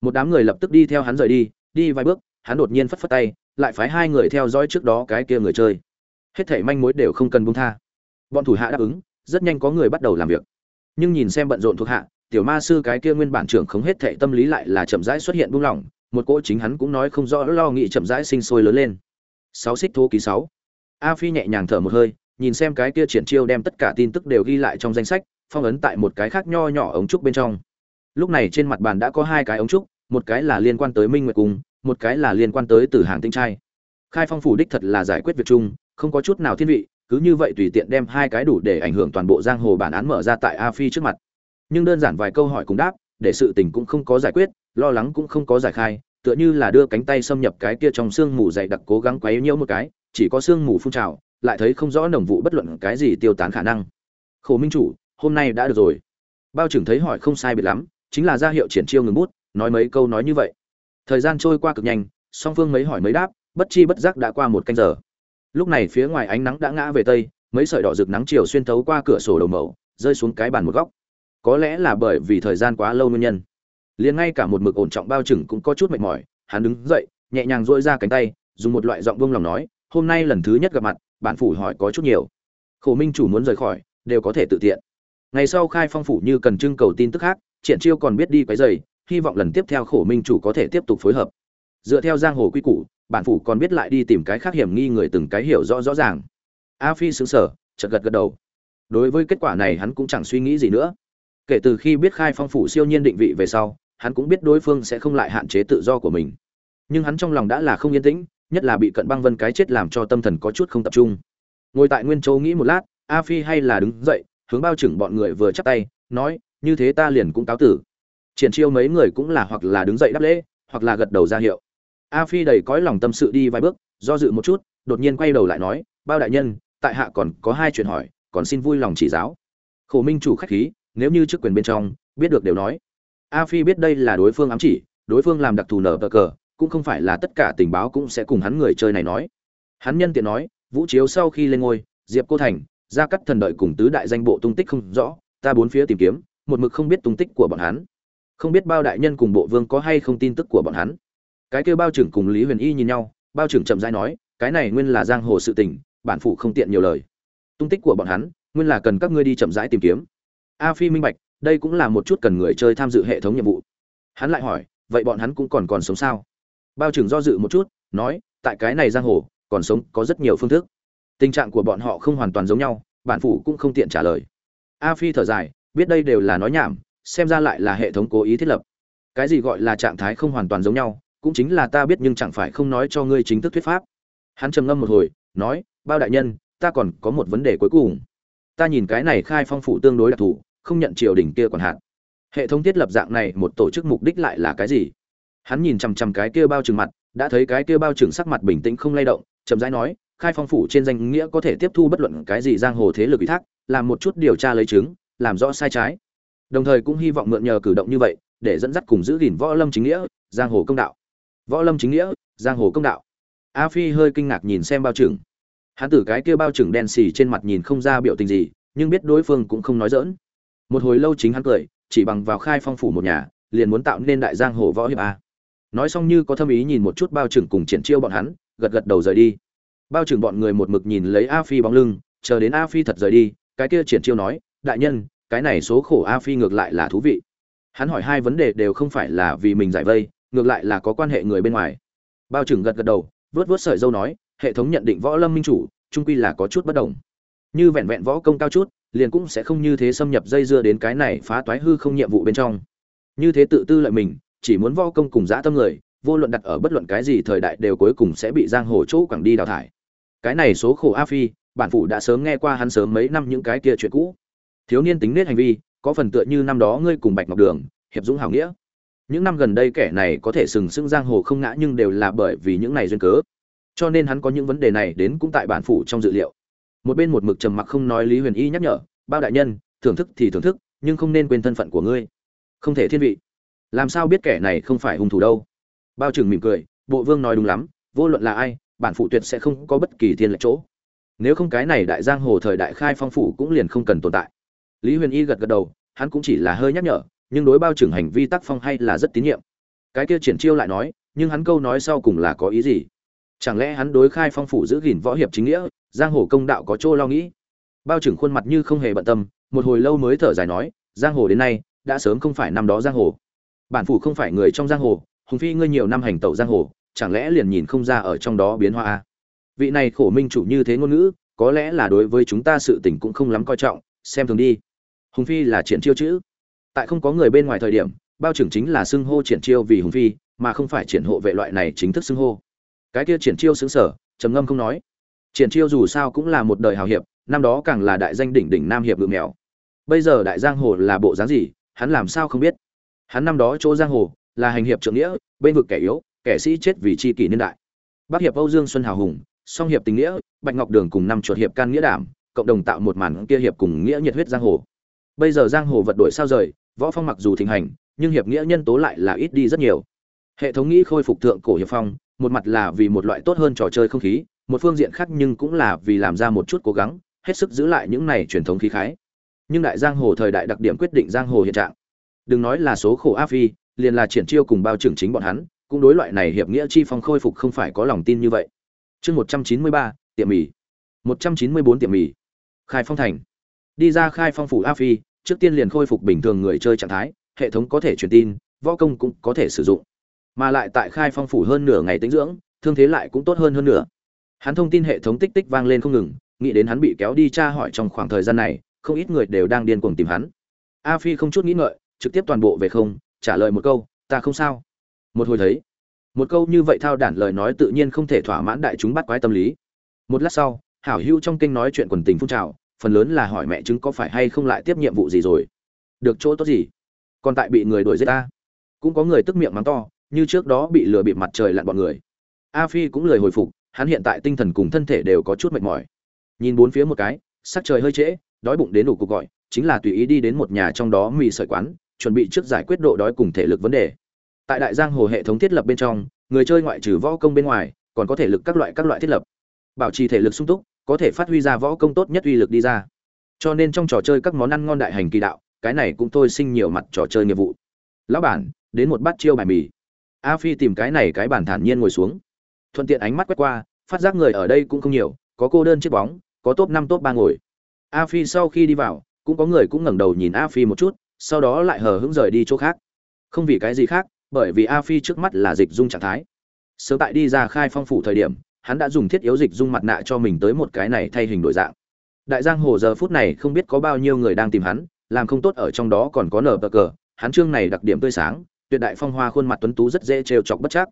Một đám người lập tức đi theo hắn rời đi đi vài bước, hắn đột nhiên phất phất tay, lại phái hai người theo dõi trước đó cái kia người chơi. Hết thảy manh mối đều không cần buông tha. Bọn thủ hạ đáp ứng, rất nhanh có người bắt đầu làm việc. Nhưng nhìn xem bận rộn thuộc hạ, tiểu ma sư cái kia nguyên bản trưởng không hết thảy tâm lý lại là chậm rãi xuất hiện buông lỏng, một cỗ chính hắn cũng nói không rõ lo nghĩ chậm rãi sinh sôi lớn lên. Sáu xích thô ký sáu. A phi nhẹ nhàng thở một hơi, nhìn xem cái kia triển chiêu đem tất cả tin tức đều ghi lại trong danh sách, phong ấn tại một cái khác nho nhỏ ống trúc bên trong lúc này trên mặt bàn đã có hai cái ống trúc, một cái là liên quan tới minh nguyệt cung, một cái là liên quan tới Tử hàng tinh trai. Khai phong phủ đích thật là giải quyết việc chung, không có chút nào thiên vị, cứ như vậy tùy tiện đem hai cái đủ để ảnh hưởng toàn bộ giang hồ bản án mở ra tại a phi trước mặt. Nhưng đơn giản vài câu hỏi cùng đáp, để sự tình cũng không có giải quyết, lo lắng cũng không có giải khai, tựa như là đưa cánh tay xâm nhập cái kia trong xương mù dày đặc cố gắng quấy nhiễu một cái, chỉ có xương mù phun trào, lại thấy không rõ nồng vụ bất luận cái gì tiêu tán khả năng. Khổ minh chủ, hôm nay đã được rồi. Bao trưởng thấy hỏi không sai biệt lắm chính là ra hiệu triển chiêu ngừng bút, nói mấy câu nói như vậy. Thời gian trôi qua cực nhanh, song phương mấy hỏi mấy đáp, bất chi bất giác đã qua một canh giờ. Lúc này phía ngoài ánh nắng đã ngã về tây, mấy sợi đỏ rực nắng chiều xuyên thấu qua cửa sổ đầu mẫu rơi xuống cái bàn một góc. Có lẽ là bởi vì thời gian quá lâu nguyên nhân. Liền ngay cả một mực ổn trọng bao trừng cũng có chút mệt mỏi, hắn đứng dậy, nhẹ nhàng dỗi ra cánh tay, dùng một loại giọng vông lòng nói, hôm nay lần thứ nhất gặp mặt bản phủ hỏi có chút nhiều. Khổ minh chủ muốn rời khỏi, đều có thể tự tiện. Ngày sau khai phong phủ như cần trưng cầu tin tức khác triển chiêu còn biết đi quấy giày hy vọng lần tiếp theo khổ minh chủ có thể tiếp tục phối hợp. Dựa theo giang hồ quy củ, bản phủ còn biết lại đi tìm cái khác hiểm nghi người từng cái hiểu rõ rõ ràng. A phi xứng sở chợt gật gật đầu. Đối với kết quả này hắn cũng chẳng suy nghĩ gì nữa. Kể từ khi biết khai phong phủ siêu nhiên định vị về sau, hắn cũng biết đối phương sẽ không lại hạn chế tự do của mình. Nhưng hắn trong lòng đã là không yên tĩnh, nhất là bị cận băng vân cái chết làm cho tâm thần có chút không tập trung. Ngồi tại nguyên châu nghĩ một lát, a phi hay là đứng dậy, hướng bao trưởng bọn người vừa chắp tay, nói như thế ta liền cũng cáo tử. Triển chiêu mấy người cũng là hoặc là đứng dậy đáp lễ, hoặc là gật đầu ra hiệu. A phi đầy cõi lòng tâm sự đi vài bước, do dự một chút, đột nhiên quay đầu lại nói, bao đại nhân, tại hạ còn có hai chuyện hỏi, còn xin vui lòng chỉ giáo. Khổ minh chủ khách khí, nếu như chức quyền bên trong, biết được đều nói. A phi biết đây là đối phương ám chỉ, đối phương làm đặc thù nở bờ cờ, cũng không phải là tất cả tình báo cũng sẽ cùng hắn người chơi này nói. Hắn nhân tiện nói, vũ chiếu sau khi lên ngôi, diệp cô thành, gia cắt thần đợi cùng tứ đại danh bộ tung tích không rõ, ta bốn phía tìm kiếm một mực không biết tung tích của bọn hắn. Không biết bao đại nhân cùng bộ vương có hay không tin tức của bọn hắn. Cái kêu bao trưởng cùng lý huyền y nhìn nhau, bao trưởng chậm rãi nói, cái này nguyên là giang hồ sự tình, bản phụ không tiện nhiều lời. Tung tích của bọn hắn, nguyên là cần các ngươi đi chậm rãi tìm kiếm. A phi minh bạch, đây cũng là một chút cần người chơi tham dự hệ thống nhiệm vụ. Hắn lại hỏi, vậy bọn hắn cũng còn còn sống sao? Bao trưởng do dự một chút, nói, tại cái này giang hồ, còn sống có rất nhiều phương thức. Tình trạng của bọn họ không hoàn toàn giống nhau, bản phủ cũng không tiện trả lời. A phi thở dài biết đây đều là nói nhảm, xem ra lại là hệ thống cố ý thiết lập. Cái gì gọi là trạng thái không hoàn toàn giống nhau, cũng chính là ta biết nhưng chẳng phải không nói cho ngươi chính thức thuyết pháp. Hắn trầm ngâm một hồi, nói, bao đại nhân, ta còn có một vấn đề cuối cùng. Ta nhìn cái này khai phong phủ tương đối đặc thù, không nhận triều đình kia quản hạt. Hệ thống thiết lập dạng này một tổ chức mục đích lại là cái gì? Hắn nhìn chằm chằm cái kia bao trừng mặt, đã thấy cái kia bao trừng sắc mặt bình tĩnh không lay động, chậm rãi nói, khai phong phủ trên danh nghĩa có thể tiếp thu bất luận cái gì giang hồ thế lực ủy thác, làm một chút điều tra lấy chứng làm rõ sai trái. Đồng thời cũng hy vọng mượn nhờ cử động như vậy để dẫn dắt cùng giữ gìn võ lâm chính nghĩa, giang hồ công đạo. Võ lâm chính nghĩa, giang hồ công đạo. A phi hơi kinh ngạc nhìn xem bao trừng hắn tử cái kia bao trừng đen xì trên mặt nhìn không ra biểu tình gì, nhưng biết đối phương cũng không nói dỡn một hồi lâu chính hắn cười, chỉ bằng vào khai phong phủ một nhà, liền muốn tạo nên đại giang hồ võ hiệp a. Nói xong như có thâm ý nhìn một chút bao trừng cùng triển chiêu bọn hắn, gật gật đầu rời đi. Bao trừng bọn người một mực nhìn lấy a phi bóng lưng, chờ đến a phi thật rời đi, cái kia triển chiêu nói đại nhân, cái này số khổ a phi ngược lại là thú vị. Hắn hỏi hai vấn đề đều không phải là vì mình giải vây, ngược lại là có quan hệ người bên ngoài. Bao trừng gật gật đầu, vớt vớt sợi dâu nói, hệ thống nhận định võ lâm minh chủ, trung quy là có chút bất đồng. Như vẹn vẹn võ công cao chút, liền cũng sẽ không như thế xâm nhập dây dưa đến cái này phá toái hư không nhiệm vụ bên trong. Như thế tự tư lợi mình, chỉ muốn võ công cùng dã tâm người, vô luận đặt ở bất luận cái gì thời đại đều cuối cùng sẽ bị giang hồ chỗ quảng đi đào thải. Cái này số khổ a phi, bản phủ đã sớm nghe qua hắn sớm mấy năm những cái kia chuyện cũ thiếu niên tính nết hành vi, có phần tựa như năm đó ngươi cùng bạch ngọc đường, hiệp dũng hảo nghĩa. Những năm gần đây kẻ này có thể sừng sững giang hồ không ngã nhưng đều là bởi vì những này duyên cớ. Cho nên hắn có những vấn đề này đến cũng tại bản phủ trong dự liệu. Một bên một mực trầm mặc không nói lý huyền y nhắc nhở, bao đại nhân, thưởng thức thì thưởng thức, nhưng không nên quên thân phận của ngươi. Không thể thiên vị. Làm sao biết kẻ này không phải hung thủ đâu? Bao trừng mỉm cười, bộ vương nói đúng lắm, vô luận là ai, bản phụ tuyệt sẽ không có bất kỳ thiên lệch chỗ. Nếu không cái này đại giang hồ thời đại khai phong phủ cũng liền không cần tồn tại lý huyền y gật gật đầu, hắn cũng chỉ là hơi nhắc nhở, nhưng đối bao trưởng hành vi tác phong hay là rất tín nhiệm. Cái kia triển chiêu lại nói, nhưng hắn câu nói sau cùng là có ý gì? Chẳng lẽ hắn đối khai phong phủ giữ gìn võ hiệp chính nghĩa, giang hồ công đạo có chỗ lo nghĩ? Bao trưởng khuôn mặt như không hề bận tâm, một hồi lâu mới thở dài nói, giang hồ đến nay, đã sớm không phải năm đó giang hồ. Bản phủ không phải người trong giang hồ, hùng phi ngươi nhiều năm hành tẩu giang hồ, chẳng lẽ liền nhìn không ra ở trong đó biến hóa a vị này khổ minh chủ như thế ngôn ngữ, có lẽ là đối với chúng ta sự tình cũng không lắm coi trọng, xem thường đi hùng phi là triển chiêu chữ. Tại không có người bên ngoài thời điểm, bao trưởng chính là xưng hô triển chiêu vì hùng phi, mà không phải triển hộ vệ loại này chính thức xưng hô. Cái kia triển chiêu xứng sở, trầm ngâm không nói. Triển chiêu dù sao cũng là một đời hào hiệp, năm đó càng là đại danh đỉnh đỉnh nam hiệp ngự mèo. Bây giờ đại giang hồ là bộ dáng gì, hắn làm sao không biết? Hắn năm đó chỗ giang hồ là hành hiệp trượng nghĩa, bên vực kẻ yếu, kẻ sĩ chết vì chi kỷ niên đại. Bắc hiệp âu dương xuân hào hùng, song hiệp tình nghĩa, bạch ngọc đường cùng năm chuột hiệp can nghĩa đảm, cộng đồng tạo một màn kia hiệp cùng nghĩa nhiệt huyết giang hồ bây giờ giang hồ vật đổi sao rời, võ phong mặc dù thịnh hành, nhưng hiệp nghĩa nhân tố lại là ít đi rất nhiều. Hệ thống nghĩ khôi phục thượng cổ hiệp phong, một mặt là vì một loại tốt hơn trò chơi không khí, một phương diện khác nhưng cũng là vì làm ra một chút cố gắng, hết sức giữ lại những này truyền thống khí khái. Nhưng đại giang hồ thời đại đặc điểm quyết định giang hồ hiện trạng. Đừng nói là số khổ áp phi, liền là triển chiêu cùng bao trưởng chính bọn hắn, cũng đối loại này hiệp nghĩa chi phong khôi phục không phải có lòng tin như vậy. Chương một trăm chín mươi ba, tiệm mì. Một trăm chín mươi bốn tiệm mì. Khai phong thành đi ra khai phong phủ a phi, trước tiên liền khôi phục bình thường người chơi trạng thái, hệ thống có thể truyền tin, võ công cũng có thể sử dụng. Mà lại tại khai phong phủ hơn nửa ngày tính dưỡng, thương thế lại cũng tốt hơn hơn nữa. Hắn thông tin hệ thống tích tích vang lên không ngừng, nghĩ đến hắn bị kéo đi tra hỏi trong khoảng thời gian này, không ít người đều đang điên cuồng tìm hắn. A phi không chút nghĩ ngợi, trực tiếp toàn bộ về không, trả lời một câu, ta không sao. Một hồi thấy, một câu như vậy thao đản lời nói tự nhiên không thể thỏa mãn đại chúng bắt quái tâm lý. Một lát sau, hảo hữu trong kênh nói chuyện quần tình phun trào phần lớn là hỏi mẹ chứng có phải hay không lại tiếp nhiệm vụ gì rồi. Được chỗ tốt gì? Còn tại bị người đuổi giết ta. Cũng có người tức miệng mắng to, như trước đó bị lừa bịp mặt trời lặn bọn người. A phi cũng lời hồi phục, hắn hiện tại tinh thần cùng thân thể đều có chút mệt mỏi. Nhìn bốn phía một cái, sắc trời hơi trễ, đói bụng đến đủ cuộc gọi, chính là tùy ý đi đến một nhà trong đó mì sợi quán, chuẩn bị trước giải quyết độ đói cùng thể lực vấn đề. Tại đại giang hồ hệ thống thiết lập bên trong, người chơi ngoại trừ võ công bên ngoài, còn có thể lực các loại các loại thiết lập. Bảo trì thể lực sung túc có thể phát huy ra võ công tốt nhất uy lực đi ra. Cho nên trong trò chơi các món ăn ngon đại hành kỳ đạo, cái này cũng thôi sinh nhiều mặt trò chơi nghiệp vụ. Lão bản, đến một bát chiêu bài mì. A phi tìm cái này cái bản thản nhiên ngồi xuống. Thuận tiện ánh mắt quét qua, phát giác người ở đây cũng không nhiều, có cô đơn chiếc bóng, có top năm, top ba ngồi. A phi sau khi đi vào, cũng có người cũng ngẩng đầu nhìn a phi một chút, sau đó lại hờ hững rời đi chỗ khác. Không vì cái gì khác, bởi vì a phi trước mắt là dịch dung trạng thái. Sớm tại đi ra khai phong phủ thời điểm hắn đã dùng thiết yếu dịch dung mặt nạ cho mình tới một cái này thay hình đổi dạng. Đại giang hồ giờ phút này không biết có bao nhiêu người đang tìm hắn, làm không tốt ở trong đó còn có nở bờ cờ. Hắn trương này đặc điểm tươi sáng, tuyệt đại phong hoa khuôn mặt tuấn tú rất dễ trêu chọc bất chắc.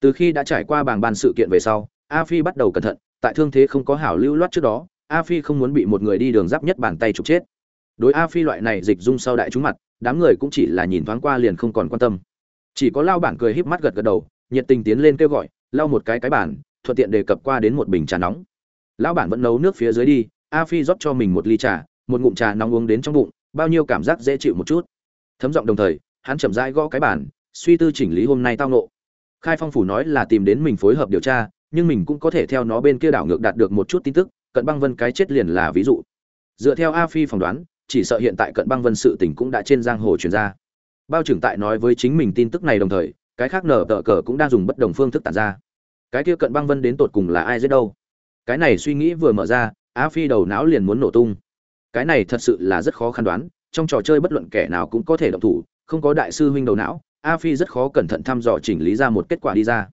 Từ khi đã trải qua bảng bàn sự kiện về sau, a phi bắt đầu cẩn thận, tại thương thế không có hảo lưu loát trước đó, a phi không muốn bị một người đi đường giáp nhất bàn tay trục chết. Đối a phi loại này dịch dung sau đại chúng mặt, đám người cũng chỉ là nhìn thoáng qua liền không còn quan tâm. Chỉ có lao bản cười híp mắt gật gật đầu, nhiệt tình tiến lên kêu gọi lau một cái cái bản thuận tiện đề cập qua đến một bình trà nóng. Lão bản vẫn nấu nước phía dưới đi, a phi rót cho mình một ly trà, một ngụm trà nóng uống đến trong bụng, bao nhiêu cảm giác dễ chịu một chút. Thấm giọng đồng thời, hắn chậm rãi gõ cái bản suy tư chỉnh lý hôm nay tao nộ khai phong phủ nói là tìm đến mình phối hợp điều tra, nhưng mình cũng có thể theo nó bên kia đảo ngược đạt được một chút tin tức, cận băng vân cái chết liền là ví dụ. Dựa theo a phi phỏng đoán, chỉ sợ hiện tại cận băng vân sự tình cũng đã trên giang hồ truyền ra. Bao trưởng tại nói với chính mình tin tức này đồng thời, cái khác nở tờ cờ cũng đang dùng bất đồng phương thức tản ra cái kia cận băng vân đến tột cùng là ai giết đâu? Cái này suy nghĩ vừa mở ra a phi đầu não liền muốn nổ tung. Cái này thật sự là rất khó khăn đoán, trong trò chơi bất luận kẻ nào cũng có thể động thủ, không có đại sư huynh đầu não a phi rất khó cẩn thận thăm dò chỉnh lý ra một kết quả đi ra.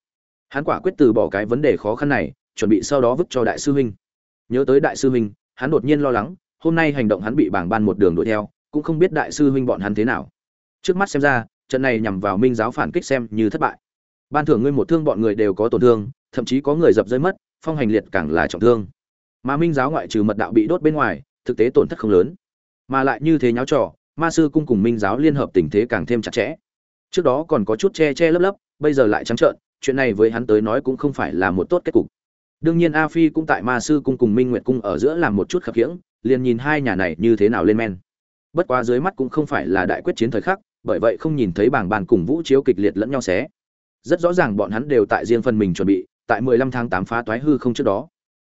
Hắn quả quyết từ bỏ cái vấn đề khó khăn này, chuẩn bị sau đó vứt cho đại sư huynh. Nhớ tới đại sư huynh, hắn đột nhiên lo lắng, hôm nay hành động hắn bị bảng ban một đường đuổi theo, cũng không biết đại sư huynh bọn hắn thế nào. Trước mắt xem ra, trận này nhằm vào minh giáo phản kích xem như thất bại ban thưởng ngươi một thương bọn người đều có tổn thương, thậm chí có người dập rơi mất, phong hành liệt càng là trọng thương. Mà minh giáo ngoại trừ mật đạo bị đốt bên ngoài, thực tế tổn thất không lớn. Mà lại như thế nháo trò, ma sư cung cùng minh giáo liên hợp tình thế càng thêm chặt chẽ. Trước đó còn có chút che che lấp lấp, bây giờ lại trắng trợn, chuyện này với hắn tới nói cũng không phải là một tốt kết cục. Đương nhiên a phi cũng tại ma sư cung cùng minh nguyệt cung ở giữa làm một chút khập khiễng, liền nhìn hai nhà này như thế nào lên men. Bất quá dưới mắt cũng không phải là đại quyết chiến thời khắc, bởi vậy không nhìn thấy bảng bàn cùng vũ chiếu kịch liệt lẫn nhau xé rất rõ ràng bọn hắn đều tại riêng phần mình chuẩn bị, tại 15 tháng 8 phá toái hư không trước đó.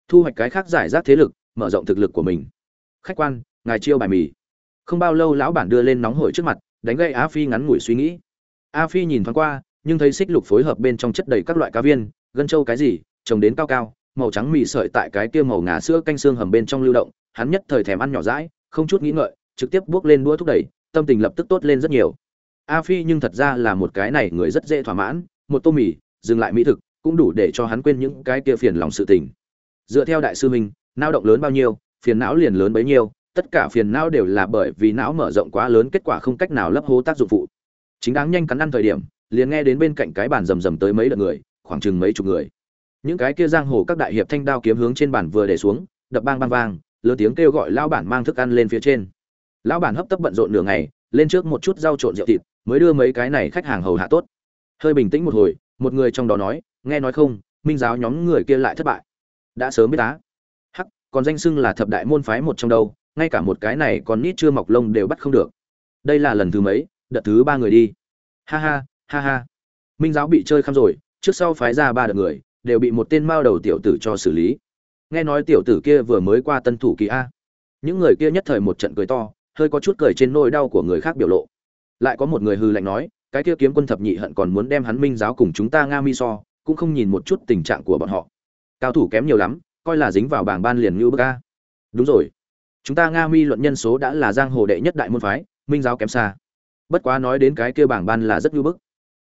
Thu hoạch cái khác giải rác thế lực, mở rộng thực lực của mình. Khách quan, ngài chiêu bài mì. Không bao lâu lão bản đưa lên nóng hổi trước mặt, đánh gây a phi ngắn ngủi suy nghĩ. A phi nhìn thoáng qua, nhưng thấy xích lục phối hợp bên trong chất đầy các loại cá viên, gân trâu cái gì, trồng đến cao cao, màu trắng mì sợi tại cái kia màu ngà sữa canh xương hầm bên trong lưu động, hắn nhất thời thèm ăn nhỏ rãi không chút nghĩ ngợi, trực tiếp bước lên đũa thúc đẩy, tâm tình lập tức tốt lên rất nhiều. A phi nhưng thật ra là một cái này người rất dễ thỏa mãn một tô mì, dừng lại mỹ thực, cũng đủ để cho hắn quên những cái kia phiền lòng sự tình. Dựa theo đại sư minh nao động lớn bao nhiêu, phiền não liền lớn bấy nhiêu, tất cả phiền não đều là bởi vì não mở rộng quá lớn kết quả không cách nào lấp hố tác dụng phụ. Chính đáng nhanh cắn ăn thời điểm, liền nghe đến bên cạnh cái bàn rầm rầm tới mấy đợt người, khoảng chừng mấy chục người. Những cái kia giang hồ các đại hiệp thanh đao kiếm hướng trên bàn vừa để xuống, đập bang bang vang, lớn tiếng kêu gọi lão bản mang thức ăn lên phía trên. Lão bản hấp tấp bận rộn nửa ngày, lên trước một chút rau trộn rượu thịt, mới đưa mấy cái này khách hàng hầu hạ tốt hơi bình tĩnh một hồi, một người trong đó nói, nghe nói không, minh giáo nhóm người kia lại thất bại. Đã sớm biết tá hắc, còn danh xưng là thập đại môn phái một trong đâu, ngay cả một cái này còn nít chưa mọc lông đều bắt không được. Đây là lần thứ mấy, đợt thứ ba người đi. Ha ha ha ha. Minh giáo bị chơi khăm rồi, trước sau phái ra ba đợt người, đều bị một tên mao đầu tiểu tử cho xử lý. Nghe nói tiểu tử kia vừa mới qua tân thủ kỳ a. Những người kia nhất thời một trận cười to, hơi có chút cười trên nỗi đau của người khác biểu lộ. Lại có một người hư lạnh nói cái kia kiếm quân thập nhị hận còn muốn đem hắn minh giáo cùng chúng ta nga mi so, cũng không nhìn một chút tình trạng của bọn họ. Cao thủ kém nhiều lắm, coi là dính vào bảng ban liền như bơ ca đúng rồi. Chúng ta nga mi luận nhân số đã là giang hồ đệ nhất đại môn phái, minh giáo kém xa. Bất quá nói đến cái kia bảng ban là rất như bức.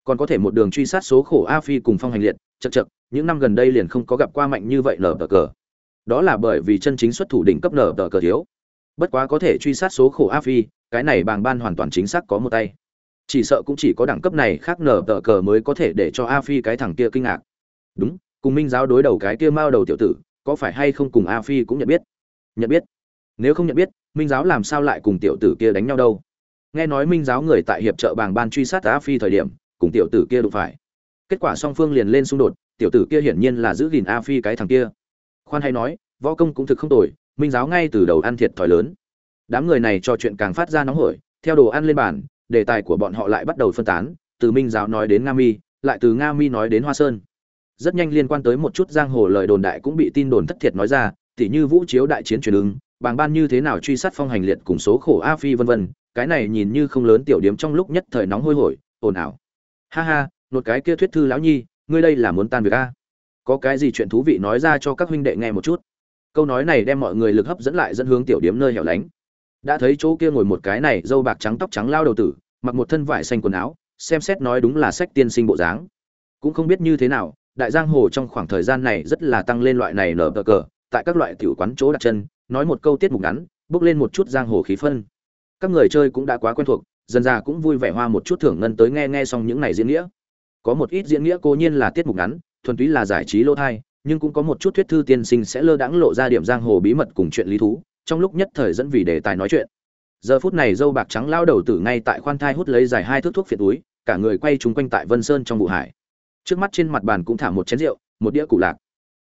Còn có thể một đường truy sát số khổ a phi cùng phong hành liệt chật chật những năm gần đây liền không có gặp qua mạnh như vậy nở tờ cờ. Đó là bởi vì chân chính xuất thủ đỉnh cấp nở tờ cờ thiếu. Bất quá có thể truy sát số khổ a phi, cái này bảng ban hoàn toàn chính xác có một tay chỉ sợ cũng chỉ có đẳng cấp này khác nở tờ cờ mới có thể để cho a phi cái thằng kia kinh ngạc. Đúng, cùng minh giáo đối đầu cái kia mao đầu tiểu tử, có phải hay không cùng a phi cũng nhận biết? Nhận biết. Nếu không nhận biết, minh giáo làm sao lại cùng tiểu tử kia đánh nhau đâu? Nghe nói minh giáo người tại hiệp trợ bàng ban truy sát a phi thời điểm, cùng tiểu tử kia đụng phải. Kết quả song phương liền lên xung đột, tiểu tử kia hiển nhiên là giữ gìn a phi cái thằng kia. Khoan hay nói, võ công cũng thực không tồi, minh giáo ngay từ đầu ăn thiệt thòi lớn. Đám người này trò chuyện càng phát ra nóng hổi, theo đồ ăn lên bàn đề tài của bọn họ lại bắt đầu phân tán, từ minh giáo nói đến nga mi, lại từ nga mi nói đến hoa sơn. Rất nhanh liên quan tới một chút giang hồ lời đồn đại cũng bị tin đồn thất thiệt nói ra, tỉ như vũ chiếu đại chiến truyền ứng, bàng ban như thế nào truy sát phong hành liệt cùng số khổ a phi vân vân, cái này nhìn như không lớn tiểu điếm trong lúc nhất thời nóng hôi hổi, ồn ào. Ha ha, một cái kia thuyết thư lão nhi, ngươi đây là muốn tan việc a? Có cái gì chuyện thú vị nói ra cho các huynh đệ nghe một chút. Câu nói này đem mọi người lực hấp dẫn lại dẫn hướng tiểu điếm nơi hẻo lánh đã thấy chỗ kia ngồi một cái này, dâu bạc trắng tóc trắng lao đầu tử, mặc một thân vải xanh quần áo, xem xét nói đúng là sách tiên sinh bộ dáng. Cũng không biết như thế nào, đại giang hồ trong khoảng thời gian này rất là tăng lên loại này nở cờ cờ, tại các loại tiểu quán chỗ đặt chân, nói một câu tiết mục ngắn, bước lên một chút giang hồ khí phân. Các người chơi cũng đã quá quen thuộc, dần ra cũng vui vẻ hoa một chút thưởng ngân tới nghe nghe xong những này diễn nghĩa. Có một ít diễn nghĩa cố nhiên là tiết mục ngắn, thuần túy là giải trí lỗ thai, nhưng cũng có một chút thuyết thư tiên sinh sẽ lơ đãng lộ ra điểm giang hồ bí mật cùng chuyện lý thú trong lúc nhất thời dẫn vì đề tài nói chuyện. Giờ phút này dâu bạc trắng lao đầu tử ngay tại khoan thai hút lấy dài hai thước thuốc phiện túi, cả người quay trúng quanh tại vân sơn trong vụ hải. Trước mắt trên mặt bàn cũng thả một chén rượu, một đĩa củ lạc.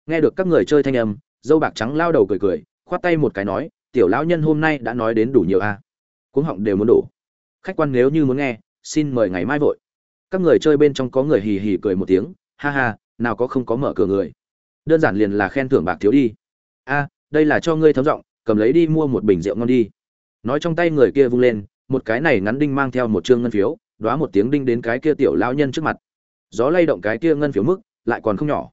Nghe được các người chơi thanh âm, dâu bạc trắng lao đầu cười cười, khoát tay một cái nói, tiểu lão nhân hôm nay đã nói đến đủ nhiều a. À. cuống họng đều muốn đổ. Khách quan nếu như muốn nghe, xin mời ngày mai vội. Các người chơi bên trong có người hì hì cười một tiếng, ha ha, nào có không có mở cửa người. Đơn giản liền là khen thưởng bạc thiếu đi. A, đây là cho ngươi thấm giọng cầm lấy đi mua một bình rượu ngon đi. Nói trong tay người kia vung lên, một cái này ngắn đinh mang theo một trương ngân phiếu đoá một tiếng đinh đến cái kia tiểu lao nhân trước mặt. Gió lay động cái kia ngân phiếu mức, lại còn không nhỏ.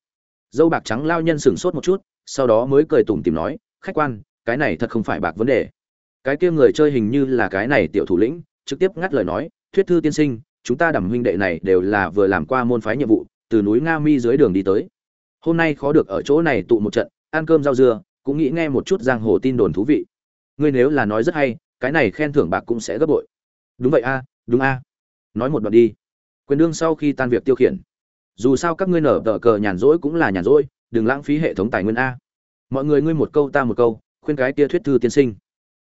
Dâu bạc trắng lao nhân sửng sốt một chút, sau đó mới cười tủm tìm nói, khách quan, cái này thật không phải bạc vấn đề. Cái kia người chơi hình như là cái này tiểu thủ lĩnh, trực tiếp ngắt lời nói, thuyết thư tiên sinh, chúng ta đầm huynh đệ này đều là vừa làm qua môn phái nhiệm vụ, từ núi nga mi dưới đường đi tới. Hôm nay khó được ở chỗ này tụ một trận, ăn cơm rau dưa cũng nghĩ nghe một chút giang hồ tin đồn thú vị. Ngươi nếu là nói rất hay, cái này khen thưởng bạc cũng sẽ gấp bội. Đúng vậy a, đúng a. Nói một đoạn đi. Quyền đương sau khi tan việc tiêu khiển. Dù sao các ngươi nở tờ cờ nhàn rỗi cũng là nhàn rỗi, đừng lãng phí hệ thống tài nguyên a. Mọi người ngươi một câu ta một câu, khuyên cái kia thuyết thư tiên sinh.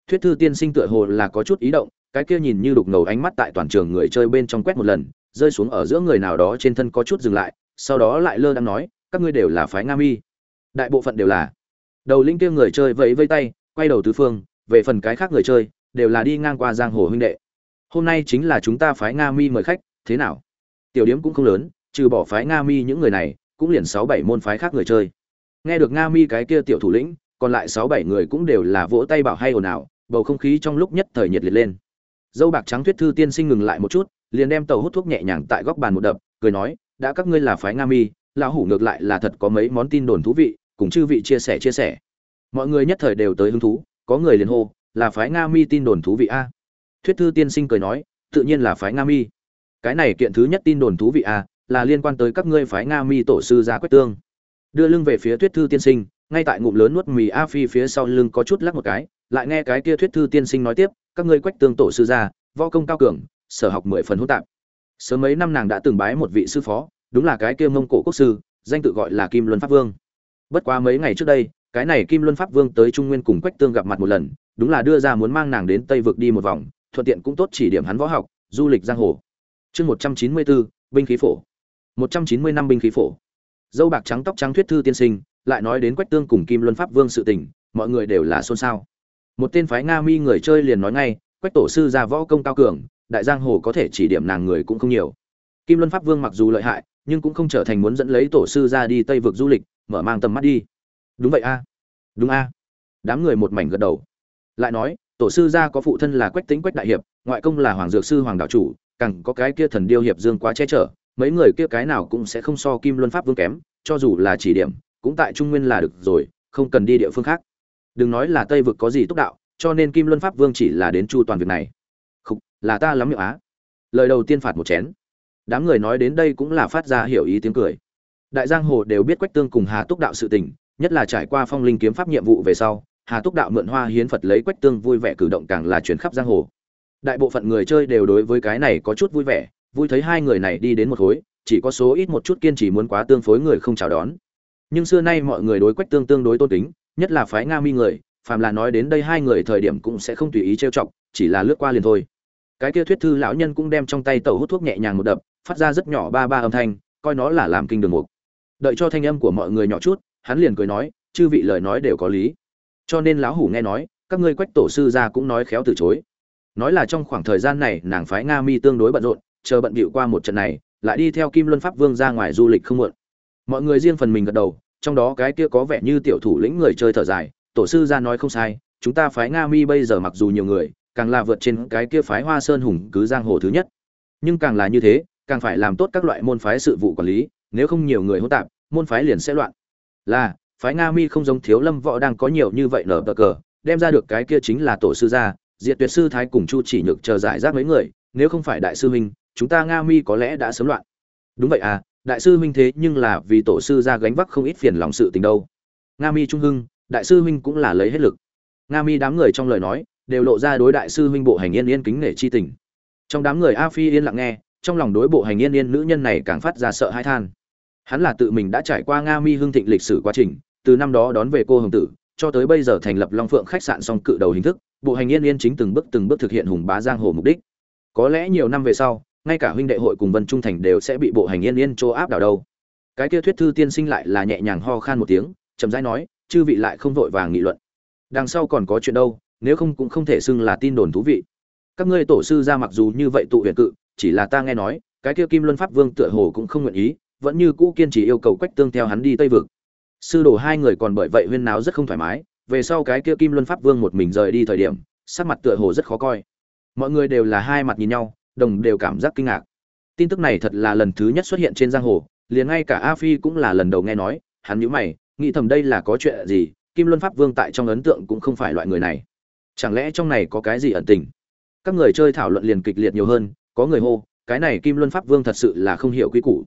Thuyết thư tiên sinh tựa hồ là có chút ý động, cái kia nhìn như đục ngầu ánh mắt tại toàn trường người chơi bên trong quét một lần, rơi xuống ở giữa người nào đó trên thân có chút dừng lại, sau đó lại lơ đang nói, các ngươi đều là phái nga mi. Đại bộ phận đều là đầu linh kia người chơi vẫy vây tay, quay đầu tứ phương, về phần cái khác người chơi, đều là đi ngang qua giang hồ huynh đệ. Hôm nay chính là chúng ta phái nga mi mời khách, thế nào? Tiểu điếm cũng không lớn, trừ bỏ phái nga mi những người này, cũng liền sáu bảy môn phái khác người chơi. Nghe được nga mi cái kia tiểu thủ lĩnh, còn lại sáu bảy người cũng đều là vỗ tay bảo hay ồn ào, bầu không khí trong lúc nhất thời nhiệt liệt lên. Dâu bạc trắng thuyết thư tiên sinh ngừng lại một chút, liền đem tàu hút thuốc nhẹ nhàng tại góc bàn một đập, cười nói, đã các ngươi là phái nga mi, lão hủ ngược lại là thật có mấy món tin đồn thú vị cùng chư vị chia sẻ chia sẻ. Mọi người nhất thời đều tới hứng thú, có người liền hô, là phái nga mi tin đồn thú vị a. Thuyết thư tiên sinh cười nói, tự nhiên là phái nga mi. Cái này kiện thứ nhất tin đồn thú vị a, là liên quan tới các ngươi phái nga mi tổ sư gia quách tương. Đưa lưng về phía thuyết thư tiên sinh, ngay tại ngụm lớn nuốt mì a phi phía sau lưng có chút lắc một cái, lại nghe cái kia thuyết thư tiên sinh nói tiếp, các ngươi quách tương tổ sư gia, võ công cao cường, sở học mười phần hỗn tạp. Sớm mấy năm nàng đã từng bái một vị sư phó, đúng là cái kia mông cổ quốc sư, danh tự gọi là kim luân pháp vương bất quá mấy ngày trước đây, cái này kim luân pháp vương tới trung nguyên cùng quách tương gặp mặt một lần, đúng là đưa ra muốn mang nàng đến tây vực đi một vòng, thuận tiện cũng tốt chỉ điểm hắn võ học, du lịch giang hồ. Chương một trăm chín mươi bốn binh khí phổ. một trăm chín mươi năm binh khí phổ. Dâu bạc trắng tóc trắng thuyết thư tiên sinh, lại nói đến quách tương cùng kim luân pháp vương sự tình, mọi người đều là xôn xao. Một tên phái nga mi người chơi liền nói ngay, quách tổ sư ra võ công cao cường, đại giang hồ có thể chỉ điểm nàng người cũng không nhiều kim luân pháp vương mặc dù lợi hại, nhưng cũng không trở thành muốn dẫn lấy tổ sư ra đi tây vực du lịch, mở mang tầm mắt đi. Đúng vậy a. Đúng a. Đám người một mảnh gật đầu. Lại nói, tổ sư gia có phụ thân là quách tính quách đại hiệp, ngoại công là hoàng dược sư hoàng đạo chủ, càng có cái kia thần điêu hiệp dương quá che chở, mấy người kia cái nào cũng sẽ không so kim luân pháp vương kém, cho dù là chỉ điểm, cũng tại trung nguyên là được rồi, không cần đi địa phương khác. Đừng nói là tây vực có gì túc đạo, cho nên kim luân pháp vương chỉ là đến chu toàn việc này. Không là ta lắm miệng á. Lời đầu tiên phạt một chén đám người nói đến đây cũng là phát ra hiểu ý tiếng cười. Đại giang hồ đều biết quách tương cùng hà túc đạo sự tình, nhất là trải qua phong linh kiếm pháp nhiệm vụ về sau, hà túc đạo mượn hoa hiến phật lấy quách tương vui vẻ cử động càng là chuyển khắp giang hồ. Đại bộ phận người chơi đều đối với cái này có chút vui vẻ, vui thấy hai người này đi đến một khối chỉ có số ít một chút kiên trì muốn quá tương phối người không chào đón. Nhưng xưa nay mọi người đối quách tương tương đối tôn kính, nhất là phái nga mi người, phàm là nói đến đây hai người thời điểm cũng sẽ không tùy ý trêu chọc, chỉ là lướt qua liền thôi. Cái kia thuyết thư lão nhân cũng đem trong tay tẩu hút thuốc nhẹ nhàng một đập phát ra rất nhỏ ba ba âm thanh, coi nó là làm kinh đường mục. Đợi cho thanh âm của mọi người nhỏ chút, hắn liền cười nói, chư vị lời nói đều có lý. Cho nên lão hủ nghe nói, các ngươi quách tổ sư ra cũng nói khéo từ chối. Nói là trong khoảng thời gian này, nàng phái nga mi tương đối bận rộn, chờ bận bịu qua một trận này, lại đi theo kim luân pháp vương ra ngoài du lịch không muộn. Mọi người riêng phần mình gật đầu, trong đó cái kia có vẻ như tiểu thủ lĩnh người chơi thở dài, tổ sư ra nói không sai, chúng ta phái nga mi bây giờ mặc dù nhiều người, càng là vượt trên cái kia phái hoa sơn hùng cứ giang hồ thứ nhất. Nhưng càng là như thế càng phải làm tốt các loại môn phái sự vụ quản lý, nếu không nhiều người hỗn tạp, môn phái liền sẽ loạn. Là, phái nga mi không giống thiếu lâm võ đang có nhiều như vậy nở bờ cờ, đem ra được cái kia chính là tổ sư gia, diệt tuyệt sư thái cùng chu chỉ nhược chờ giải rác mấy người, nếu không phải đại sư huynh, chúng ta nga mi có lẽ đã sớm loạn. Đúng vậy à đại sư huynh thế nhưng là vì tổ sư gia gánh vác không ít phiền lòng sự tình đâu. Nga mi trung hưng, đại sư huynh cũng là lấy hết lực. Nga mi đám người trong lời nói, đều lộ ra đối đại sư huynh bộ hành yên yên kính nể chi tình. Trong đám người a phi yên lặng nghe trong lòng đối bộ hành yên yên nữ nhân này càng phát ra sợ hãi than. Hắn là tự mình đã trải qua nga mi hương thịnh lịch sử quá trình, từ năm đó đón về cô hồng tử, cho tới bây giờ thành lập long phượng khách sạn song cự đầu hình thức, bộ hành yên yên chính từng bước từng bước thực hiện hùng bá giang hồ mục đích. Có lẽ nhiều năm về sau, ngay cả huynh đệ hội cùng vân trung thành đều sẽ bị bộ hành yên yên chỗ áp đảo đâu. Cái kia thuyết thư tiên sinh lại là nhẹ nhàng ho khan một tiếng, chậm rãi nói, chư vị lại không vội vàng nghị luận. Đằng sau còn có chuyện đâu, nếu không cũng không thể xưng là tin đồn thú vị. Các ngươi tổ sư ra mặc dù như vậy tụ huyền cự chỉ là ta nghe nói, cái kia kim luân pháp vương tựa hồ cũng không nguyện ý, vẫn như cũ kiên trì yêu cầu quách tương theo hắn đi tây vực. Sư đồ hai người còn bởi vậy huyên náo rất không thoải mái, về sau cái kia kim luân pháp vương một mình rời đi thời điểm, sắc mặt tựa hồ rất khó coi. Mọi người đều là hai mặt nhìn nhau, đồng đều cảm giác kinh ngạc. Tin tức này thật là lần thứ nhất xuất hiện trên giang hồ, liền ngay cả a phi cũng là lần đầu nghe nói, hắn nhíu mày, nghĩ thầm đây là có chuyện gì, kim luân pháp vương tại trong ấn tượng cũng không phải loại người này. Chẳng lẽ trong này có cái gì ẩn tình? Các người chơi thảo luận liền kịch liệt nhiều hơn có người hô, cái này kim luân pháp vương thật sự là không hiểu quy củ.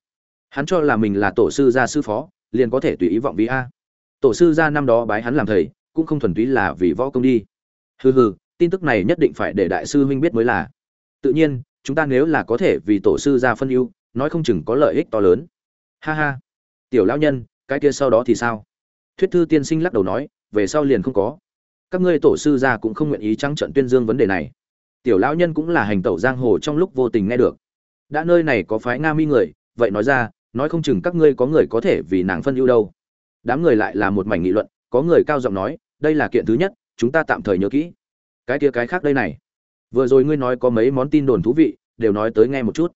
Hắn cho là mình là tổ sư gia sư phó, liền có thể tùy ý vọng vì a. Tổ sư gia năm đó bái hắn làm thầy, cũng không thuần túy là vì võ công đi. Hừ hừ, tin tức này nhất định phải để đại sư huynh biết mới là. Tự nhiên, chúng ta nếu là có thể vì tổ sư gia phân ưu, nói không chừng có lợi ích to lớn. Ha ha. Tiểu lão nhân, cái kia sau đó thì sao? Thuyết thư tiên sinh lắc đầu nói, về sau liền không có. Các ngươi tổ sư gia cũng không nguyện ý trắng trận tuyên dương vấn đề này tiểu lão nhân cũng là hành tẩu giang hồ trong lúc vô tình nghe được. Đã nơi này có phái nga mi người, vậy nói ra, nói không chừng các ngươi có người có thể vì nàng phân ưu đâu. Đám người lại là một mảnh nghị luận, có người cao giọng nói, đây là kiện thứ nhất, chúng ta tạm thời nhớ kỹ. Cái kia cái khác đây này. Vừa rồi ngươi nói có mấy món tin đồn thú vị, đều nói tới nghe một chút.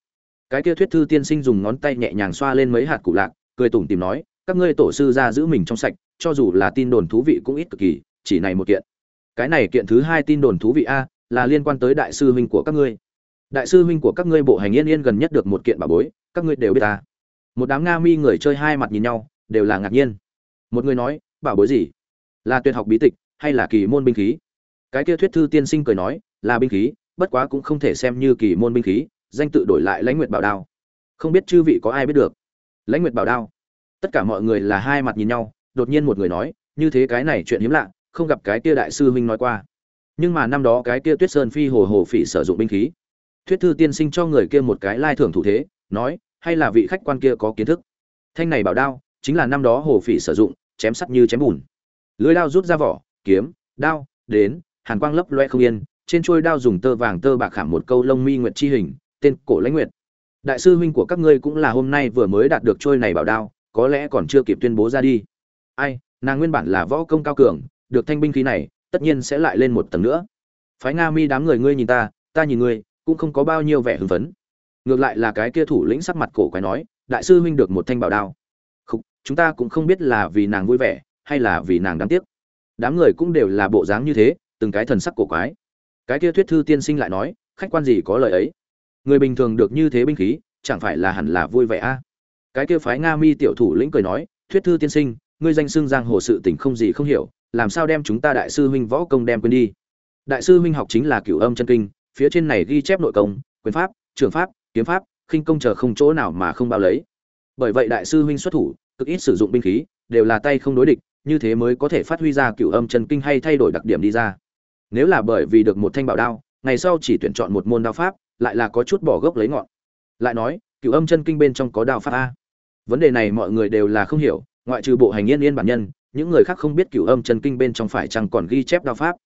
Cái kia thuyết thư tiên sinh dùng ngón tay nhẹ nhàng xoa lên mấy hạt cụ lạc, cười tủm tìm nói, các ngươi tổ sư ra giữ mình trong sạch, cho dù là tin đồn thú vị cũng ít cực kỳ, chỉ này một kiện. Cái này kiện thứ hai tin đồn thú vị a là liên quan tới đại sư huynh của các ngươi. Đại sư huynh của các ngươi bộ hành yên yên gần nhất được một kiện bà bối, các ngươi đều biết ta. Một đám nga mi người chơi hai mặt nhìn nhau, đều là ngạc nhiên. Một người nói, bảo bối gì? Là tuyệt học bí tịch hay là kỳ môn binh khí? Cái kia thuyết thư tiên sinh cười nói, là binh khí, bất quá cũng không thể xem như kỳ môn binh khí, danh tự đổi lại lãnh nguyệt bảo đao. Không biết chư vị có ai biết được? Lãnh nguyệt bảo đao. Tất cả mọi người là hai mặt nhìn nhau, đột nhiên một người nói, như thế cái này chuyện hiếm lạ, không gặp cái kia đại sư huynh nói qua nhưng mà năm đó cái kia tuyết sơn phi hồ hồ phỉ sử dụng binh khí. Thuyết thư tiên sinh cho người kia một cái lai thưởng thủ thế, nói, hay là vị khách quan kia có kiến thức? Thanh này bảo đao, chính là năm đó hồ phỉ sử dụng, chém sắt như chém bùn. Lưới đao rút ra vỏ, kiếm, đao, đến, hàn quang lấp loe không yên, trên chuôi đao dùng tơ vàng tơ bạc khảm một câu lông mi nguyệt chi hình, tên cổ lãnh nguyệt. Đại sư huynh của các ngươi cũng là hôm nay vừa mới đạt được trôi này bảo đao, có lẽ còn chưa kịp tuyên bố ra đi. Ai, nàng nguyên bản là võ công cao cường, được thanh binh khí này tất nhiên sẽ lại lên một tầng nữa. Phái nga mi đám người ngươi nhìn ta ta nhìn ngươi, cũng không có bao nhiêu vẻ hưng phấn. Ngược lại là cái kia thủ lĩnh sắc mặt cổ quái nói, đại sư huynh được một thanh bảo đao. Không chúng ta cũng không biết là vì nàng vui vẻ, hay là vì nàng đáng tiếc. Đám người cũng đều là bộ dáng như thế, từng cái thần sắc cổ quái. Cái kia thuyết thư tiên sinh lại nói, khách quan gì có lời ấy? Người bình thường được như thế binh khí, chẳng phải là hẳn là vui vẻ a? Cái kia phái nga mi tiểu thủ lĩnh cười nói, thuyết thư tiên sinh, ngươi danh xưng giang hồ sự tình không gì không hiểu làm sao đem chúng ta đại sư huynh võ công đem quên đi? Đại sư huynh học chính là cửu âm chân kinh, phía trên này ghi chép nội công, quyền pháp, trường pháp, kiếm pháp, khinh công chờ không chỗ nào mà không bao lấy. Bởi vậy đại sư huynh xuất thủ, cực ít sử dụng binh khí, đều là tay không đối địch, như thế mới có thể phát huy ra cửu âm chân kinh hay thay đổi đặc điểm đi ra. Nếu là bởi vì được một thanh bảo đao, ngày sau chỉ tuyển chọn một môn đao pháp, lại là có chút bỏ gốc lấy ngọn. Lại nói, cửu âm chân kinh bên trong có đao pháp a. Vấn đề này mọi người đều là không hiểu, ngoại trừ bộ hành yên yên bản nhân những người khác không biết cửu âm chân kinh bên trong phải chăng còn ghi chép đao pháp.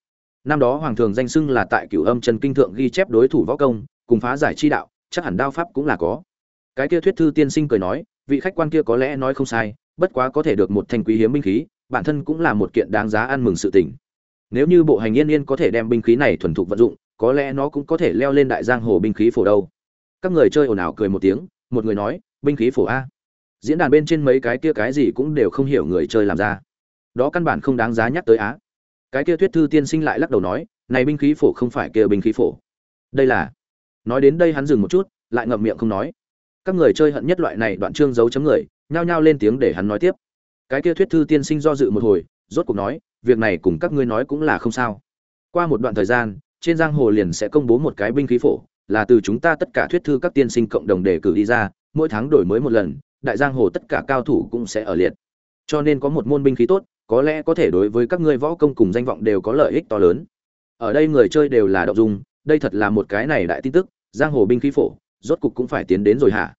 Năm đó hoàng thường danh xưng là tại cửu âm chân kinh thượng ghi chép đối thủ võ công, cùng phá giải chi đạo, chắc hẳn đao pháp cũng là có. Cái kia thuyết thư tiên sinh cười nói, vị khách quan kia có lẽ nói không sai, bất quá có thể được một thanh quý hiếm binh khí, bản thân cũng là một kiện đáng giá ăn mừng sự tình. Nếu như bộ hành yên yên có thể đem binh khí này thuần thục vận dụng, có lẽ nó cũng có thể leo lên đại giang hồ binh khí phổ đâu. Các người chơi ồn ào cười một tiếng, một người nói, binh khí phổ a. Diễn đàn bên trên mấy cái kia cái gì cũng đều không hiểu người chơi làm ra đó căn bản không đáng giá nhắc tới á. Cái kia thuyết thư tiên sinh lại lắc đầu nói, này binh khí phổ không phải kia binh khí phổ. Đây là, nói đến đây hắn dừng một chút, lại ngậm miệng không nói. Các người chơi hận nhất loại này đoạn chương giấu chấm người, nhao nhao lên tiếng để hắn nói tiếp. Cái kia thuyết thư tiên sinh do dự một hồi, rốt cuộc nói, việc này cùng các ngươi nói cũng là không sao. Qua một đoạn thời gian, trên giang hồ liền sẽ công bố một cái binh khí phổ, là từ chúng ta tất cả thuyết thư các tiên sinh cộng đồng đề cử đi ra, mỗi tháng đổi mới một lần, đại giang hồ tất cả cao thủ cũng sẽ ở liệt. Cho nên có một môn binh khí tốt có lẽ có thể đối với các ngươi võ công cùng danh vọng đều có lợi ích to lớn. Ở đây người chơi đều là đậu dung, đây thật là một cái này đại tin tức, giang hồ binh khí phổ, rốt cục cũng phải tiến đến rồi hả?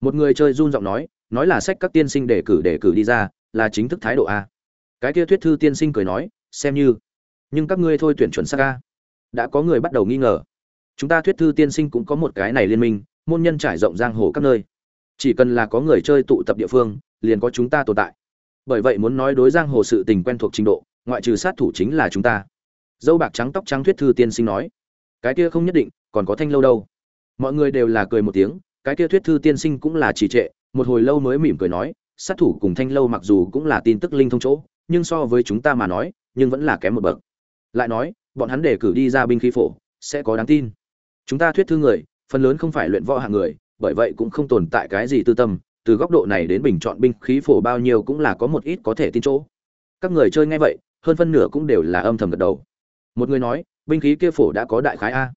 Một người chơi run giọng nói nói là sách các tiên sinh đề cử đề cử đi ra, là chính thức thái độ a. Cái kia thuyết thư tiên sinh cười nói, xem như. Nhưng các ngươi thôi tuyển chuẩn xác a. Đã có người bắt đầu nghi ngờ. Chúng ta thuyết thư tiên sinh cũng có một cái này liên minh, môn nhân trải rộng giang hồ các nơi. Chỉ cần là có người chơi tụ tập địa phương, liền có chúng ta tồn tại bởi vậy muốn nói đối giang hồ sự tình quen thuộc trình độ, ngoại trừ sát thủ chính là chúng ta. Dâu bạc trắng tóc trắng thuyết thư tiên sinh nói, cái kia không nhất định, còn có thanh lâu đâu. Mọi người đều là cười một tiếng, cái kia thuyết thư tiên sinh cũng là trì trệ, một hồi lâu mới mỉm cười nói, sát thủ cùng thanh lâu mặc dù cũng là tin tức linh thông chỗ, nhưng so với chúng ta mà nói, nhưng vẫn là kém một bậc. Lại nói, bọn hắn để cử đi ra binh khí phổ, sẽ có đáng tin. Chúng ta thuyết thư người, phần lớn không phải luyện võ hạng người, bởi vậy cũng không tồn tại cái gì tư tâm từ góc độ này đến bình chọn binh khí phổ bao nhiêu cũng là có một ít có thể tin chỗ. Các người chơi ngay vậy, hơn phân nửa cũng đều là âm thầm gật đầu. Một người nói, binh khí kia phổ đã có đại khái a.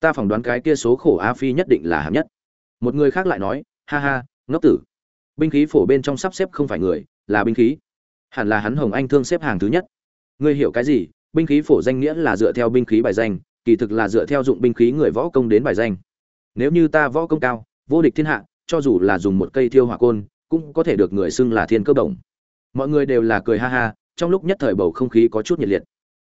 Ta phỏng đoán cái kia số khổ a phi nhất định là hạng nhất. Một người khác lại nói, ha ha, ngốc tử. Binh khí phổ bên trong sắp xếp không phải người, là binh khí. Hẳn là hắn hồng anh thương xếp hàng thứ nhất. Ngươi hiểu cái gì? Binh khí phổ danh nghĩa là dựa theo binh khí bài danh, kỳ thực là dựa theo dụng binh khí người võ công đến bài danh. Nếu như ta võ công cao, vô địch thiên hạ cho dù là dùng một cây thiêu hỏa côn, cũng có thể được người xưng là thiên cơ động mọi người đều là cười ha ha, trong lúc nhất thời bầu không khí có chút nhiệt liệt.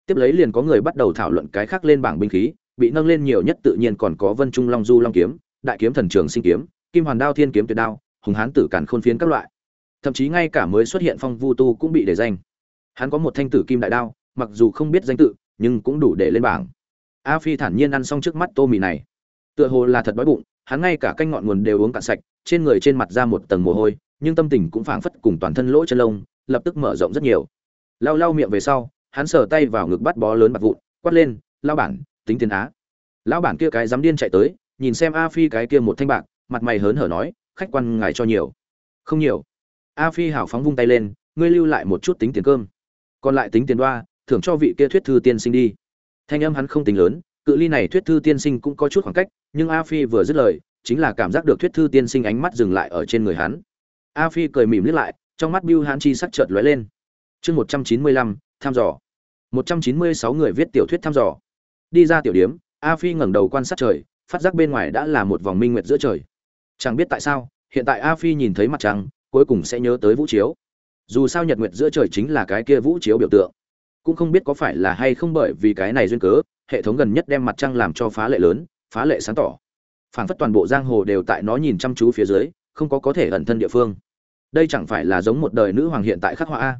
Tiếp lấy liền có người bắt đầu thảo luận cái khác lên bảng binh khí, bị nâng lên nhiều nhất tự nhiên còn có vân trung long du long kiếm, đại kiếm thần trường sinh kiếm, kim hoàn đao thiên kiếm tuyệt đao, hùng hán tử cản khôn phiến các loại. Thậm chí ngay cả mới xuất hiện phong vu tu cũng bị để danh. Hắn có một thanh tử kim đại đao, mặc dù không biết danh tự, nhưng cũng đủ để lên bảng. A phi thản nhiên ăn xong trước mắt tô mì này. Tựa hồ là thật đói bụng hắn ngay cả canh ngọn nguồn đều uống cạn sạch, trên người trên mặt ra một tầng mồ hôi, nhưng tâm tình cũng phảng phất cùng toàn thân lỗ chân lông, lập tức mở rộng rất nhiều. Lau lau miệng về sau, hắn sờ tay vào ngực bắt bó lớn bạc vụn, quát lên, lão bản, tính tiền á. Lão bản kia cái dám điên chạy tới, nhìn xem a phi cái kia một thanh bạc, mặt mày hớn hở nói, khách quan ngài cho nhiều. Không nhiều. A phi hảo phóng vung tay lên, ngươi lưu lại một chút tính tiền cơm. Còn lại tính tiền đoa, thưởng cho vị kia thuyết thư tiên sinh đi. Thanh âm hắn không tính lớn cự ly này thuyết thư tiên sinh cũng có chút khoảng cách, nhưng a phi vừa dứt lời, chính là cảm giác được thuyết thư tiên sinh ánh mắt dừng lại ở trên người hắn. A phi cười mỉm liếc lại, trong mắt bill hãn chi sắc chợt lóe lên. Chương một trăm chín mươi lăm, thăm dò. một trăm chín mươi sáu người viết tiểu thuyết thăm dò. Đi ra tiểu điếm a phi ngẩng đầu quan sát trời, phát giác bên ngoài đã là một vòng minh nguyệt giữa trời. Chẳng biết tại sao, hiện tại a phi nhìn thấy mặt trăng, cuối cùng sẽ nhớ tới vũ chiếu. Dù sao nhật nguyệt giữa trời chính là cái kia vũ chiếu biểu tượng. Cũng không biết có phải là hay không bởi vì cái này duyên cớ hệ thống gần nhất đem mặt trăng làm cho phá lệ lớn, phá lệ sáng tỏ. Phảng phất toàn bộ giang hồ đều tại nó nhìn chăm chú phía dưới, không có có thể ẩn thân địa phương. Đây chẳng phải là giống một đời nữ hoàng hiện tại khắc họa a?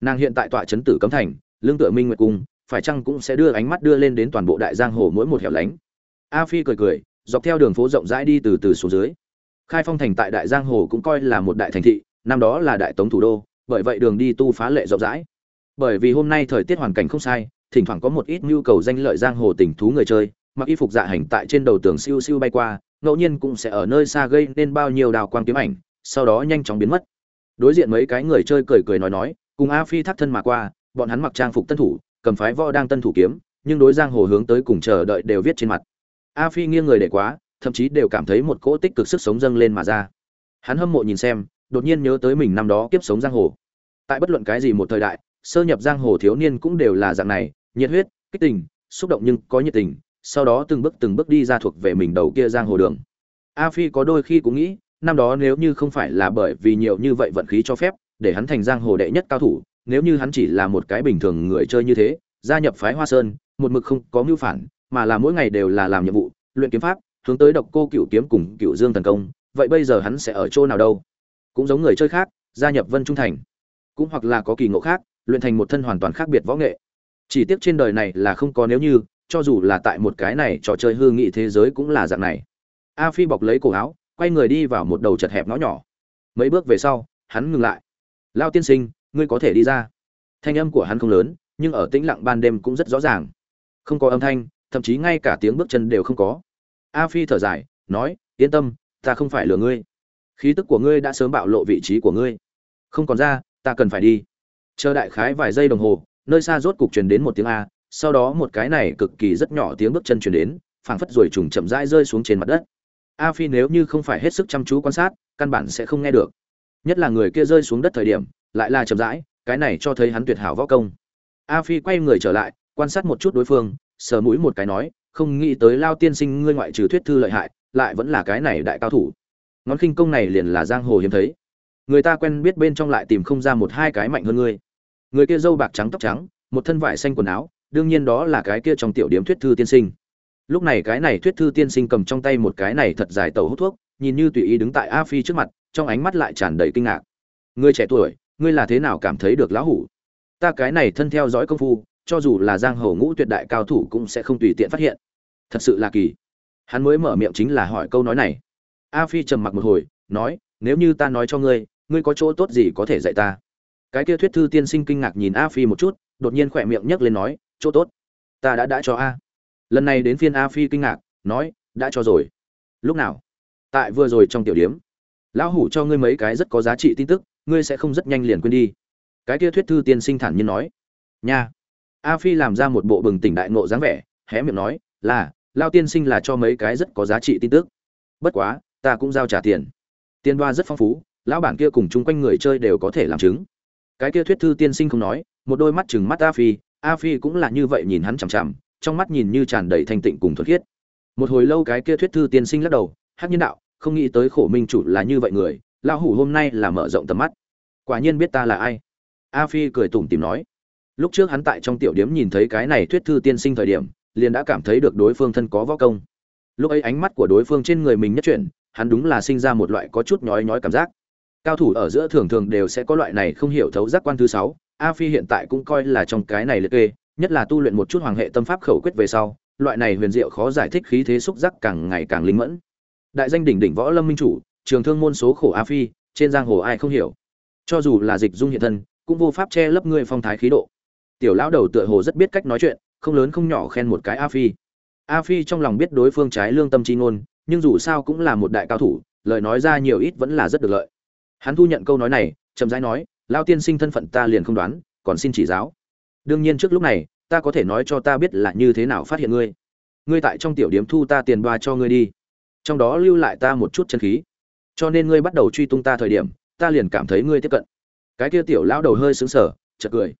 Nàng hiện tại tọa chấn tử cấm thành, lương tựa minh nguyệt cung, phải chăng cũng sẽ đưa ánh mắt đưa lên đến toàn bộ đại giang hồ mỗi một hẻo lánh? A phi cười cười, dọc theo đường phố rộng rãi đi từ từ xuống dưới. Khai phong thành tại đại giang hồ cũng coi là một đại thành thị, năm đó là đại tống thủ đô, bởi vậy đường đi tu phá lệ rộng rãi. Bởi vì hôm nay thời tiết hoàn cảnh không sai thỉnh thoảng có một ít nhu cầu danh lợi giang hồ tình thú người chơi, mặc y phục dạ hành tại trên đầu tường siêu siêu bay qua, ngẫu nhiên cũng sẽ ở nơi xa gây nên bao nhiêu đào quang kiếm ảnh, sau đó nhanh chóng biến mất. Đối diện mấy cái người chơi cười cười nói nói, cùng a phi thắt thân mà qua, bọn hắn mặc trang phục tân thủ, cầm phái võ đang tân thủ kiếm, nhưng đối giang hồ hướng tới cùng chờ đợi đều viết trên mặt. A phi nghiêng người để quá, thậm chí đều cảm thấy một cỗ tích cực sức sống dâng lên mà ra. Hắn hâm mộ nhìn xem, đột nhiên nhớ tới mình năm đó kiếp sống giang hồ. Tại bất luận cái gì một thời đại, sơ nhập giang hồ thiếu niên cũng đều là dạng này nhiệt huyết, kích tình, xúc động nhưng có nhiệt tình, sau đó từng bước từng bước đi ra thuộc về mình đầu kia giang hồ đường. A phi có đôi khi cũng nghĩ, năm đó nếu như không phải là bởi vì nhiều như vậy vận khí cho phép, để hắn thành giang hồ đệ nhất cao thủ, nếu như hắn chỉ là một cái bình thường người chơi như thế, gia nhập phái hoa sơn, một mực không có mưu phản, mà là mỗi ngày đều là làm nhiệm vụ, luyện kiếm pháp, hướng tới độc cô cựu kiếm cùng cựu dương thần công, vậy bây giờ hắn sẽ ở chỗ nào đâu? Cũng giống người chơi khác, gia nhập vân trung thành. Cũng hoặc là có kỳ ngộ khác, luyện thành một thân hoàn toàn khác biệt võ nghệ chỉ tiếc trên đời này là không có nếu như, cho dù là tại một cái này trò chơi hư nghị thế giới cũng là dạng này. A phi bọc lấy cổ áo, quay người đi vào một đầu chật hẹp ngõ nhỏ. Mấy bước về sau, hắn ngừng lại. Lao tiên sinh, ngươi có thể đi ra. Thanh âm của hắn không lớn, nhưng ở tĩnh lặng ban đêm cũng rất rõ ràng. Không có âm thanh, thậm chí ngay cả tiếng bước chân đều không có. A phi thở dài, nói, yên tâm, ta không phải lừa ngươi. Khí tức của ngươi đã sớm bạo lộ vị trí của ngươi. Không còn ra, ta cần phải đi. Chờ đại khái vài giây đồng hồ nơi xa rốt cục truyền đến một tiếng a, sau đó một cái này cực kỳ rất nhỏ tiếng bước chân truyền đến, phảng phất rồi trùng chậm rãi rơi xuống trên mặt đất. A phi nếu như không phải hết sức chăm chú quan sát, căn bản sẽ không nghe được. Nhất là người kia rơi xuống đất thời điểm, lại là chậm rãi, cái này cho thấy hắn tuyệt hảo võ công. A phi quay người trở lại, quan sát một chút đối phương, sờ mũi một cái nói, không nghĩ tới lao tiên sinh ngươi ngoại trừ thuyết thư lợi hại, lại vẫn là cái này đại cao thủ. Ngón khinh công này liền là giang hồ hiếm thấy. Người ta quen biết bên trong lại tìm không ra một hai cái mạnh hơn ngươi người kia râu bạc trắng tóc trắng, một thân vải xanh quần áo, đương nhiên đó là cái kia trong tiểu điểm thuyết thư tiên sinh. Lúc này cái này thuyết thư tiên sinh cầm trong tay một cái này thật dài tàu hút thuốc, nhìn như tùy ý đứng tại a phi trước mặt, trong ánh mắt lại tràn đầy kinh ngạc. Người trẻ tuổi, ngươi là thế nào cảm thấy được lão hủ? Ta cái này thân theo dõi công phu, cho dù là giang hầu ngũ tuyệt đại cao thủ cũng sẽ không tùy tiện phát hiện. Thật sự là kỳ. Hắn mới mở miệng chính là hỏi câu nói này. A phi trầm mặc một hồi, nói, nếu như ta nói cho ngươi ngươi có chỗ tốt gì có thể dạy ta? Cái kia thuyết thư tiên sinh kinh ngạc nhìn a phi một chút, đột nhiên khỏe miệng nhấc lên nói, chỗ tốt, ta đã đã cho a. Lần này đến phiên a phi kinh ngạc, nói, đã cho rồi. Lúc nào? Tại vừa rồi trong tiểu điếm lão hủ cho ngươi mấy cái rất có giá trị tin tức, ngươi sẽ không rất nhanh liền quên đi. Cái kia thuyết thư tiên sinh thản nhiên nói, nha. A phi làm ra một bộ bừng tỉnh đại ngộ dáng vẻ, hé miệng nói, là lao tiên sinh là cho mấy cái rất có giá trị tin tức. Bất quá, ta cũng giao trả tiền. Tiền đoa rất phong phú, lão bản kia cùng chung quanh người chơi đều có thể làm chứng cái kia thuyết thư tiên sinh không nói, một đôi mắt chừng mắt a phi a phi cũng là như vậy nhìn hắn chằm chằm, trong mắt nhìn như tràn đầy thanh tịnh cùng thuật khiết. Một hồi lâu cái kia thuyết thư tiên sinh lắc đầu hát nhân đạo, không nghĩ tới khổ minh chủ là như vậy người, lão hủ hôm nay là mở rộng tầm mắt. Quả nhiên biết ta là ai. A phi cười tủm tìm nói. Lúc trước hắn tại trong tiểu điếm nhìn thấy cái này thuyết thư tiên sinh thời điểm, liền đã cảm thấy được đối phương thân có võ công. Lúc ấy ánh mắt của đối phương trên người mình nhất chuyển, hắn đúng là sinh ra một loại có chút nhói nhói cảm giác cao thủ ở giữa thường thường đều sẽ có loại này không hiểu thấu giác quan thứ sáu. A phi hiện tại cũng coi là trong cái này liệt kê, nhất là tu luyện một chút hoàng hệ tâm pháp khẩu quyết về sau, loại này huyền diệu khó giải thích khí thế xúc giác càng ngày càng linh mẫn. Đại danh đỉnh đỉnh võ lâm minh chủ, trường thương môn số khổ a phi, trên giang hồ ai không hiểu. Cho dù là dịch dung hiện thân, cũng vô pháp che lấp ngươi phong thái khí độ. Tiểu lão đầu tựa hồ rất biết cách nói chuyện, không lớn không nhỏ khen một cái a phi. A phi trong lòng biết đối phương trái lương tâm chi ngôn, nhưng dù sao cũng là một đại cao thủ, lời nói ra nhiều ít vẫn là rất được lợi hắn thu nhận câu nói này, chậm rãi nói lao tiên sinh thân phận ta liền không đoán, còn xin chỉ giáo. Đương nhiên trước lúc này, ta có thể nói cho ta biết là như thế nào phát hiện ngươi. Ngươi tại trong tiểu điếm thu ta tiền đoa cho ngươi đi. Trong đó lưu lại ta một chút chân khí. Cho nên ngươi bắt đầu truy tung ta thời điểm, ta liền cảm thấy ngươi tiếp cận. Cái kia tiểu lão đầu hơi sững sờ, chợt cười.